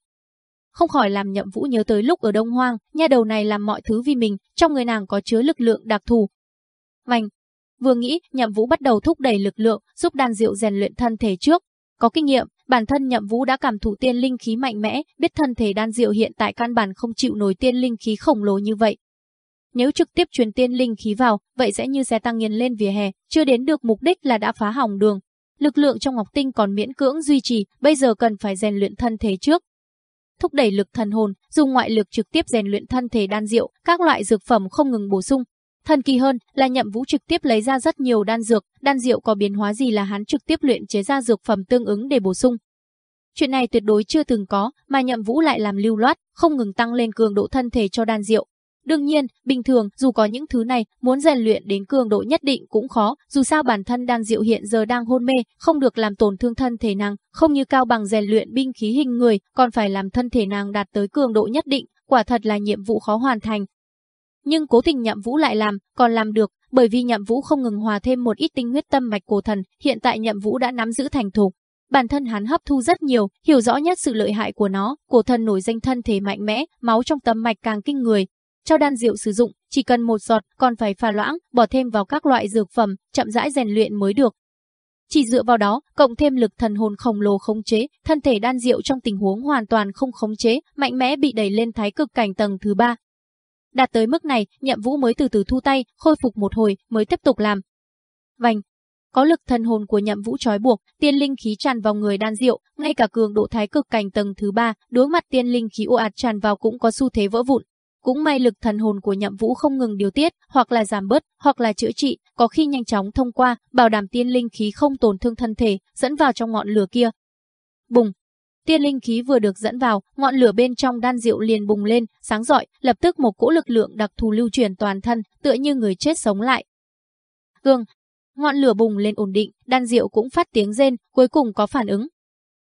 Không khỏi làm nhậm vũ nhớ tới lúc ở Đông Hoang, nha đầu này làm mọi thứ vì mình, trong người nàng có chứa lực lượng đặc thù. Vành, vừa nghĩ, nhậm vũ bắt đầu thúc đẩy lực lượng, giúp đan diệu rèn luyện thân thể trước. Có kinh nghiệm, bản thân nhậm vũ đã cảm thụ tiên linh khí mạnh mẽ, biết thân thể đan diệu hiện tại căn bản không chịu nổi tiên linh khí khổng lồ như vậy, nếu trực tiếp truyền tiên linh khí vào, vậy sẽ như xe tăng nghiền lên vỉa hè, chưa đến được mục đích là đã phá hỏng đường. Lực lượng trong Ngọc Tinh còn miễn cưỡng duy trì, bây giờ cần phải rèn luyện thân thể trước. Thúc đẩy lực thần hồn, dùng ngoại lực trực tiếp rèn luyện thân thể đan diệu, các loại dược phẩm không ngừng bổ sung. Thần kỳ hơn là Nhậm Vũ trực tiếp lấy ra rất nhiều đan dược, đan diệu có biến hóa gì là hắn trực tiếp luyện chế ra dược phẩm tương ứng để bổ sung. Chuyện này tuyệt đối chưa từng có, mà Nhậm Vũ lại làm lưu loát, không ngừng tăng lên cường độ thân thể cho đan diệu, Đương nhiên, bình thường, dù có những thứ này, muốn rèn luyện đến cường độ nhất định cũng khó, dù sao bản thân đan diệu hiện giờ đang hôn mê, không được làm tổn thương thân thể nàng, không như cao bằng rèn luyện binh khí hình người, còn phải làm thân thể nàng đạt tới cường độ nhất định, quả thật là nhiệm vụ khó hoàn thành. Nhưng cố tình nhậm vũ lại làm, còn làm được, bởi vì nhậm vũ không ngừng hòa thêm một ít tinh huyết tâm mạch cổ thần, hiện tại nhậm vũ đã nắm giữ thành thục. Bản thân hắn hấp thu rất nhiều, hiểu rõ nhất sự lợi hại của nó, cổ thần nổi danh thân thể mạnh mẽ, máu trong tâm mạch càng kinh người, cho đan rượu sử dụng, chỉ cần một giọt, còn phải pha loãng, bỏ thêm vào các loại dược phẩm, chậm rãi rèn luyện mới được. Chỉ dựa vào đó, cộng thêm lực thần hồn khổng lồ khống chế, thân thể đan rượu trong tình huống hoàn toàn không khống chế, mạnh mẽ bị đẩy lên thái cực cảnh tầng thứ ba. Đạt tới mức này, nhậm vũ mới từ từ thu tay, khôi phục một hồi, mới tiếp tục làm. Vành, có lực thần hồn của nhậm vũ trói buộc, tiên linh khí tràn vào người đan Diệu ngay cả cường độ thái cực cảnh tầng thứ ba, đối mặt tiên linh khí ồ ạt tràn vào cũng có xu thế vỡ vụn, cũng may lực thần hồn của nhậm vũ không ngừng điều tiết, hoặc là giảm bớt, hoặc là chữa trị, có khi nhanh chóng thông qua, bảo đảm tiên linh khí không tổn thương thân thể, dẫn vào trong ngọn lửa kia. Bùng! Tiên linh khí vừa được dẫn vào, ngọn lửa bên trong đan rượu liền bùng lên, sáng rọi, lập tức một cỗ lực lượng đặc thù lưu truyền toàn thân, tựa như người chết sống lại. Gương! Ngọn lửa bùng lên ổn định, đan rượu cũng phát tiếng rên, cuối cùng có phản ứng.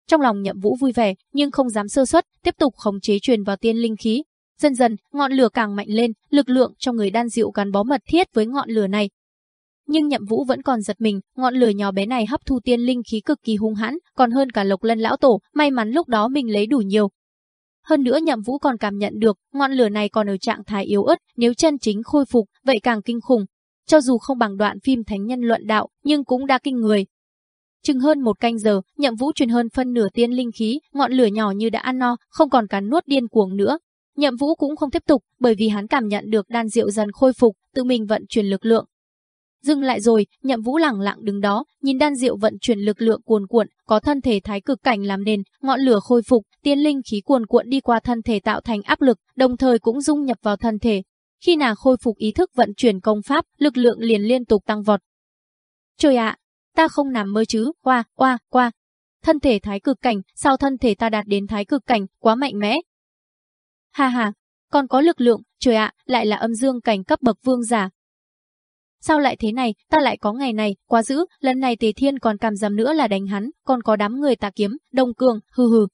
Trong lòng nhậm vũ vui vẻ, nhưng không dám sơ suất, tiếp tục khống chế truyền vào tiên linh khí, Dần dần, ngọn lửa càng mạnh lên, lực lượng trong người đan dịu gắn bó mật thiết với ngọn lửa này. Nhưng Nhậm Vũ vẫn còn giật mình, ngọn lửa nhỏ bé này hấp thu tiên linh khí cực kỳ hung hãn, còn hơn cả Lộc Lân lão tổ, may mắn lúc đó mình lấy đủ nhiều. Hơn nữa Nhậm Vũ còn cảm nhận được, ngọn lửa này còn ở trạng thái yếu ớt, nếu chân chính khôi phục, vậy càng kinh khủng. Cho dù không bằng đoạn phim Thánh nhân luận đạo, nhưng cũng đã kinh người. Chừng hơn một canh giờ, Nhậm Vũ truyền hơn phân nửa tiên linh khí, ngọn lửa nhỏ như đã ăn no, không còn cắn nuốt điên cuồng nữa. Nhậm Vũ cũng không tiếp tục, bởi vì hắn cảm nhận được đan diệu dần khôi phục, tự mình vận chuyển lực lượng. Dừng lại rồi, Nhậm Vũ lặng lặng đứng đó, nhìn đan diệu vận chuyển lực lượng cuồn cuộn, có thân thể thái cực cảnh làm nền, ngọn lửa khôi phục, tiên linh khí cuồn cuộn đi qua thân thể tạo thành áp lực, đồng thời cũng dung nhập vào thân thể. Khi nàng khôi phục ý thức vận chuyển công pháp, lực lượng liền liên tục tăng vọt. Trời ạ, ta không nằm mơ chứ, qua, qua, qua. Thân thể thái cực cảnh, sao thân thể ta đạt đến thái cực cảnh, quá mạnh mẽ. Ha ha, còn có lực lượng, trời ạ, lại là âm dương cảnh cấp bậc vương giả. Sao lại thế này, ta lại có ngày này, quá dữ, lần này Tề Thiên còn cảm giảm nữa là đánh hắn, còn có đám người tà kiếm, đông cường, hừ hừ.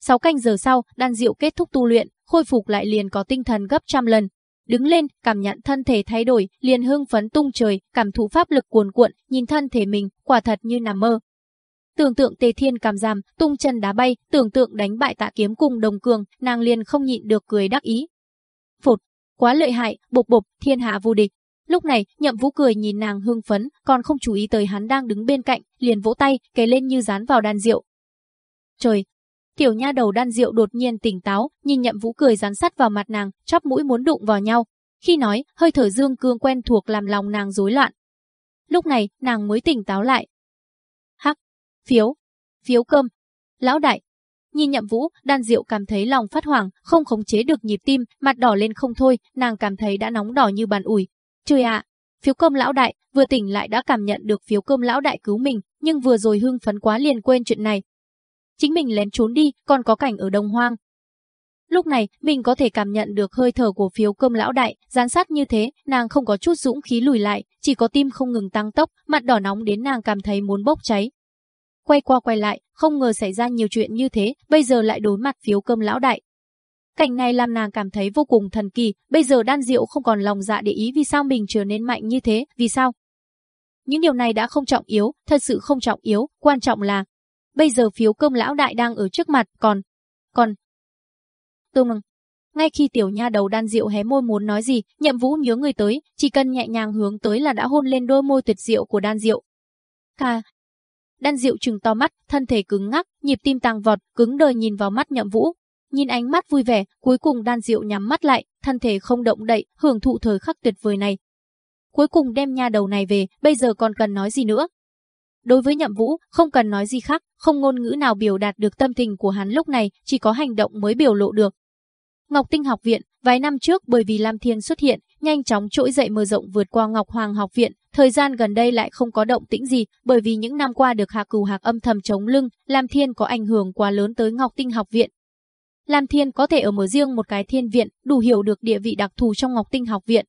Sáu canh giờ sau, đan diệu kết thúc tu luyện, khôi phục lại liền có tinh thần gấp trăm lần, Đứng lên, cảm nhận thân thể thay đổi, liền hưng phấn tung trời, cảm thụ pháp lực cuồn cuộn, nhìn thân thể mình, quả thật như nằm mơ. Tưởng tượng Tề Thiên cảm giảm, tung chân đá bay, tưởng tượng đánh bại tạ kiếm cùng đồng cường, nàng liền không nhịn được cười đắc ý. Phụt, quá lợi hại, bộc bộc, thiên hạ vô địch. Lúc này, nhậm vũ cười nhìn nàng hưng phấn, còn không chú ý tới hắn đang đứng bên cạnh, liền vỗ tay, kề lên như dán vào đàn rượu. Trời, Tiểu nha đầu đan rượu đột nhiên tỉnh táo, nhìn nhậm vũ cười dán sắt vào mặt nàng, chóp mũi muốn đụng vào nhau. Khi nói, hơi thở dương cương quen thuộc làm lòng nàng rối loạn. Lúc này, nàng mới tỉnh táo lại. Phiếu, phiếu cơm, lão đại. Nhìn nhậm vũ, đan diệu cảm thấy lòng phát hoảng, không khống chế được nhịp tim, mặt đỏ lên không thôi, nàng cảm thấy đã nóng đỏ như bàn ủi. Trời ạ, phiếu cơm lão đại, vừa tỉnh lại đã cảm nhận được phiếu cơm lão đại cứu mình, nhưng vừa rồi hưng phấn quá liền quên chuyện này, chính mình lén trốn đi, còn có cảnh ở đồng hoang. Lúc này, mình có thể cảm nhận được hơi thở của phiếu cơm lão đại, gián sát như thế, nàng không có chút dũng khí lùi lại, chỉ có tim không ngừng tăng tốc, mặt đỏ nóng đến nàng cảm thấy muốn bốc cháy. Quay qua quay lại, không ngờ xảy ra nhiều chuyện như thế, bây giờ lại đối mặt phiếu cơm lão đại. Cảnh này làm nàng cảm thấy vô cùng thần kỳ, bây giờ đan diệu không còn lòng dạ để ý vì sao mình trở nên mạnh như thế, vì sao? Những điều này đã không trọng yếu, thật sự không trọng yếu, quan trọng là Bây giờ phiếu cơm lão đại đang ở trước mặt, còn... Còn... tương mừng. Ngay khi tiểu nha đầu đan diệu hé môi muốn nói gì, nhậm vũ nhớ người tới, chỉ cần nhẹ nhàng hướng tới là đã hôn lên đôi môi tuyệt diệu của đan diệu. Ca. Đan diệu trừng to mắt, thân thể cứng ngắc, nhịp tim tăng vọt, cứng đờ nhìn vào mắt nhậm vũ. Nhìn ánh mắt vui vẻ, cuối cùng đan diệu nhắm mắt lại, thân thể không động đậy, hưởng thụ thời khắc tuyệt vời này. Cuối cùng đem nha đầu này về, bây giờ còn cần nói gì nữa, Đối với Nhậm Vũ, không cần nói gì khác, không ngôn ngữ nào biểu đạt được tâm tình của hắn lúc này, chỉ có hành động mới biểu lộ được. Ngọc Tinh học viện, vài năm trước bởi vì Lam Thiên xuất hiện, nhanh chóng trỗi dậy mở rộng vượt qua Ngọc Hoàng học viện, thời gian gần đây lại không có động tĩnh gì, bởi vì những năm qua được Hạ Cửu Hạc âm thầm chống lưng, Lam Thiên có ảnh hưởng quá lớn tới Ngọc Tinh học viện. Lam Thiên có thể ở mở riêng một cái thiên viện, đủ hiểu được địa vị đặc thù trong Ngọc Tinh học viện,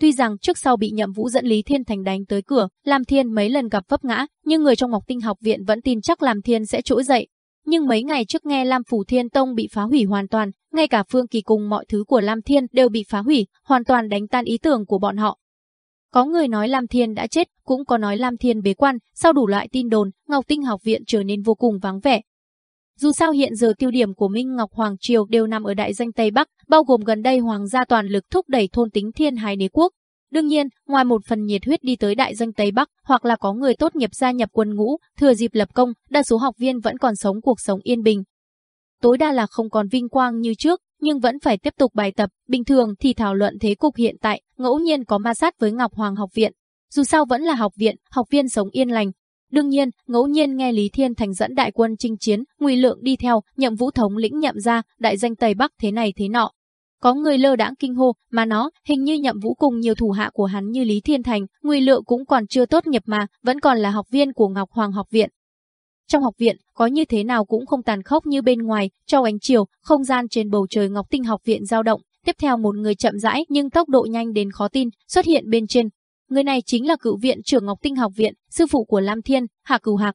Tuy rằng trước sau bị Nhậm Vũ dẫn Lý Thiên Thành đánh tới cửa, Lam Thiên mấy lần gặp vấp ngã, nhưng người trong Ngọc Tinh học viện vẫn tin chắc Lam Thiên sẽ trỗi dậy. Nhưng mấy ngày trước nghe Lam Phủ Thiên Tông bị phá hủy hoàn toàn, ngay cả Phương Kỳ cùng mọi thứ của Lam Thiên đều bị phá hủy, hoàn toàn đánh tan ý tưởng của bọn họ. Có người nói Lam Thiên đã chết, cũng có nói Lam Thiên bế quan, sau đủ loại tin đồn, Ngọc Tinh học viện trở nên vô cùng vắng vẻ, dù sao hiện giờ tiêu điểm của Minh Ngọc Hoàng Triều đều nằm ở đại danh Tây Bắc, bao gồm gần đây Hoàng gia toàn lực thúc đẩy thôn tính thiên hải đế quốc. Đương nhiên, ngoài một phần nhiệt huyết đi tới đại danh Tây Bắc, hoặc là có người tốt nghiệp gia nhập quân ngũ, thừa dịp lập công, đa số học viên vẫn còn sống cuộc sống yên bình. Tối đa là không còn vinh quang như trước, nhưng vẫn phải tiếp tục bài tập, bình thường thì thảo luận thế cục hiện tại, ngẫu nhiên có ma sát với Ngọc Hoàng học viện. Dù sao vẫn là học viện, học viên sống yên lành, Đương nhiên, ngẫu nhiên nghe Lý Thiên Thành dẫn đại quân chinh chiến, Ngụy Lượng đi theo, nhậm vũ thống lĩnh nhậm ra, đại danh Tây Bắc thế này thế nọ. Có người lơ đãng kinh hô, mà nó, hình như nhậm vũ cùng nhiều thủ hạ của hắn như Lý Thiên Thành, Ngụy Lượng cũng còn chưa tốt nghiệp mà, vẫn còn là học viên của Ngọc Hoàng học viện. Trong học viện, có như thế nào cũng không tàn khốc như bên ngoài, trong ánh chiều, không gian trên bầu trời Ngọc Tinh học viện dao động, tiếp theo một người chậm rãi nhưng tốc độ nhanh đến khó tin, xuất hiện bên trên, Người này chính là cựu viện trưởng Ngọc Tinh học viện, sư phụ của Lam Thiên, Hạ Cửu Hạc.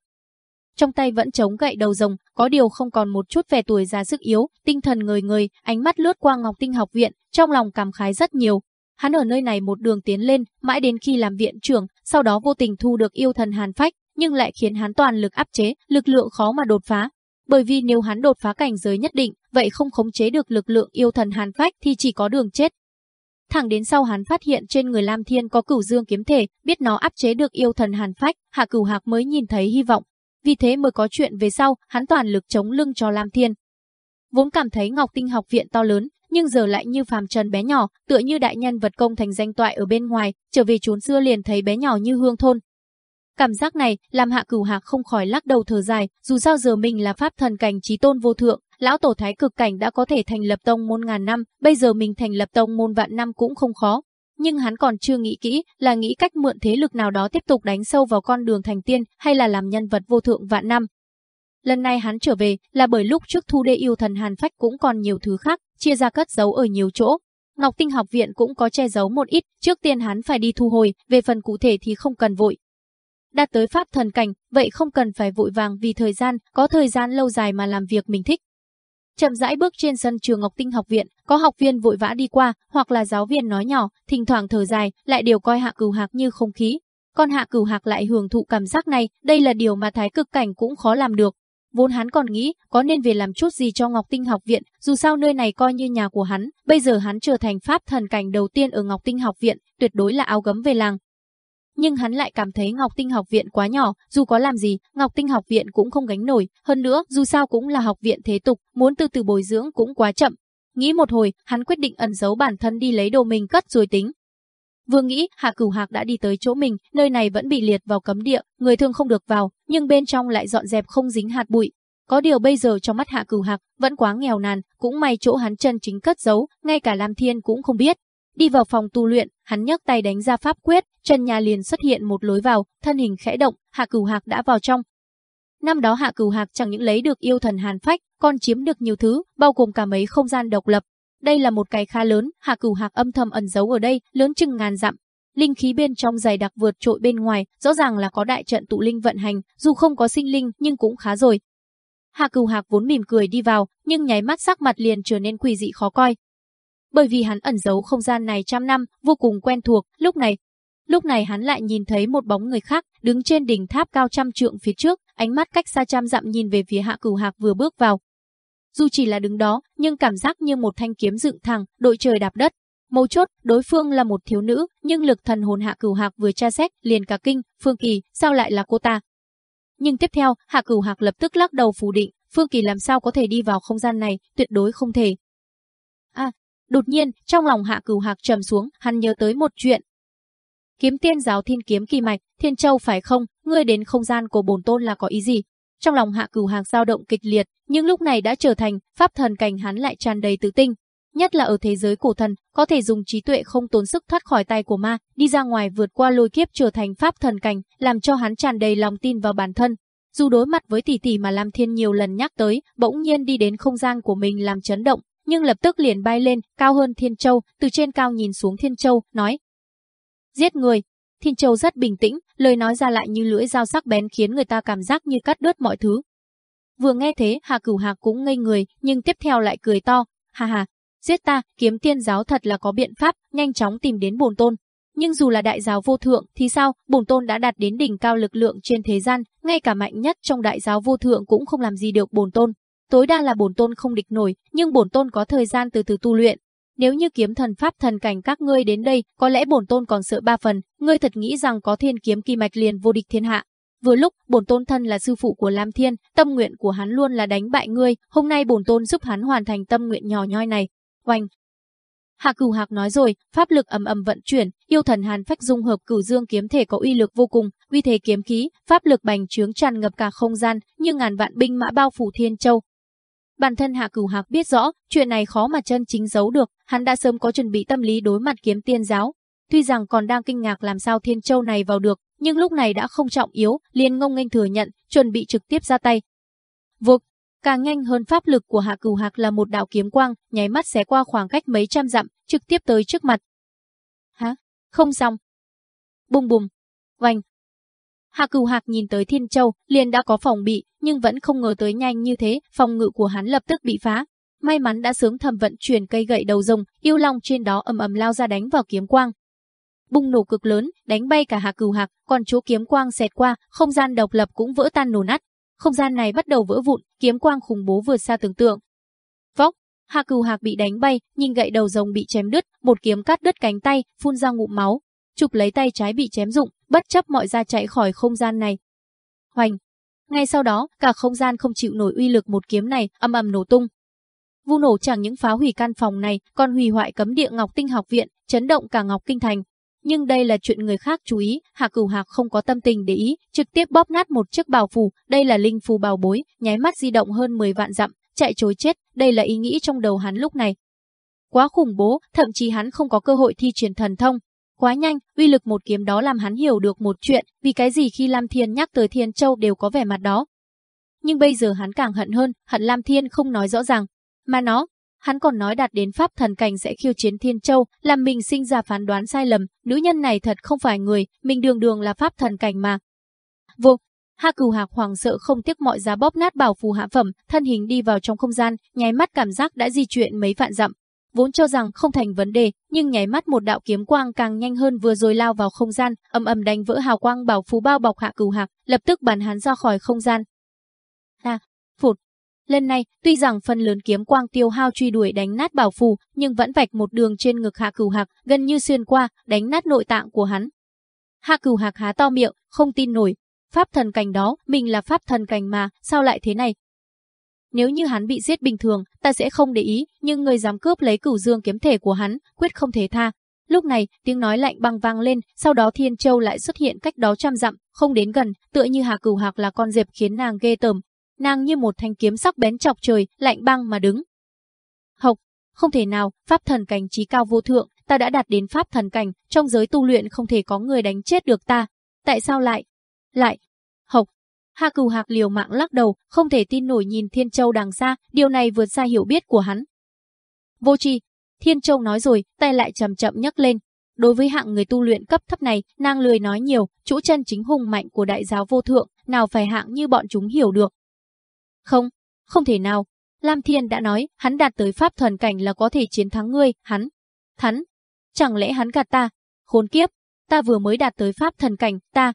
Trong tay vẫn chống gậy đầu rồng, có điều không còn một chút vẻ tuổi già sức yếu, tinh thần người người, ánh mắt lướt qua Ngọc Tinh học viện, trong lòng cảm khái rất nhiều. Hắn ở nơi này một đường tiến lên, mãi đến khi làm viện trưởng, sau đó vô tình thu được yêu thần hàn phách, nhưng lại khiến hắn toàn lực áp chế, lực lượng khó mà đột phá. Bởi vì nếu hắn đột phá cảnh giới nhất định, vậy không khống chế được lực lượng yêu thần hàn phách thì chỉ có đường chết. thẳng đến sau hắn phát hiện trên người Lam Thiên có cửu dương kiếm thể, biết nó áp chế được yêu thần hàn phách, Hạ Cửu Hạc mới nhìn thấy hy vọng. Vì thế mới có chuyện về sau, hắn toàn lực chống lưng cho Lam Thiên. Vốn cảm thấy Ngọc Tinh học viện to lớn, nhưng giờ lại như phàm trần bé nhỏ, tựa như đại nhân vật công thành danh toại ở bên ngoài, trở về chốn xưa liền thấy bé nhỏ như hương thôn. Cảm giác này làm Hạ Cửu Hạc không khỏi lắc đầu thở dài, dù sao giờ mình là pháp thần cảnh trí tôn vô thượng, lão tổ thái cực cảnh đã có thể thành lập tông môn ngàn năm, bây giờ mình thành lập tông môn vạn năm cũng không khó. Nhưng hắn còn chưa nghĩ kỹ là nghĩ cách mượn thế lực nào đó tiếp tục đánh sâu vào con đường thành tiên hay là làm nhân vật vô thượng vạn năm. Lần này hắn trở về là bởi lúc trước thu đê yêu thần hàn phách cũng còn nhiều thứ khác, chia ra cất giấu ở nhiều chỗ. Ngọc Tinh học viện cũng có che giấu một ít, trước tiên hắn phải đi thu hồi, về phần cụ thể thì không cần vội. Đạt tới pháp thần cảnh, vậy không cần phải vội vàng vì thời gian, có thời gian lâu dài mà làm việc mình thích. Chậm rãi bước trên sân trường Ngọc Tinh học viện, có học viên vội vã đi qua, hoặc là giáo viên nói nhỏ, thỉnh thoảng thở dài, lại đều coi Hạ Cửu Hạc như không khí. Còn Hạ Cửu Hạc lại hưởng thụ cảm giác này, đây là điều mà thái cực cảnh cũng khó làm được. Vốn hắn còn nghĩ có nên về làm chút gì cho Ngọc Tinh học viện, dù sao nơi này coi như nhà của hắn, bây giờ hắn trở thành pháp thần cảnh đầu tiên ở Ngọc Tinh học viện, tuyệt đối là áo gấm về làng. Nhưng hắn lại cảm thấy Ngọc Tinh học viện quá nhỏ, dù có làm gì, Ngọc Tinh học viện cũng không gánh nổi, hơn nữa, dù sao cũng là học viện thế tục, muốn từ từ bồi dưỡng cũng quá chậm. Nghĩ một hồi, hắn quyết định ẩn giấu bản thân đi lấy đồ mình cất rồi tính. Vừa nghĩ, Hạ Cửu Hạc đã đi tới chỗ mình, nơi này vẫn bị liệt vào cấm địa, người thường không được vào, nhưng bên trong lại dọn dẹp không dính hạt bụi. Có điều bây giờ trong mắt Hạ Cửu Hạc vẫn quá nghèo nàn, cũng may chỗ hắn chân chính cất giấu, ngay cả Lam Thiên cũng không biết. Đi vào phòng tu luyện, hắn nhấc tay đánh ra pháp quyết, chân nhà liền xuất hiện một lối vào, thân hình khẽ động, Hạ Cửu Hạc đã vào trong. Năm đó Hạ Cửu Hạc chẳng những lấy được yêu thần Hàn Phách, còn chiếm được nhiều thứ, bao gồm cả mấy không gian độc lập, đây là một cái khá lớn, Hạ Cửu Hạc âm thầm ẩn giấu ở đây, lớn chừng ngàn dặm. Linh khí bên trong dày đặc vượt trội bên ngoài, rõ ràng là có đại trận tụ linh vận hành, dù không có sinh linh nhưng cũng khá rồi. Hạ Cửu Hạc vốn mỉm cười đi vào, nhưng nháy mắt sắc mặt liền trở nên quỷ dị khó coi. Bởi vì hắn ẩn giấu không gian này trăm năm, vô cùng quen thuộc, lúc này, lúc này hắn lại nhìn thấy một bóng người khác, đứng trên đỉnh tháp cao trăm trượng phía trước, ánh mắt cách xa trăm dặm nhìn về phía Hạ Cửu Hạc vừa bước vào, dù chỉ là đứng đó, nhưng cảm giác như một thanh kiếm dựng thẳng, đội trời đạp đất. Mấu chốt, đối phương là một thiếu nữ, nhưng lực thần hồn Hạ Cửu Hạc vừa tra xét, liền cả kinh, Phương Kỳ, sao lại là cô ta? Nhưng tiếp theo, Hạ Cửu Hạc lập tức lắc đầu phủ định, Phương Kỳ làm sao có thể đi vào không gian này, tuyệt đối không thể. Đột nhiên, trong lòng Hạ Cửu Hạc trầm xuống, hắn nhớ tới một chuyện. Kiếm tiên giáo thiên kiếm kỳ mạch, thiên châu phải không, ngươi đến không gian của bổn tôn là có ý gì? Trong lòng Hạ Cửu Hạc dao động kịch liệt, nhưng lúc này đã trở thành pháp thần cảnh hắn lại tràn đầy tự tin. Nhất là ở thế giới cổ thần, có thể dùng trí tuệ không tốn sức thoát khỏi tay của ma, đi ra ngoài vượt qua lôi kiếp trở thành pháp thần cảnh, làm cho hắn tràn đầy lòng tin vào bản thân. Dù đối mặt với tỷ tỷ mà Lam Thiên nhiều lần nhắc tới, bỗng nhiên đi đến không gian của mình làm chấn động, nhưng lập tức liền bay lên, cao hơn Thiên Châu, từ trên cao nhìn xuống Thiên Châu, nói. Giết người, Thiên Châu rất bình tĩnh, lời nói ra lại như lưỡi dao sắc bén khiến người ta cảm giác như cắt đứt mọi thứ. Vừa nghe thế, Hà Cửu Hạc cũng ngây người, nhưng tiếp theo lại cười to, ha ha, giết ta, kiếm tiên giáo thật là có biện pháp, nhanh chóng tìm đến bổn tôn. Nhưng dù là đại giáo vô thượng thì sao, bổn tôn đã đạt đến đỉnh cao lực lượng trên thế gian, ngay cả mạnh nhất trong đại giáo vô thượng cũng không làm gì được bổn tôn. Tối đa là bổn tôn không địch nổi, nhưng bổn tôn có thời gian từ từ tu luyện, nếu như kiếm thần pháp thần cảnh các ngươi đến đây, có lẽ bổn tôn còn sợ ba phần, ngươi thật nghĩ rằng có thiên kiếm kỳ mạch liền vô địch thiên hạ. Vừa lúc, bổn tôn thân là sư phụ của Lam Thiên, tâm nguyện của hắn luôn là đánh bại ngươi, hôm nay bổn tôn giúp hắn hoàn thành tâm nguyện nhỏ nhoi này. Oanh! Hạ Cửu Hạc nói rồi, pháp lực ầm ầm vận chuyển, yêu thần Hàn Phách dung hợp Cửu Dương kiếm thể có uy lực vô cùng, uy thế kiếm khí, pháp lực bành trướng tràn ngập cả không gian, như ngàn vạn binh mã bao phủ Thiên Châu, Bản thân Hạ Cửu Hạc biết rõ, chuyện này khó mà chân chính giấu được, hắn đã sớm có chuẩn bị tâm lý đối mặt kiếm tiên giáo. Tuy rằng còn đang kinh ngạc làm sao Thiên Châu này vào được, nhưng lúc này đã không trọng yếu, liền ngông nghênh thừa nhận, chuẩn bị trực tiếp ra tay. Vụt, càng nhanh hơn pháp lực của Hạ Cửu Hạc là một đạo kiếm quang, nháy mắt xé qua khoảng cách mấy trăm dặm, trực tiếp tới trước mặt. Hả? Không xong. Bùng bùng. vành. Hạ Cửu Hạc nhìn tới Thiên Châu, liền đã có phòng bị, nhưng vẫn không ngờ tới nhanh như thế, phòng ngự của hắn lập tức bị phá. May mắn đã sướng thầm vận chuyển cây gậy đầu rồng, yêu long trên đó ầm ầm lao ra đánh vào kiếm quang. Bùng nổ cực lớn, đánh bay cả Hạ Cửu Hạc, còn chỗ kiếm quang xẹt qua, không gian độc lập cũng vỡ tan nổ nát. Không gian này bắt đầu vỡ vụn, kiếm quang khủng bố vượt xa tưởng tượng. Vóc, Hạ Cửu Hạc bị đánh bay, nhìn gậy đầu rồng bị chém đứt, một kiếm cắt đứt cánh tay, phun ra ngụm máu, chụp lấy tay trái bị chém rụng, bất chấp mọi ra chạy khỏi không gian này. Hoành! Ngay sau đó, cả không gian không chịu nổi uy lực một kiếm này, âm ầm nổ tung. Vu nổ chẳng những phá hủy căn phòng này, còn hủy hoại cấm địa Ngọc Tinh học viện, chấn động cả Ngọc Kinh thành. Nhưng đây là chuyện người khác chú ý, Hạ Cửu Hạc không có tâm tình để ý, trực tiếp bóp nát một chiếc bào phù, đây là linh phù bào bối, nháy mắt di động hơn 10 vạn dặm, chạy trối chết, đây là ý nghĩ trong đầu hắn lúc này. Quá khủng bố, thậm chí hắn không có cơ hội thi triển thần thông, Quá nhanh, uy lực một kiếm đó làm hắn hiểu được một chuyện, vì cái gì khi Lam Thiên nhắc tới Thiên Châu đều có vẻ mặt đó. Nhưng bây giờ hắn càng hận hơn, hận Lam Thiên không nói rõ ràng. Mà nó, hắn còn nói đạt đến pháp thần cảnh sẽ khiêu chiến Thiên Châu, làm mình sinh ra phán đoán sai lầm, nữ nhân này thật không phải người, mình đường đường là pháp thần cảnh mà. Vô, Hạ Cửu Hạc hoàng sợ không tiếc mọi giá bóp nát bảo phù hạ phẩm, thân hình đi vào trong không gian, nháy mắt cảm giác đã di chuyển mấy vạn dặm, vốn cho rằng không thành vấn đề, nhưng nháy mắt một đạo kiếm quang càng nhanh hơn vừa rồi lao vào không gian, âm ầm đánh vỡ hào quang bảo phú bao bọc hạ cửu hạc, lập tức bắn hắn ra khỏi không gian. À, phụt. Lần này, tuy rằng phần lớn kiếm quang tiêu hao truy đuổi đánh nát bảo phù, nhưng vẫn vạch một đường trên ngực hạ cửu hạc, gần như xuyên qua, đánh nát nội tạng của hắn. Hạ cửu hạc há to miệng, không tin nổi. Pháp thần cảnh đó, mình là pháp thần cảnh mà, sao lại thế này? Nếu như hắn bị giết bình thường, ta sẽ không để ý, nhưng người dám cướp lấy cửu dương kiếm thể của hắn, quyết không thể tha. Lúc này, tiếng nói lạnh băng vang lên, sau đó Thiên Châu lại xuất hiện cách đó trăm dặm, không đến gần, tựa như Hà Cửu Hạc là con dẹp khiến nàng ghê tởm. Nàng như một thanh kiếm sắc bén chọc trời, lạnh băng mà đứng. học không thể nào, pháp thần cảnh trí cao vô thượng, ta đã đạt đến pháp thần cảnh, trong giới tu luyện không thể có người đánh chết được ta. Tại sao lại? Lại. Hà Hạ Cửu Hạc liều mạng lắc đầu, không thể tin nổi nhìn Thiên Châu đằng xa, điều này vượt xa hiểu biết của hắn. Vô tri, Thiên Châu nói rồi, tay lại chậm chậm nhấc lên. Đối với hạng người tu luyện cấp thấp này, nàng lười nói nhiều, chủ chân chính hùng mạnh của đại giáo vô thượng, nào phải hạng như bọn chúng hiểu được. Không, không thể nào. Lam Thiên đã nói, hắn đạt tới pháp thần cảnh là có thể chiến thắng ngươi, hắn. Thắn. Chẳng lẽ hắn gạt ta? Khốn kiếp, ta vừa mới đạt tới pháp thần cảnh, ta,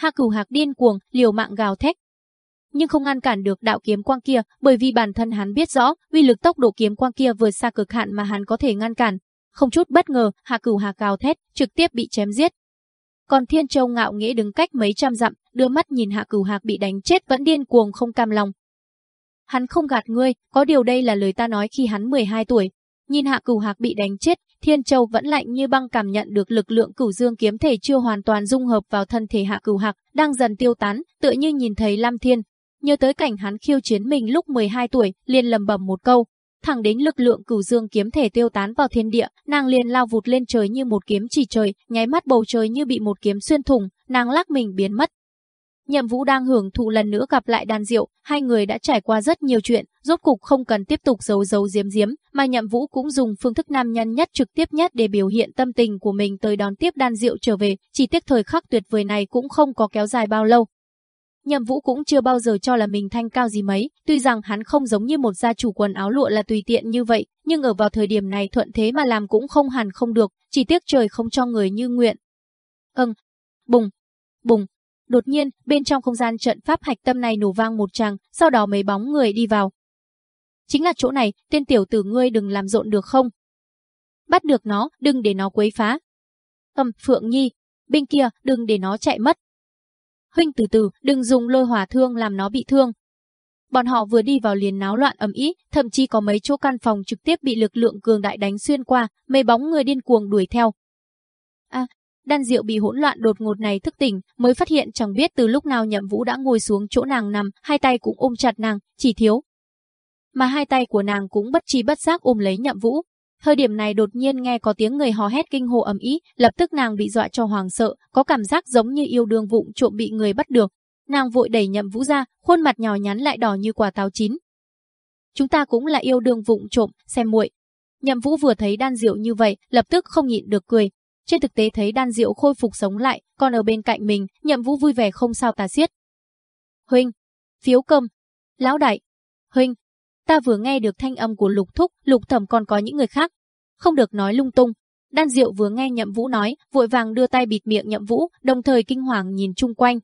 Hạ Cửu Hạc điên cuồng, liều mạng gào thét. Nhưng không ngăn cản được đạo kiếm quang kia, bởi vì bản thân hắn biết rõ, uy lực tốc độ kiếm quang kia vượt xa cực hạn mà hắn có thể ngăn cản. Không chút bất ngờ, Hạ Cửu Hạc gào thét, trực tiếp bị chém giết. Còn Thiên Châu ngạo nghễ đứng cách mấy trăm dặm, đưa mắt nhìn Hạ Cửu Hạc bị đánh chết vẫn điên cuồng không cam lòng. Hắn không gạt ngươi, có điều đây là lời ta nói khi hắn 12 tuổi. Nhìn Hạ Cửu Hạc bị đánh chết, Thiên Châu vẫn lạnh như băng cảm nhận được lực lượng cửu dương kiếm thể chưa hoàn toàn dung hợp vào thân thể Hạ Cửu Hạc, đang dần tiêu tán, tựa như nhìn thấy Lam Thiên. Nhớ tới cảnh hắn khiêu chiến mình lúc 12 tuổi, liền lầm bầm một câu. Thẳng đến lực lượng cửu dương kiếm thể tiêu tán vào thiên địa, nàng liền lao vụt lên trời như một kiếm chỉ trời, nháy mắt bầu trời như bị một kiếm xuyên thủng, nàng lắc mình biến mất. Nhậm Vũ đang hưởng thụ lần nữa gặp lại Đan Diệu, hai người đã trải qua rất nhiều chuyện, rốt cục không cần tiếp tục giấu giấu giếm giếm, mà Nhậm Vũ cũng dùng phương thức nam nhân nhất trực tiếp nhất để biểu hiện tâm tình của mình tới đón tiếp Đan Diệu trở về, chỉ tiếc thời khắc tuyệt vời này cũng không có kéo dài bao lâu. Nhậm Vũ cũng chưa bao giờ cho là mình thanh cao gì mấy, tuy rằng hắn không giống như một gia chủ quần áo lụa là tùy tiện như vậy, nhưng ở vào thời điểm này thuận thế mà làm cũng không hẳn không được, chỉ tiếc trời không cho người như nguyện. Ừm, bùng, bùng, Đột nhiên, bên trong không gian trận pháp hạch tâm này nổ vang một tràng, sau đó mấy bóng người đi vào. Chính là chỗ này, tên tiểu tử ngươi đừng làm rộn được không? Bắt được nó, đừng để nó quấy phá. Âm, Phượng Nhi, bên kia, đừng để nó chạy mất. Huynh từ từ, đừng dùng lôi hỏa thương làm nó bị thương. Bọn họ vừa đi vào liền náo loạn ầm ĩ, thậm chí có mấy chỗ căn phòng trực tiếp bị lực lượng cường đại đánh xuyên qua, mấy bóng người điên cuồng đuổi theo. Đan Diệu bị hỗn loạn đột ngột này thức tỉnh, mới phát hiện chẳng biết từ lúc nào Nhậm Vũ đã ngồi xuống chỗ nàng nằm, hai tay cũng ôm chặt nàng, chỉ thiếu. Mà hai tay của nàng cũng bất chi bất giác ôm lấy Nhậm Vũ. Thời điểm này đột nhiên nghe có tiếng người hò hét kinh hồ ầm ĩ, lập tức nàng bị dọa cho hoàng sợ, có cảm giác giống như yêu đương vụng trộm bị người bắt được. Nàng vội đẩy Nhậm Vũ ra, khuôn mặt nhỏ nhắn lại đỏ như quả táo chín. Chúng ta cũng là yêu đương vụng trộm, xem muội. Nhậm Vũ vừa thấy Đan Diệu như vậy, lập tức không nhịn được cười, trên thực tế thấy đan diệu khôi phục sống lại, còn ở bên cạnh mình, nhậm vũ vui vẻ không sao ta xiết. Huynh, phiếu cơm, lão đại, huynh, ta vừa nghe được thanh âm của lục thúc, lục thẩm còn có những người khác. Không được nói lung tung. Đan diệu vừa nghe nhậm vũ nói, vội vàng đưa tay bịt miệng nhậm vũ, đồng thời kinh hoàng nhìn chung quanh.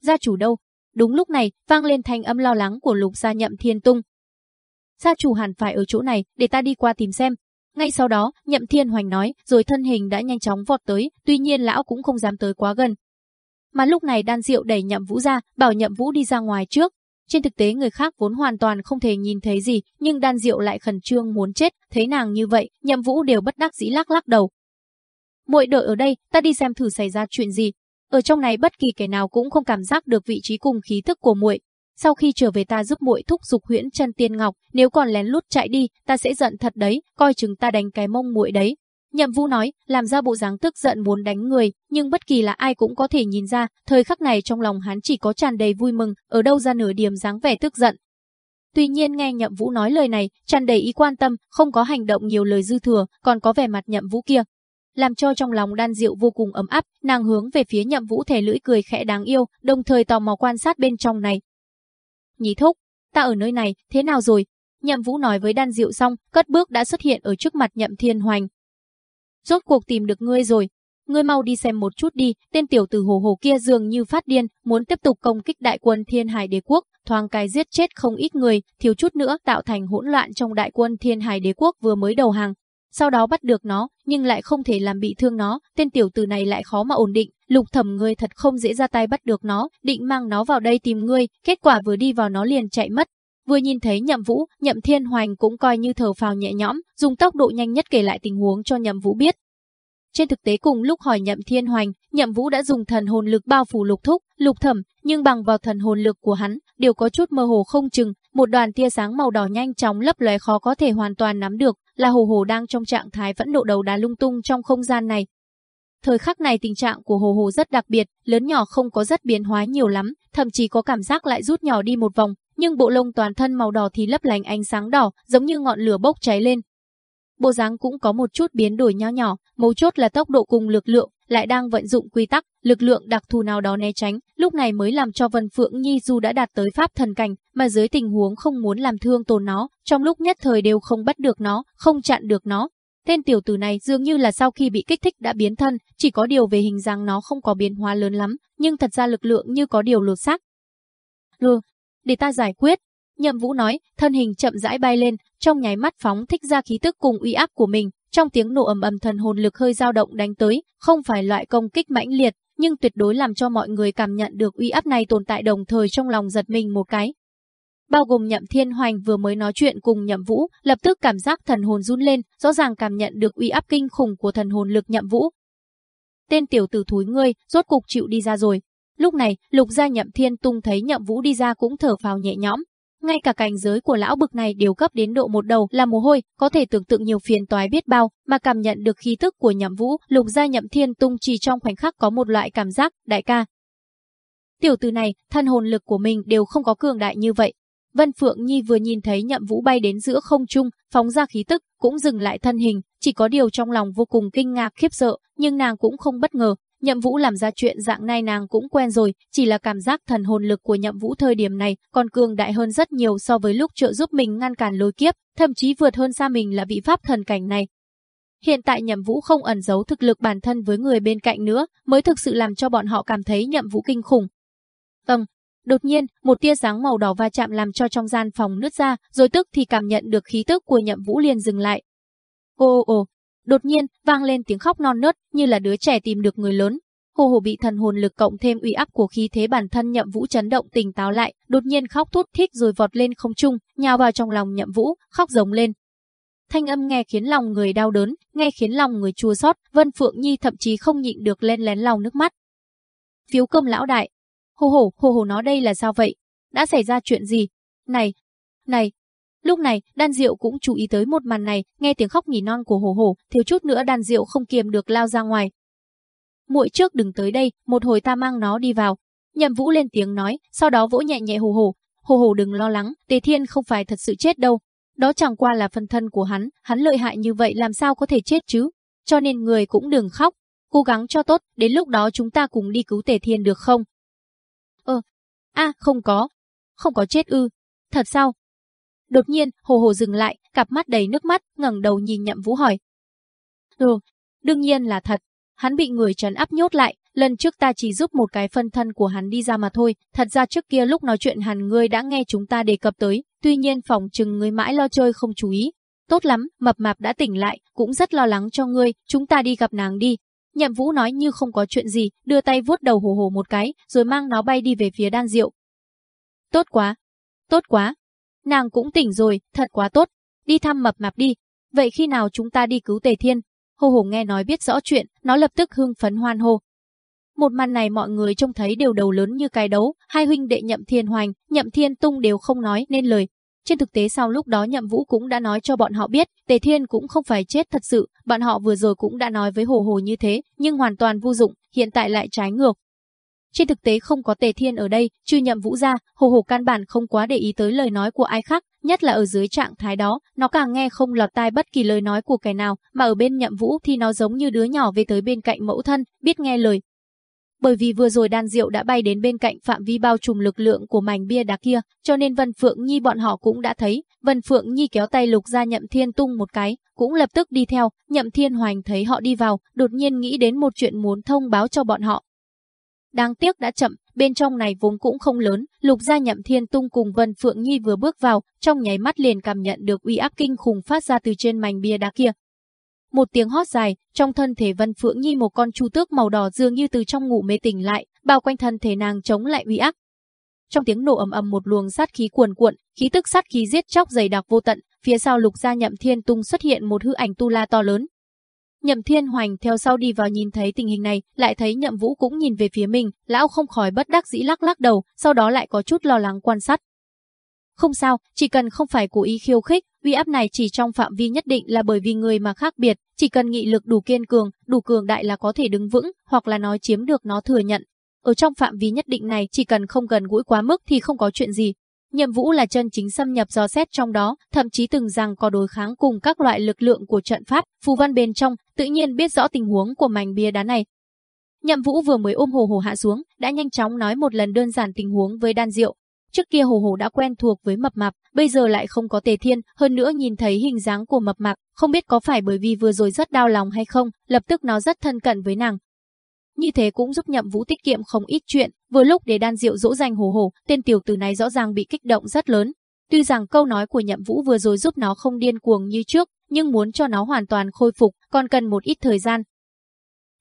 Gia chủ đâu? Đúng lúc này, vang lên thanh âm lo lắng của lục gia nhậm thiên tung. gia chủ hẳn phải ở chỗ này, để ta đi qua tìm xem. Ngay sau đó, Nhậm Thiên Hoành nói, rồi thân hình đã nhanh chóng vọt tới, tuy nhiên lão cũng không dám tới quá gần. Mà lúc này Đan Diệu đẩy Nhậm Vũ ra, bảo Nhậm Vũ đi ra ngoài trước. Trên thực tế người khác vốn hoàn toàn không thể nhìn thấy gì, nhưng Đan Diệu lại khẩn trương muốn chết, thấy nàng như vậy, Nhậm Vũ đều bất đắc dĩ lắc lắc đầu. Muội đợi ở đây, ta đi xem thử xảy ra chuyện gì. Ở trong này bất kỳ kẻ nào cũng không cảm giác được vị trí cùng khí thức của muội, sau khi trở về ta giúp muội thúc giục huyễn chân tiên ngọc, nếu còn lén lút chạy đi, ta sẽ giận thật đấy, coi chừng ta đánh cái mông muội đấy. Nhậm Vũ nói, làm ra bộ dáng tức giận muốn đánh người, nhưng bất kỳ là ai cũng có thể nhìn ra, thời khắc này trong lòng hắn chỉ có tràn đầy vui mừng, ở đâu ra nửa điểm dáng vẻ tức giận. Tuy nhiên nghe Nhậm Vũ nói lời này, tràn đầy ý quan tâm, không có hành động nhiều lời dư thừa, còn có vẻ mặt Nhậm Vũ kia, làm cho trong lòng đan diệu vô cùng ấm áp, nàng hướng về phía Nhậm Vũ thẻ lưỡi cười khẽ đáng yêu, đồng thời tò mò quan sát bên trong này, Nhí thúc, ta ở nơi này, thế nào rồi? Nhậm Vũ nói với đan diệu xong, cất bước đã xuất hiện ở trước mặt Nhậm Thiên Hoành. Rốt cuộc tìm được ngươi rồi. Ngươi mau đi xem một chút đi, tên tiểu tử hồ hồ kia dường như phát điên, muốn tiếp tục công kích đại quân Thiên Hải Đế Quốc, thoáng cái giết chết không ít người, thiếu chút nữa tạo thành hỗn loạn trong đại quân Thiên Hải Đế Quốc vừa mới đầu hàng. Sau đó bắt được nó, nhưng lại không thể làm bị thương nó, tên tiểu tử này lại khó mà ổn định, Lục thẩm ngươi thật không dễ ra tay bắt được nó, định mang nó vào đây tìm ngươi, kết quả vừa đi vào nó liền chạy mất. Vừa nhìn thấy Nhậm Vũ, Nhậm Thiên Hoành cũng coi như thở phào nhẹ nhõm, dùng tốc độ nhanh nhất kể lại tình huống cho Nhậm Vũ biết. Trên thực tế cùng lúc hỏi Nhậm Thiên Hoành, Nhậm Vũ đã dùng thần hồn lực bao phủ Lục Thúc, Lục Thẩm, nhưng bằng vào thần hồn lực của hắn, đều có chút mơ hồ không chừng, một đoàn tia sáng màu đỏ nhanh chóng lấp lóe khó có thể hoàn toàn nắm được, là hồ hồ đang trong trạng thái vẫn độ đầu đá lung tung trong không gian này, Thời khắc này tình trạng của Hồ Hồ rất đặc biệt, lớn nhỏ không có rất biến hóa nhiều lắm, thậm chí có cảm giác lại rút nhỏ đi một vòng, nhưng bộ lông toàn thân màu đỏ thì lấp lánh ánh sáng đỏ, giống như ngọn lửa bốc cháy lên. Bộ dáng cũng có một chút biến đổi nho nhỏ, mấu chốt là tốc độ cùng lực lượng, lại đang vận dụng quy tắc, lực lượng đặc thù nào đó né tránh, lúc này mới làm cho Vân Phượng Nhi dù đã đạt tới pháp thần cảnh, mà dưới tình huống không muốn làm thương tổn nó, trong lúc nhất thời đều không bắt được nó, không chặn được nó, Tên tiểu tử này dường như là sau khi bị kích thích đã biến thân, chỉ có điều về hình dáng nó không có biến hóa lớn lắm, nhưng thật ra lực lượng như có điều lột xác. Ừ, để ta giải quyết. Nhậm Vũ nói, thân hình chậm rãi bay lên, trong nháy mắt phóng thích ra khí tức cùng uy áp của mình, trong tiếng nổ ầm ầm thần hồn lực hơi dao động đánh tới, không phải loại công kích mãnh liệt, nhưng tuyệt đối làm cho mọi người cảm nhận được uy áp này tồn tại đồng thời trong lòng giật mình một cái, bao gồm Nhậm Thiên Hoành vừa mới nói chuyện cùng Nhậm Vũ, lập tức cảm giác thần hồn run lên, rõ ràng cảm nhận được uy áp kinh khủng của thần hồn lực Nhậm Vũ. Tên tiểu tử thúi ngươi, rốt cục chịu đi ra rồi. Lúc này, Lục gia Nhậm Thiên Tung thấy Nhậm Vũ đi ra cũng thở phào nhẹ nhõm. Ngay cả cảnh giới của lão bực này đều cấp đến độ một đầu là mồ hôi, có thể tưởng tượng nhiều phiền toái biết bao, mà cảm nhận được khí tức của Nhậm Vũ, Lục gia Nhậm Thiên Tung chỉ trong khoảnh khắc có một loại cảm giác, đại ca, Tiểu tử này, thân hồn lực của mình đều không có cường đại như vậy, Vân Phượng Nhi vừa nhìn thấy nhậm vũ bay đến giữa không trung, phóng ra khí tức, cũng dừng lại thân hình, chỉ có điều trong lòng vô cùng kinh ngạc khiếp sợ, nhưng nàng cũng không bất ngờ, nhậm vũ làm ra chuyện dạng này nàng cũng quen rồi, chỉ là cảm giác thần hồn lực của nhậm vũ thời điểm này còn cường đại hơn rất nhiều so với lúc trợ giúp mình ngăn cản lối kiếp, thậm chí vượt hơn xa mình là vị pháp thần cảnh này. Hiện tại nhậm vũ không ẩn giấu thực lực bản thân với người bên cạnh nữa, mới thực sự làm cho bọn họ cảm thấy nhậm vũ kinh khủng. Vâng, Đột nhiên, một tia sáng màu đỏ va chạm làm cho trong gian phòng nứt ra, rồi tức thì cảm nhận được khí tức của Nhậm Vũ liền dừng lại. Ô ô, đột nhiên vang lên tiếng khóc non nớt, như là đứa trẻ tìm được người lớn. Hồ hồ bị thần hồn lực cộng thêm uy áp của khí thế bản thân Nhậm Vũ chấn động tỉnh táo lại, đột nhiên khóc thút thít rồi vọt lên không trung, nhào vào trong lòng Nhậm Vũ, khóc giống lên. Thanh âm nghe khiến lòng người đau đớn, nghe khiến lòng người chua xót, Vân Phượng Nhi thậm chí không nhịn được lên lén lòng nước mắt. Phiếu cơm lão đại, Hồ hồ, hồ hồ nó đây là sao vậy? Đã xảy ra chuyện gì? Này, này. Lúc này, đan diệu cũng chú ý tới một màn này, nghe tiếng khóc nhỉ non của hồ hồ, thiếu chút nữa đan diệu không kiềm được lao ra ngoài. Muội trước đừng tới đây, một hồi ta mang nó đi vào. Nhậm Vũ lên tiếng nói, sau đó vỗ nhẹ nhẹ hồ hồ. Hồ hồ đừng lo lắng, Tề Thiên không phải thật sự chết đâu. Đó chẳng qua là phần thân của hắn, hắn lợi hại như vậy làm sao có thể chết chứ? Cho nên người cũng đừng khóc, cố gắng cho tốt, đến lúc đó chúng ta cùng đi cứu Tề Thiên được không? Ơ, a không có, không có chết ư, thật sao? Đột nhiên, Hồ Hồ dừng lại, cặp mắt đầy nước mắt, ngẩng đầu nhìn Nhậm Vũ hỏi. Ừ, đương nhiên là thật. hắn bị người trấn áp nhốt lại, lần trước ta chỉ giúp một cái phân thân của hắn đi ra mà thôi, thật ra trước kia lúc nói chuyện hẳn ngươi đã nghe chúng ta đề cập tới, tuy nhiên phòng chừng ngươi mãi lo chơi không chú ý. Tốt lắm, mập mạp đã tỉnh lại, cũng rất lo lắng cho ngươi, chúng ta đi gặp nàng đi. Nhậm Vũ nói như không có chuyện gì, đưa tay vuốt đầu hồ hồ một cái, rồi mang nó bay đi về phía đan diệu. Tốt quá, tốt quá, nàng cũng tỉnh rồi, thật quá tốt, đi thăm mập mạp đi. Vậy khi nào chúng ta đi cứu Tề Thiên? Hồ hồ nghe nói biết rõ chuyện, nó lập tức hưng phấn hoan hô. Một màn này mọi người trông thấy đều đầu lớn như cái đấu, hai huynh đệ Nhậm Thiên Hoành, Nhậm Thiên Tung đều không nói nên lời. Trên thực tế sau lúc đó Nhậm Vũ cũng đã nói cho bọn họ biết, Tề Thiên cũng không phải chết thật sự, bọn họ vừa rồi cũng đã nói với Hồ Hồ như thế, nhưng hoàn toàn vô dụng, hiện tại lại trái ngược. Trên thực tế không có Tề Thiên ở đây, trừ Nhậm Vũ ra, Hồ Hồ căn bản không quá để ý tới lời nói của ai khác, nhất là ở dưới trạng thái đó, nó càng nghe không lọt tai bất kỳ lời nói của kẻ nào, mà ở bên Nhậm Vũ thì nó giống như đứa nhỏ về tới bên cạnh mẫu thân, biết nghe lời, bởi vì vừa rồi đan diệu đã bay đến bên cạnh phạm vi bao trùm lực lượng của mảnh bia đá kia, cho nên Vân Phượng Nhi bọn họ cũng đã thấy, Vân Phượng Nhi kéo tay Lục ra Nhậm Thiên tung một cái, cũng lập tức đi theo, Nhậm Thiên Hoành thấy họ đi vào, đột nhiên nghĩ đến một chuyện muốn thông báo cho bọn họ. Đáng tiếc đã chậm, bên trong này vốn cũng không lớn, Lục gia Nhậm Thiên Tung cùng Vân Phượng Nhi vừa bước vào, trong nháy mắt liền cảm nhận được uy áp kinh khủng phát ra từ trên mảnh bia đá kia, một tiếng hót dài, trong thân thể Vân Phượng Nhi một con chu tước màu đỏ dường như từ trong ngủ mê tỉnh lại, bao quanh thân thể nàng chống lại uy áp. Trong tiếng nổ ầm ầm một luồng sát khí cuồn cuộn, khí tức sát khí giết chóc dày đặc vô tận, phía sau Lục Gia Nhậm Thiên Tung xuất hiện một hư ảnh tu la to lớn. Nhậm Thiên Hoành theo sau đi vào nhìn thấy tình hình này, lại thấy Nhậm Vũ cũng nhìn về phía mình, lão không khỏi bất đắc dĩ lắc lắc đầu, sau đó lại có chút lo lắng quan sát. Không sao, chỉ cần không phải cố ý khiêu khích, uy áp này chỉ trong phạm vi nhất định là bởi vì người mà khác biệt, chỉ cần nghị lực đủ kiên cường, đủ cường đại là có thể đứng vững, hoặc là nói chiếm được nó thừa nhận. Ở trong phạm vi nhất định này chỉ cần không gần gũi quá mức thì không có chuyện gì. Nhậm Vũ là chân chính xâm nhập dò xét trong đó, thậm chí từng rằng có đối kháng cùng các loại lực lượng của trận pháp, phù văn bên trong, tự nhiên biết rõ tình huống của mảnh bia đá này. Nhậm Vũ vừa mới ôm Hồ Hồ hạ xuống, đã nhanh chóng nói một lần đơn giản tình huống với Đan Diệu, Trước kia Hồ Hồ đã quen thuộc với mập mạp, bây giờ lại không có tề thiên, hơn nữa nhìn thấy hình dáng của mập mạp, không biết có phải bởi vì vừa rồi rất đau lòng hay không, lập tức nó rất thân cận với nàng. Như thế cũng giúp nhậm vũ tiết kiệm không ít chuyện, vừa lúc để đan diệu dỗ danh Hồ Hồ, tên tiểu tử này rõ ràng bị kích động rất lớn. Tuy rằng câu nói của nhậm vũ vừa rồi giúp nó không điên cuồng như trước, nhưng muốn cho nó hoàn toàn khôi phục, còn cần một ít thời gian,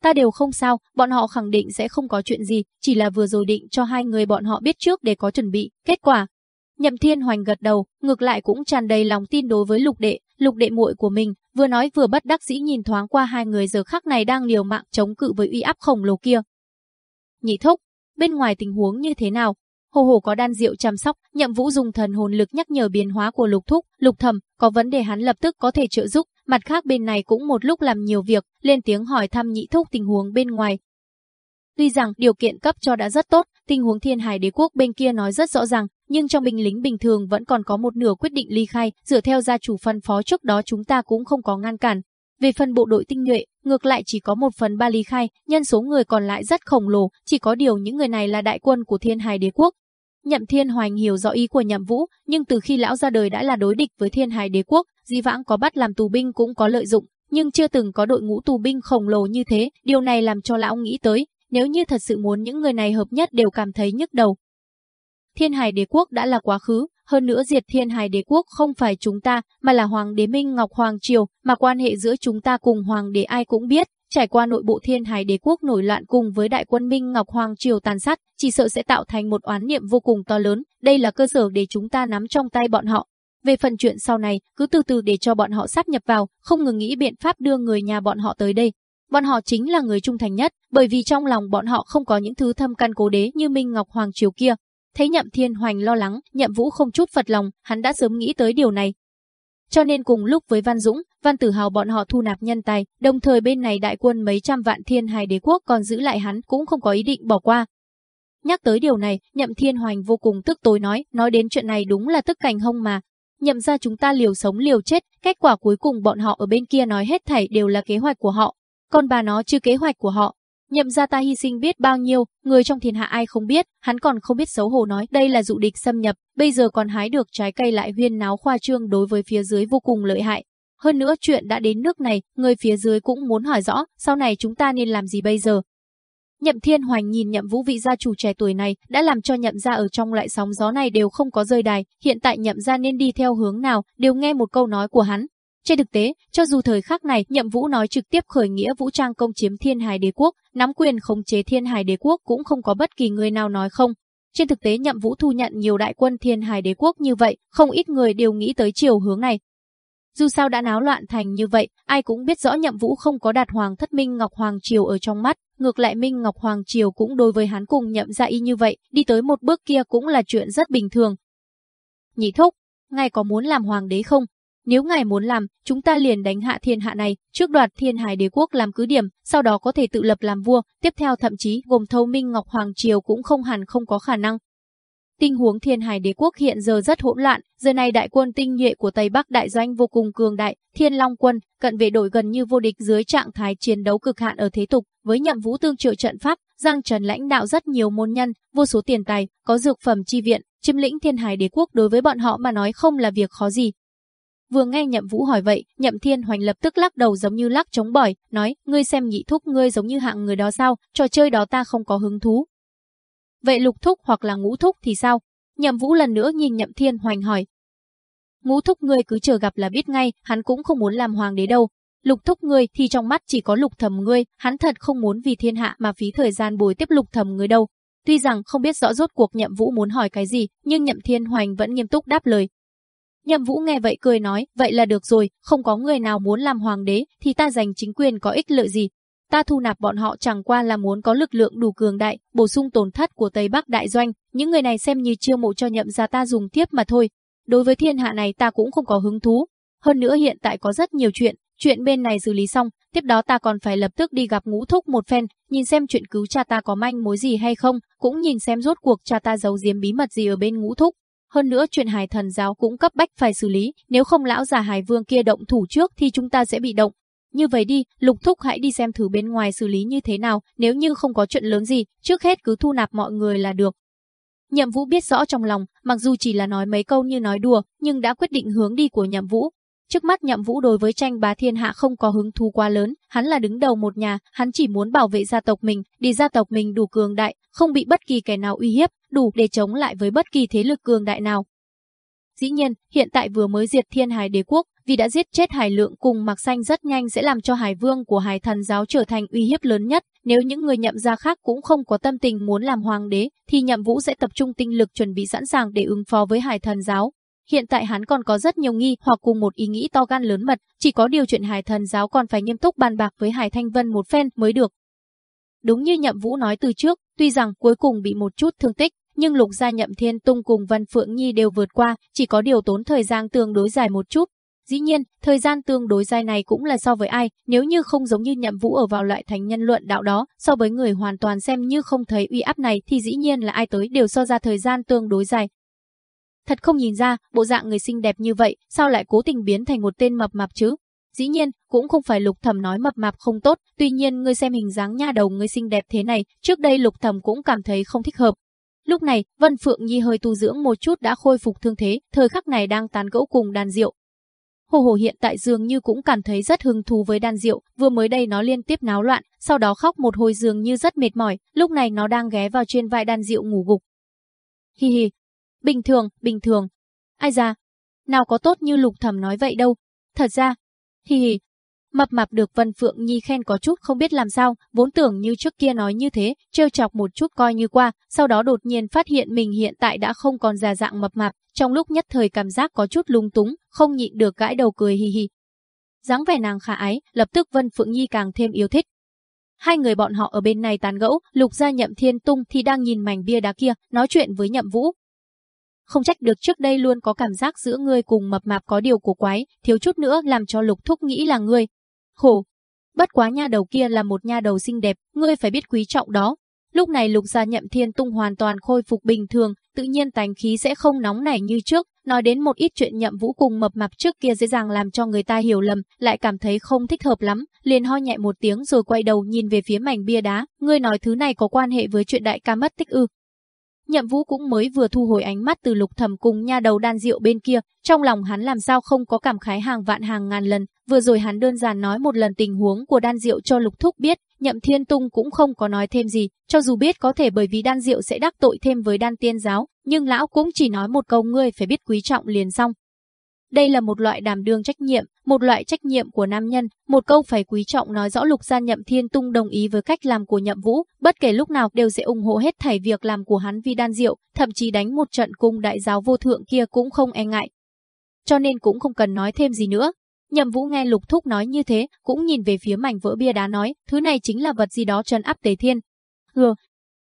Ta đều không sao, bọn họ khẳng định sẽ không có chuyện gì, chỉ là vừa rồi định cho hai người bọn họ biết trước để có chuẩn bị. Kết quả, Nhậm Thiên Hoành gật đầu, ngược lại cũng tràn đầy lòng tin đối với lục đệ, lục đệ muội của mình, vừa nói vừa bất đắc dĩ nhìn thoáng qua hai người giờ khắc này đang liều mạng chống cự với uy áp khổng lồ kia. Nhị thúc, bên ngoài tình huống như thế nào? Hồ hồ có đan rượu chăm sóc, nhậm vũ dùng thần hồn lực nhắc nhở biến hóa của lục thúc, lục thẩm có vấn đề hắn lập tức có thể trợ giúp, mặt khác bên này cũng một lúc làm nhiều việc, lên tiếng hỏi thăm nhị thúc tình huống bên ngoài. Tuy rằng điều kiện cấp cho đã rất tốt, tình huống thiên hải đế quốc bên kia nói rất rõ ràng, nhưng trong binh lính bình thường vẫn còn có một nửa quyết định ly khai, dựa theo gia chủ phân phó trước đó chúng ta cũng không có ngăn cản. Về phần bộ đội tinh nhuệ, ngược lại chỉ có một phần ba ly khai, nhân số người còn lại rất khổng lồ, chỉ có điều những người này là đại quân của thiên hải đế quốc, Nhậm Thiên Hoành hiểu rõ ý của Nhậm Vũ, nhưng từ khi lão ra đời đã là đối địch với Thiên Hải Đế quốc, Di Vãng có bắt làm tù binh cũng có lợi dụng, nhưng chưa từng có đội ngũ tù binh khổng lồ như thế, điều này làm cho lão nghĩ tới, nếu như thật sự muốn những người này hợp nhất đều cảm thấy nhức đầu. Thiên Hải Đế quốc đã là quá khứ, hơn nữa diệt Thiên Hải Đế quốc không phải chúng ta, mà là Hoàng đế Minh Ngọc Hoàng Triều, mà quan hệ giữa chúng ta cùng Hoàng đế ai cũng biết, Trải qua nội bộ thiên hải đế quốc nổi loạn cùng với đại quân Minh Ngọc Hoàng Triều tàn sát, chỉ sợ sẽ tạo thành một oán niệm vô cùng to lớn, đây là cơ sở để chúng ta nắm trong tay bọn họ. Về phần chuyện sau này, cứ từ từ để cho bọn họ sắp nhập vào, không ngừng nghĩ biện pháp đưa người nhà bọn họ tới đây. Bọn họ chính là người trung thành nhất, bởi vì trong lòng bọn họ không có những thứ thâm căn cố đế như Minh Ngọc Hoàng Triều kia. Thấy Nhậm Thiên Hoành lo lắng, Nhậm Vũ không chút phật lòng, hắn đã sớm nghĩ tới điều này, cho nên cùng lúc với Văn Dũng, Văn Tử Hào bọn họ thu nạp nhân tài, đồng thời bên này đại quân mấy trăm vạn thiên hài đế quốc còn giữ lại hắn cũng không có ý định bỏ qua. Nhắc tới điều này, Nhậm Thiên Hoành vô cùng tức tối nói, nói đến chuyện này đúng là tức cảnh hông mà. Nhậm ra chúng ta liều sống liều chết, kết quả cuối cùng bọn họ ở bên kia nói hết thảy đều là kế hoạch của họ. Còn bà nó chưa kế hoạch của họ, Nhậm ra ta hy sinh biết bao nhiêu, người trong thiên hạ ai không biết, hắn còn không biết xấu hổ nói đây là dụ địch xâm nhập, bây giờ còn hái được trái cây lại huyên náo khoa trương đối với phía dưới vô cùng lợi hại. hơn nữa chuyện đã đến nước này, người phía dưới cũng muốn hỏi rõ, sau này chúng ta nên làm gì bây giờ. Nhậm Thiên Hoành nhìn Nhậm Vũ vị gia chủ trẻ tuổi này, đã làm cho Nhậm gia ở trong loại sóng gió này đều không có rơi đài, hiện tại Nhậm gia nên đi theo hướng nào, đều nghe một câu nói của hắn. Trên thực tế, cho dù thời khắc này Nhậm Vũ nói trực tiếp khởi nghĩa vũ trang công chiếm Thiên Hải Đế quốc, nắm quyền khống chế Thiên Hải Đế quốc cũng không có bất kỳ người nào nói không. Trên thực tế Nhậm Vũ thu nhận nhiều đại quân Thiên Hải Đế quốc như vậy, không ít người đều nghĩ tới chiều hướng này. Dù sao đã náo loạn thành như vậy, ai cũng biết rõ Nhậm Vũ không có đạt Hoàng Thất Minh Ngọc Hoàng Triều ở trong mắt, ngược lại Minh Ngọc Hoàng Triều cũng đối với hắn cùng Nhậm gia y như vậy, đi tới một bước kia cũng là chuyện rất bình thường. Nhị thúc, ngài có muốn làm hoàng đế không? Nếu ngài muốn làm, chúng ta liền đánh hạ thiên hạ này, trước đoạt thiên hải đế quốc làm cứ điểm, sau đó có thể tự lập làm vua, tiếp theo thậm chí gồm thâu Minh Ngọc Hoàng Triều cũng không hẳn không có khả năng. Tình huống thiên hải đế quốc hiện giờ rất hỗn loạn, giờ này đại quân tinh nhuệ của Tây Bắc đại doanh vô cùng cường đại, thiên long quân, cận vệ đội gần như vô địch dưới trạng thái chiến đấu cực hạn ở thế tục, với nhậm vũ tương trợ trận pháp, Giang Trần lãnh đạo rất nhiều môn nhân, vô số tiền tài, có dược phẩm chi viện, chiếm lĩnh thiên hải đế quốc đối với bọn họ mà nói không là việc khó gì, Vừa nghe Nhậm Vũ hỏi vậy, Nhậm Thiên Hoành lập tức lắc đầu giống như lắc chống bỏi, nói, ngươi xem nhị thúc ngươi giống như hạng người đó sao, trò chơi đó ta không có hứng thú. Vậy lục thúc hoặc là ngũ thúc thì sao? Nhậm Vũ lần nữa nhìn Nhậm Thiên Hoành hỏi. Ngũ thúc ngươi cứ chờ gặp là biết ngay, hắn cũng không muốn làm hoàng đế đâu. Lục thúc ngươi thì trong mắt chỉ có lục thầm ngươi, hắn thật không muốn vì thiên hạ mà phí thời gian bồi tiếp lục thầm ngươi đâu. Tuy rằng không biết rõ rốt cuộc Nhậm Vũ muốn hỏi cái gì, nhưng Nhậm Thiên Hoành vẫn nghiêm túc đáp lời, Nhậm Vũ nghe vậy cười nói, vậy là được rồi, không có người nào muốn làm hoàng đế, thì ta giành chính quyền có ích lợi gì. Ta thu nạp bọn họ chẳng qua là muốn có lực lượng đủ cường đại, bổ sung tổn thất của Tây Bắc đại doanh, những người này xem như chiêu mộ cho nhậm gia ta dùng tiếp mà thôi. Đối với thiên hạ này ta cũng không có hứng thú. Hơn nữa hiện tại có rất nhiều chuyện, chuyện bên này xử lý xong, tiếp đó ta còn phải lập tức đi gặp ngũ thúc một phen, nhìn xem chuyện cứu cha ta có manh mối gì hay không, cũng nhìn xem rốt cuộc cha ta giấu giếm bí mật gì ở bên ngũ thúc. Hơn nữa chuyện hài Thần giáo cũng cấp bách phải xử lý, nếu không lão già hài Vương kia động thủ trước thì chúng ta sẽ bị động. Như vậy đi, Lục Thúc hãy đi xem thử bên ngoài xử lý như thế nào, nếu như không có chuyện lớn gì, trước hết cứ thu nạp mọi người là được. Nhậm Vũ biết rõ trong lòng, mặc dù chỉ là nói mấy câu như nói đùa, nhưng đã quyết định hướng đi của Nhậm Vũ. Trước mắt Nhậm Vũ đối với tranh bá thiên hạ không có hứng thú quá lớn, hắn là đứng đầu một nhà, hắn chỉ muốn bảo vệ gia tộc mình, để gia tộc mình đủ cường đại, không bị bất kỳ kẻ nào uy hiếp, đủ để chống lại với bất kỳ thế lực cường đại nào. Dĩ nhiên, hiện tại vừa mới diệt thiên hải đế quốc, vì đã giết chết hải lượng cùng mặc xanh rất nhanh sẽ làm cho hải vương của hải thần giáo trở thành uy hiếp lớn nhất. Nếu những người nhậm gia khác cũng không có tâm tình muốn làm hoàng đế, thì nhậm vũ sẽ tập trung tinh lực chuẩn bị sẵn sàng để ứng phó với hải thần giáo. Hiện tại hắn còn có rất nhiều nghi hoặc cùng một ý nghĩ to gan lớn mật, chỉ có điều chuyện hải thần giáo còn phải nghiêm túc bàn bạc với hải thanh vân một phen mới được. Đúng như nhậm vũ nói từ trước, tuy rằng cuối cùng bị một chút thương tích, nhưng lục gia nhậm thiên tung cùng Vân Phượng Nhi đều vượt qua, chỉ có điều tốn thời gian tương đối dài một chút. Dĩ nhiên, thời gian tương đối dài này cũng là so với ai, nếu như không giống như nhậm vũ ở vào loại thành nhân luận đạo đó, so với người hoàn toàn xem như không thấy uy áp này thì dĩ nhiên là ai tới đều so ra thời gian tương đối dài. Thật không nhìn ra, bộ dạng người xinh đẹp như vậy, sao lại cố tình biến thành một tên mập mạp chứ? Dĩ nhiên, cũng không phải lục thẩm nói mập mạp không tốt, tuy nhiên ngươi xem hình dáng nha đầu ngươi xinh đẹp thế này, trước đây lục thẩm cũng cảm thấy không thích hợp, Lúc này, Vân Phượng Nhi hơi tu dưỡng một chút đã khôi phục thương thế, thời khắc này đang tán gẫu cùng đàn rượu. Hồ Hồ hiện tại dường như cũng cảm thấy rất hứng thú với đàn rượu, vừa mới đây nó liên tiếp náo loạn, sau đó khóc một hồi dường như rất mệt mỏi, lúc này nó đang ghé vào trên vai đàn rượu ngủ gục. Hi hi, bình thường, bình thường. Ai ra, nào có tốt như lục thẩm nói vậy đâu. Thật ra, hì hì. Mập mạp được Vân Phượng Nhi khen có chút không biết làm sao, vốn tưởng như trước kia nói như thế, trêu chọc một chút coi như qua, sau đó đột nhiên phát hiện mình hiện tại đã không còn già dạng mập mạp, trong lúc nhất thời cảm giác có chút lung túng, không nhịn được gãi đầu cười hì hì. dáng vẻ nàng khả ái, lập tức Vân Phượng Nhi càng thêm yêu thích. Hai người bọn họ ở bên này tán gẫu, Lục Gia Nhậm Thiên Tung thì đang nhìn mảnh bia đá kia, nói chuyện với Nhậm Vũ, không trách được trước đây luôn có cảm giác giữa ngươi cùng mập mạp có điều của quái, thiếu chút nữa làm cho lục thúc nghĩ là ngươi, Khổ. Bất quá nha đầu kia là một nha đầu xinh đẹp, ngươi phải biết quý trọng đó. Lúc này lục gia nhậm thiên tung hoàn toàn khôi phục bình thường, tự nhiên tánh khí sẽ không nóng nảy như trước. Nói đến một ít chuyện nhậm vũ cùng mập mạp trước kia dễ dàng làm cho người ta hiểu lầm, lại cảm thấy không thích hợp lắm, liền ho nhẹ một tiếng rồi quay đầu nhìn về phía mảnh bia đá. Ngươi nói thứ này có quan hệ với chuyện đại ca mất tích ư. Nhậm Vũ cũng mới vừa thu hồi ánh mắt từ Lục Thẩm cùng nha đầu đan rượu bên kia, trong lòng hắn làm sao không có cảm khái hàng vạn hàng ngàn lần, vừa rồi hắn đơn giản nói một lần tình huống của đan rượu cho Lục Thúc biết, Nhậm Thiên Tung cũng không có nói thêm gì, cho dù biết có thể bởi vì đan rượu sẽ đắc tội thêm với đan tiên giáo, nhưng lão cũng chỉ nói một câu ngươi phải biết quý trọng liền xong. Đây là một loại đàm đương trách nhiệm, một loại trách nhiệm của nam nhân, một câu phải quý trọng nói rõ Lục Gia Nhậm Thiên Tung đồng ý với cách làm của Nhậm Vũ, bất kể lúc nào đều sẽ ủng hộ hết thảy việc làm của hắn vì đan diệu, thậm chí đánh một trận cùng đại giáo vô thượng kia cũng không e ngại. Cho nên cũng không cần nói thêm gì nữa. Nhậm Vũ nghe Lục Thúc nói như thế, cũng nhìn về phía mảnh vỡ bia đá nói, thứ này chính là vật gì đó trấn áp Tề Thiên. Hừ,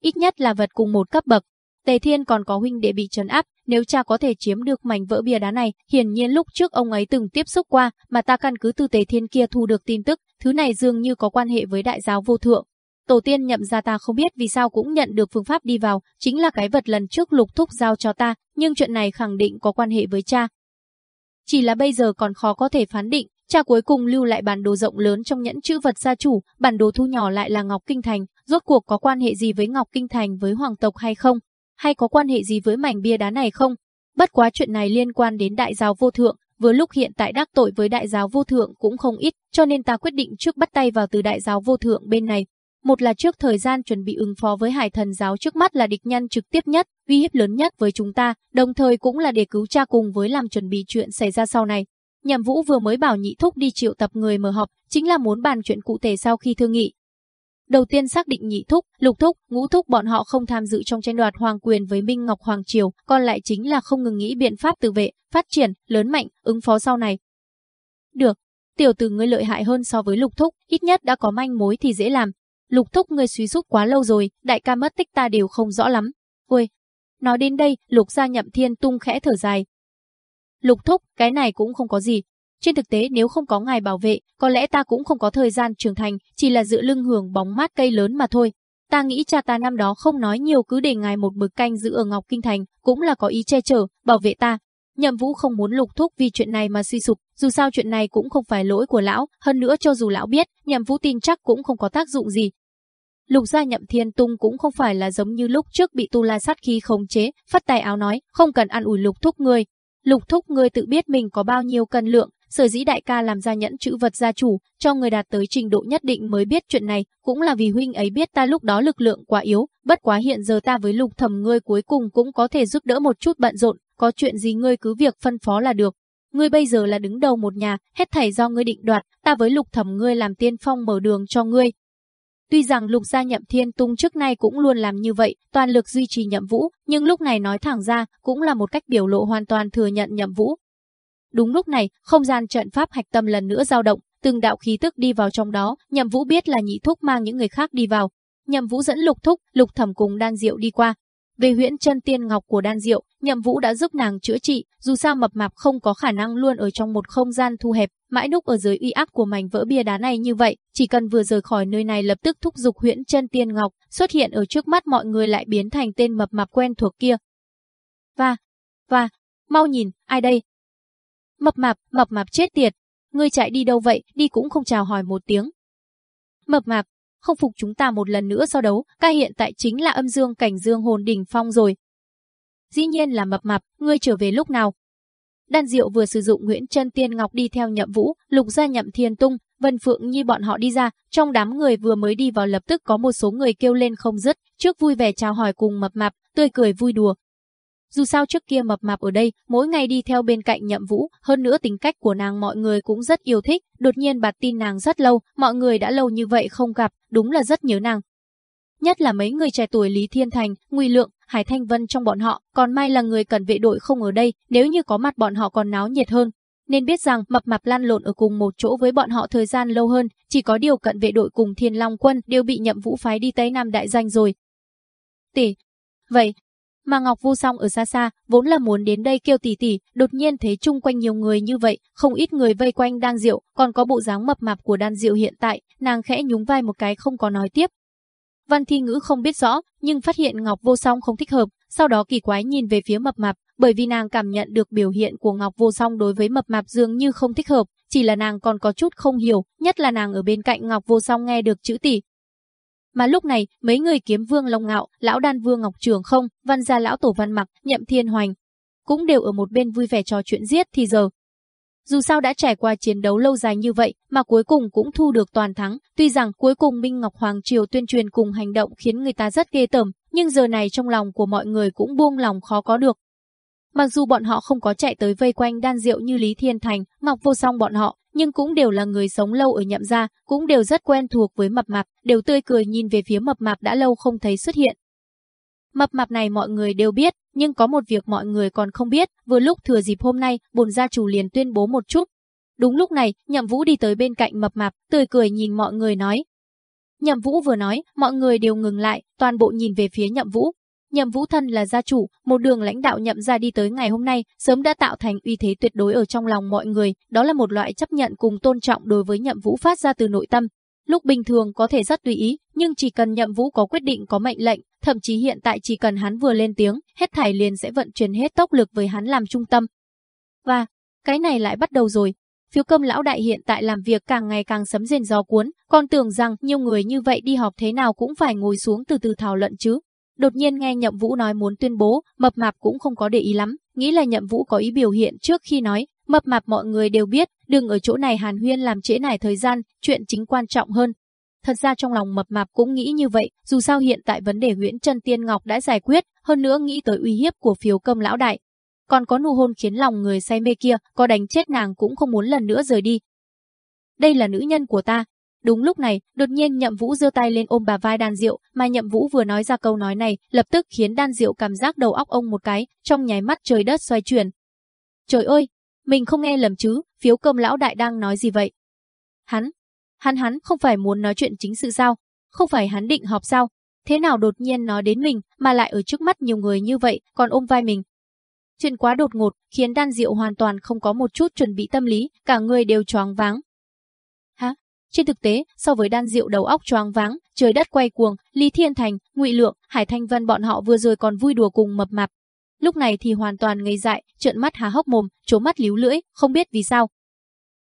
ít nhất là vật cùng một cấp bậc, Tề Thiên còn có huynh đệ bị trấn áp, nếu cha có thể chiếm được mảnh vỡ bia đá này, hiển nhiên lúc trước ông ấy từng tiếp xúc qua, mà ta căn cứ từ Tề Thiên kia thu được tin tức, thứ này dường như có quan hệ với đại giáo vô thượng. Tổ tiên nhậm ra ta không biết vì sao cũng nhận được phương pháp đi vào, chính là cái vật lần trước lục thúc giao cho ta, nhưng chuyện này khẳng định có quan hệ với cha. Chỉ là bây giờ còn khó có thể phán định, cha cuối cùng lưu lại bản đồ rộng lớn trong nhẫn chữ vật gia chủ, bản đồ thu nhỏ lại là Ngọc Kinh Thành, rốt cuộc có quan hệ gì với Ngọc Kinh Thành với hoàng tộc hay không, hay có quan hệ gì với mảnh bia đá này không? Bất quá chuyện này liên quan đến đại giáo vô thượng, vừa lúc hiện tại đắc tội với đại giáo vô thượng cũng không ít, cho nên ta quyết định trước bắt tay vào từ đại giáo vô thượng bên này. Một là trước thời gian chuẩn bị ứng phó với hải thần giáo trước mắt là địch nhân trực tiếp nhất, uy hiếp lớn nhất với chúng ta, đồng thời cũng là để cứu cha cùng với làm chuẩn bị chuyện xảy ra sau này. Nhậm Vũ vừa mới bảo nhị thúc đi triệu tập người mở họp, chính là muốn bàn chuyện cụ thể sau khi thương nghị, Đầu tiên xác định nhị thúc, lục thúc, ngũ thúc bọn họ không tham dự trong tranh đoạt hoàng quyền với Minh Ngọc Hoàng Triều, còn lại chính là không ngừng nghĩ biện pháp tự vệ, phát triển, lớn mạnh, ứng phó sau này. Được, tiểu tử ngươi lợi hại hơn so với lục thúc, ít nhất đã có manh mối thì dễ làm. Lục thúc ngươi suy sút quá lâu rồi, đại ca mất tích ta đều không rõ lắm. Ôi, nói đến đây, lục gia nhậm thiên tung khẽ thở dài. Lục thúc, cái này cũng không có gì, trên thực tế nếu không có ngài bảo vệ, có lẽ ta cũng không có thời gian trưởng thành, chỉ là dựa lưng hưởng bóng mát cây lớn mà thôi. Ta nghĩ cha ta năm đó không nói nhiều cứ để ngài một mực canh giữ ở Ngọc Kinh Thành, cũng là có ý che chở, bảo vệ ta. Nhậm Vũ không muốn lục thúc vì chuyện này mà suy sụp, dù sao chuyện này cũng không phải lỗi của lão, hơn nữa cho dù lão biết, Nhậm Vũ tin chắc cũng không có tác dụng gì. Lục gia Nhậm Thiên Tung cũng không phải là giống như lúc trước bị Tu La sát khí khống chế, phát tài áo nói, không cần ăn ủi lục thúc ngươi. Lục thúc ngươi tự biết mình có bao nhiêu cân lượng, Sở dĩ đại ca làm ra nhẫn chữ vật gia chủ, cho người đạt tới trình độ nhất định mới biết chuyện này, cũng là vì huynh ấy biết ta lúc đó lực lượng quá yếu, bất quá hiện giờ ta với lục thầm ngươi cuối cùng cũng có thể giúp đỡ một chút bận rộn, có chuyện gì ngươi cứ việc phân phó là được. Ngươi bây giờ là đứng đầu một nhà, hết thảy do ngươi định đoạt, ta với lục thầm ngươi làm tiên phong mở đường cho ngươi. Tuy rằng lục gia nhậm thiên tung trước nay cũng luôn làm như vậy, toàn lực duy trì nhậm vũ, nhưng lúc này nói thẳng ra, cũng là một cách biểu lộ hoàn toàn thừa nhận nhậm vũ, Đúng lúc này, không gian trận pháp hạch tâm lần nữa dao động, từng đạo khí tức đi vào trong đó, Nhậm Vũ biết là Nhị Thúc mang những người khác đi vào. Nhậm Vũ dẫn Lục Thúc, Lục Thẩm cùng Đan Diệu đi qua. Về huyễn chân tiên ngọc của Đan Diệu, Nhậm Vũ đã giúp nàng chữa trị, dù sao mập mạp không có khả năng luôn ở trong một không gian thu hẹp, mãi núp ở dưới uy áp của mảnh vỡ bia đá này như vậy, chỉ cần vừa rời khỏi nơi này lập tức thúc dục huyễn chân tiên ngọc, xuất hiện ở trước mắt mọi người lại biến thành tên mập mạp quen thuộc kia. Và, và, mau nhìn, ai đây, Mập mạp, mập mạp chết tiệt. Ngươi chạy đi đâu vậy, đi cũng không chào hỏi một tiếng. Mập mạp, không phục chúng ta một lần nữa so đấu, ca hiện tại chính là âm dương cảnh dương hồn đỉnh phong rồi. Dĩ nhiên là mập mạp, ngươi trở về lúc nào? Đan Diệu vừa sử dụng Nguyễn Chân Tiên Ngọc đi theo Nhậm Vũ, Lục gia Nhậm Thiên Tung, Vân Phượng Nhi bọn họ đi ra, trong đám người vừa mới đi vào lập tức có một số người kêu lên không dứt, trước vui vẻ chào hỏi cùng mập mạp, tươi cười vui đùa, dù sao trước kia mập mạp ở đây, mỗi ngày đi theo bên cạnh nhậm vũ, hơn nữa tính cách của nàng mọi người cũng rất yêu thích, đột nhiên bạt tin nàng rất lâu, mọi người đã lâu như vậy không gặp, đúng là rất nhớ nàng. Nhất là mấy người trẻ tuổi Lý Thiên Thành, Nguy Lượng, Hải Thanh Vân trong bọn họ, còn may là người cần vệ đội không ở đây, nếu như có mặt bọn họ còn náo nhiệt hơn. Nên biết rằng mập mạp lan lộn ở cùng một chỗ với bọn họ thời gian lâu hơn, chỉ có điều cận vệ đội cùng Thiên Long quân đều bị nhậm vũ phái đi Tây Nam Đại Danh rồi. Tỷ, vậy, mà Ngọc Vu Song ở xa xa, vốn là muốn đến đây kêu tỷ tỷ, đột nhiên thấy chung quanh nhiều người như vậy, không ít người vây quanh Đan Diệu, còn có bộ dáng mập mạp của Đan Diệu hiện tại, nàng khẽ nhún vai một cái không có nói tiếp. Văn Thi Ngữ không biết rõ, nhưng phát hiện Ngọc Vô Song không thích hợp, sau đó kỳ quái nhìn về phía mập mạp, bởi vì nàng cảm nhận được biểu hiện của Ngọc Vô Song đối với mập mạp dường như không thích hợp, chỉ là nàng còn có chút không hiểu, nhất là nàng ở bên cạnh Ngọc Vô Song nghe được chữ tỷ. Mà lúc này, mấy người kiếm vương Long Ngạo, lão đan vương Ngọc Trường không, văn gia lão tổ văn mặc, nhậm thiên hoành, cũng đều ở một bên vui vẻ trò chuyện giết thì giờ. Dù sao đã trải qua chiến đấu lâu dài như vậy mà cuối cùng cũng thu được toàn thắng, tuy rằng cuối cùng Minh Ngọc Hoàng Triều tuyên truyền cùng hành động khiến người ta rất ghê tởm, nhưng giờ này trong lòng của mọi người cũng buông lòng khó có được. Mặc dù bọn họ không có chạy tới vây quanh đan diệu như Lý Thiên Thành, mặc Vô Song bọn họ, nhưng cũng đều là người sống lâu ở nhậm gia, cũng đều rất quen thuộc với mập mạp, đều tươi cười nhìn về phía mập mạp đã lâu không thấy xuất hiện. Mập mạp này mọi người đều biết, nhưng có một việc mọi người còn không biết, vừa lúc thừa dịp hôm nay, bồn gia chủ liền tuyên bố một chút. Đúng lúc này, Nhậm Vũ đi tới bên cạnh mập mạp, tươi cười nhìn mọi người nói. Nhậm Vũ vừa nói, mọi người đều ngừng lại, toàn bộ nhìn về phía Nhậm Vũ. Nhậm Vũ thân là gia chủ, một đường lãnh đạo nhậm gia đi tới ngày hôm nay, sớm đã tạo thành uy thế tuyệt đối ở trong lòng mọi người, đó là một loại chấp nhận cùng tôn trọng đối với Nhậm Vũ phát ra từ nội tâm. Lúc bình thường có thể rất tùy ý, nhưng chỉ cần Nhậm Vũ có quyết định có mệnh lệnh, thậm chí hiện tại chỉ cần hắn vừa lên tiếng, hết thảy liền sẽ vận chuyển hết tốc lực với hắn làm trung tâm. Và, cái này lại bắt đầu rồi. Phiếu cơm lão đại hiện tại làm việc càng ngày càng sấm rền gió cuốn, còn tưởng rằng nhiều người như vậy đi họp thế nào cũng phải ngồi xuống từ từ thảo luận chứ. Đột nhiên nghe Nhậm Vũ nói muốn tuyên bố, mập mạp cũng không có để ý lắm, nghĩ là Nhậm Vũ có ý biểu hiện trước khi nói, mập mạp mọi người đều biết, đừng ở chỗ này Hàn Huyên làm trễ nải thời gian, chuyện chính quan trọng hơn. Thật ra trong lòng mập mạp cũng nghĩ như vậy, dù sao hiện tại vấn đề Nguyễn Trần Tiên Ngọc đã giải quyết, hơn nữa nghĩ tới uy hiếp của phiếu cơm lão đại. Còn có nụ hôn khiến lòng người say mê kia, có đánh chết nàng cũng không muốn lần nữa rời đi. Đây là nữ nhân của ta, Đúng lúc này, đột nhiên Nhậm Vũ giơ tay lên ôm bà vai Đan Diệu, mà Nhậm Vũ vừa nói ra câu nói này, lập tức khiến Đan Diệu cảm giác đầu óc ông một cái, trong nháy mắt trời đất xoay chuyển. Trời ơi, mình không nghe lầm chứ, phiếu cơm lão đại đang nói gì vậy? Hắn, hắn hắn không phải muốn nói chuyện chính sự sao? Không phải hắn định họp sao? Thế nào đột nhiên nói đến mình, mà lại ở trước mắt nhiều người như vậy, còn ôm vai mình? Chuyện quá đột ngột, khiến Đan Diệu hoàn toàn không có một chút chuẩn bị tâm lý, cả người đều choáng váng, trên thực tế, so với đan diệu đầu óc choáng váng, trời đất quay cuồng, Lý Thiên Thành, Ngụy Lượng, Hải Thanh Vân bọn họ vừa rồi còn vui đùa cùng mập mạp. Lúc này thì hoàn toàn ngây dại, trợn mắt há hốc mồm, trố mắt líu lưỡi, không biết vì sao.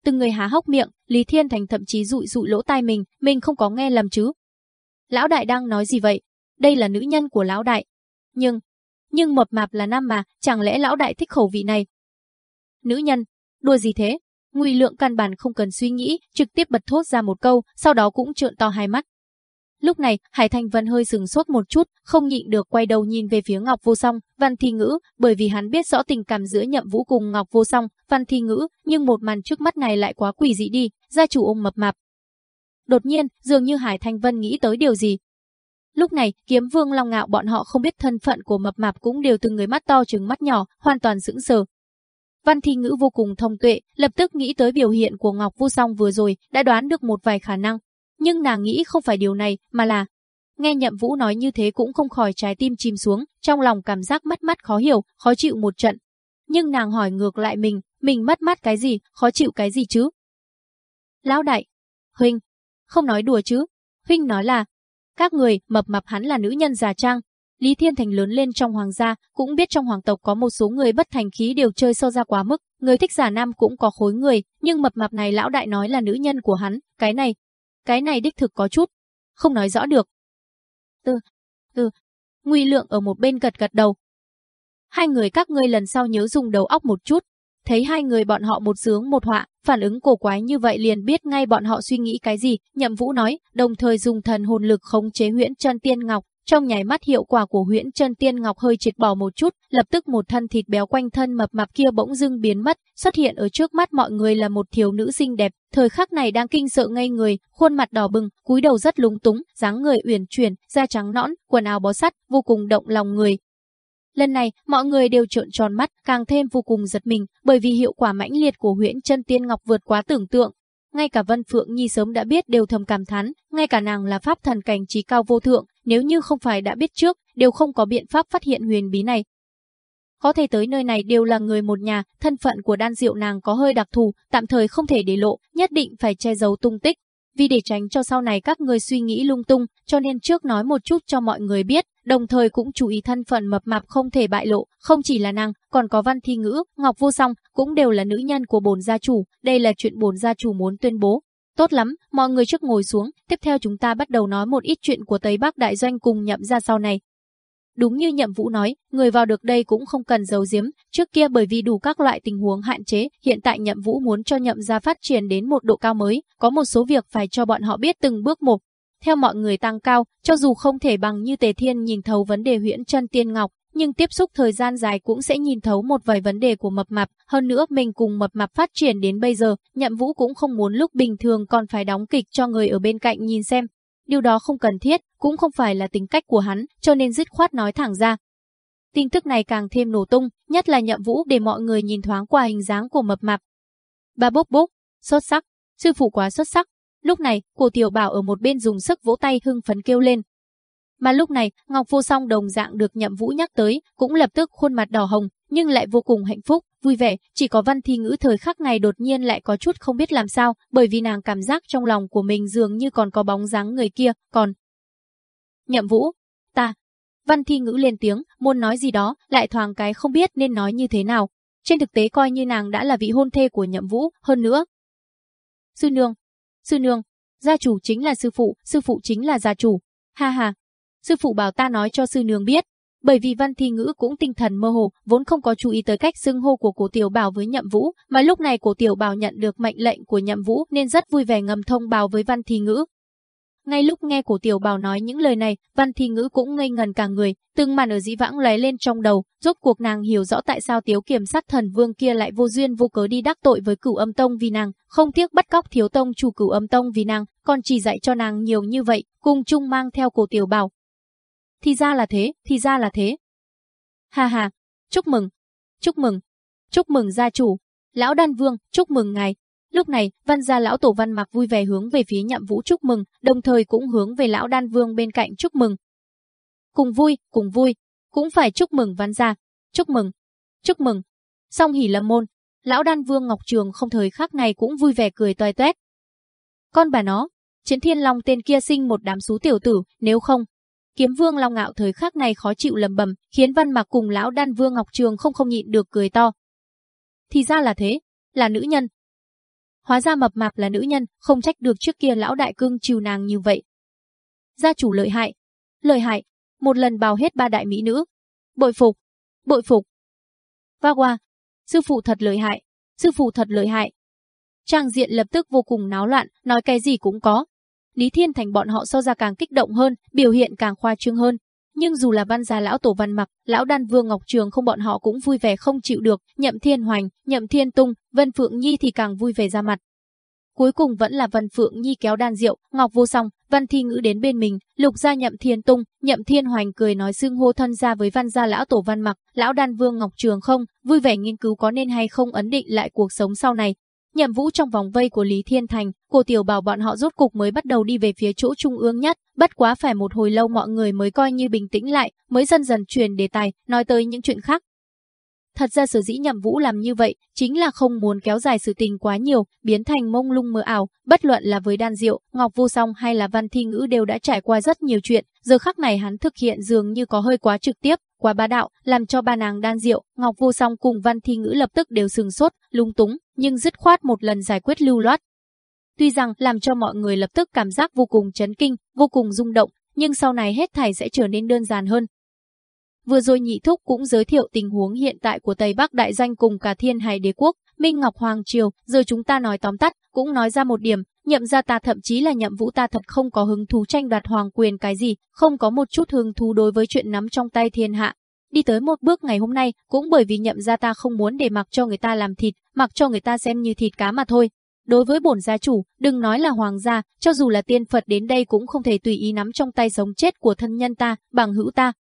Từng người há hốc miệng, Lý Thiên Thành thậm chí dụi dụi lỗ tai mình, mình không có nghe lầm chứ. Lão đại đang nói gì vậy? Đây là nữ nhân của lão đại. Nhưng, nhưng mập mạp là nam mà, chẳng lẽ lão đại thích khẩu vị này? Nữ nhân, đùa gì thế? Ngụy Lượng căn bản không cần suy nghĩ, trực tiếp bật thốt ra một câu, sau đó cũng trợn to hai mắt. Lúc này, Hải Thanh Vân hơi sừng sốt một chút, không nhịn được quay đầu nhìn về phía Ngọc Vô Song, Văn Thi Ngữ, bởi vì hắn biết rõ tình cảm giữa Nhậm Vũ cùng Ngọc Vô Song, Văn Thi Ngữ, nhưng một màn trước mắt này lại quá quỷ dị đi, gia chủ ôm mập mạp. Đột nhiên, dường như Hải Thanh Vân nghĩ tới điều gì. Lúc này, Kiếm Vương Long Ngạo bọn họ không biết thân phận của mập mạp cũng đều từng người mắt to trừng mắt nhỏ, hoàn toàn sững sờ, Văn Thi Ngữ vô cùng thông tuệ, lập tức nghĩ tới biểu hiện của Ngọc Vô Song vừa rồi, đã đoán được một vài khả năng. Nhưng nàng nghĩ không phải điều này, mà là... Nghe Nhậm Vũ nói như thế cũng không khỏi trái tim chìm xuống, trong lòng cảm giác mất mắt khó hiểu, khó chịu một trận. Nhưng nàng hỏi ngược lại mình, mình mất mắt cái gì, khó chịu cái gì chứ? Lão đại, Huynh, không nói đùa chứ, Huynh nói là, các người mập mập hắn là nữ nhân già trang, Lý Thiên Thành lớn lên trong hoàng gia, cũng biết trong hoàng tộc có một số người bất thành khí đều chơi sâu ra quá mức, người thích giả nam cũng có khối người, nhưng mập mạp này lão đại nói là nữ nhân của hắn, cái này, cái này đích thực có chút, không nói rõ được. Từ, từ, Nguy Lượng ở một bên gật gật đầu. Hai người các ngươi lần sau nhớ dùng đầu óc một chút. Thấy hai người bọn họ một sướng một họa, phản ứng cổ quái như vậy liền biết ngay bọn họ suy nghĩ cái gì, Nhậm Vũ nói, đồng thời dùng thần hồn lực khống chế huyễn chân tiên ngọc, trong nháy mắt hiệu quả của huyễn chân tiên ngọc hơi triệt bỏ một chút, lập tức một thân thịt béo quanh thân mập mạp kia bỗng dưng biến mất, xuất hiện ở trước mắt mọi người là một thiếu nữ xinh đẹp, thời khắc này đang kinh sợ ngây người, khuôn mặt đỏ bừng, cúi đầu rất lúng túng, dáng người uyển chuyển, da trắng nõn, quần áo bó sắt, vô cùng động lòng người. Lần này, mọi người đều trợn tròn mắt, càng thêm vô cùng giật mình, bởi vì hiệu quả mãnh liệt của huyễn chân tiên ngọc vượt quá tưởng tượng, ngay cả Vân Phượng Nhi sớm đã biết đều thầm cảm thán, ngay cả nàng là pháp thần cảnh trí cao vô thượng, nếu như không phải đã biết trước, đều không có biện pháp phát hiện huyền bí này. Có thể tới nơi này đều là người một nhà, thân phận của đan diệu nàng có hơi đặc thù, tạm thời không thể để lộ, nhất định phải che giấu tung tích. Vì để tránh cho sau này các người suy nghĩ lung tung, cho nên trước nói một chút cho mọi người biết, đồng thời cũng chú ý thân phận mập mạp không thể bại lộ, không chỉ là nàng, còn có văn thi ngữ, ngọc vô song, cũng đều là nữ nhân của bồn gia chủ, đây là chuyện bồn gia chủ muốn tuyên bố. Tốt lắm, mọi người trước ngồi xuống, tiếp theo chúng ta bắt đầu nói một ít chuyện của Tây Bắc Đại Doanh cùng nhậm ra sau này. Đúng như nhậm vũ nói, người vào được đây cũng không cần giấu giếm, trước kia bởi vì đủ các loại tình huống hạn chế, hiện tại nhậm vũ muốn cho nhậm ra phát triển đến một độ cao mới, có một số việc phải cho bọn họ biết từng bước một. Theo mọi người tăng cao, cho dù không thể bằng như Tề Thiên nhìn thấu vấn đề huyễn chân tiên ngọc, nhưng tiếp xúc thời gian dài cũng sẽ nhìn thấu một vài vấn đề của mập mạp, hơn nữa mình cùng mập mạp phát triển đến bây giờ, nhậm vũ cũng không muốn lúc bình thường còn phải đóng kịch cho người ở bên cạnh nhìn xem. Điều đó không cần thiết, cũng không phải là tính cách của hắn, cho nên dứt khoát nói thẳng ra. Tin tức này càng thêm nổ tung, nhất là nhậm vũ để mọi người nhìn thoáng qua hình dáng của mập mạp. bà bốc bốc, xuất sắc, sư phụ quá xuất sắc. Lúc này, cô tiểu bảo ở một bên dùng sức vỗ tay hưng phấn kêu lên, mà lúc này, Ngọc Vô Song đồng dạng được Nhậm Vũ nhắc tới, cũng lập tức khuôn mặt đỏ hồng, nhưng lại vô cùng hạnh phúc, vui vẻ, chỉ có Văn Thi Ngữ thời khắc này đột nhiên lại có chút không biết làm sao, bởi vì nàng cảm giác trong lòng của mình dường như còn có bóng dáng người kia, còn Nhậm Vũ, ta. Văn Thi Ngữ lên tiếng, muốn nói gì đó, lại thoáng cái không biết nên nói như thế nào. Trên thực tế coi như nàng đã là vị hôn thê của Nhậm Vũ, hơn nữa. Sư nương, sư nương, gia chủ chính là sư phụ, sư phụ chính là gia chủ. Ha ha, sư phụ bảo ta nói cho sư nương biết. Bởi vì văn thi ngữ cũng tinh thần mơ hồ, vốn không có chú ý tới cách xưng hô của cổ tiểu bảo với nhậm vũ, mà lúc này cổ tiểu bảo nhận được mệnh lệnh của nhậm vũ nên rất vui vẻ ngầm thông báo với văn thi ngữ. Ngay lúc nghe cổ tiểu bảo nói những lời này, văn thi ngữ cũng ngây ngần cả người, từng màn ở dĩ vãng lóe lên trong đầu, rốt cuộc nàng hiểu rõ tại sao tiếu kiểm sát thần vương kia lại vô duyên vô cớ đi đắc tội với cửu âm tông vì nàng, không tiếc bắt cóc thiếu tông chủ cửu âm tông vì nàng, còn chỉ dạy cho nàng nhiều như vậy, cùng chung mang theo cổ tiểu bảo, thì ra là thế, thì ra là thế. Ha ha, chúc mừng, chúc mừng, chúc mừng gia chủ, lão đan vương, chúc mừng ngài. Lúc này, văn gia lão tổ văn mặc vui vẻ hướng về phía nhậm vũ chúc mừng, đồng thời cũng hướng về lão đan vương bên cạnh chúc mừng. Cùng vui, cùng vui, cũng phải chúc mừng văn gia, chúc mừng, chúc mừng. Song hỉ lâm môn, lão đan vương Ngọc Trường không thời khắc này cũng vui vẻ cười toai toét. Con bà nó, chiến thiên long tên kia sinh một đám xú tiểu tử, nếu không, Kiếm Vương Long Ngạo thời khắc này khó chịu lầm bầm, khiến Văn Mạc cùng lão đan Vương Ngọc Trường không không nhịn được cười to. Thì ra là thế, là nữ nhân. Hóa ra mập mạp là nữ nhân, không trách được trước kia lão đại cương chiều nàng như vậy. Gia chủ lợi hại, lợi hại, một lần bào hết ba đại mỹ nữ. Bội phục, bội phục. Va qua, sư phụ thật lợi hại, sư phụ thật lợi hại. Trang diện lập tức vô cùng náo loạn, nói cái gì cũng có, Lý Thiên Thành bọn họ so ra càng kích động hơn, biểu hiện càng khoa trương hơn. Nhưng dù là văn gia lão tổ văn mặc, lão đan vương Ngọc Trường không bọn họ cũng vui vẻ không chịu được, nhậm thiên hoành, nhậm thiên tung, Vân Phượng Nhi thì càng vui vẻ ra mặt. Cuối cùng vẫn là Vân Phượng Nhi kéo đan rượu, Ngọc vô song, Văn Thi Ngữ đến bên mình, lục gia nhậm thiên tung, nhậm thiên hoành cười nói xưng hô thân ra với văn gia lão tổ văn mặc, lão đan vương Ngọc Trường không, vui vẻ nghiên cứu có nên hay không ấn định lại cuộc sống sau này, Nhậm Vũ trong vòng vây của Lý Thiên Thành, cô Tiểu Bảo bọn họ rốt cục mới bắt đầu đi về phía chỗ trung ương nhất, bất quá phải một hồi lâu mọi người mới coi như bình tĩnh lại, mới dần dần truyền đề tài, nói tới những chuyện khác. Thật ra sở dĩ Nhậm Vũ làm như vậy, chính là không muốn kéo dài sự tình quá nhiều, biến thành mông lung mơ ảo, bất luận là với đan diệu, Ngọc Vô Song hay là Văn Thi Ngữ đều đã trải qua rất nhiều chuyện, giờ khắc này hắn thực hiện dường như có hơi quá trực tiếp, quá bá đạo, làm cho ba nàng đan diệu, Ngọc Vô Song cùng Văn Thi Ngữ lập tức đều sừng sốt, lung túng, nhưng dứt khoát một lần giải quyết lưu loát. Tuy rằng làm cho mọi người lập tức cảm giác vô cùng chấn kinh, vô cùng rung động, nhưng sau này hết thảy sẽ trở nên đơn giản hơn. Vừa rồi nhị thúc cũng giới thiệu tình huống hiện tại của Tây Bắc đại danh cùng cả thiên hải đế quốc, Minh Ngọc Hoàng Triều, giờ chúng ta nói tóm tắt, cũng nói ra một điểm, nhậm ra ta thậm chí là nhậm vũ ta thật không có hứng thú tranh đoạt hoàng quyền cái gì, không có một chút hứng thú đối với chuyện nắm trong tay thiên hạ. Đi tới một bước ngày hôm nay, cũng bởi vì nhậm ra ta không muốn để mặc cho người ta làm thịt, mặc cho người ta xem như thịt cá mà thôi. Đối với bổn gia chủ, đừng nói là hoàng gia, cho dù là tiên Phật đến đây cũng không thể tùy ý nắm trong tay sống chết của thân nhân ta, bằng hữu ta,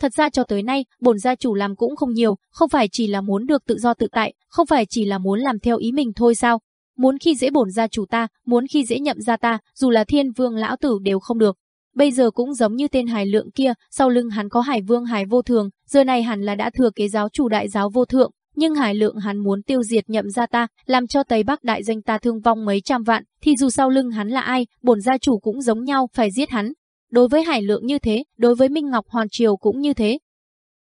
Thật ra cho tới nay, bổn gia chủ làm cũng không nhiều, không phải chỉ là muốn được tự do tự tại, không phải chỉ là muốn làm theo ý mình thôi sao? Muốn khi dễ bổn gia chủ ta, muốn khi dễ nhậm gia ta, dù là thiên vương lão tử đều không được. Bây giờ cũng giống như tên hải lượng kia, sau lưng hắn có hải vương hải vô thường, giờ này hẳn là đã thừa kế giáo chủ đại giáo vô thượng, nhưng hải lượng hắn muốn tiêu diệt nhậm gia ta, làm cho Tây Bắc đại danh ta thương vong mấy trăm vạn, thì dù sau lưng hắn là ai, bổn gia chủ cũng giống nhau, phải giết hắn, Đối với Hải Lượng như thế, đối với Minh Ngọc Hoàn Triều cũng như thế.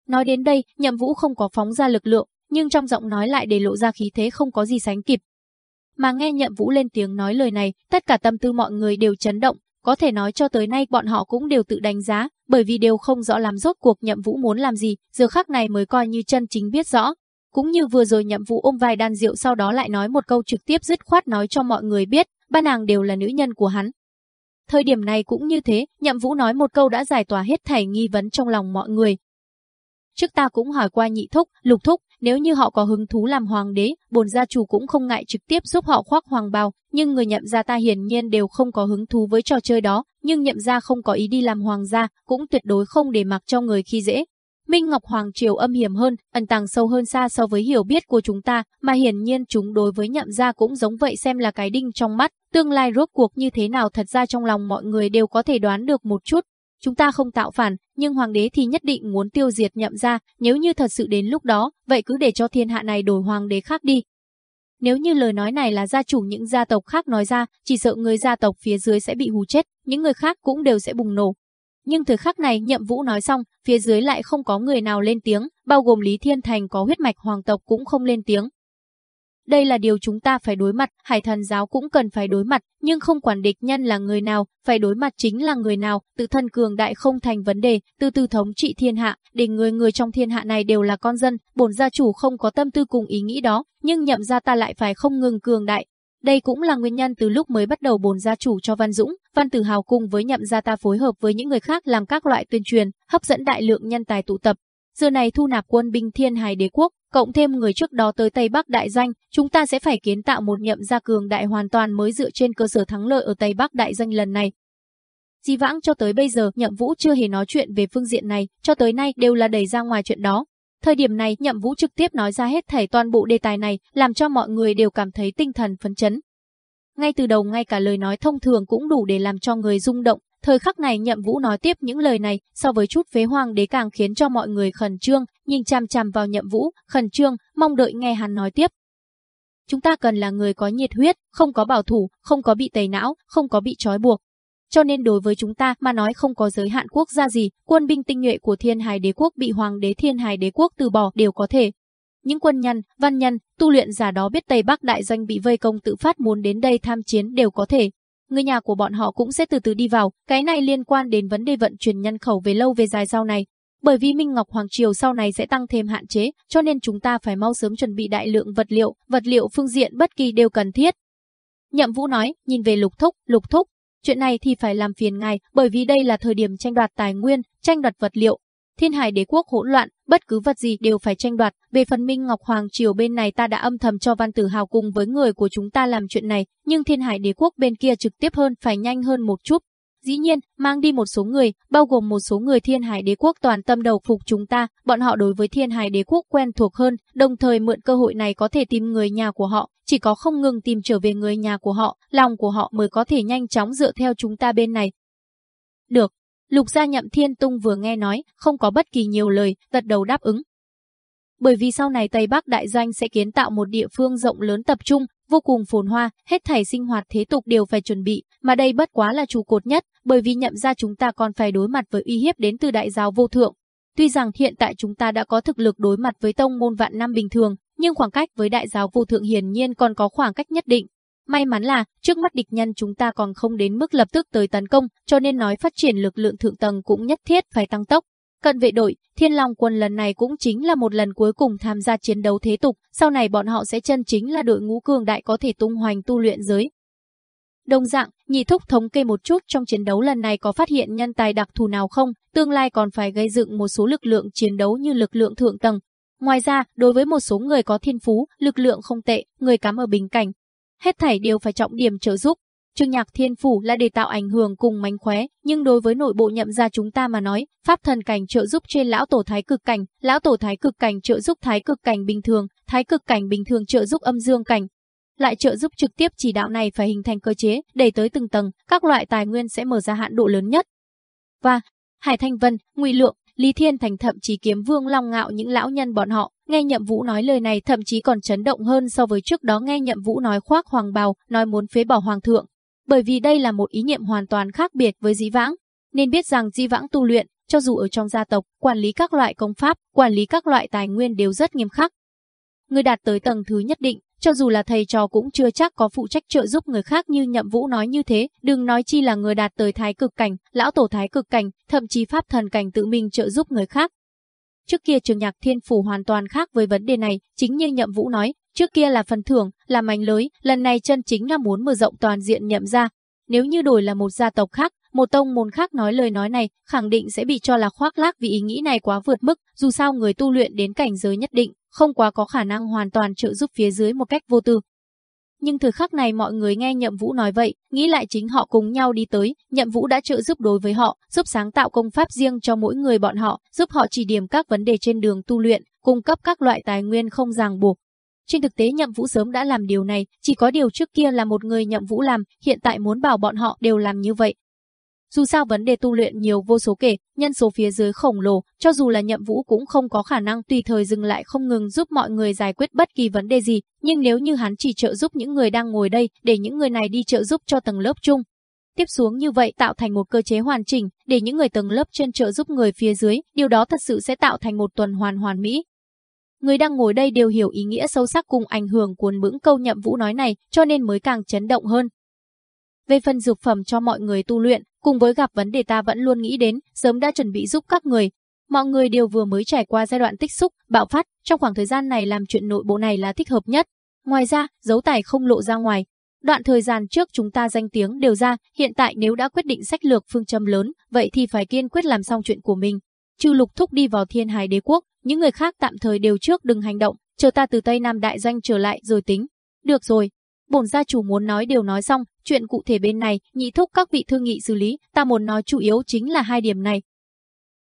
Nói đến đây, Nhậm Vũ không có phóng ra lực lượng, nhưng trong giọng nói lại để lộ ra khí thế không có gì sánh kịp. Mà nghe Nhậm Vũ lên tiếng nói lời này, tất cả tâm tư mọi người đều chấn động, có thể nói cho tới nay bọn họ cũng đều tự đánh giá, bởi vì đều không rõ làm rốt cuộc Nhậm Vũ muốn làm gì, giờ khắc này mới coi như chân chính biết rõ. Cũng như vừa rồi Nhậm Vũ ôm vài đàn rượu sau đó lại nói một câu trực tiếp dứt khoát nói cho mọi người biết, ba nàng đều là nữ nhân của hắn. Thời điểm này cũng như thế, Nhậm Vũ nói một câu đã giải tỏa hết thảy nghi vấn trong lòng mọi người. Trước ta cũng hỏi qua nhị thúc, lục thúc, nếu như họ có hứng thú làm hoàng đế, bồn gia chủ cũng không ngại trực tiếp giúp họ khoác hoàng bào, nhưng người nhậm gia ta hiển nhiên đều không có hứng thú với trò chơi đó, nhưng nhậm gia không có ý đi làm hoàng gia, cũng tuyệt đối không để mặc cho người khi dễ. Minh Ngọc Hoàng Triều âm hiểm hơn, ẩn tàng sâu hơn xa so với hiểu biết của chúng ta, mà hiển nhiên chúng đối với nhậm gia cũng giống vậy xem là cái đinh trong mắt, tương lai rốt cuộc như thế nào thật ra trong lòng mọi người đều có thể đoán được một chút. Chúng ta không tạo phản, nhưng hoàng đế thì nhất định muốn tiêu diệt nhậm gia, nếu như thật sự đến lúc đó, vậy cứ để cho thiên hạ này đổi hoàng đế khác đi. Nếu như lời nói này là gia chủ những gia tộc khác nói ra, chỉ sợ người gia tộc phía dưới sẽ bị hù chết, những người khác cũng đều sẽ bùng nổ. Nhưng thời khắc này nhậm vũ nói xong, phía dưới lại không có người nào lên tiếng, bao gồm Lý Thiên Thành có huyết mạch hoàng tộc cũng không lên tiếng. Đây là điều chúng ta phải đối mặt, hải thần giáo cũng cần phải đối mặt, nhưng không quản địch nhân là người nào, phải đối mặt chính là người nào, tự thân cường đại không thành vấn đề, từ từ thống trị thiên hạ, để người người trong thiên hạ này đều là con dân, bổn gia chủ không có tâm tư cùng ý nghĩ đó, nhưng nhậm ra ta lại phải không ngừng cường đại. Đây cũng là nguyên nhân từ lúc mới bắt đầu bổn gia chủ cho Văn Dũng, Văn Tử Hào cùng với nhậm gia ta phối hợp với những người khác làm các loại tuyên truyền, hấp dẫn đại lượng nhân tài tụ tập, Giờ này thu nạp quân binh thiên hải đế quốc, cộng thêm người trước đó tới Tây Bắc đại danh, chúng ta sẽ phải kiến tạo một nhậm gia cường đại hoàn toàn mới dựa trên cơ sở thắng lợi ở Tây Bắc đại danh lần này. Di vãng cho tới bây giờ nhậm vũ chưa hề nói chuyện về phương diện này, cho tới nay đều là đẩy ra ngoài chuyện đó. Thời điểm này nhậm vũ trực tiếp nói ra hết thảy toàn bộ đề tài này, làm cho mọi người đều cảm thấy tinh thần phấn chấn. Ngay từ đầu ngay cả lời nói thông thường cũng đủ để làm cho người rung động, Thời khắc này nhậm vũ nói tiếp những lời này, so với chút phế hoàng đế càng khiến cho mọi người khẩn trương, nhìn chằm chằm vào nhậm vũ, khẩn trương, mong đợi nghe hắn nói tiếp. Chúng ta cần là người có nhiệt huyết, không có bảo thủ, không có bị tẩy não, không có bị trói buộc. Cho nên đối với chúng ta mà nói không có giới hạn quốc gia gì, quân binh tinh nhuệ của thiên hải đế quốc bị hoàng đế thiên hải đế quốc từ bỏ đều có thể. Những quân nhân, văn nhân, tu luyện giả đó biết Tây Bắc đại doanh bị vây công tự phát muốn đến đây tham chiến đều có thể, người nhà của bọn họ cũng sẽ từ từ đi vào, cái này liên quan đến vấn đề vận chuyển nhân khẩu về lâu về dài sau này. Bởi vì Minh Ngọc Hoàng Triều sau này sẽ tăng thêm hạn chế, cho nên chúng ta phải mau sớm chuẩn bị đại lượng vật liệu, vật liệu phương diện bất kỳ đều cần thiết. Nhậm Vũ nói, nhìn về Lục Thúc, Lục Thúc, chuyện này thì phải làm phiền ngài, bởi vì đây là thời điểm tranh đoạt tài nguyên, tranh đoạt vật liệu, Thiên Hải Đế quốc hỗn loạn, bất cứ vật gì đều phải tranh đoạt. Về phần Minh Ngọc Hoàng triều bên này ta đã âm thầm cho Văn Tử Hào cùng với người của chúng ta làm chuyện này, nhưng Thiên Hải Đế quốc bên kia trực tiếp hơn phải nhanh hơn một chút. Dĩ nhiên, mang đi một số người, bao gồm một số người Thiên Hải Đế quốc toàn tâm đầu phục chúng ta, bọn họ đối với Thiên Hải Đế quốc quen thuộc hơn, đồng thời mượn cơ hội này có thể tìm người nhà của họ, chỉ có không ngừng tìm trở về người nhà của họ, lòng của họ mới có thể nhanh chóng dựa theo chúng ta bên này. Được, Lục gia nhậm thiên tung vừa nghe nói, không có bất kỳ nhiều lời, gật đầu đáp ứng. Bởi vì sau này Tây Bắc đại doanh sẽ kiến tạo một địa phương rộng lớn tập trung, vô cùng phồn hoa, hết thảy sinh hoạt thế tục đều phải chuẩn bị, mà đây bất quá là trụ cột nhất, bởi vì nhậm ra chúng ta còn phải đối mặt với uy hiếp đến từ đại giáo vô thượng. Tuy rằng hiện tại chúng ta đã có thực lực đối mặt với tông môn vạn năm bình thường, nhưng khoảng cách với đại giáo vô thượng hiển nhiên còn có khoảng cách nhất định, May mắn là, trước mắt địch nhân chúng ta còn không đến mức lập tức tới tấn công, cho nên nói phát triển lực lượng thượng tầng cũng nhất thiết phải tăng tốc. Cận vệ đội, Thiên Long quân lần này cũng chính là một lần cuối cùng tham gia chiến đấu thế tục, sau này bọn họ sẽ chân chính là đội ngũ cường đại có thể tung hoành tu luyện giới. Đồng dạng, nhị thúc thống kê một chút trong chiến đấu lần này có phát hiện nhân tài đặc thù nào không, tương lai còn phải gây dựng một số lực lượng chiến đấu như lực lượng thượng tầng. Ngoài ra, đối với một số người có thiên phú, lực lượng không tệ, người cắm ở bình cảnh, hết thảy đều phải trọng điểm trợ giúp. Trương Nhạc Thiên Phủ là để tạo ảnh hưởng cùng mánh khóe, nhưng đối với nội bộ nhậm gia chúng ta mà nói, pháp thần cảnh trợ giúp trên lão tổ thái cực cảnh, lão tổ thái cực cảnh trợ giúp thái cực cảnh bình thường, thái cực cảnh bình thường trợ giúp âm dương cảnh. Lại trợ giúp trực tiếp chỉ đạo này phải hình thành cơ chế, đẩy tới từng tầng, các loại tài nguyên sẽ mở ra hạn độ lớn nhất. Và Hải Thanh Vân, Ngụy Lượng, Lý Thiên Thành thậm chí kiếm Vương Long Ngạo những lão nhân bọn họ, nghe Nhậm Vũ nói lời này thậm chí còn chấn động hơn so với trước đó nghe Nhậm Vũ nói khoác hoàng bào, nói muốn phế bỏ hoàng thượng. Bởi vì đây là một ý niệm hoàn toàn khác biệt với Dĩ Vãng, nên biết rằng Di Vãng tu luyện, cho dù ở trong gia tộc, quản lý các loại công pháp, quản lý các loại tài nguyên đều rất nghiêm khắc. Người đạt tới tầng thứ nhất định, cho dù là thầy trò cũng chưa chắc có phụ trách trợ giúp người khác như Nhậm Vũ nói như thế, đừng nói chi là người đạt tới thái cực cảnh, lão tổ thái cực cảnh, thậm chí pháp thần cảnh tự mình trợ giúp người khác. Trước kia trường nhạc thiên phủ hoàn toàn khác với vấn đề này, chính như Nhậm Vũ nói, trước kia là phần thưởng, là mảnh lưới, lần này chân chính là muốn mở rộng toàn diện nhậm ra. Nếu như đổi là một gia tộc khác, một tông môn khác nói lời nói này, khẳng định sẽ bị cho là khoác lác vì ý nghĩ này quá vượt mức, dù sao người tu luyện đến cảnh giới nhất định, không quá có khả năng hoàn toàn trợ giúp phía dưới một cách vô tư. Nhưng thời khắc này mọi người nghe Nhậm Vũ nói vậy, nghĩ lại chính họ cùng nhau đi tới, Nhậm Vũ đã trợ giúp đối với họ, giúp sáng tạo công pháp riêng cho mỗi người bọn họ, giúp họ chỉ điểm các vấn đề trên đường tu luyện, cung cấp các loại tài nguyên không ràng buộc. Trên thực tế Nhậm Vũ sớm đã làm điều này, chỉ có điều trước kia là một người Nhậm Vũ làm, hiện tại muốn bảo bọn họ đều làm như vậy, dù sao vấn đề tu luyện nhiều vô số kể, nhân số phía dưới khổng lồ, cho dù là nhậm vũ cũng không có khả năng tùy thời dừng lại không ngừng giúp mọi người giải quyết bất kỳ vấn đề gì, nhưng nếu như hắn chỉ trợ giúp những người đang ngồi đây, để những người này đi trợ giúp cho tầng lớp chung. Tiếp xuống như vậy tạo thành một cơ chế hoàn chỉnh, để những người tầng lớp trên trợ giúp người phía dưới, điều đó thật sự sẽ tạo thành một tuần hoàn hoàn mỹ. Người đang ngồi đây đều hiểu ý nghĩa sâu sắc cùng ảnh hưởng cuốn bững câu nhậm vũ nói này, cho nên mới càng chấn động hơn. Về phần dược phẩm cho mọi người tu luyện, cùng với gặp vấn đề ta vẫn luôn nghĩ đến, sớm đã chuẩn bị giúp các người. Mọi người đều vừa mới trải qua giai đoạn tích xúc, bạo phát, trong khoảng thời gian này làm chuyện nội bộ này là thích hợp nhất. Ngoài ra, dấu tài không lộ ra ngoài. Đoạn thời gian trước chúng ta danh tiếng đều ra, hiện tại nếu đã quyết định sách lược phương châm lớn, vậy thì phải kiên quyết làm xong chuyện của mình. Trừ lục thúc đi vào thiên hải đế quốc, những người khác tạm thời đều trước đừng hành động, chờ ta từ Tây Nam đại danh trở lại rồi tính. Được rồi, bổn gia chủ muốn nói đều nói xong, chuyện cụ thể bên này, nhị thúc các vị thương nghị xử lý, ta muốn nói chủ yếu chính là hai điểm này.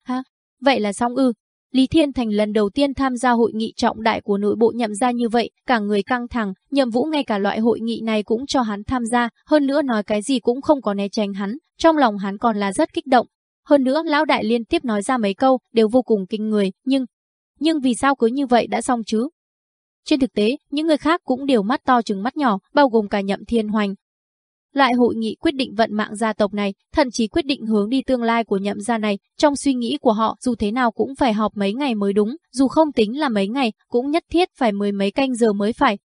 Ha, vậy là xong ư. Lý Thiên Thành lần đầu tiên tham gia hội nghị trọng đại của nội bộ nhậm ra như vậy, cả người căng thẳng, nhậm vũ ngay cả loại hội nghị này cũng cho hắn tham gia, hơn nữa nói cái gì cũng không có né tránh hắn, trong lòng hắn còn là rất kích động. Hơn nữa, lão đại liên tiếp nói ra mấy câu, đều vô cùng kinh người, nhưng... Nhưng vì sao cứ như vậy đã xong chứ? Trên thực tế, những người khác cũng đều mắt to chừng mắt nhỏ, bao gồm cả nhậm thiên hoành. Lại hội nghị quyết định vận mạng gia tộc này, thậm chí quyết định hướng đi tương lai của nhậm gia này, trong suy nghĩ của họ dù thế nào cũng phải họp mấy ngày mới đúng, dù không tính là mấy ngày, cũng nhất thiết phải mười mấy canh giờ mới phải.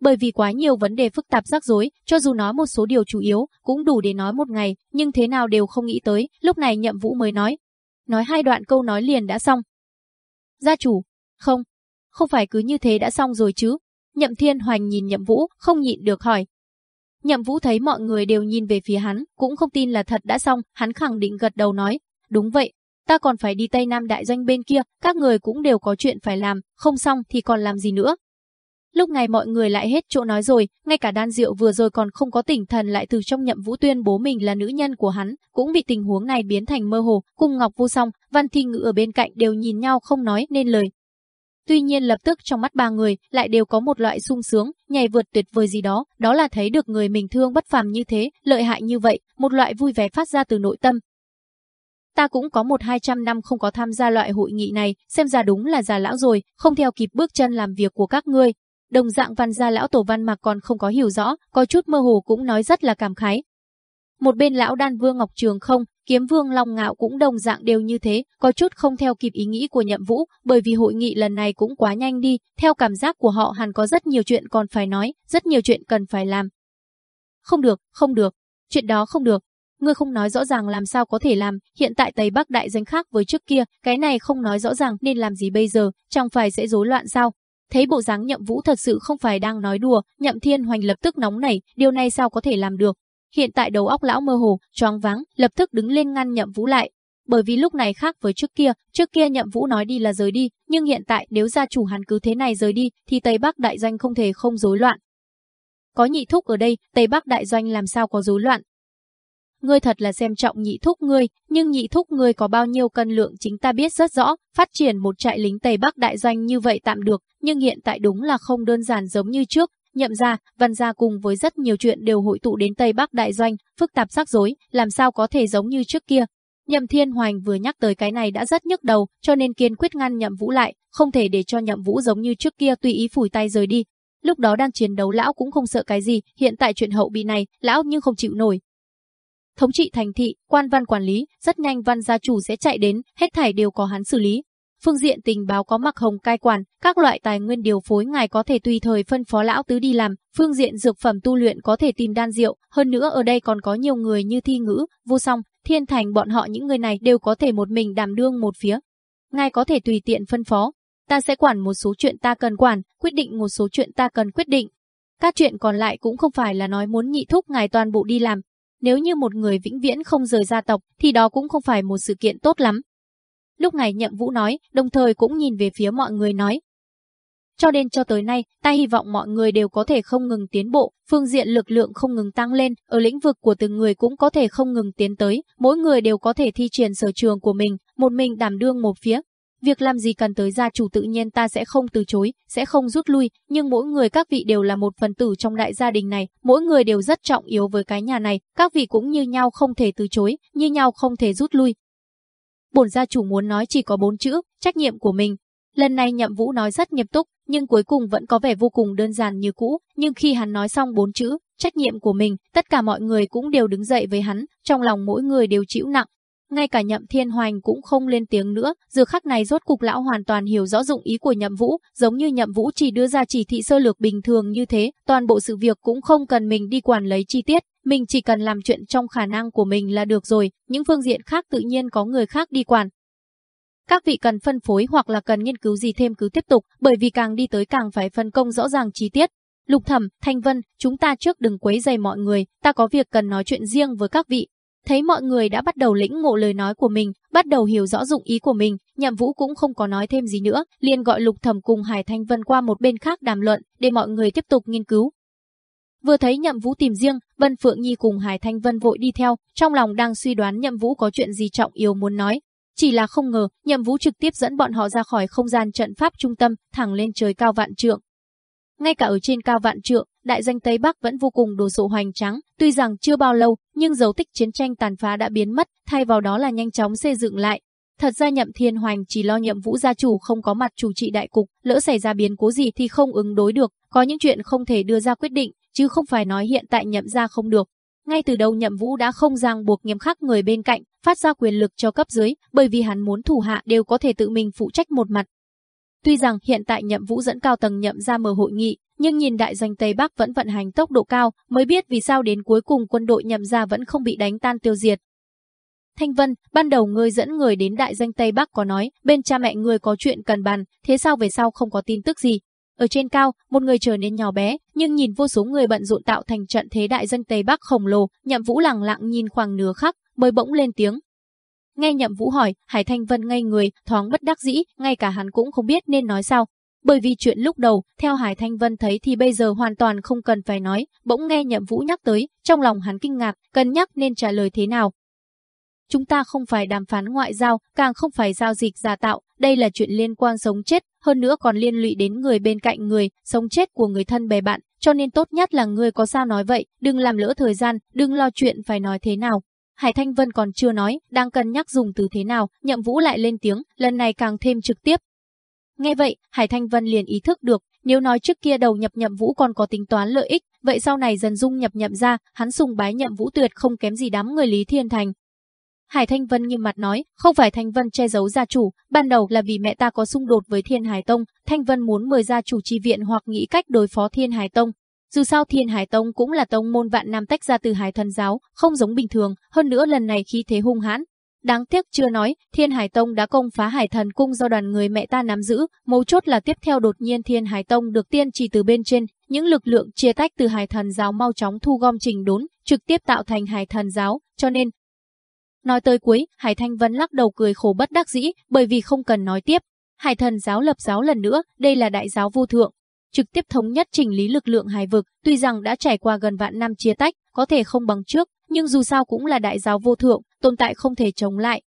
Bởi vì quá nhiều vấn đề phức tạp rắc rối, cho dù nói một số điều chủ yếu, cũng đủ để nói một ngày, nhưng thế nào đều không nghĩ tới, lúc này nhậm vũ mới nói. Nói hai đoạn câu nói liền đã xong. Gia chủ, không, không phải cứ như thế đã xong rồi chứ? Nhậm Thiên Hoành nhìn Nhậm Vũ, không nhịn được hỏi. Nhậm Vũ thấy mọi người đều nhìn về phía hắn, cũng không tin là thật đã xong, hắn khẳng định gật đầu nói, đúng vậy, ta còn phải đi Tây Nam đại doanh bên kia, các người cũng đều có chuyện phải làm, không xong thì còn làm gì nữa. Lúc này mọi người lại hết chỗ nói rồi, ngay cả đan diệu vừa rồi còn không có tỉnh thần lại từ trong nhậm vũ tuyên bố mình là nữ nhân của hắn, cũng bị tình huống này biến thành mơ hồ, cùng Ngọc Vô Song, Văn Thi ngự ở bên cạnh đều nhìn nhau không nói nên lời, Tuy nhiên lập tức trong mắt ba người lại đều có một loại sung sướng, nhảy vượt tuyệt vời gì đó, đó là thấy được người mình thương bất phàm như thế, lợi hại như vậy, một loại vui vẻ phát ra từ nội tâm. Ta cũng có một hai trăm năm không có tham gia loại hội nghị này, xem ra đúng là già lão rồi, không theo kịp bước chân làm việc của các ngươi. Đồng dạng văn gia lão tổ văn mạc còn không có hiểu rõ, có chút mơ hồ cũng nói rất là cảm khái. Một bên lão đan vương Ngọc Trường không, Kiếm Vương Long Ngạo cũng đồng dạng đều như thế, có chút không theo kịp ý nghĩ của Nhậm Vũ, bởi vì hội nghị lần này cũng quá nhanh đi, theo cảm giác của họ hẳn có rất nhiều chuyện còn phải nói, rất nhiều chuyện cần phải làm. Không được, không được, chuyện đó không được. Ngươi không nói rõ ràng làm sao có thể làm, hiện tại Tây Bắc đại danh khác với trước kia, cái này không nói rõ ràng nên làm gì bây giờ, chẳng phải sẽ rối loạn sao? Thấy bộ dáng Nhậm Vũ thật sự không phải đang nói đùa, Nhậm Thiên Hoành lập tức nóng nảy, điều này sao có thể làm được? Hiện tại đầu óc lão mơ hồ, choáng váng, lập tức đứng lên ngăn Nhậm Vũ lại. Bởi vì lúc này khác với trước kia, trước kia Nhậm Vũ nói đi là rời đi, nhưng hiện tại nếu gia chủ hắn cứ thế này rời đi, thì Tây Bắc đại doanh không thể không rối loạn. Có nhị thúc ở đây, Tây Bắc đại doanh làm sao có rối loạn? Ngươi thật là xem trọng nhị thúc ngươi, nhưng nhị thúc ngươi có bao nhiêu cân lượng chính ta biết rất rõ, phát triển một trại lính Tây Bắc đại doanh như vậy tạm được, nhưng hiện tại đúng là không đơn giản giống như trước, nhậm gia, văn gia cùng với rất nhiều chuyện đều hội tụ đến Tây Bắc đại doanh, phức tạp rắc rối, làm sao có thể giống như trước kia. Nhậm Thiên Hoành vừa nhắc tới cái này đã rất nhức đầu, cho nên kiên quyết ngăn Nhậm Vũ lại, không thể để cho Nhậm Vũ giống như trước kia tùy ý phủi tay rời đi. Lúc đó đang chiến đấu lão cũng không sợ cái gì, hiện tại chuyện hậu bị này, lão nhưng không chịu nổi. Thống trị thành thị, quan văn quản lý, rất nhanh văn gia chủ sẽ chạy đến, hết thảy đều có hắn xử lý phương diện tình báo có mặc hồng cai quản, các loại tài nguyên điều phối ngài có thể tùy thời phân phó lão tứ đi làm, phương diện dược phẩm tu luyện có thể tìm đan rượu, hơn nữa ở đây còn có nhiều người như thi ngữ, vô song, thiên thành bọn họ những người này đều có thể một mình đảm đương một phía. Ngài có thể tùy tiện phân phó, ta sẽ quản một số chuyện ta cần quản, quyết định một số chuyện ta cần quyết định. Các chuyện còn lại cũng không phải là nói muốn nhị thúc ngài toàn bộ đi làm. Nếu như một người vĩnh viễn không rời gia tộc thì đó cũng không phải một sự kiện tốt lắm. Lúc này nhậm vũ nói, đồng thời cũng nhìn về phía mọi người nói. Cho đến cho tới nay, ta hy vọng mọi người đều có thể không ngừng tiến bộ, phương diện lực lượng không ngừng tăng lên, ở lĩnh vực của từng người cũng có thể không ngừng tiến tới, mỗi người đều có thể thi triển sở trường của mình, một mình đảm đương một phía, Việc làm gì cần tới gia chủ tự nhiên ta sẽ không từ chối, sẽ không rút lui, nhưng mỗi người các vị đều là một phần tử trong đại gia đình này, mỗi người đều rất trọng yếu với cái nhà này, các vị cũng như nhau không thể từ chối, như nhau không thể rút lui. Bổn gia chủ muốn nói chỉ có bốn chữ, trách nhiệm của mình. Lần này nhậm vũ nói rất nghiêm túc, nhưng cuối cùng vẫn có vẻ vô cùng đơn giản như cũ, nhưng khi hắn nói xong bốn chữ, trách nhiệm của mình, tất cả mọi người cũng đều đứng dậy với hắn, trong lòng mỗi người đều chịu nặng, ngay cả nhậm thiên hoành cũng không lên tiếng nữa, giờ khắc này rốt cục lão hoàn toàn hiểu rõ dụng ý của nhậm vũ, giống như nhậm vũ chỉ đưa ra chỉ thị sơ lược bình thường như thế, toàn bộ sự việc cũng không cần mình đi quản lấy chi tiết, mình chỉ cần làm chuyện trong khả năng của mình là được rồi, những phương diện khác tự nhiên có người khác đi quản. Các vị cần phân phối hoặc là cần nghiên cứu gì thêm cứ tiếp tục, bởi vì càng đi tới càng phải phân công rõ ràng chi tiết. Lục Thẩm, Thanh Vân, chúng ta trước đừng quấy dày mọi người, ta có việc cần nói chuyện riêng với các vị, Thấy mọi người đã bắt đầu lĩnh ngộ lời nói của mình, bắt đầu hiểu rõ dụng ý của mình, Nhậm Vũ cũng không có nói thêm gì nữa, liền gọi Lục Thẩm cùng Hải Thanh Vân qua một bên khác đàm luận, để mọi người tiếp tục nghiên cứu. Vừa thấy Nhậm Vũ tìm riêng, Vân Phượng Nhi cùng Hải Thanh Vân vội đi theo, trong lòng đang suy đoán Nhậm Vũ có chuyện gì trọng yếu muốn nói. Chỉ là không ngờ, Nhậm Vũ trực tiếp dẫn bọn họ ra khỏi không gian trận pháp trung tâm, thẳng lên trời cao vạn trượng. Ngay cả ở trên cao vạn trượng, đại danh Tây Bắc vẫn vô cùng đồ sộ hoành tráng, tuy rằng chưa bao lâu, nhưng dấu tích chiến tranh tàn phá đã biến mất, thay vào đó là nhanh chóng xây dựng lại. Thật ra Nhậm Thiên Hoành chỉ lo Nhậm Vũ gia chủ không có mặt chủ trị đại cục, lỡ xảy ra biến cố gì thì không ứng đối được, có những chuyện không thể đưa ra quyết định, chứ không phải nói hiện tại Nhậm gia không được. Ngay từ đầu Nhậm Vũ đã không ràng buộc nghiêm khắc người bên cạnh, phát ra quyền lực cho cấp dưới, bởi vì hắn muốn thủ hạ đều có thể tự mình phụ trách một mặt. Tuy rằng hiện tại Nhậm Vũ dẫn cao tầng Nhậm ra mở hội nghị, nhưng nhìn đại doanh Tây Bắc vẫn vận hành tốc độ cao, mới biết vì sao đến cuối cùng quân đội nhậm ra vẫn không bị đánh tan tiêu diệt. Thanh Vân, ban đầu ngươi dẫn người đến đại danh Tây Bắc có nói, bên cha mẹ ngươi có chuyện cần bàn, thế sao về sau không có tin tức gì? Ở trên cao, một người trở nên nhỏ bé, nhưng nhìn vô số người bận rộn tạo thành trận thế đại danh Tây Bắc khổng lồ, nhậm vũ lặng lặng nhìn khoảng nửa khắc, mới bỗng lên tiếng. Nghe nhậm vũ hỏi, Hải Thanh Vân ngây người, thoáng bất đắc dĩ, ngay cả hắn cũng không biết nên nói sao, bởi vì chuyện lúc đầu, theo Hải Thanh Vân thấy thì bây giờ hoàn toàn không cần phải nói, bỗng nghe Nhậm Vũ nhắc tới, trong lòng hắn kinh ngạc, cân nhắc nên trả lời thế nào. Chúng ta không phải đàm phán ngoại giao, càng không phải giao dịch giả tạo, đây là chuyện liên quan sống chết, hơn nữa còn liên lụy đến người bên cạnh người, sống chết của người thân bè bạn, cho nên tốt nhất là người có sao nói vậy, đừng làm lỡ thời gian, đừng lo chuyện phải nói thế nào. Hải Thanh Vân còn chưa nói, đang cân nhắc dùng từ thế nào, Nhậm Vũ lại lên tiếng, lần này càng thêm trực tiếp, Nghe vậy, Hải Thanh Vân liền ý thức được, nếu nói trước kia đầu nhập nhậm vũ còn có tính toán lợi ích, vậy sau này dần dung nhập nhậm ra, hắn sùng bái nhậm vũ tuyệt không kém gì đám người Lý Thiên Thành. Hải Thanh Vân nghiêm mặt nói, không phải Thanh Vân che giấu gia chủ, ban đầu là vì mẹ ta có xung đột với Thiên Hải Tông, Thanh Vân muốn mời gia chủ chi viện hoặc nghĩ cách đối phó Thiên Hải Tông. Dù sao Thiên Hải Tông cũng là tông môn vạn nam tách ra từ Hải Thần Giáo, không giống bình thường, hơn nữa lần này khí thế hung hãn, Đáng tiếc chưa nói, Thiên Hải Tông đã công phá Hải Thần Cung do đoàn người mẹ ta nắm giữ, mấu chốt là tiếp theo đột nhiên Thiên Hải Tông được tiên chỉ từ bên trên, những lực lượng chia tách từ Hải Thần Giáo mau chóng thu gom trình đốn, trực tiếp tạo thành Hải Thần Giáo, cho nên Nói tới cuối, Hải Thanh Vân lắc đầu cười khổ bất đắc dĩ, bởi vì không cần nói tiếp. Hải thần giáo lập giáo lần nữa, đây là đại giáo vô thượng. Trực tiếp thống nhất chỉnh lý lực lượng hải vực, tuy rằng đã trải qua gần vạn năm chia tách, có thể không bằng trước, nhưng dù sao cũng là đại giáo vô thượng, tồn tại không thể chống lại.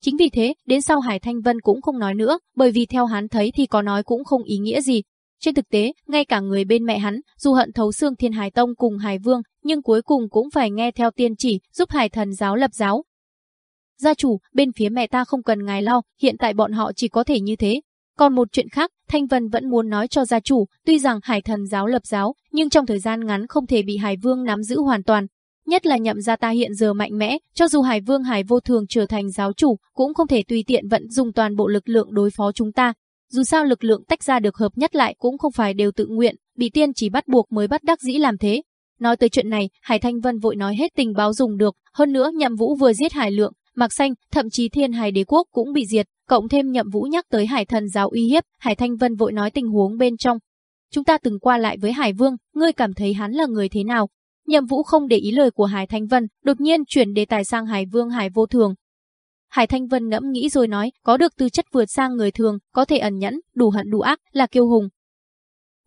Chính vì thế, đến sau Hải Thanh Vân cũng không nói nữa, bởi vì theo hắn thấy thì có nói cũng không ý nghĩa gì. Trên thực tế, ngay cả người bên mẹ hắn, dù hận thấu xương Thiên Hải Tông cùng Hải Vương, nhưng cuối cùng cũng phải nghe theo tiên chỉ, giúp Hải Thần giáo lập giáo. Gia chủ, bên phía mẹ ta không cần ngài lo, hiện tại bọn họ chỉ có thể như thế. Còn một chuyện khác, Thanh Vân vẫn muốn nói cho gia chủ, tuy rằng Hải Thần giáo lập giáo, nhưng trong thời gian ngắn không thể bị Hải Vương nắm giữ hoàn toàn, nhất là nhậm gia ta hiện giờ mạnh mẽ, cho dù Hải Vương Hải Vô Thường trở thành giáo chủ, cũng không thể tùy tiện vận dùng toàn bộ lực lượng đối phó chúng ta. Dù sao lực lượng tách ra được hợp nhất lại cũng không phải đều tự nguyện, bị tiên chỉ bắt buộc mới bắt đắc dĩ làm thế. Nói tới chuyện này, Hải Thanh Vân vội nói hết tình báo dùng được, hơn nữa nhậm vũ vừa giết Hải Lượng, Mạc Xanh, thậm chí Thiên Hải Đế Quốc cũng bị diệt, cộng thêm nhậm vũ nhắc tới Hải Thần giáo uy hiếp, Hải Thanh Vân vội nói tình huống bên trong. Chúng ta từng qua lại với Hải Vương, ngươi cảm thấy hắn là người thế nào? Nhậm Vũ không để ý lời của Hải Thanh Vân, đột nhiên chuyển đề tài sang Hải Vương Hải Vô Thường. Hải Thanh Vân ngẫm nghĩ rồi nói, có được tư chất vượt sang người thường, có thể ẩn nhẫn, đủ hận đủ ác, là kiêu hùng.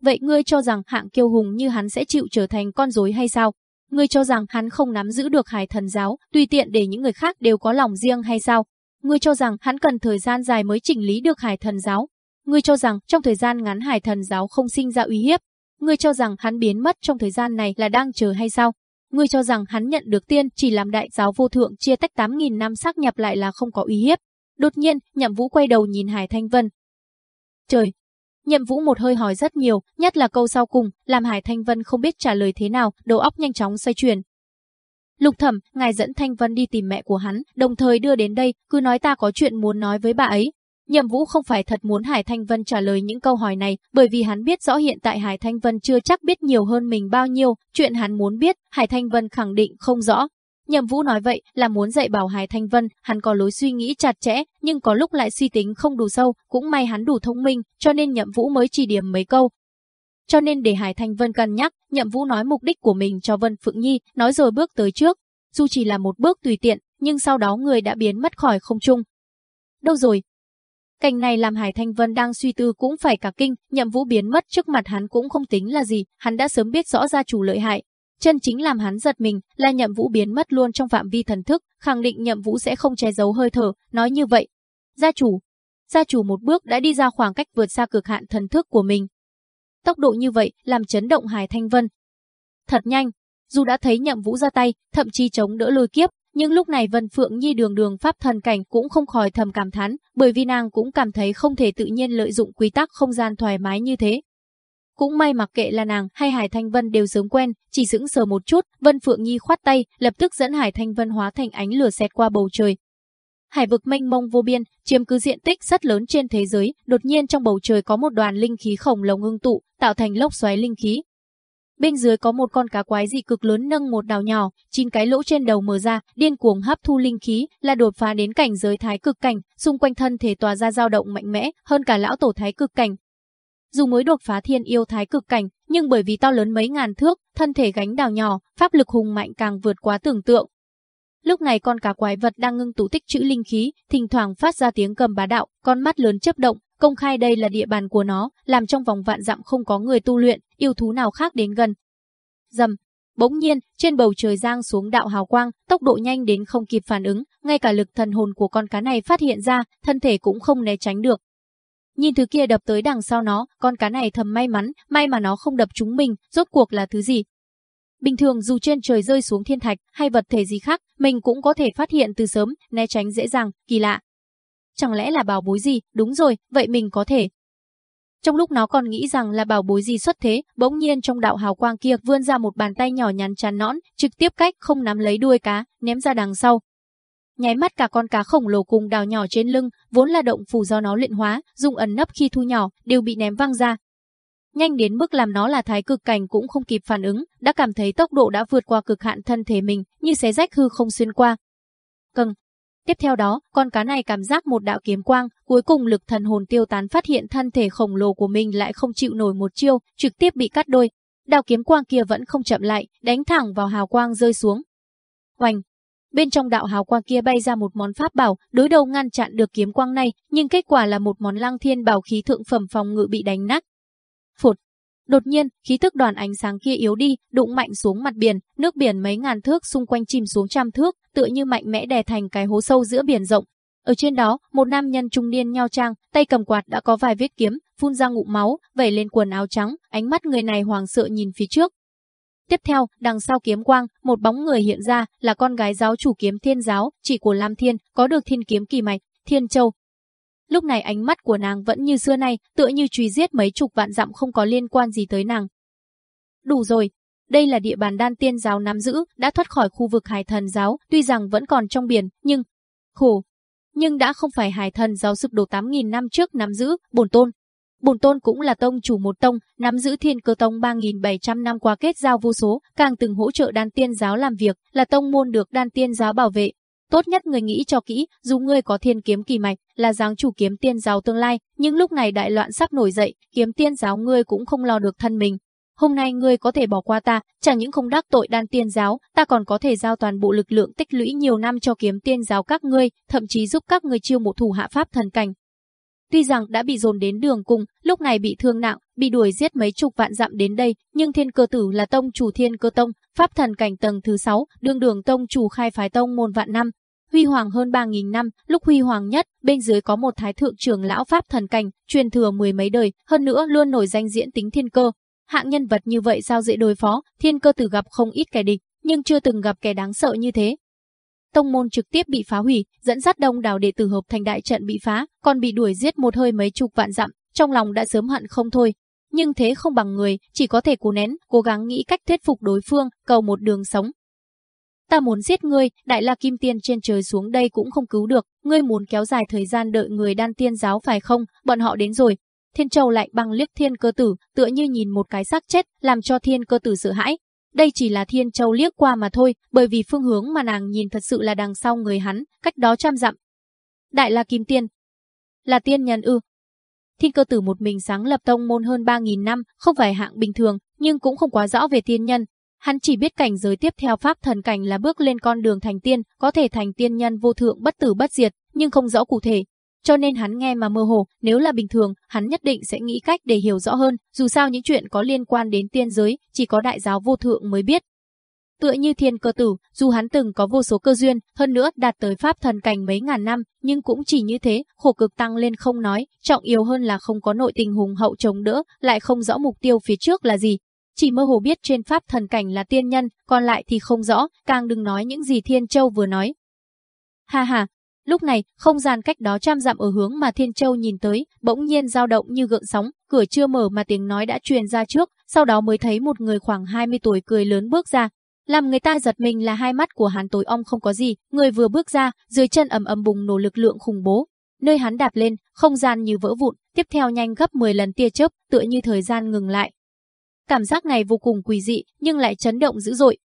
Vậy ngươi cho rằng hạng kiêu hùng như hắn sẽ chịu trở thành con rối hay sao? Ngươi cho rằng hắn không nắm giữ được hải thần giáo, tùy tiện để những người khác đều có lòng riêng hay sao? Ngươi cho rằng hắn cần thời gian dài mới chỉnh lý được hải thần giáo. Ngươi cho rằng trong thời gian ngắn hải thần giáo không sinh ra uy hiếp. Ngươi cho rằng hắn biến mất trong thời gian này là đang chờ hay sao? Ngươi cho rằng hắn nhận được tiên chỉ làm đại giáo vô thượng chia tách 8.000 năm xác nhập lại là không có uy hiếp. Đột nhiên, nhậm vũ quay đầu nhìn Hải Thanh Vân. Trời, Nhậm Vũ một hơi hỏi rất nhiều, nhất là câu sau cùng, làm Hải Thanh Vân không biết trả lời thế nào, đầu óc nhanh chóng xoay chuyển. Lục Thẩm, ngài dẫn Thanh Vân đi tìm mẹ của hắn, đồng thời đưa đến đây, cứ nói ta có chuyện muốn nói với bà ấy. Nhậm Vũ không phải thật muốn Hải Thanh Vân trả lời những câu hỏi này, bởi vì hắn biết rõ hiện tại Hải Thanh Vân chưa chắc biết nhiều hơn mình bao nhiêu, chuyện hắn muốn biết, Hải Thanh Vân khẳng định không rõ. Nhậm Vũ nói vậy là muốn dạy bảo Hải Thanh Vân, hắn có lối suy nghĩ chặt chẽ, nhưng có lúc lại suy tính không đủ sâu, cũng may hắn đủ thông minh, cho nên Nhậm Vũ mới chỉ điểm mấy câu. Cho nên để Hải Thanh Vân cân nhắc, Nhậm Vũ nói mục đích của mình cho Vân Phượng Nhi, nói rồi bước tới trước. Dù chỉ là một bước tùy tiện, nhưng sau đó người đã biến mất khỏi không trung. Đâu rồi? Cảnh này làm Hải Thanh Vân đang suy tư cũng phải cả kinh, Nhậm Vũ biến mất trước mặt hắn cũng không tính là gì, hắn đã sớm biết rõ ra chủ lợi hại, Chân chính làm hắn giật mình là nhậm vũ biến mất luôn trong phạm vi thần thức, khẳng định nhậm vũ sẽ không che giấu hơi thở, nói như vậy. Gia chủ, gia chủ một bước đã đi ra khoảng cách vượt xa cực hạn thần thức của mình. Tốc độ như vậy làm chấn động Hải Thanh Vân. Thật nhanh, dù đã thấy nhậm vũ ra tay, thậm chí chống đỡ lôi kiếp, nhưng lúc này Vân Phượng Nhi đường đường pháp thần cảnh cũng không khỏi thầm cảm thán, bởi vì nàng cũng cảm thấy không thể tự nhiên lợi dụng quy tắc không gian thoải mái như thế. Cũng may mặc kệ là nàng hay Hải Thanh Vân đều sớm quen, chỉ sững sờ một chút, Vân Phượng Nhi khoát tay, lập tức dẫn Hải Thanh Vân hóa thành ánh lửa xẹt qua bầu trời. Hải vực mênh mông vô biên, chiếm cứ diện tích rất lớn trên thế giới, đột nhiên trong bầu trời có một đoàn linh khí khổng lồ ngưng tụ, tạo thành lốc xoáy linh khí. Bên dưới có một con cá quái dị cực lớn nâng một đào nhỏ, chín cái lỗ trên đầu mở ra, điên cuồng hấp thu linh khí, là đột phá đến cảnh giới thái cực cảnh, xung quanh thân thể tỏa ra dao động mạnh mẽ, hơn cả lão tổ thái cực cảnh, dù mới đột phá thiên yêu thái cực cảnh, nhưng bởi vì to lớn mấy ngàn thước, thân thể gánh đào nhỏ, pháp lực hùng mạnh càng vượt quá tưởng tượng. Lúc này con cá quái vật đang ngưng tụ tích trữ linh khí, thỉnh thoảng phát ra tiếng cầm bá đạo, con mắt lớn chớp động, công khai đây là địa bàn của nó, làm trong vòng vạn dặm không có người tu luyện, yêu thú nào khác đến gần. Dầm, bỗng nhiên, trên bầu trời giang xuống đạo hào quang, tốc độ nhanh đến không kịp phản ứng, ngay cả lực thần hồn của con cá này phát hiện ra, thân thể cũng không né tránh được, Nhìn thứ kia đập tới đằng sau nó, con cá này thầm may mắn, may mà nó không đập chúng mình, rốt cuộc là thứ gì. Bình thường dù trên trời rơi xuống thiên thạch hay vật thể gì khác, mình cũng có thể phát hiện từ sớm, né tránh dễ dàng, kỳ lạ. Chẳng lẽ là bảo bối gì, đúng rồi, vậy mình có thể. Trong lúc nó còn nghĩ rằng là bảo bối gì xuất thế, bỗng nhiên trong đạo hào quang kia vươn ra một bàn tay nhỏ nhắn chán nõn, trực tiếp cách không nắm lấy đuôi cá, ném ra đằng sau, nháy mắt cả con cá khổng lồ cùng đào nhỏ trên lưng, vốn là động phủ do nó luyện hóa, dùng ẩn nấp khi thu nhỏ, đều bị ném văng ra. Nhanh đến mức làm nó là thái cực cảnh cũng không kịp phản ứng, đã cảm thấy tốc độ đã vượt qua cực hạn thân thể mình, như xé rách hư không xuyên qua. Cần. Tiếp theo đó, con cá này cảm giác một đạo kiếm quang, cuối cùng lực thần hồn tiêu tán phát hiện thân thể khổng lồ của mình lại không chịu nổi một chiêu, trực tiếp bị cắt đôi. Đạo kiếm quang kia vẫn không chậm lại, đánh thẳng vào hào quang rơi xuống. Oanh, Bên trong đạo hào quang kia bay ra một món pháp bảo, đối đầu ngăn chặn được kiếm quang này, nhưng kết quả là một món lăng thiên bảo khí thượng phẩm phòng ngự bị đánh nát. Phụt! Đột nhiên, khí thức đoàn ánh sáng kia yếu đi, đụng mạnh xuống mặt biển, nước biển mấy ngàn thước xung quanh chìm xuống trăm thước, tựa như mạnh mẽ đè thành cái hố sâu giữa biển rộng. Ở trên đó, một nam nhân trung niên nhao trang, tay cầm quạt đã có vài vết kiếm, phun ra ngụm máu, vẩy lên quần áo trắng, ánh mắt người này hoàng sợ nhìn phía trước, Tiếp theo, đằng sau kiếm quang, một bóng người hiện ra, là con gái giáo chủ kiếm thiên giáo, chị của Lam Thiên, có được thiên kiếm kỳ mạch, Thiên Châu. Lúc này ánh mắt của nàng vẫn như xưa nay, tựa như truy giết mấy chục vạn dặm không có liên quan gì tới nàng. Đủ rồi. Đây là địa bàn đan tiên giáo nắm giữ, đã thoát khỏi khu vực hải thần giáo, tuy rằng vẫn còn trong biển, nhưng... Khổ! Nhưng đã không phải hải thần giáo sụp đổ 8.000 năm trước nắm giữ, bổn tôn. Bổn tôn cũng là tông chủ một tông, nắm giữ thiên cơ tông 3.700 năm qua kết giao vô số, càng từng hỗ trợ đan tiên giáo làm việc, là tông môn được đan tiên giáo bảo vệ, Tốt nhất người nghĩ cho kỹ, dù ngươi có thiên kiếm kỳ mạch, là dáng chủ kiếm tiên giáo tương lai, nhưng lúc này đại loạn sắp nổi dậy, kiếm tiên giáo ngươi cũng không lo được thân mình. Hôm nay ngươi có thể bỏ qua ta, chẳng những không đắc tội đan tiên giáo, ta còn có thể giao toàn bộ lực lượng tích lũy nhiều năm cho kiếm tiên giáo các ngươi, thậm chí giúp các ngươi chiêu một thủ hạ pháp thần cảnh. Tuy rằng đã bị dồn đến đường cùng, lúc này bị thương nặng, bị đuổi giết mấy chục vạn dặm đến đây, nhưng thiên cơ tử là tông chủ thiên cơ tông, pháp thần cảnh tầng thứ 6, đương đường tông chủ khai phái tông môn vạn năm. Huy hoàng hơn 3.000 năm, lúc huy hoàng nhất, bên dưới có một thái thượng trưởng lão pháp thần cảnh, truyền thừa mười mấy đời, hơn nữa luôn nổi danh diễn tính thiên cơ. Hạng nhân vật như vậy sao dễ đối phó, thiên cơ tử gặp không ít kẻ địch, nhưng chưa từng gặp kẻ đáng sợ như thế, tông môn trực tiếp bị phá hủy, dẫn dắt đông đảo đệ tử hợp thành đại trận bị phá, còn bị đuổi giết một hơi mấy chục vạn dặm, trong lòng đã sớm hận không thôi. Nhưng thế không bằng người, chỉ có thể cố nén, cố gắng nghĩ cách thuyết phục đối phương, cầu một đường sống. Ta muốn giết ngươi, đại la kim tiên trên trời xuống đây cũng không cứu được, ngươi muốn kéo dài thời gian đợi người đan tiên giáo phải không, bọn họ đến rồi. Thiên Châu lại băng liếc thiên cơ tử, tựa như nhìn một cái xác chết, làm cho thiên cơ tử sợ hãi, đây chỉ là Thiên Châu liếc qua mà thôi, bởi vì phương hướng mà nàng nhìn thật sự là đằng sau người hắn, cách đó trăm dặm. Đại La Kim Tiên. Là tiên nhân ư. Thiên cơ tử một mình sáng lập tông môn hơn 3.000 năm, không phải hạng bình thường, nhưng cũng không quá rõ về tiên nhân. Hắn chỉ biết cảnh giới tiếp theo pháp thần cảnh là bước lên con đường thành tiên, có thể thành tiên nhân vô thượng bất tử bất diệt, nhưng không rõ cụ thể, cho nên hắn nghe mà mơ hồ, nếu là bình thường, hắn nhất định sẽ nghĩ cách để hiểu rõ hơn, dù sao những chuyện có liên quan đến tiên giới, chỉ có đại giáo vô thượng mới biết. Tựa như thiên cơ tử, dù hắn từng có vô số cơ duyên, hơn nữa đạt tới pháp thần cảnh mấy ngàn năm, nhưng cũng chỉ như thế, khổ cực tăng lên không nói, trọng yếu hơn là không có nội tình hùng hậu chống đỡ, lại không rõ mục tiêu phía trước là gì. Chỉ mơ hồ biết trên pháp thần cảnh là tiên nhân, còn lại thì không rõ, càng đừng nói những gì Thiên Châu vừa nói. Ha ha, Lúc này, không gian cách đó trăm dặm ở hướng mà Thiên Châu nhìn tới, bỗng nhiên dao động như gợn sóng, cửa chưa mở mà tiếng nói đã truyền ra trước, sau đó mới thấy một người khoảng 20 tuổi cười lớn bước ra. Làm người ta giật mình là hai mắt của hắn tối om không có gì, người vừa bước ra, dưới chân ầm ầm bùng nổ lực lượng khủng bố. Nơi hắn đạp lên, không gian như vỡ vụn, tiếp theo nhanh gấp 10 lần tia chớp, tựa như thời gian ngừng lại. Cảm giác này vô cùng quỷ dị, nhưng lại chấn động dữ dội,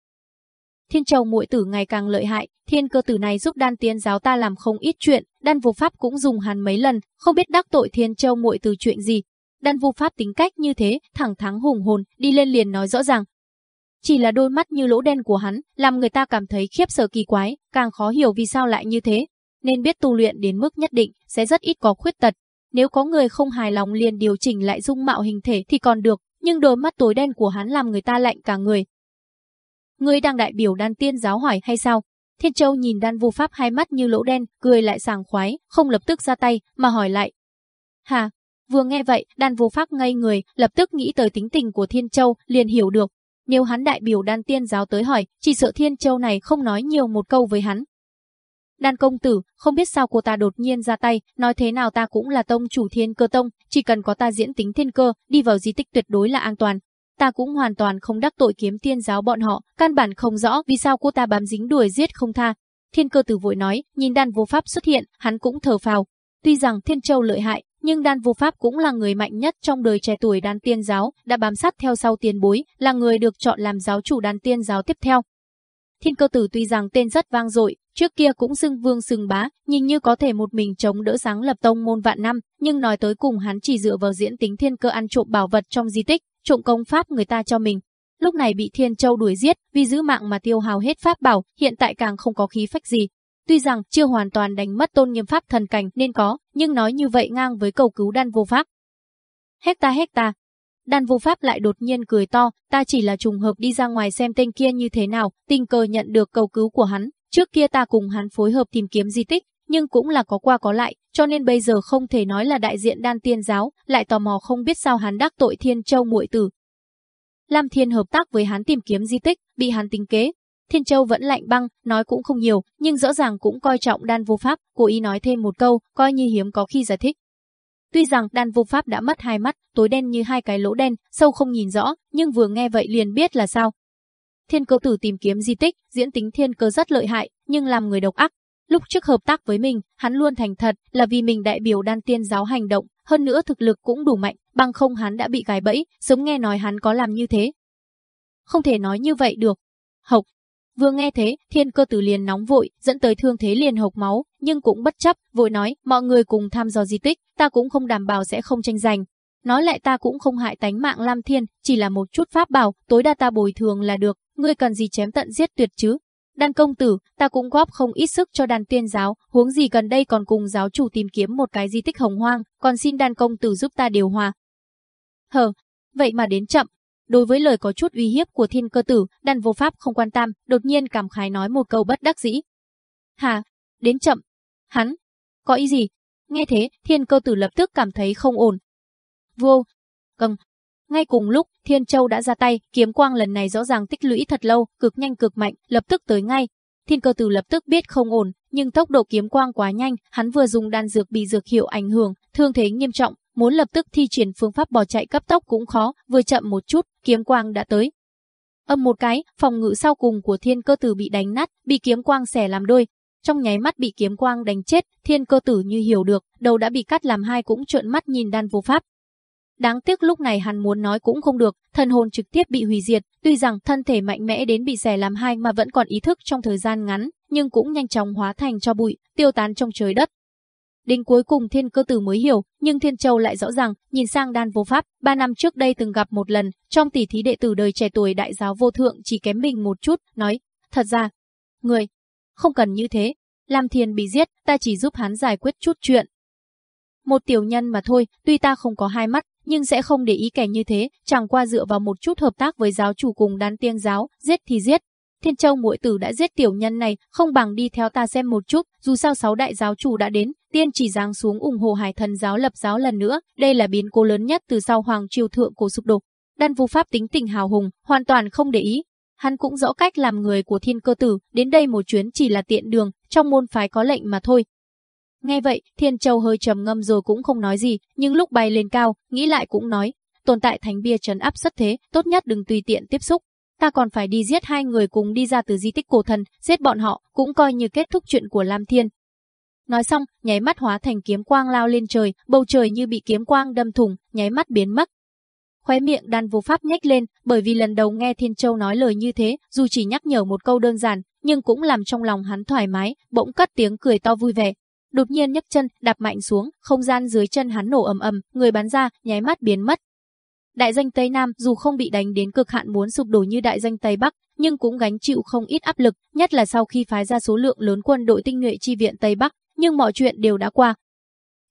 Thiên Châu muội tử ngày càng lợi hại, thiên cơ tử này giúp đan tiên giáo ta làm không ít chuyện, đan vô pháp cũng dùng hắn mấy lần, không biết đắc tội thiên châu muội tử chuyện gì. Đan vô pháp tính cách như thế, thẳng thắng hùng hồn, đi lên liền nói rõ ràng. Chỉ là đôi mắt như lỗ đen của hắn, làm người ta cảm thấy khiếp sợ kỳ quái, càng khó hiểu vì sao lại như thế. Nên biết tu luyện đến mức nhất định, sẽ rất ít có khuyết tật. Nếu có người không hài lòng liền điều chỉnh lại dung mạo hình thể thì còn được, nhưng đôi mắt tối đen của hắn làm người ta lạnh cả người, Ngươi đang đại biểu đan tiên giáo hỏi hay sao? Thiên Châu nhìn đan vô pháp hai mắt như lỗ đen, cười lại sảng khoái, không lập tức ra tay, mà hỏi lại. Hà, vừa nghe vậy, đan vô pháp ngây người, lập tức nghĩ tới tính tình của Thiên Châu, liền hiểu được. Nếu hắn đại biểu đan tiên giáo tới hỏi, chỉ sợ Thiên Châu này không nói nhiều một câu với hắn. Đan công tử, không biết sao cô ta đột nhiên ra tay, nói thế nào ta cũng là tông chủ thiên cơ tông, chỉ cần có ta diễn tính thiên cơ, đi vào di tích tuyệt đối là an toàn, ta cũng hoàn toàn không đắc tội kiếm tiên giáo bọn họ, căn bản không rõ vì sao cô ta bám dính đuổi giết không tha. Thiên cơ tử vội nói, nhìn đan vô pháp xuất hiện, hắn cũng thở phào. Tuy rằng thiên châu lợi hại, nhưng đan vô pháp cũng là người mạnh nhất trong đời trẻ tuổi đan tiên giáo, đã bám sát theo sau tiền bối, là người được chọn làm giáo chủ đan tiên giáo tiếp theo. Thiên cơ tử tuy rằng tên rất vang dội, trước kia cũng xưng vương xưng bá, nhìn như có thể một mình chống đỡ sáng lập tông môn vạn năm, nhưng nói tới cùng hắn chỉ dựa vào diễn tính thiên cơ ăn trộm bảo vật trong di tích, trộm công pháp người ta cho mình. Lúc này bị Thiên Châu đuổi giết, vì giữ mạng mà tiêu hao hết pháp bảo, hiện tại càng không có khí phách gì. Tuy rằng chưa hoàn toàn đánh mất tôn nghiêm pháp thần cảnh nên có, nhưng nói như vậy ngang với cầu cứu đan vô pháp. Hecta hecta. Đan vô pháp lại đột nhiên cười to, ta chỉ là trùng hợp đi ra ngoài xem tên kia như thế nào, tình cờ nhận được cầu cứu của hắn. Trước kia ta cùng hắn phối hợp tìm kiếm di tích, nhưng cũng là có qua có lại, cho nên bây giờ không thể nói là đại diện đan tiên giáo, lại tò mò không biết sao hắn đắc tội thiên châu muội tử. Lam Thiên hợp tác với hắn tìm kiếm di tích, bị hắn tính kế. Thiên Châu vẫn lạnh băng, nói cũng không nhiều, nhưng rõ ràng cũng coi trọng đan vô pháp, cố ý nói thêm một câu, coi như hiếm có khi giải thích. Tuy rằng đan vô pháp đã mất hai mắt, tối đen như hai cái lỗ đen, sâu không nhìn rõ, nhưng vừa nghe vậy liền biết là sao. thiên cơ tử tìm kiếm di tích, diễn tính thiên cơ rất lợi hại, nhưng làm người độc ác. Lúc trước hợp tác với mình, hắn luôn thành thật, là vì mình đại biểu đan tiên giáo hành động, hơn nữa thực lực cũng đủ mạnh, bằng không hắn đã bị gài bẫy, sớm nghe nói hắn có làm như thế. Không thể nói như vậy được. Hộc. Vừa nghe thế, thiên cơ tử liền nóng vội, dẫn tới thương thế liền hộc máu, nhưng cũng bất chấp, vội nói, mọi người cùng tham dò di tích, ta cũng không đảm bảo sẽ không tranh giành. Nói lại ta cũng không hại tánh mạng Lam Thiên, chỉ là một chút pháp bảo, tối đa ta bồi thường là được, ngươi cần gì chém tận giết tuyệt chứ. Đan công tử, ta cũng góp không ít sức cho đàn tiên giáo, huống gì gần đây còn cùng giáo chủ tìm kiếm một cái di tích hồng hoang, còn xin đan công tử giúp ta điều hòa. Hờ, vậy mà đến chậm. Đối với lời có chút uy hiếp của thiên cơ tử, đan vô pháp không quan tâm, đột nhiên cảm khái nói một câu bất đắc dĩ. Hà, đến chậm. Hắn, có ý gì? Nghe thế, thiên cơ tử lập tức cảm thấy không ổn. Vô, cầm ngay cùng lúc, Thiên Châu đã ra tay, kiếm quang lần này rõ ràng tích lũy thật lâu, cực nhanh cực mạnh, lập tức tới ngay. Thiên cơ tử lập tức biết không ổn, nhưng tốc độ kiếm quang quá nhanh, hắn vừa dùng đan dược bị dược hiệu ảnh hưởng, thương thế nghiêm trọng, muốn lập tức thi triển phương pháp bỏ chạy cấp tốc cũng khó, vừa chậm một chút, kiếm quang đã tới. Âm một cái, phòng ngự sau cùng của thiên cơ tử bị đánh nát, bị kiếm quang xẻ làm đôi. Trong nháy mắt bị kiếm quang đánh chết, thiên cơ tử như hiểu được, đầu đã bị cắt làm hai cũng trợn mắt nhìn đan vô pháp, Đáng tiếc lúc này hắn muốn nói cũng không được, thần hồn trực tiếp bị hủy diệt, tuy rằng thân thể mạnh mẽ đến bị xẻ làm hai mà vẫn còn ý thức trong thời gian ngắn, nhưng cũng nhanh chóng hóa thành cho bụi, tiêu tán trong trời đất. Đến cuối cùng thiên cơ tử mới hiểu, nhưng thiên châu lại rõ ràng, nhìn sang đan vô pháp, ba năm trước đây từng gặp một lần, trong tỷ thí đệ tử đời trẻ tuổi đại giáo vô thượng chỉ kém mình một chút, nói, thật ra, người, không cần như thế, làm thiền bị giết, ta chỉ giúp hắn giải quyết chút chuyện. Một tiểu nhân mà thôi, tuy ta không có hai mắt, nhưng sẽ không để ý kẻ như thế, chẳng qua dựa vào một chút hợp tác với giáo chủ cùng đan tiên giáo, giết thì giết. Thiên Châu muội tử đã giết tiểu nhân này, không bằng đi theo ta xem một chút, dù sao sáu đại giáo chủ đã đến, tiên chỉ giáng xuống ủng hộ Hải Thần giáo lập giáo lần nữa, đây là biến cố lớn nhất từ sau hoàng triều thượng cổ sụp đổ. Đan Vu Pháp tính tình hào hùng, hoàn toàn không để ý. Hắn cũng rõ cách làm người của thiên cơ tử, đến đây một chuyến chỉ là tiện đường, trong môn phái có lệnh mà thôi, Nghe vậy, Thiên Châu hơi trầm ngâm rồi cũng không nói gì, nhưng lúc bay lên cao, nghĩ lại cũng nói, tồn tại thánh bia trấn áp xuất thế, tốt nhất đừng tùy tiện tiếp xúc. Ta còn phải đi giết hai người cùng đi ra từ di tích cổ thần, giết bọn họ, cũng coi như kết thúc chuyện của Lam Thiên. Nói xong, nháy mắt hóa thành kiếm quang lao lên trời, bầu trời như bị kiếm quang đâm thủng, nháy mắt biến mất. Khóe miệng đan vô pháp nhếch lên, bởi vì lần đầu nghe Thiên Châu nói lời như thế, dù chỉ nhắc nhở một câu đơn giản, nhưng cũng làm trong lòng hắn thoải mái, bỗng cất tiếng cười to vui vẻ, đột nhiên nhấc chân, đạp mạnh xuống, không gian dưới chân hắn nổ ầm ầm, người bắn ra, nháy mắt biến mất. Đại danh Tây Nam dù không bị đánh đến cực hạn muốn sụp đổ như đại danh Tây Bắc, nhưng cũng gánh chịu không ít áp lực, nhất là sau khi phái ra số lượng lớn quân đội tinh nhuệ chi viện Tây Bắc, nhưng mọi chuyện đều đã qua.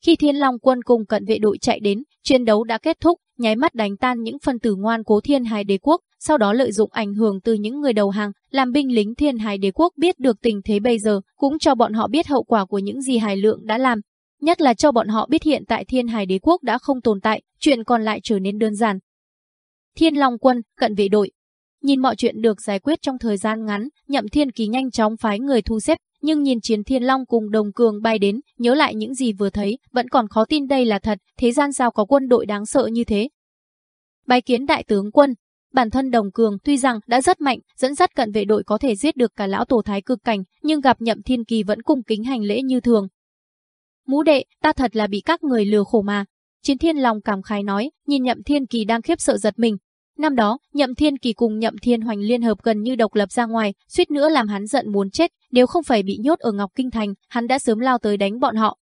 Khi Thiên Long quân cùng cận vệ đội chạy đến, chiến đấu đã kết thúc, nháy mắt đánh tan những phân tử ngoan cố Thiên Hải Đế quốc, sau đó lợi dụng ảnh hưởng từ những người đầu hàng, làm binh lính Thiên Hải Đế quốc biết được tình thế bây giờ, cũng cho bọn họ biết hậu quả của những gì Hải Lượng đã làm. Nhất là cho bọn họ biết hiện tại Thiên Hải Đế quốc đã không tồn tại, chuyện còn lại trở nên đơn giản. Thiên Long quân, cận vệ đội. Nhìn mọi chuyện được giải quyết trong thời gian ngắn, Nhậm Thiên Kỳ nhanh chóng phái người thu xếp, nhưng nhìn Chiến Thiên Long cùng Đồng Cường bay đến, nhớ lại những gì vừa thấy, vẫn còn khó tin đây là thật, thế gian sao có quân đội đáng sợ như thế. Bái kiến đại tướng quân, Bản thân Đồng Cường tuy rằng đã rất mạnh, dẫn dắt cận vệ đội có thể giết được cả lão tổ thái cực cảnh, nhưng gặp Nhậm Thiên Kỳ vẫn cung kính hành lễ như thường. Mũ đệ, ta thật là bị các người lừa khổ mà. Chiến Thiên lòng cảm khái nói, nhìn Nhậm Thiên Kỳ đang khiếp sợ giật mình. Năm đó, Nhậm Thiên Kỳ cùng Nhậm Thiên Hoành liên hợp gần như độc lập ra ngoài, suýt nữa làm hắn giận muốn chết, nếu không phải bị nhốt ở Ngọc Kinh Thành, hắn đã sớm lao tới đánh bọn họ.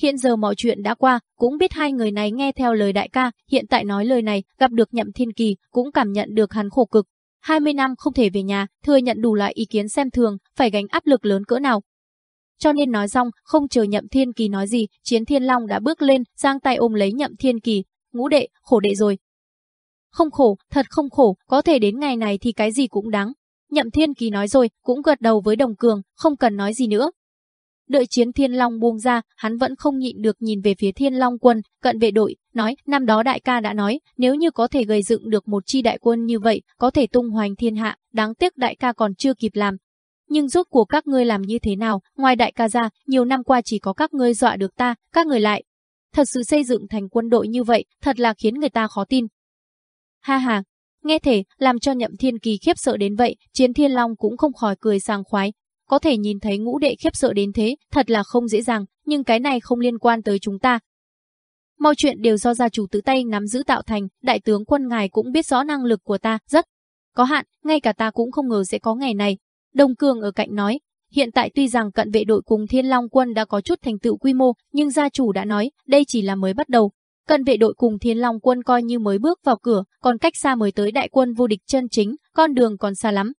Hiện giờ mọi chuyện đã qua, cũng biết hai người này nghe theo lời đại ca, hiện tại nói lời này, gặp được Nhậm Thiên Kỳ, cũng cảm nhận được hắn khổ cực. 20 năm không thể về nhà, thừa nhận đủ loại ý kiến xem thường, phải gánh áp lực lớn cỡ nào. Cho nên nói xong, không chờ Nhậm Thiên Kỳ nói gì, Chiến Thiên Long đã bước lên, giang tay ôm lấy Nhậm Thiên Kỳ, ngũ đệ, khổ đệ rồi. Không khổ, thật không khổ, có thể đến ngày này thì cái gì cũng đáng. Nhậm Thiên Kỳ nói rồi, cũng gật đầu với Đồng Cường, không cần nói gì nữa, Đợi chiến Thiên Long buông ra, hắn vẫn không nhịn được nhìn về phía Thiên Long quân, cận vệ đội, nói, năm đó đại ca đã nói, nếu như có thể gây dựng được một chi đại quân như vậy, có thể tung hoành thiên hạ, đáng tiếc đại ca còn chưa kịp làm. Nhưng rốt của các ngươi làm như thế nào, ngoài đại ca ra, nhiều năm qua chỉ có các ngươi dọa được ta, các người lại. Thật sự xây dựng thành quân đội như vậy, thật là khiến người ta khó tin. Ha ha, Nghe thể, làm cho nhậm thiên kỳ khiếp sợ đến vậy, chiến thiên long cũng không khỏi cười sàng khoái. Có thể nhìn thấy ngũ đệ khiếp sợ đến thế, thật là không dễ dàng, nhưng cái này không liên quan tới chúng ta. Mọi chuyện đều do gia chủ tự tay nắm giữ tạo thành, đại tướng quân ngài cũng biết rõ năng lực của ta, rất có hạn, ngay cả ta cũng không ngờ sẽ có ngày này. Đông Cường ở cạnh nói, hiện tại tuy rằng cận vệ đội cùng Thiên Long quân đã có chút thành tựu quy mô, nhưng gia chủ đã nói, đây chỉ là mới bắt đầu. Cận vệ đội cùng Thiên Long quân coi như mới bước vào cửa, còn cách xa mới tới đại quân vô địch chân chính, con đường còn xa lắm.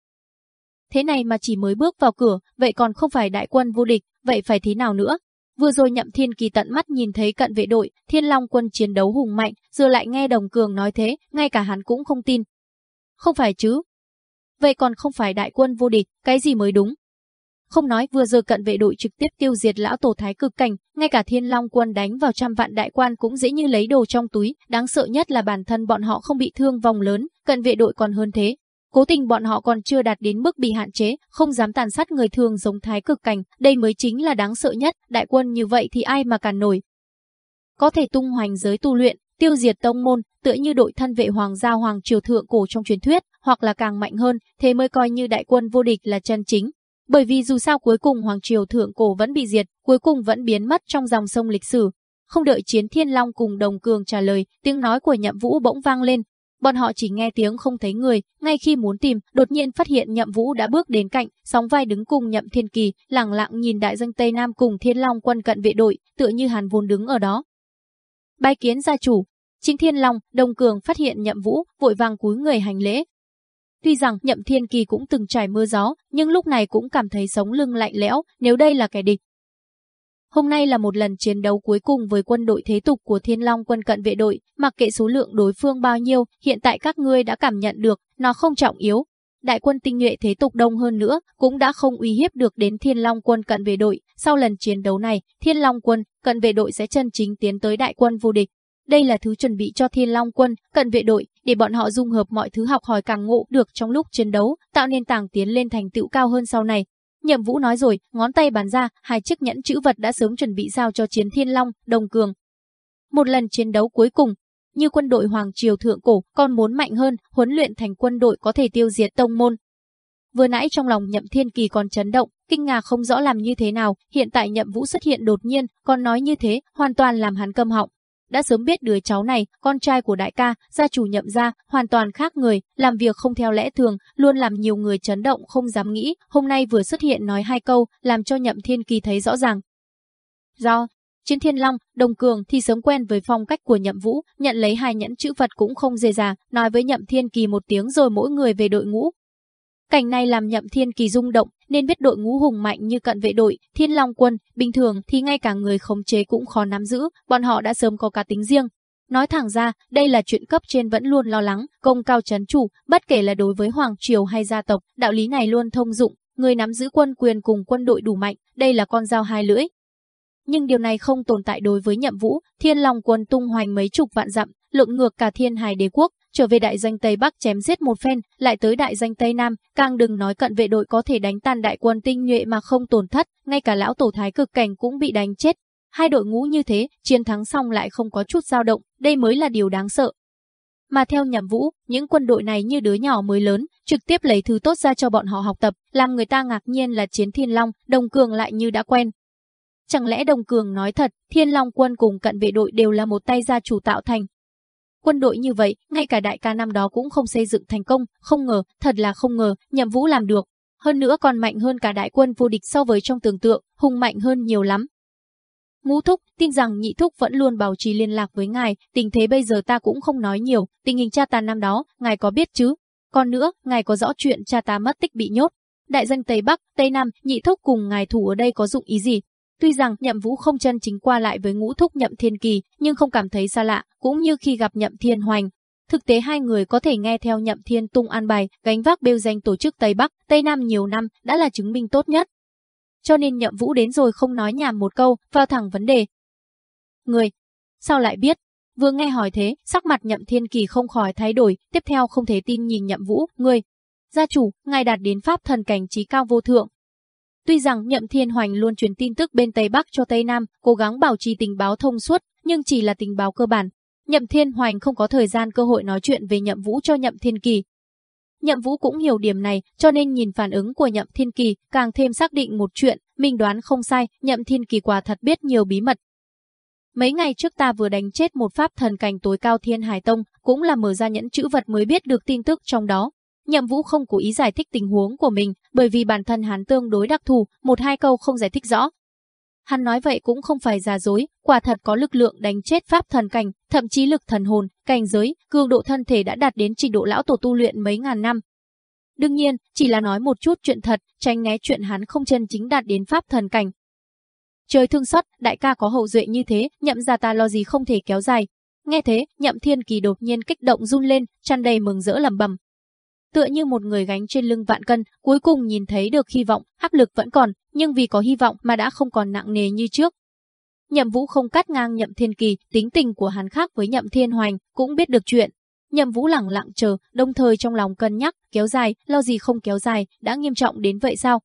Thế này mà chỉ mới bước vào cửa, vậy còn không phải đại quân vô địch, vậy phải thế nào nữa? Vừa rồi Nhậm Thiên Kỳ tận mắt nhìn thấy cận vệ đội, Thiên Long quân chiến đấu hùng mạnh, giờ lại nghe Đồng Cường nói thế, ngay cả hắn cũng không tin. Không phải chứ? Vậy còn không phải đại quân vô địch, cái gì mới đúng? Không nói vừa giờ cận vệ đội trực tiếp tiêu diệt lão tổ thái cực cảnh, ngay cả thiên long quân đánh vào trăm vạn đại quan cũng dễ như lấy đồ trong túi, đáng sợ nhất là bản thân bọn họ không bị thương vòng lớn, cận vệ đội còn hơn thế. Cố tình bọn họ còn chưa đạt đến mức bị hạn chế, không dám tàn sát người thường giống thái cực cảnh, đây mới chính là đáng sợ nhất, đại quân như vậy thì ai mà cản nổi. Có thể tung hoành giới tu luyện, tiêu diệt tông môn, tựa như đội thân vệ hoàng gia hoàng triều thượng cổ trong truyền thuyết, hoặc là càng mạnh hơn, thế mới coi như đại quân vô địch là chân chính. Bởi vì dù sao cuối cùng hoàng triều thượng cổ vẫn bị diệt, cuối cùng vẫn biến mất trong dòng sông lịch sử. Không đợi Chiến Thiên Long cùng Đồng Cường trả lời, tiếng nói của Nhậm Vũ bỗng vang lên. Bọn họ chỉ nghe tiếng không thấy người, ngay khi muốn tìm, đột nhiên phát hiện Nhậm Vũ đã bước đến cạnh, sóng vai đứng cùng Nhậm Thiên Kỳ, lặng lặng nhìn đại danh Tây Nam cùng Thiên Long quân cận vệ đội, tựa như hàn vốn đứng ở đó. Bái kiến gia chủ, Chính Thiên Long, Đồng Cường phát hiện Nhậm Vũ, vội vàng cúi người hành lễ. Tuy rằng Nhậm Thiên Kỳ cũng từng trải mưa gió, nhưng lúc này cũng cảm thấy sống lưng lạnh lẽo, nếu đây là kẻ địch. Hôm nay là một lần chiến đấu cuối cùng với quân đội thế tục của Thiên Long quân cận vệ đội, mặc kệ số lượng đối phương bao nhiêu, hiện tại các ngươi đã cảm nhận được, nó không trọng yếu. Đại quân tinh nhuệ thế tục đông hơn nữa, cũng đã không uy hiếp được đến Thiên Long quân cận vệ đội. Sau lần chiến đấu này, Thiên Long quân, cận vệ đội sẽ chân chính tiến tới đại quân vô địch. Đây là thứ chuẩn bị cho Thiên Long quân, cận vệ đội, để bọn họ dung hợp mọi thứ học hỏi càng ngộ được trong lúc chiến đấu, tạo nền tảng tiến lên thành tựu cao hơn sau này. Nhậm Vũ nói rồi, ngón tay bàn ra, hai chiếc nhẫn chữ vật đã sớm chuẩn bị giao cho Chiến Thiên Long, Đồng Cường. Một lần chiến đấu cuối cùng, như quân đội Hoàng Triều Thượng Cổ, còn muốn mạnh hơn, huấn luyện thành quân đội có thể tiêu diệt tông môn. Vừa nãy trong lòng Nhậm Thiên Kỳ còn chấn động, kinh ngạc không rõ làm như thế nào, hiện tại Nhậm Vũ xuất hiện đột nhiên, còn nói như thế, hoàn toàn làm hắn câm họng đã sớm biết đứa cháu này, con trai của đại ca, gia chủ nhậm gia, hoàn toàn khác người, làm việc không theo lẽ thường, luôn làm nhiều người chấn động không dám nghĩ, hôm nay vừa xuất hiện nói hai câu, làm cho nhậm thiên kỳ thấy rõ ràng. Do, Chiến Thiên Long, Đồng Cường thì sớm quen với phong cách của Nhậm Vũ, nhận lấy hai nhẫn chữ vật cũng không dề dà, nói với Nhậm Thiên Kỳ một tiếng rồi mỗi người về đội ngũ, Cảnh này làm Nhậm Thiên Kỳ rung động, nên biết đội ngũ hùng mạnh như cận vệ đội, Thiên Long quân, bình thường thì ngay cả người khống chế cũng khó nắm giữ, bọn họ đã sớm có cá tính riêng. Nói thẳng ra, đây là chuyện cấp trên vẫn luôn lo lắng, công cao chấn chủ, bất kể là đối với hoàng triều hay gia tộc, đạo lý này luôn thông dụng, người nắm giữ quân quyền cùng quân đội đủ mạnh, đây là con dao hai lưỡi. Nhưng điều này không tồn tại đối với Nhậm Vũ, Thiên Long quân tung hoành mấy chục vạn dặm, lượng ngược cả Thiên Hải đế quốc, trở về đại danh Tây Bắc chém giết một phen, lại tới đại danh Tây Nam, càng đừng nói cận vệ đội có thể đánh tan đại quân tinh nhuệ mà không tổn thất, ngay cả lão tổ thái cực cảnh cũng bị đánh chết. Hai đội ngũ như thế, chiến thắng xong lại không có chút dao động, đây mới là điều đáng sợ. Mà theo nhậm vũ, những quân đội này như đứa nhỏ mới lớn, trực tiếp lấy thứ tốt ra cho bọn họ học tập, làm người ta ngạc nhiên là chiến thiên long, đồng cường lại như đã quen. Chẳng lẽ đồng cường nói thật, thiên long quân cùng cận vệ đội đều là một tay gia chủ tạo thành, Quân đội như vậy, ngay cả đại ca năm đó cũng không xây dựng thành công, không ngờ, thật là không ngờ, nhậm vũ làm được. Hơn nữa còn mạnh hơn cả đại quân vô địch so với trong tưởng tượng, hùng mạnh hơn nhiều lắm. Ngũ Thúc, tin rằng Nhị Thúc vẫn luôn bảo trì liên lạc với ngài, tình thế bây giờ ta cũng không nói nhiều, tình hình cha ta năm đó, ngài có biết chứ? Còn nữa, ngài có rõ chuyện cha ta mất tích bị nhốt. Đại danh Tây Bắc, Tây Nam, Nhị Thúc cùng ngài thủ ở đây có dụng ý gì? Tuy rằng Nhậm Vũ không chân chính qua lại với ngũ thúc Nhậm Thiên Kỳ, nhưng không cảm thấy xa lạ, cũng như khi gặp Nhậm Thiên Hoành. Thực tế hai người có thể nghe theo Nhậm Thiên Tung an bài, gánh vác bêu danh tổ chức Tây Bắc, Tây Nam nhiều năm, đã là chứng minh tốt nhất. Cho nên Nhậm Vũ đến rồi không nói nhảm một câu, vào thẳng vấn đề. Người, sao lại biết? Vừa nghe hỏi thế, sắc mặt Nhậm Thiên Kỳ không khỏi thay đổi, tiếp theo không thể tin nhìn Nhậm Vũ, người. Gia chủ, ngài đạt đến pháp thần cảnh trí cao vô thượng, Tuy rằng Nhậm Thiên Hoành luôn truyền tin tức bên Tây Bắc cho Tây Nam, cố gắng bảo trì tình báo thông suốt, nhưng chỉ là tình báo cơ bản. Nhậm Thiên Hoành không có thời gian cơ hội nói chuyện về Nhậm Vũ cho Nhậm Thiên Kỳ. Nhậm Vũ cũng hiểu điểm này, cho nên nhìn phản ứng của Nhậm Thiên Kỳ, càng thêm xác định một chuyện, mình đoán không sai, Nhậm Thiên Kỳ quả thật biết nhiều bí mật. Mấy ngày trước ta vừa đánh chết một pháp thần cảnh tối cao Thiên Hải Tông, cũng là mở ra nhẫn chữ vật mới biết được tin tức trong đó. Nhậm Vũ không cố ý giải thích tình huống của mình, bởi vì bản thân hắn tương đối đặc thù, một hai câu không giải thích rõ. Hắn nói vậy cũng không phải giả dối, quả thật có lực lượng đánh chết pháp thần cảnh, thậm chí lực thần hồn, cảnh giới, cường độ thân thể đã đạt đến trình độ lão tổ tu luyện mấy ngàn năm. Đương nhiên, chỉ là nói một chút chuyện thật, tránh né chuyện hắn không chân chính đạt đến pháp thần cảnh. Trời thương xót, đại ca có hậu duệ như thế, nhậm ra ta lo gì không thể kéo dài. Nghe thế, nhậm thiên kỳ đột nhiên kích động run lên, tràn đầy mừng rỡ lầm bầm, tựa như một người gánh trên lưng vạn cân, cuối cùng nhìn thấy được hy vọng, áp lực vẫn còn, nhưng vì có hy vọng mà đã không còn nặng nề như trước. Nhậm Vũ không cắt ngang Nhậm Thiên Kỳ, tính tình của hắn khác với Nhậm Thiên Hoành, cũng biết được chuyện. Nhậm Vũ lặng lặng chờ, đồng thời trong lòng cân nhắc, kéo dài, lo gì không kéo dài, đã nghiêm trọng đến vậy sao?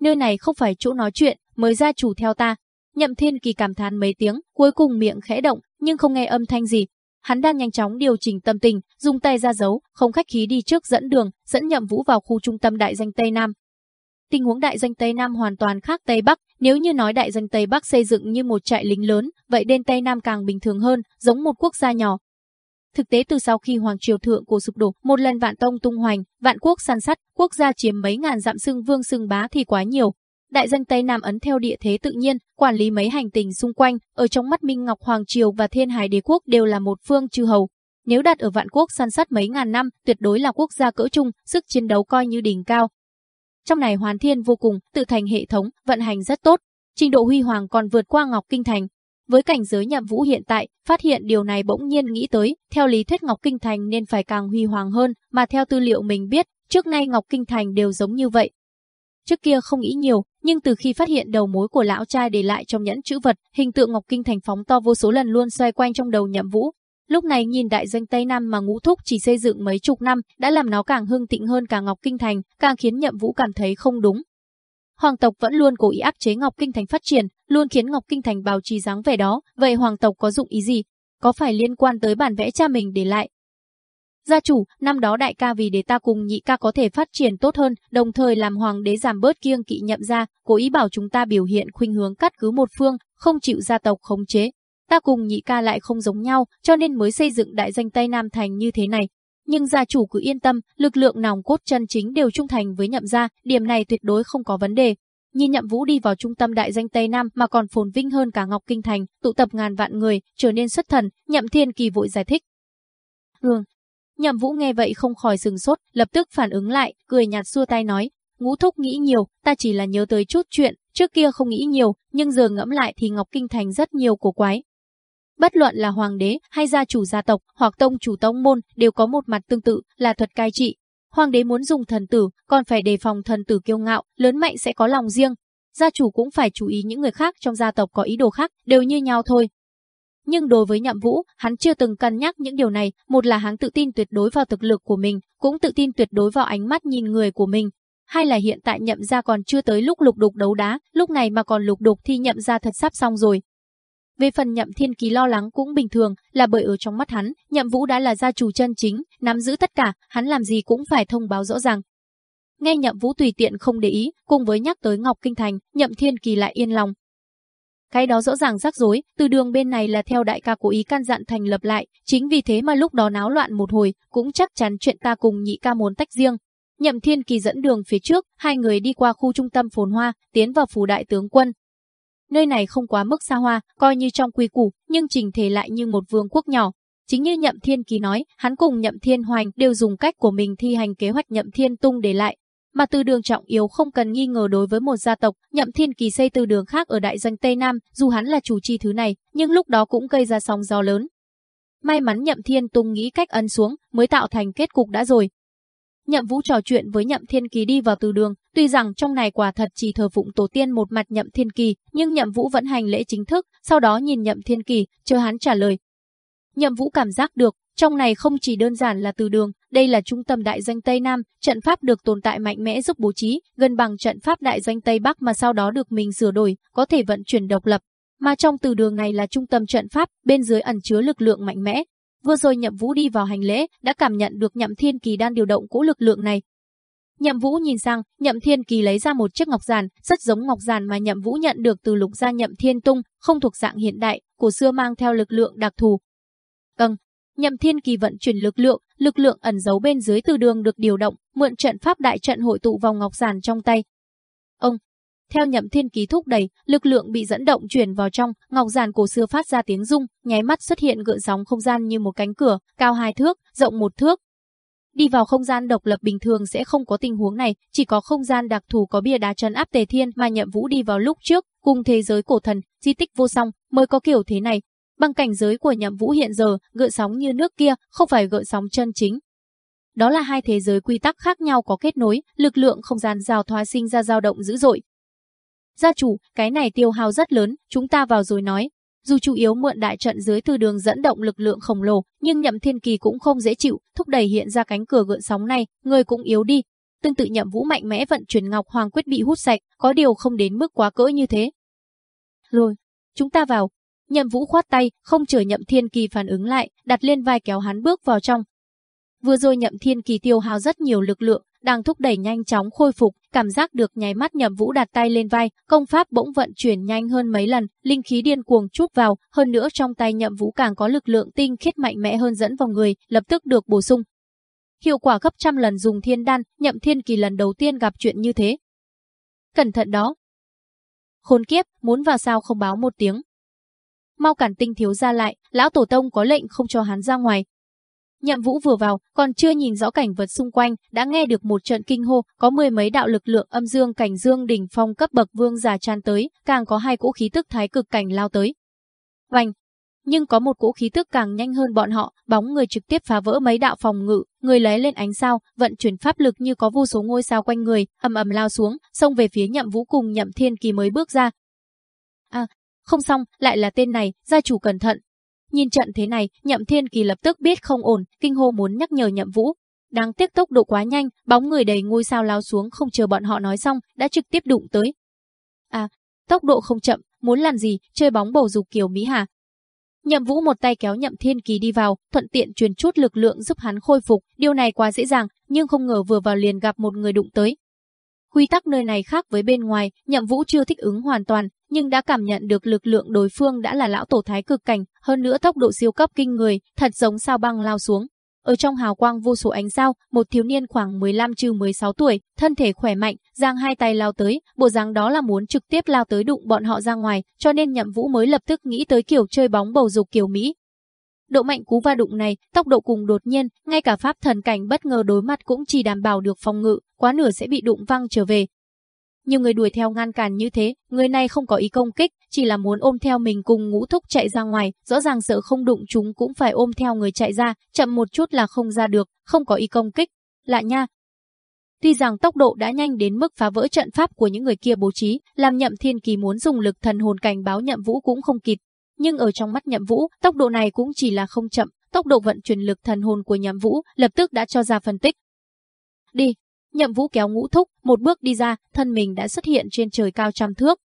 Nơi này không phải chỗ nói chuyện, mới ra chủ theo ta. Nhậm Thiên Kỳ cảm thán mấy tiếng, cuối cùng miệng khẽ động, nhưng không nghe âm thanh gì, Hắn đang nhanh chóng điều chỉnh tâm tình, dùng tay ra dấu, không khách khí đi trước dẫn đường, dẫn Nhậm Vũ vào khu trung tâm đại danh Tây Nam. Tình huống đại danh Tây Nam hoàn toàn khác Tây Bắc, nếu như nói đại danh Tây Bắc xây dựng như một trại lính lớn, vậy đen Tây Nam càng bình thường hơn, giống một quốc gia nhỏ. Thực tế từ sau khi Hoàng Triều Thượng cổ sụp đổ, một lần vạn tông tung hoành, vạn quốc săn sắt, quốc gia chiếm mấy ngàn dặm xưng vương xưng bá thì quá nhiều, Đại danh Tây Nam ấn theo địa thế tự nhiên, quản lý mấy hành tinh xung quanh, ở trong mắt Minh Ngọc Hoàng Triều và Thiên Hải Đế Quốc đều là một phương chư hầu. Nếu đặt ở vạn quốc săn sát mấy ngàn năm, tuyệt đối là quốc gia cỡ trung, sức chiến đấu coi như đỉnh cao. Trong này Hoàn Thiên vô cùng, tự thành hệ thống, vận hành rất tốt, trình độ huy hoàng còn vượt qua Ngọc Kinh Thành. Với cảnh giới nhậm vũ hiện tại, phát hiện điều này bỗng nhiên nghĩ tới, theo lý thuyết Ngọc Kinh Thành nên phải càng huy hoàng hơn, mà theo tư liệu mình biết, trước nay Ngọc Kinh Thành đều giống như vậy, Trước kia không nghĩ nhiều, nhưng từ khi phát hiện đầu mối của lão trai để lại trong nhẫn chữ vật, hình tượng Ngọc Kinh thành phóng to vô số lần luôn xoay quanh trong đầu Nhậm Vũ. Lúc này nhìn đại danh Tây Nam mà ngũ thúc chỉ xây dựng mấy chục năm, đã làm nó càng hưng thịnh hơn cả Ngọc Kinh thành, càng khiến Nhậm Vũ cảm thấy không đúng. Hoàng tộc vẫn luôn cố ý áp chế Ngọc Kinh thành phát triển, luôn khiến Ngọc Kinh thành bảo trì dáng vẻ đó, vậy hoàng tộc có dụng ý gì? Có phải liên quan tới bản vẽ cha mình để lại, Gia chủ, năm đó đại ca vì để ta cùng nhị ca có thể phát triển tốt hơn, đồng thời làm hoàng đế giảm bớt kiêng kỵ nhậm ra, cố ý bảo chúng ta biểu hiện khuynh hướng cắt cứ một phương, không chịu gia tộc khống chế. Ta cùng nhị ca lại không giống nhau, cho nên mới xây dựng đại danh Tây Nam Thành như thế này. Nhưng gia chủ cứ yên tâm, lực lượng nòng cốt chân chính đều trung thành với nhậm gia, điểm này tuyệt đối không có vấn đề. Nhìn nhậm vũ đi vào trung tâm đại danh Tây Nam mà còn phồn vinh hơn cả Ngọc Kinh Thành, tụ tập ngàn vạn người, trở nên xuất thần, nhậm thiên kỳ vội giải thích. Ừ, Nhậm Vũ nghe vậy không khỏi sừng sốt, lập tức phản ứng lại, cười nhạt xua tay nói, ngũ thúc nghĩ nhiều, ta chỉ là nhớ tới chút chuyện, trước kia không nghĩ nhiều, nhưng giờ ngẫm lại thì Ngọc Kinh Thành rất nhiều cổ quái. Bất luận là hoàng đế hay gia chủ gia tộc hoặc tông chủ tông môn đều có một mặt tương tự là thuật cai trị. Hoàng đế muốn dùng thần tử, còn phải đề phòng thần tử kiêu ngạo, lớn mạnh sẽ có lòng riêng. Gia chủ cũng phải chú ý những người khác trong gia tộc có ý đồ khác, đều như nhau thôi. Nhưng đối với Nhậm Vũ, hắn chưa từng cân nhắc những điều này, một là hắn tự tin tuyệt đối vào thực lực của mình, cũng tự tin tuyệt đối vào ánh mắt nhìn người của mình. Hai là hiện tại Nhậm gia còn chưa tới lúc lục đục đấu đá, lúc này mà còn lục đục thì Nhậm gia thật sắp xong rồi. Về phần Nhậm Thiên Kỳ lo lắng cũng bình thường, là bởi ở trong mắt hắn, Nhậm Vũ đã là gia chủ chân chính, nắm giữ tất cả, hắn làm gì cũng phải thông báo rõ ràng. Nghe Nhậm Vũ tùy tiện không để ý, cùng với nhắc tới Ngọc Kinh Thành, Nhậm Thiên Kỳ lại yên lòng, cái đó rõ ràng rắc rối, từ đường bên này là theo đại ca cố ý can dặn thành lập lại, chính vì thế mà lúc đó náo loạn một hồi, cũng chắc chắn chuyện ta cùng nhị ca muốn tách riêng. Nhậm Thiên Kỳ dẫn đường phía trước, hai người đi qua khu trung tâm phồn hoa, tiến vào phủ đại tướng quân. Nơi này không quá mức xa hoa, coi như trong quy củ, nhưng trình thể lại như một vương quốc nhỏ. Chính như Nhậm Thiên Kỳ nói, hắn cùng Nhậm Thiên Hoành đều dùng cách của mình thi hành kế hoạch Nhậm Thiên Tung để lại, mà từ đường trọng yếu không cần nghi ngờ đối với một gia tộc, nhậm thiên kỳ xây từ đường khác ở đại danh Tây Nam, dù hắn là chủ trì thứ này, nhưng lúc đó cũng gây ra sóng gió lớn. May mắn nhậm thiên tung nghĩ cách ấn xuống, mới tạo thành kết cục đã rồi. Nhậm vũ trò chuyện với nhậm thiên kỳ đi vào từ đường, tuy rằng trong này quả thật chỉ thờ phụng tổ tiên một mặt nhậm thiên kỳ, nhưng nhậm vũ vẫn hành lễ chính thức, sau đó nhìn nhậm thiên kỳ, chờ hắn trả lời. Nhậm vũ cảm giác được, trong này không chỉ đơn giản là từ đường, đây là trung tâm đại danh Tây Nam, trận pháp được tồn tại mạnh mẽ giúp bố trí, gần bằng trận pháp đại danh Tây Bắc mà sau đó được mình sửa đổi, có thể vận chuyển độc lập. mà trong từ đường này là trung tâm trận pháp, bên dưới ẩn chứa lực lượng mạnh mẽ. Vừa rồi Nhậm Vũ đi vào hành lễ, đã cảm nhận được Nhậm Thiên Kỳ đang điều động cỗ lực lượng này. Nhậm Vũ nhìn sang, Nhậm Thiên Kỳ lấy ra một chiếc ngọc giản, rất giống ngọc giản mà Nhậm Vũ nhận được từ Lục gia Nhậm Thiên Tung, không thuộc dạng hiện đại, cổ xưa mang theo lực lượng đặc thù. Vâng, Nhậm Thiên Kỳ vận chuyển lực lượng, lực lượng ẩn giấu bên dưới từ đường được điều động, mượn trận pháp đại trận hội tụ vào ngọc giản trong tay. Ông, theo Nhậm Thiên Kỳ thúc đẩy, lực lượng bị dẫn động chuyển vào trong, ngọc giản cổ xưa phát ra tiếng rung, nháy mắt xuất hiện gợn sóng không gian như một cánh cửa, cao hai thước, rộng một thước. Đi vào không gian độc lập bình thường sẽ không có tình huống này, chỉ có không gian đặc thù có bia đá trấn áp Tề Thiên mà Nhậm Vũ đi vào lúc trước, cùng thế giới cổ thần, di tích vô song, mới có kiểu thế này. Bằng cảnh giới của Nhậm Vũ hiện giờ, gợn sóng như nước kia, không phải gợn sóng chân chính, đó là hai thế giới quy tắc khác nhau có kết nối, lực lượng không gian giao thoa sinh ra dao động dữ dội, Gia chủ, cái này tiêu hao rất lớn, chúng ta vào rồi nói. Dù chủ yếu mượn đại trận dưới từ đường dẫn động lực lượng khổng lồ, nhưng nhậm thiên kỳ cũng không dễ chịu, thúc đẩy hiện ra cánh cửa gợn sóng này, người cũng yếu đi. Tương tự nhậm vũ mạnh mẽ vận chuyển ngọc hoàng quyết bị hút sạch, có điều không đến mức quá cỡ như thế. Rồi, chúng ta vào. Nhậm vũ khoát tay, không chờ nhậm thiên kỳ phản ứng lại, đặt lên vai kéo hắn bước vào trong. Vừa rồi nhậm thiên kỳ tiêu hao rất nhiều lực lượng, đang thúc đẩy nhanh chóng khôi phục, cảm giác được nháy mắt Nhậm Vũ đặt tay lên vai, công pháp bỗng vận chuyển nhanh hơn mấy lần, linh khí điên cuồng chút vào, hơn nữa trong tay Nhậm Vũ càng có lực lượng tinh khiết mạnh mẽ hơn dẫn vào người, lập tức được bổ sung. Hiệu quả gấp trăm lần dùng thiên đan, Nhậm Thiên Kỳ lần đầu tiên gặp chuyện như thế. Cẩn thận đó. Khốn kiếp, muốn vào sao không báo một tiếng. Mau cản tinh thiếu ra lại, lão tổ tông có lệnh không cho hắn ra ngoài, Nhậm Vũ vừa vào, còn chưa nhìn rõ cảnh vật xung quanh, đã nghe được một trận kinh hô, có mười mấy đạo lực lượng âm dương cảnh dương đỉnh phong cấp bậc vương giả tràn tới, càng có hai cỗ khí tức thái cực cảnh lao tới. Oanh, nhưng có một cỗ khí tức càng nhanh hơn bọn họ, bóng người trực tiếp phá vỡ mấy đạo phòng ngự, người lấy lên ánh sao, vận chuyển pháp lực như có vô số ngôi sao quanh người, ầm ầm lao xuống, xông về phía Nhậm Vũ cùng Nhậm Thiên Kỳ mới bước ra. À, không xong, lại là tên này, gia chủ cẩn thận, Nhìn trận thế này, Nhậm Thiên Kỳ lập tức biết không ổn, kinh hô muốn nhắc nhở Nhậm Vũ. Đáng tiếc tốc độ quá nhanh, bóng người đầy ngôi sao lao xuống không chờ bọn họ nói xong, đã trực tiếp đụng tới. À, tốc độ không chậm, muốn làm gì, chơi bóng bầu dục kiểu Mỹ Hà. Nhậm Vũ một tay kéo Nhậm Thiên Kỳ đi vào, thuận tiện truyền chút lực lượng giúp hắn khôi phục, điều này quá dễ dàng, nhưng không ngờ vừa vào liền gặp một người đụng tới. Quy tắc nơi này khác với bên ngoài, Nhậm Vũ chưa thích ứng hoàn toàn, nhưng đã cảm nhận được lực lượng đối phương đã là lão tổ thái cực cảnh, hơn nữa tốc độ siêu cấp kinh người, thật giống sao băng lao xuống. Ở trong hào quang vô số ánh sao, một thiếu niên khoảng 15 trừ 16 tuổi, thân thể khỏe mạnh, giang hai tay lao tới, bộ dáng đó là muốn trực tiếp lao tới đụng bọn họ ra ngoài, cho nên Nhậm Vũ mới lập tức nghĩ tới kiểu chơi bóng bầu dục kiểu Mỹ. Độ mạnh cú va đụng này, tốc độ cùng đột nhiên, ngay cả pháp thần cảnh bất ngờ đối mặt cũng chỉ đảm bảo được phòng ngự, quá nửa sẽ bị đụng văng trở về, nhiều người đuổi theo ngăn cản như thế, người này không có ý công kích, chỉ là muốn ôm theo mình cùng ngũ thúc chạy ra ngoài, rõ ràng sợ không đụng chúng cũng phải ôm theo người chạy ra, chậm một chút là không ra được, không có ý công kích. Lạ nha. Tuy rằng tốc độ đã nhanh đến mức phá vỡ trận pháp của những người kia bố trí, làm nhậm thiên kỳ muốn dùng lực thần hồn cảnh báo nhậm vũ cũng không kịp. Nhưng ở trong mắt nhậm vũ, tốc độ này cũng chỉ là không chậm, tốc độ vận chuyển lực thần hồn của nhậm vũ lập tức đã cho ra phân tích. Đi, Nhậm Vũ kéo ngũ thúc, một bước đi ra, thân mình đã xuất hiện trên trời cao trăm thước.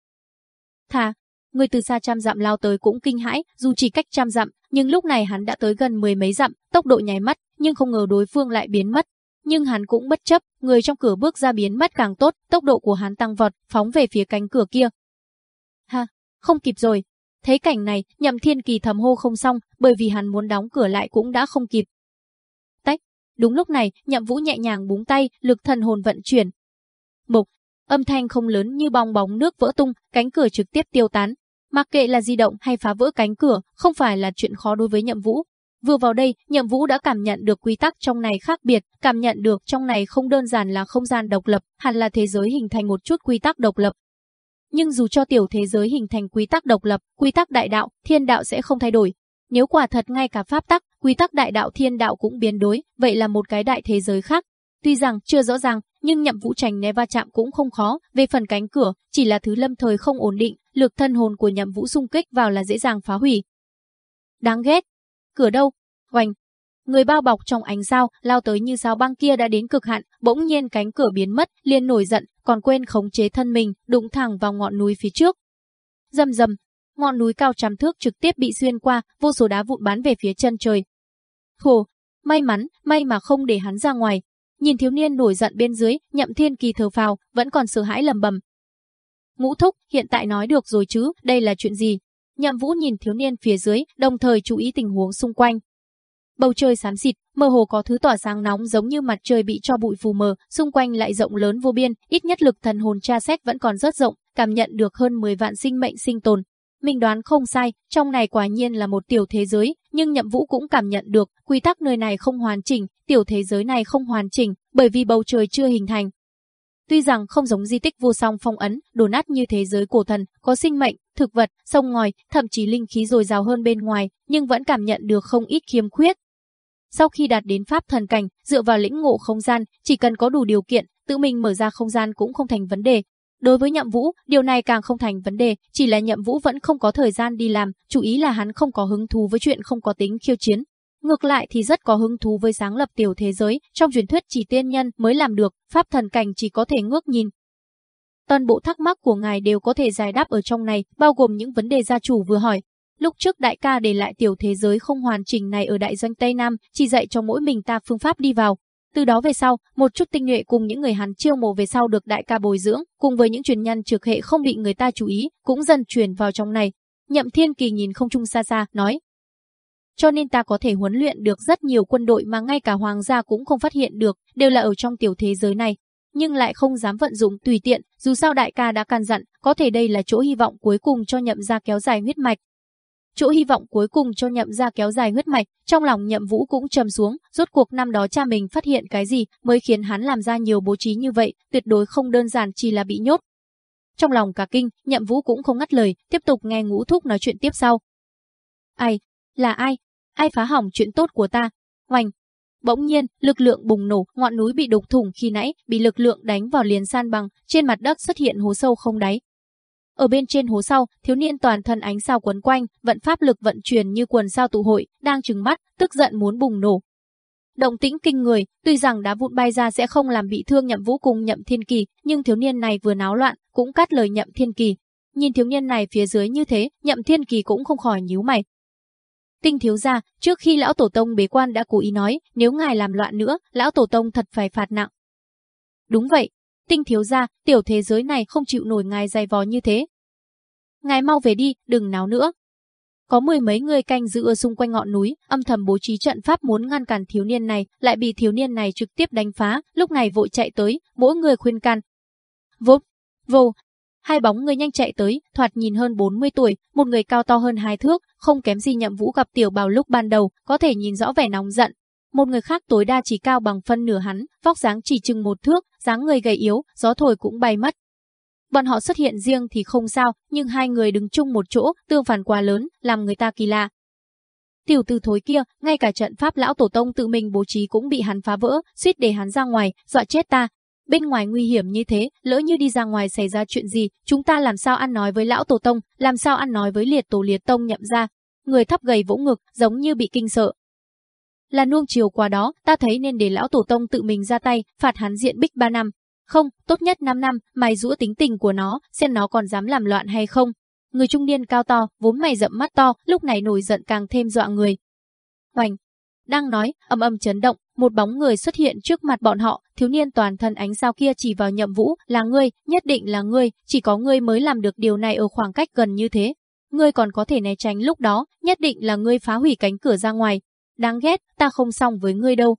Thà, người từ xa trăm dặm lao tới cũng kinh hãi, dù chỉ cách trăm dặm, nhưng lúc này hắn đã tới gần mười mấy dặm, tốc độ nháy mắt, nhưng không ngờ đối phương lại biến mất. Nhưng hắn cũng bất chấp, người trong cửa bước ra biến mất càng tốt, tốc độ của hắn tăng vọt, phóng về phía cánh cửa kia. Ha, không kịp rồi. Thấy cảnh này, nhậm thiên kỳ thầm hô không xong, bởi vì hắn muốn đóng cửa lại cũng đã không kịp, Đúng lúc này, Nhậm Vũ nhẹ nhàng búng tay, lực thần hồn vận chuyển. Mục, âm thanh không lớn như bong bóng nước vỡ tung, cánh cửa trực tiếp tiêu tán. Mặc kệ là di động hay phá vỡ cánh cửa, không phải là chuyện khó đối với Nhậm Vũ. Vừa vào đây, Nhậm Vũ đã cảm nhận được quy tắc trong này khác biệt, cảm nhận được trong này không đơn giản là không gian độc lập, hẳn là thế giới hình thành một chút quy tắc độc lập. Nhưng dù cho tiểu thế giới hình thành quy tắc độc lập, quy tắc đại đạo, thiên đạo sẽ không thay đổi, nếu quả thật ngay cả pháp tắc, quy tắc đại đạo thiên đạo cũng biến đối, vậy là một cái đại thế giới khác. Tuy rằng chưa rõ ràng, nhưng nhậm vũ trành né va chạm cũng không khó, về phần cánh cửa, chỉ là thứ lâm thời không ổn định, lực thân hồn của nhậm vũ xung kích vào là dễ dàng phá hủy. Đáng ghét. Cửa đâu? Hoành. Người bao bọc trong ánh sao, lao tới như sao băng kia đã đến cực hạn, bỗng nhiên cánh cửa biến mất, liền nổi giận, còn quên khống chế thân mình, đụng thẳng vào ngọn núi phía trước. Dầm dầm, ngọn núi cao trăm thước trực tiếp bị xuyên qua, vô số đá vụn bắn về phía chân trời. Thù, may mắn, may mà không để hắn ra ngoài. Nhìn thiếu niên nổi giận bên dưới, nhậm thiên kỳ thở phào, vẫn còn sợ hãi lầm bầm. Ngũ thúc, hiện tại nói được rồi chứ, đây là chuyện gì? Nhậm vũ nhìn thiếu niên phía dưới, đồng thời chú ý tình huống xung quanh. Bầu trời xám xịt, mơ hồ có thứ tỏa sáng nóng giống như mặt trời bị cho bụi phù mờ, xung quanh lại rộng lớn vô biên, ít nhất lực thần hồn tra xét vẫn còn rất rộng, cảm nhận được hơn 10 vạn sinh mệnh sinh tồn. Mình đoán không sai, trong này quả nhiên là một tiểu thế giới, nhưng Nhậm Vũ cũng cảm nhận được, quy tắc nơi này không hoàn chỉnh, tiểu thế giới này không hoàn chỉnh, bởi vì bầu trời chưa hình thành. Tuy rằng không giống di tích vô song phong ấn, đổ nát như thế giới cổ thần, có sinh mệnh, thực vật, sông ngòi, thậm chí linh khí dồi dào hơn bên ngoài, nhưng vẫn cảm nhận được không ít khiếm khuyết. Sau khi đạt đến pháp thần cảnh, dựa vào lĩnh ngộ không gian, chỉ cần có đủ điều kiện, tự mình mở ra không gian cũng không thành vấn đề. Đối với Nhậm Vũ, điều này càng không thành vấn đề, chỉ là Nhậm Vũ vẫn không có thời gian đi làm, chủ ý là hắn không có hứng thú với chuyện không có tính khiêu chiến. Ngược lại thì rất có hứng thú với sáng lập tiểu thế giới, trong truyền thuyết chỉ tiên nhân mới làm được, pháp thần cảnh chỉ có thể ngước nhìn. Toàn bộ thắc mắc của ngài đều có thể giải đáp ở trong này, bao gồm những vấn đề gia chủ vừa hỏi, Lúc trước đại ca để lại tiểu thế giới không hoàn chỉnh này ở đại doanh Tây Nam, chỉ dạy cho mỗi mình ta phương pháp đi vào. Từ đó về sau, một chút tinh nhuệ cùng những người hắn chiêu mộ về sau được đại ca bồi dưỡng, cùng với những truyền nhân trực hệ không bị người ta chú ý, cũng dần truyền vào trong này. Nhậm Thiên Kỳ nhìn không trung xa xa, nói. Cho nên ta có thể huấn luyện được rất nhiều quân đội mà ngay cả hoàng gia cũng không phát hiện được, đều là ở trong tiểu thế giới này. Nhưng lại không dám vận dụng tùy tiện, dù sao đại ca đã can dặn, có thể đây là chỗ hy vọng cuối cùng cho nhậm gia kéo dài huyết mạch, chỗ hy vọng cuối cùng cho nhậm ra kéo dài huyết mạch, trong lòng nhậm vũ cũng trầm xuống, rốt cuộc năm đó cha mình phát hiện cái gì mới khiến hắn làm ra nhiều bố trí như vậy, tuyệt đối không đơn giản chỉ là bị nhốt. Trong lòng cả kinh, nhậm vũ cũng không ngắt lời, tiếp tục nghe ngũ thúc nói chuyện tiếp sau. Ai? Là ai? Ai phá hỏng chuyện tốt của ta? Hoành! Bỗng nhiên, lực lượng bùng nổ, ngọn núi bị đục thủng khi nãy, bị lực lượng đánh vào liền san bằng, trên mặt đất xuất hiện hố sâu không đáy, ở bên trên hố sau, thiếu niên toàn thân ánh sao quấn quanh, vận pháp lực vận chuyển như quần sao tụ hội, đang trừng mắt, tức giận muốn bùng nổ. Động tĩnh kinh người, tuy rằng đá vụn bay ra sẽ không làm bị thương Nhậm Vũ cùng Nhậm Thiên Kỳ, nhưng thiếu niên này vừa náo loạn, cũng cắt lời Nhậm Thiên Kỳ. Nhìn thiếu niên này phía dưới như thế, Nhậm Thiên Kỳ cũng không khỏi nhíu mày. Tinh thiếu gia, trước khi lão tổ tông bế quan đã cố ý nói, nếu ngài làm loạn nữa, lão tổ tông thật phải phạt nặng. Đúng vậy, Tinh thiếu gia, tiểu thế giới này không chịu nổi ngài dày vò như thế. Ngài mau về đi, đừng náo nữa. Có mười mấy người canh giữ ở xung quanh ngọn núi, âm thầm bố trí trận pháp muốn ngăn cản thiếu niên này, lại bị thiếu niên này trực tiếp đánh phá, lúc này vội chạy tới, mỗi người khuyên can. Vô, vô, hai bóng người nhanh chạy tới, thoạt nhìn hơn 40 tuổi, một người cao to hơn hai thước, không kém gì nhậm vũ gặp tiểu bào lúc ban đầu, có thể nhìn rõ vẻ nóng giận, một người khác tối đa chỉ cao bằng phân nửa hắn, vóc dáng chỉ chừng một thước, dáng người gầy yếu, gió thổi cũng bay mất. Bọn họ xuất hiện riêng thì không sao, nhưng hai người đứng chung một chỗ, tương phản quá lớn, làm người ta kỳ lạ. Tiểu tử thối kia, ngay cả trận pháp lão tổ tông tự mình bố trí cũng bị hắn phá vỡ, suýt để hắn ra ngoài, dọa chết ta. Bên ngoài nguy hiểm như thế, lỡ như đi ra ngoài xảy ra chuyện gì, chúng ta làm sao ăn nói với lão tổ tông, làm sao ăn nói với liệt tổ liệt tông nhậm ra. Người thấp gầy vỗ ngực, giống như bị kinh sợ, là nuông chiều qua đó, ta thấy nên để lão tổ tông tự mình ra tay, phạt hắn diện bích 3 năm. Không, tốt nhất 5 năm, mày rũa tính tình của nó, xem nó còn dám làm loạn hay không. Người trung niên cao to, vốn mày rậm mắt to, lúc này nổi giận càng thêm dọa người. Hoành! Đang nói, âm âm chấn động, một bóng người xuất hiện trước mặt bọn họ, thiếu niên toàn thân ánh sao kia chỉ vào nhậm vũ, là ngươi, nhất định là ngươi, chỉ có ngươi mới làm được điều này ở khoảng cách gần như thế. Ngươi còn có thể né tránh lúc đó, nhất định là ngươi phá hủy cánh cửa ra ngoài, Đáng ghét, ta không xong với ngươi đâu.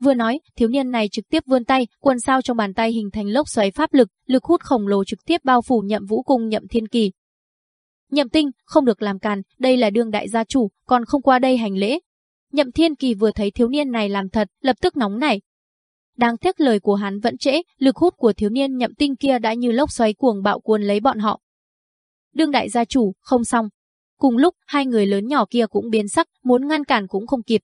Vừa nói, thiếu niên này trực tiếp vươn tay, quần sao trong bàn tay hình thành lốc xoáy pháp lực, lực hút khổng lồ trực tiếp bao phủ nhậm vũ cung nhậm thiên kỳ. Nhậm tinh, không được làm càn, đây là đương đại gia chủ, còn không qua đây hành lễ. Nhậm thiên kỳ vừa thấy thiếu niên này làm thật, lập tức nóng nảy. Đáng tiếc lời của hắn vẫn trễ, lực hút của thiếu niên nhậm tinh kia đã như lốc xoáy cuồng bạo cuốn lấy bọn họ. Đương đại gia chủ, không xong, Cùng lúc, hai người lớn nhỏ kia cũng biến sắc, muốn ngăn cản cũng không kịp.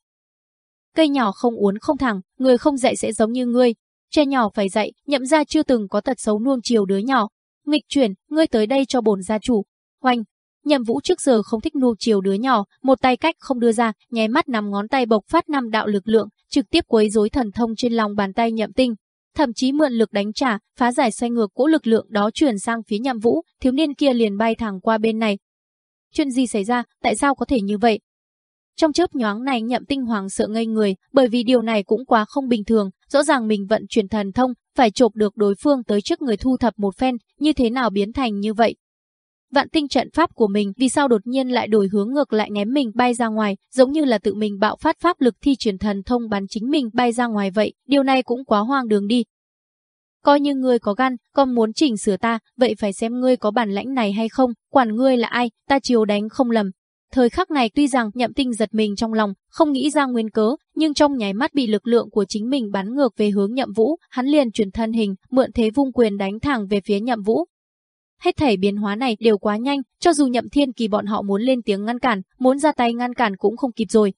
Cây nhỏ không uốn không thẳng, người không dạy sẽ giống như ngươi. Trẻ nhỏ phải dạy, nhậm ra chưa từng có tật xấu nuông chiều đứa nhỏ. Nghịch chuyển, ngươi tới đây cho bổn gia chủ. Hoành, Nhậm Vũ trước giờ không thích nuông chiều đứa nhỏ, một tay cách không đưa ra, nháy mắt nằm ngón tay bộc phát năm đạo lực lượng, trực tiếp quấy rối thần thông trên lòng bàn tay Nhậm Tinh, thậm chí mượn lực đánh trả, phá giải xoay ngược cỗ lực lượng đó chuyển sang phía Nhậm Vũ, thiếu niên kia liền bay thẳng qua bên này, Chuyện gì xảy ra, tại sao có thể như vậy? Trong chớp nhoáng này nhậm tinh hoàng sợ ngây người, bởi vì điều này cũng quá không bình thường, rõ ràng mình vận chuyển thần thông, phải chộp được đối phương tới trước người thu thập một phen, như thế nào biến thành như vậy? Vạn tinh trận pháp của mình vì sao đột nhiên lại đổi hướng ngược lại ném mình bay ra ngoài, giống như là tự mình bạo phát pháp lực thi truyền thần thông bắn chính mình bay ra ngoài vậy, điều này cũng quá hoang đường đi. Coi như ngươi có gan, còn muốn chỉnh sửa ta, vậy phải xem ngươi có bản lãnh này hay không, quản ngươi là ai, ta chiều đánh không lầm, Thời khắc này tuy rằng nhậm tinh giật mình trong lòng, không nghĩ ra nguyên cớ, nhưng trong nháy mắt bị lực lượng của chính mình bắn ngược về hướng nhậm vũ, hắn liền chuyển thân hình, mượn thế vung quyền đánh thẳng về phía nhậm vũ. Hết thảy biến hóa này đều quá nhanh, cho dù nhậm thiên kỳ bọn họ muốn lên tiếng ngăn cản, muốn ra tay ngăn cản cũng không kịp rồi.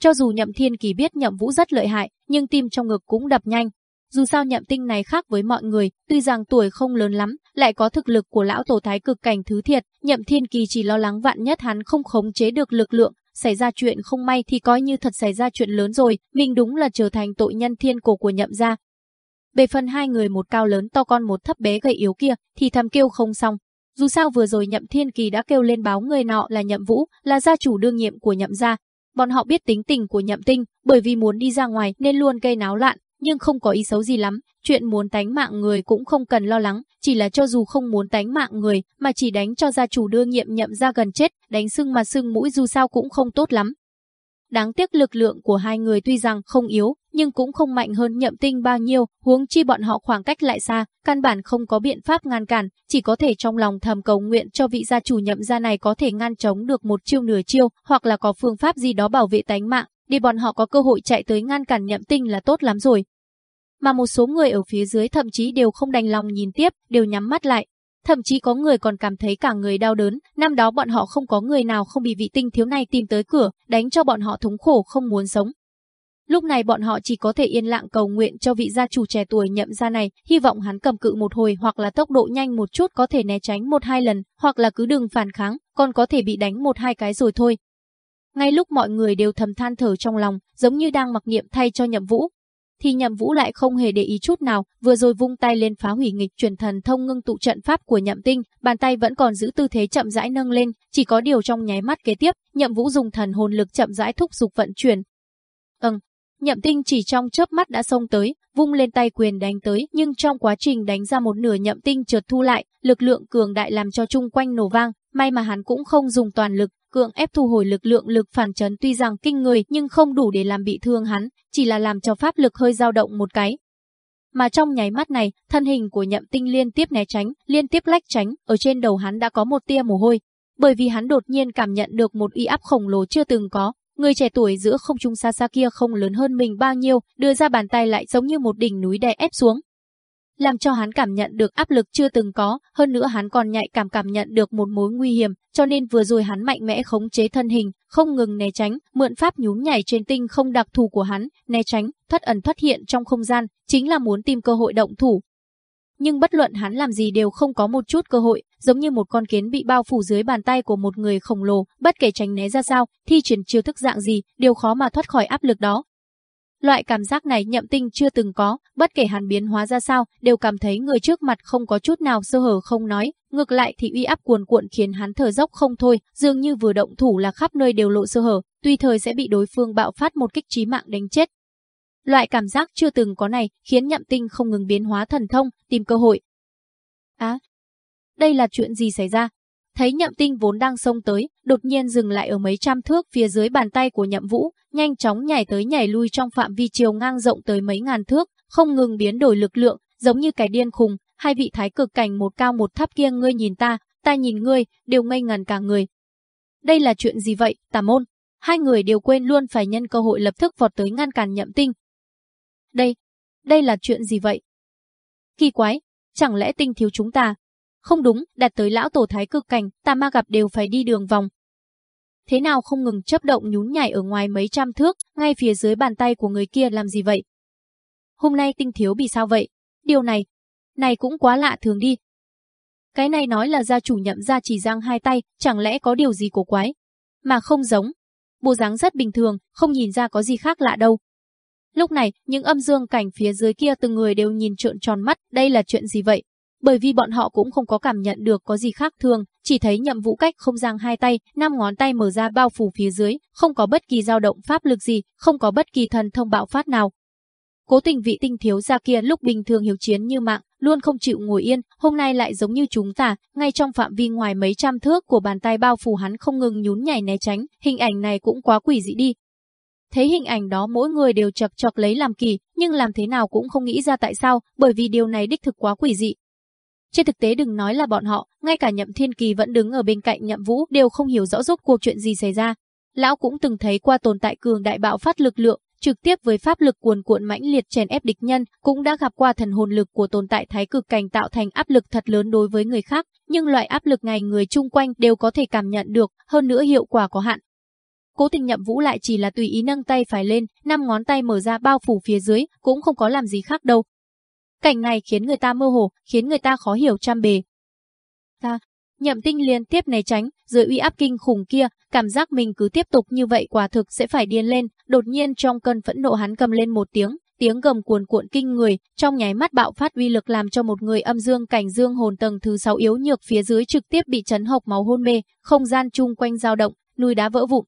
Cho dù nhậm thiên kỳ biết nhậm vũ rất lợi hại, nhưng tim trong ngực cũng đập nhanh, dù sao nhậm tinh này khác với mọi người, tuy rằng tuổi không lớn lắm, lại có thực lực của lão tổ thái cực cảnh thứ thiệt, nhậm thiên kỳ chỉ lo lắng vạn nhất hắn không khống chế được lực lượng, xảy ra chuyện không may thì coi như thật xảy ra chuyện lớn rồi, mình đúng là trở thành tội nhân thiên cổ của nhậm gia. Về phần hai người một cao lớn to con một thấp bé gầy yếu kia, thì thầm kêu không xong. Dù sao vừa rồi nhậm thiên kỳ đã kêu lên báo người nọ là nhậm vũ, là gia chủ đương nhiệm của nhậm gia. Bọn họ biết tính tình của nhậm tinh, bởi vì muốn đi ra ngoài nên luôn gây náo loạn, nhưng không có ý xấu gì lắm, chuyện muốn tánh mạng người cũng không cần lo lắng, chỉ là cho dù không muốn tánh mạng người, mà chỉ đánh cho gia chủ đưa nhiệm nhậm ra gần chết, đánh sưng mà sưng mũi dù sao cũng không tốt lắm. Đáng tiếc lực lượng của hai người tuy rằng không yếu, nhưng cũng không mạnh hơn nhậm tinh bao nhiêu, huống chi bọn họ khoảng cách lại xa, căn bản không có biện pháp ngăn cản, chỉ có thể trong lòng thầm cầu nguyện cho vị gia chủ nhậm gia này có thể ngăn chống được một chiêu nửa chiêu, hoặc là có phương pháp gì đó bảo vệ tánh mạng, để bọn họ có cơ hội chạy tới ngăn cản nhậm tinh là tốt lắm rồi. Mà một số người ở phía dưới thậm chí đều không đành lòng nhìn tiếp, đều nhắm mắt lại. Thậm chí có người còn cảm thấy cả người đau đớn, năm đó bọn họ không có người nào không bị vị tinh thiếu này tìm tới cửa, đánh cho bọn họ thống khổ không muốn sống. Lúc này bọn họ chỉ có thể yên lặng cầu nguyện cho vị gia chủ trẻ tuổi nhậm ra này, hy vọng hắn cầm cự một hồi hoặc là tốc độ nhanh một chút có thể né tránh một hai lần, hoặc là cứ đừng phản kháng, còn có thể bị đánh một hai cái rồi thôi. Ngay lúc mọi người đều thầm than thở trong lòng, giống như đang mặc niệm thay cho nhậm vũ, thì nhậm vũ lại không hề để ý chút nào, vừa rồi vung tay lên phá hủy nghịch truyền thần thông ngưng tụ trận pháp của nhậm tinh, bàn tay vẫn còn giữ tư thế chậm rãi nâng lên, chỉ có điều trong nháy mắt kế tiếp, nhậm vũ dùng thần hồn lực chậm rãi thúc dục vận chuyển. Ừm, nhậm tinh chỉ trong chớp mắt đã xông tới, vung lên tay quyền đánh tới, nhưng trong quá trình đánh ra một nửa nhậm tinh chợt thu lại, lực lượng cường đại làm cho chung quanh nổ vang, may mà hắn cũng không dùng toàn lực, cưỡng ép thu hồi lực lượng lực phản chấn tuy rằng kinh người nhưng không đủ để làm bị thương hắn, chỉ là làm cho pháp lực hơi dao động một cái. Mà trong nháy mắt này, thân hình của nhậm tinh liên tiếp né tránh, liên tiếp lách tránh, ở trên đầu hắn đã có một tia mồ hôi. Bởi vì hắn đột nhiên cảm nhận được một uy áp khổng lồ chưa từng có, người trẻ tuổi giữa không trung xa xa kia không lớn hơn mình bao nhiêu, đưa ra bàn tay lại giống như một đỉnh núi đè ép xuống, làm cho hắn cảm nhận được áp lực chưa từng có, hơn nữa hắn còn nhạy cảm cảm nhận được một mối nguy hiểm, cho nên vừa rồi hắn mạnh mẽ khống chế thân hình, không ngừng né tránh, mượn pháp nhún nhảy trên tinh không đặc thù của hắn, né tránh, thoát ẩn thoát hiện trong không gian, chính là muốn tìm cơ hội động thủ. Nhưng bất luận hắn làm gì đều không có một chút cơ hội, giống như một con kiến bị bao phủ dưới bàn tay của một người khổng lồ, bất kể tránh né ra sao, thi triển chiêu thức dạng gì, đều khó mà thoát khỏi áp lực đó, Loại cảm giác này nhậm tinh chưa từng có, bất kể hắn biến hóa ra sao, đều cảm thấy người trước mặt không có chút nào sơ hở không nói, ngược lại thì uy áp cuồn cuộn khiến hắn thở dốc không thôi, dường như vừa động thủ là khắp nơi đều lộ sơ hở, tùy thời sẽ bị đối phương bạo phát một kích trí mạng đánh chết. Loại cảm giác chưa từng có này khiến nhậm tinh không ngừng biến hóa thần thông, tìm cơ hội. Á, đây là chuyện gì xảy ra? Thấy nhậm tinh vốn đang xông tới, đột nhiên dừng lại ở mấy trăm thước phía dưới bàn tay của nhậm vũ, nhanh chóng nhảy tới nhảy lui trong phạm vi chiều ngang rộng tới mấy ngàn thước, không ngừng biến đổi lực lượng, giống như cái điên khùng, hai vị thái cực cảnh một cao một thấp kia ngươi nhìn ta, ta nhìn ngươi, đều ngây ngần cả người. Đây là chuyện gì vậy, tà môn? Hai người đều quên luôn phải nhân cơ hội lập tức vọt tới ngăn cản nhậm tinh. Đây, đây là chuyện gì vậy? Kỳ quái, chẳng lẽ tinh thiếu chúng ta, không đúng, đặt tới lão tổ thái cực cảnh, tà ma gặp đều phải đi đường vòng. Thế nào không ngừng chấp động nhún nhảy ở ngoài mấy trăm thước, ngay phía dưới bàn tay của người kia làm gì vậy? Hôm nay tinh thiếu bị sao vậy? Điều này, này cũng quá lạ thường đi. Cái này nói là gia chủ nhậm ra chỉ giang hai tay, chẳng lẽ có điều gì cổ quái? Mà không giống. Bộ dáng rất bình thường, không nhìn ra có gì khác lạ đâu. Lúc này, những âm dương cảnh phía dưới kia từng người đều nhìn trợn tròn mắt, đây là chuyện gì vậy? Bởi vì bọn họ cũng không có cảm nhận được có gì khác thường, chỉ thấy nhậm vũ cách không giang hai tay, năm ngón tay mở ra bao phủ phía dưới, không có bất kỳ dao động pháp lực gì, không có bất kỳ thần thông bạo phát nào. Cố tình vị tinh thiếu gia kia lúc bình thường hiếu chiến như mạng, luôn không chịu ngồi yên, hôm nay lại giống như chúng ta, ngay trong phạm vi ngoài mấy trăm thước của bàn tay bao phủ hắn không ngừng nhún nhảy né tránh, hình ảnh này cũng quá quỷ dị đi. Thấy hình ảnh đó mỗi người đều chọc chọc lấy làm kỳ, nhưng làm thế nào cũng không nghĩ ra tại sao, bởi vì điều này đích thực quá quỷ dị. Trên thực tế đừng nói là bọn họ, ngay cả nhậm thiên kỳ vẫn đứng ở bên cạnh nhậm vũ đều không hiểu rõ rốt cuộc chuyện gì xảy ra. Lão cũng từng thấy qua tồn tại cường đại bạo phát lực lượng, trực tiếp với pháp lực cuồn cuộn mãnh liệt chèn ép địch nhân, cũng đã gặp qua thần hồn lực của tồn tại thái cực cảnh tạo thành áp lực thật lớn đối với người khác, nhưng loại áp lực này người chung quanh đều có thể cảm nhận được, hơn nữa hiệu quả có hạn. Cố tình nhậm vũ lại chỉ là tùy ý nâng tay phải lên, năm ngón tay mở ra bao phủ phía dưới, cũng không có làm gì khác đâu. Cảnh này khiến người ta mơ hồ, khiến người ta khó hiểu trăm bề. Ta, nhậm tinh liên tiếp né tránh, dưới uy áp kinh khủng kia, cảm giác mình cứ tiếp tục như vậy quả thực sẽ phải điên lên, đột nhiên trong cơn phẫn nộ hắn cầm lên một tiếng, tiếng gầm cuồn cuộn kinh người, trong nháy mắt bạo phát uy lực làm cho một người âm dương cảnh dương hồn tầng thứ 6 yếu nhược phía dưới trực tiếp bị chấn hộc máu hôn mê, không gian chung quanh dao động, núi đá vỡ vụn.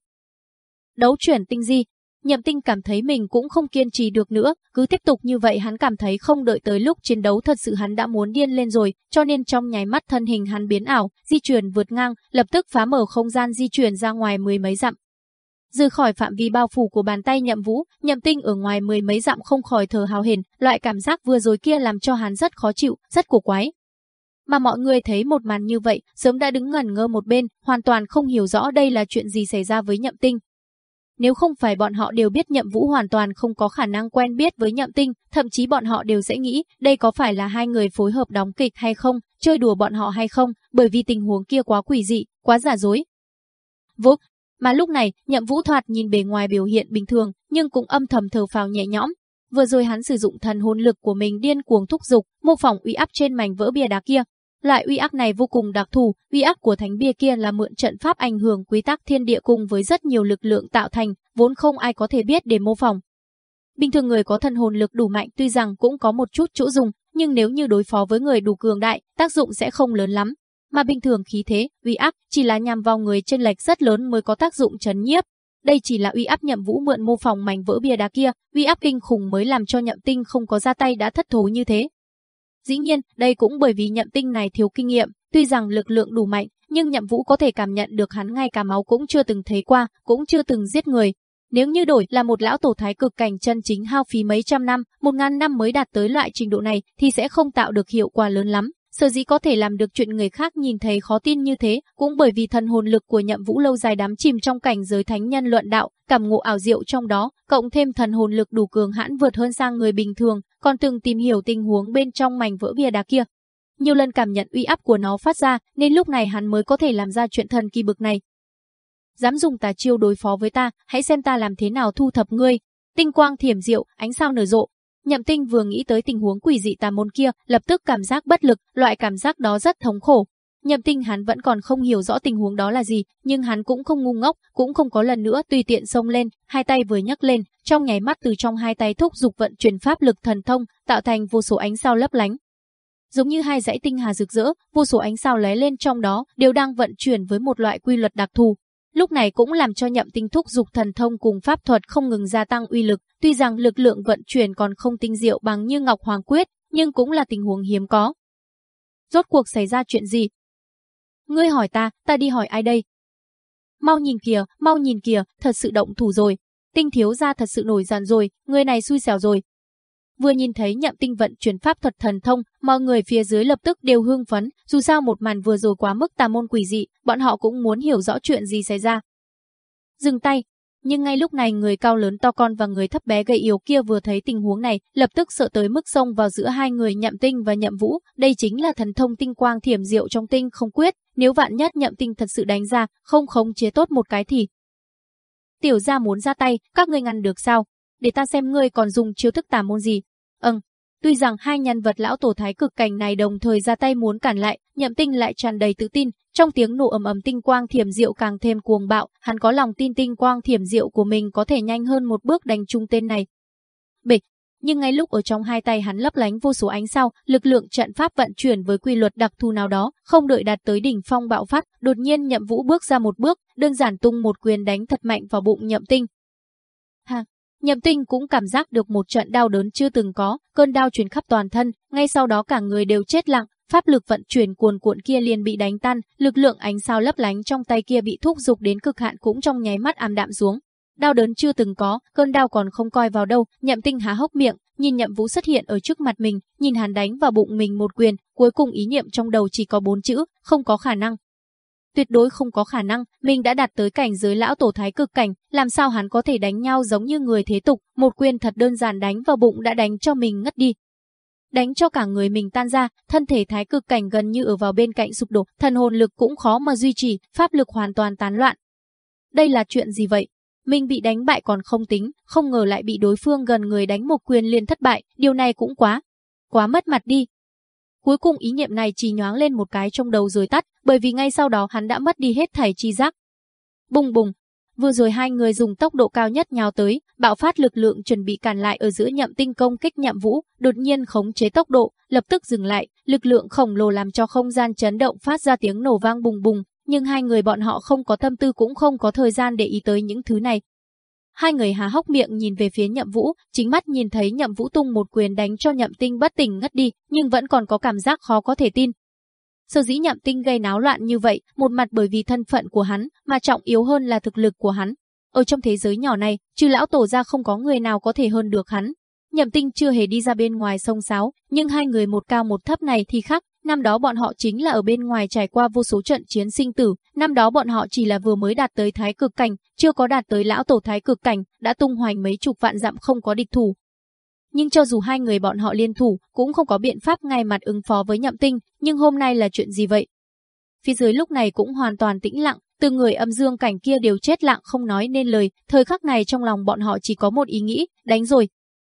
Đấu chuyển tinh di, Nhậm Tinh cảm thấy mình cũng không kiên trì được nữa, cứ tiếp tục như vậy hắn cảm thấy không đợi tới lúc chiến đấu thật sự hắn đã muốn điên lên rồi, cho nên trong nháy mắt thân hình hắn biến ảo, di chuyển vượt ngang, lập tức phá mở không gian di chuyển ra ngoài mười mấy dặm. Rời khỏi phạm vi bao phủ của bàn tay Nhậm Vũ, Nhậm Tinh ở ngoài mười mấy dặm không khỏi thở hào hển, loại cảm giác vừa rồi kia làm cho hắn rất khó chịu, rất cổ quái. Mà mọi người thấy một màn như vậy, sớm đã đứng ngẩn ngơ một bên, hoàn toàn không hiểu rõ đây là chuyện gì xảy ra với Nhậm Tinh, nếu không phải bọn họ đều biết Nhậm Vũ hoàn toàn không có khả năng quen biết với Nhậm Tinh, thậm chí bọn họ đều sẽ nghĩ đây có phải là hai người phối hợp đóng kịch hay không, chơi đùa bọn họ hay không, bởi vì tình huống kia quá quỷ dị, quá giả dối. Vốc, mà lúc này, Nhậm Vũ thoạt nhìn bề ngoài biểu hiện bình thường, nhưng cũng âm thầm thở phào nhẹ nhõm. Vừa rồi hắn sử dụng thần hồn lực của mình điên cuồng thúc dục, mô phỏng uy áp trên mảnh vỡ bia đá kia, Loại uy ác này vô cùng đặc thù, uy ác của thánh bia kia là mượn trận pháp ảnh hưởng quy tắc thiên địa cùng với rất nhiều lực lượng tạo thành, vốn không ai có thể biết để mô phỏng. Bình thường người có thần hồn lực đủ mạnh tuy rằng cũng có một chút chỗ dùng, nhưng nếu như đối phó với người đủ cường đại, tác dụng sẽ không lớn lắm. Mà bình thường khí thế, uy ác chỉ là nhằm vào người trên lệch rất lớn mới có tác dụng chấn nhiếp. Đây chỉ là uy áp nhậm vũ mượn mô phỏng mảnh vỡ bia đá kia, uy áp kinh khủng mới làm cho nhậm tinh không có ra tay đã thất thố như thế. Dĩ nhiên, đây cũng bởi vì nhậm tinh này thiếu kinh nghiệm, tuy rằng lực lượng đủ mạnh, nhưng nhậm vũ có thể cảm nhận được hắn ngay cả máu cũng chưa từng thấy qua, cũng chưa từng giết người. Nếu như đổi là một lão tổ thái cực cảnh chân chính hao phí mấy trăm năm, một ngàn năm mới đạt tới loại trình độ này thì sẽ không tạo được hiệu quả lớn lắm. Sở dĩ có thể làm được chuyện người khác nhìn thấy khó tin như thế, cũng bởi vì thần hồn lực của nhậm vũ lâu dài đắm chìm trong cảnh giới thánh nhân luận đạo, cảm ngộ ảo diệu trong đó, cộng thêm thần hồn lực đủ cường hãn vượt hơn sang người bình thường, còn từng tìm hiểu tình huống bên trong mảnh vỡ bia đá kia. Nhiều lần cảm nhận uy áp của nó phát ra, nên lúc này hắn mới có thể làm ra chuyện thần kỳ bực này. Dám dùng tà chiêu đối phó với ta, hãy xem ta làm thế nào thu thập ngươi. Tinh quang thiểm diệu, ánh sao nở rộ, Nhậm Tinh vừa nghĩ tới tình huống quỷ dị tà môn kia, lập tức cảm giác bất lực, loại cảm giác đó rất thống khổ. Nhậm Tinh hắn vẫn còn không hiểu rõ tình huống đó là gì, nhưng hắn cũng không ngu ngốc, cũng không có lần nữa tùy tiện xông lên, hai tay vừa nhấc lên, trong nháy mắt từ trong hai tay thúc dục vận chuyển pháp lực thần thông, tạo thành vô số ánh sao lấp lánh. Giống như hai dãy tinh hà rực rỡ, vô số ánh sao lóe lên trong đó, đều đang vận chuyển với một loại quy luật đặc thù, Lúc này cũng làm cho nhậm tinh thúc dục thần thông cùng pháp thuật không ngừng gia tăng uy lực, tuy rằng lực lượng vận chuyển còn không tinh diệu bằng như Ngọc Hoàng Quyết, nhưng cũng là tình huống hiếm có. Rốt cuộc xảy ra chuyện gì? Ngươi hỏi ta, ta đi hỏi ai đây? Mau nhìn kìa, mau nhìn kìa, thật sự động thủ rồi. Tinh thiếu gia thật sự nổi giận rồi, người này xui xẻo rồi, Vừa nhìn thấy nhậm tinh vận chuyển pháp thuật thần thông, mọi người phía dưới lập tức đều hưng phấn, dù sao một màn vừa rồi quá mức tà môn quỷ dị, bọn họ cũng muốn hiểu rõ chuyện gì xảy ra. Dừng tay, nhưng ngay lúc này người cao lớn to con và người thấp bé gầy yếu kia vừa thấy tình huống này, lập tức sợ tới mức xông vào giữa hai người nhậm tinh và nhậm vũ, đây chính là thần thông tinh quang thiểm diệu trong tinh không quyết, nếu vạn nhất nhậm tinh thật sự đánh ra, không khống chế tốt một cái thì. Tiểu gia muốn ra tay, các ngươi ngăn được sao? Để ta xem ngươi còn dùng chiêu thức tà môn gì. Ừm, tuy rằng hai nhân vật lão tổ thái cực cảnh này đồng thời ra tay muốn cản lại, Nhậm Tinh lại tràn đầy tự tin, trong tiếng nổ ầm ầm tinh quang thiểm diệu càng thêm cuồng bạo, hắn có lòng tin tinh quang thiểm diệu của mình có thể nhanh hơn một bước đánh trung tên này. Bịch, nhưng ngay lúc ở trong hai tay hắn lấp lánh vô số ánh sao, lực lượng trận pháp vận chuyển với quy luật đặc thù nào đó, không đợi đạt tới đỉnh phong bạo phát, đột nhiên Nhậm Vũ bước ra một bước, đơn giản tung một quyền đánh thật mạnh vào bụng Nhậm Tinh. Nhậm Tinh cũng cảm giác được một trận đau đớn chưa từng có, cơn đau truyền khắp toàn thân, ngay sau đó cả người đều chết lặng, pháp lực vận chuyển cuồn cuộn kia liền bị đánh tan, lực lượng ánh sao lấp lánh trong tay kia bị thúc dục đến cực hạn cũng trong nháy mắt ảm đạm xuống. Đau đớn chưa từng có, cơn đau còn không coi vào đâu, Nhậm Tinh há hốc miệng, nhìn Nhậm Vũ xuất hiện ở trước mặt mình, nhìn hắn đánh vào bụng mình một quyền, cuối cùng ý niệm trong đầu chỉ có bốn chữ, không có khả năng. Tuyệt đối không có khả năng, mình đã đạt tới cảnh giới lão tổ thái cực cảnh, làm sao hắn có thể đánh nhau giống như người thế tục, một quyền thật đơn giản đánh vào bụng đã đánh cho mình ngất đi. Đánh cho cả người mình tan ra, thân thể thái cực cảnh gần như ở vào bên cạnh sụp đổ, thần hồn lực cũng khó mà duy trì, pháp lực hoàn toàn tán loạn. Đây là chuyện gì vậy? Mình bị đánh bại còn không tính, không ngờ lại bị đối phương gần người đánh một quyền liền thất bại, điều này cũng quá, quá mất mặt đi. Cuối cùng ý niệm này chỉ nhoáng lên một cái trong đầu rồi tắt, bởi vì ngay sau đó hắn đã mất đi hết thảy chi giác. Bùng bùng, vừa rồi hai người dùng tốc độ cao nhất nhào tới, bạo phát lực lượng chuẩn bị cản lại ở giữa nhậm tinh công kích nhậm vũ, đột nhiên khống chế tốc độ, lập tức dừng lại, lực lượng khổng lồ làm cho không gian chấn động phát ra tiếng nổ vang bùng bùng, nhưng hai người bọn họ không có tâm tư cũng không có thời gian để ý tới những thứ này. Hai người há hốc miệng nhìn về phía nhậm vũ, chính mắt nhìn thấy nhậm vũ tung một quyền đánh cho nhậm tinh bất tỉnh ngất đi, nhưng vẫn còn có cảm giác khó có thể tin. Sở dĩ nhậm tinh gây náo loạn như vậy, một mặt bởi vì thân phận của hắn, mà trọng yếu hơn là thực lực của hắn. Ở trong thế giới nhỏ này, trừ lão tổ ra không có người nào có thể hơn được hắn. Nhậm tinh chưa hề đi ra bên ngoài sông sáo, nhưng hai người một cao một thấp này thì khác, Năm đó bọn họ chính là ở bên ngoài trải qua vô số trận chiến sinh tử, năm đó bọn họ chỉ là vừa mới đạt tới thái cực cảnh, chưa có đạt tới lão tổ thái cực cảnh, đã tung hoành mấy chục vạn dặm không có địch thủ. Nhưng cho dù hai người bọn họ liên thủ, cũng không có biện pháp ngay mặt ứng phó với nhậm tinh, nhưng hôm nay là chuyện gì vậy? Phía dưới lúc này cũng hoàn toàn tĩnh lặng, từ người âm dương cảnh kia đều chết lặng không nói nên lời, thời khắc này trong lòng bọn họ chỉ có một ý nghĩ, đánh rồi.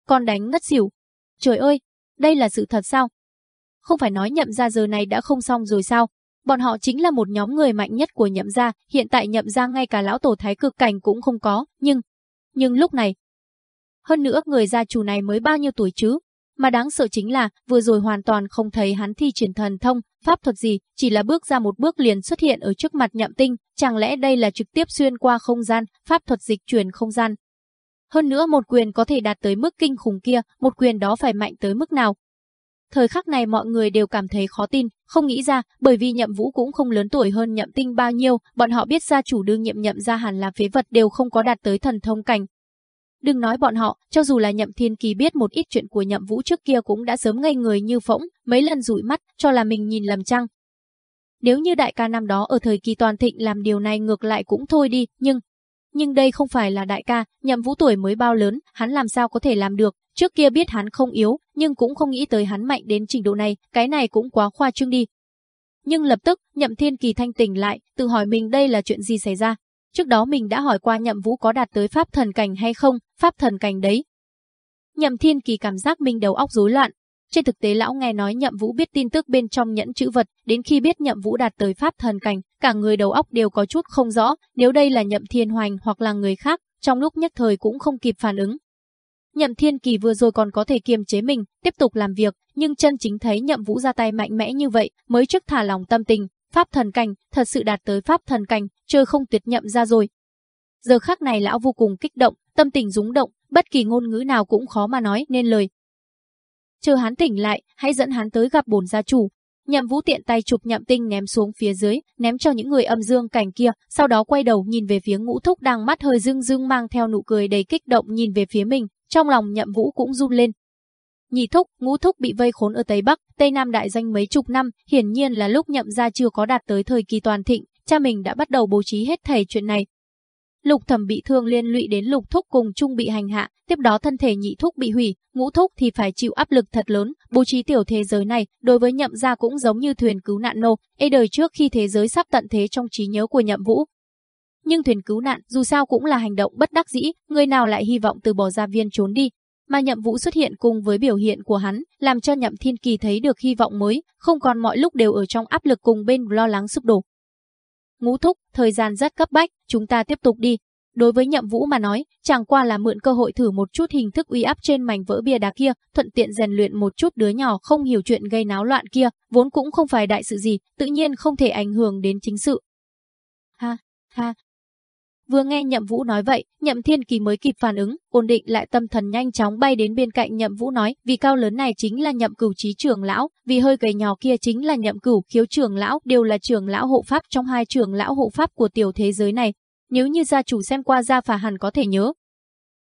Còn đánh ngất xỉu. Trời ơi, đây là sự thật sao? Không phải nói nhậm gia giờ này đã không xong rồi sao? Bọn họ chính là một nhóm người mạnh nhất của nhậm gia, hiện tại nhậm gia ngay cả lão tổ thái cực cảnh cũng không có, nhưng... Nhưng lúc này... Hơn nữa người gia chủ này mới bao nhiêu tuổi chứ? Mà đáng sợ chính là, vừa rồi hoàn toàn không thấy hắn thi triển thần thông, pháp thuật gì, chỉ là bước ra một bước liền xuất hiện ở trước mặt nhậm tinh, chẳng lẽ đây là trực tiếp xuyên qua không gian, pháp thuật dịch chuyển không gian. Hơn nữa một quyền có thể đạt tới mức kinh khủng kia, một quyền đó phải mạnh tới mức nào, Thời khắc này mọi người đều cảm thấy khó tin, không nghĩ ra, bởi vì nhậm vũ cũng không lớn tuổi hơn nhậm tinh bao nhiêu, bọn họ biết gia chủ đương nhiệm nhậm gia hẳn là phế vật đều không có đạt tới thần thông cảnh. Đừng nói bọn họ, cho dù là nhậm thiên kỳ biết một ít chuyện của nhậm vũ trước kia cũng đã sớm ngây người như phỗng, mấy lần rủi mắt, cho là mình nhìn lầm chăng. Nếu như đại ca năm đó ở thời kỳ toàn thịnh làm điều này ngược lại cũng thôi đi, nhưng... Nhưng đây không phải là đại ca, nhậm vũ tuổi mới bao lớn, hắn làm sao có thể làm được, Trước kia biết hắn không yếu, nhưng cũng không nghĩ tới hắn mạnh đến trình độ này, cái này cũng quá khoa trương đi. Nhưng lập tức, Nhậm Thiên Kỳ thanh tỉnh lại, tự hỏi mình đây là chuyện gì xảy ra. Trước đó mình đã hỏi qua Nhậm Vũ có đạt tới pháp thần cảnh hay không, pháp thần cảnh đấy. Nhậm Thiên Kỳ cảm giác mình đầu óc rối loạn. Trên thực tế lão nghe nói Nhậm Vũ biết tin tức bên trong nhẫn chữ vật, đến khi biết Nhậm Vũ đạt tới pháp thần cảnh, cả người đầu óc đều có chút không rõ, nếu đây là Nhậm Thiên Hoành hoặc là người khác, trong lúc nhất thời cũng không kịp phản ứng, Nhậm Thiên Kỳ vừa rồi còn có thể kiềm chế mình, tiếp tục làm việc, nhưng chân chính thấy Nhậm Vũ ra tay mạnh mẽ như vậy, mới trước thả lòng tâm tình, pháp thần cảnh, thật sự đạt tới pháp thần cảnh, chơi không tuyệt nhậm ra rồi. Giờ khắc này lão vô cùng kích động, tâm tình rúng động, bất kỳ ngôn ngữ nào cũng khó mà nói nên lời. Chờ hắn tỉnh lại, hãy dẫn hắn tới gặp bổn gia chủ. Nhậm Vũ tiện tay chụp Nhậm Tinh ném xuống phía dưới, ném cho những người âm dương cảnh kia, sau đó quay đầu nhìn về phía Ngũ Thúc đang mắt hơi dương dương mang theo nụ cười đầy kích động nhìn về phía mình, trong lòng nhậm vũ cũng run lên. Nhị thúc, ngũ thúc bị vây khốn ở Tây Bắc, Tây Nam đại danh mấy chục năm, hiển nhiên là lúc nhậm gia chưa có đạt tới thời kỳ toàn thịnh, cha mình đã bắt đầu bố trí hết thảy chuyện này. Lục thẩm bị thương liên lụy đến lục thúc cùng chung bị hành hạ, tiếp đó thân thể nhị thúc bị hủy, ngũ thúc thì phải chịu áp lực thật lớn, bố trí tiểu thế giới này, đối với nhậm gia cũng giống như thuyền cứu nạn nô, ê đời trước khi thế giới sắp tận thế trong trí nhớ của nhậm vũ, nhưng thuyền cứu nạn dù sao cũng là hành động bất đắc dĩ, người nào lại hy vọng từ bỏ gia viên trốn đi. Mà nhậm vũ xuất hiện cùng với biểu hiện của hắn, làm cho nhậm thiên kỳ thấy được hy vọng mới, không còn mọi lúc đều ở trong áp lực cùng bên lo lắng sụp đổ. Ngũ thúc, thời gian rất cấp bách, chúng ta tiếp tục đi. Đối với nhậm vũ mà nói, chẳng qua là mượn cơ hội thử một chút hình thức uy áp trên mảnh vỡ bia đá kia, thuận tiện rèn luyện một chút đứa nhỏ không hiểu chuyện gây náo loạn kia, vốn cũng không phải đại sự gì, tự nhiên không thể ảnh hưởng đến chính sự. Ha, ha, Vừa nghe Nhậm Vũ nói vậy, Nhậm Thiên Kỳ mới kịp phản ứng, ổn định lại tâm thần nhanh chóng bay đến bên cạnh Nhậm Vũ nói, vì cao lớn này chính là Nhậm Cửu Chí trưởng lão, vì hơi gầy nhỏ kia chính là Nhậm Cửu Khiếu trưởng lão, đều là trưởng lão hộ pháp trong hai trưởng lão hộ pháp của tiểu thế giới này. Nếu như gia chủ xem qua gia phà hẳn có thể nhớ,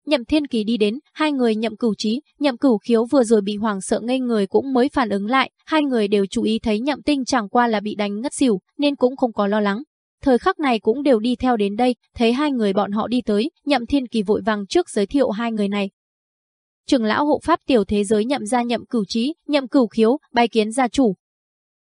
Nhậm Thiên Kỳ đi đến, hai người Nhậm Cửu Chí, Nhậm Cửu Khiếu vừa rồi bị hoàng sợ ngây người cũng mới phản ứng lại, hai người đều chú ý thấy Nhậm Tinh chẳng qua là bị đánh ngất xỉu, nên cũng không có lo lắng thời khắc này cũng đều đi theo đến đây, thấy hai người bọn họ đi tới, Nhậm Thiên Kỳ vội vàng trước giới thiệu hai người này. Trưởng lão hộ pháp tiểu thế giới nhậm ra nhậm cửu trí, nhậm cửu khiếu, bài kiến gia chủ.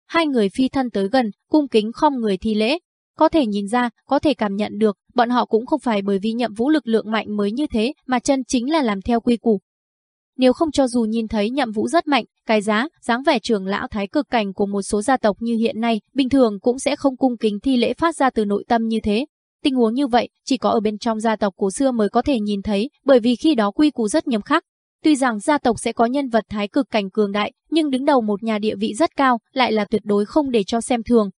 Hai người phi thân tới gần, cung kính không người thi lễ. Có thể nhìn ra, có thể cảm nhận được, bọn họ cũng không phải bởi vì nhậm vũ lực lượng mạnh mới như thế, mà chân chính là làm theo quy củ. Nếu không cho dù nhìn thấy nhậm vũ rất mạnh, cái giá, dáng vẻ trưởng lão thái cực cảnh của một số gia tộc như hiện nay, bình thường cũng sẽ không cung kính thi lễ phát ra từ nội tâm như thế. Tình huống như vậy, chỉ có ở bên trong gia tộc cổ xưa mới có thể nhìn thấy, bởi vì khi đó quy củ rất nghiêm khắc. Tuy rằng gia tộc sẽ có nhân vật thái cực cảnh cường đại, nhưng đứng đầu một nhà địa vị rất cao, lại là tuyệt đối không để cho xem thường.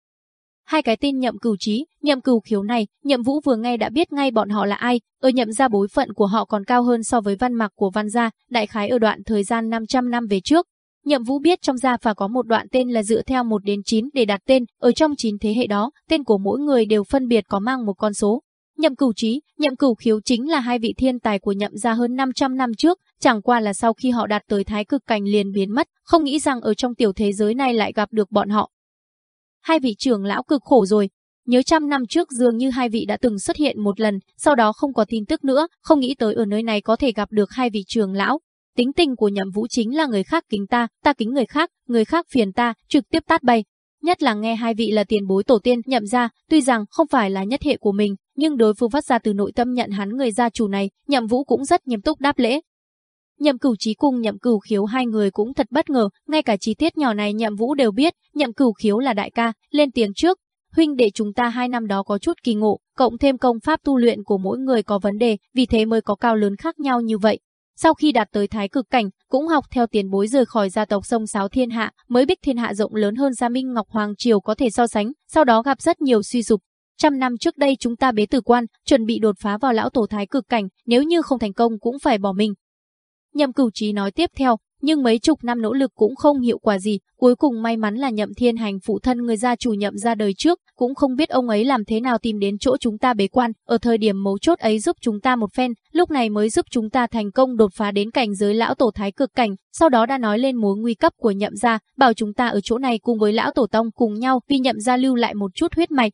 Hai cái tên nhậm cửu trí, nhậm cửu khiếu này, nhậm vũ vừa nghe đã biết ngay bọn họ là ai, ở nhậm gia bối phận của họ còn cao hơn so với văn mặc của văn gia, đại khái ở đoạn thời gian 500 năm về trước. Nhậm vũ biết trong gia phả có một đoạn tên là dựa theo 1 đến 9 để đặt tên, ở trong 9 thế hệ đó, tên của mỗi người đều phân biệt có mang một con số. Nhậm cửu trí, nhậm cửu khiếu chính là hai vị thiên tài của nhậm gia hơn 500 năm trước, chẳng qua là sau khi họ đạt tới thái cực cảnh liền biến mất, không nghĩ rằng ở trong tiểu thế giới này lại gặp được bọn họ hai vị trưởng lão cực khổ rồi. Nhớ trăm năm trước dường như hai vị đã từng xuất hiện một lần, sau đó không có tin tức nữa, không nghĩ tới ở nơi này có thể gặp được hai vị trưởng lão. Tính tình của nhậm vũ chính là người khác kính ta, ta kính người khác, người khác phiền ta, trực tiếp tát bay. Nhất là nghe hai vị là tiền bối tổ tiên nhậm ra, tuy rằng không phải là nhất hệ của mình, nhưng đối phương phát ra từ nội tâm nhận hắn người gia chủ này, nhậm vũ cũng rất nghiêm túc đáp lễ. Nhậm Cửu Chí cùng Nhậm Cửu Khiếu hai người cũng thật bất ngờ, ngay cả chi tiết nhỏ này Nhậm Vũ đều biết, Nhậm Cửu Khiếu là đại ca, lên tiếng trước, huynh đệ chúng ta hai năm đó có chút kỳ ngộ, cộng thêm công pháp tu luyện của mỗi người có vấn đề, vì thế mới có cao lớn khác nhau như vậy. Sau khi đạt tới thái cực cảnh, cũng học theo tiền bối rời khỏi gia tộc sông Sáo Thiên Hạ, mới biết thiên hạ rộng lớn hơn Gia Minh Ngọc Hoàng Triều có thể so sánh, sau đó gặp rất nhiều suy sụp. Trăm năm trước đây chúng ta bế tử quan, chuẩn bị đột phá vào lão tổ thái cực cảnh, nếu như không thành công cũng phải bỏ mình, Nhậm cửu trí nói tiếp theo, nhưng mấy chục năm nỗ lực cũng không hiệu quả gì, cuối cùng may mắn là nhậm thiên hành phụ thân người gia chủ nhậm ra đời trước, cũng không biết ông ấy làm thế nào tìm đến chỗ chúng ta bế quan, ở thời điểm mấu chốt ấy giúp chúng ta một phen, lúc này mới giúp chúng ta thành công đột phá đến cảnh giới lão tổ thái cực cảnh, sau đó đã nói lên mối nguy cấp của nhậm gia, bảo chúng ta ở chỗ này cùng với lão tổ tông cùng nhau vì nhậm gia lưu lại một chút huyết mạch,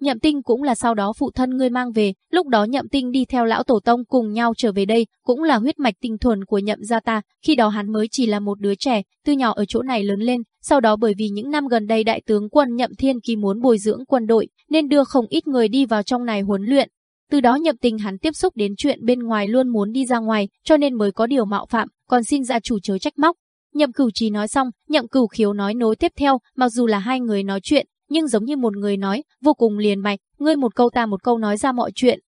Nhậm Tinh cũng là sau đó phụ thân ngươi mang về, lúc đó Nhậm Tinh đi theo lão tổ tông cùng nhau trở về đây, cũng là huyết mạch tinh thuần của Nhậm gia ta, khi đó hắn mới chỉ là một đứa trẻ, từ nhỏ ở chỗ này lớn lên, sau đó bởi vì những năm gần đây đại tướng quân Nhậm Thiên Kỳ muốn bồi dưỡng quân đội, nên đưa không ít người đi vào trong này huấn luyện. Từ đó Nhậm Tinh hắn tiếp xúc đến chuyện bên ngoài luôn muốn đi ra ngoài, cho nên mới có điều mạo phạm, còn xin gia chủ chớ trách móc. Nhậm Cửu Trì nói xong, Nhậm Cửu Khiếu nói nối tiếp theo, mặc dù là hai người nói chuyện, nhưng giống như một người nói, vô cùng liền mạch, ngươi một câu ta một câu nói ra mọi chuyện.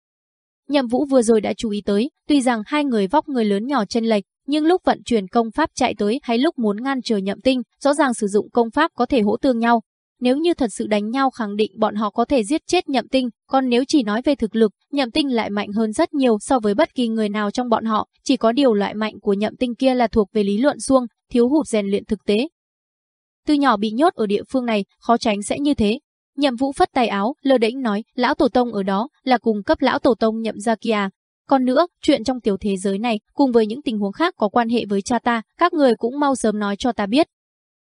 Nhậm Vũ vừa rồi đã chú ý tới, tuy rằng hai người vóc người lớn nhỏ chân lệch, nhưng lúc vận chuyển công pháp chạy tới hay lúc muốn ngăn trở Nhậm Tinh, rõ ràng sử dụng công pháp có thể hỗ tương nhau. Nếu như thật sự đánh nhau khẳng định bọn họ có thể giết chết Nhậm Tinh, còn nếu chỉ nói về thực lực, Nhậm Tinh lại mạnh hơn rất nhiều so với bất kỳ người nào trong bọn họ, chỉ có điều loại mạnh của Nhậm Tinh kia là thuộc về lý luận xuông, thiếu hụt rèn luyện thực tế, từ nhỏ bị nhốt ở địa phương này, khó tránh sẽ như thế. Nhậm Vũ phất tay áo, lơ đễnh nói, lão tổ tông ở đó là cùng cấp lão tổ tông nhậm gia kia. Còn nữa, chuyện trong tiểu thế giới này, cùng với những tình huống khác có quan hệ với cha ta, các người cũng mau sớm nói cho ta biết.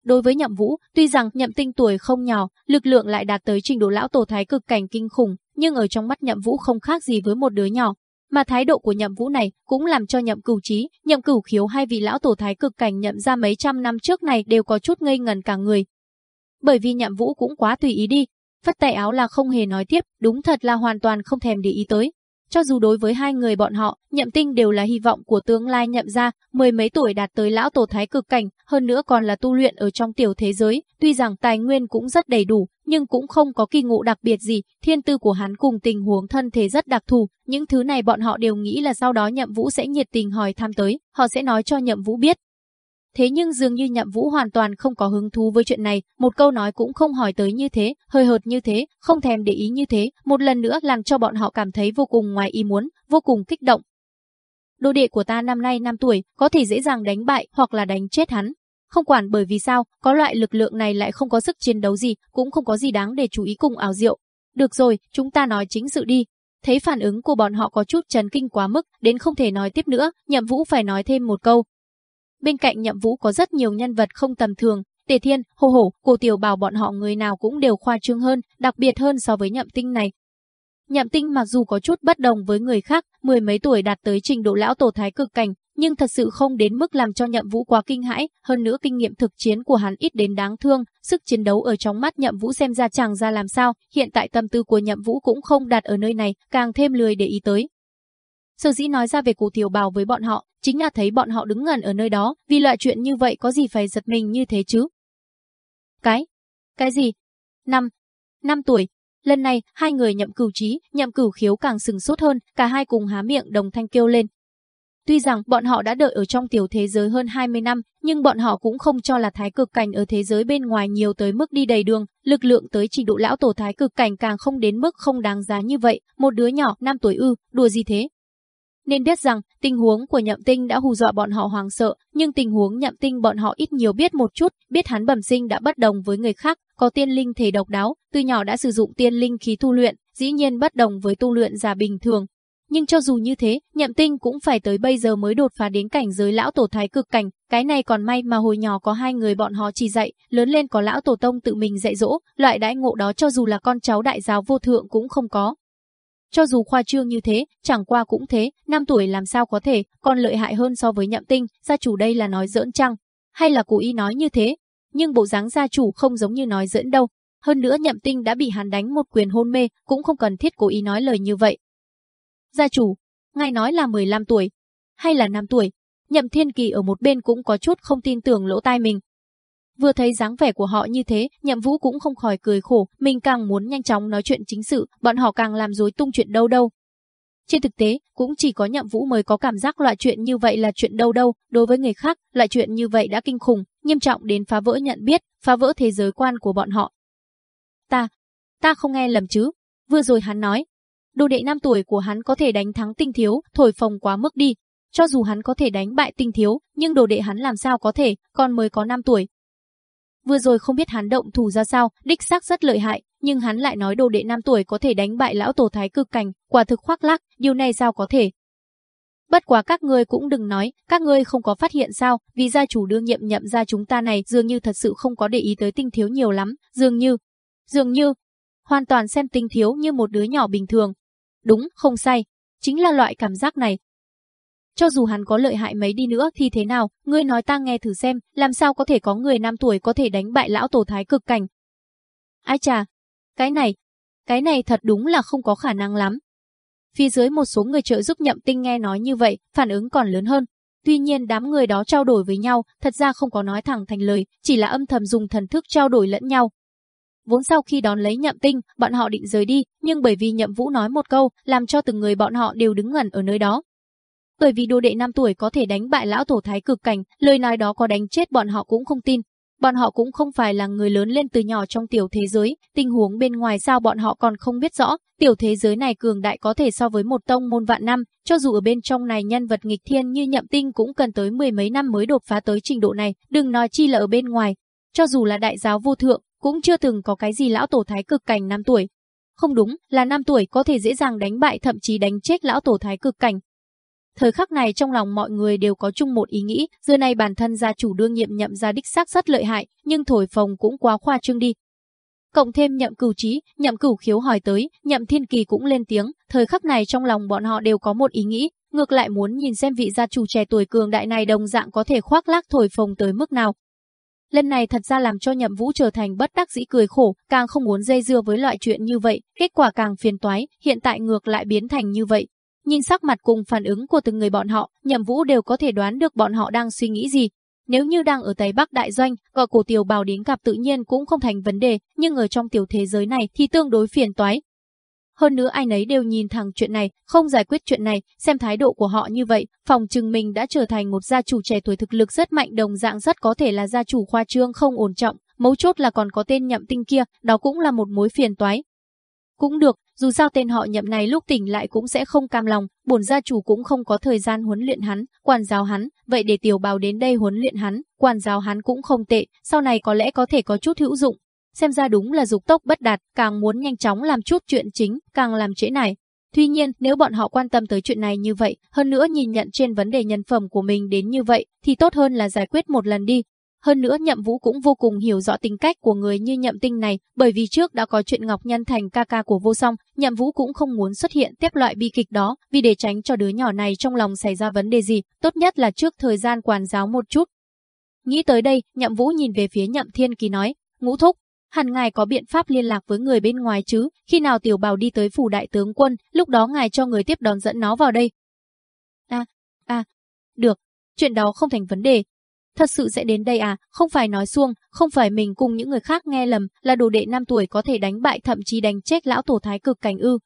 Đối với Nhậm Vũ, tuy rằng Nhậm Tinh tuổi không nhỏ, lực lượng lại đạt tới trình độ lão tổ thái cực cảnh kinh khủng, nhưng ở trong mắt Nhậm Vũ không khác gì với một đứa nhỏ, mà thái độ của nhậm vũ này cũng làm cho nhậm cửu trí, nhậm cửu khiếu hai vị lão tổ thái cực cảnh nhậm ra mấy trăm năm trước này đều có chút ngây ngần cả người. Bởi vì nhậm vũ cũng quá tùy ý đi, phất tay áo là không hề nói tiếp, đúng thật là hoàn toàn không thèm để ý tới cho dù đối với hai người bọn họ, nhậm tinh đều là hy vọng của tương lai nhậm gia, mười mấy tuổi đạt tới lão tổ thái cực cảnh, hơn nữa còn là tu luyện ở trong tiểu thế giới, tuy rằng tài nguyên cũng rất đầy đủ, nhưng cũng không có kỳ ngộ đặc biệt gì, thiên tư của hắn cùng tình huống thân thể rất đặc thù, những thứ này bọn họ đều nghĩ là sau đó nhậm vũ sẽ nhiệt tình hỏi thăm tới, họ sẽ nói cho nhậm vũ biết, Thế nhưng dường như nhậm vũ hoàn toàn không có hứng thú với chuyện này, một câu nói cũng không hỏi tới như thế, hơi hợt như thế, không thèm để ý như thế, một lần nữa làm cho bọn họ cảm thấy vô cùng ngoài ý muốn, vô cùng kích động. Đồ đệ của ta năm nay 5 tuổi, có thể dễ dàng đánh bại hoặc là đánh chết hắn. Không quản bởi vì sao, có loại lực lượng này lại không có sức chiến đấu gì, cũng không có gì đáng để chú ý cùng ảo diệu. Được rồi, chúng ta nói chính sự đi. Thấy phản ứng của bọn họ có chút chấn kinh quá mức, đến không thể nói tiếp nữa, nhậm vũ phải nói thêm một câu, Bên cạnh nhậm vũ có rất nhiều nhân vật không tầm thường, Tề Thiên, Hồ Hổ, Cô Tiểu Bảo bọn họ người nào cũng đều khoa trương hơn, đặc biệt hơn so với nhậm tinh này. Nhậm tinh mặc dù có chút bất đồng với người khác, mười mấy tuổi đạt tới trình độ lão tổ thái cực cảnh, nhưng thật sự không đến mức làm cho nhậm vũ quá kinh hãi, hơn nữa kinh nghiệm thực chiến của hắn ít đến đáng thương, sức chiến đấu ở trong mắt nhậm vũ xem ra chẳng ra làm sao, hiện tại tâm tư của nhậm vũ cũng không đạt ở nơi này, càng thêm lười để ý tới. Sở dĩ nói ra về cổ tiểu bào với bọn họ, chính là thấy bọn họ đứng ngẩn ở nơi đó, vì loại chuyện như vậy có gì phải giật mình như thế chứ? Cái? Cái gì? Năm. Năm tuổi. Lần này, hai người nhậm cửu trí, nhậm cửu khiếu càng sừng sốt hơn, cả hai cùng há miệng đồng thanh kêu lên. Tuy rằng bọn họ đã đợi ở trong tiểu thế giới hơn 20 năm, nhưng bọn họ cũng không cho là thái cực cảnh ở thế giới bên ngoài nhiều tới mức đi đầy đường, lực lượng tới trình độ lão tổ thái cực cảnh càng không đến mức không đáng giá như vậy, một đứa nhỏ 5 tuổi ư, đùa gì thế, nên biết rằng tình huống của nhậm tinh đã hù dọa bọn họ hoàng sợ, nhưng tình huống nhậm tinh bọn họ ít nhiều biết một chút, biết hắn bẩm sinh đã bất đồng với người khác, có tiên linh thể độc đáo, từ nhỏ đã sử dụng tiên linh khí tu luyện, dĩ nhiên bất đồng với tu luyện giả bình thường. Nhưng cho dù như thế, nhậm tinh cũng phải tới bây giờ mới đột phá đến cảnh giới lão tổ thái cực cảnh, cái này còn may mà hồi nhỏ có hai người bọn họ chỉ dạy, lớn lên có lão tổ tông tự mình dạy dỗ, loại đãi ngộ đó cho dù là con cháu đại giáo vô thượng cũng không có. Cho dù khoa trương như thế, chẳng qua cũng thế, năm tuổi làm sao có thể, còn lợi hại hơn so với nhậm tinh, gia chủ đây là nói giỡn chăng? Hay là cố ý nói như thế? Nhưng bộ dáng gia chủ không giống như nói giỡn đâu. Hơn nữa nhậm tinh đã bị hắn đánh một quyền hôn mê, cũng không cần thiết cố ý nói lời như vậy. Gia chủ, ngài nói là 15 tuổi, hay là 5 tuổi? Nhậm Thiên Kỳ ở một bên cũng có chút không tin tưởng lỗ tai mình, Vừa thấy dáng vẻ của họ như thế, Nhậm Vũ cũng không khỏi cười khổ, mình càng muốn nhanh chóng nói chuyện chính sự, bọn họ càng làm rối tung chuyện đâu đâu. Trên thực tế, cũng chỉ có Nhậm Vũ mới có cảm giác loại chuyện như vậy là chuyện đâu đâu, đối với người khác, loại chuyện như vậy đã kinh khủng, nghiêm trọng đến phá vỡ nhận biết, phá vỡ thế giới quan của bọn họ. Ta, ta không nghe lầm chứ? Vừa rồi hắn nói, đồ đệ năm tuổi của hắn có thể đánh thắng tinh thiếu, thổi phồng quá mức đi. Cho dù hắn có thể đánh bại tinh thiếu, nhưng đồ đệ hắn làm sao có thể, còn mới có 5 tuổi, Vừa rồi không biết hắn động thủ ra sao, đích xác rất lợi hại, nhưng hắn lại nói đồ đệ năm tuổi có thể đánh bại lão tổ thái cực cảnh, quả thực khoác lác, điều này sao có thể. Bất quá các ngươi cũng đừng nói, các ngươi không có phát hiện sao, vì gia chủ đương nhiệm nhậm ra chúng ta này dường như thật sự không có để ý tới tinh thiếu nhiều lắm, dường như, dường như, hoàn toàn xem tinh thiếu như một đứa nhỏ bình thường. Đúng, không sai, chính là loại cảm giác này, cho dù hắn có lợi hại mấy đi nữa thì thế nào, ngươi nói ta nghe thử xem, làm sao có thể có người năm tuổi có thể đánh bại lão tổ thái cực cảnh. Ai chà, cái này, cái này thật đúng là không có khả năng lắm. Phía dưới một số người trợ giúp nhậm tinh nghe nói như vậy, phản ứng còn lớn hơn. Tuy nhiên đám người đó trao đổi với nhau, thật ra không có nói thẳng thành lời, chỉ là âm thầm dùng thần thức trao đổi lẫn nhau. Vốn sau khi đón lấy nhậm tinh, bọn họ định rời đi, nhưng bởi vì nhậm vũ nói một câu, làm cho từng người bọn họ đều đứng ngẩn ở nơi đó, bởi vì đồ đệ 5 tuổi có thể đánh bại lão tổ thái cực cảnh, lời nói đó có đánh chết bọn họ cũng không tin. Bọn họ cũng không phải là người lớn lên từ nhỏ trong tiểu thế giới, tình huống bên ngoài sao bọn họ còn không biết rõ, tiểu thế giới này cường đại có thể so với một tông môn vạn năm, cho dù ở bên trong này nhân vật nghịch thiên như nhậm tinh cũng cần tới mười mấy năm mới đột phá tới trình độ này, đừng nói chi là ở bên ngoài. Cho dù là đại giáo vô thượng, cũng chưa từng có cái gì lão tổ thái cực cảnh 5 tuổi. Không đúng, là 5 tuổi có thể dễ dàng đánh bại thậm chí đánh chết lão tổ thái cực cảnh, Thời khắc này trong lòng mọi người đều có chung một ý nghĩ, giờ này bản thân gia chủ đương nhiệm nhậm ra đích xác rất lợi hại, nhưng thổi phồng cũng quá khoa trương đi. Cộng thêm nhậm cửu trí, nhậm cửu khiếu hỏi tới, nhậm thiên kỳ cũng lên tiếng, thời khắc này trong lòng bọn họ đều có một ý nghĩ, ngược lại muốn nhìn xem vị gia chủ trẻ tuổi cường đại này đồng dạng có thể khoác lác thổi phồng tới mức nào. Lần này thật ra làm cho nhậm vũ trở thành bất đắc dĩ cười khổ, càng không muốn dây dưa với loại chuyện như vậy, kết quả càng phiền toái, hiện tại ngược lại biến thành như vậy, nhìn sắc mặt cùng phản ứng của từng người bọn họ, Nhậm Vũ đều có thể đoán được bọn họ đang suy nghĩ gì. Nếu như đang ở Tây Bắc Đại Doanh, gọi cổ tiểu bào đến gặp tự nhiên cũng không thành vấn đề, nhưng ở trong tiểu thế giới này thì tương đối phiền toái. Hơn nữa ai nấy đều nhìn thẳng chuyện này, không giải quyết chuyện này, xem thái độ của họ như vậy, phòng trừng mình đã trở thành một gia chủ trẻ tuổi thực lực rất mạnh đồng dạng rất có thể là gia chủ khoa trương không ổn trọng, mấu chốt là còn có tên nhậm tinh kia, đó cũng là một mối phiền toái. Cũng được, dù sao tên họ nhậm này lúc tỉnh lại cũng sẽ không cam lòng, bổn gia chủ cũng không có thời gian huấn luyện hắn, quản giáo hắn, vậy để tiểu bào đến đây huấn luyện hắn, quản giáo hắn cũng không tệ, sau này có lẽ có thể có chút hữu dụng. Xem ra đúng là dục tốc bất đạt, càng muốn nhanh chóng làm chút chuyện chính, càng làm trễ này. Tuy nhiên, nếu bọn họ quan tâm tới chuyện này như vậy, hơn nữa nhìn nhận trên vấn đề nhân phẩm của mình đến như vậy, thì tốt hơn là giải quyết một lần đi, hơn nữa Nhậm Vũ cũng vô cùng hiểu rõ tính cách của người như Nhậm Tinh này, bởi vì trước đã có chuyện Ngọc Nhân thành ca ca của Vô Song, Nhậm Vũ cũng không muốn xuất hiện tiếp loại bi kịch đó, vì để tránh cho đứa nhỏ này trong lòng xảy ra vấn đề gì, tốt nhất là trước thời gian quản giáo một chút. Nghĩ tới đây, Nhậm Vũ nhìn về phía Nhậm Thiên Kỳ nói, ngũ thúc, hẳn ngài có biện pháp liên lạc với người bên ngoài chứ, khi nào tiểu bào đi tới phủ đại tướng quân, lúc đó ngài cho người tiếp đón dẫn nó vào đây. À, à, được, chuyện đó không thành vấn đề, Thật sự sẽ đến đây à, không phải nói xuông, không phải mình cùng những người khác nghe lầm, là đồ đệ 5 tuổi có thể đánh bại thậm chí đánh chết lão tổ thái cực cảnh ư.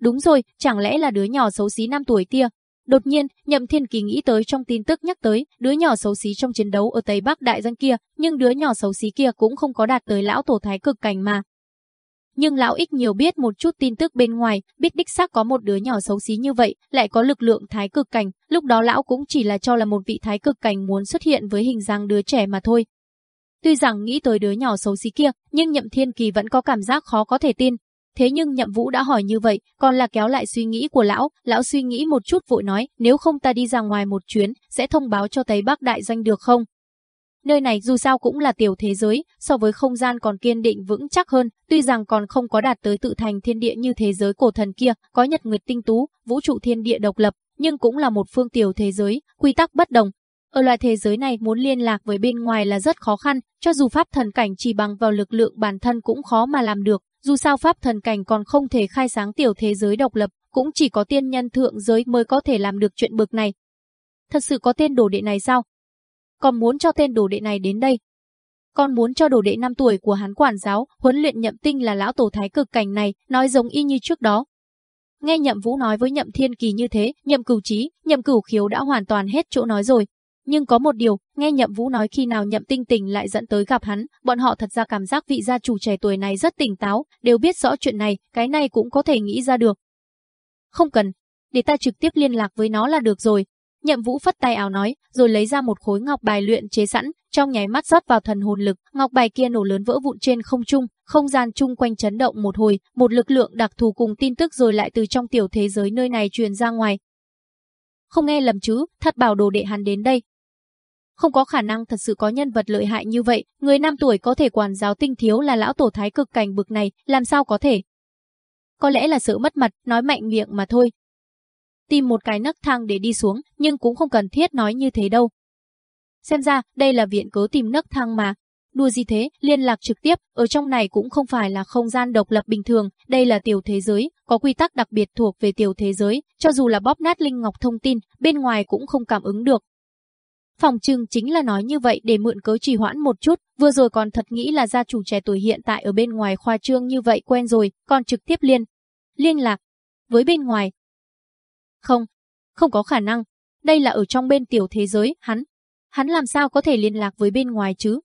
Đúng rồi, chẳng lẽ là đứa nhỏ xấu xí 5 tuổi kia? Đột nhiên, Nhậm Thiên Kỳ nghĩ tới trong tin tức nhắc tới, đứa nhỏ xấu xí trong chiến đấu ở Tây Bắc đại dân kia, nhưng đứa nhỏ xấu xí kia cũng không có đạt tới lão tổ thái cực cảnh mà. Nhưng lão ít nhiều biết một chút tin tức bên ngoài, biết đích xác có một đứa nhỏ xấu xí như vậy, lại có lực lượng thái cực cảnh, lúc đó lão cũng chỉ là cho là một vị thái cực cảnh muốn xuất hiện với hình dáng đứa trẻ mà thôi. Tuy rằng nghĩ tới đứa nhỏ xấu xí kia, nhưng Nhậm Thiên Kỳ vẫn có cảm giác khó có thể tin. Thế nhưng Nhậm Vũ đã hỏi như vậy, còn là kéo lại suy nghĩ của lão, lão suy nghĩ một chút vội nói, nếu không ta đi ra ngoài một chuyến, sẽ thông báo cho Tây Bắc Đại Doanh được không? Nơi này dù sao cũng là tiểu thế giới, so với không gian còn kiên định vững chắc hơn, tuy rằng còn không có đạt tới tự thành thiên địa như thế giới cổ thần kia, có nhật nguyệt tinh tú, vũ trụ thiên địa độc lập, nhưng cũng là một phương tiểu thế giới, quy tắc bất đồng. Ở loại thế giới này muốn liên lạc với bên ngoài là rất khó khăn, cho dù pháp thần cảnh chỉ bằng vào lực lượng bản thân cũng khó mà làm được, dù sao pháp thần cảnh còn không thể khai sáng tiểu thế giới độc lập, cũng chỉ có tiên nhân thượng giới mới có thể làm được chuyện bực này. Thật sự có tên đồ đệ này sao? Còn muốn cho tên đồ đệ này đến đây. Con muốn cho đồ đệ 5 tuổi của hắn quản giáo, huấn luyện nhậm tinh là lão tổ thái cực cảnh này, nói giống y như trước đó. Nghe nhậm vũ nói với nhậm thiên kỳ như thế, nhậm cửu trí, nhậm cửu khiếu đã hoàn toàn hết chỗ nói rồi. Nhưng có một điều, nghe nhậm vũ nói khi nào nhậm tinh tình lại dẫn tới gặp hắn, bọn họ thật ra cảm giác vị gia chủ trẻ tuổi này rất tỉnh táo, đều biết rõ chuyện này, cái này cũng có thể nghĩ ra được. Không cần, để ta trực tiếp liên lạc với nó là được rồi, Nhậm Vũ phất tay áo nói, rồi lấy ra một khối ngọc bài luyện chế sẵn, trong nháy mắt rót vào thần hồn lực, ngọc bài kia nổ lớn vỡ vụn trên không trung, không gian chung quanh chấn động một hồi, một lực lượng đặc thù cùng tin tức rồi lại từ trong tiểu thế giới nơi này truyền ra ngoài. Không nghe lầm chứ, thật bảo đồ đệ hắn đến đây. Không có khả năng thật sự có nhân vật lợi hại như vậy, người năm tuổi có thể quản giáo tinh thiếu là lão tổ thái cực cảnh bực này, làm sao có thể? Có lẽ là sự mất mặt, nói mạnh miệng mà thôi, tìm một cái nấc thang để đi xuống, nhưng cũng không cần thiết nói như thế đâu. Xem ra, đây là viện cớ tìm nấc thang mà. Đùa gì thế, liên lạc trực tiếp, ở trong này cũng không phải là không gian độc lập bình thường, đây là tiểu thế giới, có quy tắc đặc biệt thuộc về tiểu thế giới, cho dù là bóp nát Linh Ngọc thông tin, bên ngoài cũng không cảm ứng được. Phòng trừng chính là nói như vậy để mượn cớ trì hoãn một chút, vừa rồi còn thật nghĩ là gia chủ trẻ tuổi hiện tại ở bên ngoài khoa trương như vậy quen rồi, còn trực tiếp liên. Liên lạc. Với bên ngoài, không, không có khả năng. Đây là ở trong bên tiểu thế giới, hắn. Hắn làm sao có thể liên lạc với bên ngoài chứ?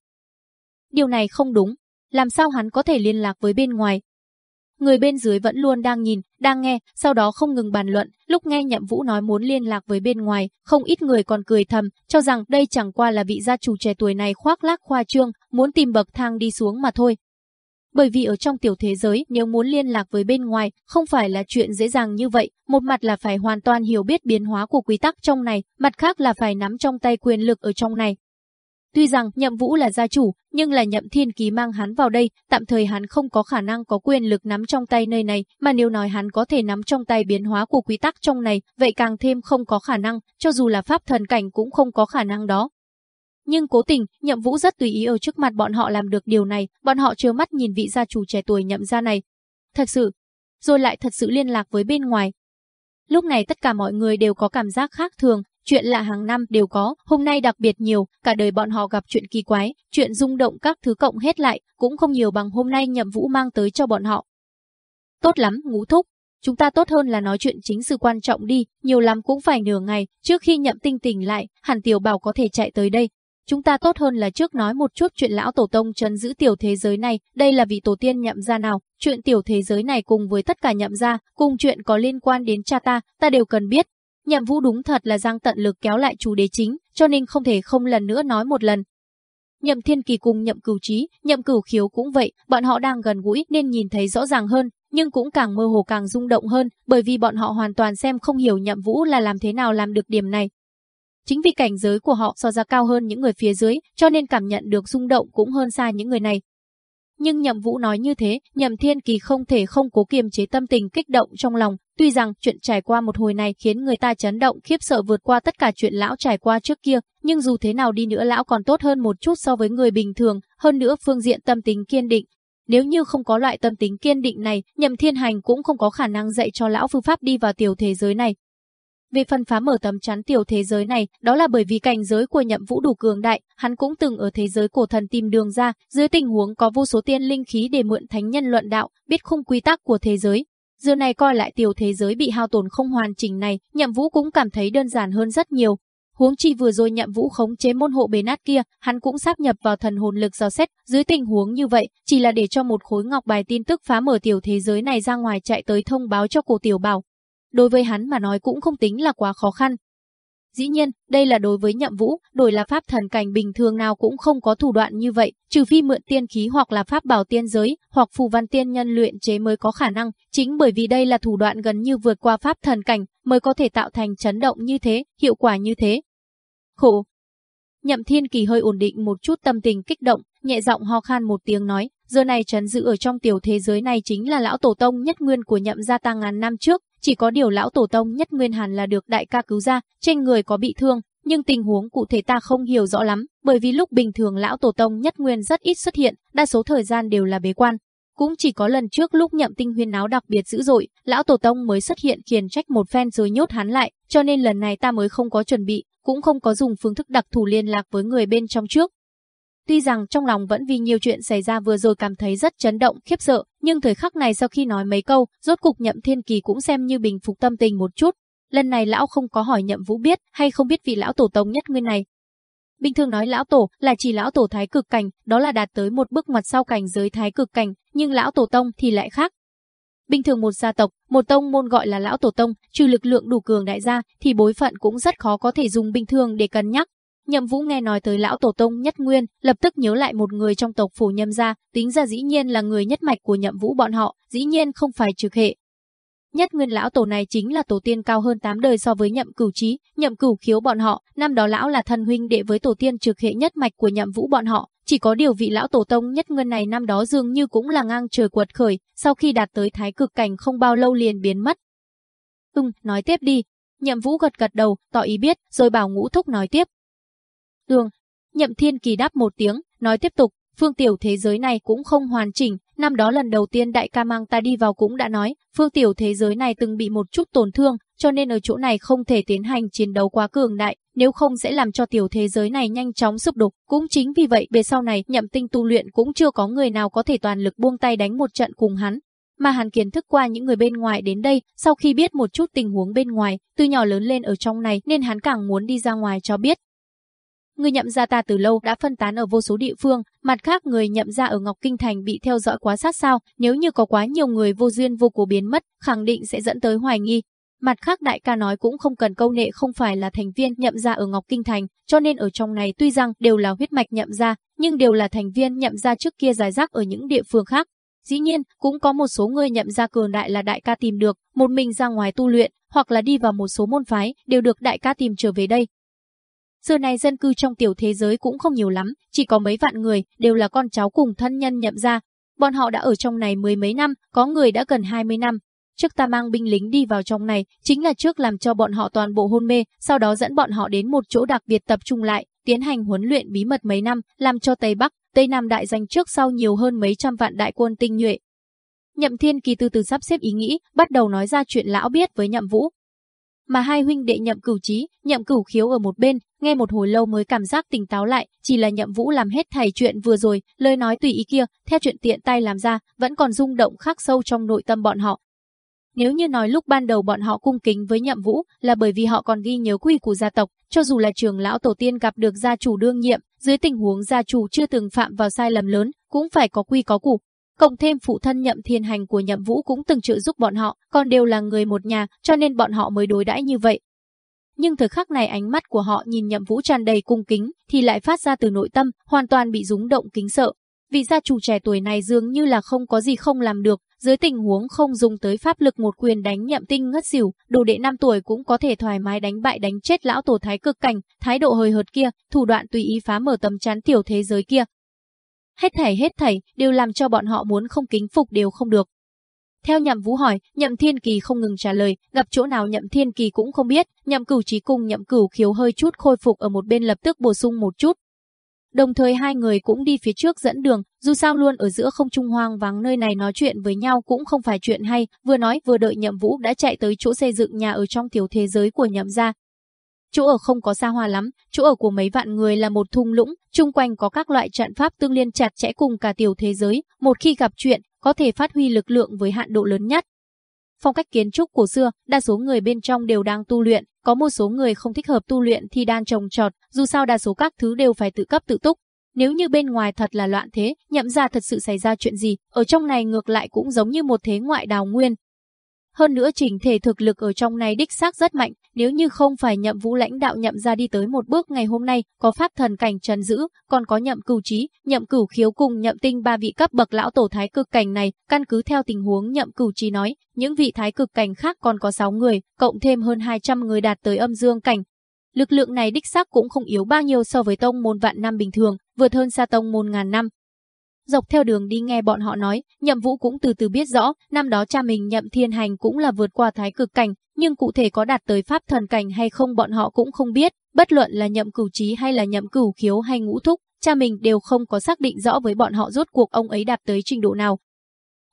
Điều này không đúng. Làm sao hắn có thể liên lạc với bên ngoài? Người bên dưới vẫn luôn đang nhìn, đang nghe, sau đó không ngừng bàn luận, lúc nghe Nhậm Vũ nói muốn liên lạc với bên ngoài, không ít người còn cười thầm, cho rằng đây chẳng qua là vị gia chủ trẻ tuổi này khoác lác khoa trương, muốn tìm bậc thang đi xuống mà thôi. Bởi vì ở trong tiểu thế giới, nếu muốn liên lạc với bên ngoài, không phải là chuyện dễ dàng như vậy, một mặt là phải hoàn toàn hiểu biết biến hóa của quy tắc trong này, mặt khác là phải nắm trong tay quyền lực ở trong này. Tuy rằng Nhậm Vũ là gia chủ, nhưng là Nhậm Thiên Ký mang hắn vào đây, tạm thời hắn không có khả năng có quyền lực nắm trong tay nơi này, mà nếu nói hắn có thể nắm trong tay biến hóa của quy tắc trong này, vậy càng thêm không có khả năng, cho dù là pháp thần cảnh cũng không có khả năng đó. Nhưng cố tình, nhậm vũ rất tùy ý ở trước mặt bọn họ làm được điều này, bọn họ trơ mắt nhìn vị gia chủ trẻ tuổi nhậm gia này. Thật sự, rồi lại thật sự liên lạc với bên ngoài. Lúc này tất cả mọi người đều có cảm giác khác thường, chuyện lạ hàng năm đều có, hôm nay đặc biệt nhiều, cả đời bọn họ gặp chuyện kỳ quái, chuyện rung động các thứ cộng hết lại, cũng không nhiều bằng hôm nay nhậm vũ mang tới cho bọn họ. Tốt lắm, ngũ thúc. Chúng ta tốt hơn là nói chuyện chính sự quan trọng đi, nhiều lắm cũng phải nửa ngày, trước khi nhậm tinh tỉnh lại, hẳn tiểu bảo có thể chạy tới đây. Chúng ta tốt hơn là trước nói một chút chuyện lão tổ tông trấn giữ tiểu thế giới này, đây là vị tổ tiên nhậm gia nào, chuyện tiểu thế giới này cùng với tất cả nhậm gia, cùng chuyện có liên quan đến cha ta, ta đều cần biết. Nhậm vũ đúng thật là giang tận lực kéo lại chủ đề chính, cho nên không thể không lần nữa nói một lần, Nhậm Thiên Kỳ cùng Nhậm Cửu Trí, Nhậm Cửu Khiếu cũng vậy, bọn họ đang gần gũi nên nhìn thấy rõ ràng hơn, nhưng cũng càng mơ hồ càng rung động hơn, bởi vì bọn họ hoàn toàn xem không hiểu Nhậm Vũ là làm thế nào làm được điểm này. Chính vì cảnh giới của họ so ra cao hơn những người phía dưới, cho nên cảm nhận được rung động cũng hơn xa những người này. Nhưng Nhậm Vũ nói như thế, Nhậm Thiên Kỳ không thể không cố kiềm chế tâm tình kích động trong lòng, tuy rằng chuyện trải qua một hồi này khiến người ta chấn động khiếp sợ vượt qua tất cả chuyện lão trải qua trước kia, nhưng dù thế nào đi nữa lão còn tốt hơn một chút so với người bình thường, hơn nữa phương diện tâm tính kiên định. Nếu như không có loại tâm tính kiên định này, Nhậm Thiên Hành cũng không có khả năng dạy cho lão phương pháp đi vào tiểu thế giới này. Về phần phá mở tấm chắn tiểu thế giới này, đó là bởi vì cảnh giới của nhậm vũ đủ cường đại, hắn cũng từng ở thế giới cổ thần tìm đường ra, dưới tình huống có vô số tiên linh khí để mượn thánh nhân luận đạo, biết khung quy tắc của thế giới. Giờ này coi lại tiểu thế giới bị hao tổn không hoàn chỉnh này, nhậm vũ cũng cảm thấy đơn giản hơn rất nhiều. Huống chi vừa rồi nhậm vũ khống chế môn hộ bế nát kia, hắn cũng sáp nhập vào thần hồn lực giao xét, dưới tình huống như vậy, chỉ là để cho một khối ngọc bài tin tức phá mở tiểu thế giới này ra ngoài chạy tới thông báo cho cổ tiểu bảo, đối với hắn mà nói cũng không tính là quá khó khăn. Dĩ nhiên, đây là đối với nhậm vũ, đổi là pháp thần cảnh bình thường nào cũng không có thủ đoạn như vậy, trừ phi mượn tiên khí hoặc là pháp bảo tiên giới, hoặc phù văn tiên nhân luyện chế mới có khả năng, chính bởi vì đây là thủ đoạn gần như vượt qua pháp thần cảnh, mới có thể tạo thành chấn động như thế, hiệu quả như thế. Khổ! Nhậm thiên kỳ hơi ổn định một chút tâm tình kích động, nhẹ giọng ho khan một tiếng nói, giờ này trấn giữ ở trong tiểu thế giới này chính là lão tổ tông nhất nguyên của nhậm gia ta ngàn năm trước, chỉ có điều lão tổ tông nhất nguyên hẳn là được đại ca cứu ra, trên người có bị thương, nhưng tình huống cụ thể ta không hiểu rõ lắm, bởi vì lúc bình thường lão tổ tông nhất nguyên rất ít xuất hiện, đa số thời gian đều là bế quan. Cũng chỉ có lần trước lúc nhậm tinh huyên náo đặc biệt dữ dội, lão tổ tông mới xuất hiện khiển trách một phen rồi nhốt hắn lại, cho nên lần này ta mới không có chuẩn bị, cũng không có dùng phương thức đặc thù liên lạc với người bên trong trước, Tuy rằng trong lòng vẫn vì nhiều chuyện xảy ra vừa rồi cảm thấy rất chấn động, khiếp sợ, nhưng thời khắc này sau khi nói mấy câu, rốt cục Nhậm Thiên Kỳ cũng xem như bình phục tâm tình một chút. Lần này lão không có hỏi Nhậm Vũ biết hay không biết vị lão tổ tông nhất nguyên này. Bình thường nói lão tổ là chỉ lão tổ thái cực cảnh, đó là đạt tới một bước mặt sau cảnh giới thái cực cảnh, nhưng lão tổ tông thì lại khác. Bình thường một gia tộc, một tông môn gọi là lão tổ tông, trừ lực lượng đủ cường đại gia, thì bối phận cũng rất khó có thể dùng bình thường để cân nhắc. Nhậm Vũ nghe nói tới lão tổ tông Nhất Nguyên, lập tức nhớ lại một người trong tộc phủ Nhâm gia, tính ra dĩ nhiên là người nhất mạch của Nhậm Vũ bọn họ, dĩ nhiên không phải trực hệ. Nhất Nguyên lão tổ này chính là tổ tiên cao hơn 8 đời so với Nhậm Cửu Trí, Nhậm Cửu Khiếu bọn họ, năm đó lão là thân huynh đệ với tổ tiên trực hệ nhất mạch của Nhậm Vũ bọn họ, chỉ có điều vị lão tổ tông Nhất Nguyên này năm đó dường như cũng là ngang trời quật khởi, sau khi đạt tới thái cực cảnh không bao lâu liền biến mất. Ừm, nói tiếp đi. Nhậm Vũ gật gật đầu, tỏ ý biết, rồi bảo Ngũ Thúc nói tiếp, Đường, Nhậm Thiên Kỳ đáp một tiếng, nói tiếp tục, phương tiểu thế giới này cũng không hoàn chỉnh, năm đó lần đầu tiên đại ca mang ta đi vào cũng đã nói, phương tiểu thế giới này từng bị một chút tổn thương, cho nên ở chỗ này không thể tiến hành chiến đấu quá cường đại, nếu không sẽ làm cho tiểu thế giới này nhanh chóng sụp đổ. Cũng chính vì vậy về sau này nhậm tinh tu luyện cũng chưa có người nào có thể toàn lực buông tay đánh một trận cùng hắn. Mà hắn kiến thức qua những người bên ngoài đến đây, sau khi biết một chút tình huống bên ngoài, từ nhỏ lớn lên ở trong này nên hắn càng muốn đi ra ngoài cho biết, Người nhậm gia ta từ lâu đã phân tán ở vô số địa phương, mặt khác người nhậm gia ở Ngọc Kinh Thành bị theo dõi quá sát sao, nếu như có quá nhiều người vô duyên vô cố biến mất, khẳng định sẽ dẫn tới hoài nghi. Mặt khác đại ca nói cũng không cần câu nệ không phải là thành viên nhậm gia ở Ngọc Kinh Thành, cho nên ở trong này tuy rằng đều là huyết mạch nhậm gia, nhưng đều là thành viên nhậm gia trước kia giải rác ở những địa phương khác. Dĩ nhiên, cũng có một số người nhậm gia cường đại là đại ca tìm được, một mình ra ngoài tu luyện, hoặc là đi vào một số môn phái, đều được đại ca tìm trở về đây, Giờ này dân cư trong tiểu thế giới cũng không nhiều lắm, chỉ có mấy vạn người, đều là con cháu cùng thân nhân nhậm ra. Bọn họ đã ở trong này mười mấy năm, có người đã gần 20 năm. Trước ta mang binh lính đi vào trong này, chính là trước làm cho bọn họ toàn bộ hôn mê, sau đó dẫn bọn họ đến một chỗ đặc biệt tập trung lại, tiến hành huấn luyện bí mật mấy năm, làm cho Tây Bắc, Tây Nam đại danh trước sau nhiều hơn mấy trăm vạn đại quân tinh nhuệ. Nhậm Thiên Kỳ từ từ sắp xếp ý nghĩ, bắt đầu nói ra chuyện lão biết với Nhậm Vũ mà hai huynh đệ nhậm cửu trí, nhậm cửu khiếu ở một bên, nghe một hồi lâu mới cảm giác tỉnh táo lại, chỉ là nhậm vũ làm hết thảy chuyện vừa rồi, lời nói tùy ý kia, theo chuyện tiện tay làm ra, vẫn còn rung động khắc sâu trong nội tâm bọn họ. Nếu như nói lúc ban đầu bọn họ cung kính với nhậm vũ là bởi vì họ còn ghi nhớ quy của gia tộc, cho dù là trường lão tổ tiên gặp được gia chủ đương nhiệm, dưới tình huống gia chủ chưa từng phạm vào sai lầm lớn, cũng phải có quy có củ, Cộng thêm phụ thân nhậm thiên hành của nhậm vũ cũng từng trợ giúp bọn họ, còn đều là người một nhà, cho nên bọn họ mới đối đãi như vậy. Nhưng thời khắc này ánh mắt của họ nhìn nhậm vũ tràn đầy cung kính, thì lại phát ra từ nội tâm, hoàn toàn bị rúng động kính sợ. vì gia chủ trẻ tuổi này dường như là không có gì không làm được, dưới tình huống không dùng tới pháp lực một quyền đánh nhậm tinh ngất xỉu, đồ đệ 5 tuổi cũng có thể thoải mái đánh bại đánh chết lão tổ thái cực cảnh, thái độ hơi hợt kia, thủ đoạn tùy ý phá mở tầm chán tiểu thế giới kia, Hết thảy hết thảy đều làm cho bọn họ muốn không kính phục đều không được. Theo nhậm vũ hỏi, nhậm thiên kỳ không ngừng trả lời, gặp chỗ nào nhậm thiên kỳ cũng không biết, nhậm cửu Chí cùng nhậm cửu khiếu hơi chút khôi phục ở một bên lập tức bổ sung một chút. Đồng thời hai người cũng đi phía trước dẫn đường, dù sao luôn ở giữa không trung hoang vắng nơi này nói chuyện với nhau cũng không phải chuyện hay, vừa nói vừa đợi nhậm vũ đã chạy tới chỗ xây dựng nhà ở trong tiểu thế giới của nhậm gia, Chỗ ở không có xa hoa lắm, chỗ ở của mấy vạn người là một thung lũng, chung quanh có các loại trận pháp tương liên chặt chẽ cùng cả tiểu thế giới, một khi gặp chuyện, có thể phát huy lực lượng với hạn độ lớn nhất. Phong cách kiến trúc cổ xưa, đa số người bên trong đều đang tu luyện, có một số người không thích hợp tu luyện thì đang trồng trọt, dù sao đa số các thứ đều phải tự cấp tự túc. Nếu như bên ngoài thật là loạn thế, nhậm ra thật sự xảy ra chuyện gì, ở trong này ngược lại cũng giống như một thế ngoại đào nguyên, hơn nữa chỉnh thể thực lực ở trong này đích xác rất mạnh, nếu như không phải nhậm vũ lãnh đạo nhậm ra đi tới một bước ngày hôm nay, có pháp thần cảnh trần giữ, còn có nhậm cửu trí, nhậm cửu khiếu cùng nhậm tinh ba vị cấp bậc lão tổ thái cực cảnh này, căn cứ theo tình huống nhậm cửu trí nói, những vị thái cực cảnh khác còn có 6 người, cộng thêm hơn 200 người đạt tới âm dương cảnh. Lực lượng này đích xác cũng không yếu bao nhiêu so với tông môn vạn năm bình thường, vượt hơn xa tông môn ngàn năm, Dọc theo đường đi nghe bọn họ nói, nhậm vũ cũng từ từ biết rõ, năm đó cha mình nhậm thiên hành cũng là vượt qua thái cực cảnh, nhưng cụ thể có đạt tới pháp thần cảnh hay không bọn họ cũng không biết, bất luận là nhậm cửu trí hay là nhậm cửu khiếu hay ngũ thúc, cha mình đều không có xác định rõ với bọn họ rốt cuộc ông ấy đạt tới trình độ nào.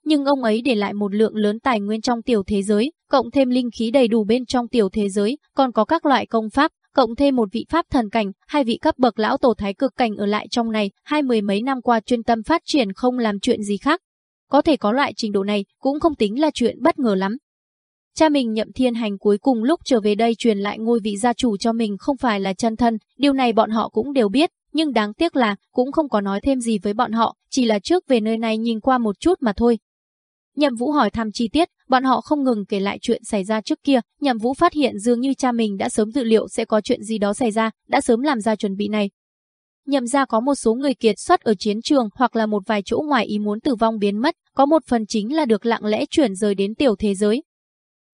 Nhưng ông ấy để lại một lượng lớn tài nguyên trong tiểu thế giới, cộng thêm linh khí đầy đủ bên trong tiểu thế giới, còn có các loại công pháp, cộng thêm một vị pháp thần cảnh, hai vị cấp bậc lão tổ thái cực cảnh ở lại trong này, hai mười mấy năm qua chuyên tâm phát triển không làm chuyện gì khác. Có thể có loại trình độ này cũng không tính là chuyện bất ngờ lắm. Cha mình nhậm thiên hành cuối cùng lúc trở về đây truyền lại ngôi vị gia chủ cho mình không phải là chân thân, điều này bọn họ cũng đều biết, nhưng đáng tiếc là cũng không có nói thêm gì với bọn họ, chỉ là trước về nơi này nhìn qua một chút mà thôi. Nhậm Vũ hỏi thăm chi tiết, bọn họ không ngừng kể lại chuyện xảy ra trước kia, Nhậm Vũ phát hiện dường như cha mình đã sớm dự liệu sẽ có chuyện gì đó xảy ra, đã sớm làm ra chuẩn bị này. Nhậm ra có một số người kiệt xuất ở chiến trường hoặc là một vài chỗ ngoài ý muốn tử vong biến mất, có một phần chính là được lặng lẽ chuyển rời đến tiểu thế giới,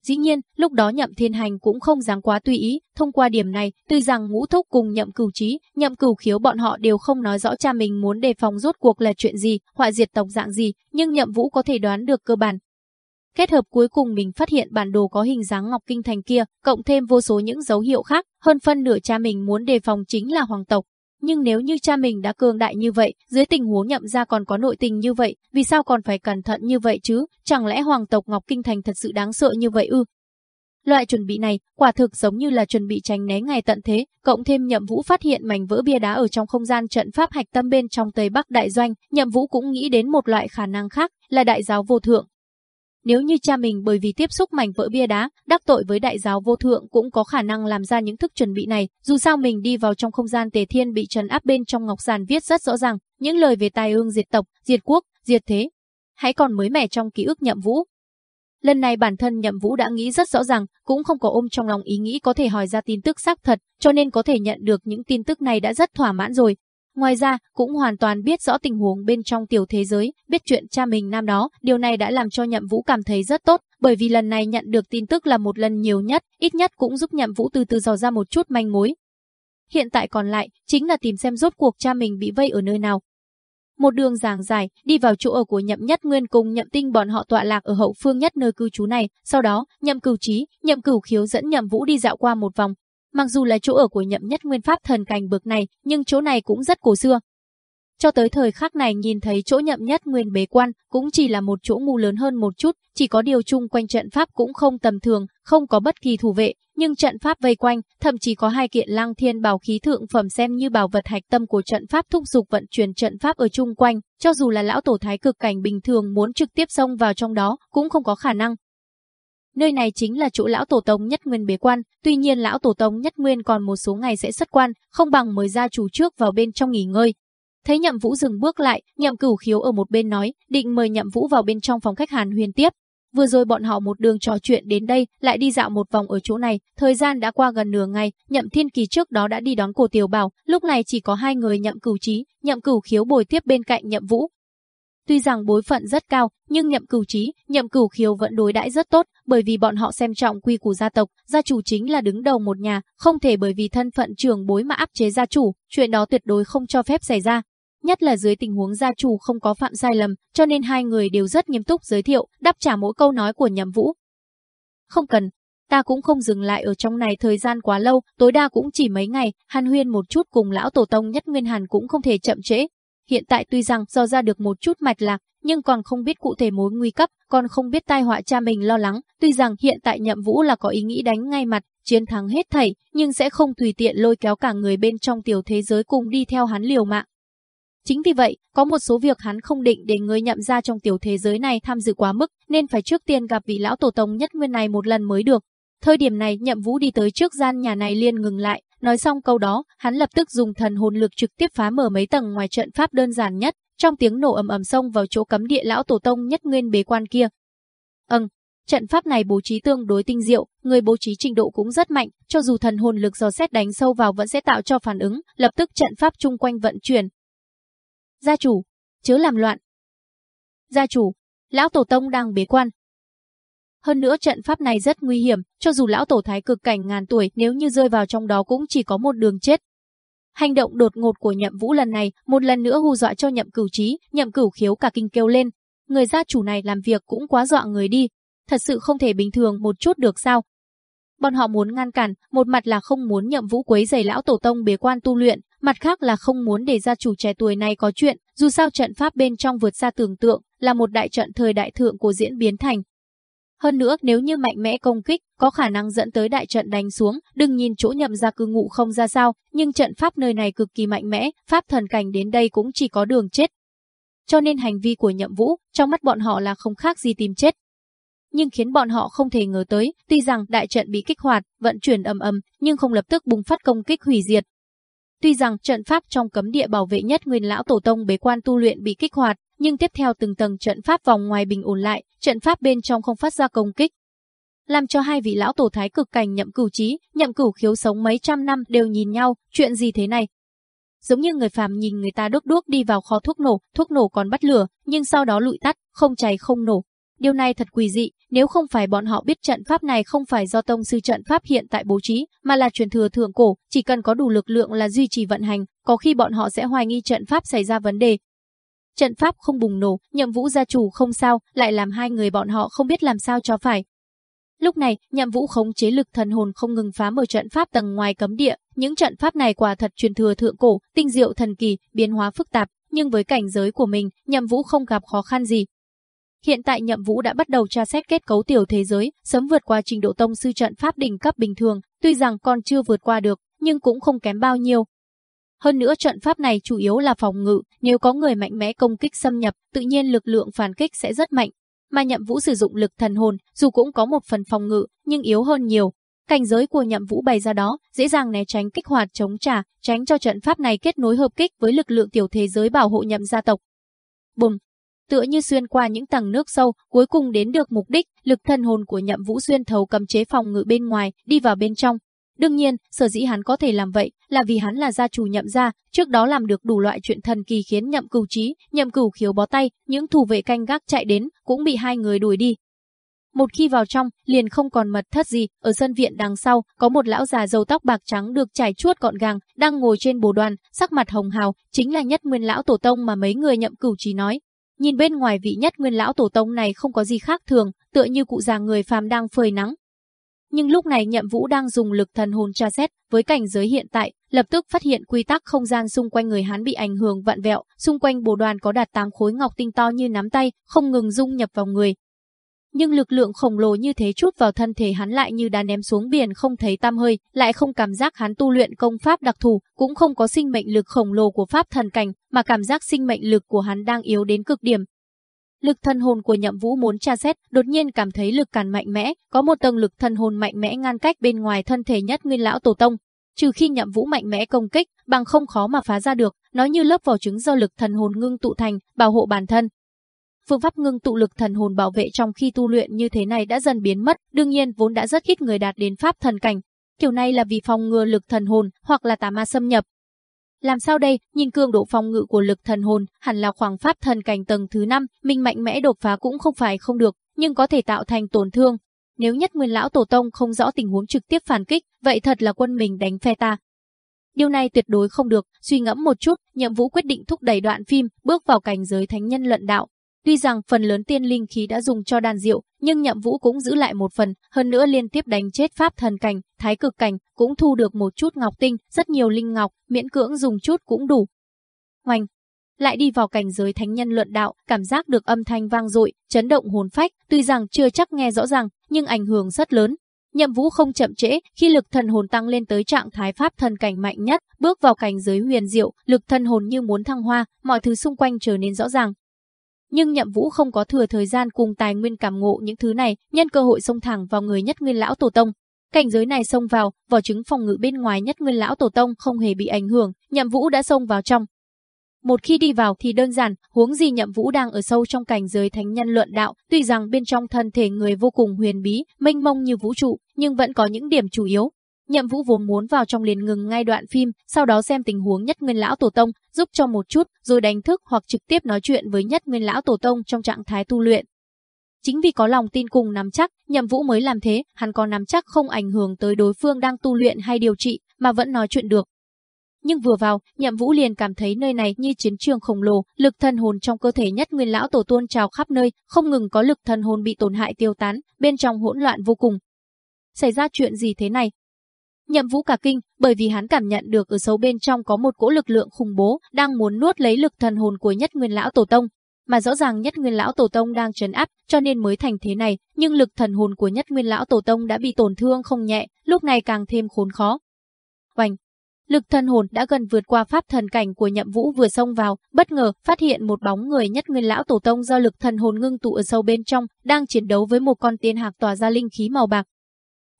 Dĩ nhiên, lúc đó nhậm thiên hành cũng không dám quá tùy ý, thông qua điểm này, tuy rằng ngũ thúc cùng nhậm cửu trí, nhậm cửu khiếu bọn họ đều không nói rõ cha mình muốn đề phòng rốt cuộc là chuyện gì, họa diệt tộc dạng gì, nhưng nhậm vũ có thể đoán được cơ bản. Kết hợp cuối cùng mình phát hiện bản đồ có hình dáng ngọc kinh thành kia, cộng thêm vô số những dấu hiệu khác, hơn phân nửa cha mình muốn đề phòng chính là hoàng tộc. Nhưng nếu như cha mình đã cường đại như vậy, dưới tình huống nhậm ra còn có nội tình như vậy, vì sao còn phải cẩn thận như vậy chứ? Chẳng lẽ hoàng tộc Ngọc Kinh Thành thật sự đáng sợ như vậy ư? Loại chuẩn bị này, quả thực giống như là chuẩn bị tránh né ngày tận thế, cộng thêm Nhậm Vũ phát hiện mảnh vỡ bia đá ở trong không gian trận pháp hạch tâm bên trong Tây Bắc đại doanh, Nhậm Vũ cũng nghĩ đến một loại khả năng khác, là đại giáo vô thượng, nếu như cha mình bởi vì tiếp xúc mảnh vỡ bia đá, đắc tội với đại giáo vô thượng cũng có khả năng làm ra những thức chuẩn bị này, dù sao mình đi vào trong không gian tề thiên bị trấn áp bên trong ngọc giàn viết rất rõ ràng, những lời về tai ương diệt tộc, diệt quốc, diệt thế. Hãy còn mới mẻ trong ký ức nhậm vũ. Lần này bản thân nhậm vũ đã nghĩ rất rõ ràng, cũng không có ôm trong lòng ý nghĩ có thể hỏi ra tin tức xác thật, cho nên có thể nhận được những tin tức này đã rất thỏa mãn rồi, Ngoài ra, cũng hoàn toàn biết rõ tình huống bên trong tiểu thế giới, biết chuyện cha mình nam đó, điều này đã làm cho Nhậm Vũ cảm thấy rất tốt, bởi vì lần này nhận được tin tức là một lần nhiều nhất, ít nhất cũng giúp Nhậm Vũ từ từ dò ra một chút manh mối. Hiện tại còn lại, chính là tìm xem rốt cuộc cha mình bị vây ở nơi nào. Một đường giảng dài, đi vào chỗ ở của Nhậm Nhất Nguyên cùng Nhậm Tinh bọn họ tọa lạc ở hậu phương nhất nơi cư trú này, sau đó, Nhậm Cửu Trí, Nhậm Cửu Khiếu dẫn Nhậm Vũ đi dạo qua một vòng, Mặc dù là chỗ ở của nhậm nhất nguyên pháp thần cảnh bực này, nhưng chỗ này cũng rất cổ xưa. cho tới thời khắc này nhìn thấy chỗ nhậm nhất nguyên bế quan, cũng chỉ là một chỗ mù lớn hơn một chút, chỉ có điều chung quanh trận pháp cũng không tầm thường, không có bất kỳ thủ vệ, nhưng trận pháp vây quanh, thậm chí có hai kiện lang thiên bảo khí thượng phẩm xem như bảo vật hạch tâm của trận pháp thúc dục vận chuyển trận pháp ở chung quanh, cho dù là lão tổ thái cực cảnh bình thường muốn trực tiếp xông vào trong đó, cũng không có khả năng. Nơi này chính là chỗ lão tổ tông nhất nguyên bế quan, tuy nhiên lão tổ tông nhất nguyên còn một số ngày sẽ xuất quan, không bằng mời gia chủ trước vào bên trong nghỉ ngơi, Thấy Nhậm Vũ dừng bước lại, Nhậm Cửu Khiếu ở một bên nói, định mời Nhậm Vũ vào bên trong phòng khách Hàn Huyền tiếp. Vừa rồi bọn họ một đường trò chuyện đến đây, lại đi dạo một vòng ở chỗ này, thời gian đã qua gần nửa ngày, Nhậm Thiên Kỳ trước đó đã đi đón cổ Tiểu Bảo, lúc này chỉ có hai người Nhậm Cửu Trí, Nhậm Cửu Khiếu bồi tiếp bên cạnh Nhậm Vũ. Tuy rằng bối phận rất cao, nhưng Nhậm Cửu Trí, Nhậm Cửu Khiếu vẫn đối đãi rất tốt, bởi vì bọn họ xem trọng quy củ gia tộc, gia chủ chính là đứng đầu một nhà, không thể bởi vì thân phận trưởng bối mà áp chế gia chủ, chuyện đó tuyệt đối không cho phép xảy ra nhất là dưới tình huống gia chủ không có phạm sai lầm, cho nên hai người đều rất nghiêm túc giới thiệu, đáp trả mỗi câu nói của Nhậm Vũ. Không cần, ta cũng không dừng lại ở trong này thời gian quá lâu, tối đa cũng chỉ mấy ngày, Hàn Huyên một chút cùng lão tổ tông nhất Nguyên Hàn cũng không thể chậm trễ. Hiện tại tuy rằng do ra được một chút mạch lạc, nhưng còn không biết cụ thể mối nguy cấp, còn không biết tai họa cha mình lo lắng, tuy rằng hiện tại Nhậm Vũ là có ý nghĩ đánh ngay mặt, chiến thắng hết thảy, nhưng sẽ không tùy tiện lôi kéo cả người bên trong tiểu thế giới cùng đi theo hắn liều mạng. Chính vì vậy, có một số việc hắn không định để người nhậm ra trong tiểu thế giới này tham dự quá mức, nên phải trước tiên gặp vị lão tổ tông nhất nguyên này một lần mới được. Thời điểm này, nhậm vũ đi tới trước gian nhà này liền ngừng lại, nói xong câu đó, hắn lập tức dùng thần hồn lực trực tiếp phá mở mấy tầng ngoài trận pháp đơn giản nhất, trong tiếng nổ ầm ầm xông vào chỗ cấm địa lão tổ tông nhất nguyên bế quan kia. Ừm, trận pháp này bố trí tương đối tinh diệu, người bố trí trình độ cũng rất mạnh, cho dù thần hồn lực dò xét đánh sâu vào vẫn sẽ tạo cho phản ứng, lập tức trận pháp chung quanh vận chuyển, Gia chủ, chớ làm loạn. Gia chủ, lão tổ tông đang bế quan. Hơn nữa trận pháp này rất nguy hiểm, cho dù lão tổ thái cực cảnh ngàn tuổi, nếu như rơi vào trong đó cũng chỉ có một đường chết. Hành động đột ngột của nhậm vũ lần này, một lần nữa hù dọa cho nhậm cửu trí, nhậm cửu khiếu cả kinh kêu lên. Người gia chủ này làm việc cũng quá dọa người đi, thật sự không thể bình thường một chút được sao. Bọn họ muốn ngăn cản, một mặt là không muốn nhậm vũ quấy giày lão tổ tông bế quan tu luyện, mặt khác là không muốn để gia chủ trẻ tuổi này có chuyện, dù sao trận pháp bên trong vượt xa tưởng tượng, là một đại trận thời đại thượng của diễn biến thành. Hơn nữa, nếu như mạnh mẽ công kích, có khả năng dẫn tới đại trận đánh xuống, đừng nhìn chỗ nhậm ra cư ngụ không ra sao, nhưng trận pháp nơi này cực kỳ mạnh mẽ, pháp thần cảnh đến đây cũng chỉ có đường chết. Cho nên hành vi của nhậm vũ, trong mắt bọn họ là không khác gì tìm chết, nhưng khiến bọn họ không thể ngờ tới, tuy rằng đại trận bị kích hoạt, vận chuyển ầm ầm, nhưng không lập tức bùng phát công kích hủy diệt. Tuy rằng trận pháp trong cấm địa bảo vệ nhất nguyên lão tổ tông bế quan tu luyện bị kích hoạt, nhưng tiếp theo từng tầng trận pháp vòng ngoài bình ổn lại, trận pháp bên trong không phát ra công kích. Làm cho hai vị lão tổ thái cực cảnh nhậm cửu trí, nhậm cửu khiếu sống mấy trăm năm đều nhìn nhau, chuyện gì thế này? Giống như người phàm nhìn người ta đốt đuốc đi vào kho thuốc nổ, thuốc nổ còn bắt lửa, nhưng sau đó lụi tắt, không cháy không nổ. Điều này thật quỷ dị, nếu không phải bọn họ biết trận pháp này không phải do tông sư trận pháp hiện tại bố trí, mà là truyền thừa thượng cổ, chỉ cần có đủ lực lượng là duy trì vận hành, có khi bọn họ sẽ hoài nghi trận pháp xảy ra vấn đề. Trận pháp không bùng nổ, nhậm vũ gia chủ không sao, lại làm hai người bọn họ không biết làm sao cho phải. Lúc này, nhậm vũ khống chế lực thần hồn không ngừng phá mở trận pháp tầng ngoài cấm địa, những trận pháp này quả thật truyền thừa thượng cổ, tinh diệu thần kỳ, biến hóa phức tạp, nhưng với cảnh giới của mình, nhậm vũ không gặp khó khăn gì, Hiện tại Nhậm Vũ đã bắt đầu tra xét kết cấu tiểu thế giới, sớm vượt qua trình độ tông sư trận pháp đỉnh cấp bình thường, tuy rằng còn chưa vượt qua được, nhưng cũng không kém bao nhiêu. Hơn nữa trận pháp này chủ yếu là phòng ngự, nếu có người mạnh mẽ công kích xâm nhập, tự nhiên lực lượng phản kích sẽ rất mạnh. Mà Nhậm Vũ sử dụng lực thần hồn, dù cũng có một phần phòng ngự, nhưng yếu hơn nhiều. Cảnh giới của Nhậm Vũ bày ra đó, dễ dàng né tránh kích hoạt chống trả, tránh cho trận pháp này kết nối hợp kích với lực lượng tiểu thế giới bảo hộ Nhậm gia tộc. Bùm, tựa như xuyên qua những tầng nước sâu, cuối cùng đến được mục đích, lực thần hồn của Nhậm Vũ xuyên thấu cấm chế phòng ngự bên ngoài, đi vào bên trong. Đương nhiên, sở dĩ hắn có thể làm vậy là vì hắn là gia chủ Nhậm gia, trước đó làm được đủ loại chuyện thần kỳ khiến Nhậm Cửu Trí, Nhậm Cửu Khiếu bó tay, những thủ vệ canh gác chạy đến cũng bị hai người đuổi đi. Một khi vào trong, liền không còn mật thất gì, ở sân viện đằng sau, có một lão già râu tóc bạc trắng được trải chuốt gọn gàng, đang ngồi trên bồ đoàn, sắc mặt hồng hào, chính là nhất nguyên lão tổ tông mà mấy người nhậm cửu trí nói. Nhìn bên ngoài vị nhất nguyên lão tổ tông này không có gì khác thường, tựa như cụ già người phàm đang phơi nắng. Nhưng lúc này Nhậm Vũ đang dùng lực thần hồn tra xét, với cảnh giới hiện tại, lập tức phát hiện quy tắc không gian xung quanh người hắn bị ảnh hưởng vặn vẹo, xung quanh bồ đoàn có đặt 8 khối ngọc tinh to như nắm tay, không ngừng dung nhập vào người. Nhưng lực lượng khổng lồ như thế chút vào thân thể hắn lại như đã ném xuống biển không thấy tam hơi, lại không cảm giác hắn tu luyện công pháp đặc thù, cũng không có sinh mệnh lực khổng lồ của pháp thần cảnh, mà cảm giác sinh mệnh lực của hắn đang yếu đến cực điểm, Lực thần hồn của Nhậm Vũ muốn tra xét, đột nhiên cảm thấy lực cản mạnh mẽ, có một tầng lực thần hồn mạnh mẽ ngăn cách bên ngoài thân thể nhất nguyên lão tổ tông. Trừ khi Nhậm Vũ mạnh mẽ công kích, bằng không khó mà phá ra được, nó như lớp vỏ trứng do lực thần hồn ngưng tụ thành, bảo hộ bản thân. Phương pháp ngưng tụ lực thần hồn bảo vệ trong khi tu luyện như thế này đã dần biến mất, đương nhiên vốn đã rất ít người đạt đến pháp thần cảnh. Kiểu này là vì phòng ngừa lực thần hồn hoặc là tà ma xâm nhập, làm sao đây, nhìn cường độ phòng ngự của lực thần hồn, hẳn là khoảng pháp thần cảnh tầng thứ 5, mình mạnh mẽ đột phá cũng không phải không được, nhưng có thể tạo thành tổn thương. Nếu nhất nguyên lão tổ tông không rõ tình huống trực tiếp phản kích, vậy thật là quân mình đánh phe ta. Điều này tuyệt đối không được, suy ngẫm một chút, nhiệm vũ quyết định thúc đẩy đoạn phim, bước vào cảnh giới thánh nhân luận đạo, Tuy rằng phần lớn tiên linh khí đã dùng cho đàn diệu, nhưng nhậm vũ cũng giữ lại một phần, hơn nữa liên tiếp đánh chết pháp thần cảnh, thái cực cảnh, cũng thu được một chút ngọc tinh, rất nhiều linh ngọc, miễn cưỡng dùng chút cũng đủ. Hoành, lại đi vào cảnh giới thánh nhân luận đạo, cảm giác được âm thanh vang dội, chấn động hồn phách, tuy rằng chưa chắc nghe rõ ràng, nhưng ảnh hưởng rất lớn. Nhậm Vũ không chậm trễ, khi lực thần hồn tăng lên tới trạng thái pháp thần cảnh mạnh nhất, bước vào cảnh giới huyền diệu, lực thần hồn như muốn thăng hoa, mọi thứ xung quanh trở nên rõ ràng, nhưng Nhậm Vũ không có thừa thời gian cùng tài nguyên cảm ngộ những thứ này, nhân cơ hội xông thẳng vào người nhất nguyên lão tổ tông. Cảnh giới này xông vào, vỏ trứng phòng ngự bên ngoài nhất nguyên lão tổ tông không hề bị ảnh hưởng, Nhậm Vũ đã xông vào trong. Một khi đi vào thì đơn giản, huống gì Nhậm Vũ đang ở sâu trong cảnh giới thánh nhân luận đạo, tuy rằng bên trong thân thể người vô cùng huyền bí, mênh mông như vũ trụ, nhưng vẫn có những điểm chủ yếu, Nhậm Vũ vốn muốn vào trong liền ngừng ngay đoạn phim, sau đó xem tình huống Nhất Nguyên lão tổ tông, giúp cho một chút, rồi đánh thức hoặc trực tiếp nói chuyện với Nhất Nguyên lão tổ tông trong trạng thái tu luyện. Chính vì có lòng tin cùng nắm chắc, Nhậm Vũ mới làm thế, hắn có nắm chắc không ảnh hưởng tới đối phương đang tu luyện hay điều trị, mà vẫn nói chuyện được. Nhưng vừa vào, Nhậm Vũ liền cảm thấy nơi này như chiến trường khổng lồ, lực thần hồn trong cơ thể Nhất Nguyên lão tổ tuôn trào khắp nơi, không ngừng có lực thần hồn bị tổn hại tiêu tán, bên trong hỗn loạn vô cùng. Xảy ra chuyện gì thế này, Nhậm Vũ cả kinh, bởi vì hắn cảm nhận được ở sâu bên trong có một cỗ lực lượng khủng bố đang muốn nuốt lấy lực thần hồn của Nhất Nguyên lão tổ tông, mà rõ ràng Nhất Nguyên lão tổ tông đang trấn áp, cho nên mới thành thế này, nhưng lực thần hồn của Nhất Nguyên lão tổ tông đã bị tổn thương không nhẹ, lúc này càng thêm khốn khó. Oanh, Lực thần hồn đã gần vượt qua pháp thần cảnh của Nhậm Vũ vừa xông vào, bất ngờ phát hiện một bóng người nhất nguyên lão tổ tông do lực thần hồn ngưng tụ ở sâu bên trong, đang chiến đấu với một con tiên hạc tỏa ra linh khí màu bạc,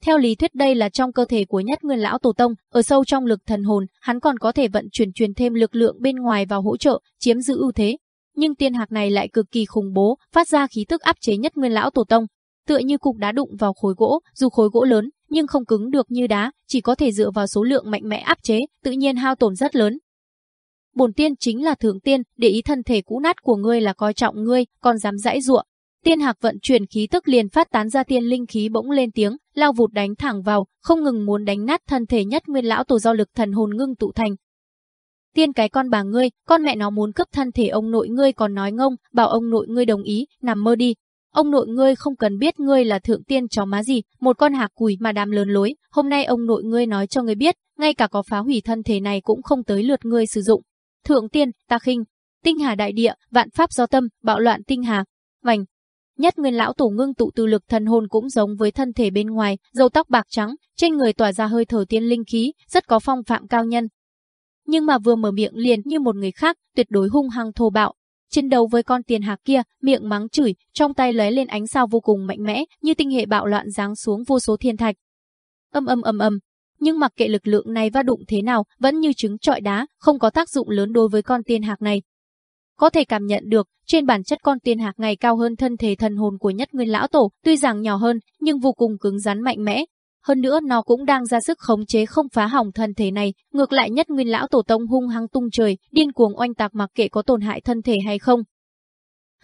theo lý thuyết đây là trong cơ thể của nhất nguyên lão tổ tông, ở sâu trong lực thần hồn, hắn còn có thể vận chuyển truyền thêm lực lượng bên ngoài vào hỗ trợ, chiếm giữ ưu thế. Nhưng tiên hạc này lại cực kỳ khủng bố, phát ra khí tức áp chế nhất nguyên lão tổ tông. Tựa như cục đá đụng vào khối gỗ, dù khối gỗ lớn, nhưng không cứng được như đá, chỉ có thể dựa vào số lượng mạnh mẽ áp chế, tự nhiên hao tổn rất lớn. Bổn tiên chính là thượng tiên, để ý thân thể cũ nát của ngươi là coi trọng ngươi, còn dám dãi dụa, Tiên Hạc vận chuyển khí tức liền phát tán ra tiên linh khí bỗng lên tiếng, lao vụt đánh thẳng vào, không ngừng muốn đánh nát thân thể nhất nguyên lão tổ do lực thần hồn ngưng tụ thành. Tiên cái con bà ngươi, con mẹ nó muốn cướp thân thể ông nội ngươi còn nói ngông, bảo ông nội ngươi đồng ý, nằm mơ đi. Ông nội ngươi không cần biết ngươi là thượng tiên chó má gì, một con hạc cùi mà đám lớn lối, hôm nay ông nội ngươi nói cho ngươi biết, ngay cả có phá hủy thân thể này cũng không tới lượt ngươi sử dụng. Thượng tiên, ta khinh, tinh hà đại địa, vạn pháp do tâm, bạo loạn tinh hà. Vành, Nhất nguyên lão tổ ngưng tụ tư lực thần hồn cũng giống với thân thể bên ngoài, râu tóc bạc trắng, trên người tỏa ra hơi thở tiên linh khí, rất có phong phạm cao nhân. Nhưng mà vừa mở miệng liền như một người khác, tuyệt đối hung hăng thô bạo. Chiến đấu với con tiền hạc kia, miệng mắng chửi, trong tay lấy lên ánh sao vô cùng mạnh mẽ, như tinh hệ bạo loạn giáng xuống vô số thiên thạch. Âm âm âm âm, nhưng mặc kệ lực lượng này va đụng thế nào, vẫn như trứng trọi đá, không có tác dụng lớn đối với con tiên hạc này. Có thể cảm nhận được, trên bản chất con tiên hạc ngày cao hơn thân thể thần hồn của nhất nguyên lão tổ, tuy rằng nhỏ hơn, nhưng vô cùng cứng rắn mạnh mẽ. Hơn nữa nó cũng đang ra sức khống chế không phá hỏng thân thể này, ngược lại nhất nguyên lão tổ tông hung hăng tung trời, điên cuồng oanh tạc mặc kệ có tổn hại thân thể hay không.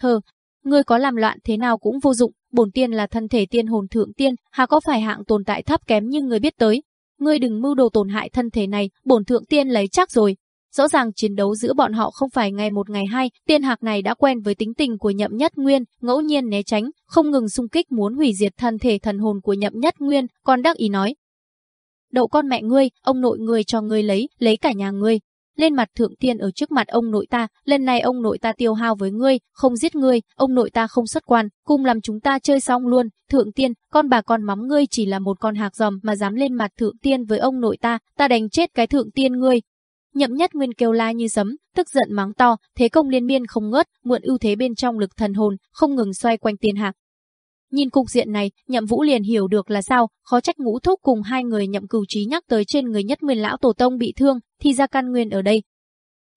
Hờ, ngươi có làm loạn thế nào cũng vô dụng, bổn tiên là thân thể tiên hồn thượng tiên, hà có phải hạng tồn tại thấp kém như người biết tới. Ngươi đừng mưu đồ tổn hại thân thể này, bổn thượng tiên lấy chắc rồi, Rõ ràng chiến đấu giữa bọn họ không phải ngày một ngày hai, tiên hạc này đã quen với tính tình của nhậm nhất nguyên, ngẫu nhiên né tránh, không ngừng xung kích muốn hủy diệt thân thể thần hồn của nhậm nhất nguyên, còn đắc ý nói. Đậu con mẹ ngươi, ông nội ngươi cho ngươi lấy, lấy cả nhà ngươi. Lên mặt thượng tiên ở trước mặt ông nội ta, lần này ông nội ta tiêu hao với ngươi, không giết ngươi, ông nội ta không xuất quan, cùng làm chúng ta chơi xong luôn, thượng tiên, con bà con mắm ngươi chỉ là một con hạc giòm mà dám lên mặt thượng tiên với ông nội ta, ta đánh chết cái thượng tiên ngươi, Nhậm Nhất Nguyên kêu la như sấm, tức giận mắng to, thế công liên miên không ngớt, mượn ưu thế bên trong lực thần hồn, không ngừng xoay quanh tiên hạc. Nhìn cục diện này, Nhậm Vũ liền hiểu được là sao, khó trách ngũ thúc cùng hai người nhậm cửu trí nhắc tới trên người Nhất Nguyên lão tổ tông bị thương, thì ra căn nguyên ở đây.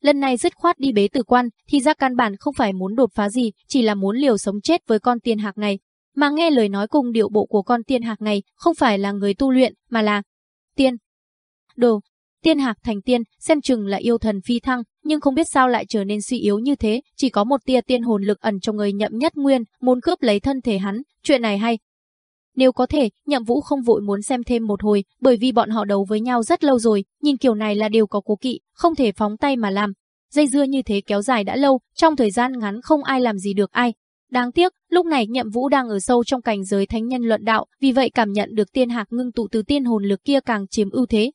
Lần này dứt khoát đi bế tử quan, thì ra căn bản không phải muốn đột phá gì, chỉ là muốn liều sống chết với con tiên hạc này. Mà nghe lời nói cùng điệu bộ của con tiên hạc này, không phải là người tu luyện, mà là tiên. Đồ, Tiên hạc thành tiên, xem chừng là yêu thần phi thăng, nhưng không biết sao lại trở nên suy yếu như thế, chỉ có một tia tiên hồn lực ẩn trong người nhậm nhất nguyên, muốn cướp lấy thân thể hắn, chuyện này hay. Nếu có thể, nhậm vũ không vội muốn xem thêm một hồi, bởi vì bọn họ đấu với nhau rất lâu rồi, nhìn kiểu này là điều có cố kỵ, không thể phóng tay mà làm. Dây dưa như thế kéo dài đã lâu, trong thời gian ngắn không ai làm gì được ai. Đáng tiếc, lúc này nhậm vũ đang ở sâu trong cảnh giới thánh nhân luận đạo, vì vậy cảm nhận được tiên hạc ngưng tụ từ tiên hồn lực kia càng chiếm ưu thế,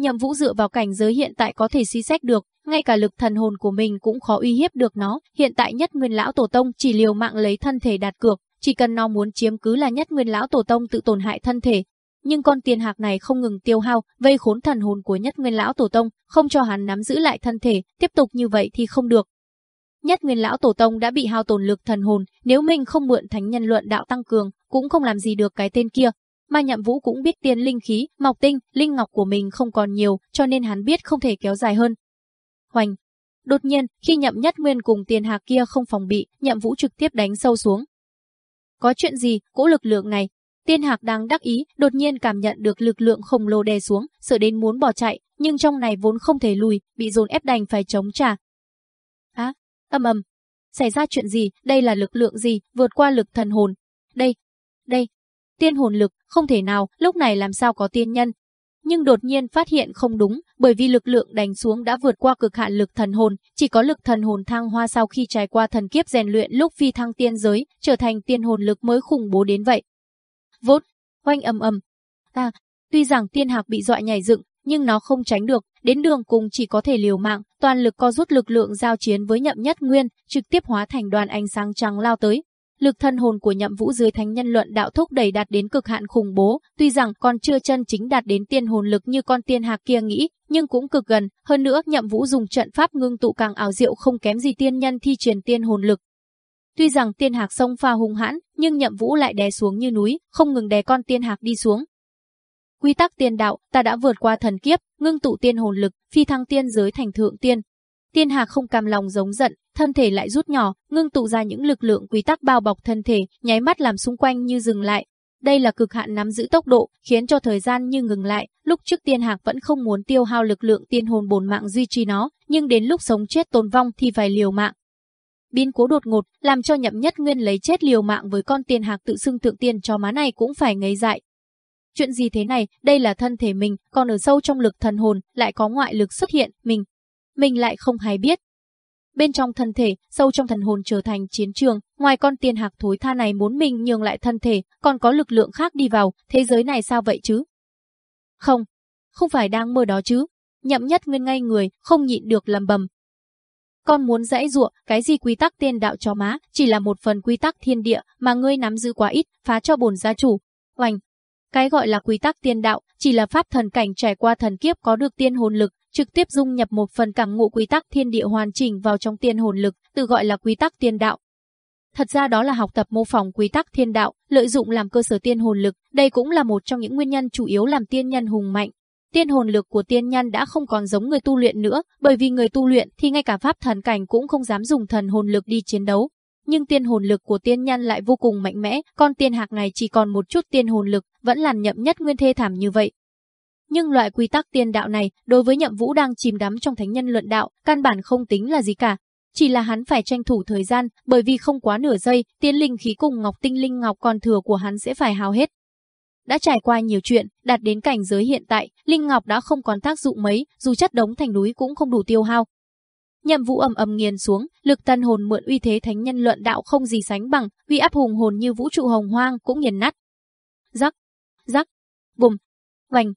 Nhậm Vũ dựa vào cảnh giới hiện tại có thể suy xét được, ngay cả lực thần hồn của mình cũng khó uy hiếp được nó, hiện tại nhất nguyên lão tổ tông chỉ liều mạng lấy thân thể đạt cược, chỉ cần nó muốn chiếm cứ là nhất nguyên lão tổ tông tự tổn hại thân thể. Nhưng con tiền hạc này không ngừng tiêu hao, vây khốn thần hồn của nhất nguyên lão tổ tông, không cho hắn nắm giữ lại thân thể, tiếp tục như vậy thì không được. Nhất nguyên lão tổ tông đã bị hao tổn lực thần hồn, nếu mình không mượn thánh nhân luận đạo tăng cường, cũng không làm gì được cái tên kia, mà nhậm vũ cũng biết tiên linh khí, mọc tinh, linh ngọc của mình không còn nhiều, cho nên hắn biết không thể kéo dài hơn. Hoành! Đột nhiên, khi nhậm nhất nguyên cùng tiền hạc kia không phòng bị, nhậm vũ trực tiếp đánh sâu xuống. Có chuyện gì, cỗ lực lượng này? Tiên hạc đang đắc ý, đột nhiên cảm nhận được lực lượng khổng lồ đè xuống, sợ đến muốn bỏ chạy, nhưng trong này vốn không thể lùi, bị dồn ép đành phải chống trả. Á, âm ầm, xảy ra chuyện gì, đây là lực lượng gì, vượt qua lực thần hồn. Đây, đây, tiên hồn lực, không thể nào, lúc này làm sao có tiên nhân. Nhưng đột nhiên phát hiện không đúng, bởi vì lực lượng đánh xuống đã vượt qua cực hạn lực thần hồn, chỉ có lực thần hồn thăng hoa sau khi trải qua thần kiếp rèn luyện lúc phi thăng tiên giới, trở thành tiên hồn lực mới khủng bố đến vậy. Vốt, oanh ầm ầm. À, tuy rằng tiên hạc bị dọa nhảy dựng, nhưng nó không tránh được, đến đường cùng chỉ có thể liều mạng, toàn lực co rút lực lượng giao chiến với nhậm nhất nguyên, trực tiếp hóa thành đoàn ánh sáng trắng lao tới, Lực thân hồn của nhậm vũ dưới thánh nhân luận đạo thúc đẩy đạt đến cực hạn khủng bố, tuy rằng còn chưa chân chính đạt đến tiên hồn lực như con tiên hạc kia nghĩ, nhưng cũng cực gần, hơn nữa nhậm vũ dùng trận pháp ngưng tụ càng ảo diệu không kém gì tiên nhân thi triển tiên hồn lực. Tuy rằng tiên hạc sông pha hung hãn, nhưng nhậm vũ lại đè xuống như núi, không ngừng đè con tiên hạc đi xuống. Quy tắc tiên đạo, ta đã vượt qua thần kiếp, ngưng tụ tiên hồn lực, phi thăng tiên giới thành thượng tiên. Tiên hạc không cam lòng giống giận, thân thể lại rút nhỏ, ngưng tụ ra những lực lượng quy tắc bao bọc thân thể, nháy mắt làm xung quanh như dừng lại. Đây là cực hạn nắm giữ tốc độ, khiến cho thời gian như ngừng lại, lúc trước tiên hạc vẫn không muốn tiêu hao lực lượng tiên hồn bổn mạng duy trì nó, nhưng đến lúc sống chết tồn vong thì phải liều mạng. Biến cố đột ngột, làm cho nhậm nhất nguyên lấy chết liều mạng với con tiên hạc tự xưng thượng tiên cho má này cũng phải ngây dại. Chuyện gì thế này, đây là thân thể mình, còn ở sâu trong lực thần hồn, lại có ngoại lực xuất hiện, mình. Mình lại không hay biết, Bên trong thân thể, sâu trong thần hồn trở thành chiến trường, ngoài con tiên hạc thối tha này muốn mình nhường lại thân thể, còn có lực lượng khác đi vào, thế giới này sao vậy chứ? Không, không phải đang mơ đó chứ. Nhậm nhất nguyên ngay người, không nhịn được lầm bầm. Con muốn dãy ruộng cái gì quy tắc tiên đạo cho má, chỉ là một phần quy tắc thiên địa mà ngươi nắm giữ quá ít, phá cho bổn gia chủ. Oanh! Cái gọi là quy tắc tiên đạo, chỉ là pháp thần cảnh trải qua thần kiếp có được tiên hồn lực, trực tiếp dung nhập một phần cảm ngộ quy tắc thiên địa hoàn chỉnh vào trong tiên hồn lực, tự gọi là quy tắc tiên đạo. Thật ra đó là học tập mô phỏng quy tắc thiên đạo, lợi dụng làm cơ sở tiên hồn lực, đây cũng là một trong những nguyên nhân chủ yếu làm tiên nhân hùng mạnh. Tiên hồn lực của tiên nhân đã không còn giống người tu luyện nữa, bởi vì người tu luyện thì ngay cả pháp thần cảnh cũng không dám dùng thần hồn lực đi chiến đấu. Nhưng tiên hồn lực của tiên nhân lại vô cùng mạnh mẽ, con tiên hạc này chỉ còn một chút tiên hồn lực, vẫn làn nhậm nhất nguyên thê thảm như vậy. Nhưng loại quy tắc tiên đạo này, đối với nhậm vũ đang chìm đắm trong thánh nhân luận đạo, căn bản không tính là gì cả. Chỉ là hắn phải tranh thủ thời gian, bởi vì không quá nửa giây, tiên linh khí cùng ngọc tinh linh ngọc còn thừa của hắn sẽ phải hao hết. đã trải qua nhiều chuyện, đạt đến cảnh giới hiện tại, Linh Ngọc đã không còn tác dụng mấy, dù chất đống thành núi cũng không đủ tiêu hao. Nhậm Vũ ầm ầm nghiền xuống, lực tân hồn mượn uy thế thánh nhân luận đạo không gì sánh bằng, uy áp hùng hồn như vũ trụ hồng hoang cũng nghiền nát. Rắc, rắc, bùm, vành.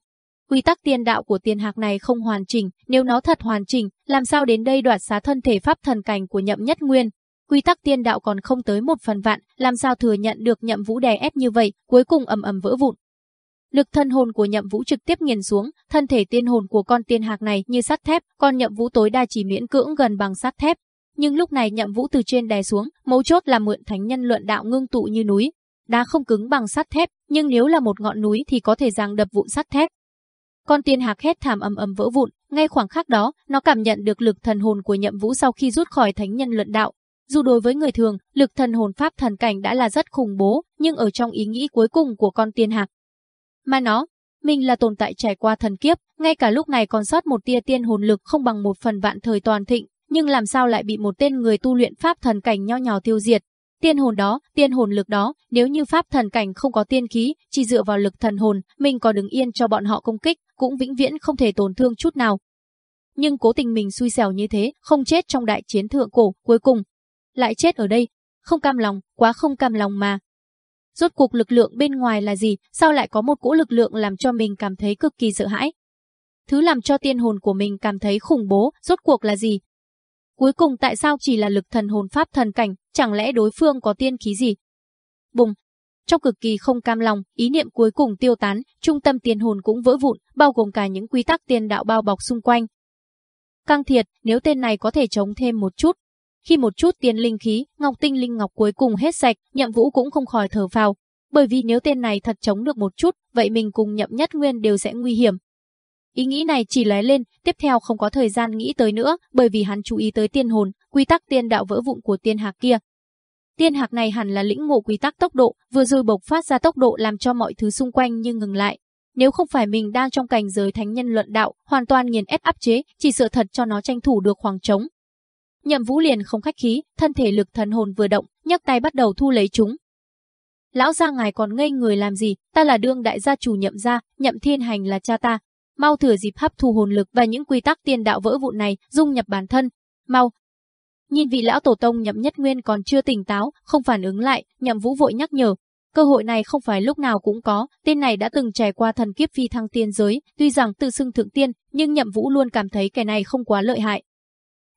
Quy tắc tiên đạo của tiên hạc này không hoàn chỉnh, nếu nó thật hoàn chỉnh, làm sao đến đây đoạt xá thân thể pháp thần cảnh của Nhậm Nhất Nguyên, Quy tắc tiên đạo còn không tới một phần vạn, làm sao thừa nhận được nhậm vũ đè ép như vậy, cuối cùng ầm ầm vỡ vụn. Lực thân hồn của nhậm vũ trực tiếp nghiền xuống, thân thể tiên hồn của con tiên hạc này như sắt thép, còn nhậm vũ tối đa chỉ miễn cưỡng gần bằng sắt thép. Nhưng lúc này nhậm vũ từ trên đè xuống, mấu chốt là mượn thánh nhân luận đạo ngưng tụ như núi. Đá không cứng bằng sắt thép, nhưng nếu là một ngọn núi thì có thể giằng đập vụn sắt thép. Con tiên hạc hét thảm ầm ầm vỡ vụn, ngay khoảng khắc đó, nó cảm nhận được lực thần hồn của Nhậm Vũ sau khi rút khỏi thánh nhân luận đạo, dù đối với người thường, lực thần hồn pháp thần cảnh đã là rất khủng bố, nhưng ở trong ý nghĩ cuối cùng của con tiên hạc. Mà nó, mình là tồn tại trải qua thần kiếp, ngay cả lúc này còn sót một tia tiên hồn lực không bằng một phần vạn thời toàn thịnh, nhưng làm sao lại bị một tên người tu luyện pháp thần cảnh nho nhỏ tiêu diệt. Tiên hồn đó, tiên hồn lực đó, nếu như pháp thần cảnh không có tiên khí, chỉ dựa vào lực thần hồn, mình có đứng yên cho bọn họ công kích, cũng vĩnh viễn không thể tổn thương chút nào. Nhưng cố tình mình xui xẻo như thế, không chết trong đại chiến thượng cổ, cuối cùng, lại chết ở đây. Không cam lòng, quá không cam lòng mà. Rốt cuộc lực lượng bên ngoài là gì, sao lại có một cỗ lực lượng làm cho mình cảm thấy cực kỳ sợ hãi? Thứ làm cho tiên hồn của mình cảm thấy khủng bố, rốt cuộc là gì? Cuối cùng tại sao chỉ là lực thần hồn pháp thần cảnh, chẳng lẽ đối phương có tiên khí gì? Bùng! Trong cực kỳ không cam lòng, ý niệm cuối cùng tiêu tán, trung tâm tiền hồn cũng vỡ vụn, bao gồm cả những quy tắc tiền đạo bao bọc xung quanh. Căng thiệt, nếu tên này có thể chống thêm một chút, khi một chút tiền linh khí, ngọc tinh linh ngọc cuối cùng hết sạch, nhậm vũ cũng không khỏi thở phào. Bởi vì nếu tên này thật chống được một chút, vậy mình cùng nhậm nhất nguyên đều sẽ nguy hiểm. Ý nghĩ này chỉ lóe lên, tiếp theo không có thời gian nghĩ tới nữa, bởi vì hắn chú ý tới tiên hồn, quy tắc tiên đạo vỡ vụn của tiên hạc kia. Tiên hạc này hẳn là lĩnh ngộ quy tắc tốc độ, vừa rồi bộc phát ra tốc độ làm cho mọi thứ xung quanh như ngừng lại. Nếu không phải mình đang trong cảnh giới thánh nhân luận đạo, hoàn toàn nghiền ép áp chế, chỉ sợ thật cho nó tranh thủ được khoảng trống, Nhậm Vũ liền không khách khí, thân thể lực thần hồn vừa động, nhấc tay bắt đầu thu lấy chúng. Lão gia ngài còn ngây người làm gì, ta là đương đại gia chủ nhậm gia, nhậm thiên hành là cha ta. Mau thừa dịp hấp thu hồn lực và những quy tắc tiên đạo vỡ vụn này, dung nhập bản thân. Mau. Nhìn vị lão tổ tông nhậm nhất nguyên còn chưa tỉnh táo, không phản ứng lại, nhậm vũ vội nhắc nhở. Cơ hội này không phải lúc nào cũng có, tên này đã từng trải qua thần kiếp phi thăng tiên giới, tuy rằng tự xưng thượng tiên, nhưng nhậm vũ luôn cảm thấy kẻ này không quá lợi hại,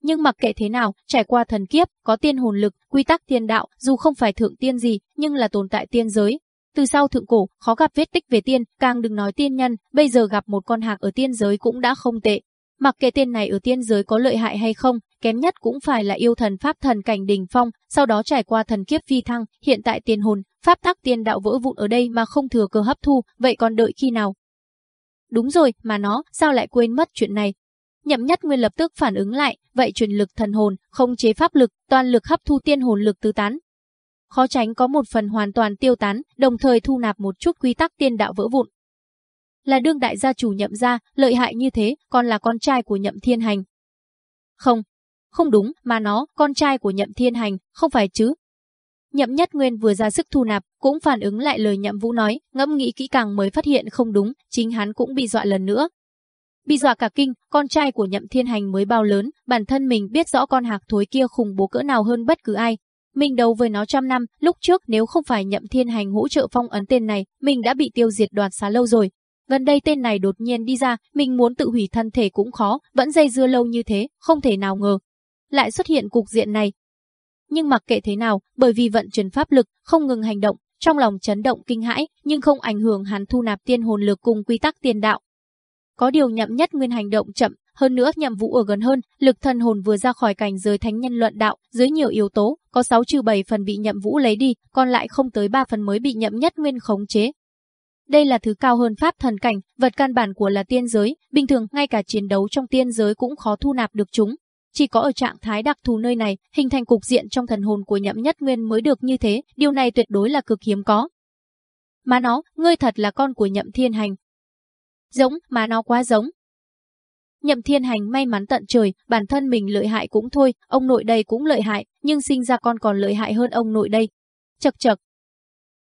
nhưng mặc kệ thế nào, trải qua thần kiếp, có tiên hồn lực, quy tắc tiên đạo, dù không phải thượng tiên gì, nhưng là tồn tại tiên giới. Từ sau thượng cổ, khó gặp vết tích về tiên, càng đừng nói tiên nhân, bây giờ gặp một con hạc ở tiên giới cũng đã không tệ. Mặc kệ tên này ở tiên giới có lợi hại hay không, kém nhất cũng phải là yêu thần pháp thần cảnh đỉnh phong, sau đó trải qua thần kiếp phi thăng, hiện tại tiên hồn, pháp tắc tiên đạo vỡ vụn ở đây mà không thừa cơ hấp thu, vậy còn đợi khi nào? Đúng rồi, mà nó, sao lại quên mất chuyện này, Nhậm Nhất Nguyên lập tức phản ứng lại, vậy truyền lực thần hồn, không chế pháp lực, toàn lực hấp thu tiên hồn lực tứ tán. Khó tránh có một phần hoàn toàn tiêu tán, đồng thời thu nạp một chút quy tắc tiên đạo vỡ vụn. Là đương đại gia chủ nhậm gia, lợi hại như thế, còn là con trai của nhậm thiên hành. Không, không đúng, mà nó, con trai của nhậm thiên hành, không phải chứ. Nhậm Nhất Nguyên vừa ra sức thu nạp, cũng phản ứng lại lời nhậm vũ nói, ngẫm nghĩ kỹ càng mới phát hiện không đúng, chính hắn cũng bị dọa lần nữa, Bị dọa cả kinh, con trai của nhậm thiên hành mới bao lớn, bản thân mình biết rõ con hạc thối kia khủng bố cỡ nào hơn bất cứ ai. Mình đấu với nó trăm năm, lúc trước nếu không phải nhậm thiên hành hỗ trợ phong ấn tên này, mình đã bị tiêu diệt đoạt xá lâu rồi. Gần đây tên này đột nhiên đi ra, mình muốn tự hủy thân thể cũng khó, vẫn dây dưa lâu như thế, không thể nào ngờ. Lại xuất hiện cục diện này. Nhưng mặc kệ thế nào, bởi vì vận chuyển pháp lực, không ngừng hành động, trong lòng chấn động kinh hãi, nhưng không ảnh hưởng hắn thu nạp tiên hồn lực cùng quy tắc tiền đạo. Có điều nhậm nhất nguyên hành động chậm, hơn nữa nhằm vũ ở gần hơn, lực thần hồn vừa ra khỏi cảnh giới thánh nhân luận đạo, dưới nhiều yếu tố, có 6 trừ 7 phần bị nhậm vũ lấy đi, còn lại không tới 3 phần mới bị nhậm nhất nguyên khống chế. Đây là thứ cao hơn pháp thần cảnh, vật căn bản của là tiên giới, bình thường ngay cả chiến đấu trong tiên giới cũng khó thu nạp được chúng. Chỉ có ở trạng thái đặc thù nơi này, hình thành cục diện trong thần hồn của nhậm nhất nguyên mới được như thế, điều này tuyệt đối là cực hiếm có. Mà nó, ngươi thật là con của nhậm thiên hành, Giống mà nó quá giống. Nhậm thiên hành may mắn tận trời, bản thân mình lợi hại cũng thôi, ông nội đây cũng lợi hại, nhưng sinh ra con còn lợi hại hơn ông nội đây. Chật chật.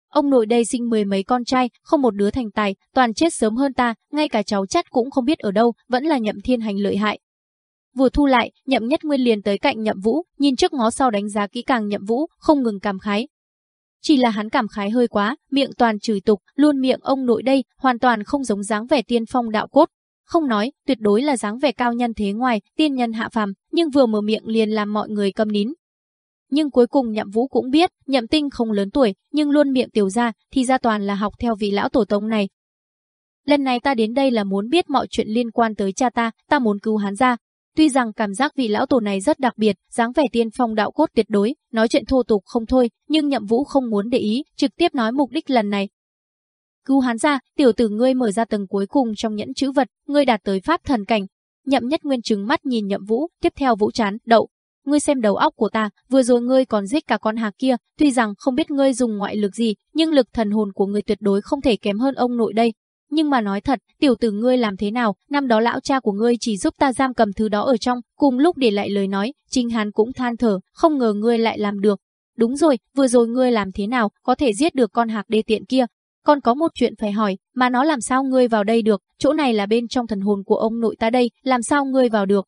Ông nội đây sinh mười mấy con trai, không một đứa thành tài, toàn chết sớm hơn ta, ngay cả cháu chắt cũng không biết ở đâu, vẫn là nhậm thiên hành lợi hại. Vừa thu lại, nhậm nhất nguyên liền tới cạnh nhậm vũ, nhìn trước ngó sau đánh giá kỹ càng nhậm vũ, không ngừng cảm khái. Chỉ là hắn cảm khái hơi quá, miệng toàn chửi tục, luôn miệng ông nội đây, hoàn toàn không giống dáng vẻ tiên phong đạo cốt. Không nói, tuyệt đối là dáng vẻ cao nhân thế ngoài, tiên nhân hạ phàm, nhưng vừa mở miệng liền làm mọi người câm nín, nhưng cuối cùng nhậm vũ cũng biết, nhậm tinh không lớn tuổi, nhưng luôn miệng tiểu ra, thì ra toàn là học theo vị lão tổ tông này. Lần này ta đến đây là muốn biết mọi chuyện liên quan tới cha ta, ta muốn cứu hắn ra. Tuy rằng cảm giác vị lão tổ này rất đặc biệt, dáng vẻ tiên phong đạo cốt tuyệt đối, nói chuyện thô tục không thôi, nhưng nhậm vũ không muốn để ý, trực tiếp nói mục đích lần này. Cứu hắn ra, tiểu tử ngươi mở ra tầng cuối cùng trong nhẫn chữ vật, ngươi đạt tới pháp thần cảnh. Nhậm nhất nguyên trừng mắt nhìn nhậm vũ, tiếp theo vũ chán, đậu, ngươi xem đầu óc của ta, vừa rồi ngươi còn giết cả con hạc kia, tuy rằng không biết ngươi dùng ngoại lực gì, nhưng lực thần hồn của ngươi tuyệt đối không thể kém hơn ông nội đây. Nhưng mà nói thật, tiểu tử ngươi làm thế nào, năm đó lão cha của ngươi chỉ giúp ta giam cầm thứ đó ở trong, cùng lúc để lại lời nói, trinh Hàn cũng than thở, không ngờ ngươi lại làm được. Đúng rồi, vừa rồi ngươi làm thế nào, có thể giết được con hạc đê tiện kia. Còn có một chuyện phải hỏi, mà nó làm sao ngươi vào đây được, chỗ này là bên trong thần hồn của ông nội ta đây, làm sao ngươi vào được.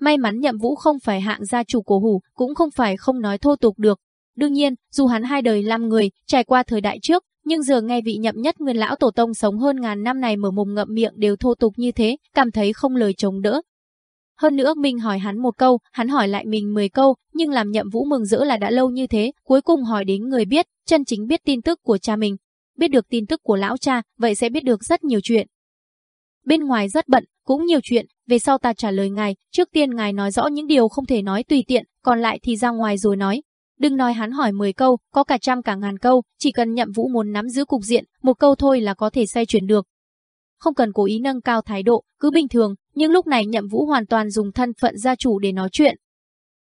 May mắn nhậm vũ không phải hạng gia chủ cổ hủ, cũng không phải không nói thô tục được. Đương nhiên, dù hắn hai đời làm người, trải qua thời đại trước, nhưng giờ nghe vị nhậm nhất nguyên lão tổ tông sống hơn ngàn năm này mở mồm ngậm miệng đều thô tục như thế, cảm thấy không lời chống đỡ. Hơn nữa mình hỏi hắn một câu, hắn hỏi lại mình 10 câu, nhưng làm nhậm vũ mừng rỡ là đã lâu như thế, cuối cùng hỏi đến người biết, chân chính biết tin tức của cha mình. Biết được tin tức của lão cha, vậy sẽ biết được rất nhiều chuyện. Bên ngoài rất bận, cũng nhiều chuyện, về sau ta trả lời ngài, trước tiên ngài nói rõ những điều không thể nói tùy tiện, còn lại thì ra ngoài rồi nói. Đừng nói hắn hỏi 10 câu, có cả trăm cả ngàn câu, chỉ cần nhậm vũ muốn nắm giữ cục diện, một câu thôi là có thể xoay chuyển được. Không cần cố ý nâng cao thái độ, cứ bình thường, nhưng lúc này nhậm vũ hoàn toàn dùng thân phận gia chủ để nói chuyện.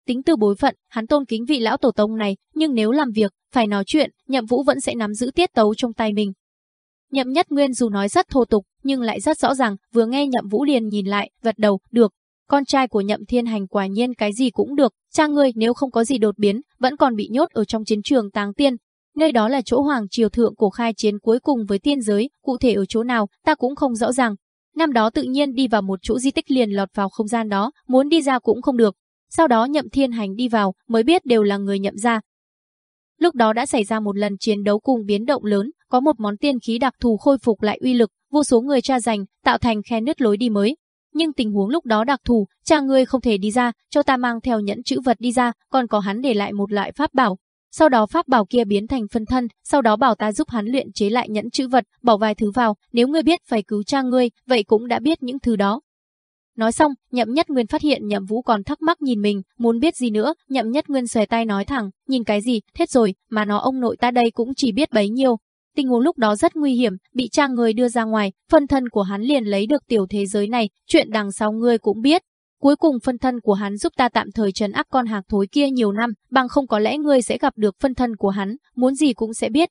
Tính từ bối phận, hắn tôn kính vị lão tổ tông này, nhưng nếu làm việc, phải nói chuyện, nhậm vũ vẫn sẽ nắm giữ tiết tấu trong tay mình. Nhậm Nhất Nguyên dù nói rất thô tục, nhưng lại rất rõ ràng, vừa nghe Nhậm Vũ liền nhìn lại, gật đầu, được. Con trai của Nhậm Thiên Hành quả nhiên cái gì cũng được, cha ngươi nếu không có gì đột biến, vẫn còn bị nhốt ở trong chiến trường táng tiên. Nơi đó là chỗ Hoàng Triều Thượng của khai chiến cuối cùng với tiên giới, cụ thể ở chỗ nào, ta cũng không rõ ràng. Năm đó tự nhiên đi vào một chỗ di tích liền lọt vào không gian đó, muốn đi ra cũng không được. Sau đó Nhậm Thiên Hành đi vào, mới biết đều là người nhậm gia, Lúc đó đã xảy ra một lần chiến đấu cùng biến động lớn, có một món tiên khí đặc thù khôi phục lại uy lực, vô số người tra giành, tạo thành khe nứt lối đi mới. Nhưng tình huống lúc đó đặc thù, cha ngươi không thể đi ra, cho ta mang theo nhẫn chữ vật đi ra, còn có hắn để lại một loại pháp bảo. Sau đó pháp bảo kia biến thành phân thân, sau đó bảo ta giúp hắn luyện chế lại nhẫn chữ vật, bỏ vài thứ vào, nếu ngươi biết phải cứu cha ngươi, vậy cũng đã biết những thứ đó. Nói xong, Nhậm Nhất Nguyên phát hiện Nhậm Vũ còn thắc mắc nhìn mình, muốn biết gì nữa, Nhậm Nhất Nguyên xòe tay nói thẳng, nhìn cái gì, hết rồi, mà nó ông nội ta đây cũng chỉ biết bấy nhiêu. Tình huống lúc đó rất nguy hiểm, bị cha người đưa ra ngoài, phân thân của hắn liền lấy được tiểu thế giới này, chuyện đằng sau ngươi cũng biết. Cuối cùng phân thân của hắn giúp ta tạm thời trấn áp con hạc thối kia nhiều năm, bằng không có lẽ ngươi sẽ gặp được phân thân của hắn, muốn gì cũng sẽ biết,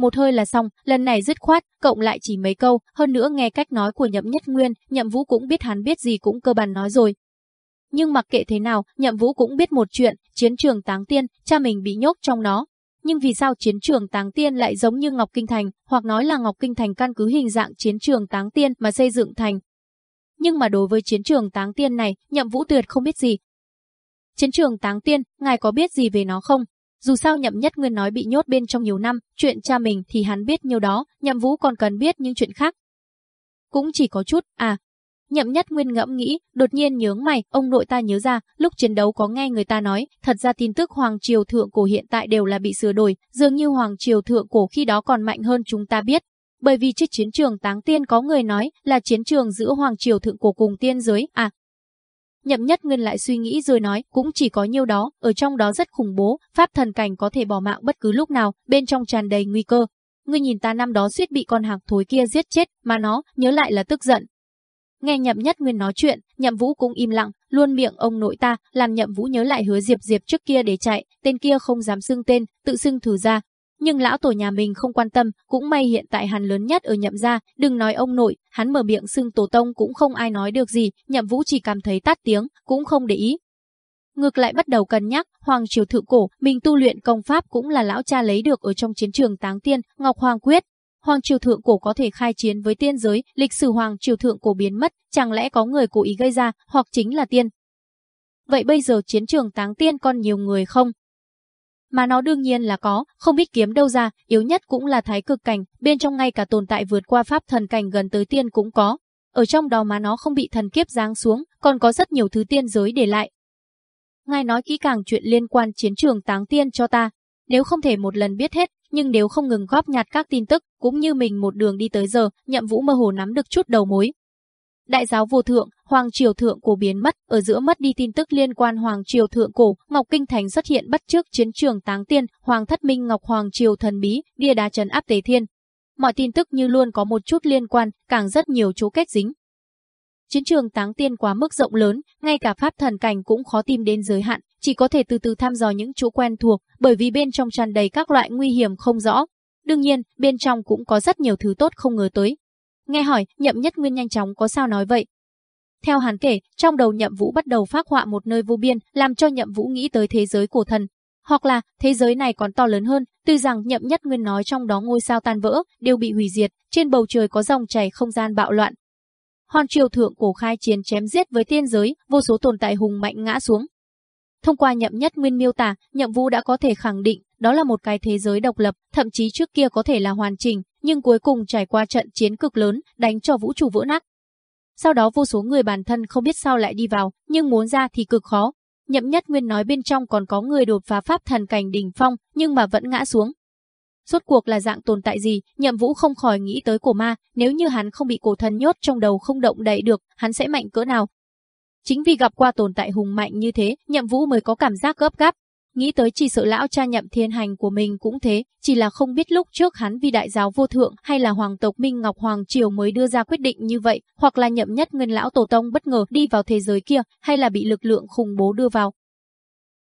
một hơi là xong, lần này dứt khoát, cộng lại chỉ mấy câu, hơn nữa nghe cách nói của Nhậm Nhất Nguyên, Nhậm Vũ cũng biết hắn biết gì cũng cơ bản nói rồi. Nhưng mặc kệ thế nào, Nhậm Vũ cũng biết một chuyện, chiến trường Táng Tiên, cha mình bị nhốt trong nó. Nhưng vì sao chiến trường Táng Tiên lại giống như Ngọc Kinh Thành, hoặc nói là Ngọc Kinh Thành căn cứ hình dạng chiến trường Táng Tiên mà xây dựng thành. Nhưng mà đối với chiến trường Táng Tiên này, Nhậm Vũ tuyệt không biết gì. Chiến trường Táng Tiên, ngài có biết gì về nó không? Dù sao Nhậm Nhất Nguyên nói bị nhốt bên trong nhiều năm, chuyện cha mình thì hắn biết nhiều đó, Nhậm Vũ còn cần biết những chuyện khác. Cũng chỉ có chút, à. Nhậm Nhất Nguyên ngẫm nghĩ, đột nhiên nhướng mày, ông nội ta nhớ ra, lúc chiến đấu có nghe người ta nói, thật ra tin tức Hoàng Triều Thượng Cổ hiện tại đều là bị sửa đổi, dường như Hoàng Triều Thượng Cổ khi đó còn mạnh hơn chúng ta biết. Bởi vì trên chiến trường Táng Tiên có người nói là chiến trường giữa Hoàng Triều Thượng Cổ cùng tiên giới, à, Nhậm Nhất Nguyên lại suy nghĩ rồi nói, cũng chỉ có nhiêu đó, ở trong đó rất khủng bố, pháp thần cảnh có thể bỏ mạng bất cứ lúc nào, bên trong tràn đầy nguy cơ. Ngươi nhìn ta năm đó suýt bị con hạc thối kia giết chết, mà nó, nhớ lại là tức giận. Nghe Nhậm Nhất Nguyên nói chuyện, Nhậm Vũ cũng im lặng, luôn miệng ông nội ta, làm Nhậm Vũ nhớ lại hứa Diệp Diệp trước kia để chạy, tên kia không dám xưng tên, tự xưng thử ra, nhưng lão tổ nhà mình không quan tâm, cũng may hiện tại hắn lớn nhất ở nhậm gia, đừng nói ông nội, hắn mở miệng xưng tổ tông cũng không ai nói được gì, nhậm vũ chỉ cảm thấy tát tiếng, cũng không để ý. ngược lại bắt đầu cân nhắc, Hoàng Triều Thượng Cổ, mình tu luyện công pháp cũng là lão cha lấy được ở trong chiến trường táng tiên, Ngọc Hoàng Quyết. Hoàng Triều Thượng Cổ có thể khai chiến với tiên giới, lịch sử Hoàng Triều Thượng Cổ biến mất, chẳng lẽ có người cố ý gây ra, hoặc chính là tiên. Vậy bây giờ chiến trường táng tiên còn nhiều người không? Mà nó đương nhiên là có, không biết kiếm đâu ra, yếu nhất cũng là thái cực cảnh, bên trong ngay cả tồn tại vượt qua pháp thần cảnh gần tới tiên cũng có. Ở trong đó mà nó không bị thần kiếp giáng xuống, còn có rất nhiều thứ tiên giới để lại. Ngài nói kỹ càng chuyện liên quan chiến trường táng tiên cho ta. Nếu không thể một lần biết hết, nhưng nếu không ngừng góp nhặt các tin tức, cũng như mình một đường đi tới giờ, nhậm vũ mơ hồ nắm được chút đầu mối. Đại giáo vô thượng, Hoàng Triều Thượng Cổ biến mất, ở giữa mất đi tin tức liên quan Hoàng Triều Thượng Cổ, Ngọc Kinh Thành xuất hiện bắt trước chiến trường táng tiên, Hoàng Thất Minh Ngọc Hoàng Triều thần bí, bia đá trấn áp tế thiên. Mọi tin tức như luôn có một chút liên quan, càng rất nhiều chỗ kết dính. Chiến trường táng tiên quá mức rộng lớn, ngay cả pháp thần cảnh cũng khó tìm đến giới hạn, chỉ có thể từ từ thăm dò những chỗ quen thuộc, bởi vì bên trong tràn đầy các loại nguy hiểm không rõ. Đương nhiên, bên trong cũng có rất nhiều thứ tốt không ngờ tới. Nghe hỏi, Nhậm Nhất Nguyên nhanh chóng có sao nói vậy. Theo hắn kể, trong đầu Nhậm Vũ bắt đầu phát họa một nơi vô biên, làm cho Nhậm Vũ nghĩ tới thế giới cổ thần. Hoặc là, thế giới này còn to lớn hơn, tuy rằng Nhậm Nhất Nguyên nói trong đó ngôi sao tan vỡ, đều bị hủy diệt, trên bầu trời có dòng chảy không gian bạo loạn, hòn triều thượng cổ khai chiến chém giết với tiên giới, vô số tồn tại hùng mạnh ngã xuống. Thông qua nhậm nhất nguyên miêu tả, nhậm vũ đã có thể khẳng định đó là một cái thế giới độc lập, thậm chí trước kia có thể là hoàn chỉnh, nhưng cuối cùng trải qua trận chiến cực lớn, đánh cho vũ trụ vỡ nát. Sau đó vô số người bản thân không biết sao lại đi vào, nhưng muốn ra thì cực khó. Nhậm Nhất Nguyên nói bên trong còn có người đột phá pháp thần cảnh đỉnh phong, nhưng mà vẫn ngã xuống. Rốt cuộc là dạng tồn tại gì, nhậm vũ không khỏi nghĩ tới cổ ma, nếu như hắn không bị cổ thần nhốt trong đầu không động đậy được, hắn sẽ mạnh cỡ nào. Chính vì gặp qua tồn tại hùng mạnh như thế, nhậm vũ mới có cảm giác gấp gáp. Nghĩ tới chỉ sợ lão cha nhậm thiên hành của mình cũng thế, chỉ là không biết lúc trước hắn vì đại giáo vô thượng hay là hoàng tộc Minh Ngọc Hoàng Triều mới đưa ra quyết định như vậy, hoặc là nhậm nhất nguyên lão tổ tông bất ngờ đi vào thế giới kia, hay là bị lực lượng khủng bố đưa vào.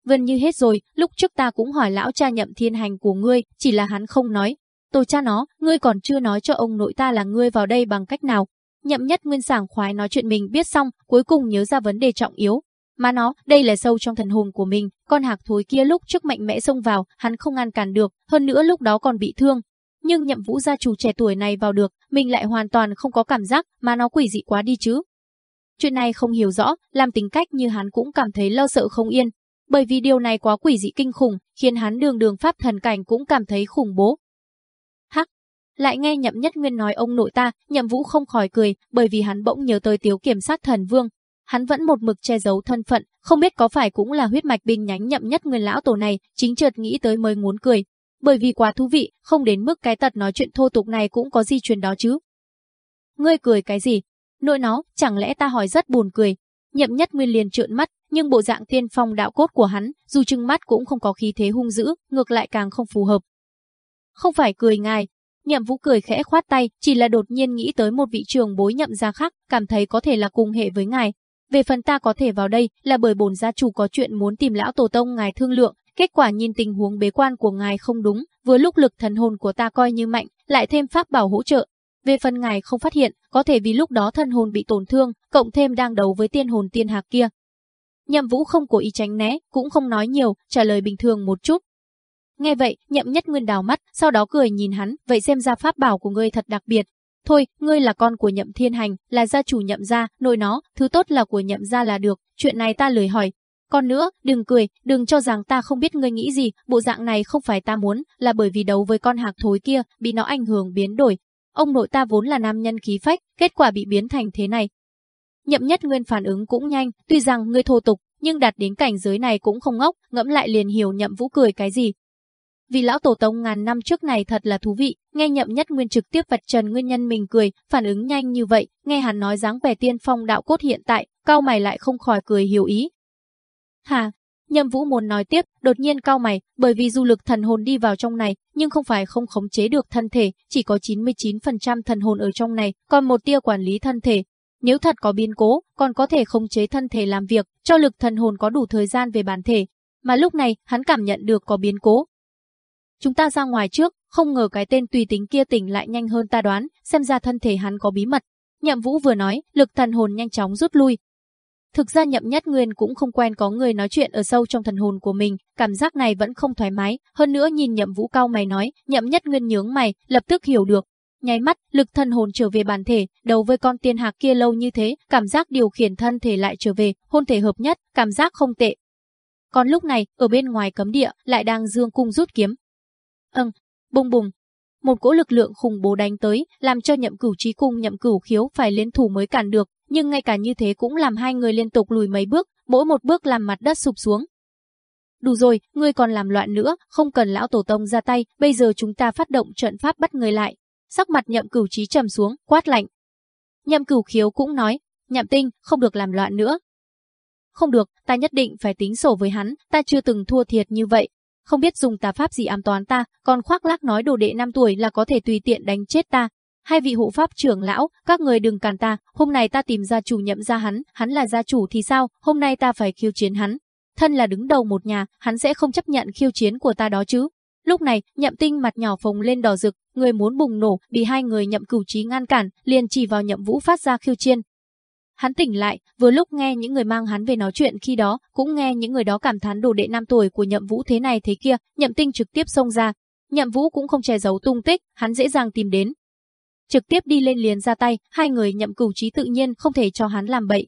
Gần như hết rồi, lúc trước ta cũng hỏi lão cha nhậm thiên hành của ngươi, chỉ là hắn không nói. tổ cha nó, ngươi còn chưa nói cho ông nội ta là ngươi vào đây bằng cách nào. Nhậm nhất nguyên sảng khoái nói chuyện mình biết xong, cuối cùng nhớ ra vấn đề trọng yếu. Mà nó, đây là sâu trong thần hồn của mình, con hạc thối kia lúc trước mạnh mẽ xông vào, hắn không ngăn cản được, hơn nữa lúc đó còn bị thương. Nhưng nhậm vũ gia chủ trẻ tuổi này vào được, mình lại hoàn toàn không có cảm giác, mà nó quỷ dị quá đi chứ. Chuyện này không hiểu rõ, làm tính cách như hắn cũng cảm thấy lo sợ không yên, bởi vì điều này quá quỷ dị kinh khủng, khiến hắn đường đường pháp thần cảnh cũng cảm thấy khủng bố. Hắc, lại nghe nhậm nhất nguyên nói ông nội ta, nhậm vũ không khỏi cười, bởi vì hắn bỗng nhớ tới tiếu kiểm sát thần vương. Hắn vẫn một mực che giấu thân phận, không biết có phải cũng là huyết mạch binh nhánh nhậm nhất nguyên lão tổ này, chính chợt nghĩ tới mới muốn cười. Bởi vì quá thú vị, không đến mức cái tật nói chuyện thô tục này cũng có di truyền đó chứ. Ngươi cười cái gì? Nội nó, chẳng lẽ ta hỏi rất buồn cười. Nhậm nhất nguyên liền trợn mắt, nhưng bộ dạng tiên phong đạo cốt của hắn, dù trừng mắt cũng không có khí thế hung dữ, ngược lại càng không phù hợp. Không phải cười ngài, Nhậm Vũ cười khẽ khoát tay, chỉ là đột nhiên nghĩ tới một vị trường bối nhậm gia khác, cảm thấy có thể là cùng hệ với ngài. Về phần ta có thể vào đây là bởi bổn gia chủ có chuyện muốn tìm lão tổ tông ngài thương lượng, kết quả nhìn tình huống bế quan của ngài không đúng, vừa lúc lực thần hồn của ta coi như mạnh, lại thêm pháp bảo hỗ trợ. Về phần ngài không phát hiện, có thể vì lúc đó thần hồn bị tổn thương, cộng thêm đang đấu với tiên hồn tiên hạc kia, Nhậm Vũ không cố ý tránh né, cũng không nói nhiều, trả lời bình thường một chút. Nghe vậy, Nhậm Nhất Nguyên đào mắt, sau đó cười nhìn hắn, vậy xem ra pháp bảo của ngươi thật đặc biệt. Thôi, ngươi là con của Nhậm Thiên Hành, là gia chủ Nhậm gia, nội nó, thứ tốt là của Nhậm gia là được, chuyện này ta lười hỏi. Còn nữa, đừng cười, đừng cho rằng ta không biết ngươi nghĩ gì, bộ dạng này không phải ta muốn, là bởi vì đấu với con hạc thối kia, bị nó ảnh hưởng biến đổi. Ông nội ta vốn là nam nhân khí phách, kết quả bị biến thành thế này, Nhậm Nhất Nguyên phản ứng cũng nhanh, tuy rằng ngươi thô tục, nhưng đạt đến cảnh giới này cũng không ngốc, ngẫm lại liền hiểu Nhậm Vũ cười cái gì. Vì lão tổ tông ngàn năm trước này thật là thú vị, nghe Nhậm Nhất Nguyên trực tiếp vạch trần nguyên nhân mình cười, phản ứng nhanh như vậy, nghe hắn nói dáng vẻ tiên phong đạo cốt hiện tại, cao mày lại không khỏi cười hiểu ý. Hà, Nhậm Vũ muốn nói tiếp, đột nhiên cao mày, bởi vì du lực thần hồn đi vào trong này, nhưng không phải không khống chế được thân thể, chỉ có 99% thần hồn ở trong này, còn một tia quản lý thân thể, nếu thật có biến cố, còn có thể khống chế thân thể làm việc, cho lực thần hồn có đủ thời gian về bản thể. Mà lúc này, hắn cảm nhận được có biến cố. Chúng ta ra ngoài trước, không ngờ cái tên tùy tính kia tỉnh lại nhanh hơn ta đoán, xem ra thân thể hắn có bí mật. Nhậm Vũ vừa nói, lực thần hồn nhanh chóng rút lui. Thực ra nhậm nhất nguyên cũng không quen có người nói chuyện ở sâu trong thần hồn của mình, cảm giác này vẫn không thoải mái, hơn nữa nhìn nhậm vũ cao mày nói, nhậm nhất nguyên nhướng mày, lập tức hiểu được. Nháy mắt, lực thần hồn trở về bản thể, đầu với con tiên hạc kia lâu như thế, cảm giác điều khiển thân thể lại trở về, hôn thể hợp nhất, cảm giác không tệ. Còn lúc này, ở bên ngoài cấm địa, lại đang dương cung rút kiếm. Ừm, bùng bùng, một cỗ lực lượng khủng bố đánh tới, làm cho nhậm cửu trí cung nhậm cửu khiếu phải liên thủ mới cản được, nhưng ngay cả như thế cũng làm hai người liên tục lùi mấy bước, mỗi một bước làm mặt đất sụp xuống. Đủ rồi, ngươi còn làm loạn nữa, không cần lão tổ tông ra tay, bây giờ chúng ta phát động trận pháp bắt người lại. Sắc mặt nhậm cửu trí trầm xuống, quát lạnh. Nhậm cửu khiếu cũng nói, nhậm tinh, không được làm loạn nữa. Không được, ta nhất định phải tính sổ với hắn, ta chưa từng thua thiệt như vậy, không biết dùng tà pháp gì ám toán ta, còn khoác lác nói đồ đệ 5 tuổi là có thể tùy tiện đánh chết ta. Hai vị hộ pháp trưởng lão, các người đừng cản ta, hôm nay ta tìm ra chủ nhậm ra hắn, hắn là gia chủ thì sao, hôm nay ta phải khiêu chiến hắn. Thân là đứng đầu một nhà, hắn sẽ không chấp nhận khiêu chiến của ta đó chứ. Lúc này, nhậm tinh mặt nhỏ phồng lên đỏ rực, người muốn bùng nổ, bị hai người nhậm cửu trí ngăn cản, liền chỉ vào nhậm vũ phát ra khiêu chiến. Hắn tỉnh lại, vừa lúc nghe những người mang hắn về nói chuyện khi đó, cũng nghe những người đó cảm thán đồ đệ năm tuổi của Nhậm Vũ thế này thế kia, Nhậm Tinh trực tiếp xông ra. Nhậm Vũ cũng không che giấu tung tích, hắn dễ dàng tìm đến. Trực tiếp đi lên liền ra tay, hai người Nhậm Cửu Trí tự nhiên không thể cho hắn làm bậy.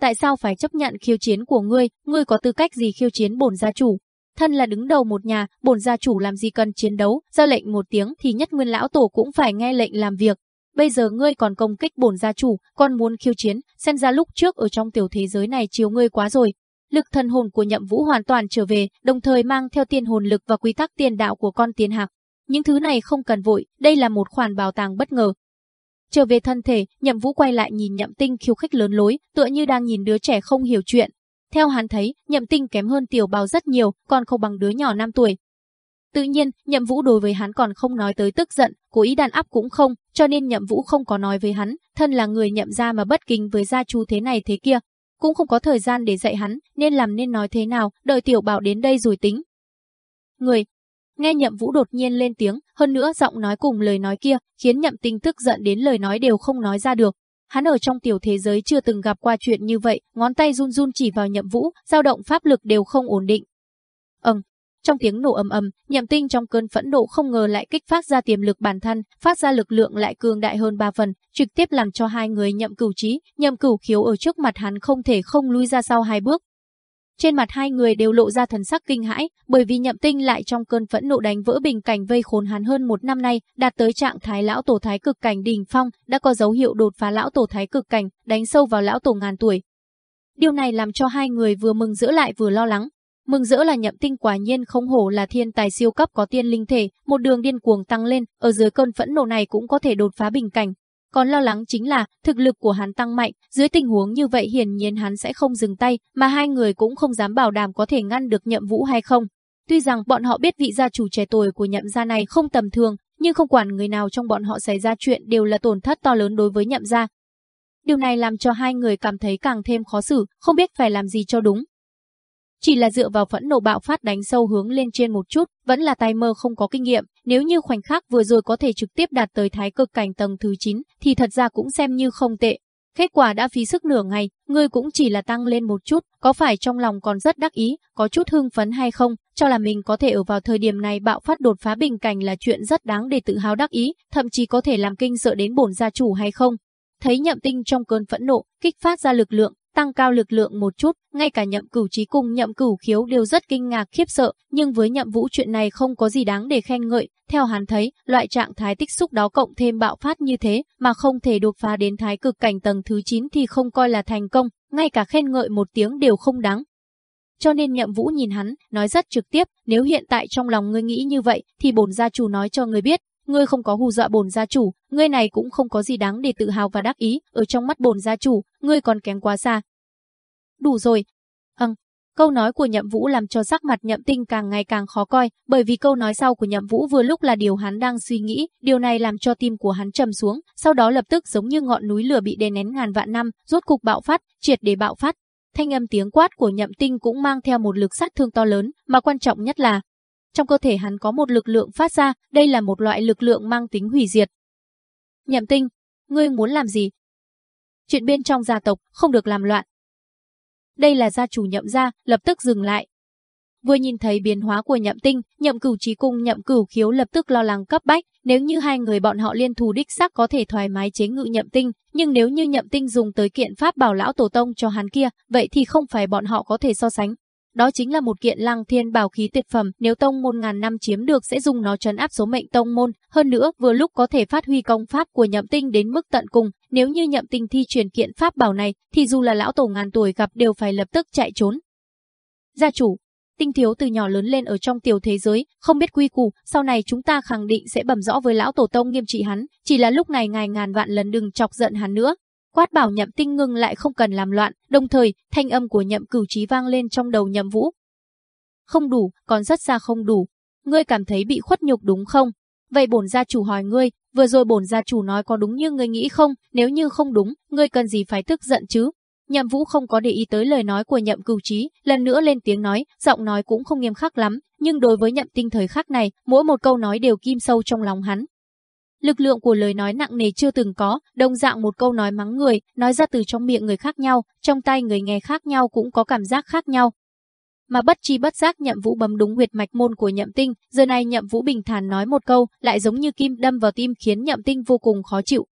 Tại sao phải chấp nhận khiêu chiến của ngươi, ngươi có tư cách gì khiêu chiến bổn gia chủ? Thân là đứng đầu một nhà, bổn gia chủ làm gì cần chiến đấu, ra lệnh một tiếng thì nhất nguyên lão tổ cũng phải nghe lệnh làm việc, Bây giờ ngươi còn công kích bổn gia chủ, còn muốn khiêu chiến, xem ra lúc trước ở trong tiểu thế giới này chiếu ngươi quá rồi. Lực thần hồn của Nhậm Vũ hoàn toàn trở về, đồng thời mang theo tiên hồn lực và quy tắc tiền đạo của con tiên hạc. Những thứ này không cần vội, đây là một khoản bảo tàng bất ngờ. Trở về thân thể, Nhậm Vũ quay lại nhìn Nhậm Tinh khiêu khích lớn lối, tựa như đang nhìn đứa trẻ không hiểu chuyện. Theo hắn thấy, Nhậm Tinh kém hơn Tiểu Bào rất nhiều, còn không bằng đứa nhỏ 5 tuổi, Tự nhiên, Nhậm Vũ đối với hắn còn không nói tới tức giận, cố ý đàn áp cũng không, cho nên Nhậm Vũ không có nói với hắn, thân là người nhậm gia mà bất kính với gia chú thế này thế kia, cũng không có thời gian để dạy hắn, nên làm nên nói thế nào, đợi tiểu bảo đến đây rồi tính. Người, nghe Nhậm Vũ đột nhiên lên tiếng, hơn nữa giọng nói cùng lời nói kia, khiến Nhậm Tinh tức giận đến lời nói đều không nói ra được. Hắn ở trong tiểu thế giới chưa từng gặp qua chuyện như vậy, ngón tay run run chỉ vào Nhậm Vũ, dao động pháp lực đều không ổn định. Ừm, trong tiếng nổ ầm ầm, Nhậm Tinh trong cơn phẫn nộ không ngờ lại kích phát ra tiềm lực bản thân, phát ra lực lượng lại cường đại hơn ba phần, trực tiếp làm cho hai người Nhậm Cửu Trí, Nhậm Cửu Khiếu ở trước mặt hắn không thể không lui ra sau hai bước. Trên mặt hai người đều lộ ra thần sắc kinh hãi, bởi vì Nhậm Tinh lại trong cơn phẫn nộ đánh vỡ bình cảnh vây khốn hắn hơn một năm nay, đạt tới trạng thái lão tổ thái cực cảnh đỉnh phong, đã có dấu hiệu đột phá lão tổ thái cực cảnh, đánh sâu vào lão tổ ngàn tuổi. Điều này làm cho hai người vừa mừng rỡ lại vừa lo lắng, Mừng rỡ là nhậm tinh quả nhiên không hổ là thiên tài siêu cấp có tiên linh thể, một đường điên cuồng tăng lên, ở dưới cơn phẫn nộ này cũng có thể đột phá bình cảnh. Còn lo lắng chính là, thực lực của hắn tăng mạnh, dưới tình huống như vậy hiển nhiên hắn sẽ không dừng tay, mà hai người cũng không dám bảo đảm có thể ngăn được nhậm vũ hay không. Tuy rằng bọn họ biết vị gia chủ trẻ tuổi của nhậm gia này không tầm thường, nhưng không quản người nào trong bọn họ xảy ra chuyện đều là tổn thất to lớn đối với nhậm gia. Điều này làm cho hai người cảm thấy càng thêm khó xử, không biết phải làm gì cho đúng. Chỉ là dựa vào phẫn nộ bạo phát đánh sâu hướng lên trên một chút, vẫn là tay mơ không có kinh nghiệm, nếu như khoảnh khắc vừa rồi có thể trực tiếp đạt tới thái cực cảnh tầng thứ 9, thì thật ra cũng xem như không tệ. Kết quả đã phí sức nửa ngày, ngươi cũng chỉ là tăng lên một chút, có phải trong lòng còn rất đắc ý, có chút hưng phấn hay không, cho là mình có thể ở vào thời điểm này bạo phát đột phá bình cảnh là chuyện rất đáng để tự hào đắc ý, thậm chí có thể làm kinh sợ đến bổn gia chủ hay không. Thấy nhậm tinh trong cơn phẫn nộ, kích phát ra lực lượng, tăng cao lực lượng một chút, ngay cả nhậm cửu trí cùng nhậm cửu khiếu đều rất kinh ngạc khiếp sợ, nhưng với nhậm vũ chuyện này không có gì đáng để khen ngợi, theo hắn thấy, loại trạng thái tích xúc đó cộng thêm bạo phát như thế, mà không thể đột phá đến thái cực cảnh tầng thứ 9 thì không coi là thành công, ngay cả khen ngợi một tiếng đều không đáng. Cho nên nhậm vũ nhìn hắn, nói rất trực tiếp, nếu hiện tại trong lòng ngươi nghĩ như vậy, thì bổn gia chủ nói cho ngươi biết, ngươi không có hù dọa bổn gia chủ, ngươi này cũng không có gì đáng để tự hào và đắc ý, ở trong mắt bổn gia chủ, ngươi còn kém quá xa. Đủ rồi. Hằng, câu nói của Nhậm Vũ làm cho sắc mặt Nhậm Tinh càng ngày càng khó coi, bởi vì câu nói sau của Nhậm Vũ vừa lúc là điều hắn đang suy nghĩ, điều này làm cho tim của hắn trầm xuống, sau đó lập tức giống như ngọn núi lửa bị đè nén ngàn vạn năm, rốt cục bạo phát, triệt để bạo phát. Thanh âm tiếng quát của Nhậm Tinh cũng mang theo một lực sát thương to lớn, mà quan trọng nhất là trong cơ thể hắn có một lực lượng phát ra, đây là một loại lực lượng mang tính hủy diệt. Nhậm tinh, ngươi muốn làm gì? Chuyện bên trong gia tộc, không được làm loạn. đây là gia chủ nhậm gia, lập tức dừng lại. Vừa nhìn thấy biến hóa của nhậm tinh, nhậm cửu trí cung nhậm cửu khiếu lập tức lo lắng cấp bách, nếu như hai người bọn họ liên thù đích xác có thể thoải mái chế ngự nhậm tinh, nhưng nếu như nhậm tinh dùng tới kiện pháp bảo lão tổ tông cho hắn kia, vậy thì không phải bọn họ có thể so sánh. Đó chính là một kiện lăng thiên bảo khí tuyệt phẩm, nếu tông môn ngàn năm chiếm được sẽ dùng nó trấn áp số mệnh tông môn, hơn nữa vừa lúc có thể phát huy công pháp của nhậm tinh đến mức tận cùng, nếu như nhậm tinh thi truyền kiện pháp bảo này, thì dù là lão tổ ngàn tuổi gặp đều phải lập tức chạy trốn. Gia chủ, tinh thiếu từ nhỏ lớn lên ở trong tiểu thế giới, không biết quy củ, sau này chúng ta khẳng định sẽ bẩm rõ với lão tổ tông nghiêm trị hắn, chỉ là lúc này ngài ngàn vạn lần đừng chọc giận hắn nữa. Quát bảo nhậm tinh ngưng lại không cần làm loạn, đồng thời, thanh âm của nhậm cửu trí vang lên trong đầu nhậm vũ. Không đủ, còn rất xa không đủ. Ngươi cảm thấy bị khuất nhục đúng không? Vậy bổn gia chủ hỏi ngươi, vừa rồi bổn gia chủ nói có đúng như ngươi nghĩ không? Nếu như không đúng, ngươi cần gì phải tức giận chứ? Nhậm Vũ không có để ý tới lời nói của Nhậm Cửu Trí, lần nữa lên tiếng nói, giọng nói cũng không nghiêm khắc lắm, nhưng đối với Nhậm Tinh thời khắc này, mỗi một câu nói đều kim sâu trong lòng hắn. Lực lượng của lời nói nặng nề chưa từng có, đồng dạng một câu nói mắng người, nói ra từ trong miệng người khác nhau, trong tay người nghe khác nhau cũng có cảm giác khác nhau. Mà bất chi bất giác Nhậm Vũ bấm đúng huyệt mạch môn của Nhậm Tinh, giờ này Nhậm Vũ bình thản nói một câu, lại giống như kim đâm vào tim khiến Nhậm Tinh vô cùng khó chịu.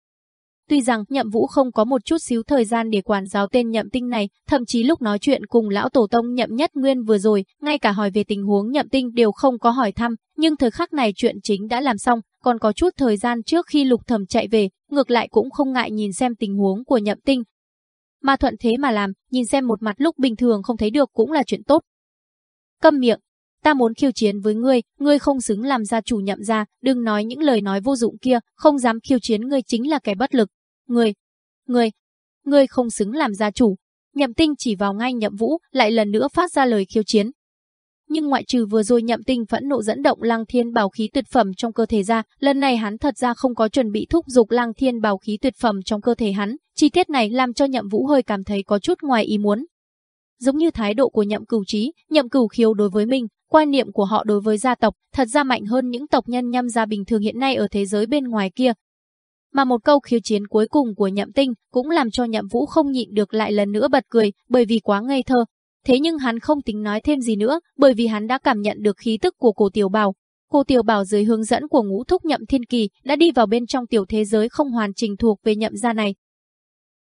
Tuy rằng Nhậm Vũ không có một chút xíu thời gian để quản giáo tên Nhậm Tinh này, thậm chí lúc nói chuyện cùng lão tổ tông Nhậm Nhất Nguyên vừa rồi, ngay cả hỏi về tình huống Nhậm Tinh đều không có hỏi thăm, nhưng thời khắc này chuyện chính đã làm xong, còn có chút thời gian trước khi Lục Thẩm chạy về, ngược lại cũng không ngại nhìn xem tình huống của Nhậm Tinh. Mà thuận thế mà làm, nhìn xem một mặt lúc bình thường không thấy được cũng là chuyện tốt. Câm miệng, ta muốn khiêu chiến với ngươi, ngươi không xứng làm gia chủ nhậm gia, đừng nói những lời nói vô dụng kia, không dám khiêu chiến ngươi chính là kẻ bất lực người, người, người không xứng làm gia chủ. Nhậm tinh chỉ vào ngay nhậm vũ, lại lần nữa phát ra lời khiêu chiến. Nhưng ngoại trừ vừa rồi nhậm tinh phẫn nộ dẫn động lăng thiên bảo khí tuyệt phẩm trong cơ thể ra, lần này hắn thật ra không có chuẩn bị thúc giục lăng thiên bảo khí tuyệt phẩm trong cơ thể hắn. Chi tiết này làm cho nhậm vũ hơi cảm thấy có chút ngoài ý muốn. Giống như thái độ của nhậm cửu trí, nhậm cửu khiêu đối với mình, quan niệm của họ đối với gia tộc thật ra mạnh hơn những tộc nhân nhâm gia bình thường hiện nay ở thế giới bên ngoài kia, mà một câu khiêu chiến cuối cùng của nhậm tinh cũng làm cho nhậm vũ không nhịn được lại lần nữa bật cười, bởi vì quá ngây thơ. Thế nhưng hắn không tính nói thêm gì nữa, bởi vì hắn đã cảm nhận được khí tức của cổ tiểu bảo. Cô tiểu bảo dưới hướng dẫn của ngũ thúc nhậm thiên kỳ đã đi vào bên trong tiểu thế giới không hoàn chỉnh thuộc về nhậm gia này.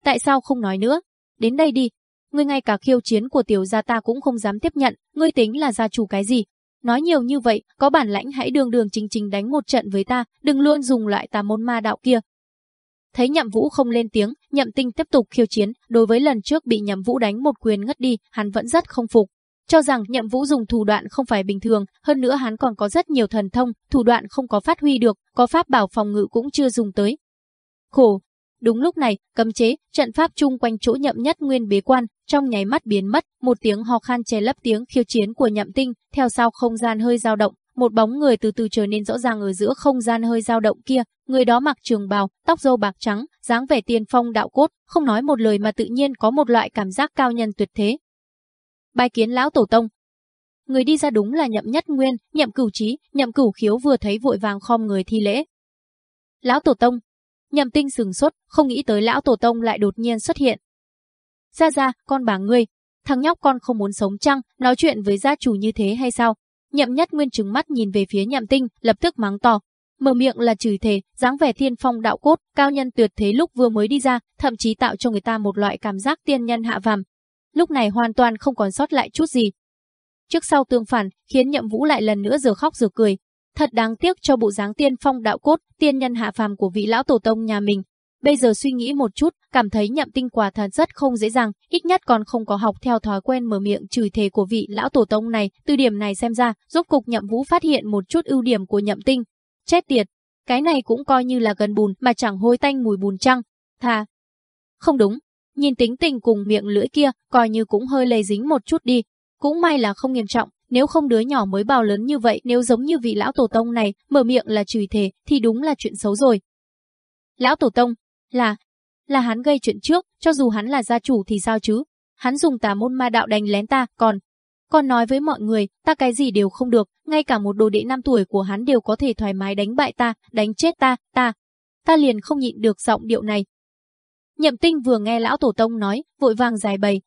Tại sao không nói nữa? Đến đây đi. Ngươi ngay cả khiêu chiến của tiểu gia ta cũng không dám tiếp nhận, ngươi tính là gia chủ cái gì? Nói nhiều như vậy, có bản lãnh hãy đường đường chính chính đánh một trận với ta, đừng luôn dùng loại tà môn ma đạo kia, Thấy Nhậm Vũ không lên tiếng, Nhậm Tinh tiếp tục khiêu chiến, đối với lần trước bị Nhậm Vũ đánh một quyền ngất đi, hắn vẫn rất không phục. Cho rằng Nhậm Vũ dùng thủ đoạn không phải bình thường, hơn nữa hắn còn có rất nhiều thần thông, thủ đoạn không có phát huy được, có pháp bảo phòng ngự cũng chưa dùng tới. Khổ! Đúng lúc này, cấm chế, trận pháp chung quanh chỗ Nhậm Nhất Nguyên bế quan, trong nháy mắt biến mất, một tiếng ho khan che lấp tiếng khiêu chiến của Nhậm Tinh, theo sau không gian hơi dao động, một bóng người từ từ trở nên rõ ràng ở giữa không gian hơi dao động kia, người đó mặc trường bào, tóc râu bạc trắng, dáng vẻ tiên phong đạo cốt, không nói một lời mà tự nhiên có một loại cảm giác cao nhân tuyệt thế. Bài kiến lão tổ tông. Người đi ra đúng là Nhậm Nhất Nguyên, Nhậm Cửu Trí, Nhậm Cửu Khiếu vừa thấy vội vàng khom người thi lễ. Lão tổ tông. Nhậm Tinh sừng sốt, không nghĩ tới lão tổ tông lại đột nhiên xuất hiện. Ra ra, con bà ngươi, thằng nhóc con không muốn sống chăng, nói chuyện với gia chủ như thế hay sao? Nhậm Nhất Nguyên trừng mắt nhìn về phía Nhậm Tinh, lập tức mắng to. Mở miệng là chửi thề, dáng vẻ thiên phong đạo cốt, cao nhân tuyệt thế lúc vừa mới đi ra, thậm chí tạo cho người ta một loại cảm giác tiên nhân hạ phàm. Lúc này hoàn toàn không còn sót lại chút gì. Trước sau tương phản, khiến Nhậm Vũ lại lần nữa giờ khóc giờ cười. Thật đáng tiếc cho bộ dáng tiên phong đạo cốt, tiên nhân hạ phàm của vị lão tổ tông nhà mình, Bây giờ suy nghĩ một chút, cảm thấy nhậm tinh quả thật rất không dễ dàng, ít nhất còn không có học theo thói quen mở miệng chửi thề của vị lão tổ tông này, từ điểm này xem ra, rốt cục nhậm vũ phát hiện một chút ưu điểm của nhậm tinh. Chết tiệt, cái này cũng coi như là gần bùn mà chẳng hôi tanh mùi bùn trăng. Thà. Không đúng, nhìn tính tình cùng miệng lưỡi kia, coi như cũng hơi lây dính một chút đi. Cũng may là không nghiêm trọng, nếu không đứa nhỏ mới bao lớn như vậy, nếu giống như vị lão tổ tông này, mở miệng là chửi thề, thì đúng là chuyện xấu rồi. Lão tổ tông, là, là hắn gây chuyện trước, cho dù hắn là gia chủ thì sao chứ? Hắn dùng tà môn ma đạo đánh lén ta, còn... Còn nói với mọi người, ta cái gì đều không được, ngay cả một đồ đệ năm tuổi của hắn đều có thể thoải mái đánh bại ta, đánh chết ta, ta. Ta liền không nhịn được giọng điệu này. Nhậm tinh vừa nghe lão tổ tông nói, vội vàng giải bày.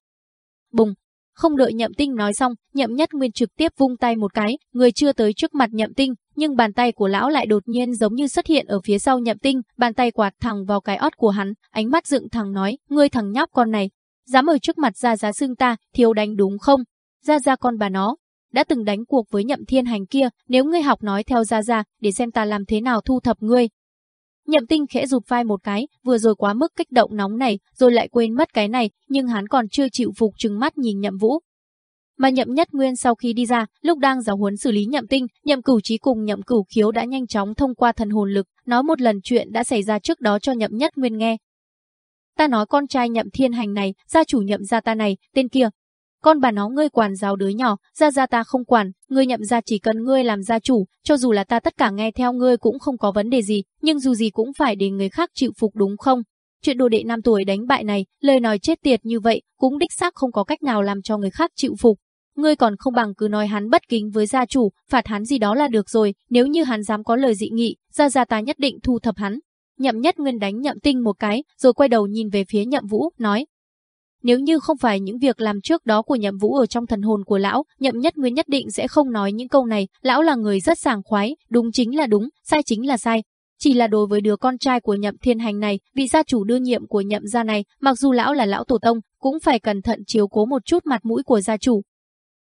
Bùng, không đợi Nhậm Tinh nói xong, Nhậm Nhất Nguyên trực tiếp vung tay một cái, người chưa tới trước mặt Nhậm Tinh, nhưng bàn tay của lão lại đột nhiên giống như xuất hiện ở phía sau Nhậm Tinh, bàn tay quạt thẳng vào cái ót của hắn, ánh mắt dựng thẳng nói, ngươi thằng nhóc con này, dám ở trước mặt ra giá xương ta, thiếu đánh đúng không? Ra ra con bà nó, đã từng đánh cuộc với Nhậm Thiên Hành kia, nếu ngươi học nói theo ra ra, để xem ta làm thế nào thu thập ngươi. Nhậm Tinh khẽ rụt vai một cái, vừa rồi quá mức kích động nóng này, rồi lại quên mất cái này, nhưng hắn còn chưa chịu phục trừng mắt nhìn Nhậm Vũ. Mà Nhậm Nhất Nguyên sau khi đi ra, lúc đang giáo huấn xử lý Nhậm Tinh, Nhậm Cửu Trí cùng Nhậm Cửu Khiếu đã nhanh chóng thông qua thần hồn lực, nói một lần chuyện đã xảy ra trước đó cho Nhậm Nhất Nguyên nghe. Ta nói con trai Nhậm Thiên Hành này, gia chủ Nhậm gia ta này, tên kia, con bà nó ngươi quản giáo đứa nhỏ, gia gia ta không quản, ngươi nhậm gia chỉ cần ngươi làm gia chủ, cho dù là ta tất cả nghe theo ngươi cũng không có vấn đề gì, nhưng dù gì cũng phải để người khác chịu phục đúng không? Chuyện đồ đệ 5 tuổi đánh bại này, lời nói chết tiệt như vậy, cũng đích xác không có cách nào làm cho người khác chịu phục. Ngươi còn không bằng cứ nói hắn bất kính với gia chủ, phạt hắn gì đó là được rồi, nếu như hắn dám có lời dị nghị, ra ra ta nhất định thu thập hắn. Nhậm nhất nguyên đánh nhậm tinh một cái, rồi quay đầu nhìn về phía nhậm vũ, nói, nếu như không phải những việc làm trước đó của nhậm vũ ở trong thần hồn của lão, nhậm nhất nguyên nhất định sẽ không nói những câu này. Lão là người rất sàng khoái, đúng chính là đúng, sai chính là sai. Chỉ là đối với đứa con trai của nhậm thiên hành này, vị gia chủ đương nhiệm của nhậm gia này, mặc dù lão là lão tổ tông, cũng phải cẩn thận chiếu cố một chút mặt mũi của gia chủ.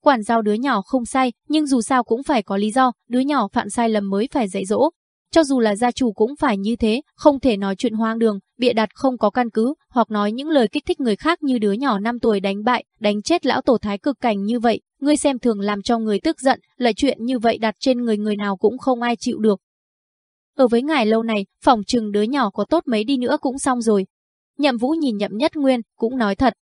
Quản giao đứa nhỏ không sai, nhưng dù sao cũng phải có lý do, đứa nhỏ phạm sai lầm mới phải dạy dỗ, cho dù là gia chủ cũng phải như thế, không thể nói chuyện hoang đường, bịa đặt không có căn cứ, hoặc nói những lời kích thích người khác như đứa nhỏ 5 tuổi đánh bại, đánh chết lão tổ thái cực cảnh như vậy. Ngươi xem thường làm cho người tức giận, lời chuyện như vậy đặt trên người người nào cũng không ai chịu được. Ở với ngài lâu này, phòng trừng đứa nhỏ có tốt mấy đi nữa cũng xong rồi. Nhậm Vũ nhìn Nhậm Nhất Nguyên, cũng nói thật.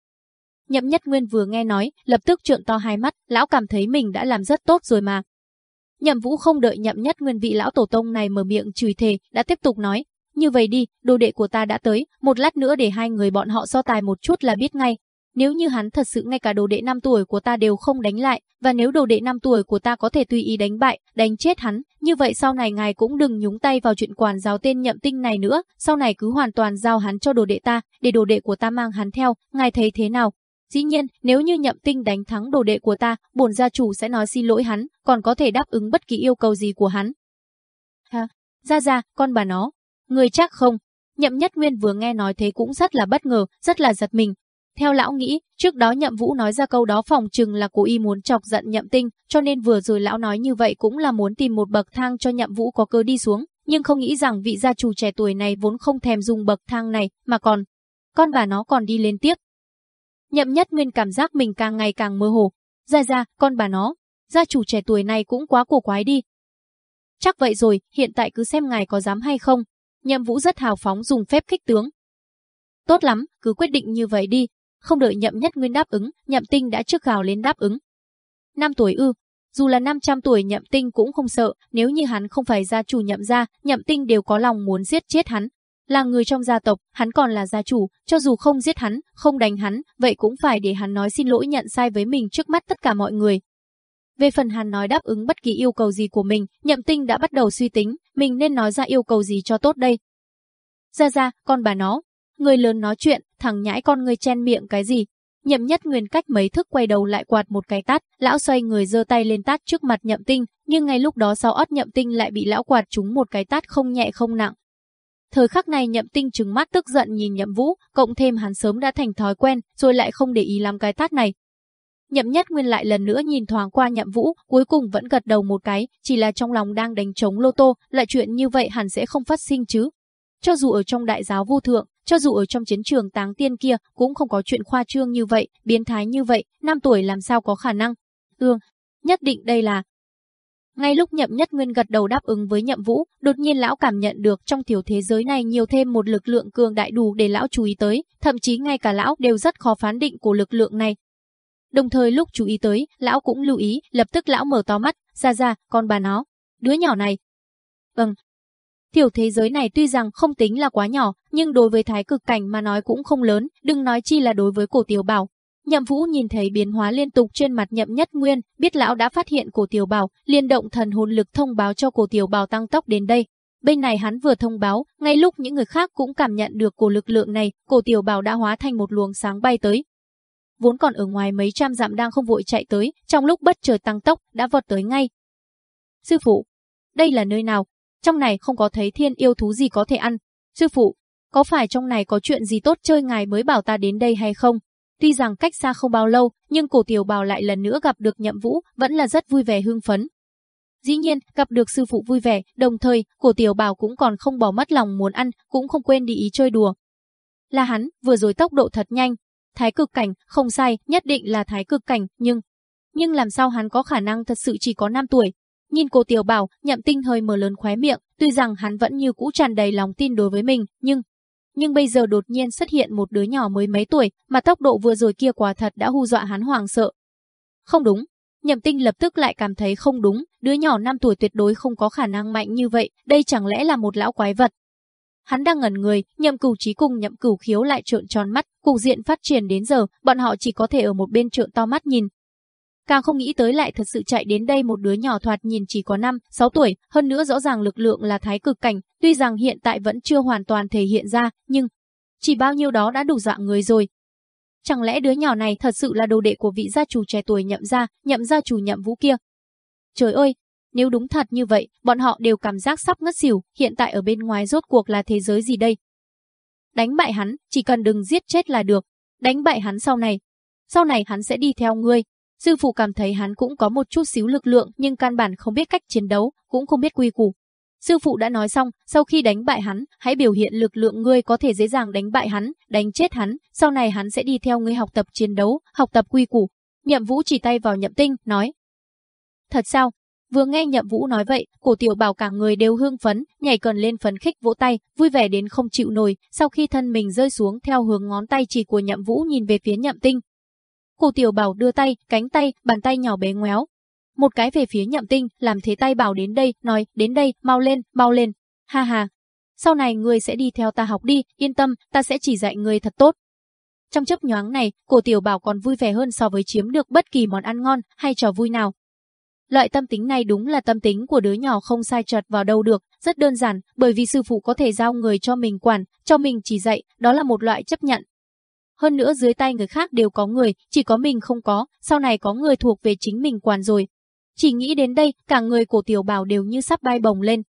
Nhậm Nhất Nguyên vừa nghe nói, lập tức trợn to hai mắt, lão cảm thấy mình đã làm rất tốt rồi mà. Nhậm Vũ không đợi Nhậm Nhất Nguyên vị lão tổ tông này mở miệng chửi thề, đã tiếp tục nói, như vậy đi, đồ đệ của ta đã tới, một lát nữa để hai người bọn họ so tài một chút là biết ngay. Nếu như hắn thật sự ngay cả đồ đệ 5 tuổi của ta đều không đánh lại, và nếu đồ đệ 5 tuổi của ta có thể tùy ý đánh bại, đánh chết hắn, như vậy sau này ngài cũng đừng nhúng tay vào chuyện quản giáo tên nhậm tinh này nữa, sau này cứ hoàn toàn giao hắn cho đồ đệ ta, để đồ đệ của ta mang hắn theo, ngài thấy thế nào? Dĩ nhiên, nếu như nhậm tinh đánh thắng đồ đệ của ta, bổn gia chủ sẽ nói xin lỗi hắn, còn có thể đáp ứng bất kỳ yêu cầu gì của hắn. Ha, ra ra, con bà nó. Người chắc không? Nhậm nhất nguyên vừa nghe nói thế cũng rất là bất ngờ, rất là giật mình. Theo lão nghĩ, trước đó nhậm vũ nói ra câu đó phòng chừng là cố ý muốn chọc giận nhậm tinh, cho nên vừa rồi lão nói như vậy cũng là muốn tìm một bậc thang cho nhậm vũ có cơ đi xuống, nhưng không nghĩ rằng vị gia chủ trẻ tuổi này vốn không thèm dùng bậc thang này, mà còn, con bà nó còn đi lên tiếp, Nhậm nhất nguyên cảm giác mình càng ngày càng mơ hồ. Ra ra, con bà nó, gia chủ trẻ tuổi này cũng quá cổ quái đi. Chắc vậy rồi, hiện tại cứ xem ngài có dám hay không. Nhậm vũ rất hào phóng dùng phép kích tướng. Tốt lắm, cứ quyết định như vậy đi. Không đợi nhậm nhất nguyên đáp ứng, nhậm tinh đã trước gào lên đáp ứng. Năm tuổi ư, dù là 500 tuổi nhậm tinh cũng không sợ, nếu như hắn không phải gia chủ nhậm gia, nhậm tinh đều có lòng muốn giết chết hắn, là người trong gia tộc, hắn còn là gia chủ, cho dù không giết hắn, không đánh hắn, vậy cũng phải để hắn nói xin lỗi nhận sai với mình trước mắt tất cả mọi người. Về phần hắn nói đáp ứng bất kỳ yêu cầu gì của mình, nhậm tinh đã bắt đầu suy tính, mình nên nói ra yêu cầu gì cho tốt đây. Ra ra, con bà nó. Người lớn nói chuyện, thằng nhãi con người chen miệng cái gì. Nhậm nhất nguyên cách mấy thức quay đầu lại quạt một cái tát, lão xoay người giơ tay lên tát trước mặt nhậm tinh, nhưng ngay lúc đó sau ót nhậm tinh lại bị lão quạt trúng một cái tát không nhẹ không nặng, Thời khắc này nhậm tinh trừng mắt tức giận nhìn nhậm vũ, cộng thêm hắn sớm đã thành thói quen, rồi lại không để ý làm cái tát này. Nhậm nhất nguyên lại lần nữa nhìn thoáng qua nhậm vũ, cuối cùng vẫn gật đầu một cái, chỉ là trong lòng đang đánh trống lô tô, lại chuyện như vậy hẳn sẽ không phát sinh chứ. Cho dù ở trong đại giáo vô thượng, cho dù ở trong chiến trường táng tiên kia, cũng không có chuyện khoa trương như vậy, biến thái như vậy, năm tuổi làm sao có khả năng. Ương, nhất định đây là ngay lúc Nhậm Nhất Nguyên gật đầu đáp ứng với Nhậm Vũ, đột nhiên lão cảm nhận được trong tiểu thế giới này nhiều thêm một lực lượng cường đại đủ để lão chú ý tới, thậm chí ngay cả lão đều rất khó phán định của lực lượng này. Đồng thời lúc chú ý tới, lão cũng lưu ý, lập tức lão mở to mắt, ra ra, con bà nó, đứa nhỏ này. Vâng. Tiểu thế giới này tuy rằng không tính là quá nhỏ, nhưng đối với thái cực cảnh mà nói cũng không lớn, đừng nói chi là đối với cổ tiểu bảo, Nhậm Vũ nhìn thấy biến hóa liên tục trên mặt Nhậm Nhất Nguyên, biết lão đã phát hiện cổ tiểu bảo, liên động thần hồn lực thông báo cho cổ tiểu bảo tăng tốc đến đây. Bên này hắn vừa thông báo, ngay lúc những người khác cũng cảm nhận được cổ lực lượng này, cổ tiểu bảo đã hóa thành một luồng sáng bay tới. vốn còn ở ngoài mấy trăm dặm đang không vội chạy tới, trong lúc bất chợt tăng tốc, đã vọt tới ngay. Sư phụ, đây là nơi nào? Trong này không có thấy thiên yêu thú gì có thể ăn. Sư phụ, có phải trong này có chuyện gì tốt chơi ngài mới bảo ta đến đây hay không? Tuy rằng cách xa không bao lâu, nhưng cổ tiểu bào lại lần nữa gặp được nhậm vũ, vẫn là rất vui vẻ hưng phấn. Dĩ nhiên, gặp được sư phụ vui vẻ, đồng thời, cổ tiểu bào cũng còn không bỏ mất lòng muốn ăn, cũng không quên đi ý chơi đùa. Là hắn, vừa rồi tốc độ thật nhanh. Thái cực cảnh, không sai, nhất định là thái cực cảnh, nhưng... Nhưng làm sao hắn có khả năng thật sự chỉ có 5 tuổi? Nhìn cô tiểu bảo, nhậm tinh hơi mở lớn khóe miệng, tuy rằng hắn vẫn như cũ tràn đầy lòng tin đối với mình, nhưng nhưng bây giờ đột nhiên xuất hiện một đứa nhỏ mới mấy tuổi, mà tốc độ vừa rồi kia quả thật đã hù dọa hắn hoàng sợ. Không đúng, Nhậm Tinh lập tức lại cảm thấy không đúng, đứa nhỏ 5 tuổi tuyệt đối không có khả năng mạnh như vậy, đây chẳng lẽ là một lão quái vật. Hắn đang ngẩn người, Nhậm Cửu Trí cùng Nhậm Cửu Khiếu lại trợn tròn mắt, cục diện phát triển đến giờ, bọn họ chỉ có thể ở một bên trợn to mắt nhìn, Càng không nghĩ tới lại thật sự chạy đến đây một đứa nhỏ thoạt nhìn chỉ có 5, 6 tuổi, hơn nữa rõ ràng lực lượng là thái cực cảnh, tuy rằng hiện tại vẫn chưa hoàn toàn thể hiện ra, nhưng chỉ bao nhiêu đó đã đủ dọa người rồi. Chẳng lẽ đứa nhỏ này thật sự là đồ đệ của vị gia chủ trẻ tuổi nhậm gia, nhậm gia chủ nhậm vũ kia? Trời ơi, nếu đúng thật như vậy, bọn họ đều cảm giác sắp ngất xỉu, hiện tại ở bên ngoài rốt cuộc là thế giới gì đây? Đánh bại hắn, chỉ cần đừng giết chết là được. Đánh bại hắn sau này. Sau này hắn sẽ đi theo ngươi, Sư phụ cảm thấy hắn cũng có một chút xíu lực lượng nhưng căn bản không biết cách chiến đấu, cũng không biết quy củ. Sư phụ đã nói xong, sau khi đánh bại hắn, hãy biểu hiện lực lượng ngươi có thể dễ dàng đánh bại hắn, đánh chết hắn, sau này hắn sẽ đi theo ngươi học tập chiến đấu, học tập quy củ. Nhậm Vũ chỉ tay vào Nhậm Tinh, nói. Thật sao? Vừa nghe Nhậm Vũ nói vậy, cổ tiểu bảo cả người đều hương phấn, nhảy cần lên phấn khích vỗ tay, vui vẻ đến không chịu nổi, sau khi thân mình rơi xuống theo hướng ngón tay chỉ của Nhậm Vũ nhìn về phía Nhậm Tinh, Cô Tiểu Bảo đưa tay, cánh tay, bàn tay nhỏ bé ngoéo. Một cái về phía nhậm tinh, làm thế tay bảo đến đây, nói, đến đây, mau lên, mau lên. Ha ha. Sau này người sẽ đi theo ta học đi, yên tâm, ta sẽ chỉ dạy người thật tốt. Trong chấp nhoáng này, cổ tiểu bảo còn vui vẻ hơn so với chiếm được bất kỳ món ăn ngon hay trò vui nào. Loại tâm tính này đúng là tâm tính của đứa nhỏ không sai trật vào đâu được, rất đơn giản, bởi vì sư phụ có thể giao người cho mình quản, cho mình chỉ dạy, đó là một loại chấp nhận, hơn nữa dưới tay người khác đều có người, chỉ có mình không có, sau này có người thuộc về chính mình quản rồi. Chỉ nghĩ đến đây, cả người cổ tiểu bảo đều như sắp bay bồng lên.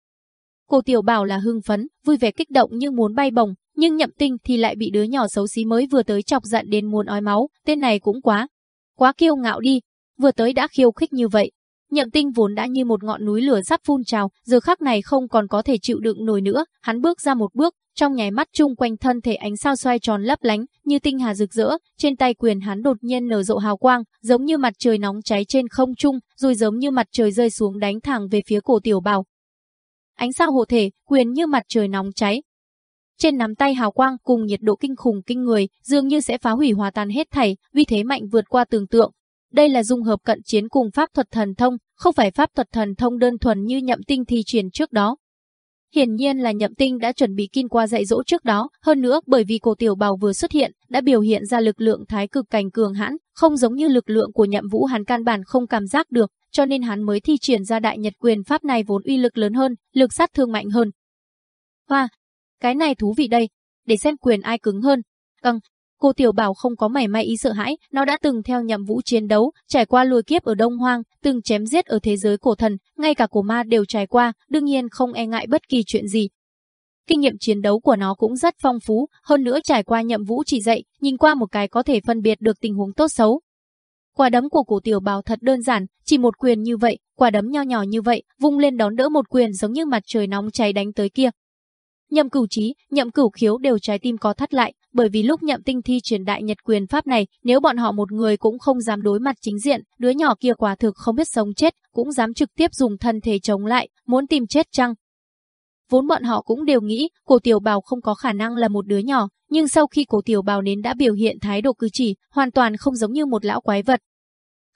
Cổ tiểu bảo là hưng phấn, vui vẻ kích động như muốn bay bồng, nhưng nhậm tinh thì lại bị đứa nhỏ xấu xí mới vừa tới chọc giận đến muốn ói máu, tên này cũng quá, quá kiêu ngạo đi, vừa tới đã khiêu khích như vậy. Nhậm tinh vốn đã như một ngọn núi lửa sắp phun trào, giờ khắc này không còn có thể chịu đựng nổi nữa, hắn bước ra một bước, trong nháy mắt chung quanh thân thể ánh sao xoay tròn lấp lánh, như tinh hà rực rỡ, trên tay quyền hắn đột nhiên nở rộ hào quang, giống như mặt trời nóng cháy trên không trung, rồi giống như mặt trời rơi xuống đánh thẳng về phía cổ tiểu bảo. Ánh sao hộ thể, quyền như mặt trời nóng cháy. Trên nắm tay hào quang cùng nhiệt độ kinh khủng kinh người, dường như sẽ phá hủy hòa tan hết thảy, vì thế mạnh vượt qua tưởng tượng. Đây là dung hợp cận chiến cùng pháp thuật thần thông, không phải pháp thuật thần thông đơn thuần như nhậm tinh thi triển trước đó, Hiển nhiên là Nhậm Tinh đã chuẩn bị kinh qua dạy dỗ trước đó, hơn nữa bởi vì cổ tiểu bào vừa xuất hiện, đã biểu hiện ra lực lượng thái cực cảnh cường hãn, không giống như lực lượng của Nhậm Vũ hắn căn bản không cảm giác được, cho nên hắn mới thi triển ra đại nhật quyền pháp này vốn uy lực lớn hơn, lực sát thương mạnh hơn. Hoa, cái này thú vị đây, để xem quyền ai cứng hơn. Căng, Cô Tiểu Bảo không có mảy may ý sợ hãi, nó đã từng theo nhậm vũ chiến đấu, trải qua lùi kiếp ở Đông Hoang, từng chém giết ở thế giới cổ thần, ngay cả cổ ma đều trải qua, đương nhiên không e ngại bất kỳ chuyện gì. Kinh nghiệm chiến đấu của nó cũng rất phong phú, hơn nữa trải qua nhậm vũ chỉ dạy, nhìn qua một cái có thể phân biệt được tình huống tốt xấu. Quả đấm của cổ tiểu bào thật đơn giản, chỉ một quyền như vậy, quả đấm nho nhỏ như vậy, vung lên đón đỡ một quyền giống như mặt trời nóng cháy đánh tới kia. Nhậm cửu trí, nhậm cửu khiếu đều trái tim có thắt lại, bởi vì lúc nhậm tinh thi truyền đại nhật quyền pháp này, nếu bọn họ một người cũng không dám đối mặt chính diện, đứa nhỏ kia quả thực không biết sống chết, cũng dám trực tiếp dùng thân thể chống lại, muốn tìm chết chăng? Vốn bọn họ cũng đều nghĩ, cổ tiểu bào không có khả năng là một đứa nhỏ, nhưng sau khi cổ tiểu bào đến đã biểu hiện thái độ cư chỉ, hoàn toàn không giống như một lão quái vật.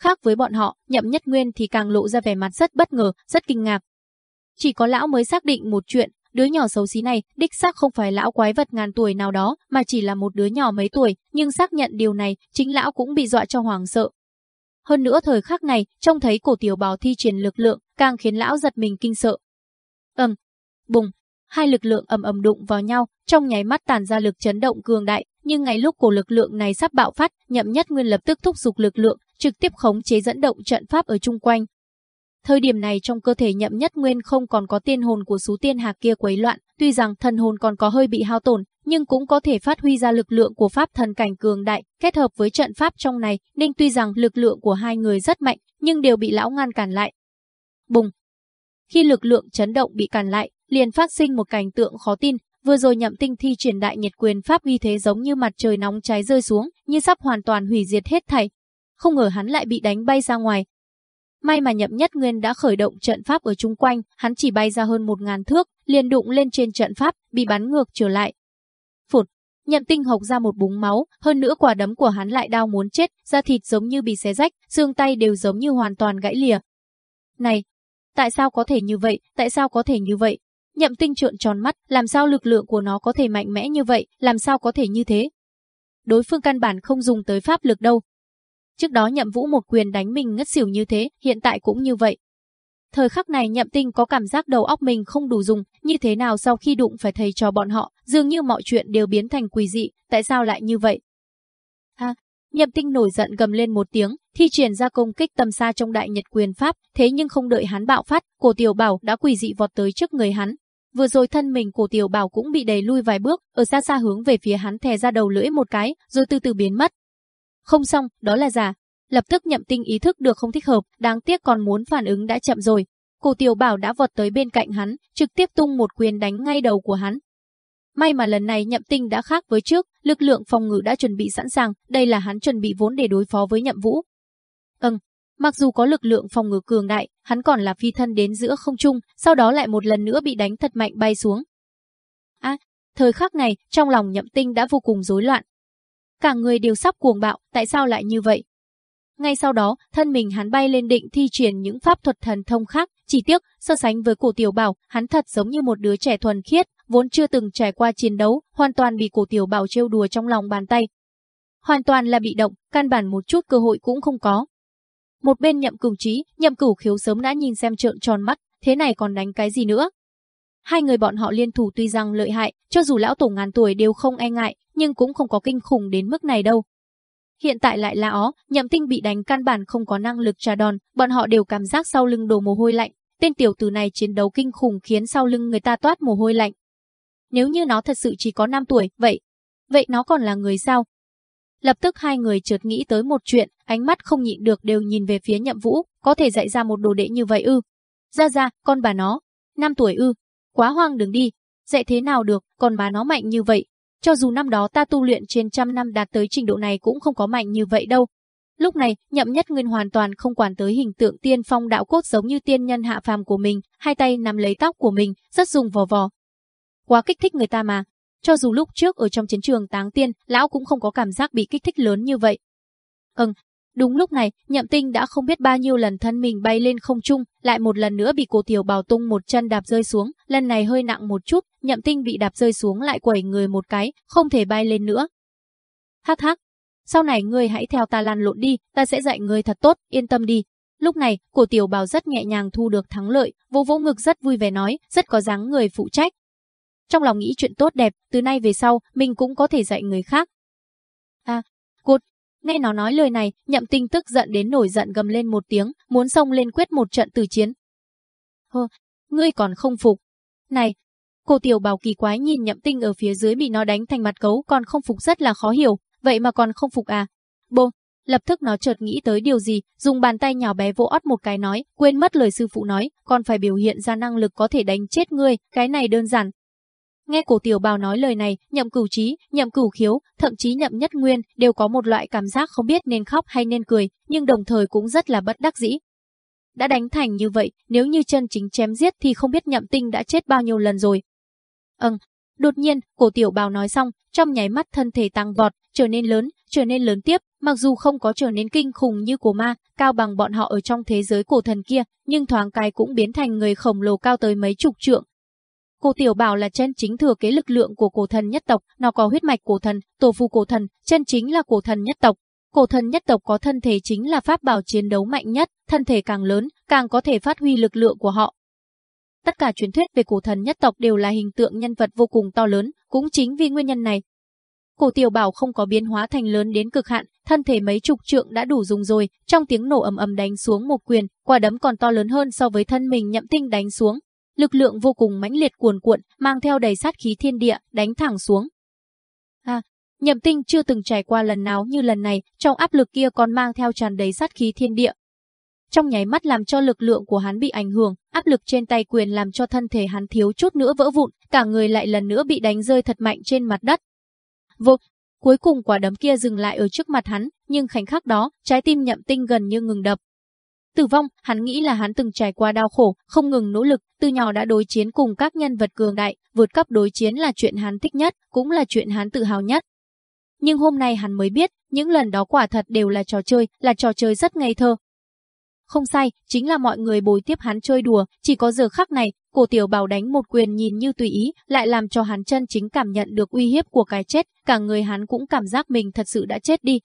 Khác với bọn họ, nhậm nhất nguyên thì càng lộ ra vẻ mặt rất bất ngờ, rất kinh ngạc. Chỉ có lão mới xác định một chuyện, Đứa nhỏ xấu xí này đích xác không phải lão quái vật ngàn tuổi nào đó, mà chỉ là một đứa nhỏ mấy tuổi, nhưng xác nhận điều này, chính lão cũng bị dọa cho hoàng sợ. Hơn nữa thời khắc này, trông thấy cổ tiểu bào thi triển lực lượng, càng khiến lão giật mình kinh sợ. Ầm, bùng, hai lực lượng ầm ầm đụng vào nhau, trong nháy mắt tản ra lực chấn động cường đại, nhưng ngay lúc cổ lực lượng này sắp bạo phát, Nhậm Nhất Nguyên lập tức thúc giục lực lượng, trực tiếp khống chế dẫn động trận pháp ở chung quanh. Thời điểm này trong cơ thể Nhậm Nhất Nguyên không còn có tiên hồn của số tiên hạc kia quấy loạn, tuy rằng thần hồn còn có hơi bị hao tổn, nhưng cũng có thể phát huy ra lực lượng của pháp thần cảnh cường đại, kết hợp với trận pháp trong này, nên tuy rằng lực lượng của hai người rất mạnh, nhưng đều bị lão ngăn cản lại. Bùng! Khi lực lượng chấn động bị cản lại, liền phát sinh một cảnh tượng khó tin, vừa rồi nhậm tinh thi triển đại nhiệt quyền pháp uy thế giống như mặt trời nóng cháy rơi xuống, như sắp hoàn toàn hủy diệt hết thảy. Không ngờ hắn lại bị đánh bay ra ngoài. May mà nhậm nhất nguyên đã khởi động trận pháp ở chung quanh, hắn chỉ bay ra hơn một ngàn thước, liền đụng lên trên trận pháp, bị bắn ngược trở lại. Phụt, nhậm tinh hộc ra một búng máu, hơn nữa quả đấm của hắn lại đau muốn chết, da thịt giống như bị xé rách, xương tay đều giống như hoàn toàn gãy lìa. Này, tại sao có thể như vậy, tại sao có thể như vậy? Nhậm tinh trợn tròn mắt, làm sao lực lượng của nó có thể mạnh mẽ như vậy, làm sao có thể như thế? Đối phương căn bản không dùng tới pháp lực đâu. Trước đó nhậm vũ một quyền đánh mình ngất xỉu như thế, hiện tại cũng như vậy. Thời khắc này nhậm tinh có cảm giác đầu óc mình không đủ dùng, như thế nào sau khi đụng phải thầy cho bọn họ, dường như mọi chuyện đều biến thành quỷ dị, tại sao lại như vậy? Ha, nhậm tinh nổi giận gầm lên một tiếng, thi triển ra công kích tầm xa trong đại nhật quyền pháp, thế nhưng không đợi hắn bạo phát, cổ tiểu bảo đã quỷ dị vọt tới trước người hắn, Vừa rồi thân mình của tiểu bảo cũng bị đẩy lui vài bước, ở xa xa hướng về phía hắn thè ra đầu lưỡi một cái, rồi từ từ biến mất. Không xong, đó là giả. Lập tức nhậm tinh ý thức được không thích hợp, đáng tiếc còn muốn phản ứng đã chậm rồi. Cổ tiểu bảo đã vọt tới bên cạnh hắn, trực tiếp tung một quyền đánh ngay đầu của hắn. May mà lần này nhậm tinh đã khác với trước, lực lượng phòng ngự đã chuẩn bị sẵn sàng, đây là hắn chuẩn bị vốn để đối phó với nhậm vũ. Ừm, Mặc dù có lực lượng phòng ngự cường đại, hắn còn là phi thân đến giữa không trung, sau đó lại một lần nữa bị đánh thật mạnh bay xuống. À, thời khắc này, trong lòng nhậm tinh đã vô cùng rối loạn. Cả người đều sắp cuồng bạo, tại sao lại như vậy? Ngay sau đó, thân mình hắn bay lên định thi triển những pháp thuật thần thông khác, chỉ tiếc, so sánh với cổ tiểu bảo, hắn thật giống như một đứa trẻ thuần khiết, vốn chưa từng trải qua chiến đấu, hoàn toàn bị cổ tiểu bảo trêu đùa trong lòng bàn tay. Hoàn toàn là bị động, căn bản một chút cơ hội cũng không có. Một bên nhậm cửu trí, nhậm cửu khiếu sớm đã nhìn xem trợn tròn mắt, thế này còn đánh cái gì nữa? Hai người bọn họ liên thủ tuy rằng lợi hại, cho dù lão tổ ngàn tuổi đều không e ngại, nhưng cũng không có kinh khủng đến mức này đâu. Hiện tại lại là ó, nhậm tinh bị đánh căn bản không có năng lực trả đòn, bọn họ đều cảm giác sau lưng đổ mồ hôi lạnh. Tên tiểu tử này chiến đấu kinh khủng khiến sau lưng người ta toát mồ hôi lạnh. Nếu như nó thật sự chỉ có 5 tuổi, vậy, vậy nó còn là người sao? Lập tức hai người chợt nghĩ tới một chuyện, ánh mắt không nhịn được đều nhìn về phía nhậm vũ, có thể dạy ra một đồ đệ như vậy ư. Ra ra, con bà nó, năm tuổi ư, quá hoang đừng đi, dạy thế nào được, còn bà nó mạnh như vậy. Cho dù năm đó ta tu luyện trên trăm năm đạt tới trình độ này cũng không có mạnh như vậy đâu. Lúc này, nhậm nhất nguyên hoàn toàn không quản tới hình tượng tiên phong đạo cốt giống như tiên nhân hạ phàm của mình, hai tay nắm lấy tóc của mình, rất dùng vò vò. Quá kích thích người ta mà, cho dù lúc trước ở trong chiến trường táng tiên, lão cũng không có cảm giác bị kích thích lớn như vậy. Ừm, đúng lúc này, nhậm tinh đã không biết bao nhiêu lần thân mình bay lên không trung, lại một lần nữa bị cổ tiểu bào tung một chân đạp rơi xuống, lần này hơi nặng một chút, nhậm tinh bị đạp rơi xuống lại quẩy người một cái, không thể bay lên nữa. Hắc hắc, sau này ngươi hãy theo ta lan lộn đi, ta sẽ dạy ngươi thật tốt, yên tâm đi. Lúc này, cổ tiểu bào rất nhẹ nhàng thu được thắng lợi, vô vỗ ngực rất vui vẻ nói, rất có dáng người phụ trách, trong lòng nghĩ chuyện tốt đẹp, từ nay về sau, mình cũng có thể dạy người khác. Nghe nó nói lời này, nhậm tinh tức giận đến nổi giận gầm lên một tiếng, muốn xông lên quyết một trận tử chiến. Hơ, ngươi còn không phục. Này, cô tiểu bảo kỳ quái nhìn nhậm tinh ở phía dưới bị nó đánh thành mặt cấu còn không phục rất là khó hiểu, vậy mà còn không phục à. Bô, lập tức nó chợt nghĩ tới điều gì, dùng bàn tay nhỏ bé vỗ ót một cái nói, quên mất lời sư phụ nói, còn phải biểu hiện ra năng lực có thể đánh chết ngươi, cái này đơn giản, Nghe cổ tiểu bào nói lời này, nhậm cửu trí, nhậm cửu khiếu, thậm chí nhậm nhất nguyên, đều có một loại cảm giác không biết nên khóc hay nên cười, nhưng đồng thời cũng rất là bất đắc dĩ. Đã đánh thành như vậy, nếu như chân chính chém giết thì không biết nhậm tinh đã chết bao nhiêu lần rồi. Ừm, đột nhiên, cổ tiểu bào nói xong, trong nháy mắt thân thể tăng vọt, trở nên lớn, trở nên lớn tiếp, mặc dù không có trở nên kinh khủng như cổ ma, cao bằng bọn họ ở trong thế giới cổ thần kia, nhưng thoáng cái cũng biến thành người khổng lồ cao tới mấy chục trượng, Cô Tiểu Bảo là chân chính thừa kế lực lượng của cổ thần nhất tộc, nó có huyết mạch cổ thần, tổ phù cổ thần, chân chính là cổ thần nhất tộc. Cổ thần nhất tộc có thân thể chính là pháp bảo chiến đấu mạnh nhất, thân thể càng lớn, càng có thể phát huy lực lượng của họ. Tất cả truyền thuyết về cổ thần nhất tộc đều là hình tượng nhân vật vô cùng to lớn, cũng chính vì nguyên nhân này. Cổ Tiểu Bảo không có biến hóa thành lớn đến cực hạn, thân thể mấy chục trượng đã đủ dùng rồi, trong tiếng nổ ầm ầm đánh xuống một quyền, quả đấm còn to lớn hơn so với thân mình Nhậm Tinh đánh xuống. Lực lượng vô cùng mãnh liệt cuồn cuộn, mang theo đầy sát khí thiên địa, đánh thẳng xuống. À, Nhậm Tinh chưa từng trải qua lần nào như lần này, trong áp lực kia còn mang theo tràn đầy sát khí thiên địa. Trong nháy mắt làm cho lực lượng của hắn bị ảnh hưởng, áp lực trên tay quyền làm cho thân thể hắn thiếu chút nữa vỡ vụn, cả người lại lần nữa bị đánh rơi thật mạnh trên mặt đất. Vô, cuối cùng quả đấm kia dừng lại ở trước mặt hắn, nhưng khoảnh khắc đó, trái tim Nhậm Tinh gần như ngừng đập. Tử vong, hắn nghĩ là hắn từng trải qua đau khổ, không ngừng nỗ lực, từ nhỏ đã đối chiến cùng các nhân vật cường đại, vượt cấp đối chiến là chuyện hắn thích nhất, cũng là chuyện hắn tự hào nhất. Nhưng hôm nay hắn mới biết, những lần đó quả thật đều là trò chơi, là trò chơi rất ngây thơ. Không sai, chính là mọi người bồi tiếp hắn chơi đùa, chỉ có giờ khắc này, cổ tiểu bảo đánh một quyền nhìn như tùy ý, lại làm cho hắn chân chính cảm nhận được uy hiếp của cái chết, cả người hắn cũng cảm giác mình thật sự đã chết đi.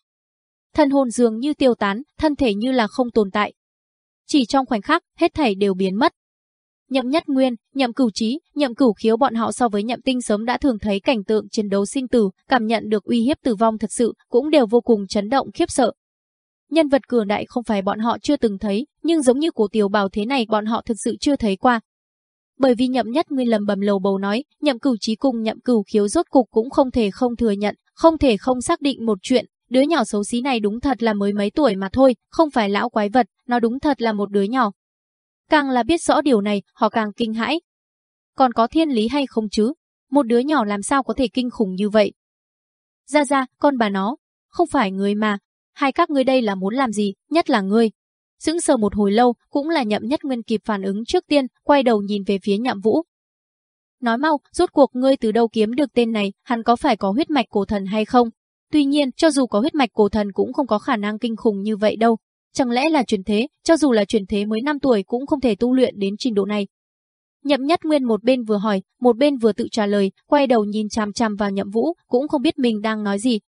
Thân hồn dường như tiêu tán, thân thể như là không tồn tại. Chỉ trong khoảnh khắc, hết thảy đều biến mất. Nhậm Nhất Nguyên, Nhậm Cửu Trí, Nhậm Cửu Khiếu bọn họ so với Nhậm Tinh sớm đã thường thấy cảnh tượng chiến đấu sinh tử, cảm nhận được uy hiếp tử vong thật sự, cũng đều vô cùng chấn động khiếp sợ. Nhân vật cường đại không phải bọn họ chưa từng thấy, nhưng giống như cổ tiểu bảo thế này bọn họ thực sự chưa thấy qua. Bởi vì Nhậm Nhất Nguyên lầm bầm lầu bầu nói, Nhậm Cửu Trí cùng Nhậm Cửu Khiếu rốt cục cũng không thể không thừa nhận, không thể không xác định một chuyện, đứa nhỏ xấu xí này đúng thật là mới mấy tuổi mà thôi, không phải lão quái vật, nó đúng thật là một đứa nhỏ. Càng là biết rõ điều này, họ càng kinh hãi. Còn có thiên lý hay không chứ? Một đứa nhỏ làm sao có thể kinh khủng như vậy? Ra ra, con bà nó, không phải người mà. Hai các ngươi đây là muốn làm gì, nhất là ngươi. Sững sờ một hồi lâu, cũng là nhậm nhất nguyên kịp phản ứng trước tiên, quay đầu nhìn về phía nhậm vũ. Nói mau, rốt cuộc ngươi từ đâu kiếm được tên này, hắn có phải có huyết mạch cổ thần hay không? Tuy nhiên, cho dù có huyết mạch cổ thần cũng không có khả năng kinh khủng như vậy đâu. Chẳng lẽ là truyền thế, cho dù là truyền thế mới 5 tuổi cũng không thể tu luyện đến trình độ này. Nhậm Nhất Nguyên một bên vừa hỏi, một bên vừa tự trả lời, quay đầu nhìn chằm chằm vào Nhậm Vũ, cũng không biết mình đang nói gì.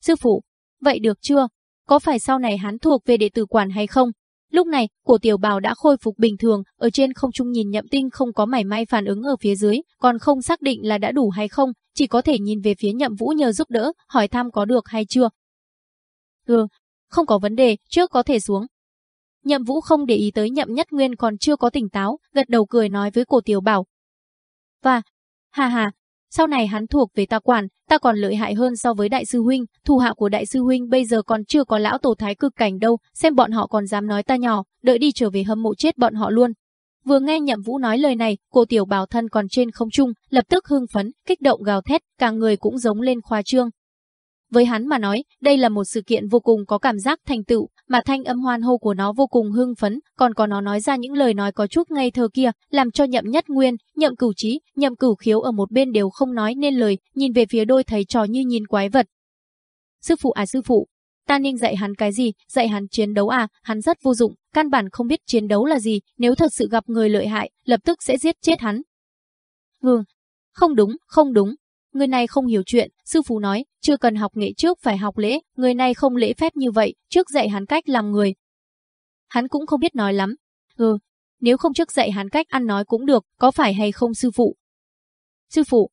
Sư phụ, vậy được chưa? Có phải sau này hắn thuộc về đệ tử quản hay không? Lúc này, cổ tiểu bào đã khôi phục bình thường, ở trên không trung nhìn nhậm tinh không có mảy may phản ứng ở phía dưới, còn không xác định là đã đủ hay không, chỉ có thể nhìn về phía nhậm vũ nhờ giúp đỡ, hỏi thăm có được hay chưa. Ừ, không có vấn đề, trước có thể xuống. Nhậm Vũ không để ý tới Nhậm Nhất Nguyên còn chưa có tỉnh táo, gật đầu cười nói với cổ tiểu bảo. Và, hà hà, sau này hắn thuộc về ta quản, ta còn lợi hại hơn so với đại sư huynh, thủ hạ của đại sư huynh bây giờ còn chưa có lão tổ thái cực cảnh đâu, xem bọn họ còn dám nói ta nhỏ, đợi đi trở về hâm mộ chết bọn họ luôn. Vừa nghe Nhậm Vũ nói lời này, cô tiểu bảo thân còn trên không trung, lập tức hưng phấn, kích động gào thét, cả người cũng giống lên khoa trương, với hắn mà nói, đây là một sự kiện vô cùng có cảm giác thành tựu, mà thanh âm hoan hô của nó vô cùng hưng phấn, còn có nó nói ra những lời nói có chút ngây thơ kia, làm cho nhậm nhất nguyên, nhậm cửu trí, nhậm cửu khiếu ở một bên đều không nói nên lời, nhìn về phía đôi thầy trò như nhìn quái vật. Sư phụ à sư phụ, ta nên dạy hắn cái gì, dạy hắn chiến đấu à, hắn rất vô dụng, căn bản không biết chiến đấu là gì, nếu thật sự gặp người lợi hại, lập tức sẽ giết chết hắn. Ngừng, không đúng, không đúng, Người này không hiểu chuyện, sư phụ nói, chưa cần học nghệ trước phải học lễ, người này không lễ phép như vậy, trước dạy hắn cách làm người. Hắn cũng không biết nói lắm. Ừ, nếu không trước dạy hắn cách ăn nói cũng được, có phải hay không sư phụ? Sư phụ.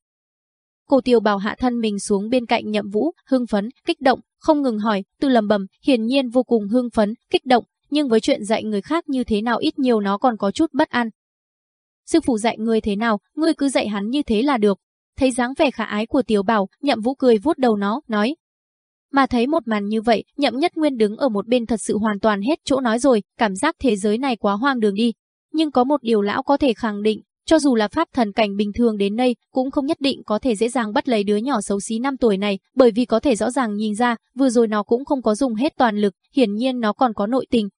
Cô tiêu bảo hạ thân mình xuống bên cạnh nhậm vũ, hưng phấn, kích động, không ngừng hỏi, từ lầm bầm, hiển nhiên vô cùng hưng phấn, kích động, nhưng với chuyện dạy người khác như thế nào ít nhiều nó còn có chút bất an. Sư phụ dạy ngươi thế nào, ngươi cứ dạy hắn như thế là được, Thấy dáng vẻ khả ái của Tiểu Bảo, Nhậm Vũ cười vuốt đầu nó, nói. Mà thấy một màn như vậy, Nhậm Nhất Nguyên đứng ở một bên thật sự hoàn toàn hết chỗ nói rồi, cảm giác thế giới này quá hoang đường đi. Nhưng có một điều lão có thể khẳng định, cho dù là pháp thần cảnh bình thường đến đây, cũng không nhất định có thể dễ dàng bắt lấy đứa nhỏ xấu xí 5 tuổi này, bởi vì có thể rõ ràng nhìn ra, vừa rồi nó cũng không có dùng hết toàn lực, hiển nhiên nó còn có nội tình,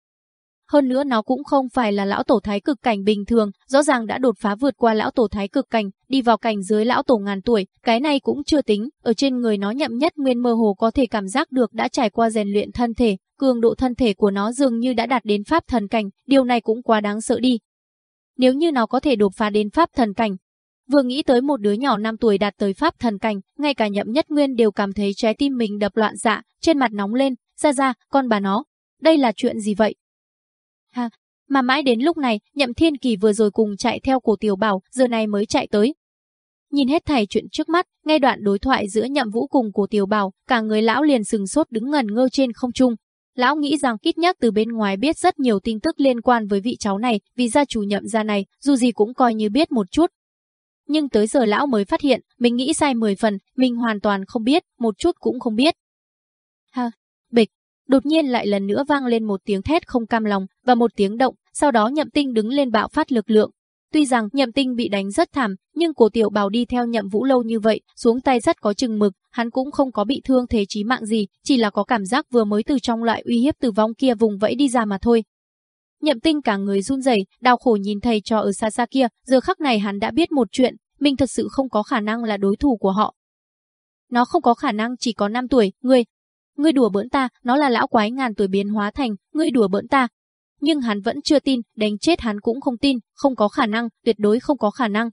hơn nữa nó cũng không phải là lão tổ thái cực cảnh bình thường, rõ ràng đã đột phá vượt qua lão tổ thái cực cảnh, đi vào cảnh dưới lão tổ ngàn tuổi, cái này cũng chưa tính, ở trên người nó nhậm nhất nguyên mơ hồ có thể cảm giác được đã trải qua rèn luyện thân thể, cường độ thân thể của nó dường như đã đạt đến pháp thần cảnh, điều này cũng quá đáng sợ đi. Nếu như nó có thể đột phá đến pháp thần cảnh, Vừa nghĩ tới một đứa nhỏ 5 tuổi đạt tới pháp thần cảnh, ngay cả nhậm nhất nguyên đều cảm thấy trái tim mình đập loạn dạ, trên mặt nóng lên, ra ra, con bà nó, đây là chuyện gì vậy? Ha, mà mãi đến lúc này, Nhậm Thiên Kỳ vừa rồi cùng chạy theo cổ tiểu bảo, giờ này mới chạy tới. Nhìn hết thảy chuyện trước mắt, ngay đoạn đối thoại giữa Nhậm Vũ cùng Cổ Tiểu Bảo, cả người lão liền sừng sốt đứng ngần ngơ trên không trung. Lão nghĩ rằng ít nhất từ bên ngoài biết rất nhiều tin tức liên quan với vị cháu này, vì gia chủ Nhậm gia này, dù gì cũng coi như biết một chút. Nhưng tới giờ lão mới phát hiện, mình nghĩ sai 10 phần, mình hoàn toàn không biết, một chút cũng không biết. Ha, bịch, đột nhiên lại lần nữa vang lên một tiếng thét không cam lòng và một tiếng động, sau đó Nhậm Tinh đứng lên bạo phát lực lượng, Tuy rằng Nhậm Tinh bị đánh rất thảm, nhưng Cổ Tiểu Bảo đi theo Nhậm Vũ lâu như vậy, xuống tay rất có chừng mực, hắn cũng không có bị thương thế chí mạng gì, chỉ là có cảm giác vừa mới từ trong loại uy hiếp tử vong kia vùng vẫy đi ra mà thôi. Nhậm Tinh cả người run rẩy, đau khổ nhìn thầy trò ở xa xa kia, giờ khắc này hắn đã biết một chuyện, mình thật sự không có khả năng là đối thủ của họ. Nó không có khả năng chỉ có 5 tuổi, ngươi, ngươi đùa bỡn ta, nó là lão quái ngàn tuổi biến hóa thành, ngươi đùa bỡn ta, nhưng hắn vẫn chưa tin, đánh chết hắn cũng không tin, không có khả năng, tuyệt đối không có khả năng.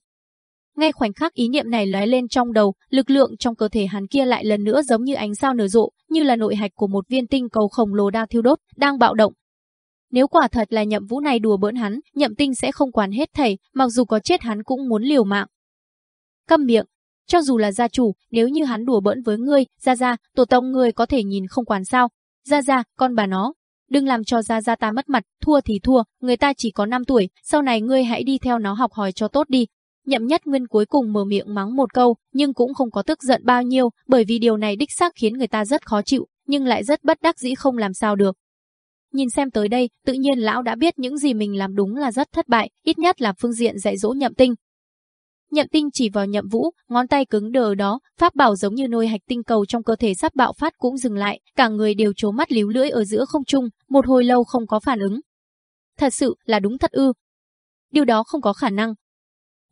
Ngay khoảnh khắc ý niệm này lóe lên trong đầu, lực lượng trong cơ thể hắn kia lại lần nữa giống như ánh sao nở rộ, như là nội hạch của một viên tinh cầu khổng lồ đang thiêu đốt, đang bạo động. Nếu quả thật là nhậm vũ này đùa bỡn hắn, nhậm tinh sẽ không quản hết thảy, mặc dù có chết hắn cũng muốn liều mạng. Câm miệng, cho dù là gia chủ, nếu như hắn đùa bỡn với ngươi, gia gia, tổ tông ngươi có thể nhìn không quản sao. Gia gia, con bà nó, đừng làm cho Gia Gia ta mất mặt, thua thì thua, người ta chỉ có 5 tuổi, sau này ngươi hãy đi theo nó học hỏi cho tốt đi. Nhậm nhất nguyên cuối cùng mở miệng mắng một câu, nhưng cũng không có tức giận bao nhiêu, bởi vì điều này đích xác khiến người ta rất khó chịu, nhưng lại rất bất đắc dĩ không làm sao được. Nhìn xem tới đây, tự nhiên lão đã biết những gì mình làm đúng là rất thất bại, ít nhất là phương diện dạy dỗ nhậm tinh, Nhậm tinh chỉ vào nhậm vũ, ngón tay cứng đờ đó, pháp bảo giống như nôi hạch tinh cầu trong cơ thể sắp bạo phát cũng dừng lại, cả người đều trố mắt líu lưỡi ở giữa không trung, một hồi lâu không có phản ứng. Thật sự là đúng thật ư. Điều đó không có khả năng.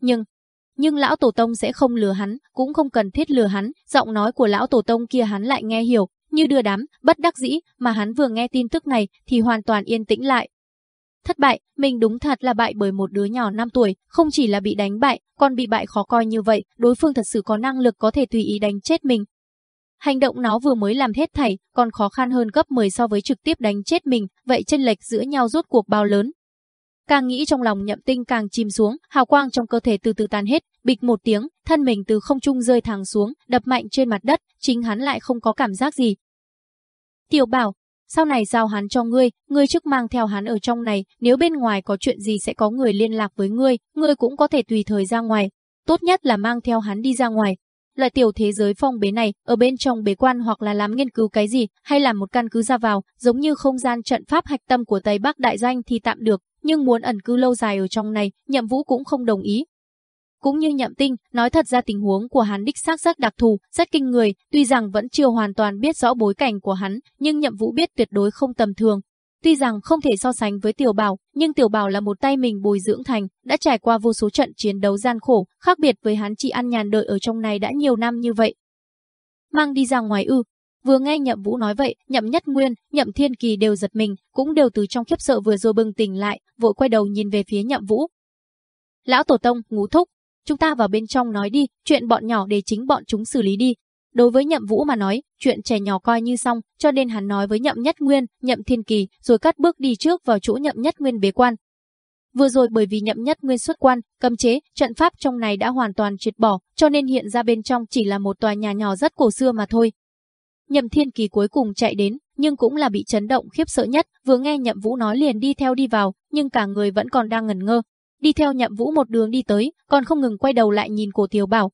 Nhưng, nhưng lão tổ tông sẽ không lừa hắn, cũng không cần thiết lừa hắn, giọng nói của lão tổ tông kia hắn lại nghe hiểu, như đưa đám, bất đắc dĩ, mà hắn vừa nghe tin tức này thì hoàn toàn yên tĩnh lại, Thất bại, mình đúng thật là bại bởi một đứa nhỏ 5 tuổi, không chỉ là bị đánh bại, còn bị bại khó coi như vậy, đối phương thật sự có năng lực có thể tùy ý đánh chết mình. Hành động nó vừa mới làm hết thảy, còn khó khăn hơn gấp 10 so với trực tiếp đánh chết mình, vậy chân lệch giữa nhau rốt cuộc bao lớn. Càng nghĩ trong lòng nhậm tinh càng chìm xuống, hào quang trong cơ thể từ từ tan hết, bịch một tiếng, thân mình từ không trung rơi thẳng xuống, đập mạnh trên mặt đất, chính hắn lại không có cảm giác gì. Tiểu bảo, sau này giao hắn cho ngươi, ngươi trước mang theo hắn ở trong này, nếu bên ngoài có chuyện gì sẽ có người liên lạc với ngươi, ngươi cũng có thể tùy thời ra ngoài. Tốt nhất là mang theo hắn đi ra ngoài. Loại tiểu thế giới phong bế này, ở bên trong bế quan hoặc là làm nghiên cứu cái gì, hay làm một căn cứ ra vào, giống như không gian trận pháp hạch tâm của Tây Bắc Đại Doanh thì tạm được, nhưng muốn ẩn cư lâu dài ở trong này, nhậm vũ cũng không đồng ý, cũng như nhậm tinh, nói thật ra tình huống của hắn đích xác rất đặc thù, rất kinh người, tuy rằng vẫn chưa hoàn toàn biết rõ bối cảnh của hắn, nhưng nhậm vũ biết tuyệt đối không tầm thường. Tuy rằng không thể so sánh với tiểu bảo, nhưng tiểu bảo là một tay mình bồi dưỡng thành, đã trải qua vô số trận chiến đấu gian khổ, khác biệt với hắn chỉ ăn nhàn đợi ở trong này đã nhiều năm như vậy. Mang đi ra ngoài ư, Vừa nghe Nhậm Vũ nói vậy, Nhậm Nhất Nguyên, Nhậm Thiên Kỳ đều giật mình, cũng đều từ trong khiếp sợ vừa rồi bừng tỉnh lại, vội quay đầu nhìn về phía Nhậm Vũ. Lão Tổ Tông, ngũ thúc, chúng ta vào bên trong nói đi, chuyện bọn nhỏ để chính bọn chúng xử lý đi. Đối với Nhậm Vũ mà nói, chuyện trẻ nhỏ coi như xong, cho nên hắn nói với Nhậm Nhất Nguyên, Nhậm Thiên Kỳ, rồi cắt bước đi trước vào chỗ Nhậm Nhất Nguyên bế quan. Vừa rồi bởi vì Nhậm Nhất Nguyên xuất quan, cấm chế, trận pháp trong này đã hoàn toàn triệt bỏ, cho nên hiện ra bên trong chỉ là một tòa nhà nhỏ rất cổ xưa mà thôi. Nhậm Thiên Kỳ cuối cùng chạy đến, nhưng cũng là bị chấn động khiếp sợ nhất, vừa nghe Nhậm Vũ nói liền đi theo đi vào, nhưng cả người vẫn còn đang ngẩn ngơ, đi theo nhậm vũ một đường đi tới, còn không ngừng quay đầu lại nhìn cổ tiểu bảo.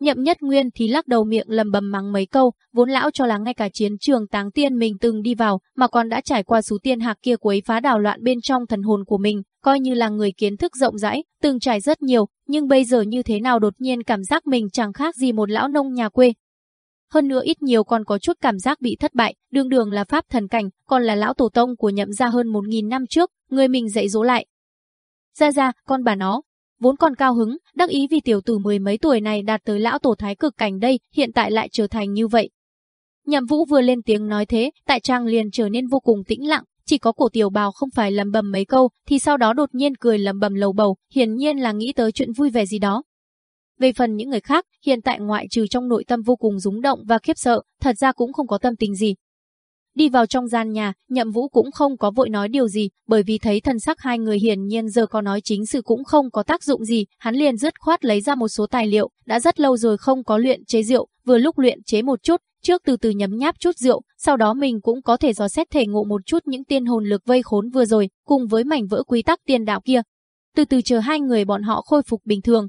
Nhậm nhất nguyên thì lắc đầu miệng lầm bầm mắng mấy câu, vốn lão cho là ngay cả chiến trường táng tiên mình từng đi vào, mà còn đã trải qua số tiên hạc kia quấy phá đảo loạn bên trong thần hồn của mình, coi như là người kiến thức rộng rãi, từng trải rất nhiều, nhưng bây giờ như thế nào đột nhiên cảm giác mình chẳng khác gì một lão nông nhà quê. Hơn nữa ít nhiều còn có chút cảm giác bị thất bại, đường đường là pháp thần cảnh, còn là lão tổ tông của nhậm gia hơn một nghìn năm trước, người mình dạy dỗ lại, ra ra, con bà nó. Vốn còn cao hứng, đắc ý vì tiểu tử mười mấy tuổi này đạt tới lão tổ thái cực cảnh đây, hiện tại lại trở thành như vậy. Nhậm vũ vừa lên tiếng nói thế, tại trang liền trở nên vô cùng tĩnh lặng, chỉ có cổ tiểu bào không phải lầm bầm mấy câu, thì sau đó đột nhiên cười lầm bầm lầu bầu, hiển nhiên là nghĩ tới chuyện vui vẻ gì đó. Về phần những người khác, hiện tại ngoại trừ trong nội tâm vô cùng rúng động và khiếp sợ, thật ra cũng không có tâm tình gì đi vào trong gian nhà, Nhậm Vũ cũng không có vội nói điều gì, bởi vì thấy thân sắc hai người hiển nhiên giờ có nói chính sự cũng không có tác dụng gì, hắn liền dứt khoát lấy ra một số tài liệu, đã rất lâu rồi không có luyện chế rượu, vừa lúc luyện chế một chút, trước từ từ nhấm nháp chút rượu, sau đó mình cũng có thể dò xét thể ngộ một chút những tiên hồn lực vây khốn vừa rồi, cùng với mảnh vỡ quy tắc tiên đạo kia. Từ từ chờ hai người bọn họ khôi phục bình thường,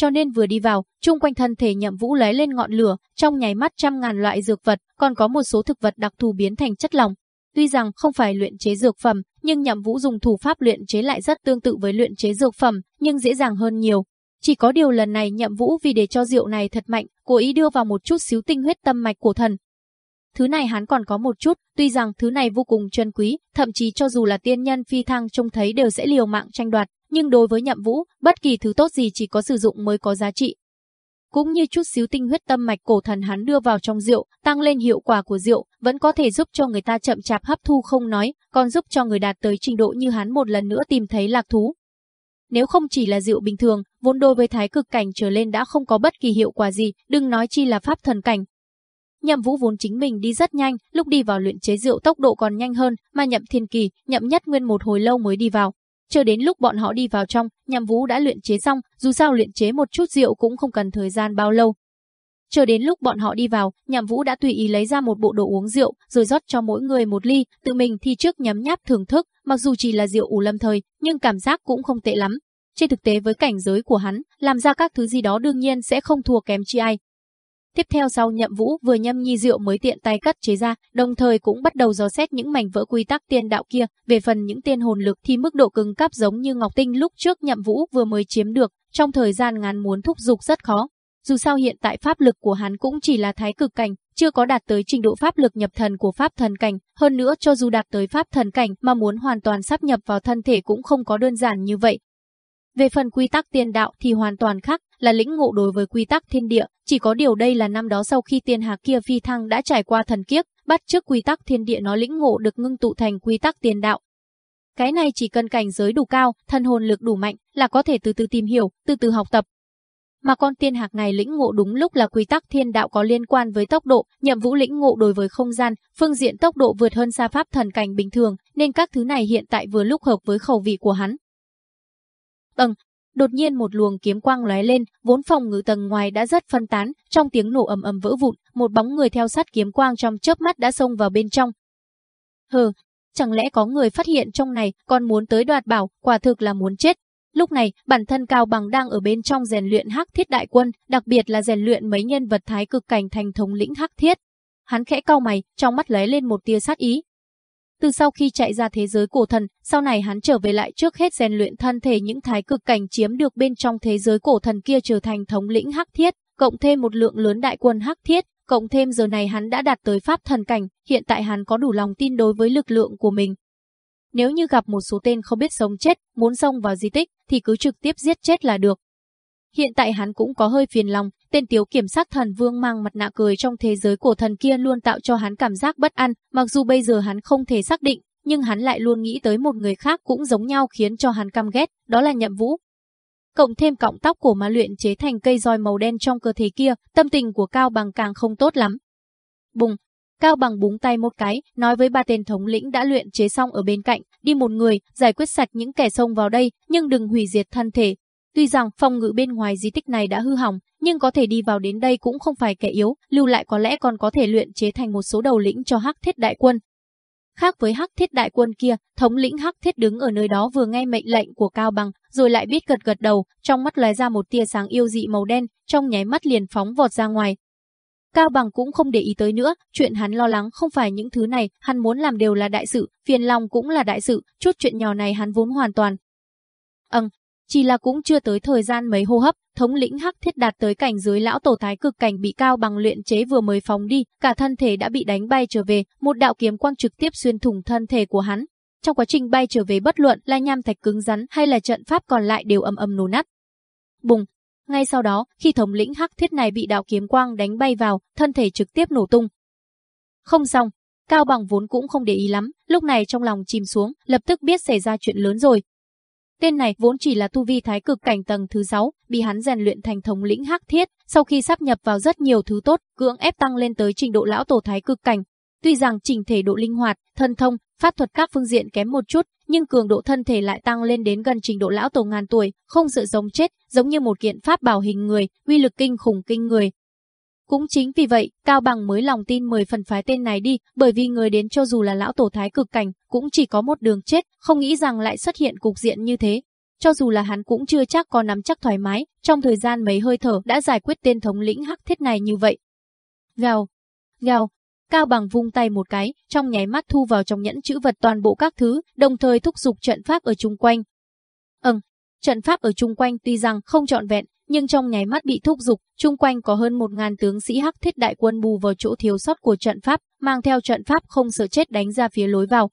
cho nên vừa đi vào, chung quanh thân thể nhậm vũ lấy lên ngọn lửa, trong nháy mắt trăm ngàn loại dược vật, còn có một số thực vật đặc thù biến thành chất lỏng. Tuy rằng không phải luyện chế dược phẩm, nhưng nhậm vũ dùng thủ pháp luyện chế lại rất tương tự với luyện chế dược phẩm, nhưng dễ dàng hơn nhiều. Chỉ có điều lần này nhậm vũ vì để cho rượu này thật mạnh, cố ý đưa vào một chút xíu tinh huyết tâm mạch của thần. Thứ này hắn còn có một chút, tuy rằng thứ này vô cùng chân quý, thậm chí cho dù là tiên nhân phi thăng trông thấy đều sẽ liều mạng tranh đoạt, nhưng đối với nhậm vũ, bất kỳ thứ tốt gì chỉ có sử dụng mới có giá trị. Cũng như chút xíu tinh huyết tâm mạch cổ thần hắn đưa vào trong rượu, tăng lên hiệu quả của rượu, vẫn có thể giúp cho người ta chậm chạp hấp thu không nói, còn giúp cho người đạt tới trình độ như hắn một lần nữa tìm thấy lạc thú. Nếu không chỉ là rượu bình thường, vốn đối với thái cực cảnh trở lên đã không có bất kỳ hiệu quả gì, đừng nói chi là pháp thần cảnh. Nhậm Vũ vốn chính mình đi rất nhanh, lúc đi vào luyện chế rượu tốc độ còn nhanh hơn, mà Nhậm Thiên Kỳ, Nhậm Nhất Nguyên một hồi lâu mới đi vào. Chờ đến lúc bọn họ đi vào trong, nhằm Vũ đã luyện chế xong, dù sao luyện chế một chút rượu cũng không cần thời gian bao lâu. Chờ đến lúc bọn họ đi vào, nhằm Vũ đã tùy ý lấy ra một bộ đồ uống rượu, rồi rót cho mỗi người một ly, tự mình thì trước nhấm nháp thưởng thức, mặc dù chỉ là rượu ủ lâm thời, nhưng cảm giác cũng không tệ lắm. Trên thực tế với cảnh giới của hắn, làm ra các thứ gì đó đương nhiên sẽ không thua kém chi ai. Tiếp theo sau nhậm vũ vừa nhâm nhi rượu mới tiện tay cắt chế ra, đồng thời cũng bắt đầu dò xét những mảnh vỡ quy tắc tiên đạo kia, về phần những tiên hồn lực thì mức độ cứng cáp giống như Ngọc Tinh lúc trước nhậm vũ vừa mới chiếm được, trong thời gian ngắn muốn thúc dục rất khó. Dù sao hiện tại pháp lực của hắn cũng chỉ là thái cực cảnh, chưa có đạt tới trình độ pháp lực nhập thần của pháp thần cảnh, hơn nữa cho dù đạt tới pháp thần cảnh mà muốn hoàn toàn sắp nhập vào thân thể cũng không có đơn giản như vậy. Về phần quy tắc tiên đạo thì hoàn toàn khác, là lĩnh ngộ đối với quy tắc thiên địa, chỉ có điều đây là năm đó sau khi tiên hạc kia phi thăng đã trải qua thần kiếp, bắt trước quy tắc thiên địa nó lĩnh ngộ được ngưng tụ thành quy tắc tiền đạo. Cái này chỉ cần cảnh giới đủ cao, thân hồn lực đủ mạnh là có thể từ từ tìm hiểu, từ từ học tập. Mà con tiên hạc này lĩnh ngộ đúng lúc là quy tắc thiên đạo có liên quan với tốc độ, nhậm vũ lĩnh ngộ đối với không gian, phương diện tốc độ vượt hơn xa pháp thần cảnh bình thường, nên các thứ này hiện tại vừa lúc hợp với khẩu vị của hắn tầng. Đột nhiên một luồng kiếm quang lóe lên, vốn phòng ngự tầng ngoài đã rất phân tán, trong tiếng nổ ầm ầm vỡ vụn, một bóng người theo sát kiếm quang trong chớp mắt đã xông vào bên trong. Hừ, chẳng lẽ có người phát hiện trong này còn muốn tới đoạt bảo, quả thực là muốn chết. Lúc này, bản thân Cao Bằng đang ở bên trong rèn luyện Hắc Thiết Đại Quân, đặc biệt là rèn luyện mấy nhân vật thái cực cảnh thành thống lĩnh Hắc Thiết. Hắn khẽ cau mày, trong mắt lóe lên một tia sát ý, từ sau khi chạy ra thế giới cổ thần, sau này hắn trở về lại trước hết rèn luyện thân thể những thái cực cảnh chiếm được bên trong thế giới cổ thần kia trở thành thống lĩnh hắc thiết, cộng thêm một lượng lớn đại quân hắc thiết, cộng thêm giờ này hắn đã đạt tới pháp thần cảnh, hiện tại hắn có đủ lòng tin đối với lực lượng của mình. Nếu như gặp một số tên không biết sống chết, muốn xông vào di tích, thì cứ trực tiếp giết chết là được. Hiện tại hắn cũng có hơi phiền lòng, tên tiếu kiểm sát thần vương mang mặt nạ cười trong thế giới cổ thần kia luôn tạo cho hắn cảm giác bất an, mặc dù bây giờ hắn không thể xác định, nhưng hắn lại luôn nghĩ tới một người khác cũng giống nhau khiến cho hắn căm ghét, đó là nhậm vũ. Cộng thêm cọng tóc của ma luyện chế thành cây roi màu đen trong cơ thể kia, tâm tình của Cao Bằng càng không tốt lắm. Bùng, Cao Bằng búng tay một cái, nói với ba tên thống lĩnh đã luyện chế xong ở bên cạnh, đi một người, giải quyết sạch những kẻ xông vào đây, nhưng đừng hủy diệt thân thể, Tuy rằng phòng ngự bên ngoài di tích này đã hư hỏng, nhưng có thể đi vào đến đây cũng không phải kẻ yếu, lưu lại có lẽ còn có thể luyện chế thành một số đầu lĩnh cho Hắc Thiết đại quân. Khác với Hắc Thiết đại quân kia, thống lĩnh Hắc Thiết đứng ở nơi đó vừa nghe mệnh lệnh của Cao Bằng, rồi lại biết gật gật đầu, trong mắt lóe ra một tia sáng yêu dị màu đen, trong nháy mắt liền phóng vọt ra ngoài. Cao Bằng cũng không để ý tới nữa, chuyện hắn lo lắng không phải những thứ này, hắn muốn làm đều là đại sự, phiền lòng cũng là đại sự, chút chuyện nhỏ này hắn vốn hoàn toàn. Ừm, chỉ là cũng chưa tới thời gian mấy hô hấp, thống lĩnh Hắc Thiết đạt tới cảnh dưới lão tổ thái cực cảnh bị cao bằng luyện chế vừa mới phóng đi, cả thân thể đã bị đánh bay trở về, một đạo kiếm quang trực tiếp xuyên thủng thân thể của hắn. Trong quá trình bay trở về bất luận là nham thạch cứng rắn hay là trận pháp còn lại đều âm âm nổ nát. Bùng, ngay sau đó, khi thống lĩnh Hắc Thiết này bị đạo kiếm quang đánh bay vào, thân thể trực tiếp nổ tung. Không xong, Cao Bằng vốn cũng không để ý lắm, lúc này trong lòng chìm xuống, lập tức biết xảy ra chuyện lớn rồi, Tên này vốn chỉ là tu vi thái cực cảnh tầng thứ 6, bị hắn rèn luyện thành thống lĩnh hắc thiết, sau khi sắp nhập vào rất nhiều thứ tốt, cưỡng ép tăng lên tới trình độ lão tổ thái cực cảnh. Tuy rằng trình thể độ linh hoạt, thân thông, pháp thuật các phương diện kém một chút, nhưng cường độ thân thể lại tăng lên đến gần trình độ lão tổ ngàn tuổi, không sợ giống chết, giống như một kiện pháp bảo hình người, uy lực kinh khủng kinh người. Cũng chính vì vậy, Cao Bằng mới lòng tin 10 phần phái tên này đi, bởi vì người đến cho dù là lão tổ thái cực cảnh, cũng chỉ có một đường chết, không nghĩ rằng lại xuất hiện cục diện như thế. Cho dù là hắn cũng chưa chắc có nắm chắc thoải mái, trong thời gian mấy hơi thở đã giải quyết tên thống lĩnh hắc thiết này như vậy. Gào, gào, Cao Bằng vung tay một cái, trong nháy mắt thu vào trong nhẫn chữ vật toàn bộ các thứ, đồng thời thúc giục trận pháp ở chung quanh. Ừm, trận pháp ở chung quanh tuy rằng không trọn vẹn, nhưng trong nháy mắt bị thúc giục, chung quanh có hơn một ngàn tướng sĩ hắc thiết đại quân bù vào chỗ thiếu sót của trận pháp, mang theo trận pháp không sợ chết đánh ra phía lối vào.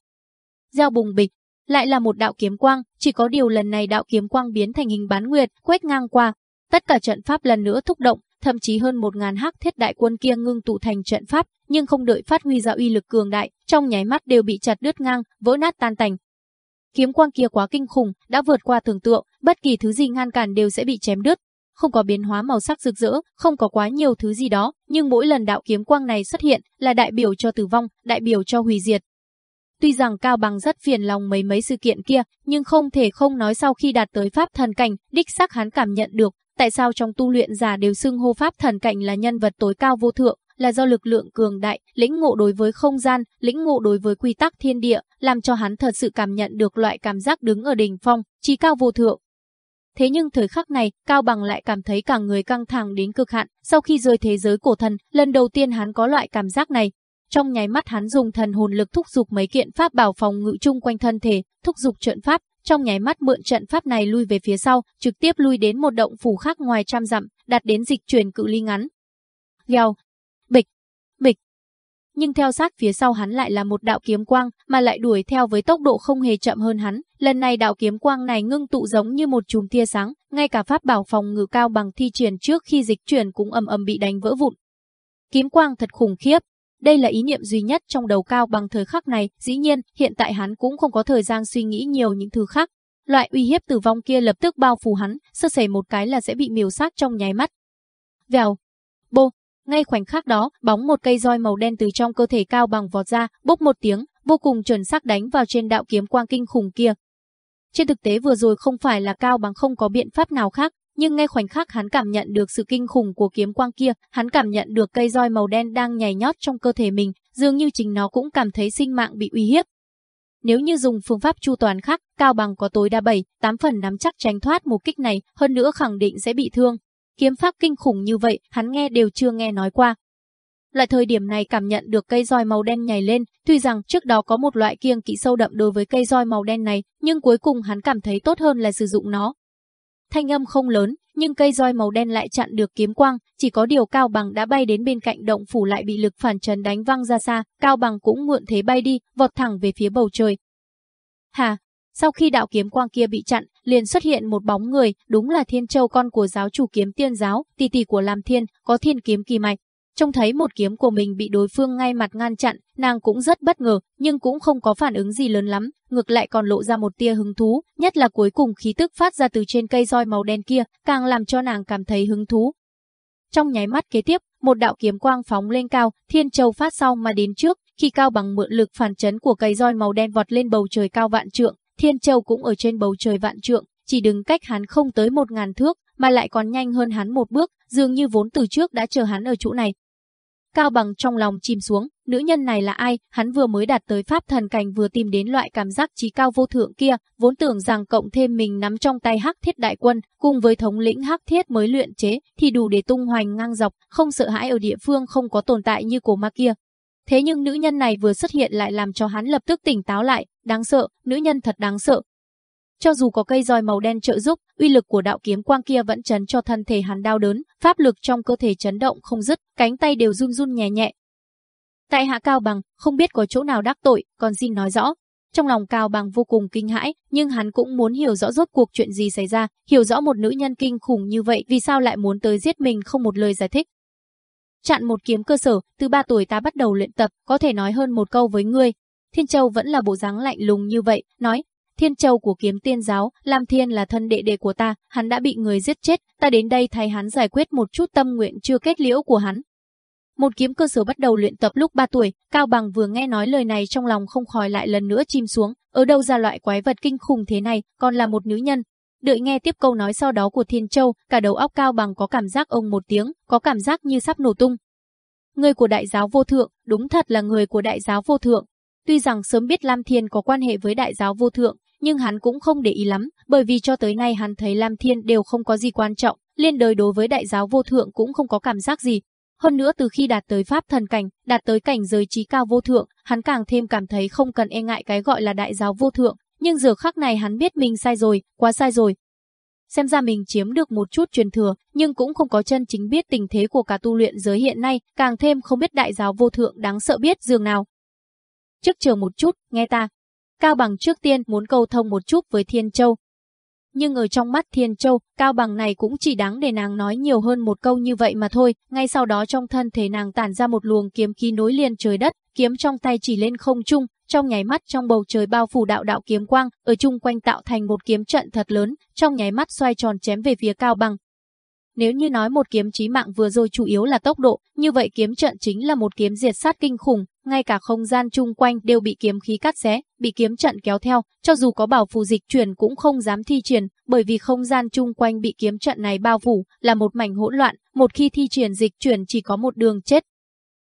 Gieo bùng bịch, lại là một đạo kiếm quang, chỉ có điều lần này đạo kiếm quang biến thành hình bán nguyệt, quét ngang qua. Tất cả trận pháp lần nữa thúc động, thậm chí hơn một ngàn hắc thiết đại quân kia ngưng tụ thành trận pháp, nhưng không đợi phát huy ra uy lực cường đại, trong nháy mắt đều bị chặt đứt ngang, vỡ nát tan tành. Kiếm quang kia quá kinh khủng, đã vượt qua tưởng tượng, bất kỳ thứ gì ngăn cản đều sẽ bị chém đứt. Không có biến hóa màu sắc rực rỡ, không có quá nhiều thứ gì đó, nhưng mỗi lần đạo kiếm quang này xuất hiện là đại biểu cho tử vong, đại biểu cho hủy diệt. Tuy rằng Cao Bằng rất phiền lòng mấy mấy sự kiện kia, nhưng không thể không nói sau khi đạt tới pháp thần cảnh, đích xác hắn cảm nhận được, tại sao trong tu luyện giả đều xưng hô pháp thần cảnh là nhân vật tối cao vô thượng, là do lực lượng cường đại, lĩnh ngộ đối với không gian, lĩnh ngộ đối với quy tắc thiên địa, làm cho hắn thật sự cảm nhận được loại cảm giác đứng ở đỉnh phong, trí cao vô thượng. Thế nhưng thời khắc này, Cao Bằng lại cảm thấy cả người căng thẳng đến cực hạn, sau khi rời thế giới cổ thần, lần đầu tiên hắn có loại cảm giác này. Trong nháy mắt hắn dùng thần hồn lực thúc giục mấy kiện pháp bảo phòng ngự chung quanh thân thể, thúc giục trận pháp, trong nháy mắt mượn trận pháp này lui về phía sau, trực tiếp lui đến một động phủ khác ngoài trăm dặm, đạt đến dịch chuyển cự ly ngắn. Gèo. Nhưng theo sát phía sau hắn lại là một đạo kiếm quang, mà lại đuổi theo với tốc độ không hề chậm hơn hắn. Lần này đạo kiếm quang này ngưng tụ giống như một chùm tia sáng, ngay cả pháp bảo phòng ngự cao bằng thi triển trước khi dịch chuyển cũng ầm ầm bị đánh vỡ vụn. Kiếm quang thật khủng khiếp, đây là ý niệm duy nhất trong đầu cao bằng thời khắc này, dĩ nhiên, hiện tại hắn cũng không có thời gian suy nghĩ nhiều những thứ khác. Loại uy hiếp tử vong kia lập tức bao phủ hắn, sơ sẩy một cái là sẽ bị miều sát trong nháy mắt. Vèo, ngay khoảnh khắc đó, bóng một cây roi màu đen từ trong cơ thể cao bằng vọt ra, bốc một tiếng, vô cùng chuẩn xác đánh vào trên đạo kiếm quang kinh khủng kia. Trên thực tế vừa rồi không phải là cao bằng không có biện pháp nào khác, nhưng ngay khoảnh khắc hắn cảm nhận được sự kinh khủng của kiếm quang kia, hắn cảm nhận được cây roi màu đen đang nhảy nhót trong cơ thể mình, dường như chính nó cũng cảm thấy sinh mạng bị uy hiếp. Nếu như dùng phương pháp chu toàn khác, Cao Bằng có tối đa 7, 8 phần nắm chắc tránh thoát một kích này, hơn nữa khẳng định sẽ bị thương. Kiếm pháp kinh khủng như vậy, hắn nghe đều chưa nghe nói qua. Lại thời điểm này cảm nhận được cây roi màu đen nhảy lên, tuy rằng trước đó có một loại kiêng kỵ sâu đậm đối với cây roi màu đen này, nhưng cuối cùng hắn cảm thấy tốt hơn là sử dụng nó, Thanh âm không lớn, nhưng cây roi màu đen lại chặn được kiếm quang, chỉ có điều Cao Bằng đã bay đến bên cạnh động phủ lại bị lực phản trần đánh văng ra xa, Cao Bằng cũng mượn thế bay đi, vọt thẳng về phía bầu trời. Hà, sau khi đạo kiếm quang kia bị chặn, liền xuất hiện một bóng người, đúng là Thiên Châu con của giáo chủ kiếm tiên giáo, tỷ tỷ của Lam Thiên, có thiên kiếm kỳ mạch. Trông thấy một kiếm của mình bị đối phương ngay mặt ngăn chặn, nàng cũng rất bất ngờ, nhưng cũng không có phản ứng gì lớn lắm, ngược lại còn lộ ra một tia hứng thú, nhất là cuối cùng khí tức phát ra từ trên cây roi màu đen kia, càng làm cho nàng cảm thấy hứng thú. Trong nháy mắt kế tiếp, một đạo kiếm quang phóng lên cao, Thiên Châu phát sau mà đến trước, khi cao bằng mượn lực phản chấn của cây roi màu đen vọt lên bầu trời cao vạn trượng, Thiên Châu cũng ở trên bầu trời vạn trượng, chỉ đứng cách hắn không tới một ngàn thước, mà lại còn nhanh hơn hắn một bước, dường như vốn từ trước đã chờ hắn ở chỗ này, Cao bằng trong lòng chìm xuống, nữ nhân này là ai, hắn vừa mới đạt tới pháp thần cảnh vừa tìm đến loại cảm giác trí cao vô thượng kia, vốn tưởng rằng cộng thêm mình nắm trong tay hắc thiết đại quân, cùng với thống lĩnh hắc thiết mới luyện chế, thì đủ để tung hoành ngang dọc, không sợ hãi ở địa phương không có tồn tại như cổ ma kia. Thế nhưng nữ nhân này vừa xuất hiện lại làm cho hắn lập tức tỉnh táo lại, đáng sợ, nữ nhân thật đáng sợ, cho dù có cây roi màu đen trợ giúp, uy lực của đạo kiếm quang kia vẫn chấn cho thân thể hắn đau đớn, pháp lực trong cơ thể chấn động không dứt, cánh tay đều run run nhẹ nhẹ. Tại hạ Cao Bằng, không biết có chỗ nào đắc tội, còn xin nói rõ. Trong lòng Cao Bằng vô cùng kinh hãi, nhưng hắn cũng muốn hiểu rõ rốt cuộc chuyện gì xảy ra, hiểu rõ một nữ nhân kinh khủng như vậy vì sao lại muốn tới giết mình không một lời giải thích. Chặn một kiếm cơ sở, từ 3 tuổi ta bắt đầu luyện tập, có thể nói hơn một câu với ngươi. Thiên Châu vẫn là bộ dáng lạnh lùng như vậy, nói, Thiên Châu của kiếm tiên giáo, Lam Thiên là thân đệ đệ của ta, hắn đã bị người giết chết, ta đến đây thay hắn giải quyết một chút tâm nguyện chưa kết liễu của hắn. Một kiếm cơ sở bắt đầu luyện tập lúc 3 tuổi, Cao Bằng vừa nghe nói lời này trong lòng không khỏi lại lần nữa chìm xuống, ở đâu ra loại quái vật kinh khủng thế này, còn là một nữ nhân. Đợi nghe tiếp câu nói sau đó của Thiên Châu, cả đầu óc Cao Bằng có cảm giác ông một tiếng, có cảm giác như sắp nổ tung. Người của đại giáo vô thượng, đúng thật là người của đại giáo vô thượng. Tuy rằng sớm biết Lam Thiên có quan hệ với đại giáo vô thượng, nhưng hắn cũng không để ý lắm, bởi vì cho tới nay hắn thấy Lam Thiên đều không có gì quan trọng, liên đời đối với đại giáo vô thượng cũng không có cảm giác gì. Hơn nữa từ khi đạt tới pháp thần cảnh, đạt tới cảnh giới trí cao vô thượng, hắn càng thêm cảm thấy không cần e ngại cái gọi là đại giáo vô thượng, nhưng giờ khắc này hắn biết mình sai rồi, quá sai rồi. Xem ra mình chiếm được một chút truyền thừa, nhưng cũng không có chân chính biết tình thế của cả tu luyện giới hiện nay, càng thêm không biết đại giáo vô thượng đáng sợ biết dường nào. Trước chờ một chút, nghe ta. Cao Bằng trước tiên muốn cầu thông một chút với Thiên Châu, nhưng ở trong mắt Thiên Châu, cao bằng này cũng chỉ đáng để nàng nói nhiều hơn một câu như vậy mà thôi, ngay sau đó trong thân thể nàng tản ra một luồng kiếm khí nối liền trời đất, kiếm trong tay chỉ lên không trung, trong nháy mắt trong bầu trời bao phủ đạo đạo kiếm quang, ở chung quanh tạo thành một kiếm trận thật lớn, trong nháy mắt xoay tròn chém về phía cao bằng. Nếu như nói một kiếm chí mạng vừa rồi chủ yếu là tốc độ, như vậy kiếm trận chính là một kiếm diệt sát kinh khủng, ngay cả không gian chung quanh đều bị kiếm khí cắt xé, bị kiếm trận kéo theo, cho dù có bảo phù dịch chuyển cũng không dám thi triển, bởi vì không gian chung quanh bị kiếm trận này bao phủ, là một mảnh hỗn loạn, một khi thi triển dịch chuyển chỉ có một đường chết.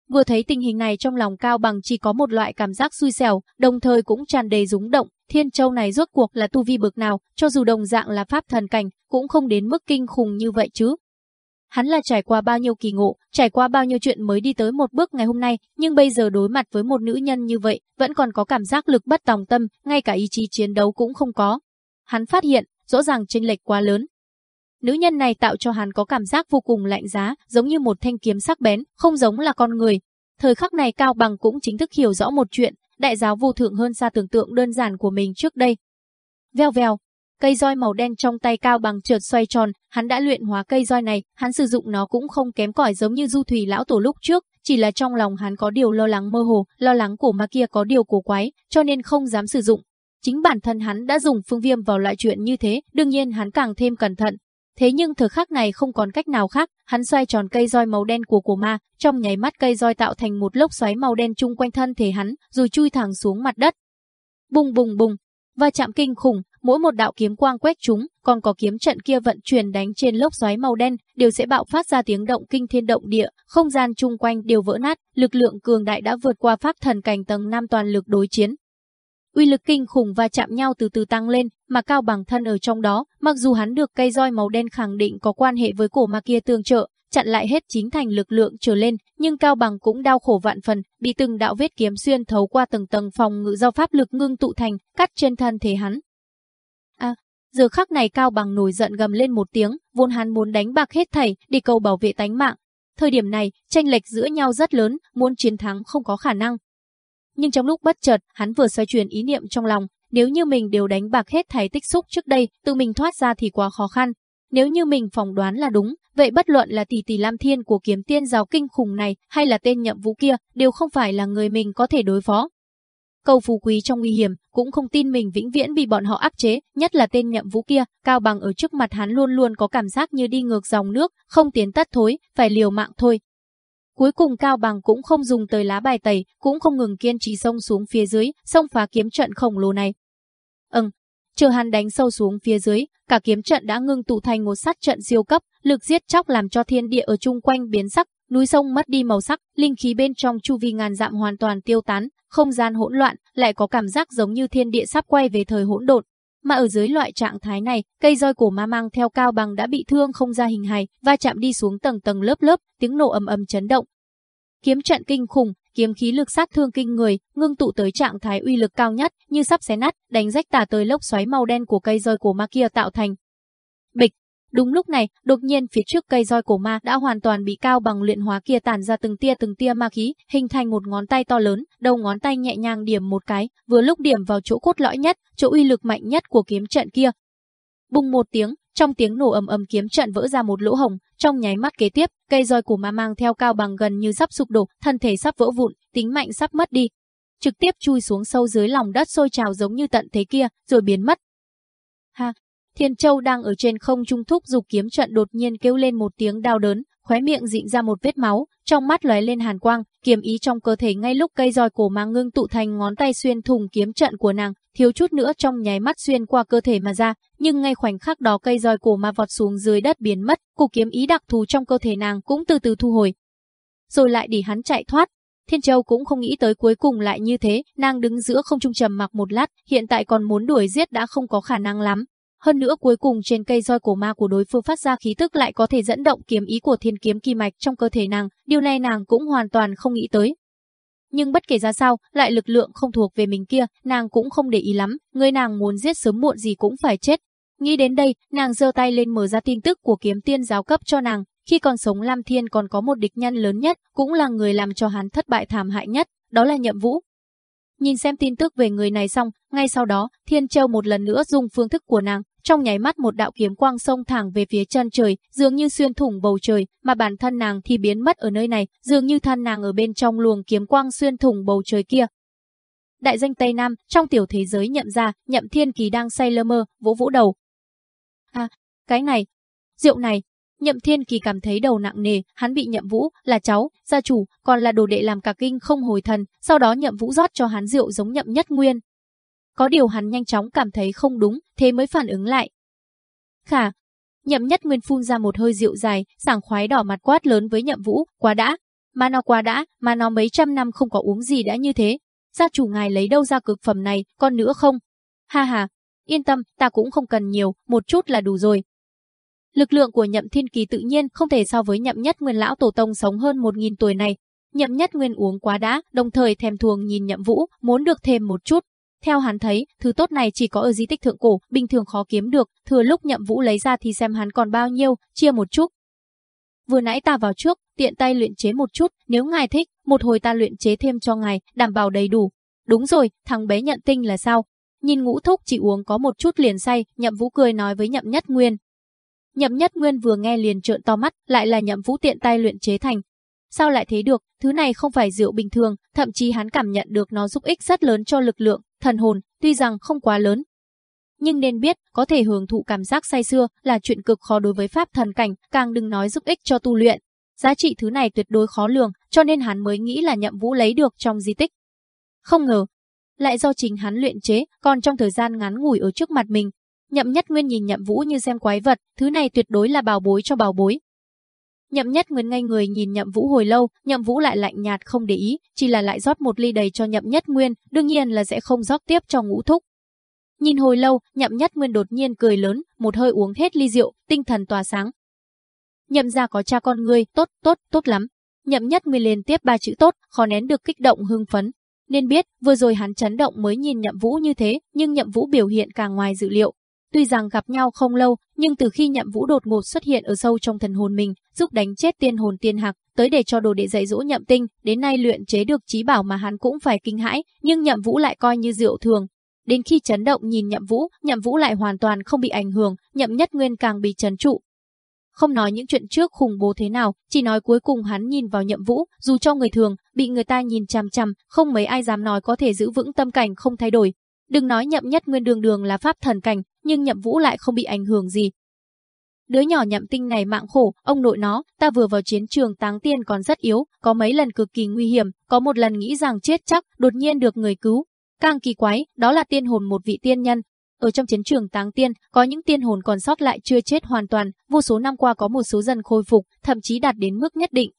Vừa thấy tình hình này trong lòng Cao Bằng chỉ có một loại cảm giác xui xẻo, đồng thời cũng tràn đầy rúng động, Thiên Châu này rốt cuộc là tu vi bực nào, cho dù đồng dạng là pháp thần cảnh, cũng không đến mức kinh khủng như vậy chứ. Hắn là trải qua bao nhiêu kỳ ngộ, trải qua bao nhiêu chuyện mới đi tới một bước ngày hôm nay, nhưng bây giờ đối mặt với một nữ nhân như vậy, vẫn còn có cảm giác lực bất tòng tâm, ngay cả ý chí chiến đấu cũng không có. Hắn phát hiện, rõ ràng chênh lệch quá lớn. Nữ nhân này tạo cho hắn có cảm giác vô cùng lạnh giá, giống như một thanh kiếm sắc bén, không giống là con người. Thời khắc này Cao Bằng cũng chính thức hiểu rõ một chuyện, đại giáo vô thượng hơn xa tưởng tượng đơn giản của mình trước đây. Veo veo, Cây roi màu đen trong tay cao bằng trượt xoay tròn, hắn đã luyện hóa cây roi này, hắn sử dụng nó cũng không kém cỏi giống như du thủy lão tổ lúc trước, chỉ là trong lòng hắn có điều lo lắng mơ hồ, lo lắng cổ ma kia có điều cổ quái, cho nên không dám sử dụng. Chính bản thân hắn đã dùng phương viêm vào loại chuyện như thế, đương nhiên hắn càng thêm cẩn thận. Thế nhưng thời khắc này không còn cách nào khác, hắn xoay tròn cây roi màu đen của cổ ma, trong nháy mắt cây roi tạo thành một lốc xoáy màu đen chung quanh thân thể hắn, rồi chui thẳng xuống mặt đất. Bùng bùng bùng, và chạm kinh khủng, mỗi một đạo kiếm quang quét chúng, còn có kiếm trận kia vận chuyển đánh trên lốc xoáy màu đen, đều sẽ bạo phát ra tiếng động kinh thiên động địa, không gian chung quanh đều vỡ nát, lực lượng cường đại đã vượt qua pháp thần cảnh tầng 5 toàn lực đối chiến. Uy lực kinh khủng và chạm nhau từ từ tăng lên, mà cao bằng thân ở trong đó, mặc dù hắn được cây roi màu đen khẳng định có quan hệ với cổ ma kia tương trợ, chặn lại hết chính thành lực lượng trở lên, nhưng Cao Bằng cũng đau khổ vạn phần, bị từng đạo vết kiếm xuyên thấu qua từng tầng phòng ngự do pháp lực ngưng tụ thành, cắt trên thân thể hắn. Giờ khắc này Cao Bằng nổi giận gầm lên một tiếng, vốn hắn muốn đánh bạc hết thảy, đi cầu bảo vệ tánh mạng. Thời điểm này, tranh lệch giữa nhau rất lớn, muốn chiến thắng không có khả năng. Nhưng trong lúc bất chợt, hắn vừa xoay chuyển ý niệm trong lòng, nếu như mình đều đánh bạc hết thảy tích xúc trước đây, tự mình thoát ra thì quá khó khăn, nếu như mình phỏng đoán là đúng, vậy bất luận là tỷ tỷ Lam Thiên của kiếm tiên giáo kinh khủng này hay là tên nhậm vũ kia đều không phải là người mình có thể đối phó. Cầu phú quý trong nguy hiểm, cũng không tin mình vĩnh viễn bị bọn họ áp chế, nhất là tên nhậm vũ kia, cao bằng ở trước mặt hắn luôn luôn có cảm giác như đi ngược dòng nước, không tiến tắt thối, phải liều mạng thôi. Cuối cùng Cao Bằng cũng không dùng tới lá bài tẩy, cũng không ngừng kiên trì xông xuống phía dưới, xông phá kiếm trận khổng lồ này. Ừm, Chờ hắn đánh sâu xuống phía dưới, cả kiếm trận đã ngưng tụ thành một sát trận siêu cấp, lực giết chóc làm cho thiên địa ở chung quanh biến sắc, núi sông mất đi màu sắc, linh khí bên trong chu vi ngàn dặm hoàn toàn tiêu tán, không gian hỗn loạn, lại có cảm giác giống như thiên địa sắp quay về thời hỗn độn. Mà ở dưới loại trạng thái này, cây roi cổ ma mang theo cao bằng đã bị thương không ra hình hài, va chạm đi xuống tầng tầng lớp lớp, tiếng nổ ầm ầm chấn động. Kiếm trận kinh khủng, kiếm khí lực sát thương kinh người, ngưng tụ tới trạng thái uy lực cao nhất, như sắp xé nát, đánh rách tả tới lốc xoáy màu đen của cây roi của ma kia tạo thành. Bịch, Đúng lúc này, đột nhiên phía trước cây roi cổ ma đã hoàn toàn bị cao bằng luyện hóa kia tản ra từng tia từng tia ma khí, hình thành một ngón tay to lớn, đầu ngón tay nhẹ nhàng điểm một cái, vừa lúc điểm vào chỗ cốt lõi nhất, chỗ uy lực mạnh nhất của kiếm trận kia. Bùng một tiếng, trong tiếng nổ ầm ầm kiếm trận vỡ ra một lỗ hồng trong nháy mắt kế tiếp, cây roi cổ ma mang theo cao bằng gần như sắp sụp đổ, thân thể sắp vỡ vụn, tính mạnh sắp mất đi. Trực tiếp chui xuống sâu dưới lòng đất sôi trào giống như tận thế kia, rồi biến mất. Ha, Thiên Châu đang ở trên không trung thúc dục kiếm trận đột nhiên kêu lên một tiếng đau đớn, khóe miệng dịn ra một vết máu, trong mắt lóe lên hàn quang, kiếm ý trong cơ thể ngay lúc cây roi cổ mang ngưng tụ thành ngón tay xuyên thủng kiếm trận của nàng, thiếu chút nữa trong nháy mắt xuyên qua cơ thể mà ra, nhưng ngay khoảnh khắc đó cây roi cổ ma vọt xuống dưới đất biến mất, cục kiếm ý đặc thù trong cơ thể nàng cũng từ từ thu hồi. Rồi lại để hắn chạy thoát. Thiên Châu cũng không nghĩ tới cuối cùng lại như thế, nàng đứng giữa không trung trầm mặc một lát, hiện tại còn muốn đuổi giết đã không có khả năng lắm, hơn nữa cuối cùng trên cây roi cổ ma của đối phương phát ra khí tức lại có thể dẫn động kiếm ý của thiên kiếm kỳ mạch trong cơ thể nàng, điều này nàng cũng hoàn toàn không nghĩ tới. Nhưng bất kể ra sao, lại lực lượng không thuộc về mình kia, nàng cũng không để ý lắm, người nàng muốn giết sớm muộn gì cũng phải chết. Nghĩ đến đây, nàng giơ tay lên mở ra tin tức của kiếm tiên giáo cấp cho nàng, khi còn sống Lam Thiên còn có một địch nhân lớn nhất, cũng là người làm cho hắn thất bại thảm hại nhất, đó là Nhậm Vũ. Nhìn xem tin tức về người này xong, ngay sau đó, Thiên Châu một lần nữa dùng phương thức của nàng, trong nháy mắt một đạo kiếm quang sông thẳng về phía chân trời, dường như xuyên thủng bầu trời, mà bản thân nàng thì biến mất ở nơi này, dường như thân nàng ở bên trong luồng kiếm quang xuyên thủng bầu trời kia. Đại danh Tây Nam, trong tiểu thế giới nhậm ra, nhậm thiên kỳ đang say lơ mơ, vỗ vỗ đầu. À, cái này, rượu này, Nhậm Thiên Kỳ cảm thấy đầu nặng nề, hắn bị Nhậm Vũ, là cháu, gia chủ, còn là đồ đệ làm cả kinh không hồi thần, sau đó Nhậm Vũ rót cho hắn rượu giống Nhậm Nhất Nguyên, có điều hắn nhanh chóng cảm thấy không đúng, thế mới phản ứng lại. Khả, nhậm nhất nguyên phun ra một hơi rượu dài, sảng khoái đỏ mặt quát lớn với nhậm vũ, quá đã, mà nó quá đã, mà nó mấy trăm năm không có uống gì đã như thế. Gia chủ ngài lấy đâu ra cực phẩm này, còn nữa không? Ha ha, yên tâm, ta cũng không cần nhiều, một chút là đủ rồi. Lực lượng của nhậm thiên kỳ tự nhiên không thể so với nhậm nhất nguyên lão tổ tông sống hơn một nghìn tuổi này. Nhậm nhất nguyên uống quá đã, đồng thời thèm thuồng nhìn nhậm vũ, muốn được thêm một chút, theo hắn thấy, thứ tốt này chỉ có ở di tích thượng cổ, bình thường khó kiếm được, thừa lúc nhậm vũ lấy ra thì xem hắn còn bao nhiêu, chia một chút. Vừa nãy ta vào trước, tiện tay luyện chế một chút, nếu ngài thích, một hồi ta luyện chế thêm cho ngài, đảm bảo đầy đủ. Đúng rồi, thằng bé nhận tinh là sao? Nhìn ngũ thúc chỉ uống có một chút liền say, nhậm vũ cười nói với nhậm nhất nguyên. Nhậm nhất nguyên vừa nghe liền trợn to mắt, lại là nhậm vũ tiện tay luyện chế thành, Sao lại thế được, thứ này không phải rượu bình thường, thậm chí hắn cảm nhận được nó giúp ích rất lớn cho lực lượng, thần hồn, tuy rằng không quá lớn. Nhưng nên biết, có thể hưởng thụ cảm giác say xưa là chuyện cực khó đối với pháp thần cảnh, càng đừng nói giúp ích cho tu luyện. Giá trị thứ này tuyệt đối khó lường, cho nên hắn mới nghĩ là nhậm vũ lấy được trong di tích. Không ngờ, lại do chính hắn luyện chế, còn trong thời gian ngắn ngủi ở trước mặt mình. Nhậm nhất nguyên nhìn nhậm vũ như xem quái vật, thứ này tuyệt đối là bảo bối cho bảo bối, Nhậm Nhất Nguyên ngay người nhìn Nhậm Vũ hồi lâu, Nhậm Vũ lại lạnh nhạt không để ý, chỉ là lại rót một ly đầy cho Nhậm Nhất Nguyên, đương nhiên là sẽ không rót tiếp cho Ngũ Thúc. Nhìn hồi lâu, Nhậm Nhất Nguyên đột nhiên cười lớn, một hơi uống hết ly rượu, tinh thần tỏa sáng. Nhậm gia có cha con ngươi, tốt, tốt, tốt lắm. Nhậm Nhất Nguyên liên tiếp ba chữ tốt, khó nén được kích động hưng phấn. Nên biết, vừa rồi hắn chấn động mới nhìn Nhậm Vũ như thế, nhưng Nhậm Vũ biểu hiện càng ngoài dự liệu, Tuy rằng gặp nhau không lâu, nhưng từ khi nhậm vũ đột ngột xuất hiện ở sâu trong thần hồn mình, giúp đánh chết tiên hồn tiên hạc, tới để cho đồ đệ dạy dỗ nhậm tinh, đến nay luyện chế được trí bảo mà hắn cũng phải kinh hãi, nhưng nhậm vũ lại coi như rượu thường. Đến khi chấn động nhìn nhậm vũ, nhậm vũ lại hoàn toàn không bị ảnh hưởng, nhậm nhất nguyên càng bị chấn trụ. Không nói những chuyện trước khủng bố thế nào, chỉ nói cuối cùng hắn nhìn vào nhậm vũ, dù cho người thường, bị người ta nhìn chằm chằm, không mấy ai dám nói có thể giữ vững tâm cảnh không thay đổi, Đừng nói nhậm nhất nguyên đường đường là pháp thần cảnh, nhưng nhậm vũ lại không bị ảnh hưởng gì. Đứa nhỏ nhậm tinh này mạng khổ, ông nội nó, ta vừa vào chiến trường táng tiên còn rất yếu, có mấy lần cực kỳ nguy hiểm, có một lần nghĩ rằng chết chắc, đột nhiên được người cứu. Càng kỳ quái, đó là tiên hồn một vị tiên nhân. Ở trong chiến trường táng tiên, có những tiên hồn còn sót lại chưa chết hoàn toàn, vô số năm qua có một số dần khôi phục, thậm chí đạt đến mức nhất định.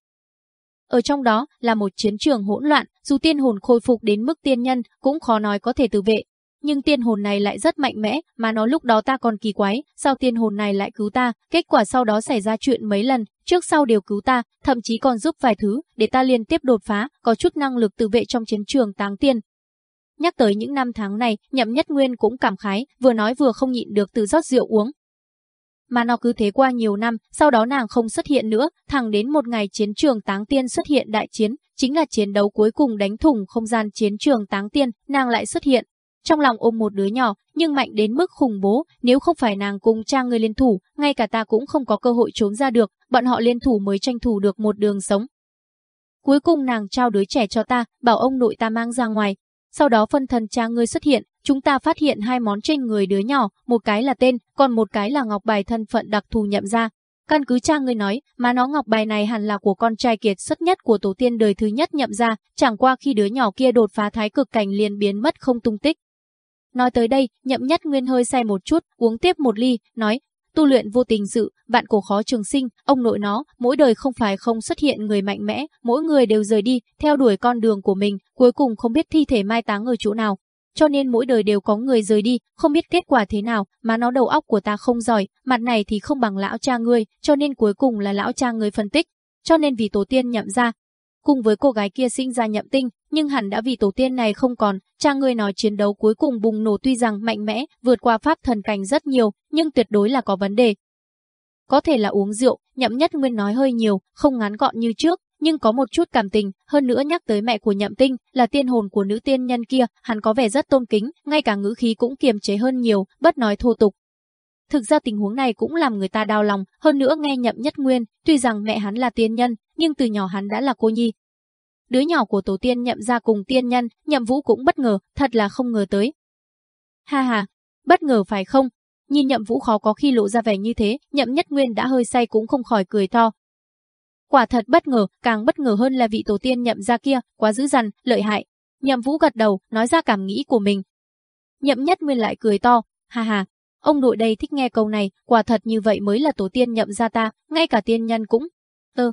Ở trong đó là một chiến trường hỗn loạn, dù tiên hồn khôi phục đến mức tiên nhân, cũng khó nói có thể tự vệ, nhưng tiên hồn này lại rất mạnh mẽ, mà nó lúc đó ta còn kỳ quái, sao tiên hồn này lại cứu ta, kết quả sau đó xảy ra chuyện mấy lần, trước sau đều cứu ta, thậm chí còn giúp vài thứ, để ta liên tiếp đột phá, có chút năng lực tự vệ trong chiến trường táng tiên. Nhắc tới những năm tháng này, nhậm nhất nguyên cũng cảm khái, vừa nói vừa không nhịn được từ rót rượu uống. Mà nó cứ thế qua nhiều năm, sau đó nàng không xuất hiện nữa, thẳng đến một ngày chiến trường táng tiên xuất hiện đại chiến, chính là chiến đấu cuối cùng đánh thủng không gian chiến trường táng tiên, nàng lại xuất hiện, trong lòng ôm một đứa nhỏ, nhưng mạnh đến mức khủng bố, nếu không phải nàng cùng cha người liên thủ, ngay cả ta cũng không có cơ hội trốn ra được, bọn họ liên thủ mới tranh thủ được một đường sống. Cuối cùng nàng trao đứa trẻ cho ta, bảo ông nội ta mang ra ngoài. Sau đó phân thần cha ngươi xuất hiện, chúng ta phát hiện hai món trên người đứa nhỏ, một cái là tên, còn một cái là ngọc bài thân phận đặc thù nhậm ra. Căn cứ cha ngươi nói, mà nó ngọc bài này hẳn là của con trai kiệt xuất nhất của tổ tiên đời thứ nhất nhậm ra, chẳng qua khi đứa nhỏ kia đột phá thái cực cảnh liền biến mất không tung tích. Nói tới đây, nhậm nhất nguyên hơi say một chút, uống tiếp một ly, nói, tu luyện vô tình dự, bạn cổ khó trường sinh, ông nội nó, mỗi đời không phải không xuất hiện người mạnh mẽ, mỗi người đều rời đi, theo đuổi con đường của mình, cuối cùng không biết thi thể mai táng ở chỗ nào. Cho nên mỗi đời đều có người rời đi, không biết kết quả thế nào, mà nó đầu óc của ta không giỏi, mặt này thì không bằng lão cha ngươi, cho nên cuối cùng là lão cha ngươi phân tích. Cho nên vì tổ tiên nhậm ra, cùng với cô gái kia sinh ra nhậm tinh, nhưng hẳn đã vì tổ tiên này không còn, cha ngươi nói chiến đấu cuối cùng bùng nổ tuy rằng mạnh mẽ, vượt qua pháp thần cảnh rất nhiều, nhưng tuyệt đối là có vấn đề. Có thể là uống rượu, nhậm nhất nguyên nói hơi nhiều, không ngắn gọn như trước, nhưng có một chút cảm tình, hơn nữa nhắc tới mẹ của nhậm tinh, là tiên hồn của nữ tiên nhân kia, hắn có vẻ rất tôn kính, ngay cả ngữ khí cũng kiềm chế hơn nhiều, bất nói thô tục. Thực ra tình huống này cũng làm người ta đau lòng, hơn nữa nghe nhậm nhất nguyên, tuy rằng mẹ hắn là tiên nhân, nhưng từ nhỏ hắn đã là cô nhi, Đứa nhỏ của tổ tiên nhậm ra cùng tiên nhân, nhậm vũ cũng bất ngờ, thật là không ngờ tới. Ha ha, bất ngờ phải không? Nhìn nhậm vũ khó có khi lộ ra vẻ như thế, nhậm nhất nguyên đã hơi say cũng không khỏi cười to. Quả thật bất ngờ, càng bất ngờ hơn là vị tổ tiên nhậm ra kia, quá dữ dằn, lợi hại. Nhậm vũ gật đầu, nói ra cảm nghĩ của mình. Nhậm nhất nguyên lại cười to, ha ha, ông nội đây thích nghe câu này, quả thật như vậy mới là tổ tiên nhậm ra ta, ngay cả tiên nhân cũng. tơ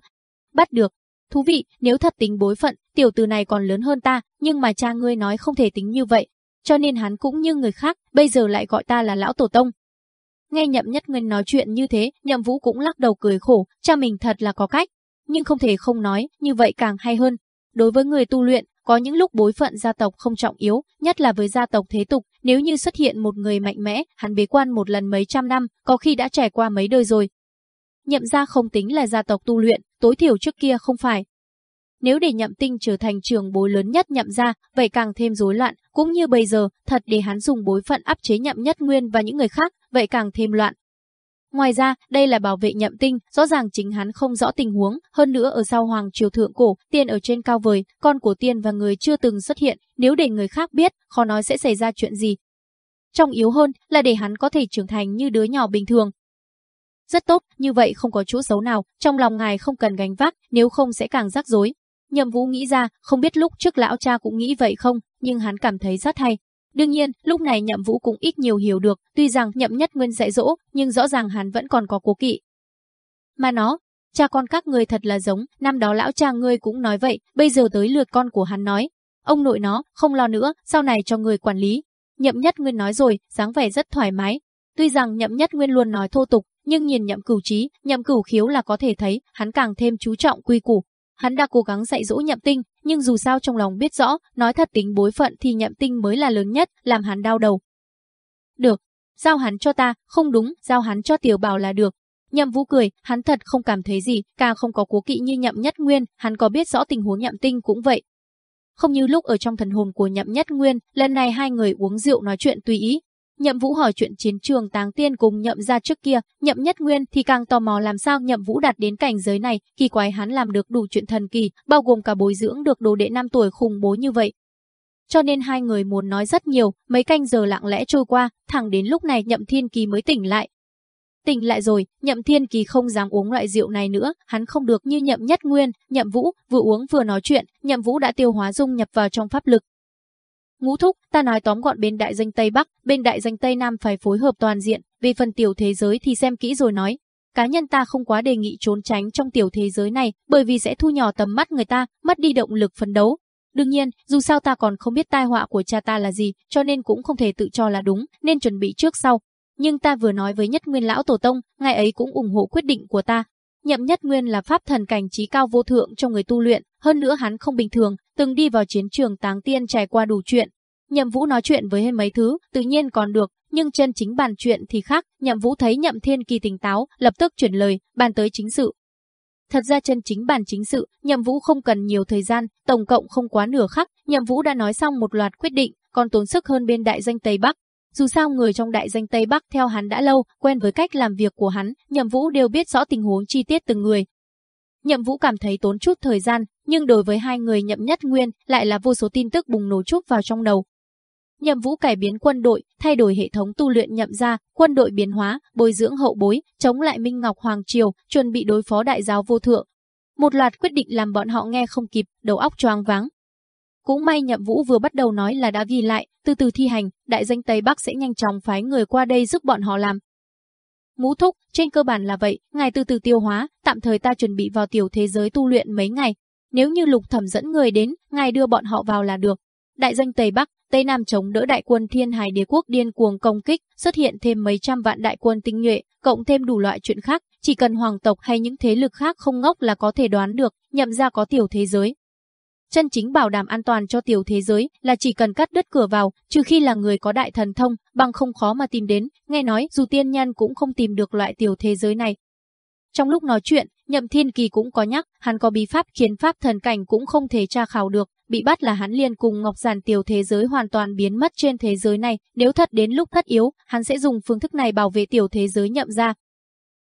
bắt được, Thú vị, nếu thật tính bối phận, tiểu tử này còn lớn hơn ta, nhưng mà cha ngươi nói không thể tính như vậy. Cho nên hắn cũng như người khác, bây giờ lại gọi ta là lão tổ tông. Nghe nhậm nhất nguyên nói chuyện như thế, nhậm vũ cũng lắc đầu cười khổ, cha mình thật là có cách. Nhưng không thể không nói, như vậy càng hay hơn. Đối với người tu luyện, có những lúc bối phận gia tộc không trọng yếu, nhất là với gia tộc thế tục, nếu như xuất hiện một người mạnh mẽ, hắn bế quan một lần mấy trăm năm, có khi đã trải qua mấy đời rồi, Nhậm gia không tính là gia tộc tu luyện, tối thiểu trước kia không phải. Nếu để nhậm tinh trở thành trường bối lớn nhất nhậm ra vậy càng thêm rối loạn, cũng như bây giờ, thật để hắn dùng bối phận áp chế nhậm nhất nguyên và những người khác, vậy càng thêm loạn. Ngoài ra, đây là bảo vệ nhậm tinh, rõ ràng chính hắn không rõ tình huống, hơn nữa ở sau hoàng triều thượng cổ, tiên ở trên cao vời, con của tiên và người chưa từng xuất hiện, nếu để người khác biết, khó nói sẽ xảy ra chuyện gì. Trong yếu hơn là để hắn có thể trưởng thành như đứa nhỏ bình thường, rất tốt, như vậy không có chỗ xấu nào, trong lòng ngài không cần gánh vác, nếu không sẽ càng rắc rối. Nhậm Vũ nghĩ ra, không biết lúc trước lão cha cũng nghĩ vậy không, nhưng hắn cảm thấy rất hay. Đương nhiên, lúc này Nhậm Vũ cũng ít nhiều hiểu được, tuy rằng Nhậm Nhất Nguyên dạy dỗ, nhưng rõ ràng hắn vẫn còn có cố kỵ. Mà nó, cha con các người thật là giống, năm đó lão cha ngươi cũng nói vậy, bây giờ tới lượt con của hắn nói. Ông nội nó, không lo nữa, sau này cho người quản lý. Nhậm Nhất Nguyên nói rồi, dáng vẻ rất thoải mái. Tuy rằng Nhậm Nhất Nguyên luôn nói thô tục, nhưng nhìn nhậm cửu trí, nhậm cửu khiếu là có thể thấy, hắn càng thêm chú trọng quy củ. Hắn đã cố gắng dạy dỗ nhậm tinh, nhưng dù sao trong lòng biết rõ, nói thật tính bối phận thì nhậm tinh mới là lớn nhất, làm hắn đau đầu. Được, giao hắn cho ta, không đúng, giao hắn cho tiểu bảo là được. Nhậm vũ cười, hắn thật không cảm thấy gì, càng không có cố kỵ như nhậm nhất nguyên, hắn có biết rõ tình huống nhậm tinh cũng vậy. Không như lúc ở trong thần hồn của nhậm nhất nguyên, lần này hai người uống rượu nói chuyện tùy ý, Nhậm Vũ hỏi chuyện chiến trường táng tiên cùng nhậm ra trước kia, nhậm nhất nguyên thì càng tò mò làm sao nhậm Vũ đạt đến cảnh giới này, kỳ quái hắn làm được đủ chuyện thần kỳ, bao gồm cả bồi dưỡng được đồ đệ năm tuổi khủng bố như vậy. Cho nên hai người muốn nói rất nhiều, mấy canh giờ lặng lẽ trôi qua, thẳng đến lúc này nhậm thiên kỳ mới tỉnh lại. Tỉnh lại rồi, nhậm thiên kỳ không dám uống loại rượu này nữa, hắn không được như nhậm nhất nguyên, nhậm vũ, vừa uống vừa nói chuyện, nhậm vũ đã tiêu hóa dung nhập vào trong pháp lực, Ngũ thúc, ta nói tóm gọn bên đại danh Tây Bắc, bên đại danh Tây Nam phải phối hợp toàn diện, về phần tiểu thế giới thì xem kỹ rồi nói. Cá nhân ta không quá đề nghị trốn tránh trong tiểu thế giới này, bởi vì sẽ thu nhỏ tầm mắt người ta, mất đi động lực phấn đấu. Đương nhiên, dù sao ta còn không biết tai họa của cha ta là gì, cho nên cũng không thể tự cho là đúng, nên chuẩn bị trước sau. Nhưng ta vừa nói với nhất nguyên lão tổ tông, ngài ấy cũng ủng hộ quyết định của ta, Nhậm Nhất Nguyên là pháp thần cảnh trí cao vô thượng trong người tu luyện, hơn nữa hắn không bình thường, từng đi vào chiến trường táng tiên trải qua đủ chuyện. Nhậm Vũ nói chuyện với mấy thứ, tự nhiên còn được, nhưng chân chính bàn chuyện thì khác, Nhậm Vũ thấy Nhậm Thiên Kỳ tỉnh táo, lập tức chuyển lời, bàn tới chính sự. Thật ra chân chính bàn chính sự, Nhậm Vũ không cần nhiều thời gian, tổng cộng không quá nửa khắc, Nhậm Vũ đã nói xong một loạt quyết định, còn tốn sức hơn bên đại danh Tây Bắc. Dù sao người trong đại danh Tây Bắc theo hắn đã lâu, quen với cách làm việc của hắn, Nhậm Vũ đều biết rõ tình huống chi tiết từng người. Nhậm Vũ cảm thấy tốn chút thời gian, nhưng đối với hai người Nhậm Nhất Nguyên lại là vô số tin tức bùng nổ chút vào trong đầu. Nhậm Vũ cải biến quân đội, thay đổi hệ thống tu luyện nhậm gia, quân đội biến hóa, bồi dưỡng hậu bối, chống lại Minh Ngọc Hoàng triều, chuẩn bị đối phó đại giáo vô thượng. Một loạt quyết định làm bọn họ nghe không kịp, đầu óc choáng váng. Cũng may Nhậm Vũ vừa bắt đầu nói là đã ghi lại, từ từ thi hành, đại danh Tây Bắc sẽ nhanh chóng phái người qua đây giúp bọn họ làm. Ngũ thúc, trên cơ bản là vậy, ngài từ từ tiêu hóa, tạm thời ta chuẩn bị vào tiểu thế giới tu luyện mấy ngày. Nếu như lục thẩm dẫn người đến, ngài đưa bọn họ vào là được. Đại danh Tây Bắc, Tây Nam chống đỡ đại quân Thiên Hải Đế quốc điên cuồng công kích, xuất hiện thêm mấy trăm vạn đại quân tinh nhuệ, cộng thêm đủ loại chuyện khác, chỉ cần hoàng tộc hay những thế lực khác không ngốc là có thể đoán được, nhậm ra có tiểu thế giới. Chân chính bảo đảm an toàn cho tiểu thế giới là chỉ cần cắt đứt cửa vào, trừ khi là người có đại thần thông, bằng không khó mà tìm đến, nghe nói dù tiên nhân cũng không tìm được loại tiểu thế giới này. Trong lúc nói chuyện, Nhậm Thiên Kỳ cũng có nhắc, hắn có bí pháp khiến pháp thần cảnh cũng không thể tra khảo được, bị bắt là hắn liền cùng Ngọc Giản tiểu thế giới hoàn toàn biến mất trên thế giới này, nếu thật đến lúc thất yếu, hắn sẽ dùng phương thức này bảo vệ tiểu thế giới nhậm ra.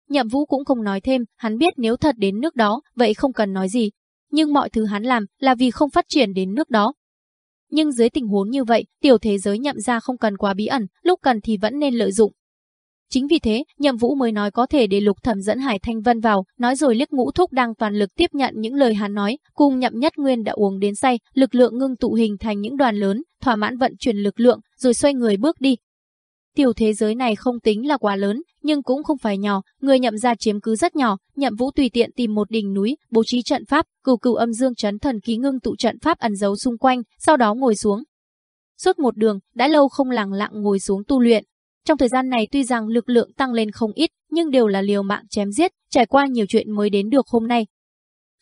Nhậm Vũ cũng không nói thêm, hắn biết nếu thật đến nước đó, vậy không cần nói gì. Nhưng mọi thứ hắn làm là vì không phát triển đến nước đó. Nhưng dưới tình huống như vậy, tiểu thế giới nhậm ra không cần quá bí ẩn, lúc cần thì vẫn nên lợi dụng. Chính vì thế, Nhậm Vũ mới nói có thể để Lục Thẩm dẫn Hải Thanh Vân vào, nói rồi liếc Ngũ Thúc đang toàn lực tiếp nhận những lời hắn nói, cùng Nhậm Nhất Nguyên đã uống đến say, lực lượng ngưng tụ hình thành những đoàn lớn, thỏa mãn vận chuyển lực lượng, rồi xoay người bước đi. Tiểu thế giới này không tính là quá lớn, nhưng cũng không phải nhỏ, người nhậm ra chiếm cứ rất nhỏ, Nhậm Vũ tùy tiện tìm một đỉnh núi, bố trí trận pháp, cửu cửu âm dương chấn thần ký ngưng tụ trận pháp ẩn giấu xung quanh, sau đó ngồi xuống. Suốt một đường, đã lâu không lặng lặng ngồi xuống tu luyện, trong thời gian này tuy rằng lực lượng tăng lên không ít, nhưng đều là liều mạng chém giết, trải qua nhiều chuyện mới đến được hôm nay.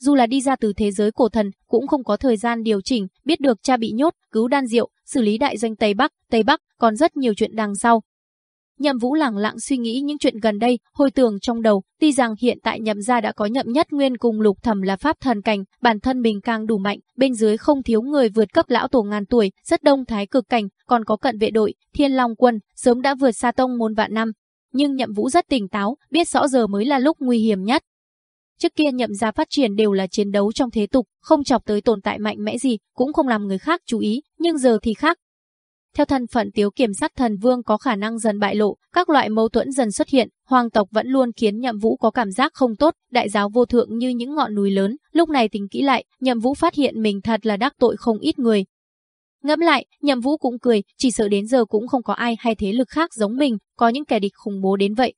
Dù là đi ra từ thế giới cổ thần, cũng không có thời gian điều chỉnh, biết được cha bị nhốt, cứu đan diệu, xử lý đại danh Tây Bắc, Tây Bắc, còn rất nhiều chuyện đằng sau. Nhậm Vũ lẳng lặng suy nghĩ những chuyện gần đây, hồi tưởng trong đầu, tuy rằng hiện tại Nhậm gia đã có Nhậm Nhất Nguyên cùng Lục Thẩm là pháp thần cảnh, bản thân mình càng đủ mạnh, bên dưới không thiếu người vượt cấp lão tổ ngàn tuổi, rất đông thái cực cảnh, còn có cận vệ đội, Thiên Long quân, sớm đã vượt xa tông môn vạn năm. Nhưng Nhậm Vũ rất tỉnh táo, biết rõ giờ mới là lúc nguy hiểm nhất. Trước kia Nhậm gia phát triển đều là chiến đấu trong thế tục, không chọc tới tồn tại mạnh mẽ gì, cũng không làm người khác chú ý, nhưng giờ thì khác, theo thân phận tiếu kiểm sát thần vương có khả năng dần bại lộ, các loại mâu thuẫn dần xuất hiện, hoàng tộc vẫn luôn khiến nhậm vũ có cảm giác không tốt, đại giáo vô thượng như những ngọn núi lớn, lúc này tính kỹ lại, nhậm vũ phát hiện mình thật là đắc tội không ít người. Ngẫm lại, nhậm vũ cũng cười, chỉ sợ đến giờ cũng không có ai hay thế lực khác giống mình, có những kẻ địch khủng bố đến vậy.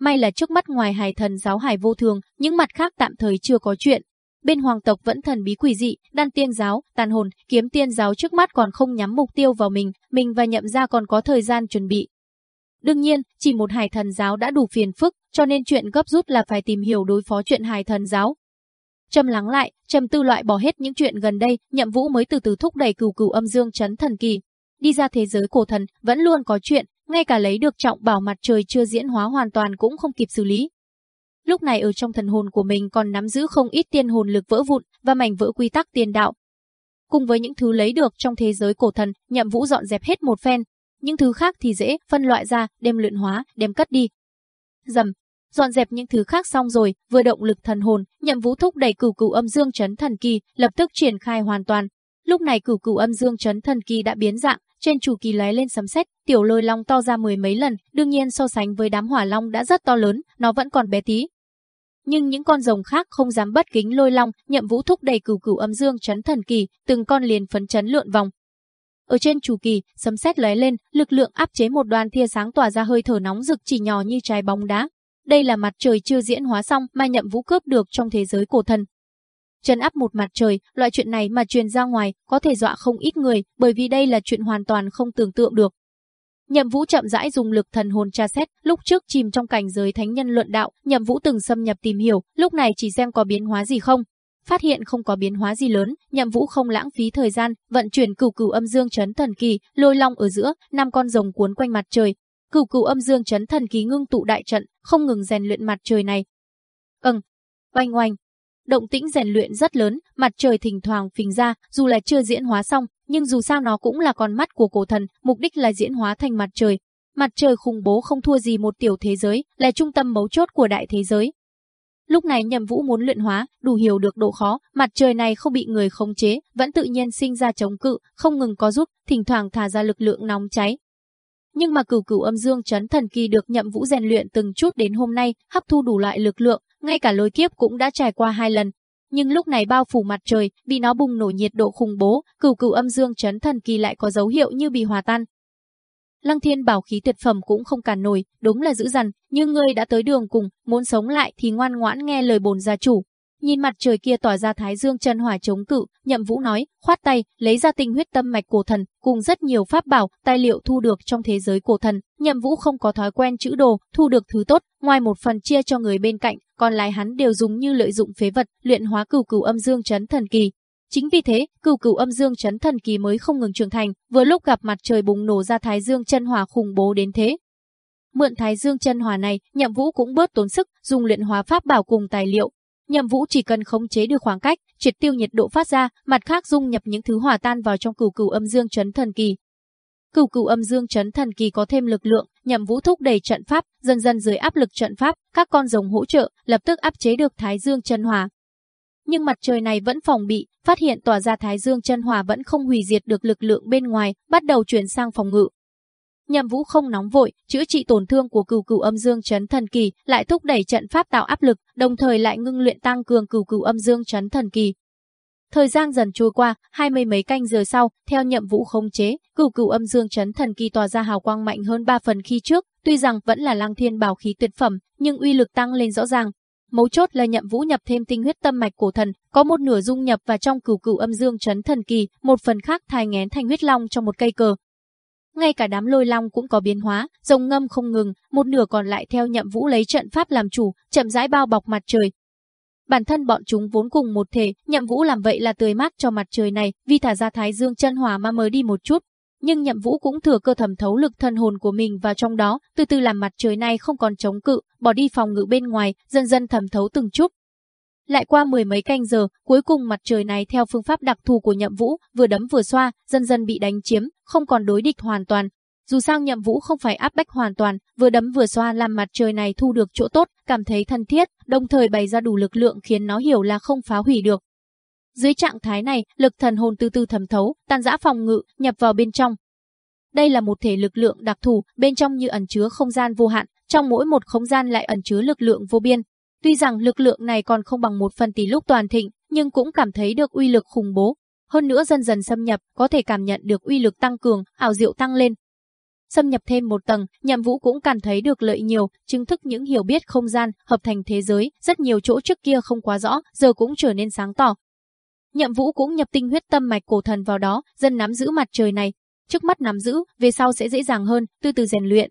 May là trước mắt ngoài hải thần giáo hải vô thường, những mặt khác tạm thời chưa có chuyện, Bên hoàng tộc vẫn thần bí quỷ dị, đan tiên giáo, tàn hồn, kiếm tiên giáo trước mắt còn không nhắm mục tiêu vào mình, mình và nhậm ra còn có thời gian chuẩn bị. Đương nhiên, chỉ một hải thần giáo đã đủ phiền phức, cho nên chuyện gấp rút là phải tìm hiểu đối phó chuyện hải thần giáo. Trầm lắng lại, trầm tư loại bỏ hết những chuyện gần đây, nhậm vũ mới từ từ thúc đẩy cửu cửu âm dương chấn thần kỳ. Đi ra thế giới cổ thần, vẫn luôn có chuyện, ngay cả lấy được trọng bảo mặt trời chưa diễn hóa hoàn toàn cũng không kịp xử lý, Lúc này ở trong thần hồn của mình còn nắm giữ không ít tiên hồn lực vỡ vụn và mảnh vỡ quy tắc tiên đạo. Cùng với những thứ lấy được trong thế giới cổ thần, nhậm vũ dọn dẹp hết một phen. Những thứ khác thì dễ, phân loại ra, đem luyện hóa, đem cất đi. Dầm, dọn dẹp những thứ khác xong rồi, vừa động lực thần hồn, nhậm vũ thúc đẩy cửu cửu âm dương chấn thần kỳ, lập tức triển khai hoàn toàn. Lúc này cửu cửu âm dương chấn thần kỳ đã biến dạng, trên chủ kỳ lóe lên sấm sét, tiểu lôi long to ra mười mấy lần, đương nhiên so sánh với đám hỏa long đã rất to lớn, nó vẫn còn bé tí, nhưng những con rồng khác không dám bất kính lôi long, nhậm vũ thúc đầy cửu cửu âm dương chấn thần kỳ, từng con liền phấn chấn lượn vòng. Ở trên chủ kỳ, sấm sét lóe lên, lực lượng áp chế một đoàn tia sáng tỏa ra hơi thở nóng rực chỉ nhỏ như trái bóng đá. Đây là mặt trời chưa diễn hóa xong mà nhậm vũ cướp được trong thế giới cổ thần. Trấn áp một mặt trời, loại chuyện này mà truyền ra ngoài có thể dọa không ít người, bởi vì đây là chuyện hoàn toàn không tưởng tượng được. Nhậm Vũ chậm rãi dùng lực thần hồn tra xét, lúc trước chìm trong cảnh giới thánh nhân luận đạo, Nhậm Vũ từng xâm nhập tìm hiểu, lúc này chỉ xem có biến hóa gì không. Phát hiện không có biến hóa gì lớn, Nhậm Vũ không lãng phí thời gian, vận chuyển cửu cửu âm dương chấn thần kỳ, lôi long ở giữa, năm con rồng cuốn quanh mặt trời. Cửu cửu âm dương chấn thần kỳ ngưng tụ đại trận, không ngừng rèn luyện mặt trời này. Ừm, oanh oanh. Động tĩnh rèn luyện rất lớn, mặt trời thỉnh thoảng phình ra, dù là chưa diễn hóa xong, nhưng dù sao nó cũng là con mắt của cổ thần, mục đích là diễn hóa thành mặt trời. Mặt trời khủng bố không thua gì một tiểu thế giới, là trung tâm mấu chốt của đại thế giới. Lúc này Nhậm Vũ muốn luyện hóa, đủ hiểu được độ khó, mặt trời này không bị người khống chế, vẫn tự nhiên sinh ra chống cự, không ngừng có giúp, thỉnh thoảng thả ra lực lượng nóng cháy. Nhưng mà cửu cửu âm dương chấn thần kỳ được Nhậm Vũ rèn luyện từng chút đến hôm nay, hấp thu đủ loại lực lượng, ngay cả lôi kiếp cũng đã trải qua hai lần. Nhưng lúc này bao phủ mặt trời, bị nó bùng nổ nhiệt độ khủng bố, cửu cửu âm dương chấn thần kỳ lại có dấu hiệu như bị hòa tan, Lăng Thiên bảo khí tuyệt phẩm cũng không cản nổi, đúng là dữ dằn, nhưng ngươi đã tới đường cùng, muốn sống lại thì ngoan ngoãn nghe lời bồn gia chủ. Nhìn mặt trời kia tỏa ra thái dương chân hỏa chống cự, Nhậm Vũ nói, khoát tay, lấy ra tinh huyết tâm mạch cổ thần, cùng rất nhiều pháp bảo, tài liệu thu được trong thế giới cổ thần. Nhậm Vũ không có thói quen chữ đồ, thu được thứ tốt, ngoài một phần chia cho người bên cạnh, còn lại hắn đều dùng như lợi dụng phế vật, luyện hóa cửu cửu âm dương chấn thần kỳ, Chính vì thế, cửu cửu âm dương chấn thần kỳ mới không ngừng trưởng thành, vừa lúc gặp mặt trời bùng nổ ra thái dương chân hỏa khủng bố đến thế. Mượn thái dương chân hỏa này, Nhậm Vũ cũng bớt tốn sức, dùng luyện hóa pháp bảo cùng tài liệu. Nhậm Vũ chỉ cần khống chế được khoảng cách, triệt tiêu nhiệt độ phát ra, mặt khác dung nhập những thứ hòa tan vào trong cửu cửu âm dương chấn thần kỳ. Cửu cửu âm dương chấn thần kỳ có thêm lực lượng, nhằm Vũ thúc đẩy trận pháp, dần dần dưới áp lực trận pháp, các con rồng hỗ trợ, lập tức áp chế được thái dương chân hỏa, nhưng mặt trời này vẫn phòng bị, phát hiện tỏa ra thái dương chân hỏa vẫn không hủy diệt được lực lượng bên ngoài, bắt đầu chuyển sang phòng ngự. Nhậm Vũ không nóng vội, chữa trị tổn thương của cửu cửu âm dương chấn thần kỳ, lại thúc đẩy trận pháp tạo áp lực, đồng thời lại ngưng luyện tăng cường cửu cửu âm dương chấn thần kỳ. Thời gian dần trôi qua, hai mươi mấy canh giờ sau, theo Nhậm Vũ khống chế, cửu cửu âm dương chấn thần kỳ tỏa ra hào quang mạnh hơn ba phần khi trước, tuy rằng vẫn là Lăng Thiên bảo khí tuyệt phẩm, nhưng uy lực tăng lên rõ ràng, Mấu chốt là nhậm vũ nhập thêm tinh huyết tâm mạch cổ thần, có một nửa dung nhập vào trong cửu cửu âm dương chấn thần kỳ, một phần khác thai ngén thành huyết long trong một cây cờ. Ngay cả đám lôi long cũng có biến hóa, rồng ngâm không ngừng, một nửa còn lại theo nhậm vũ lấy trận pháp làm chủ, chậm rãi bao bọc mặt trời. Bản thân bọn chúng vốn cùng một thể, nhậm vũ làm vậy là tươi mát cho mặt trời này, vì thả ra thái dương chân hỏa mà mới đi một chút, nhưng Nhậm Vũ cũng thừa cơ thẩm thấu lực thân hồn của mình vào trong đó, từ từ làm mặt trời này không còn chống cự, bỏ đi phòng ngự bên ngoài, dần dần thẩm thấu từng chút. Lại qua mười mấy canh giờ, cuối cùng mặt trời này theo phương pháp đặc thù của Nhậm Vũ, vừa đấm vừa xoa, dần dần bị đánh chiếm, không còn đối địch hoàn toàn. Dù sao Nhậm Vũ không phải áp bách hoàn toàn, vừa đấm vừa xoa làm mặt trời này thu được chỗ tốt, cảm thấy thân thiết, đồng thời bày ra đủ lực lượng khiến nó hiểu là không phá hủy được. Dưới trạng thái này, lực thần hồn từ từ thẩm thấu, tan rã phòng ngự, nhập vào bên trong. Đây là một thể lực lượng đặc thù, bên trong như ẩn chứa không gian vô hạn, trong mỗi một không gian lại ẩn chứa lực lượng vô biên. Tuy rằng lực lượng này còn không bằng một phần tỷ lúc toàn thịnh, nhưng cũng cảm thấy được uy lực khủng bố. Hơn nữa dần dần xâm nhập, có thể cảm nhận được uy lực tăng cường, ảo diệu tăng lên. Xâm nhập thêm một tầng, nhậm vũ cũng cảm thấy được lợi nhiều, chứng thức những hiểu biết không gian, hợp thành thế giới, rất nhiều chỗ trước kia không quá rõ, giờ cũng trở nên sáng tỏ, Nhậm Vũ cũng nhập tinh huyết tâm mạch cổ thần vào đó, dần nắm giữ mặt trời này. Trước mắt nắm giữ, về sau sẽ dễ dàng hơn, từ từ rèn luyện.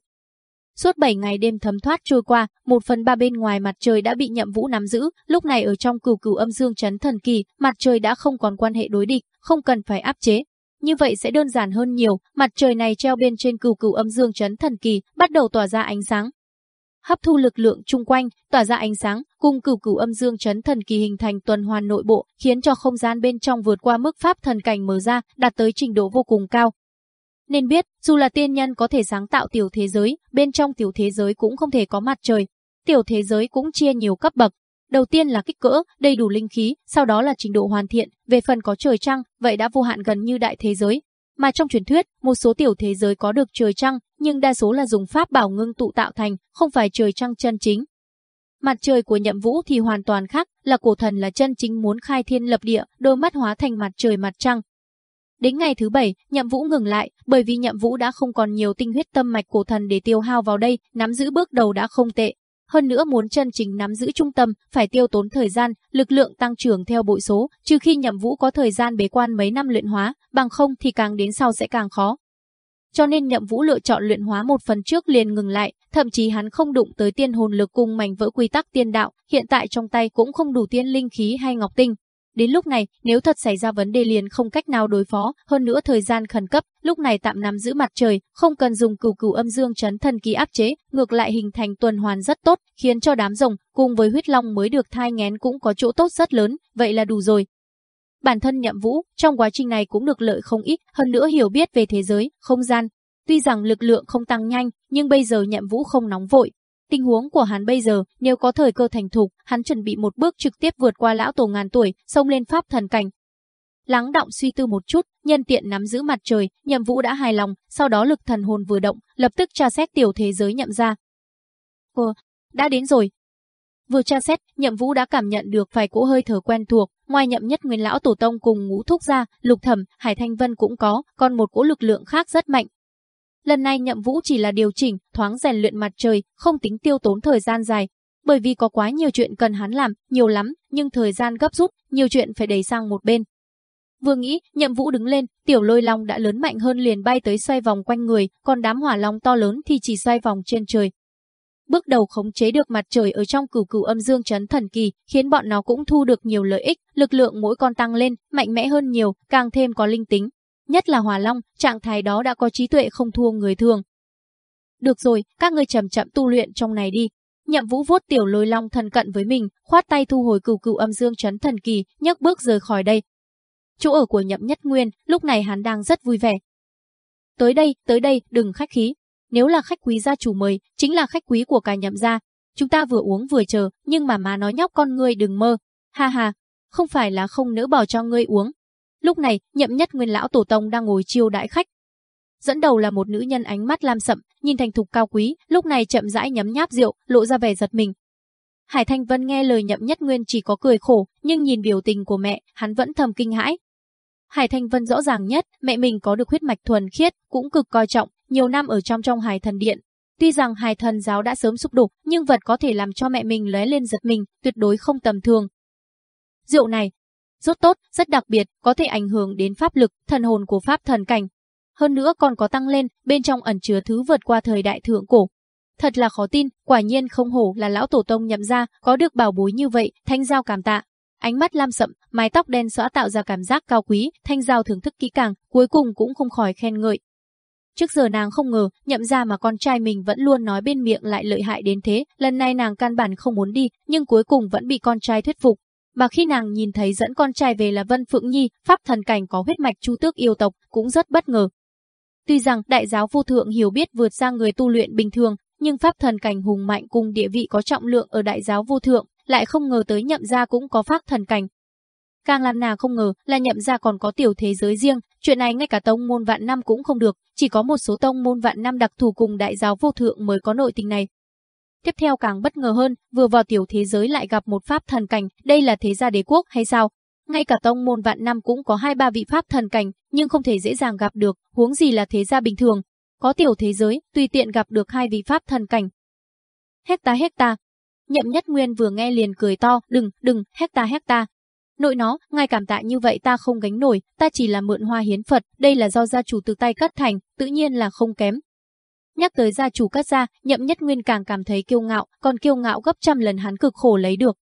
Suốt 7 ngày đêm thấm thoát trôi qua, một phần ba bên ngoài mặt trời đã bị Nhậm Vũ nắm giữ, lúc này ở trong cửu cửu âm dương chấn thần kỳ, mặt trời đã không còn quan hệ đối địch, không cần phải áp chế. Như vậy sẽ đơn giản hơn nhiều, mặt trời này treo bên trên cửu cửu âm dương chấn thần kỳ, bắt đầu tỏa ra ánh sáng, hấp thu lực lượng chung quanh, tỏa ra ánh sáng, cùng cửu cửu âm dương chấn thần kỳ hình thành tuần hoàn nội bộ, khiến cho không gian bên trong vượt qua mức pháp thần cảnh mở ra, đạt tới trình độ vô cùng cao. Nên biết, dù là tiên nhân có thể sáng tạo tiểu thế giới, bên trong tiểu thế giới cũng không thể có mặt trời. Tiểu thế giới cũng chia nhiều cấp bậc. Đầu tiên là kích cỡ, đầy đủ linh khí, sau đó là trình độ hoàn thiện, về phần có trời trăng, vậy đã vô hạn gần như đại thế giới, mà trong truyền thuyết, một số tiểu thế giới có được trời trăng, nhưng đa số là dùng pháp bảo ngưng tụ tạo thành, không phải trời trăng chân chính. Mặt trời của nhậm vũ thì hoàn toàn khác, là cổ thần là chân chính muốn khai thiên lập địa, đôi mắt hóa thành mặt trời mặt trăng. Đến ngày thứ bảy, nhậm vũ ngừng lại, bởi vì nhậm vũ đã không còn nhiều tinh huyết tâm mạch cổ thần để tiêu hao vào đây, nắm giữ bước đầu đã không tệ, hơn nữa muốn chân chính nắm giữ trung tâm, phải tiêu tốn thời gian, lực lượng tăng trưởng theo bội số, trừ khi nhậm vũ có thời gian bế quan mấy năm luyện hóa, bằng không thì càng đến sau sẽ càng khó. Cho nên nhậm vũ lựa chọn luyện hóa một phần trước liền ngừng lại, thậm chí hắn không đụng tới tiên hồn lực cùng mảnh vỡ quy tắc tiên đạo, hiện tại trong tay cũng không đủ tiên linh khí hay ngọc tinh, Đến lúc này, nếu thật xảy ra vấn đề liền không cách nào đối phó, hơn nữa thời gian khẩn cấp, lúc này tạm nắm giữ mặt trời, không cần dùng cửu cửu âm dương chấn thần kỳ áp chế, ngược lại hình thành tuần hoàn rất tốt, khiến cho đám rồng cùng với huyết long mới được thai ngén cũng có chỗ tốt rất lớn, vậy là đủ rồi. Bản thân Nhậm Vũ, trong quá trình này cũng được lợi không ít, hơn nữa hiểu biết về thế giới, không gian. Tuy rằng lực lượng không tăng nhanh, nhưng bây giờ Nhậm Vũ không nóng vội, Tình huống của hắn bây giờ, nếu có thời cơ thành thục, hắn chuẩn bị một bước trực tiếp vượt qua lão tổ ngàn tuổi, xông lên pháp thần cảnh. Lắng động suy tư một chút, nhân tiện nắm giữ mặt trời, Nhậm Vũ đã hài lòng, sau đó lực thần hồn vừa động, lập tức tra xét tiểu thế giới nhậm ra. Ồ, ờ, đã đến rồi. Vừa tra xét, Nhậm Vũ đã cảm nhận được vài cỗ hơi thở quen thuộc, ngoài Nhậm Nhất Nguyên lão tổ tông cùng ngũ thúc ra, Lục Thẩm, Hải Thanh Vân cũng có, còn một cỗ lực lượng khác rất mạnh, Lần này nhậm vũ chỉ là điều chỉnh, thoáng rèn luyện mặt trời, không tính tiêu tốn thời gian dài. Bởi vì có quá nhiều chuyện cần hắn làm, nhiều lắm, nhưng thời gian gấp rút, nhiều chuyện phải đẩy sang một bên. Vừa nghĩ, nhậm vũ đứng lên, tiểu lôi long đã lớn mạnh hơn liền bay tới xoay vòng quanh người, còn đám hỏa long to lớn thì chỉ xoay vòng trên trời. Bước đầu khống chế được mặt trời ở trong cửu cửu âm dương chấn thần kỳ, khiến bọn nó cũng thu được nhiều lợi ích, lực lượng mỗi con tăng lên, mạnh mẽ hơn nhiều, càng thêm có linh tính, Nhất là Hòa Long, trạng thái đó đã có trí tuệ không thua người thường. Được rồi, các ngươi chậm chậm tu luyện trong này đi. Nhậm Vũ vuốt tiểu lôi long thần cận với mình, khoát tay thu hồi cửu cửu âm dương chấn thần kỳ, nhấc bước rời khỏi đây. Chỗ ở của Nhậm Nhất Nguyên, lúc này hắn đang rất vui vẻ. Tới đây, tới đây, đừng khách khí. Nếu là khách quý gia chủ mời, chính là khách quý của cả Nhậm gia. Chúng ta vừa uống vừa chờ, nhưng mà má nói nhóc con ngươi đừng mơ. Ha ha, không phải là không nỡ bỏ cho ngươi uống, Lúc này, nhậm nhất nguyên lão tổ tông đang ngồi chiêu đãi khách. Dẫn đầu là một nữ nhân ánh mắt lam sậm, nhìn thành thục cao quý, lúc này chậm rãi nhấm nháp rượu, lộ ra vẻ giật mình. Hải Thanh Vân nghe lời nhậm nhất nguyên chỉ có cười khổ, nhưng nhìn biểu tình của mẹ, hắn vẫn thầm kinh hãi. Hải Thanh Vân rõ ràng nhất, mẹ mình có được huyết mạch thuần khiết, cũng cực coi trọng, nhiều năm ở trong trong Hải Thần Điện. Tuy rằng Hải Thần giáo đã sớm sụp đổ, nhưng vật có thể làm cho mẹ mình lóe lên giật mình, tuyệt đối không tầm thường. Rượu này, rất tốt, rất đặc biệt, có thể ảnh hưởng đến pháp lực, thần hồn của pháp thần cảnh. Hơn nữa còn có tăng lên, bên trong ẩn chứa thứ vượt qua thời đại thượng cổ. Thật là khó tin, quả nhiên không hổ là lão tổ tông nhậm ra, có được bảo bối như vậy, thanh giao cảm tạ. Ánh mắt lam sậm, mái tóc đen xõa tạo ra cảm giác cao quý, thanh giao thưởng thức kỹ càng, cuối cùng cũng không khỏi khen ngợi. Trước giờ nàng không ngờ, nhậm ra mà con trai mình vẫn luôn nói bên miệng lại lợi hại đến thế, lần này nàng căn bản không muốn đi, nhưng cuối cùng vẫn bị con trai thuyết phục, mà khi nàng nhìn thấy dẫn con trai về là Vân Phượng Nhi, pháp thần cảnh có huyết mạch chu tước yêu tộc, cũng rất bất ngờ. Tuy rằng đại giáo vô thượng hiểu biết vượt xa người tu luyện bình thường, nhưng pháp thần cảnh hùng mạnh cùng địa vị có trọng lượng ở đại giáo vô thượng, lại không ngờ tới nhậm gia cũng có pháp thần cảnh. Càng làm nàng không ngờ là nhậm gia còn có tiểu thế giới riêng, chuyện này ngay cả tông môn vạn năm cũng không được, chỉ có một số tông môn vạn năm đặc thù cùng đại giáo vô thượng mới có nội tình này. Tiếp theo càng bất ngờ hơn, vừa vào tiểu thế giới lại gặp một pháp thần cảnh, đây là thế gia đế quốc hay sao? Ngay cả tông môn vạn năm cũng có hai ba vị pháp thần cảnh, nhưng không thể dễ dàng gặp được, huống gì là thế gia bình thường. Có tiểu thế giới, tùy tiện gặp được hai vị pháp thần cảnh. Hecta hecta. Nhậm nhất nguyên vừa nghe liền cười to, đừng, đừng, hecta hecta. Nội nó, ngài cảm tạ như vậy ta không gánh nổi, ta chỉ là mượn hoa hiến Phật, đây là do gia chủ từ tay cất thành, tự nhiên là không kém, Nhắc tới gia chủ cắt gia, nhậm nhất nguyên càng cảm thấy kiêu ngạo, còn kiêu ngạo gấp trăm lần hắn cực khổ lấy được.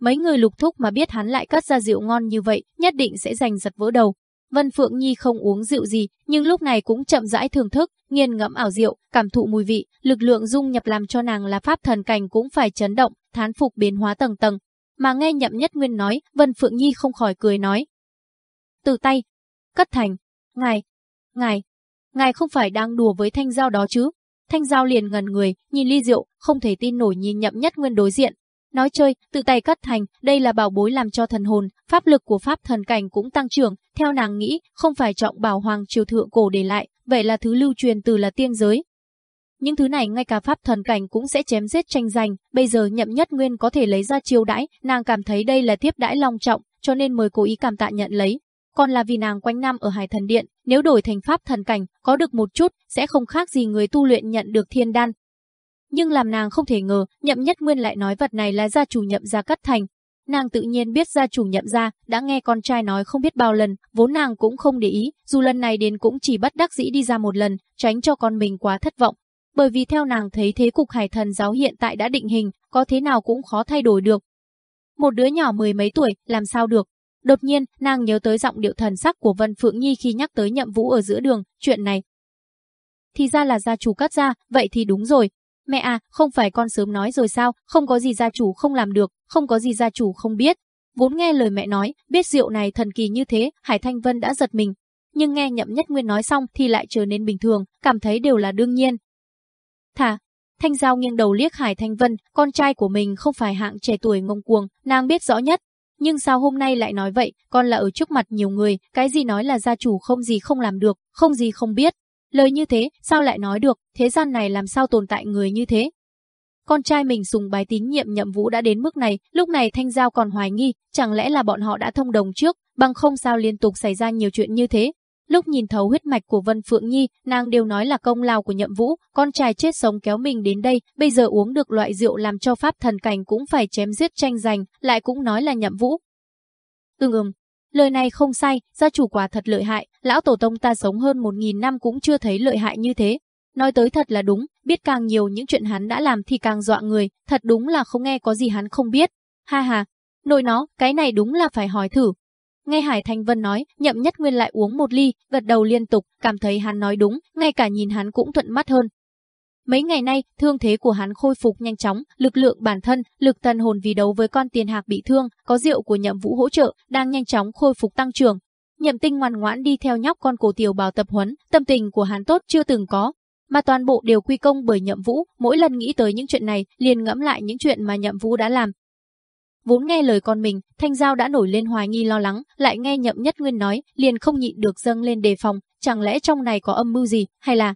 Mấy người lục thúc mà biết hắn lại cắt ra rượu ngon như vậy, nhất định sẽ giành giật vỡ đầu. Vân Phượng Nhi không uống rượu gì, nhưng lúc này cũng chậm rãi thưởng thức, nghiền ngẫm ảo rượu, cảm thụ mùi vị, lực lượng dung nhập làm cho nàng là pháp thần cảnh cũng phải chấn động, thán phục biến hóa tầng tầng. Mà nghe nhậm nhất nguyên nói, Vân Phượng Nhi không khỏi cười nói. Từ tay, cất thành, ngài, ngài, Ngài không phải đang đùa với thanh giao đó chứ? Thanh giao liền ngần người, nhìn ly rượu, không thể tin nổi nhìn nhậm nhất nguyên đối diện. Nói chơi, tự tay cắt thành, đây là bảo bối làm cho thần hồn, pháp lực của pháp thần cảnh cũng tăng trưởng, theo nàng nghĩ, không phải trọng bảo hoàng triều thượng cổ để lại, vậy là thứ lưu truyền từ là tiên giới. Những thứ này ngay cả pháp thần cảnh cũng sẽ chém giết tranh giành, bây giờ nhậm nhất nguyên có thể lấy ra chiêu đãi, nàng cảm thấy đây là tiếp đãi long trọng, cho nên mới cố ý cảm tạ nhận lấy, còn là vì nàng quanh năm ở Hải Thần Điện, nếu đổi thành pháp thần cảnh, có được một chút, sẽ không khác gì người tu luyện nhận được thiên đan. Nhưng làm nàng không thể ngờ, nhậm nhất nguyên lại nói vật này là gia chủ nhậm gia cắt thành. Nàng tự nhiên biết gia chủ nhậm gia, đã nghe con trai nói không biết bao lần, vốn nàng cũng không để ý, dù lần này đến cũng chỉ bắt đắc dĩ đi ra một lần, tránh cho con mình quá thất vọng. Bởi vì theo nàng thấy thế cục hải thần giáo hiện tại đã định hình, có thế nào cũng khó thay đổi được. Một đứa nhỏ mười mấy tuổi, làm sao được, Đột nhiên, nàng nhớ tới giọng điệu thần sắc của Vân Phượng Nhi khi nhắc tới nhậm vũ ở giữa đường, chuyện này. Thì ra là gia chủ cắt ra, vậy thì đúng rồi. Mẹ à, không phải con sớm nói rồi sao, không có gì gia chủ không làm được, không có gì gia chủ không biết. Vốn nghe lời mẹ nói, biết rượu này thần kỳ như thế, Hải Thanh Vân đã giật mình. Nhưng nghe nhậm nhất nguyên nói xong thì lại trở nên bình thường, cảm thấy đều là đương nhiên. Thà, Thanh Giao nghiêng đầu liếc Hải Thanh Vân, con trai của mình không phải hạng trẻ tuổi ngông cuồng, nàng biết rõ nhất. Nhưng sao hôm nay lại nói vậy, con là ở trước mặt nhiều người, cái gì nói là gia chủ không gì không làm được, không gì không biết. Lời như thế, sao lại nói được, thế gian này làm sao tồn tại người như thế? Con trai mình sùng bái tín nhiệm nhậm vũ đã đến mức này, lúc này Thanh Giao còn hoài nghi, chẳng lẽ là bọn họ đã thông đồng trước, bằng không sao liên tục xảy ra nhiều chuyện như thế. Lúc nhìn thấu huyết mạch của Vân Phượng Nhi, nàng đều nói là công lao của nhậm vũ, con trai chết sống kéo mình đến đây, bây giờ uống được loại rượu làm cho pháp thần cảnh cũng phải chém giết tranh giành, lại cũng nói là nhậm vũ. tương ừm, lời này không sai, gia chủ quả thật lợi hại, lão tổ tông ta sống hơn một nghìn năm cũng chưa thấy lợi hại như thế, Nói tới thật là đúng, biết càng nhiều những chuyện hắn đã làm thì càng dọa người, thật đúng là không nghe có gì hắn không biết. Ha ha, nội nó, cái này đúng là phải hỏi thử. Nghe Hải Thanh Vân nói, nhậm nhất nguyên lại uống một ly, gật đầu liên tục, cảm thấy hắn nói đúng, ngay cả nhìn hắn cũng thuận mắt hơn. Mấy ngày nay, thương thế của hắn khôi phục nhanh chóng, lực lượng bản thân, lực thần hồn vì đấu với con tiền hạc bị thương, có rượu của nhậm vũ hỗ trợ, đang nhanh chóng khôi phục tăng trưởng. Nhậm tinh ngoan ngoãn đi theo nhóc con cổ tiểu bào tập huấn, tâm tình của hắn tốt chưa từng có, mà toàn bộ đều quy công bởi Nhậm Vũ, mỗi lần nghĩ tới những chuyện này, liền ngẫm lại những chuyện mà Nhậm Vũ đã làm. Vốn nghe lời con mình, Thanh Giao đã nổi lên hoài nghi lo lắng, lại nghe Nhậm Nhất Nguyên nói, liền không nhịn được dâng lên đề phòng, chẳng lẽ trong này có âm mưu gì, hay là...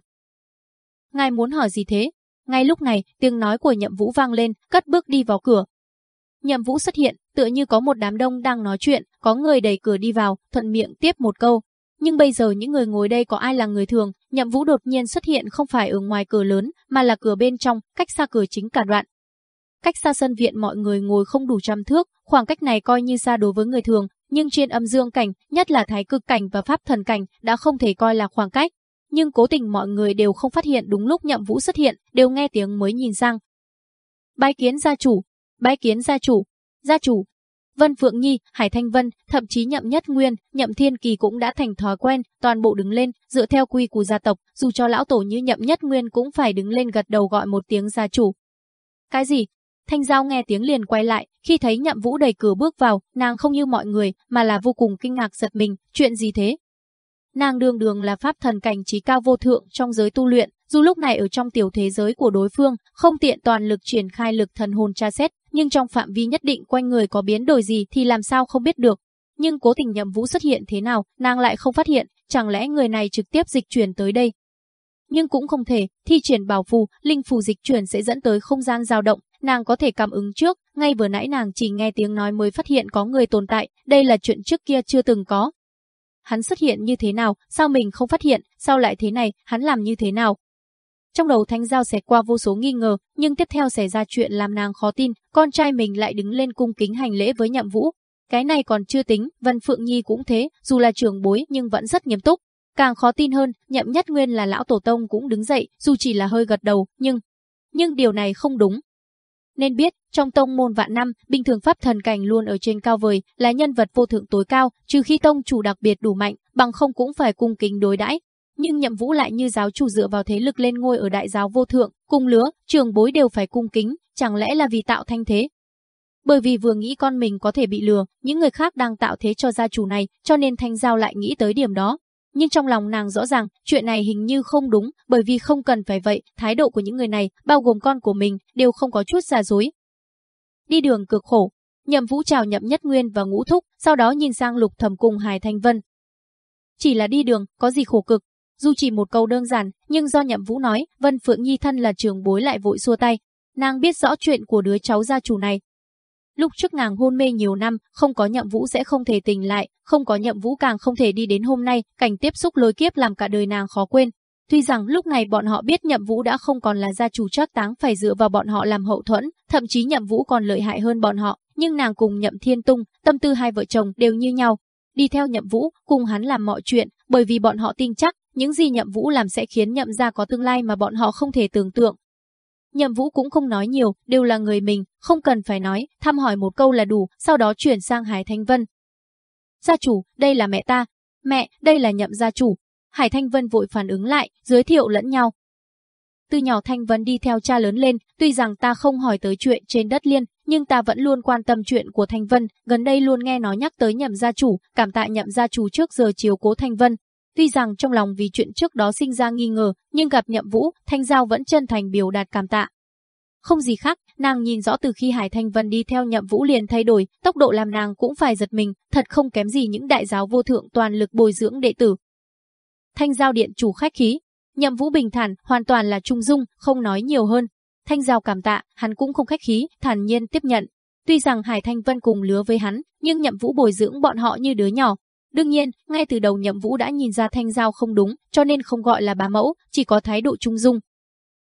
Ngài muốn hỏi gì thế? Ngay lúc này, tiếng nói của Nhậm Vũ vang lên, cất bước đi vào cửa. Nhậm Vũ xuất hiện, tựa như có một đám đông đang nói chuyện, có người đẩy cửa đi vào, thuận miệng tiếp một câu, nhưng bây giờ những người ngồi đây có ai là người thường, nhậm vũ đột nhiên xuất hiện không phải ở ngoài cửa lớn, mà là cửa bên trong, cách xa cửa chính cả đoạn. Cách xa sân viện mọi người ngồi không đủ trăm thước, khoảng cách này coi như xa đối với người thường, nhưng trên âm dương cảnh, nhất là thái cực cảnh và pháp thần cảnh, đã không thể coi là khoảng cách. Nhưng cố tình mọi người đều không phát hiện đúng lúc nhậm vũ xuất hiện, đều nghe tiếng mới nhìn sang. Bái kiến gia chủ, bái kiến gia chủ, gia chủ, Vân Phượng Nhi, Hải Thanh Vân, thậm chí Nhậm Nhất Nguyên, Nhậm Thiên Kỳ cũng đã thành thói quen, toàn bộ đứng lên, dựa theo quy của gia tộc, dù cho lão tổ như Nhậm Nhất Nguyên cũng phải đứng lên gật đầu gọi một tiếng gia chủ. Cái gì? Thanh Giao nghe tiếng liền quay lại, khi thấy Nhậm Vũ đẩy cửa bước vào, nàng không như mọi người, mà là vô cùng kinh ngạc giật mình, chuyện gì thế? Nàng đường đường là pháp thần cảnh trí cao vô thượng trong giới tu luyện, dù lúc này ở trong tiểu thế giới của đối phương, không tiện toàn lực triển khai lực thần hồn tra xét, nhưng trong phạm vi nhất định quanh người có biến đổi gì thì làm sao không biết được. Nhưng cố tình nhậm vũ xuất hiện thế nào, nàng lại không phát hiện, chẳng lẽ người này trực tiếp dịch chuyển tới đây. Nhưng cũng không thể, thi triển bảo phù, linh phù dịch chuyển sẽ dẫn tới không gian dao động, nàng có thể cảm ứng trước, ngay vừa nãy nàng chỉ nghe tiếng nói mới phát hiện có người tồn tại, đây là chuyện trước kia chưa từng có. Hắn xuất hiện như thế nào, sao mình không phát hiện, sao lại thế này, hắn làm như thế nào, trong đầu Thanh Giao xẹt qua vô số nghi ngờ, nhưng tiếp theo xảy ra chuyện làm nàng khó tin, con trai mình lại đứng lên cung kính hành lễ với Nhậm Vũ. Cái này còn chưa tính, Vân Phượng Nhi cũng thế, dù là trưởng bối nhưng vẫn rất nghiêm túc. Càng khó tin hơn, Nhậm Nhất Nguyên là lão tổ tông cũng đứng dậy, dù chỉ là hơi gật đầu, nhưng nhưng điều này không đúng. Nên biết, trong tông môn vạn năm, bình thường pháp thần cảnh luôn ở trên cao vời, là nhân vật vô thượng tối cao, trừ khi tông chủ đặc biệt đủ mạnh, bằng không cũng phải cung kính đối đãi, nhưng Nhậm Vũ lại như giáo chủ dựa vào thế lực lên ngôi ở đại giáo vô thượng, cùng lứa, trường bối đều phải cung kính, chẳng lẽ là vì tạo thanh thế? Bởi vì vừa nghĩ con mình có thể bị lừa, những người khác đang tạo thế cho gia chủ này, cho nên Thanh Giao lại nghĩ tới điểm đó. Nhưng trong lòng nàng rõ ràng, chuyện này hình như không đúng, bởi vì không cần phải vậy, thái độ của những người này, bao gồm con của mình, đều không có chút giả dối. Đi đường cực khổ, Nhậm Vũ chào Nhậm Nhất Nguyên và Ngũ Thúc, sau đó nhìn sang Lục Thẩm cùng Hải Thanh Vân. Chỉ là đi đường, có gì khổ cực, dù chỉ một câu đơn giản, nhưng do Nhậm Vũ nói, Vân Phượng Nhi thân là trường bối lại vội xua tay. Nàng biết rõ chuyện của đứa cháu gia chủ này. Lúc trước nàng hôn mê nhiều năm, không có Nhậm Vũ sẽ không thể tỉnh lại, không có Nhậm Vũ càng không thể đi đến hôm nay, cảnh tiếp xúc lôi kiếp làm cả đời nàng khó quên. Tuy rằng lúc này bọn họ biết Nhậm Vũ đã không còn là gia chủ chắc táng phải dựa vào bọn họ làm hậu thuẫn, thậm chí Nhậm Vũ còn lợi hại hơn bọn họ, nhưng nàng cùng Nhậm Thiên Tung, tâm tư hai vợ chồng đều như nhau. Đi theo Nhậm Vũ, cùng hắn làm mọi chuyện, bởi vì bọn họ tin chắc những gì Nhậm Vũ làm sẽ khiến Nhậm gia có tương lai mà bọn họ không thể tưởng tượng. Nhậm Vũ cũng không nói nhiều, đều là người mình, không cần phải nói, thăm hỏi một câu là đủ, sau đó chuyển sang Hải Thanh Vân. Gia chủ, đây là mẹ ta. Mẹ, đây là Nhậm gia chủ. Hải Thanh Vân vội phản ứng lại, giới thiệu lẫn nhau. Từ nhỏ Thanh Vân đi theo cha lớn lên, tuy rằng ta không hỏi tới chuyện trên đất liên, nhưng ta vẫn luôn quan tâm chuyện của Thanh Vân, gần đây luôn nghe nói nhắc tới nhậm gia chủ, cảm tạ nhậm gia chủ trước giờ chiếu cố Thanh Vân, Tuy rằng trong lòng vì chuyện trước đó sinh ra nghi ngờ, nhưng gặp Nhậm Vũ, Thanh Giao vẫn chân thành biểu đạt cảm tạ. Không gì khác, nàng nhìn rõ từ khi Hải Thanh Vân đi theo nhậm vũ liền thay đổi, tốc độ làm nàng cũng phải giật mình, thật không kém gì những đại giáo vô thượng toàn lực bồi dưỡng đệ tử. Thanh giao điện chủ khách khí, nhậm vũ bình thản, hoàn toàn là trung dung, không nói nhiều hơn. Thanh giao cảm tạ, hắn cũng không khách khí, thản nhiên tiếp nhận. Tuy rằng Hải Thanh Vân cùng lứa với hắn, nhưng nhậm vũ bồi dưỡng bọn họ như đứa nhỏ, Đương nhiên, ngay từ đầu Nhậm Vũ đã nhìn ra Thanh Giao không đúng, cho nên không gọi là bá mẫu, chỉ có thái độ trung dung.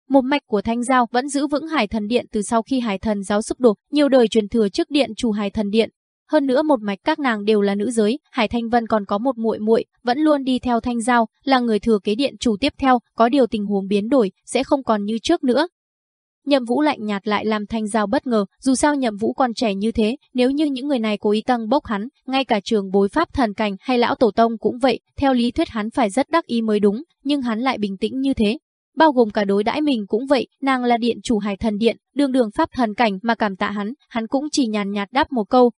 Một mạch của Thanh Giao vẫn giữ vững Hải Thần Điện từ sau khi Hải Thần giáo sụp đổ, nhiều đời truyền thừa trước điện chủ Hải Thần Điện. Hơn nữa một mạch các nàng đều là nữ giới, Hải Thanh Vân còn có một muội muội, vẫn luôn đi theo Thanh Giao, là người thừa kế điện chủ tiếp theo, có điều tình huống biến đổi, sẽ không còn như trước nữa. Nhậm Vũ lạnh nhạt lại làm Thanh Giao bất ngờ, dù sao Nhậm Vũ còn trẻ như thế, nếu như những người này cố ý tăng bốc hắn, ngay cả trường bối pháp thần cảnh hay lão tổ tông cũng vậy, theo lý thuyết hắn phải rất đắc ý mới đúng, nhưng hắn lại bình tĩnh như thế. Bao gồm cả đối đãi mình cũng vậy, nàng là điện chủ hải thần điện, đường đường pháp thần cảnh mà cảm tạ hắn, hắn cũng chỉ nhàn nhạt đáp một câu.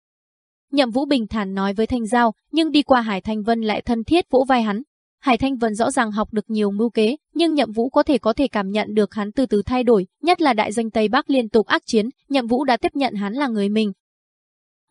Nhậm Vũ bình thản nói với Thanh Giao, nhưng đi qua Hải Thanh Vân lại thân thiết vỗ vai hắn, Hải Thanh Vân rõ ràng học được nhiều mưu kế, nhưng Nhậm Vũ có thể có thể cảm nhận được hắn từ từ thay đổi, nhất là đại danh Tây Bắc liên tục ác chiến, Nhậm Vũ đã tiếp nhận hắn là người mình.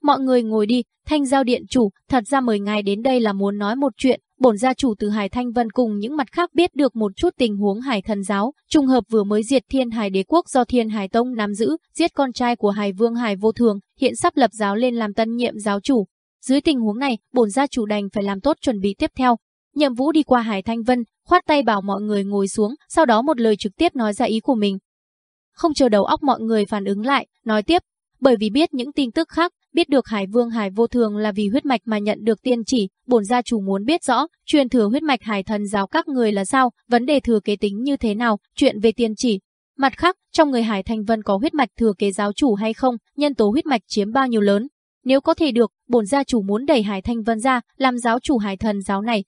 Mọi người ngồi đi, Thanh giao điện chủ, thật ra mời ngài đến đây là muốn nói một chuyện, bổn gia chủ từ Hải Thanh Vân cùng những mặt khác biết được một chút tình huống Hải Thần giáo, trùng hợp vừa mới diệt Thiên Hải Đế quốc do Thiên Hải Tông nắm giữ, giết con trai của Hải Vương Hải Vô Thường, hiện sắp lập giáo lên làm tân nhiệm giáo chủ. Dưới tình huống này, bổn gia chủ đành phải làm tốt chuẩn bị tiếp theo, Nhậm Vũ đi qua Hải Thanh Vân, khoát tay bảo mọi người ngồi xuống, sau đó một lời trực tiếp nói ra ý của mình. Không chờ đầu óc mọi người phản ứng lại, nói tiếp, bởi vì biết những tin tức khác, biết được Hải Vương Hải Vô Thường là vì huyết mạch mà nhận được tiên chỉ, bổn gia chủ muốn biết rõ, truyền thừa huyết mạch Hải Thần giáo các người là sao, vấn đề thừa kế tính như thế nào, chuyện về tiên chỉ. Mặt khác, trong người Hải Thanh Vân có huyết mạch thừa kế giáo chủ hay không, nhân tố huyết mạch chiếm bao nhiêu lớn. Nếu có thể được, bổn gia chủ muốn đẩy Hải Thanh Vân ra, làm giáo chủ Hải Thần giáo này,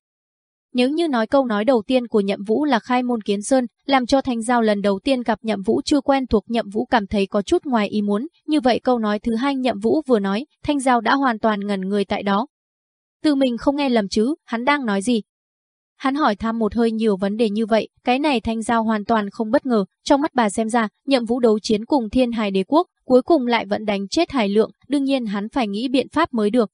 nếu như nói câu nói đầu tiên của Nhậm Vũ là khai môn kiến sơn, làm cho Thanh Giao lần đầu tiên gặp Nhậm Vũ chưa quen thuộc Nhậm Vũ cảm thấy có chút ngoài ý muốn, như vậy câu nói thứ hai Nhậm Vũ vừa nói, Thanh Giao đã hoàn toàn ngẩn người tại đó. Từ mình không nghe lầm chứ, hắn đang nói gì? Hắn hỏi thăm một hơi nhiều vấn đề như vậy, cái này Thanh Giao hoàn toàn không bất ngờ, trong mắt bà xem ra, Nhậm Vũ đấu chiến cùng Thiên Hải Đế quốc, cuối cùng lại vẫn đánh chết Hải Lượng, đương nhiên hắn phải nghĩ biện pháp mới được.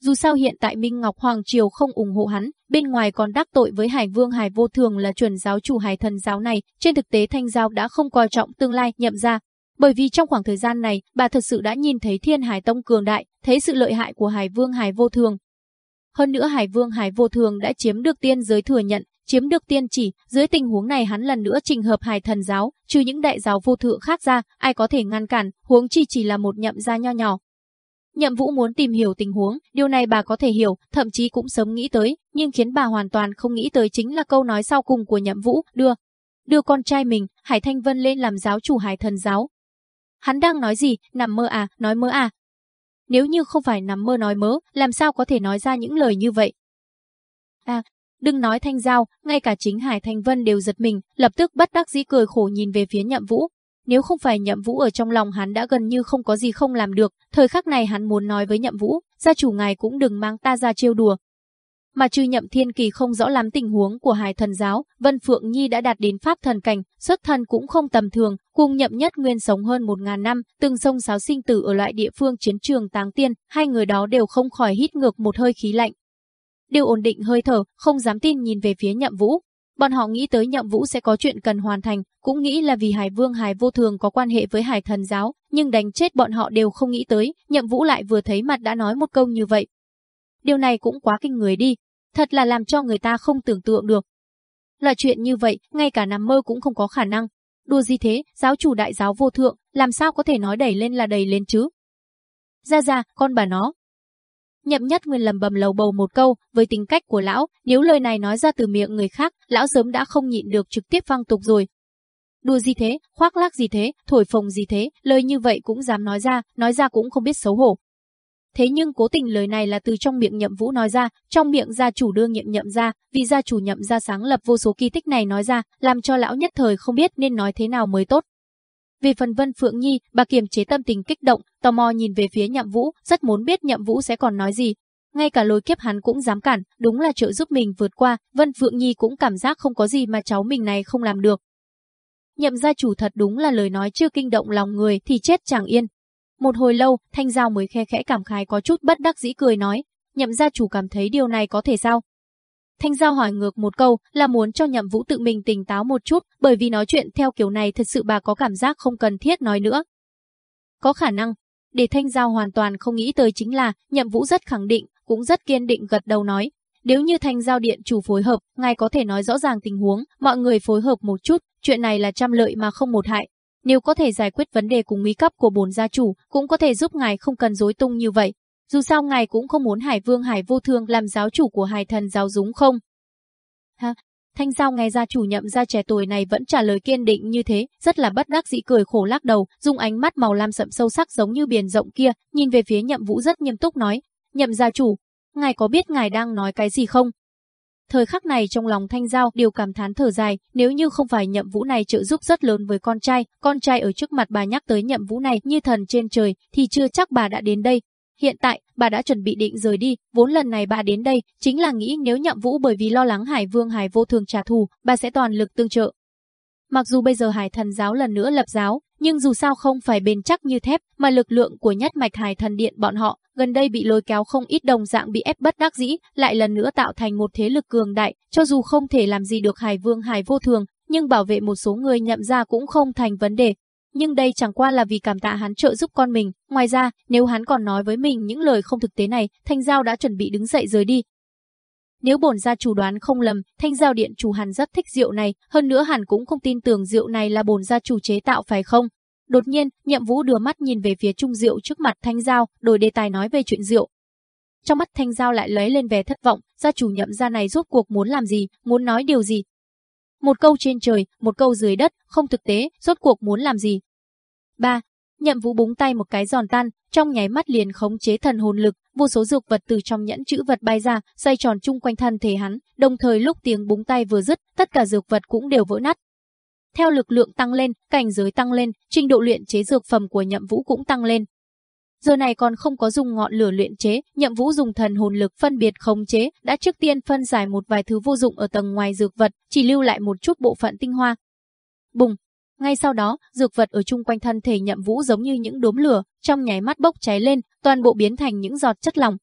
Dù sao hiện tại Minh Ngọc Hoàng Triều không ủng hộ hắn, bên ngoài còn đắc tội với Hải Vương Hải Vô Thường là chuẩn giáo chủ Hải Thần giáo này, trên thực tế Thanh Giao đã không coi trọng tương lai nhậm ra. Bởi vì trong khoảng thời gian này, bà thật sự đã nhìn thấy Thiên Hải Tông cường đại, thấy sự lợi hại của Hải Vương Hải Vô Thường. Hơn nữa Hải Vương Hải Vô Thường đã chiếm được tiên giới thừa nhận, chiếm được tiên chỉ, dưới tình huống này hắn lần nữa trình hợp Hải Thần giáo, trừ những đại giáo vô thượng khác ra, ai có thể ngăn cản, huống chi chỉ là một nhậm gia nho nhỏ, Nhậm Vũ muốn tìm hiểu tình huống, điều này bà có thể hiểu, thậm chí cũng sớm nghĩ tới, nhưng khiến bà hoàn toàn không nghĩ tới chính là câu nói sau cùng của Nhậm Vũ, đưa đưa con trai mình, Hải Thanh Vân lên làm giáo chủ Hải Thần giáo. Hắn đang nói gì, nằm mơ à, nói mơ à? Nếu như không phải nằm mơ nói mớ, làm sao có thể nói ra những lời như vậy? À, đừng nói Thanh Giao, ngay cả chính Hải Thanh Vân đều giật mình, lập tức bất đắc dĩ cười khổ nhìn về phía Nhậm Vũ, nếu không phải nhậm vũ ở trong lòng hắn đã gần như không có gì không làm được, thời khắc này hắn muốn nói với nhậm vũ, gia chủ ngài cũng đừng mang ta ra trêu đùa. Mà trừ nhậm thiên kỳ không rõ lắm tình huống của hải thần giáo, Vân Phượng Nhi đã đạt đến pháp thần cảnh, xuất thân cũng không tầm thường, cùng nhậm nhất nguyên sống hơn một ngàn năm, từng sông sáo sinh tử ở loại địa phương chiến trường táng tiên, hai người đó đều không khỏi hít ngược một hơi khí lạnh. Đều ổn định hơi thở, không dám tin nhìn về phía nhậm vũ, Bọn họ nghĩ tới nhậm vũ sẽ có chuyện cần hoàn thành, cũng nghĩ là vì Hải Vương Hải vô thường có quan hệ với Hải thần giáo, nhưng đánh chết bọn họ đều không nghĩ tới, nhậm vũ lại vừa thấy mặt đã nói một câu như vậy. Điều này cũng quá kinh người đi, thật là làm cho người ta không tưởng tượng được. Loại chuyện như vậy, ngay cả nằm mơ cũng không có khả năng. Đùa gì thế, giáo chủ đại giáo vô thượng, làm sao có thể nói đẩy lên là đẩy lên chứ? Ra ra, con bà nó, Nhậm nhất nguyên lầm bầm lầu bầu một câu, với tính cách của lão, nếu lời này nói ra từ miệng người khác, lão sớm đã không nhịn được trực tiếp văng tục rồi. Đùa gì thế, khoác lác gì thế, thổi phồng gì thế, lời như vậy cũng dám nói ra, nói ra cũng không biết xấu hổ. Thế nhưng cố tình lời này là từ trong miệng nhậm vũ nói ra, trong miệng gia chủ đương nhiệm nhậm ra, vì gia chủ nhậm ra sáng lập vô số kỳ tích này nói ra, làm cho lão nhất thời không biết nên nói thế nào mới tốt vì phần Vân Phượng Nhi, bà kiềm chế tâm tình kích động, tò mò nhìn về phía Nhậm Vũ, rất muốn biết Nhậm Vũ sẽ còn nói gì. Ngay cả lối kiếp hắn cũng dám cản, đúng là trợ giúp mình vượt qua, Vân Phượng Nhi cũng cảm giác không có gì mà cháu mình này không làm được. nhậm gia chủ thật đúng là lời nói chưa kinh động lòng người thì chết chẳng yên. Một hồi lâu, Thanh Giao mới khe khẽ cảm khái có chút bất đắc dĩ cười nói, nhậm gia chủ cảm thấy điều này có thể sao? Thanh Giao hỏi ngược một câu là muốn cho nhậm vũ tự mình tỉnh táo một chút, bởi vì nói chuyện theo kiểu này thật sự bà có cảm giác không cần thiết nói nữa. Có khả năng, để Thanh Giao hoàn toàn không nghĩ tới chính là nhậm vũ rất khẳng định, cũng rất kiên định gật đầu nói. Nếu như Thanh Giao Điện chủ phối hợp, ngài có thể nói rõ ràng tình huống, mọi người phối hợp một chút, chuyện này là trăm lợi mà không một hại. Nếu có thể giải quyết vấn đề cùng nguy cấp của bổn gia chủ, cũng có thể giúp ngài không cần dối tung như vậy. Dù sao ngài cũng không muốn Hải Vương Hải Vô Thương làm giáo chủ của Hải Thần giáo dúng không? Ha, Thanh Giao nghe gia chủ nhậm gia trẻ tuổi này vẫn trả lời kiên định như thế, rất là bất đắc dĩ cười khổ lắc đầu, dùng ánh mắt màu lam sậm sâu sắc giống như biển rộng kia, nhìn về phía nhậm vũ rất nghiêm túc nói, nhậm gia chủ, ngài có biết ngài đang nói cái gì không? Thời khắc này trong lòng Thanh Giao đều cảm thán thở dài, nếu như không phải nhậm vũ này trợ giúp rất lớn với con trai, con trai ở trước mặt bà nhắc tới nhậm vũ này như thần trên trời, thì chưa chắc bà đã đến đây. Hiện tại, bà đã chuẩn bị định rời đi, vốn lần này bà đến đây, chính là nghĩ nếu nhậm vũ bởi vì lo lắng Hải Vương Hải vô thường trả thù, bà sẽ toàn lực tương trợ. Mặc dù bây giờ Hải thần giáo lần nữa lập giáo, nhưng dù sao không phải bền chắc như thép, mà lực lượng của nhất mạch Hải thần điện bọn họ, gần đây bị lôi kéo không ít đồng dạng bị ép bất đắc dĩ, lại lần nữa tạo thành một thế lực cường đại, cho dù không thể làm gì được Hải Vương Hải vô thường, nhưng bảo vệ một số người nhậm ra cũng không thành vấn đề. Nhưng đây chẳng qua là vì cảm tạ hắn trợ giúp con mình, ngoài ra, nếu hắn còn nói với mình những lời không thực tế này, Thanh Giao đã chuẩn bị đứng dậy rời đi, nếu bổn gia chủ đoán không lầm, thanh giao điện chủ hẳn rất thích rượu này, hơn nữa hẳn cũng không tin tưởng rượu này là bổn gia chủ chế tạo phải không? Đột nhiên, nhậm vũ đưa mắt nhìn về phía trung rượu trước mặt thanh giao, đổi đề tài nói về chuyện rượu. Trong mắt thanh giao lại lấy lên vẻ thất vọng, gia chủ nhậm gia này rốt cuộc muốn làm gì, muốn nói điều gì? Một câu trên trời, một câu dưới đất, không thực tế, rốt cuộc muốn làm gì? 3. Nhậm Vũ búng tay một cái giòn tan, trong nháy mắt liền khống chế thần hồn lực, vô số dược vật từ trong nhẫn chữ vật bay ra, xoay tròn chung quanh thân thể hắn, đồng thời lúc tiếng búng tay vừa dứt, tất cả dược vật cũng đều vỡ nát. Theo lực lượng tăng lên, cảnh giới tăng lên, trình độ luyện chế dược phẩm của Nhậm Vũ cũng tăng lên. Giờ này còn không có dùng ngọn lửa luyện chế, Nhậm Vũ dùng thần hồn lực phân biệt khống chế, đã trước tiên phân giải một vài thứ vô dụng ở tầng ngoài dược vật, chỉ lưu lại một chút bộ phận tinh hoa. Bùng, ngay sau đó, dược vật ở chung quanh thân thể nhậm vũ giống như những đốm lửa, trong nháy mắt bốc cháy lên, toàn bộ biến thành những giọt chất lỏng.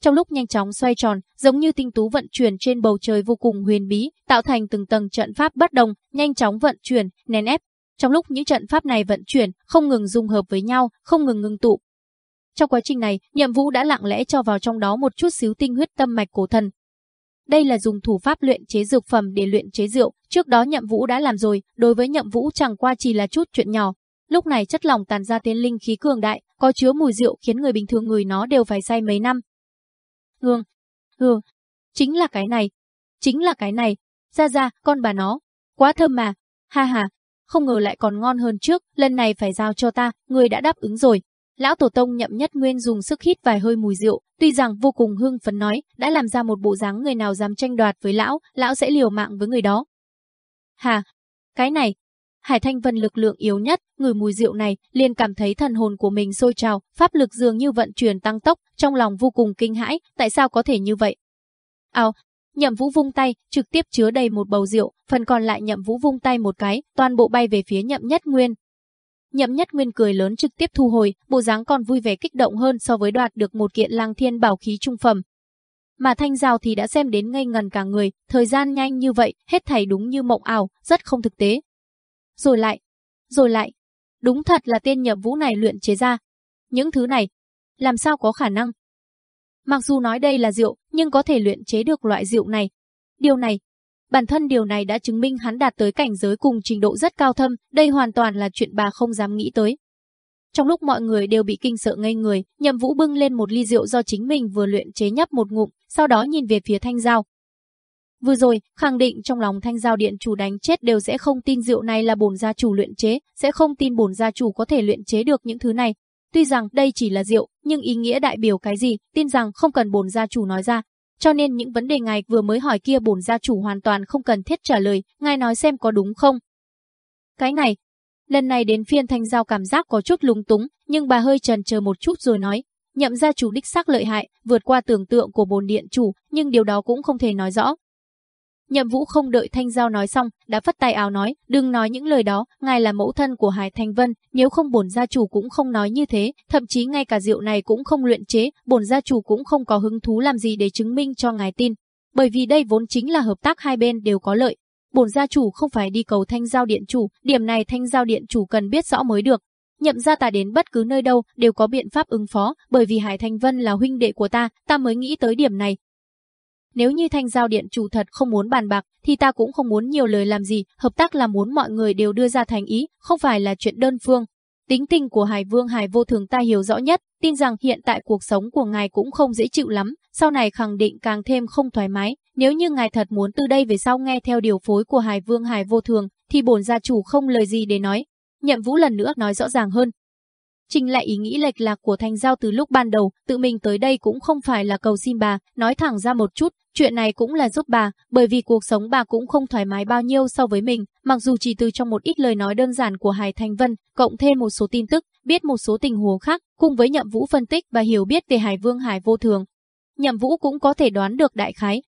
Trong lúc nhanh chóng xoay tròn, giống như tinh tú vận chuyển trên bầu trời vô cùng huyền bí, tạo thành từng tầng trận pháp bất đồng, nhanh chóng vận chuyển, nén ép. Trong lúc những trận pháp này vận chuyển, không ngừng dung hợp với nhau, không ngừng ngưng tụ. Trong quá trình này, Nhậm Vũ đã lặng lẽ cho vào trong đó một chút xíu tinh huyết tâm mạch cổ thần, đây là dùng thủ pháp luyện chế dược phẩm để luyện chế rượu, trước đó Nhậm Vũ đã làm rồi, đối với Nhậm Vũ chẳng qua chỉ là chút chuyện nhỏ. Lúc này chất lỏng tàn ra tiến linh khí cường đại, có chứa mùi rượu khiến người bình thường người nó đều phải say mấy năm. Hương, hương, chính là cái này, chính là cái này, ra ra, con bà nó, quá thơm mà, ha ha, không ngờ lại còn ngon hơn trước, lần này phải giao cho ta, người đã đáp ứng rồi, Lão Tổ Tông nhậm nhất nguyên dùng sức hít vài hơi mùi rượu, tuy rằng vô cùng hưng phấn nói, đã làm ra một bộ dáng người nào dám tranh đoạt với lão, lão sẽ liều mạng với người đó. Hà, cái này, Hải Thanh Vân lực lượng yếu nhất, người mùi rượu này, liền cảm thấy thần hồn của mình sôi trào, pháp lực dường như vận chuyển tăng tốc, trong lòng vô cùng kinh hãi, tại sao có thể như vậy? Ào, Nhậm Vũ vung tay, trực tiếp chứa đầy một bầu rượu, phần còn lại Nhậm Vũ vung tay một cái, toàn bộ bay về phía Nhậm Nhất Nguyên, Nhậm Nhất Nguyên cười lớn trực tiếp thu hồi, bộ dáng còn vui vẻ kích động hơn so với đoạt được một kiện Lăng Thiên bảo khí trung phẩm. Mà Thanh Giao thì đã xem đến ngây ngần cả người, thời gian nhanh như vậy, hết thảy đúng như mộng ảo, rất không thực tế. Rồi lại, rồi lại, đúng thật là tên Nhậm Vũ này luyện chế ra. Những thứ này, làm sao có khả năng? Mặc dù nói đây là rượu, nhưng có thể luyện chế được loại rượu này. Điều này, Bản thân điều này đã chứng minh hắn đạt tới cảnh giới cùng trình độ rất cao thâm, đây hoàn toàn là chuyện bà không dám nghĩ tới. Trong lúc mọi người đều bị kinh sợ ngây người, Nhậm Vũ bưng lên một ly rượu do chính mình vừa luyện chế nhấp một ngụm, sau đó nhìn về phía Thanh Giao. Vừa rồi, khẳng định trong lòng Thanh Giao điện chủ đánh chết đều sẽ không tin rượu này là bổn gia chủ luyện chế, sẽ không tin bổn gia chủ có thể luyện chế được những thứ này. Tuy rằng đây chỉ là rượu, nhưng ý nghĩa đại biểu cái gì, tin rằng không cần bổn gia chủ nói ra, cho nên những vấn đề ngài vừa mới hỏi kia bổn gia chủ hoàn toàn không cần thiết trả lời, ngài nói xem có đúng không? Cái này, lần này đến phiên thanh giao cảm giác có chút lúng túng, nhưng bà hơi trần chờ một chút rồi nói, nhậm gia chủ đích xác lợi hại, vượt qua tưởng tượng của bồn điện chủ, nhưng điều đó cũng không thể nói rõ. Nhậm Vũ không đợi Thanh Giao nói xong, đã phất tay áo nói, đừng nói những lời đó, ngài là mẫu thân của Hải Thanh Vân, nếu không bổn gia chủ cũng không nói như thế, thậm chí ngay cả rượu này cũng không luyện chế, bổn gia chủ cũng không có hứng thú làm gì để chứng minh cho ngài tin. Bởi vì đây vốn chính là hợp tác hai bên đều có lợi. Bổn gia chủ không phải đi cầu Thanh Giao điện chủ, điểm này Thanh Giao điện chủ cần biết rõ mới được. Nhậm gia ta đến bất cứ nơi đâu đều có biện pháp ứng phó, bởi vì Hải Thanh Vân là huynh đệ của ta, ta mới nghĩ tới điểm này, nếu như thanh giao điện chủ thật không muốn bàn bạc, thì ta cũng không muốn nhiều lời làm gì, hợp tác là muốn mọi người đều đưa ra thành ý, không phải là chuyện đơn phương. Tính tình của Hải Vương Hải vô thường ta hiểu rõ nhất, tin rằng hiện tại cuộc sống của ngài cũng không dễ chịu lắm, sau này khẳng định càng thêm không thoải mái. Nếu như ngài thật muốn từ đây về sau nghe theo điều phối của Hải Vương Hải vô thường, thì bổn gia chủ không lời gì để nói. Nhậm Vũ lần nữa nói rõ ràng hơn, Trình lại ý nghĩ lệch lạc của Thanh Giao từ lúc ban đầu, tự mình tới đây cũng không phải là cầu xin bà, nói thẳng ra một chút, chuyện này cũng là giúp bà, bởi vì cuộc sống bà cũng không thoải mái bao nhiêu so với mình, mặc dù chỉ từ trong một ít lời nói đơn giản của Hải Thanh Vân, cộng thêm một số tin tức, biết một số tình huống khác, cùng với Nhậm Vũ phân tích và hiểu biết về Hải Vương Hải vô thường. Nhậm Vũ cũng có thể đoán được đại khái,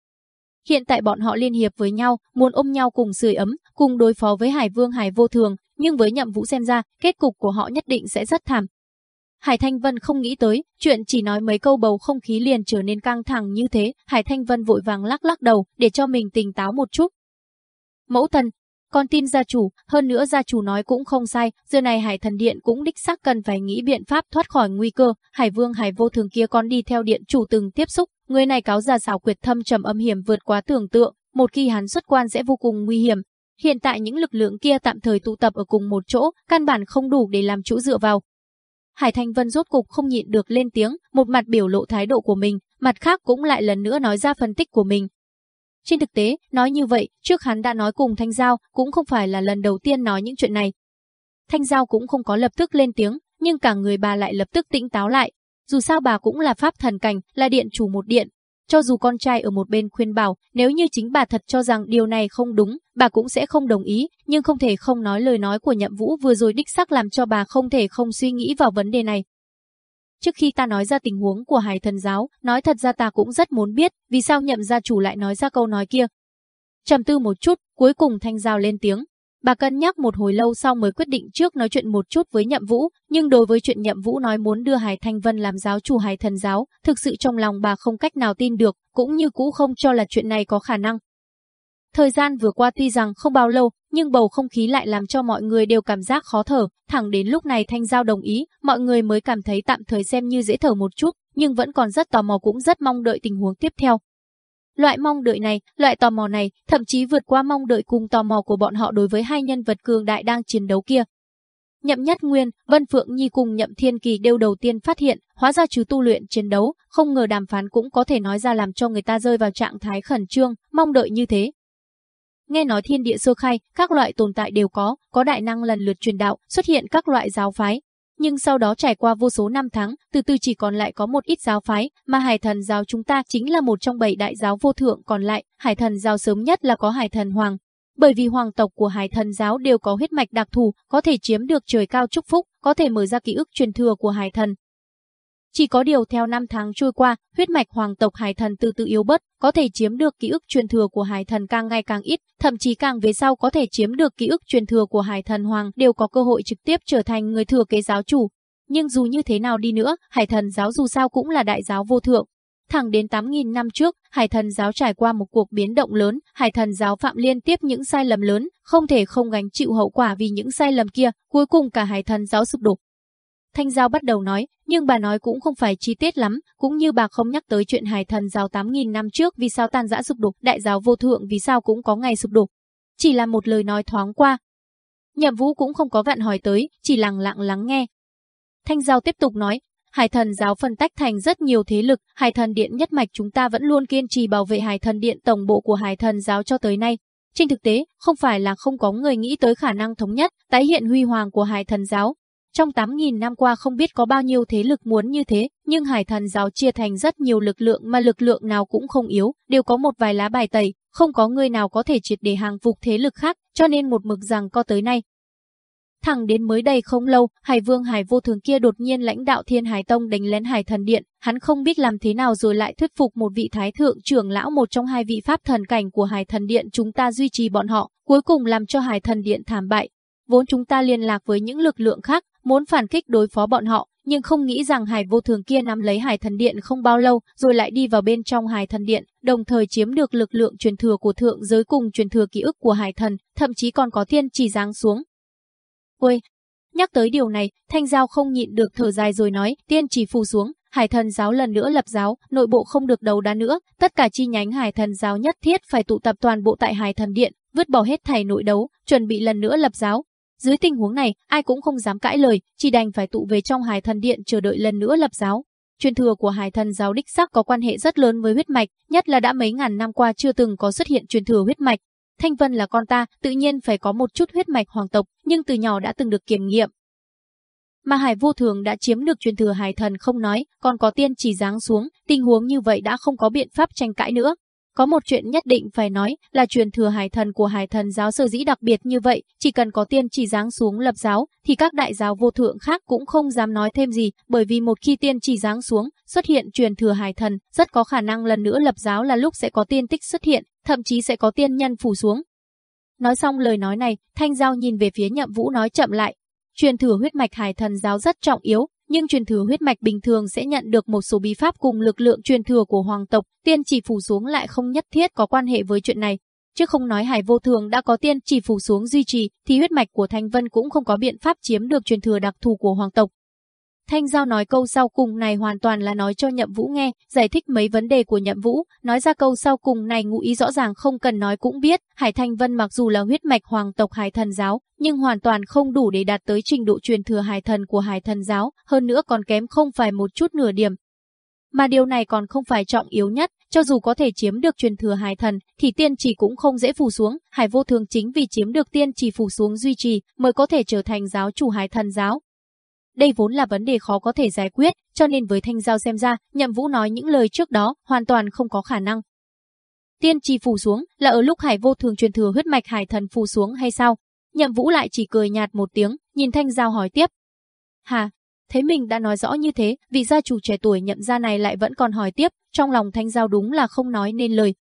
Hiện tại bọn họ liên hiệp với nhau, muốn ôm nhau cùng sưởi ấm, cùng đối phó với Hải Vương Hải vô thường, nhưng với nhậm vũ xem ra, kết cục của họ nhất định sẽ rất thảm. Hải Thanh Vân không nghĩ tới, chuyện chỉ nói mấy câu bầu không khí liền trở nên căng thẳng như thế, Hải Thanh Vân vội vàng lắc lắc đầu, để cho mình tỉnh táo một chút. Mẫu thần, con tin gia chủ, hơn nữa gia chủ nói cũng không sai, giờ này Hải Thần Điện cũng đích xác cần phải nghĩ biện pháp thoát khỏi nguy cơ, Hải Vương Hải Vô Thường kia con đi theo điện chủ từng tiếp xúc, người này cáo già xảo quyệt thâm trầm âm hiểm vượt quá tưởng tượng, một khi hắn xuất quan sẽ vô cùng nguy hiểm, Hiện tại những lực lượng kia tạm thời tụ tập ở cùng một chỗ, căn bản không đủ để làm chỗ dựa vào. Hải Thanh Vân rốt cục không nhịn được lên tiếng, một mặt biểu lộ thái độ của mình, mặt khác cũng lại lần nữa nói ra phân tích của mình. Trên thực tế, nói như vậy, trước hắn đã nói cùng Thanh Giao, cũng không phải là lần đầu tiên nói những chuyện này. Thanh Giao cũng không có lập tức lên tiếng, nhưng cả người bà lại lập tức tỉnh táo lại. Dù sao bà cũng là pháp thần cảnh, là điện chủ một điện, cho dù con trai ở một bên khuyên bảo, nếu như chính bà thật cho rằng điều này không đúng, bà cũng sẽ không đồng ý, nhưng không thể không nói lời nói của nhậm vũ vừa rồi đích xác làm cho bà không thể không suy nghĩ vào vấn đề này. Trước khi ta nói ra tình huống của hải thần giáo, nói thật ra ta cũng rất muốn biết, vì sao nhậm gia chủ lại nói ra câu nói kia. trầm tư một chút, cuối cùng thanh giao lên tiếng, Bà cân nhắc một hồi lâu sau mới quyết định trước nói chuyện một chút với Nhậm Vũ, nhưng đối với chuyện Nhậm Vũ nói muốn đưa Hải Thanh Vân làm giáo chủ Hải Thần giáo, thực sự trong lòng bà không cách nào tin được, cũng như cũ không cho là chuyện này có khả năng. Thời gian vừa qua tuy rằng không bao lâu, nhưng bầu không khí lại làm cho mọi người đều cảm giác khó thở, thẳng đến lúc này Thanh Giao đồng ý, mọi người mới cảm thấy tạm thời xem như dễ thở một chút, nhưng vẫn còn rất tò mò cũng rất mong đợi tình huống tiếp theo. Loại mong đợi này, loại tò mò này, thậm chí vượt qua mong đợi cùng tò mò của bọn họ đối với hai nhân vật cường đại đang chiến đấu kia. Nhậm Nhất Nguyên, Vân Phượng Nhi cùng Nhậm Thiên Kỳ đều đầu tiên phát hiện, hóa ra chứ tu luyện chiến đấu, không ngờ đàm phán cũng có thể nói ra làm cho người ta rơi vào trạng thái khẩn trương, mong đợi như thế. Nghe nói thiên địa sơ khai, các loại tồn tại đều có, có đại năng lần lượt truyền đạo, xuất hiện các loại giáo phái, nhưng sau đó trải qua vô số năm tháng, từ từ chỉ còn lại có một ít giáo phái, mà Hải Thần giáo chúng ta chính là một trong bảy đại giáo vô thượng còn lại, Hải Thần giáo sớm nhất là có Hải Thần Hoàng. Bởi vì hoàng tộc của Hải Thần giáo đều có huyết mạch đặc thù, có thể chiếm được trời cao chúc phúc, có thể mở ra ký ức truyền thừa của Hải Thần, chỉ có điều theo năm tháng trôi qua, huyết mạch hoàng tộc hải thần từ từ yếu bớt, có thể chiếm được ký ức truyền thừa của hải thần càng ngày càng ít, thậm chí càng về sau có thể chiếm được ký ức truyền thừa của hải thần hoàng đều có cơ hội trực tiếp trở thành người thừa kế giáo chủ. Nhưng dù như thế nào đi nữa, hải thần giáo dù sao cũng là đại giáo vô thượng. Thẳng đến 8.000 năm trước, hải thần giáo trải qua một cuộc biến động lớn, hải thần giáo phạm liên tiếp những sai lầm lớn, không thể không gánh chịu hậu quả vì những sai lầm kia, cuối cùng cả hải thần giáo sụp đổ. Thanh Giao bắt đầu nói, nhưng bà nói cũng không phải chi tiết lắm, cũng như bà không nhắc tới chuyện hải thần giáo 8.000 năm trước vì sao tan rã sụp đổ, đại giáo vô thượng vì sao cũng có ngày sụp đổ. Chỉ là một lời nói thoáng qua. Nhậm Vũ cũng không có vặn hỏi tới, chỉ lặng lặng lắng nghe. Thanh Giao tiếp tục nói, Hải thần giáo phân tách thành rất nhiều thế lực, Hải thần điện nhất mạch chúng ta vẫn luôn kiên trì bảo vệ Hải thần điện tổng bộ của Hải thần giáo cho tới nay. Trên thực tế, không phải là không có người nghĩ tới khả năng thống nhất, tái hiện huy hoàng của Hải thần giáo, trong 8.000 năm qua không biết có bao nhiêu thế lực muốn như thế, nhưng hải thần giáo chia thành rất nhiều lực lượng mà lực lượng nào cũng không yếu, đều có một vài lá bài tẩy, không có người nào có thể triệt để hàng phục thế lực khác, cho nên một mực rằng có tới nay. Thẳng đến mới đây không lâu, Hải Vương Hải Vô Thường kia đột nhiên lãnh đạo Thiên Hải Tông đánh lén Hải Thần Điện, hắn không biết làm thế nào rồi lại thuyết phục một vị thái thượng trưởng lão một trong hai vị pháp thần cảnh của Hải Thần Điện chúng ta duy trì bọn họ, cuối cùng làm cho Hải Thần Điện thảm bại. Vốn chúng ta liên lạc với những lực lượng khác, muốn phản kích đối phó bọn họ, nhưng không nghĩ rằng Hải Vô Thường kia nắm lấy Hải Thần Điện không bao lâu, rồi lại đi vào bên trong Hải Thần Điện, đồng thời chiếm được lực lượng truyền thừa của thượng giới cùng truyền thừa ký ức của Hải Thần, thậm chí còn có thiên chỉ giáng xuống. Ôi, nhắc tới điều này, Thanh Giao không nhịn được thở dài rồi nói, tiên chỉ phù xuống, Hải Thần giáo lần nữa lập giáo, nội bộ không được đầu đá nữa, tất cả chi nhánh Hải Thần giáo nhất thiết phải tụ tập toàn bộ tại Hải Thần Điện, vứt bỏ hết thảy nội đấu, chuẩn bị lần nữa lập giáo, dưới tình huống này, ai cũng không dám cãi lời, chỉ đành phải tụ về trong Hải Thần Điện chờ đợi lần nữa lập giáo. Truyền thừa của Hải Thần giáo đích xác có quan hệ rất lớn với huyết mạch, nhất là đã mấy ngàn năm qua chưa từng có xuất hiện truyền thừa huyết mạch. Thanh Vân là con ta, tự nhiên phải có một chút huyết mạch hoàng tộc, nhưng từ nhỏ đã từng được kiểm nghiệm. Mà Hải Vô Thường đã chiếm được truyền thừa Hải Thần không nói, còn có tiên chỉ giáng xuống, tình huống như vậy đã không có biện pháp tranh cãi nữa. Có một chuyện nhất định phải nói là truyền thừa hải thần của hải thần giáo sở dĩ đặc biệt như vậy, chỉ cần có tiên chỉ giáng xuống lập giáo, thì các đại giáo vô thượng khác cũng không dám nói thêm gì, bởi vì một khi tiên chỉ giáng xuống, xuất hiện truyền thừa hải thần, rất có khả năng lần nữa lập giáo là lúc sẽ có tiên tích xuất hiện, thậm chí sẽ có tiên nhân phủ xuống. Nói xong lời nói này, Thanh Giao nhìn về phía nhậm vũ nói chậm lại. Truyền thừa huyết mạch hải thần giáo rất trọng yếu, nhưng truyền thừa huyết mạch bình thường sẽ nhận được một số bí pháp cùng lực lượng truyền thừa của hoàng tộc, tiên chỉ phủ xuống lại không nhất thiết có quan hệ với chuyện này. Chứ không nói Hải Vô Thường đã có tiên chỉ phủ xuống duy trì, thì huyết mạch của Thanh Vân cũng không có biện pháp chiếm được truyền thừa đặc thù của hoàng tộc. Thanh Giao nói câu sau cùng này hoàn toàn là nói cho Nhậm Vũ nghe, giải thích mấy vấn đề của Nhậm Vũ, nói ra câu sau cùng này ngụ ý rõ ràng không cần nói cũng biết, Hải Thanh Vân mặc dù là huyết mạch hoàng tộc Hải Thần giáo, nhưng hoàn toàn không đủ để đạt tới trình độ truyền thừa Hải Thần của Hải Thần giáo, hơn nữa còn kém không phải một chút nửa điểm. Mà điều này còn không phải trọng yếu nhất, cho dù có thể chiếm được truyền thừa Hải Thần, thì tiên chỉ cũng không dễ phủ xuống, Hải Vô Thường chính vì chiếm được tiên chỉ phủ xuống duy trì, mới có thể trở thành giáo chủ Hải Thần giáo, đây vốn là vấn đề khó có thể giải quyết, cho nên với Thanh Giao xem ra, Nhậm Vũ nói những lời trước đó hoàn toàn không có khả năng. Tiên trì phủ xuống là ở lúc Hải Vô Thường truyền thừa huyết mạch Hải Thần phủ xuống hay sao? Nhậm Vũ lại chỉ cười nhạt một tiếng, nhìn Thanh Giao hỏi tiếp. Hà, thế mình đã nói rõ như thế, vị gia chủ trẻ tuổi nhậm gia này lại vẫn còn hỏi tiếp, trong lòng Thanh Giao đúng là không nói nên lời.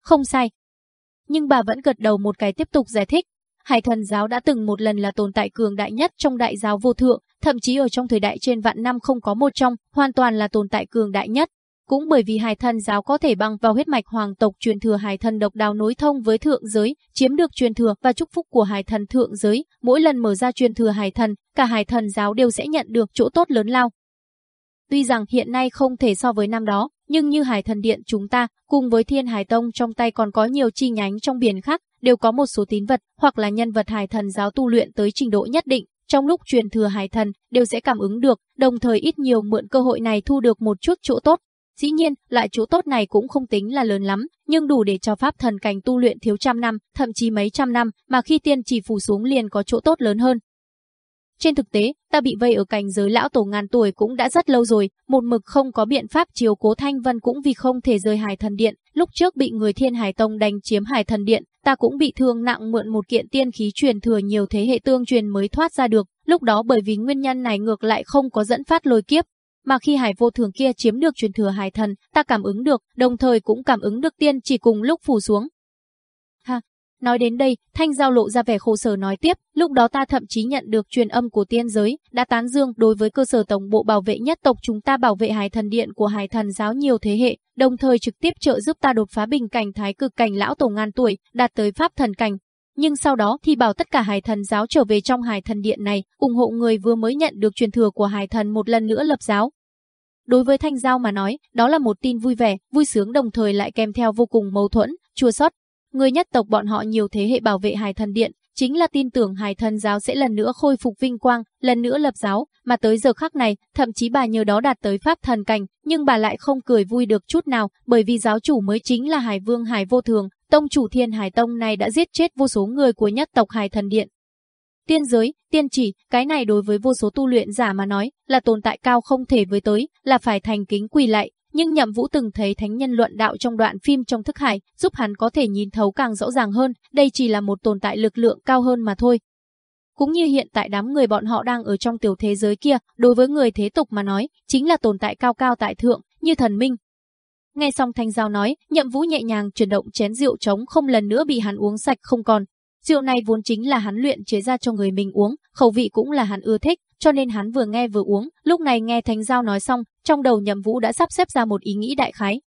Không sai. Nhưng bà vẫn gật đầu một cái tiếp tục giải thích, Hải thần giáo đã từng một lần là tồn tại cường đại nhất trong đại giáo vô thượng, thậm chí ở trong thời đại trên vạn năm không có một trong, hoàn toàn là tồn tại cường đại nhất. Cũng bởi vì hải thần giáo có thể băng vào huyết mạch hoàng tộc truyền thừa hải thần độc đáo nối thông với thượng giới, chiếm được truyền thừa và chúc phúc của hải thần thượng giới, mỗi lần mở ra truyền thừa hải thần, cả hải thần giáo đều sẽ nhận được chỗ tốt lớn lao. Tuy rằng hiện nay không thể so với năm đó, nhưng như Hải Thần Điện chúng ta, cùng với Thiên Hải Tông trong tay còn có nhiều chi nhánh trong biển khác, đều có một số tín vật hoặc là nhân vật Hải Thần giáo tu luyện tới trình độ nhất định, trong lúc truyền thừa Hải Thần đều sẽ cảm ứng được, đồng thời ít nhiều mượn cơ hội này thu được một chút chỗ tốt. Dĩ nhiên, loại chỗ tốt này cũng không tính là lớn lắm, nhưng đủ để cho pháp thần cảnh tu luyện thiếu trăm năm, thậm chí mấy trăm năm, mà khi tiên chỉ phủ xuống liền có chỗ tốt lớn hơn. Trên thực tế, ta bị vây ở cảnh giới lão tổ ngàn tuổi cũng đã rất lâu rồi, một mực không có biện pháp chiếu cố Thanh Vân cũng vì không thể rời Hải Thần Điện, lúc trước bị người Thiên Hải Tông đánh chiếm Hải Thần Điện, ta cũng bị thương nặng mượn một kiện tiên khí truyền thừa nhiều thế hệ tương truyền mới thoát ra được, lúc đó bởi vì nguyên nhân này ngược lại không có dẫn phát lôi kiếp. Mà khi hải vô thường kia chiếm được truyền thừa hải thần, ta cảm ứng được, đồng thời cũng cảm ứng được tiên chỉ cùng lúc phủ xuống. Ha, Nói đến đây, Thanh Giao lộ ra vẻ khổ sở nói tiếp, lúc đó ta thậm chí nhận được truyền âm của tiên giới, đã tán dương đối với cơ sở tổng bộ bảo vệ nhất tộc chúng ta bảo vệ hải thần điện của hải thần giáo nhiều thế hệ, đồng thời trực tiếp trợ giúp ta đột phá bình cảnh thái cực cảnh lão tổ ngàn tuổi, đạt tới pháp thần cảnh. Nhưng sau đó thì bảo tất cả hải thần giáo trở về trong hải thần điện này, ủng hộ người vừa mới nhận được truyền thừa của hải thần một lần nữa lập giáo. Đối với Thanh Giao mà nói, đó là một tin vui vẻ, vui sướng đồng thời lại kèm theo vô cùng mâu thuẫn, chua xót Người nhất tộc bọn họ nhiều thế hệ bảo vệ Hải Thần Điện, chính là tin tưởng Hải Thần giáo sẽ lần nữa khôi phục vinh quang, lần nữa lập giáo, mà tới giờ khắc này, thậm chí bà nhờ đó đạt tới pháp thần cảnh, nhưng bà lại không cười vui được chút nào, bởi vì giáo chủ mới chính là Hải Vương Hải Vô Thường, tông chủ Thiên Hải Tông này đã giết chết vô số người của nhất tộc Hải Thần Điện. Tiên giới, tiên chỉ, cái này đối với vô số tu luyện giả mà nói, là tồn tại cao không thể với tới, là phải thành kính quỳ lại, nhưng Nhậm Vũ từng thấy thánh nhân luận đạo trong đoạn phim trong thức hải, giúp hắn có thể nhìn thấu càng rõ ràng hơn, đây chỉ là một tồn tại lực lượng cao hơn mà thôi. cũng như hiện tại đám người bọn họ đang ở trong tiểu thế giới kia, đối với người thế tục mà nói, chính là tồn tại cao cao tại thượng, như thần minh. Nghe xong Thanh Giao nói, Nhậm Vũ nhẹ nhàng chuyển động chén rượu trống không lần nữa bị hắn uống sạch không còn. Rượu này vốn chính là hắn luyện chế ra cho người mình uống, khẩu vị cũng là hắn ưa thích, cho nên hắn vừa nghe vừa uống, lúc này nghe Thanh Giao nói xong, trong đầu Nhậm Vũ đã sắp xếp ra một ý nghĩ đại khái.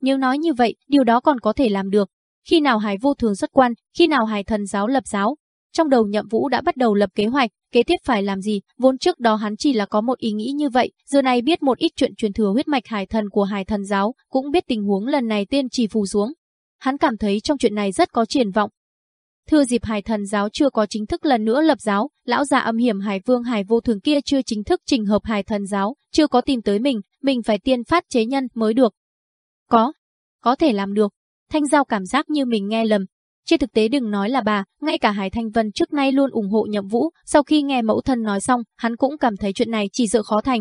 Nếu nói như vậy, điều đó còn có thể làm được. Khi nào Hải vô thường xuất quan, khi nào Hải thần giáo lập giáo, trong đầu Nhậm Vũ đã bắt đầu lập kế hoạch, kế tiếp phải làm gì, vốn trước đó hắn chỉ là có một ý nghĩ như vậy, giờ này biết một ít chuyện truyền thừa huyết mạch hải thần của hải thần giáo, cũng biết tình huống lần này tiên chỉ phù xuống. Hắn cảm thấy trong chuyện này rất có triển vọng. Thưa dịp hải thần giáo chưa có chính thức lần nữa lập giáo, lão già âm hiểm hải vương hải vô thường kia chưa chính thức trình hợp hải thần giáo, chưa có tìm tới mình, mình phải tiên phát chế nhân mới được. Có, có thể làm được. Thanh Giao cảm giác như mình nghe lầm, trên thực tế đừng nói là bà, ngay cả Hải Thanh Vân trước nay luôn ủng hộ Nhậm Vũ, sau khi nghe mẫu thân nói xong, hắn cũng cảm thấy chuyện này chỉ sợ khó thành.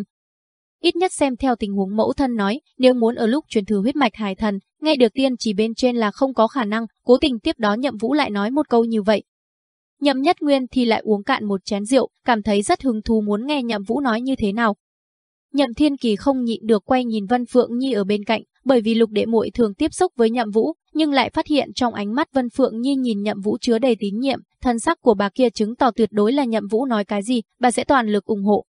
Ít nhất xem theo tình huống mẫu thân nói, nếu muốn ở lúc truyền thừa huyết mạch hải thần, nghe được tiên chỉ bên trên là không có khả năng, cố tình tiếp đó Nhậm Vũ lại nói một câu như vậy. Nhậm Nhất Nguyên thì lại uống cạn một chén rượu, cảm thấy rất hứng thú muốn nghe Nhậm Vũ nói như thế nào. Nhậm Thiên Kỳ không nhịn được quay nhìn Vân Phượng Nhi ở bên cạnh, bởi vì Lục Đệ Muội thường tiếp xúc với Nhậm Vũ, nhưng lại phát hiện trong ánh mắt Vân Phượng Nhi nhìn Nhậm Vũ chứa đầy tín nhiệm, thân sắc của bà kia chứng tỏ tuyệt đối là Nhậm Vũ nói cái gì, bà sẽ toàn lực ủng hộ.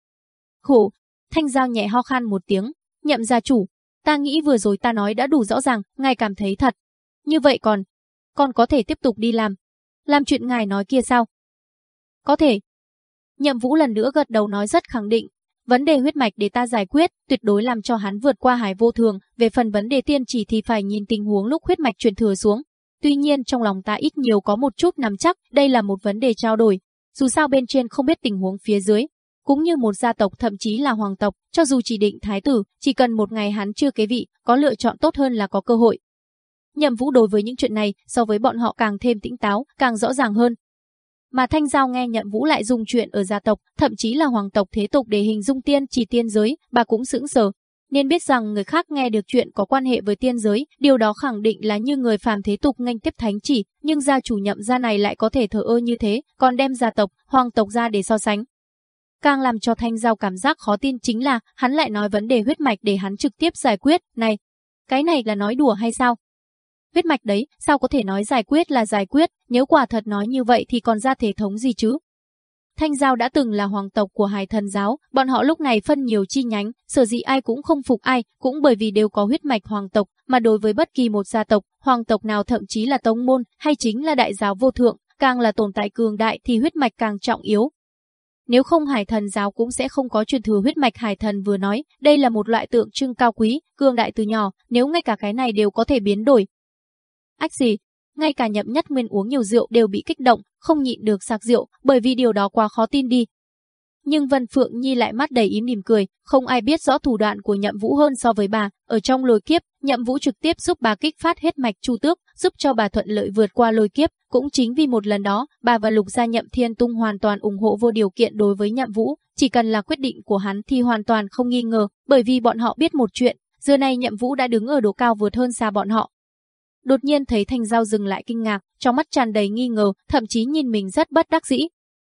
Khổ, Thanh Giao nhẹ ho khan một tiếng, Nhậm gia chủ, ta nghĩ vừa rồi ta nói đã đủ rõ ràng, ngài cảm thấy thật. Như vậy còn, còn có thể tiếp tục đi làm. Làm chuyện ngài nói kia sao? Có thể. Nhậm Vũ lần nữa gật đầu nói rất khẳng định, Vấn đề huyết mạch để ta giải quyết, tuyệt đối làm cho hắn vượt qua hải vô thường, về phần vấn đề tiên chỉ thì phải nhìn tình huống lúc huyết mạch truyền thừa xuống. Tuy nhiên trong lòng ta ít nhiều có một chút nắm chắc, đây là một vấn đề trao đổi. Dù sao bên trên không biết tình huống phía dưới, cũng như một gia tộc thậm chí là hoàng tộc, cho dù chỉ định thái tử, chỉ cần một ngày hắn chưa kế vị, có lựa chọn tốt hơn là có cơ hội. Nhậm Vũ đối với những chuyện này, so với bọn họ càng thêm tĩnh táo, càng rõ ràng hơn, mà Thanh Giao nghe nhận Vũ lại dùng chuyện ở gia tộc, thậm chí là hoàng tộc thế tục để hình dung tiên chỉ tiên giới, bà cũng sững sờ. Nên biết rằng người khác nghe được chuyện có quan hệ với tiên giới, điều đó khẳng định là như người phàm thế tục nghênh tiếp thánh chỉ, nhưng gia chủ nhậm gia này lại có thể thờ ơ như thế, còn đem gia tộc, hoàng tộc ra để so sánh. Càng làm cho Thanh Giao cảm giác khó tin chính là, hắn lại nói vấn đề huyết mạch để hắn trực tiếp giải quyết, này, cái này là nói đùa hay sao? huyết mạch đấy, sao có thể nói giải quyết là giải quyết, nếu quả thật nói như vậy thì còn ra thể thống gì chứ? Thanh Giao đã từng là hoàng tộc của Hải Thần giáo, bọn họ lúc này phân nhiều chi nhánh, sở dĩ ai cũng không phục ai, cũng bởi vì đều có huyết mạch hoàng tộc, mà đối với bất kỳ một gia tộc, hoàng tộc nào thậm chí là tông môn, hay chính là đại giáo vô thượng, càng là tồn tại cường đại thì huyết mạch càng trọng yếu. Nếu không Hải Thần giáo cũng sẽ không có truyền thừa huyết mạch Hải Thần vừa nói, đây là một loại tượng trưng cao quý, cường đại từ nhỏ, nếu ngay cả cái này đều có thể biến đổi, Ách gì? Ngay cả nhậm nhất nguyên uống nhiều rượu đều bị kích động, không nhịn được sạc rượu, bởi vì điều đó quá khó tin đi. Nhưng Vân Phượng Nhi lại mắt đầy ý mỉm cười, không ai biết rõ thủ đoạn của nhậm vũ hơn so với bà. Ở trong lôi kiếp, nhậm vũ trực tiếp giúp bà kích phát hết mạch chu tước, giúp cho bà thuận lợi vượt qua lôi kiếp. Cũng chính vì một lần đó, bà và lục gia nhậm thiên tung hoàn toàn ủng hộ vô điều kiện đối với nhậm vũ. Chỉ cần là quyết định của hắn thì hoàn toàn không nghi ngờ, bởi vì bọn họ biết một chuyện, giờ này nhậm vũ đã đứng ở độ cao vượt hơn xa bọn họ, Đột nhiên thấy Thanh Giao dừng lại kinh ngạc, trong mắt tràn đầy nghi ngờ, thậm chí nhìn mình rất bất đắc dĩ.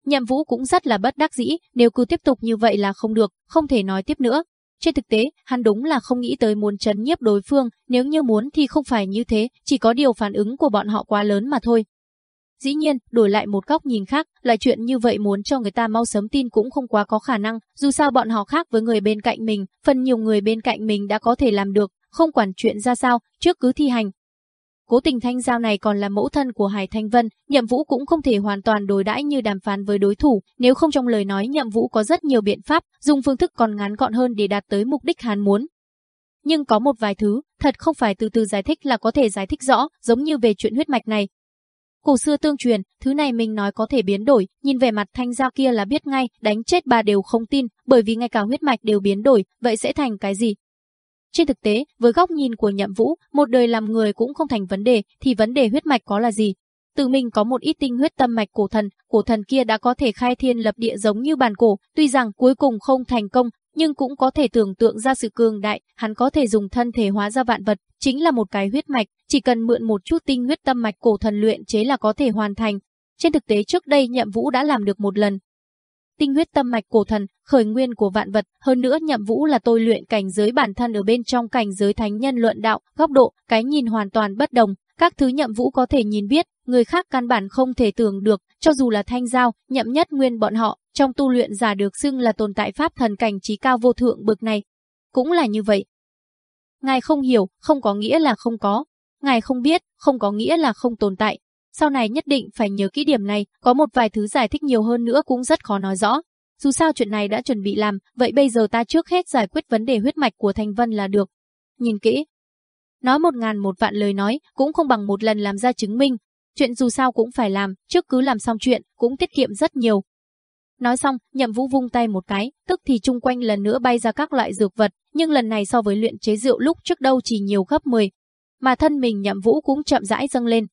Nhậm Vũ cũng rất là bất đắc dĩ, nếu cứ tiếp tục như vậy là không được, không thể nói tiếp nữa. Trên thực tế, hắn đúng là không nghĩ tới muốn chấn nhiếp đối phương, nếu như muốn thì không phải như thế, chỉ có điều phản ứng của bọn họ quá lớn mà thôi. Dĩ nhiên, đổi lại một góc nhìn khác, loại chuyện như vậy muốn cho người ta mau sớm tin cũng không quá có khả năng, dù sao bọn họ khác với người bên cạnh mình, phần nhiều người bên cạnh mình đã có thể làm được, không quản chuyện ra sao, trước cứ thi hành, Cố tình Thanh Giao này còn là mẫu thân của Hải Thanh Vân, Nhậm Vũ cũng không thể hoàn toàn đối đãi như đàm phán với đối thủ, nếu không trong lời nói Nhậm Vũ có rất nhiều biện pháp, dùng phương thức còn ngắn gọn hơn để đạt tới mục đích hắn muốn. Nhưng có một vài thứ, thật không phải từ từ giải thích là có thể giải thích rõ, giống như về chuyện huyết mạch này. Cổ xưa tương truyền, thứ này mình nói có thể biến đổi, nhìn về mặt Thanh Giao kia là biết ngay, đánh chết bà đều không tin, bởi vì ngay cả huyết mạch đều biến đổi, vậy sẽ thành cái gì? Trên thực tế, với góc nhìn của Nhậm Vũ, một đời làm người cũng không thành vấn đề, thì vấn đề huyết mạch có là gì? Tự mình có một ít tinh huyết tâm mạch cổ thần, cổ thần kia đã có thể khai thiên lập địa giống như bàn cổ, tuy rằng cuối cùng không thành công, nhưng cũng có thể tưởng tượng ra sự cường đại, hắn có thể dùng thân thể hóa ra vạn vật, chính là một cái huyết mạch, chỉ cần mượn một chút tinh huyết tâm mạch cổ thần luyện chế là có thể hoàn thành. Trên thực tế trước đây Nhậm Vũ đã làm được một lần. Tinh huyết tâm mạch cổ thần, khởi nguyên của vạn vật, hơn nữa Nhậm Vũ là tôi luyện cảnh giới bản thân ở bên trong cảnh giới thánh nhân luận đạo, góc độ, cái nhìn hoàn toàn bất đồng, các thứ Nhậm Vũ có thể nhìn biết, người khác căn bản không thể tưởng được, cho dù là thanh giao, nhậm nhất nguyên bọn họ, trong tu luyện giả được xưng là tồn tại pháp thần cảnh trí cao vô thượng bực này. Cũng là như vậy. Ngài không hiểu, không có nghĩa là không có. Ngài không biết, không có nghĩa là không tồn tại. Sau này nhất định phải nhớ kỹ điểm này, có một vài thứ giải thích nhiều hơn nữa cũng rất khó nói rõ. Dù sao chuyện này đã chuẩn bị làm, vậy bây giờ ta trước hết giải quyết vấn đề huyết mạch của Thành Vân là được. Nhìn kỹ. Nói một ngàn một vạn lời nói, cũng không bằng một lần làm ra chứng minh. Chuyện dù sao cũng phải làm, trước cứ làm xong chuyện, cũng tiết kiệm rất nhiều. Nói xong, nhậm vũ vung tay một cái, tức thì chung quanh lần nữa bay ra các loại dược vật, nhưng lần này so với luyện chế rượu lúc trước đâu chỉ nhiều gấp 10. Mà thân mình nhậm vũ cũng chậm rãi dâng lên,